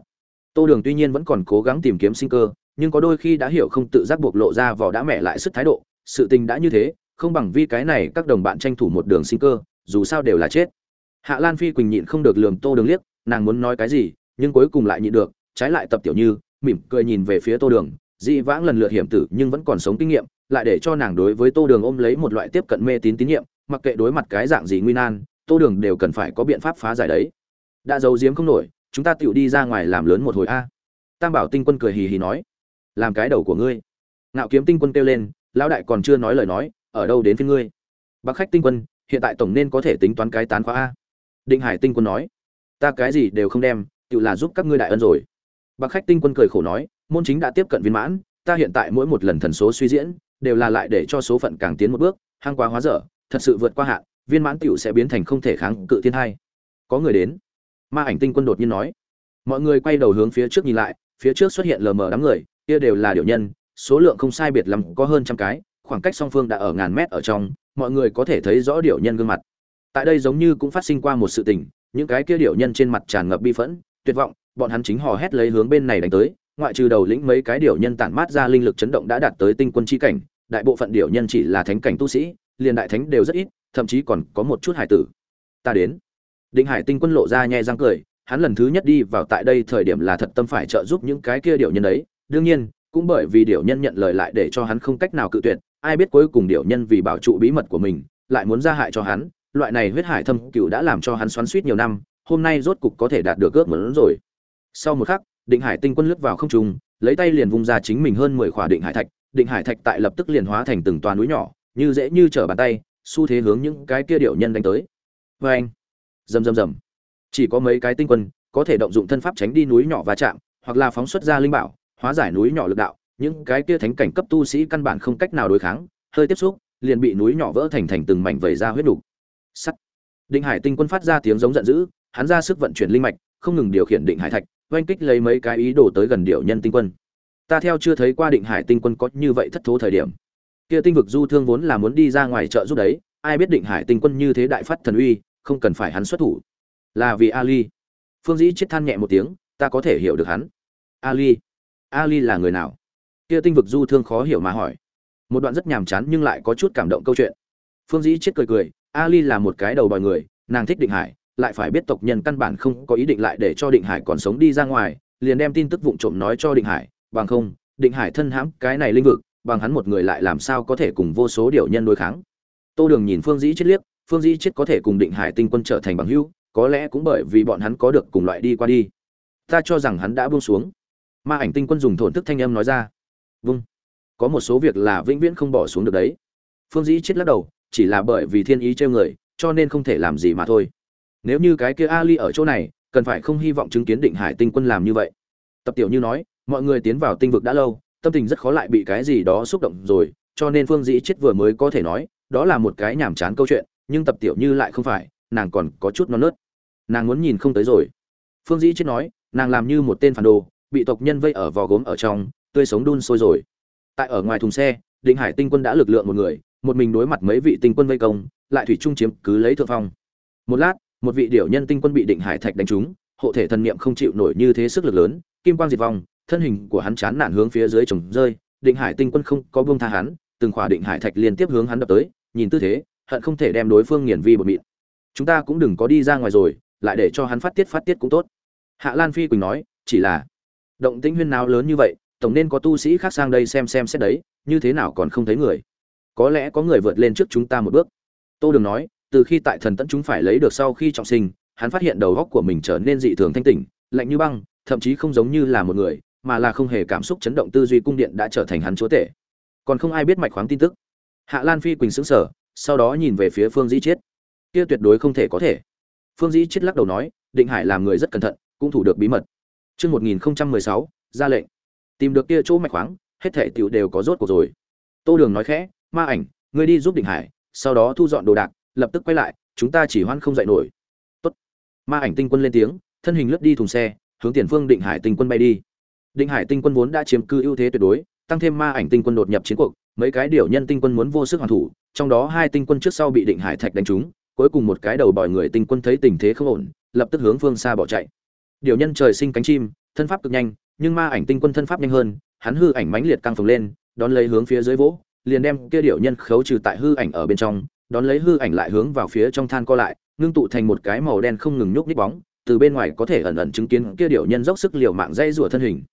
Tô Đường tuy nhiên vẫn còn cố gắng tìm kiếm sinh cơ, nhưng có đôi khi đã hiểu không tự giác buộc lộ ra vỏ đã mẹ lại sức thái độ, sự tình đã như thế, không bằng vi cái này các đồng bạn tranh thủ một đường sinh cơ, dù sao đều là chết. Hạ Lan Phi Quỳnh nhịn không được lườm Tô Đường liếc, nàng muốn nói cái gì, nhưng cuối cùng lại nhịn được, trái lại tập tiểu như, mỉm cười nhìn về phía Tô Đường, dị vãng lần lượt hiểm tử nhưng vẫn còn sống kinh nghiệm, lại để cho nàng đối với Tô Đường ôm lấy một loại tiếp cận mê tín tín nhiệm, mặc kệ đối mặt cái dạng gì nguy nan, Tô Đường đều cần phải có biện pháp phá giải đấy. Đã giấu giếm không nổi, chúng ta tựu đi ra ngoài làm lớn một hồi a. Tam bảo tinh quân cười hì hì nói làm cái đầu của ngươi. Ngạo kiếm tinh quân kêu lên lão đại còn chưa nói lời nói ở đâu đến phía ngươi? Bác khách tinh quân hiện tại tổng nên có thể tính toán cái tán khóa a. Định hải tinh quân nói ta cái gì đều không đem tự là giúp các ngươi đại ân rồi. Bác khách tinh quân cười khổ nói môn chính đã tiếp cận viên mãn ta hiện tại mỗi một lần thần số suy diễn đều là lại để cho số phận càng tiến một bước hang quá hóa dở thật sự vượt qua hạn, viên mãn tiểu sẽ biến thành không thể kháng cự thiên hai. Có người đến. Ma ảnh tinh quân đột nhiên nói. Mọi người quay đầu hướng phía trước nhìn lại, phía trước xuất hiện lờ mờ đám người, kia đều là điều nhân, số lượng không sai biệt lắm, có hơn trăm cái, khoảng cách song phương đã ở ngàn mét ở trong, mọi người có thể thấy rõ điều nhân gương mặt. Tại đây giống như cũng phát sinh qua một sự tình, những cái kia điều nhân trên mặt tràn ngập bi phẫn, tuyệt vọng, bọn hắn chính hò hét lấy hướng bên này đánh tới, ngoại trừ đầu lĩnh mấy cái điều nhân tản mát ra linh lực chấn động đã đạt tới tinh quân chi cảnh, đại bộ phận điều nhân chỉ là thánh cảnh tu sĩ liền đại thánh đều rất ít, thậm chí còn có một chút hải tử. Ta đến. Định hải tinh quân lộ ra nhẹ răng cười, hắn lần thứ nhất đi vào tại đây thời điểm là thật tâm phải trợ giúp những cái kia điệu nhân ấy. đương nhiên, cũng bởi vì điệu nhân nhận lời lại để cho hắn không cách nào cự tuyệt, ai biết cuối cùng điệu nhân vì bảo trụ bí mật của mình, lại muốn ra hại cho hắn. Loại này huyết hải thâm cựu đã làm cho hắn xoắn suýt nhiều năm, hôm nay rốt cục có thể đạt được ước muốn rồi. Sau một khắc, định hải tinh quân lướt vào không trung, lấy tay liền vung ra chính mình hơn mười khỏa định hải thạch. Định hải thạch tại lập tức liền hóa thành từng toa núi nhỏ như dễ như trở bàn tay, xu thế hướng những cái kia điệu nhân đánh tới. Vê anh, rầm rầm rầm. Chỉ có mấy cái tinh quân có thể động dụng thân pháp tránh đi núi nhỏ va chạm, hoặc là phóng xuất ra linh bảo, hóa giải núi nhỏ lực đạo. Những cái kia thánh cảnh cấp tu sĩ căn bản không cách nào đối kháng, hơi tiếp xúc, liền bị núi nhỏ vỡ thành thành từng mảnh vẩy ra huyết đủ. sắt. Định hải tinh quân phát ra tiếng giống giận dữ, hắn ra sức vận chuyển linh mạch, không ngừng điều khiển định hải thạch, oanh kích lấy mấy cái ý đồ tới gần điệu nhân tinh quân. Ta theo chưa thấy qua định hải tinh quân có như vậy thất thố thời điểm kia tinh vực du thương vốn là muốn đi ra ngoài chợ giúp đấy, ai biết định hải tinh quân như thế đại phát thần uy, không cần phải hắn xuất thủ. Là vì ali. Phương dĩ chết than nhẹ một tiếng, ta có thể hiểu được hắn. Ali. Ali là người nào? Kia tinh vực du thương khó hiểu mà hỏi. Một đoạn rất nhàm chán nhưng lại có chút cảm động câu chuyện. Phương dĩ chết cười cười, ali là một cái đầu bòi người, nàng thích định hải, lại phải biết tộc nhân căn bản không có ý định lại để cho định hải còn sống đi ra ngoài, liền đem tin tức vụng trộm nói cho định hải, bằng không, định hải thân hãm cái này linh vực bằng hắn một người lại làm sao có thể cùng vô số điều nhân đối kháng. Tô đường nhìn phương dĩ chết liếc, phương dĩ chết có thể cùng định hải tinh quân trở thành bằng hữu, có lẽ cũng bởi vì bọn hắn có được cùng loại đi qua đi. Ta cho rằng hắn đã buông xuống. Ma ảnh tinh quân dùng thổn thức thanh âm nói ra. Vâng. Có một số việc là vĩnh viễn không bỏ xuống được đấy. Phương dĩ chết lắc đầu, chỉ là bởi vì thiên ý trêu người, cho nên không thể làm gì mà thôi. Nếu như cái kia ali ở chỗ này, cần phải không hy vọng chứng kiến định hải tinh quân làm như vậy. Tập tiểu như nói, mọi người tiến vào tinh vực đã lâu tâm tình rất khó lại bị cái gì đó xúc động rồi, cho nên phương dĩ chết vừa mới có thể nói, đó là một cái nhàm chán câu chuyện, nhưng tập tiểu như lại không phải, nàng còn có chút non nớt. Nàng muốn nhìn không tới rồi. Phương dĩ chết nói, nàng làm như một tên phản đồ, bị tộc nhân vây ở vò gốm ở trong, tươi sống đun sôi rồi. Tại ở ngoài thùng xe, định hải tinh quân đã lực lượng một người, một mình đối mặt mấy vị tinh quân vây công, lại thủy trung chiếm cứ lấy thượng phong. Một lát, một vị điểu nhân tinh quân bị định hải thạch đánh trúng, hộ thể thần niệm không chịu nổi như thế sức lực lớn, kim quang diệt vong thân hình của hắn chán nản hướng phía dưới trồng rơi, định hải tinh quân không có buông tha hắn, từng khỏa định hải thạch liên tiếp hướng hắn đập tới, nhìn tư thế, hận không thể đem đối phương nghiền vi bột mịn. Chúng ta cũng đừng có đi ra ngoài rồi, lại để cho hắn phát tiết phát tiết cũng tốt. Hạ lan phi quỳnh nói, chỉ là động tĩnh huyên nào lớn như vậy, tổng nên có tu sĩ khác sang đây xem xem xét đấy, như thế nào còn không thấy người. Có lẽ có người vượt lên trước chúng ta một bước. Tô đường nói, từ khi tại thần tẫn chúng phải lấy được sau khi trọng sinh, hắn phát hiện đầu góc của mình trở nên dị thường thanh tỉnh, lạnh như băng, thậm chí không giống như là một người mà là không hề cảm xúc chấn động tư duy cung điện đã trở thành hắn chúa tể còn không ai biết mạch khoáng tin tức hạ lan phi quỳnh xứng sở sau đó nhìn về phía phương dĩ chiết kia tuyệt đối không thể có thể phương dĩ chiết lắc đầu nói định hải làm người rất cẩn thận cũng thủ được bí mật Trước 1016, ra lệnh. Tìm được kia chỗ mạch khoáng, hết thể tiểu đều có rốt cuộc rồi. Tô Đường nói khẽ, ma ảnh, ngươi đi giúp Định Hải, sau đó thu dọn đồ đạc, lập tức quay lại, chúng ta chỉ hoan không dậy nổi. Tốt. Ma ảnh tinh quân lên tiếng, thân hình lướt đi thùng xe, hướng tiền phương Định Hải tinh quân bay đi. Định Hải tinh quân vốn đã chiếm cư ưu thế tuyệt đối, tăng thêm ma ảnh tinh quân đột nhập chiến cuộc, mấy cái điều nhân tinh quân muốn vô sức hoàn thủ, trong đó hai tinh quân trước sau bị Định Hải thạch đánh trúng, cuối cùng một cái đầu bòi người tinh quân thấy tình thế không ổn, lập tức hướng phương xa bỏ chạy. Điều nhân trời sinh cánh chim, thân pháp cực nhanh, nhưng ma ảnh tinh quân thân pháp nhanh hơn, hắn hư ảnh mãnh liệt căng phồng lên, đón lấy hướng phía dưới vỗ, liền đem kia điểu nhân khấu trừ tại hư ảnh ở bên trong, đón lấy hư ảnh lại hướng vào phía trong than co lại, ngưng tụ thành một cái màu đen không ngừng nhúc nhích bóng, từ bên ngoài có thể ẩn ẩn chứng kiến kia điểu nhân dốc sức liều mạng dây rùa thân hình.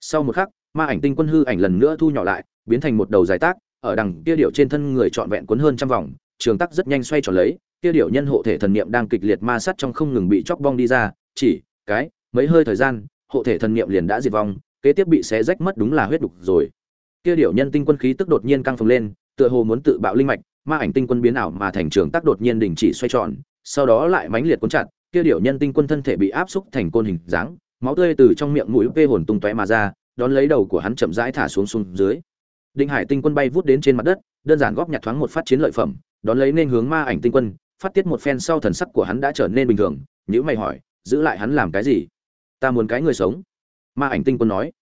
Sau một khắc, ma ảnh tinh quân hư ảnh lần nữa thu nhỏ lại, biến thành một đầu dài tác, ở đằng kia điệu trên thân người trọn vẹn cuốn hơn trăm vòng, trường tắc rất nhanh xoay tròn lấy, kia điệu nhân hộ thể thần niệm đang kịch liệt ma sát trong không ngừng bị chóc bong đi ra, chỉ cái mấy hơi thời gian, hộ thể thần niệm liền đã diệt vong, kế tiếp bị xé rách mất đúng là huyết đục rồi. Kia điệu nhân tinh quân khí tức đột nhiên căng phồng lên, tựa hồ muốn tự bạo linh mạch, ma ảnh tinh quân biến ảo mà thành trường tắc đột nhiên đình chỉ xoay tròn, sau đó lại mãnh liệt cuốn chặt, kia điệu nhân tinh quân thân thể bị áp xúc thành côn hình dáng, máu tươi từ trong miệng mũi vê hồn tung tóe mà ra, đón lấy đầu của hắn chậm rãi thả xuống xuống dưới. Đinh Hải tinh quân bay vút đến trên mặt đất, đơn giản góp nhặt thoáng một phát chiến lợi phẩm, đón lấy nên hướng ma ảnh tinh quân, phát tiết một phen sau thần sắc của hắn đã trở nên bình thường, nhíu mày hỏi, giữ lại hắn làm cái gì? Ta muốn cái người sống. Ma ảnh tinh quân nói.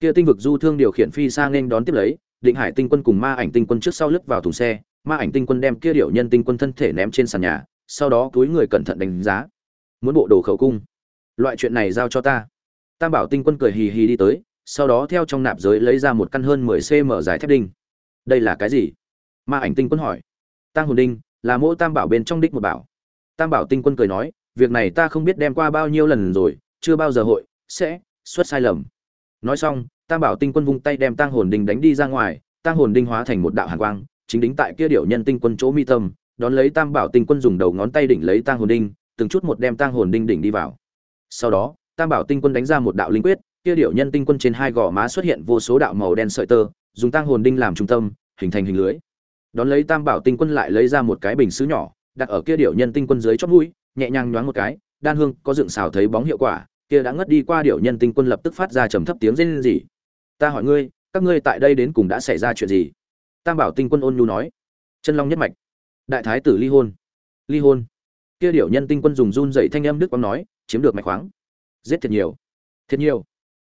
Kia tinh vực du thương điều khiển phi sang nên đón tiếp lấy định hải tinh quân cùng ma ảnh tinh quân trước sau lướt vào thùng xe ma ảnh tinh quân đem kia điệu nhân tinh quân thân thể ném trên sàn nhà sau đó túi người cẩn thận đánh giá. Muốn bộ đồ khẩu cung loại chuyện này giao cho ta. Tam bảo tinh quân cười hì hì đi tới, sau đó theo trong nạp giới lấy ra một căn hơn 10 cm dài thép đinh. Đây là cái gì? Ma ảnh tinh quân hỏi. Tăng hồn đinh, là mỗ tam bảo bên trong đích một bảo. Tam bảo tinh quân cười nói, việc này ta không biết đem qua bao nhiêu lần rồi, chưa bao giờ hội, sẽ xuất sai lầm. Nói xong, tam bảo tinh quân vung tay đem tăng hồn đinh đánh đi ra ngoài tăng hồn đinh hóa thành một đạo hàn quang, chính đính tại kia điệu nhân tinh quân chỗ mi tâm, đón lấy tam bảo tinh quân dùng đầu ngón tay đỉnh lấy tăng hồn đinh, từng chút một đem tăng hồn đinh đỉnh đi vào sau đó, tam bảo tinh quân đánh ra một đạo linh quyết, kia điệu nhân tinh quân trên hai gò má xuất hiện vô số đạo màu đen sợi tơ, dùng tăng hồn đinh làm trung tâm, hình thành hình lưới. Đón lấy tam bảo tinh quân lại lấy ra một cái bình sứ nhỏ, đặt ở kia điệu nhân tinh quân dưới chót mũi, nhẹ nhàng nhoáng một cái, đan hương có dựng xào thấy bóng hiệu quả, kia đã ngất đi qua điệu nhân tinh quân lập tức phát ra trầm thấp tiếng rên rỉ. Ta hỏi ngươi, các ngươi tại đây đến cùng đã xảy ra chuyện gì? Tam bảo tinh quân ôn nhu nói. Chân long nhất mạch. Đại thái tử ly hôn. Ly hôn. Kia điệu nhân tinh quân dùng run dậy thanh âm đức quang nói chiếm được mạch khoáng. Giết thiệt nhiều. Thiệt nhiều.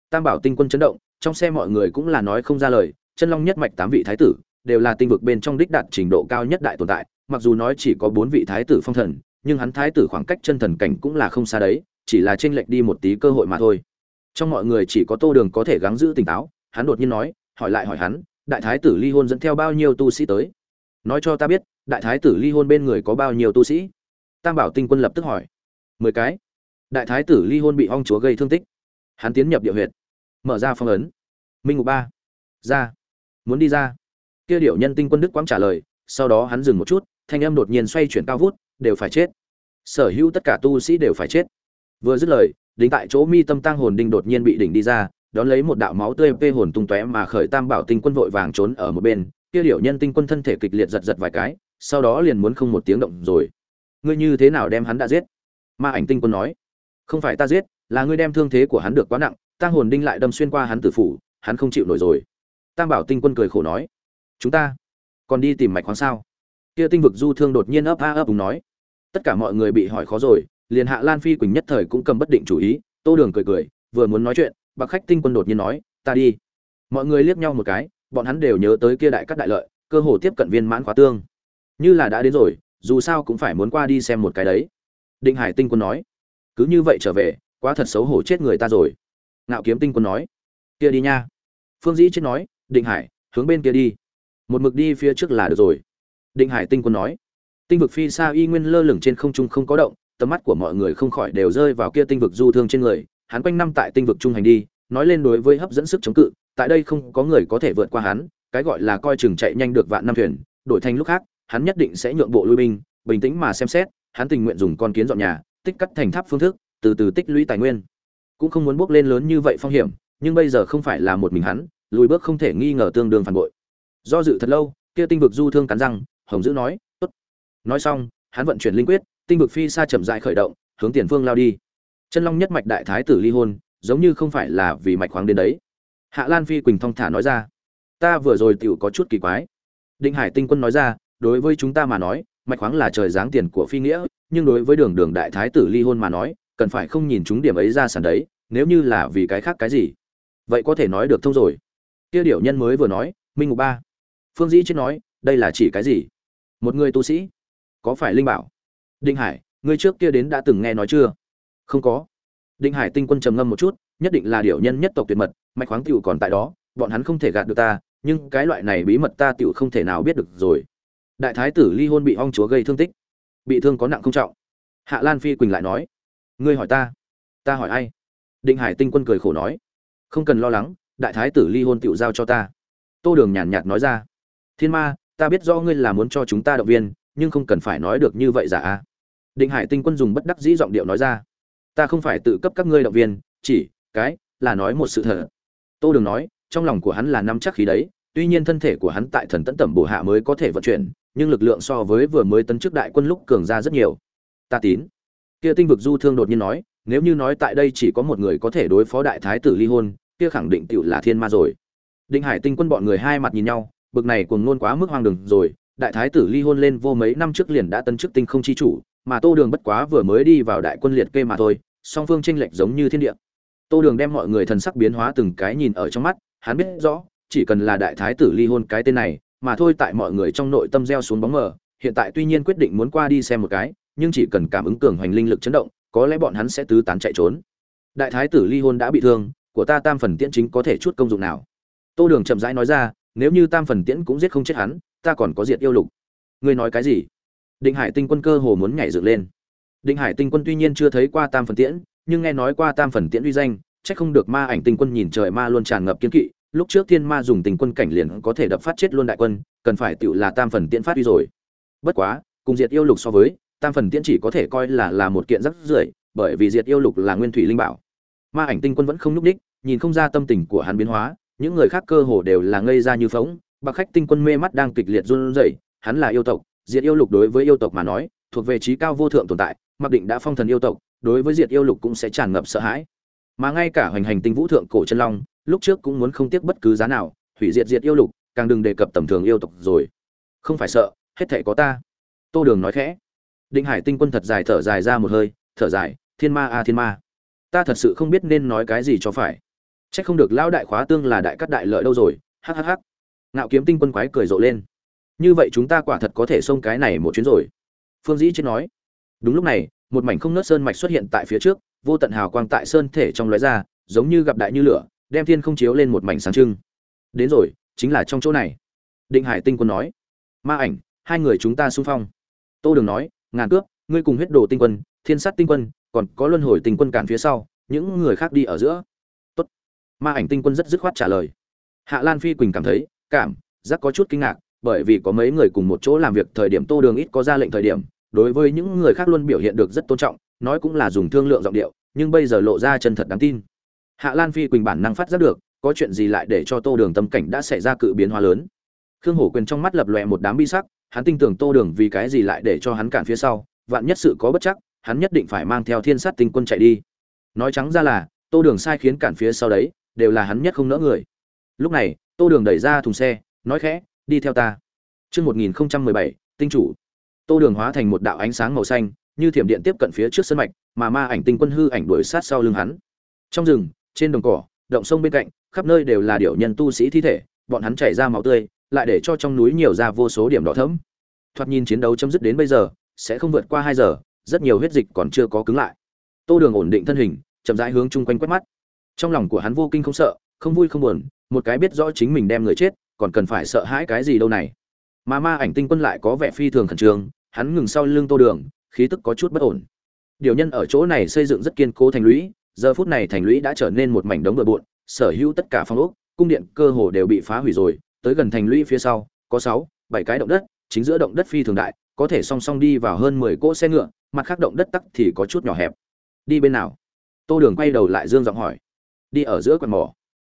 Tam bảo tinh quân chấn động, trong xe mọi người cũng là nói không ra lời, chân long nhất mạch tám vị thái tử đều là tinh vực bên trong đích đạt trình độ cao nhất đại tồn tại, mặc dù nói chỉ có bốn vị thái tử phong thần, nhưng hắn thái tử khoảng cách chân thần cảnh cũng là không xa đấy, chỉ là chênh lệch đi một tí cơ hội mà thôi. Trong mọi người chỉ có tô đường có thể gắng giữ tỉnh táo, hắn đột nhiên nói, hỏi lại hỏi hắn, đại thái tử ly hôn dẫn theo bao nhiêu tu sĩ tới? Nói cho ta biết, đại thái tử ly hôn bên người có bao nhiêu tu sĩ? Tam bảo tinh quân lập tức hỏi. Mười cái đại thái tử ly hôn bị ong chúa gây thương tích. Hắn tiến nhập địa huyệt, mở ra phong ấn. Minh ngục ba, ra. Muốn đi ra. Kia điệu nhân tinh quân đức quang trả lời, sau đó hắn dừng một chút, thanh âm đột nhiên xoay chuyển cao vút, đều phải chết. Sở hữu tất cả tu sĩ đều phải chết. Vừa dứt lời, đính tại chỗ mi tâm tăng hồn đinh đột nhiên bị đỉnh đi ra, đón lấy một đạo máu tươi vê hồn tung tóe mà khởi tam bảo tinh quân vội vàng trốn ở một bên. Kia điệu nhân tinh quân thân thể kịch liệt giật giật vài cái, sau đó liền muốn không một tiếng động rồi. Ngươi như thế nào đem hắn đã giết? Ma ảnh tinh quân nói không phải ta giết, là ngươi đem thương thế của hắn được quá nặng, tang hồn đinh lại đâm xuyên qua hắn tử phủ, hắn không chịu nổi rồi. Tam bảo tinh quân cười khổ nói, chúng ta còn đi tìm mạch khoáng sao? Kia tinh vực du thương đột nhiên ấp a ấp đúng nói, tất cả mọi người bị hỏi khó rồi, liền hạ lan phi quỳnh nhất thời cũng cầm bất định chủ ý. Tô đường cười cười, vừa muốn nói chuyện, bạc khách tinh quân đột nhiên nói, ta đi. Mọi người liếc nhau một cái, bọn hắn đều nhớ tới kia đại cắt đại lợi, cơ hồ tiếp cận viên mãn khóa tương. Như là đã đến rồi, dù sao cũng phải muốn qua đi xem một cái đấy. Định hải tinh quân nói cứ như vậy trở về, quá thật xấu hổ chết người ta rồi. Ngạo kiếm tinh quân nói. Kia đi nha. Phương dĩ chết nói, định hải, hướng bên kia đi. Một mực đi phía trước là được rồi. Định hải tinh quân nói. Tinh vực phi xa y nguyên lơ lửng trên không trung không có động, tầm mắt của mọi người không khỏi đều rơi vào kia tinh vực du thương trên người. Hắn quanh năm tại tinh vực trung hành đi, nói lên đối với hấp dẫn sức chống cự, tại đây không có người có thể vượt qua hắn, cái gọi là coi chừng chạy nhanh được vạn năm thuyền, đổi thành lúc khác, hắn nhất định sẽ nhượng bộ lui binh, bình tĩnh mà xem xét, hắn tình nguyện dùng con kiến dọn nhà tích cắt thành tháp phương thức, từ từ tích lũy tài nguyên. Cũng không muốn bước lên lớn như vậy phong hiểm, nhưng bây giờ không phải là một mình hắn, lùi bước không thể nghi ngờ tương đương phản bội. Do dự thật lâu, kia tinh vực du thương cắn răng, hồng dữ nói, tốt. Nói xong, hắn vận chuyển linh quyết, tinh vực phi xa chậm dại khởi động, hướng tiền phương lao đi. Chân long nhất mạch đại thái tử ly hôn, giống như không phải là vì mạch khoáng đến đấy. Hạ lan phi quỳnh thong thả nói ra, ta vừa rồi tựu có chút kỳ quái. Định hải tinh quân nói ra, đối với chúng ta mà nói mạch khoáng là trời giáng tiền của phi nghĩa, nhưng đối với đường đường đại thái tử ly hôn mà nói, cần phải không nhìn chúng điểm ấy ra sàn đấy, nếu như là vì cái khác cái gì? Vậy có thể nói được thông rồi. Kia điểu nhân mới vừa nói, minh ngục ba. Phương dĩ chết nói, đây là chỉ cái gì? Một người tu sĩ. Có phải linh bảo? Đinh hải ngươi trước kia đến đã từng nghe nói chưa? Không có. Đinh hải tinh quân trầm ngâm một chút, nhất định là điểu nhân nhất tộc tuyệt mật, mạch khoáng tựu còn tại đó, bọn hắn không thể gạt được ta, nhưng cái loại này bí mật ta tựu không thể nào biết được rồi đại thái tử ly hôn bị ong chúa gây thương tích, bị thương có nặng không trọng. Hạ lan phi quỳnh lại nói, ngươi hỏi ta ta hỏi ai? Định hải tinh quân cười khổ nói, không cần lo lắng, đại thái tử ly hôn tựu giao cho ta. Tô đường nhàn nhạt nói ra, thiên ma, ta biết rõ ngươi là muốn cho chúng ta động viên, nhưng không cần phải nói được như vậy giả a. Định hải tinh quân dùng bất đắc dĩ giọng điệu nói ra, ta không phải tự cấp các ngươi động viên, chỉ, cái, là nói một sự thật. Tô đường nói, trong lòng của hắn là năm chắc khí đấy, tuy nhiên thân thể của hắn tại thần tẫn tẩm bổ hạ mới có thể vận chuyển nhưng lực lượng so với vừa mới tấn chức đại quân lúc cường ra rất nhiều. Ta tín. Kia tinh vực du thương đột nhiên nói, nếu như nói tại đây chỉ có một người có thể đối phó đại thái tử ly hôn, kia khẳng định tựu là thiên ma rồi. Định hải tinh quân bọn người hai mặt nhìn nhau, bực này cuồng nôn quá mức hoang đường rồi, đại thái tử ly hôn lên vô mấy năm trước liền đã tấn chức tinh không chi chủ, mà tô đường bất quá vừa mới đi vào đại quân liệt kê mà thôi, song phương tranh lệch giống như thiên địa. Tô đường đem mọi người thần sắc biến hóa từng cái nhìn ở trong mắt, hắn biết rõ, chỉ cần là đại thái tử ly hôn cái tên này mà thôi tại mọi người trong nội tâm gieo xuống bóng mờ, hiện tại tuy nhiên quyết định muốn qua đi xem một cái, nhưng chỉ cần cảm ứng cường hoành linh lực chấn động, có lẽ bọn hắn sẽ tứ tán chạy trốn. Đại thái tử ly hôn đã bị thương, của ta tam phần tiễn chính có thể chút công dụng nào? Tô đường chậm rãi nói ra, nếu như tam phần tiễn cũng giết không chết hắn, ta còn có diệt yêu lục. Ngươi nói cái gì? Định hải tinh quân cơ hồ muốn nhảy dựng lên. Định hải tinh quân tuy nhiên chưa thấy qua tam phần tiễn, nhưng nghe nói qua tam phần tiễn uy danh, chắc không được ma ảnh tinh quân nhìn trời ma luôn tràn ngập kiên kỵ lúc trước thiên ma dùng tình quân cảnh liền có thể đập phát chết luôn đại quân, cần phải tựu là tam phần tiễn phát đi rồi. Bất quá, cùng diệt yêu lục so với, tam phần tiễn chỉ có thể coi là là một kiện rất rưởi, bởi vì diệt yêu lục là nguyên thủy linh bảo. Ma ảnh tinh quân vẫn không nhúc ních nhìn không ra tâm tình của hắn biến hóa, những người khác cơ hồ đều là ngây ra như phóng bạc khách tinh quân mê mắt đang kịch liệt run rẩy, hắn là yêu tộc, diệt yêu lục đối với yêu tộc mà nói, thuộc về trí cao vô thượng tồn tại, mặc định đã phong thần yêu tộc, đối với diệt yêu lục cũng sẽ tràn ngập sợ hãi mà ngay cả hoành hành tinh vũ thượng cổ chân long, lúc trước cũng muốn không tiếc bất cứ giá nào, hủy diệt diệt yêu lục, càng đừng đề cập tầm thường yêu tộc rồi. Không phải sợ, hết thể có ta. Tô đường nói khẽ. Định hải tinh quân thật dài thở dài ra một hơi, thở dài, thiên ma a à, thiên ma. Ta thật sự không biết nên nói cái gì cho phải. C h ắ c không được lão đại khóa tương là đại cắt đại lợi đâu rồi hhh ngạo kiếm tinh quân quái cười rộ lên. Như vậy chúng ta quả thật có thể xông cái này một chuyến rồi. Phương dĩ chết nói. Đúng lúc này một mảnh không nớt sơn mạch xuất hiện tại phía trước, vô tận hào quang tại sơn thể trong lóe ra, giống như gặp đại như lửa, đem thiên không chiếu lên một mảnh sáng trưng. Đến rồi, chính là trong chỗ này. Định hải tinh quân nói. Ma ảnh, hai người chúng ta xung phong. Tô đường nói, ngàn cướp ngươi cùng huyết đồ tinh quân, thiên sát tinh quân, còn có luân hồi tinh quân cản phía sau, những người khác đi ở giữa. Tốt. ma ảnh tinh quân rất dứt khoát trả lời. Hạ lan phi quỳnh cảm thấy, cảm giác có chút kinh ngạc, bởi vì có mấy người cùng một chỗ làm việc thời điểm tô đường ít có ra lệnh thời điểm đối với những người khác luôn biểu hiện được rất tôn trọng nói cũng là dùng thương lượng giọng điệu nhưng bây giờ lộ ra chân thật đáng tin. Hạ lan phi quỳnh bản năng phát giác được có chuyện gì lại để cho tô đường tâm cảnh đã xảy ra cự biến hóa lớn. Khương hổ quyền trong mắt lập lòe một đám bi sắc hắn tin tưởng tô đường vì cái gì lại để cho hắn cản phía sau vạn nhất sự có bất chắc hắn nhất định phải mang theo thiên sát tinh quân chạy đi. Nói trắng ra là tô đường sai khiến cản phía sau đấy đều là hắn nhất không nỡ người. Lúc này tô đường đẩy ra thùng xe nói khẽ đi theo ta. Trước 1017, tinh chủ. Tô đường hóa thành một đạo ánh sáng màu xanh, như thiểm điện tiếp cận phía trước sân mạch, mà ma ảnh tinh quân hư ảnh đuổi sát sau lưng hắn. Trong rừng, trên đồng cỏ, động sông bên cạnh, khắp nơi đều là điệu nhân tu sĩ thi thể, bọn hắn chảy ra máu tươi, lại để cho trong núi nhiều ra vô số điểm đỏ thẫm. Thoạt nhìn chiến đấu chấm dứt đến bây giờ, sẽ không vượt qua hai giờ, rất nhiều huyết dịch còn chưa có cứng lại. Tô Đường ổn định thân hình, chậm rãi hướng chung quanh quét mắt. Trong lòng của hắn vô kinh không sợ, không vui không buồn, một cái biết rõ chính mình đem người chết, còn cần phải sợ hãi cái gì đâu này. Mà ma ảnh tinh quân lại có vẻ phi thường khẩn trương, hắn ngừng sau lưng Tô Đường, khí tức có chút bất ổn. Điều nhân ở chỗ này xây dựng rất kiên cố thành lũy, giờ phút này thành lũy đã trở nên một mảnh đống bừa bộn, sở hữu tất cả phong ốc, cung điện cơ hồ đều bị phá hủy rồi, tới gần thành lũy phía sau, có sáu, bảy cái động đất, chính giữa động đất phi thường đại, có thể song song đi vào hơn mười cỗ xe ngựa, mặt khác động đất tắc thì có chút nhỏ hẹp. Đi bên nào? Tô Đường quay đầu lại dương giọng hỏi. Đi ở giữa quặng mỏ.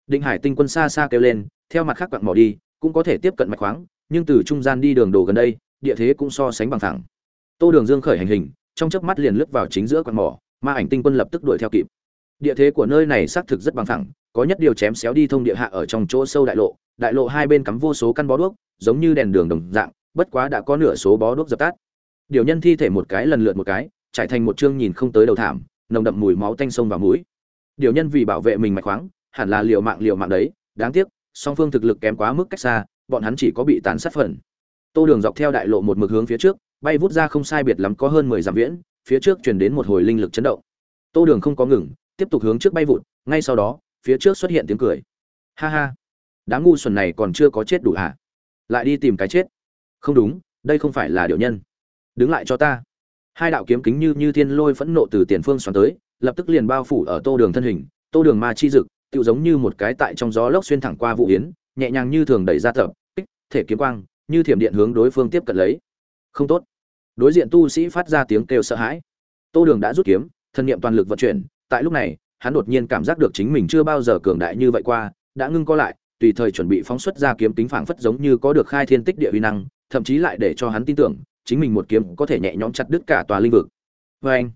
Định Hải Tinh Quân xa xa kêu lên, theo mặt khác quặng mỏ đi, cũng có thể tiếp cận mạch khoáng, nhưng từ trung gian đi đường đồ gần đây, địa thế cũng so sánh bằng thẳng. Tô Đường dương khởi hành hình, trong chớp mắt liền lướt vào chính giữa quan mỏ, Ma ảnh tinh quân lập tức đuổi theo kịp. Địa thế của nơi này xác thực rất bằng phẳng, có nhất điều chém xéo đi thông địa hạ ở trong chỗ sâu đại lộ, đại lộ hai bên cắm vô số căn bó đuốc, giống như đèn đường đồng dạng, bất quá đã có nửa số bó đuốc dập tắt. Điều nhân thi thể một cái lần lượt một cái, trải thành một chương nhìn không tới đầu thảm, nồng đậm mùi máu tanh sông vào mũi. Điều nhân vì bảo vệ mình mạch khoáng, hẳn là liều mạng liều mạng đấy, đáng tiếc, song phương thực lực kém quá mức cách xa, bọn hắn chỉ có bị tàn sát phần. Tô Đường dọc theo đại lộ một mực hướng phía trước, bay vút ra không sai biệt lắm có hơn mười dặm viễn, phía trước truyền đến một hồi linh lực chấn động. Tô Đường không có ngừng, tiếp tục hướng trước bay vụt, ngay sau đó, phía trước xuất hiện tiếng cười. Ha ha, đám ngu xuẩn này còn chưa có chết đủ à? Lại đi tìm cái chết. Không đúng, đây không phải là điều nhân. Đứng lại cho ta. Hai đạo kiếm kính như như thiên lôi phẫn nộ từ tiền phương xoắn tới, lập tức liền bao phủ ở Tô Đường thân hình, Tô Đường ma chi dực, tựu giống như một cái tại trong gió lốc xuyên thẳng qua vụ yến, nhẹ nhàng như thường đẩy ra tập, kích, thể kiếm quang, như thiểm điện hướng đối phương tiếp cận lấy. Không tốt. Đối diện tu sĩ phát ra tiếng kêu sợ hãi. Tô Đường đã rút kiếm, thân niệm toàn lực vận chuyển, tại lúc này, hắn đột nhiên cảm giác được chính mình chưa bao giờ cường đại như vậy qua, đã ngưng co lại, tùy thời chuẩn bị phóng xuất ra kiếm tính phảng phất giống như có được khai thiên tích địa uy năng, thậm chí lại để cho hắn tin tưởng, chính mình một kiếm có thể nhẹ nhõm chặt đứt cả tòa linh vực. Và anh,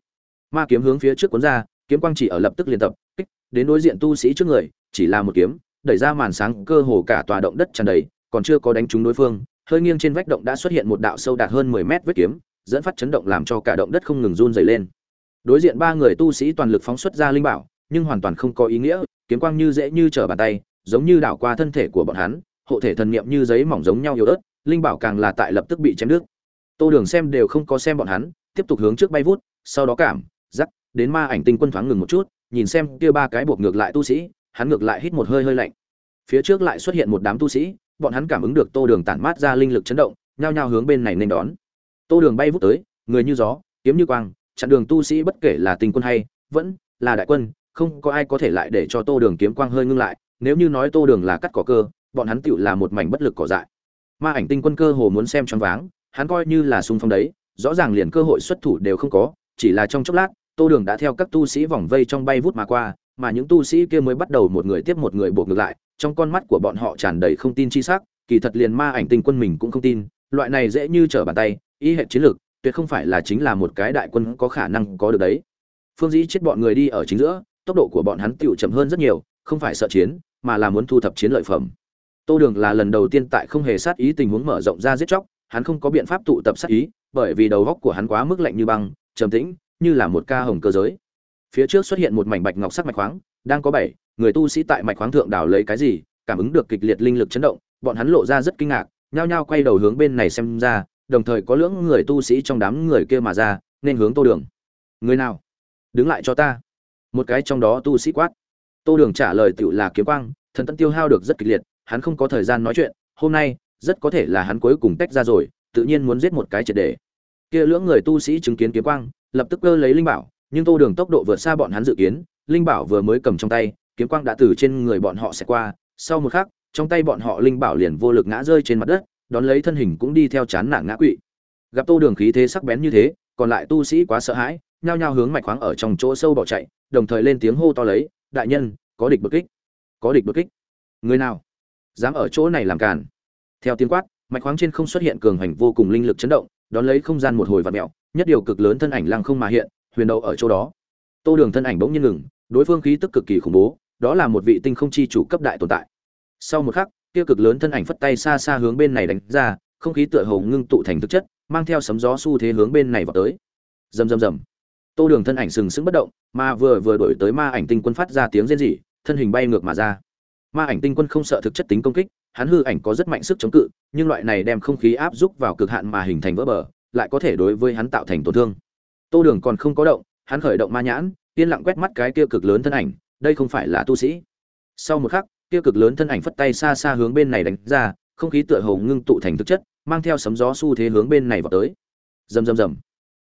ma kiếm hướng phía trước cuốn ra, kiếm quang chỉ ở lập tức liên tập, kích, đến đối diện tu sĩ trước người, chỉ là một kiếm, đẩy ra màn sáng, cơ hồ cả tòa động đất tràn đầy, còn chưa có đánh trúng đối phương, hơi nghiêng trên vách động đã xuất hiện một đạo sâu đạt hơn 10 mét vết kiếm, dẫn phát chấn động làm cho cả động đất không ngừng run rẩy lên. đối diện ba người tu sĩ toàn lực phóng xuất ra linh bảo nhưng hoàn toàn không có ý nghĩa kiếm quang như dễ như trở bàn tay giống như đảo qua thân thể của bọn hắn hộ thể thần niệm như giấy mỏng giống nhau yếu ớt linh bảo càng là tại lập tức bị chém đứt tô đường xem đều không có xem bọn hắn tiếp tục hướng trước bay vút sau đó cảm giắc đến ma ảnh tinh quân thoáng ngừng một chút nhìn xem kia ba cái buộc ngược lại tu sĩ hắn ngược lại hít một hơi hơi lạnh phía trước lại xuất hiện một đám tu sĩ bọn hắn cảm ứng được tô đường tản mát ra linh lực chấn động, nhao nhao hướng bên này nên đón. Tô đường bay vút tới, người như gió, kiếm như quang, chặn đường tu sĩ bất kể là tinh quân hay vẫn là đại quân, không có ai có thể lại để cho tô đường kiếm quang hơi ngưng lại, nếu như nói tô đường là cắt cỏ cơ, bọn hắn tựu là một mảnh bất lực cỏ dại. Ma ảnh tinh quân cơ hồ muốn xem choáng váng, hắn coi như là xung phong đấy, rõ ràng liền cơ hội xuất thủ đều không có, chỉ là trong chốc lát, tô đường đã theo các tu sĩ vòng vây trong bay vút mà qua, mà những tu sĩ kia mới bắt đầu một người tiếp một người buộc ngược lại trong con mắt của bọn họ tràn đầy không tin chi sắc, kỳ thật liền ma ảnh tinh quân mình cũng không tin, loại này dễ như trở bàn tay ý hệ chiến lược, tuyệt không phải là chính là một cái đại quân có khả năng có được đấy. Phương dĩ chết bọn người đi ở chính giữa, tốc độ của bọn hắn tiểu chậm hơn rất nhiều, không phải sợ chiến, mà là muốn thu thập chiến lợi phẩm. Tô đường là lần đầu tiên tại không hề sát ý tình huống mở rộng ra giết chóc, hắn không có biện pháp tụ tập sát ý, bởi vì đầu góc của hắn quá mức lạnh như băng, trầm tĩnh, như là một ca hồng cơ giới phía trước xuất hiện một mảnh bạch ngọc sắc mạch khoáng, đang có bảy, người tu sĩ tại mạch khoáng thượng đào lấy cái gì, cảm ứng được kịch liệt linh lực chấn động, bọn hắn lộ ra rất kinh ngạc, nhao nhao quay đầu hướng bên này xem ra, đồng thời có lưỡng người tu sĩ trong đám người kia mà ra, nên hướng tô đường. Người nào? Đứng lại cho ta. Một cái trong đó tu sĩ quát. Tô đường trả lời tựu là kiếm quang, thần tận tiêu hao được rất kịch liệt, hắn không có thời gian nói chuyện, hôm nay, rất có thể là hắn cuối cùng tách ra rồi, tự nhiên muốn giết một cái triệt để. Kia lưỡng người tu sĩ chứng kiến kiếm quang, lập tức cơ lấy linh bảo nhưng tô đường tốc độ vượt xa bọn hắn dự kiến, linh bảo vừa mới cầm trong tay, kiếm quang đã từ trên người bọn họ sẽ qua, sau một khắc, trong tay bọn họ linh bảo liền vô lực ngã rơi trên mặt đất, đón lấy thân hình cũng đi theo chán nản ngã quỵ. Gặp tô đường khí thế sắc bén như thế, còn lại tu sĩ quá sợ hãi, nhao nhao hướng mạch khoáng ở trong chỗ sâu bỏ chạy, đồng thời lên tiếng hô to lấy, đại nhân, có địch bất kích, có địch bất kích. Người nào? Dám ở chỗ này làm càn? Theo tiếng quát, mạch khoáng trên không xuất hiện cường hành vô cùng linh lực chấn động, đón lấy không gian một hồi vặn mẹo nhất điều cực lớn thân ảnh lăng không mà hiện huyền đậu ở chỗ đó. Tô đường thân ảnh bỗng nhiên ngừng, đối phương khí tức cực kỳ khủng bố, đó là một vị tinh không chi chủ cấp đại tồn tại. Sau một khắc, kia cực lớn thân ảnh phất tay xa xa hướng bên này đánh ra, không khí tựa hồ ngưng tụ thành thực chất, mang theo sấm gió xu thế hướng bên này vào tới. Rầm rầm rầm. Tô đường thân ảnh sừng sững bất động, mà vừa vừa đổi tới ma ảnh tinh quân phát ra tiếng rên rỉ, thân hình bay ngược mà ra. Ma ảnh tinh quân không sợ thực chất tính công kích, hắn hư ảnh có rất mạnh sức chống cự, nhưng loại này đem không khí áp xúc vào cực hạn mà hình thành vỡ bờ, lại có thể đối với hắn tạo thành tổn thương tô đường còn không có động, hắn khởi động ma nhãn, yên lặng quét mắt cái kia cực lớn thân ảnh, đây không phải là tu sĩ. Sau một khắc, kia cực lớn thân ảnh phất tay xa xa hướng bên này đánh ra, không khí tựa hồ ngưng tụ thành thực chất, mang theo sấm gió xu thế hướng bên này vào tới. Rầm rầm rầm.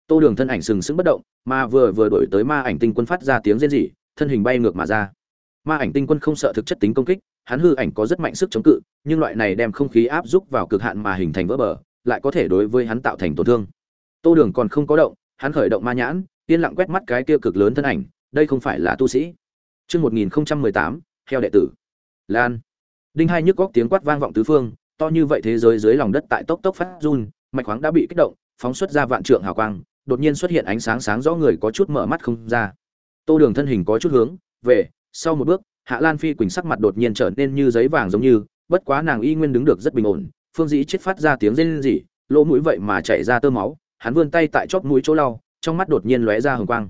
Tô đường thân ảnh sừng sững bất động, mà vừa vừa đổi tới ma ảnh tinh quân phát ra tiếng rên rỉ, thân hình bay ngược mà ra. Ma ảnh tinh quân không sợ thực chất tính công kích, hắn hư ảnh có rất mạnh sức chống cự, nhưng loại này đem không khí áp xúc vào cực hạn mà hình thành vỡ bờ, lại có thể đối với hắn tạo thành tổn thương. Tô đường còn không có động hắn khởi động ma nhãn yên lặng quét mắt cái kia cực lớn thân ảnh đây không phải là tu sĩ Chương 1018, theo đệ tử. Lan. Đinh hai nhức góc tiếng quát vang vọng tứ phương, to như vậy thế giới dưới lòng đất tại tốc tốc phát run, mạch khoáng đã bị kích động, phóng xuất ra vạn trượng hào quang, đột nhiên xuất hiện ánh sáng sáng rõ người có chút mở mắt không ra. Tô Đường thân hình có chút hướng về, sau một bước, Hạ Lan Phi Quỳnh sắc mặt đột nhiên trở nên như giấy vàng giống như, bất quá nàng y nguyên đứng được rất bình ổn, Phương Dĩ chết phát ra tiếng rên rỉ, lỗ mũi vậy mà chảy ra tơ máu, hắn vươn tay tại chóp mũi chỗ lau, trong mắt đột nhiên lóe ra hừng quang.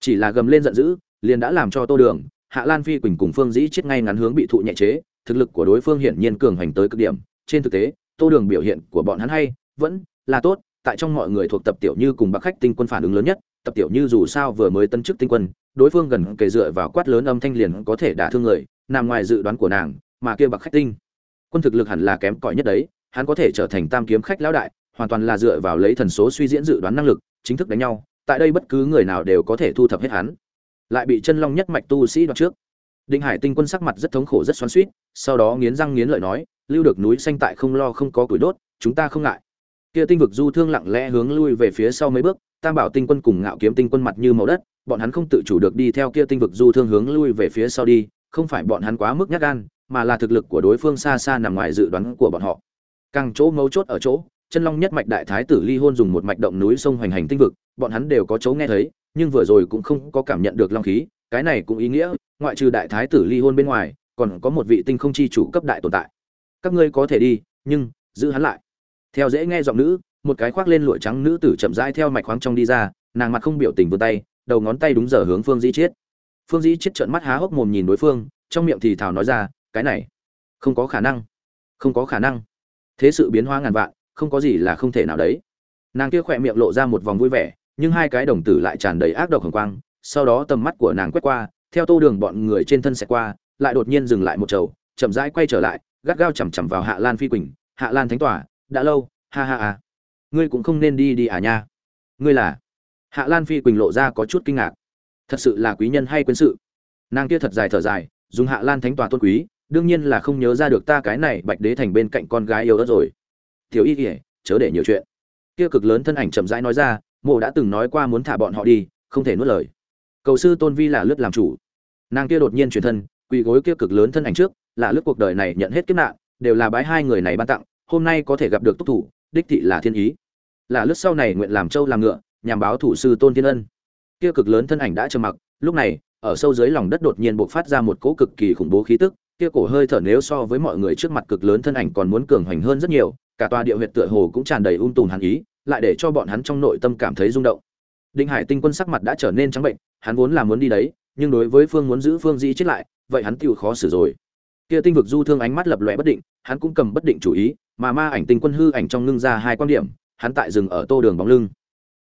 Chỉ là gầm lên giận dữ, liền đã làm cho Tô Đường, Hạ Lan Phi Quỳnh cùng Phương Dĩ chết ngay ngắn hướng bị thụ nhẹ chế, thực lực của đối phương hiển nhiên cường hành tới cực điểm, trên thực tế, Tô Đường biểu hiện của bọn hắn hay, vẫn là tốt, tại trong mọi người thuộc tập tiểu như cùng Bắc Khách tinh quân phản ứng lớn nhất, tập tiểu như dù sao vừa mới tân chức tinh quân, đối phương gần kề dựa vào quát lớn âm thanh liền có thể đả thương người, nằm ngoài dự đoán của nàng, mà kia Bắc Khách tinh quân thực lực hẳn là kém cỏi nhất đấy, hắn có thể trở thành tam kiếm khách lão đại, hoàn toàn là dựa vào lấy thần số suy diễn dự đoán năng lực, chính thức đánh nhau, tại đây bất cứ người nào đều có thể thu thập hết hắn. Lại bị chân long nhất mạch tu sĩ đoạt trước. Định Hải Tinh Quân sắc mặt rất thống khổ rất xoắn suýt sau đó nghiến răng nghiến lợi nói, lưu được núi xanh tại không lo không có củi đốt, chúng ta không ngại. Kia tinh vực du thương lặng lẽ hướng lui về phía sau mấy bước, Tam Bảo Tinh Quân cùng Ngạo Kiếm Tinh Quân mặt như màu đất, bọn hắn không tự chủ được đi theo kia tinh vực du thương hướng lui về phía sau đi, không phải bọn hắn quá mức nhát gan, mà là thực lực của đối phương xa xa nằm ngoài dự đoán của bọn họ. Càng chỗ mấu chốt ở chỗ, chân long nhất mạch đại thái tử ly hôn dùng một mạch động núi sông hoành hành tinh vực, bọn hắn đều có chỗ nghe thấy, nhưng vừa rồi cũng không có cảm nhận được long khí, cái này cũng ý nghĩa, ngoại trừ đại thái tử ly hôn bên ngoài, còn có một vị tinh không chi chủ cấp đại tồn tại. Các ngươi có thể đi, nhưng giữ hắn lại. Theo dễ nghe giọng nữ, một cái khoác lên lụa trắng nữ tử chậm rãi theo mạch khoáng trong đi ra, nàng mặt không biểu tình vươn tay, đầu ngón tay đúng giờ hướng phương dĩ chết phương dĩ chết trợn mắt há hốc mồm nhìn đối phương, trong miệng thì thào nói ra, cái này không có khả năng, không có khả năng. Thế sự biến hóa ngàn vạn không có gì là không thể nào đấy. Nàng kia khỏe miệng lộ ra một vòng vui vẻ, nhưng hai cái đồng tử lại tràn đầy ác độc hồng quang, sau đó tầm mắt của nàng quét qua, theo tô đường bọn người trên thân xẹt qua, lại đột nhiên dừng lại một chầu, chậm rãi quay trở lại, gắt gao chằm chằm vào hạ lan phi quỳnh. Hạ lan thánh tỏa đã lâu, ha ha ha. Ngươi cũng không nên đi đi à nha. Ngươi là? Hạ lan phi quỳnh lộ ra có chút kinh ngạc. Thật sự là quý nhân hay quân sự. Nàng kia thật dài thở dài, dùng hạ lan thánh tòa tôn quý, đương nhiên là không nhớ ra được ta cái này bạch đế thành bên cạnh con gái yêu đất rồi tiểu y kỉa chớ để nhiều chuyện. Kia cực lớn thân ảnh chậm rãi nói ra, mộ đã từng nói qua muốn thả bọn họ đi, không thể nuốt lời. Cầu sư tôn vi là lướt làm chủ. Nàng kia đột nhiên truyền thân, quỳ gối kia cực lớn thân ảnh trước, là lướt cuộc đời này nhận hết kiếp nạn, đều là bái hai người này ban tặng, hôm nay có thể gặp được túc thủ, đích thị là thiên ý. Là lướt sau này nguyện làm trâu làm ngựa, nhằm báo thủ sư tôn thiên ân. Kia cực lớn thân ảnh đã trầm mặc, lúc này, ở sâu dưới lòng đất đột nhiên bộc phát ra một cỗ cực kỳ khủng bố khí tức kia cổ hơi thở nếu so với mọi người trước mặt cực lớn thân ảnh còn muốn cường hoành hơn rất nhiều, cả tòa địa huyệt tựa hồ cũng tràn đầy ung tùm hàn ý, lại để cho bọn hắn trong nội tâm cảm thấy rung động. Đinh hải tinh quân sắc mặt đã trở nên trắng bệnh, hắn vốn là muốn đi đấy, nhưng đối với phương muốn giữ phương dĩ chết lại, vậy hắn tiêu khó xử rồi. Kia tinh vực du thương ánh mắt lập lòe bất định, hắn cũng cầm bất định chủ ý, mà ma ảnh tinh quân hư ảnh trong ngưng ra hai quan điểm, hắn tại dừng ở tô đường bóng lưng.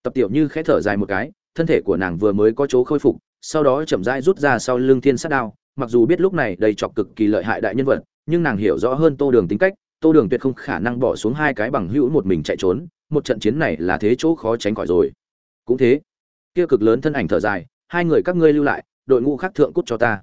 Tập tiểu như khẽ thở dài một cái, thân thể của nàng vừa mới có chỗ khôi phục, sau đó chậm rãi rút ra sau lưng thiên sát đao mặc dù biết lúc này đầy chọc cực kỳ lợi hại đại nhân vật, nhưng nàng hiểu rõ hơn tô đường tính cách, tô đường tuyệt không khả năng bỏ xuống hai cái bằng hữu một mình chạy trốn, một trận chiến này là thế chỗ khó tránh khỏi rồi. Cũng thế, kia cực lớn thân ảnh thở dài, hai người các ngươi lưu lại, đội ngũ khác thượng cút cho ta.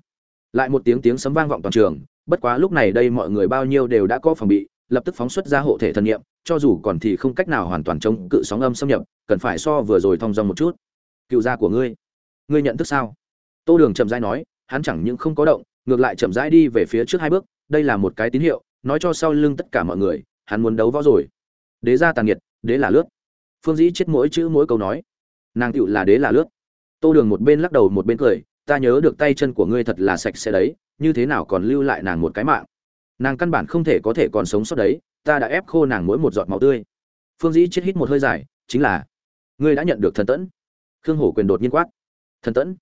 Lại một tiếng tiếng sấm vang vọng toàn trường, bất quá lúc này đây mọi người bao nhiêu đều đã có phòng bị, lập tức phóng xuất ra hộ thể thần niệm, cho dù còn thì không cách nào hoàn toàn chống cự sóng âm xâm nhập, cần phải so vừa rồi thong dong một chút. Cựu gia của ngươi ngươi nhận thức sao? Tô đường chậm dai nói hắn chẳng những không có động ngược lại chậm rãi đi về phía trước hai bước đây là một cái tín hiệu nói cho sau lưng tất cả mọi người hắn muốn đấu võ rồi. Đế gia tàn nhiệt, đế là lướt. Phương dĩ chết mỗi chữ mỗi câu nói. Nàng tựu là đế là lướt. Tô đường một bên lắc đầu một bên cười ta nhớ được tay chân của ngươi thật là sạch sẽ đấy như thế nào còn lưu lại nàng một cái mạng? Nàng căn bản không thể có thể còn sống sót đấy ta đã ép khô nàng mỗi một giọt máu tươi. Phương dĩ chết hít một hơi dài chính là ngươi đã nhận được thần tẫn. Khương hổ quyền đột nhiên quát thần tẫn?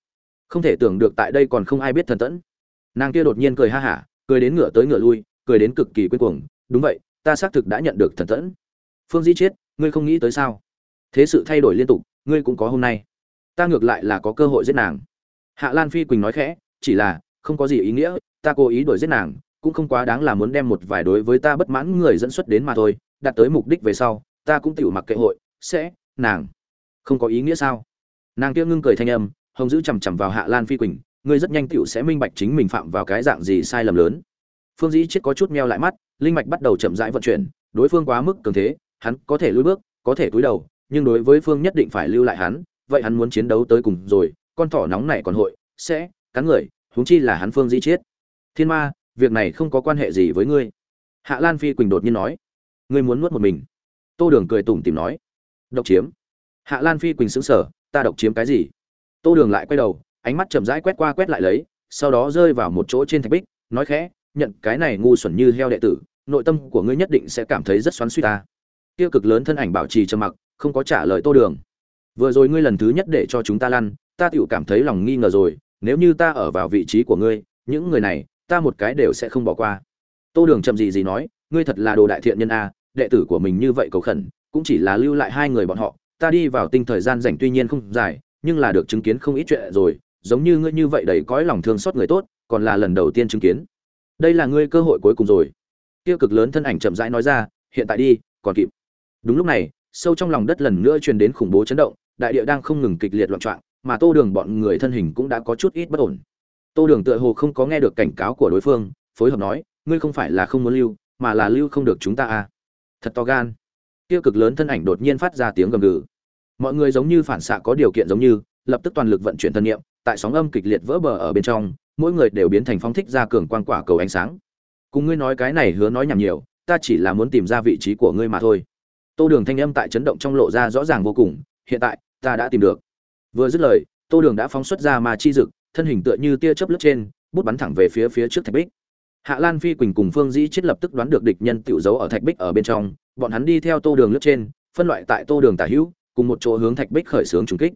Không thể tưởng được tại đây còn không ai biết thần tẫn. Nàng kia đột nhiên cười ha hả, cười đến ngựa tới ngựa lui, cười đến cực kỳ quên cuồng. Đúng vậy, ta xác thực đã nhận được thần tẫn. Phương dĩ chết, ngươi không nghĩ tới sao? Thế sự thay đổi liên tục, ngươi cũng có hôm nay. Ta ngược lại là có cơ hội giết nàng. Hạ lan phi quỳnh nói khẽ, chỉ là, không có gì ý nghĩa, ta cố ý đuổi giết nàng, cũng không quá đáng là muốn đem một vài đối với ta bất mãn người dẫn xuất đến mà thôi, đạt tới mục đích về sau, ta cũng tiểu mặc kệ hội, sẽ, nàng. Không có ý nghĩa sao? Nàng kia ngưng cười thanh âm hồng giữ chằm chằm vào hạ lan phi quỳnh, ngươi rất nhanh tựu sẽ minh bạch chính mình phạm vào cái dạng gì sai lầm lớn. Phương dĩ chết có chút meo lại mắt, linh mạch bắt đầu chậm rãi vận chuyển, đối phương quá mức cường thế, hắn có thể lùi bước, có thể cúi đầu, nhưng đối với phương nhất định phải lưu lại hắn, vậy hắn muốn chiến đấu tới cùng rồi, con thỏ nóng này còn hội, sẽ cắn người, huống chi là hắn phương dĩ chết. Thiên ma, việc này không có quan hệ gì với ngươi. Hạ lan phi quỳnh đột nhiên nói, ngươi muốn nuốt một mình. Tô đường cười tủm tìm nói, độc chiếm. Hạ lan phi quỳnh xứng sở ta độc chiếm cái gì? Tô đường lại quay đầu, ánh mắt chậm rãi quét qua quét lại lấy, sau đó rơi vào một chỗ trên thạch bích, nói khẽ, nhận, cái này ngu xuẩn như heo đệ tử, nội tâm của ngươi nhất định sẽ cảm thấy rất xoắn xuýt ta. Kia cực lớn thân ảnh bảo trì trầm mặc, không có trả lời tô đường. Vừa rồi ngươi lần thứ nhất để cho chúng ta lăn, ta tựu cảm thấy lòng nghi ngờ rồi, nếu như ta ở vào vị trí của ngươi, những người này, ta một cái đều sẽ không bỏ qua. Tô đường chậm gì gì nói, ngươi thật là đồ đại thiện nhân a, đệ tử của mình như vậy cầu khẩn, cũng chỉ là lưu lại hai người bọn họ, ta đi vào tinh thời gian rảnh tuy nhiên không dài nhưng là được chứng kiến không ít chuyện rồi, giống như ngươi như vậy đầy cõi lòng thương xót người tốt, còn là lần đầu tiên chứng kiến. Đây là ngươi cơ hội cuối cùng rồi. Kia cực lớn thân ảnh chậm rãi nói ra, hiện tại đi, còn kịp. Đúng lúc này, sâu trong lòng đất lần nữa truyền đến khủng bố chấn động, đại địa đang không ngừng kịch liệt loạn trọng mà tô đường bọn người thân hình cũng đã có chút ít bất ổn. Tô đường tựa hồ không có nghe được cảnh cáo của đối phương, phối hợp nói, ngươi không phải là không muốn lưu, mà là lưu không được chúng ta à? Thật to gan. Kia cực lớn thân ảnh đột nhiên phát ra tiếng gầm gừ mọi người giống như phản xạ có điều kiện giống như, lập tức toàn lực vận chuyển thân nhiệm tại sóng âm kịch liệt vỡ bờ ở bên trong, mỗi người đều biến thành phong thích ra cường quang quả cầu ánh sáng. Cùng ngươi nói cái này hứa nói nhảm nhiều, ta chỉ là muốn tìm ra vị trí của ngươi mà thôi. Tô đường thanh âm tại chấn động trong lộ ra rõ ràng vô cùng, hiện tại, ta đã tìm được. Vừa dứt lời, tô đường đã phóng xuất ra mà chi dực, thân hình tựa như tia chớp lướt trên, bút bắn thẳng về phía phía trước thạch bích. Hạ lan phi quỳnh cùng phương dĩ chết lập tức đoán được địch nhân tiểu giấu ở thạch bích ở bên trong, bọn hắn đi theo tô đường lướt trên, phân loại tại tô đường tả hữu cùng một chỗ hướng thạch bích khởi xướng trùng kích.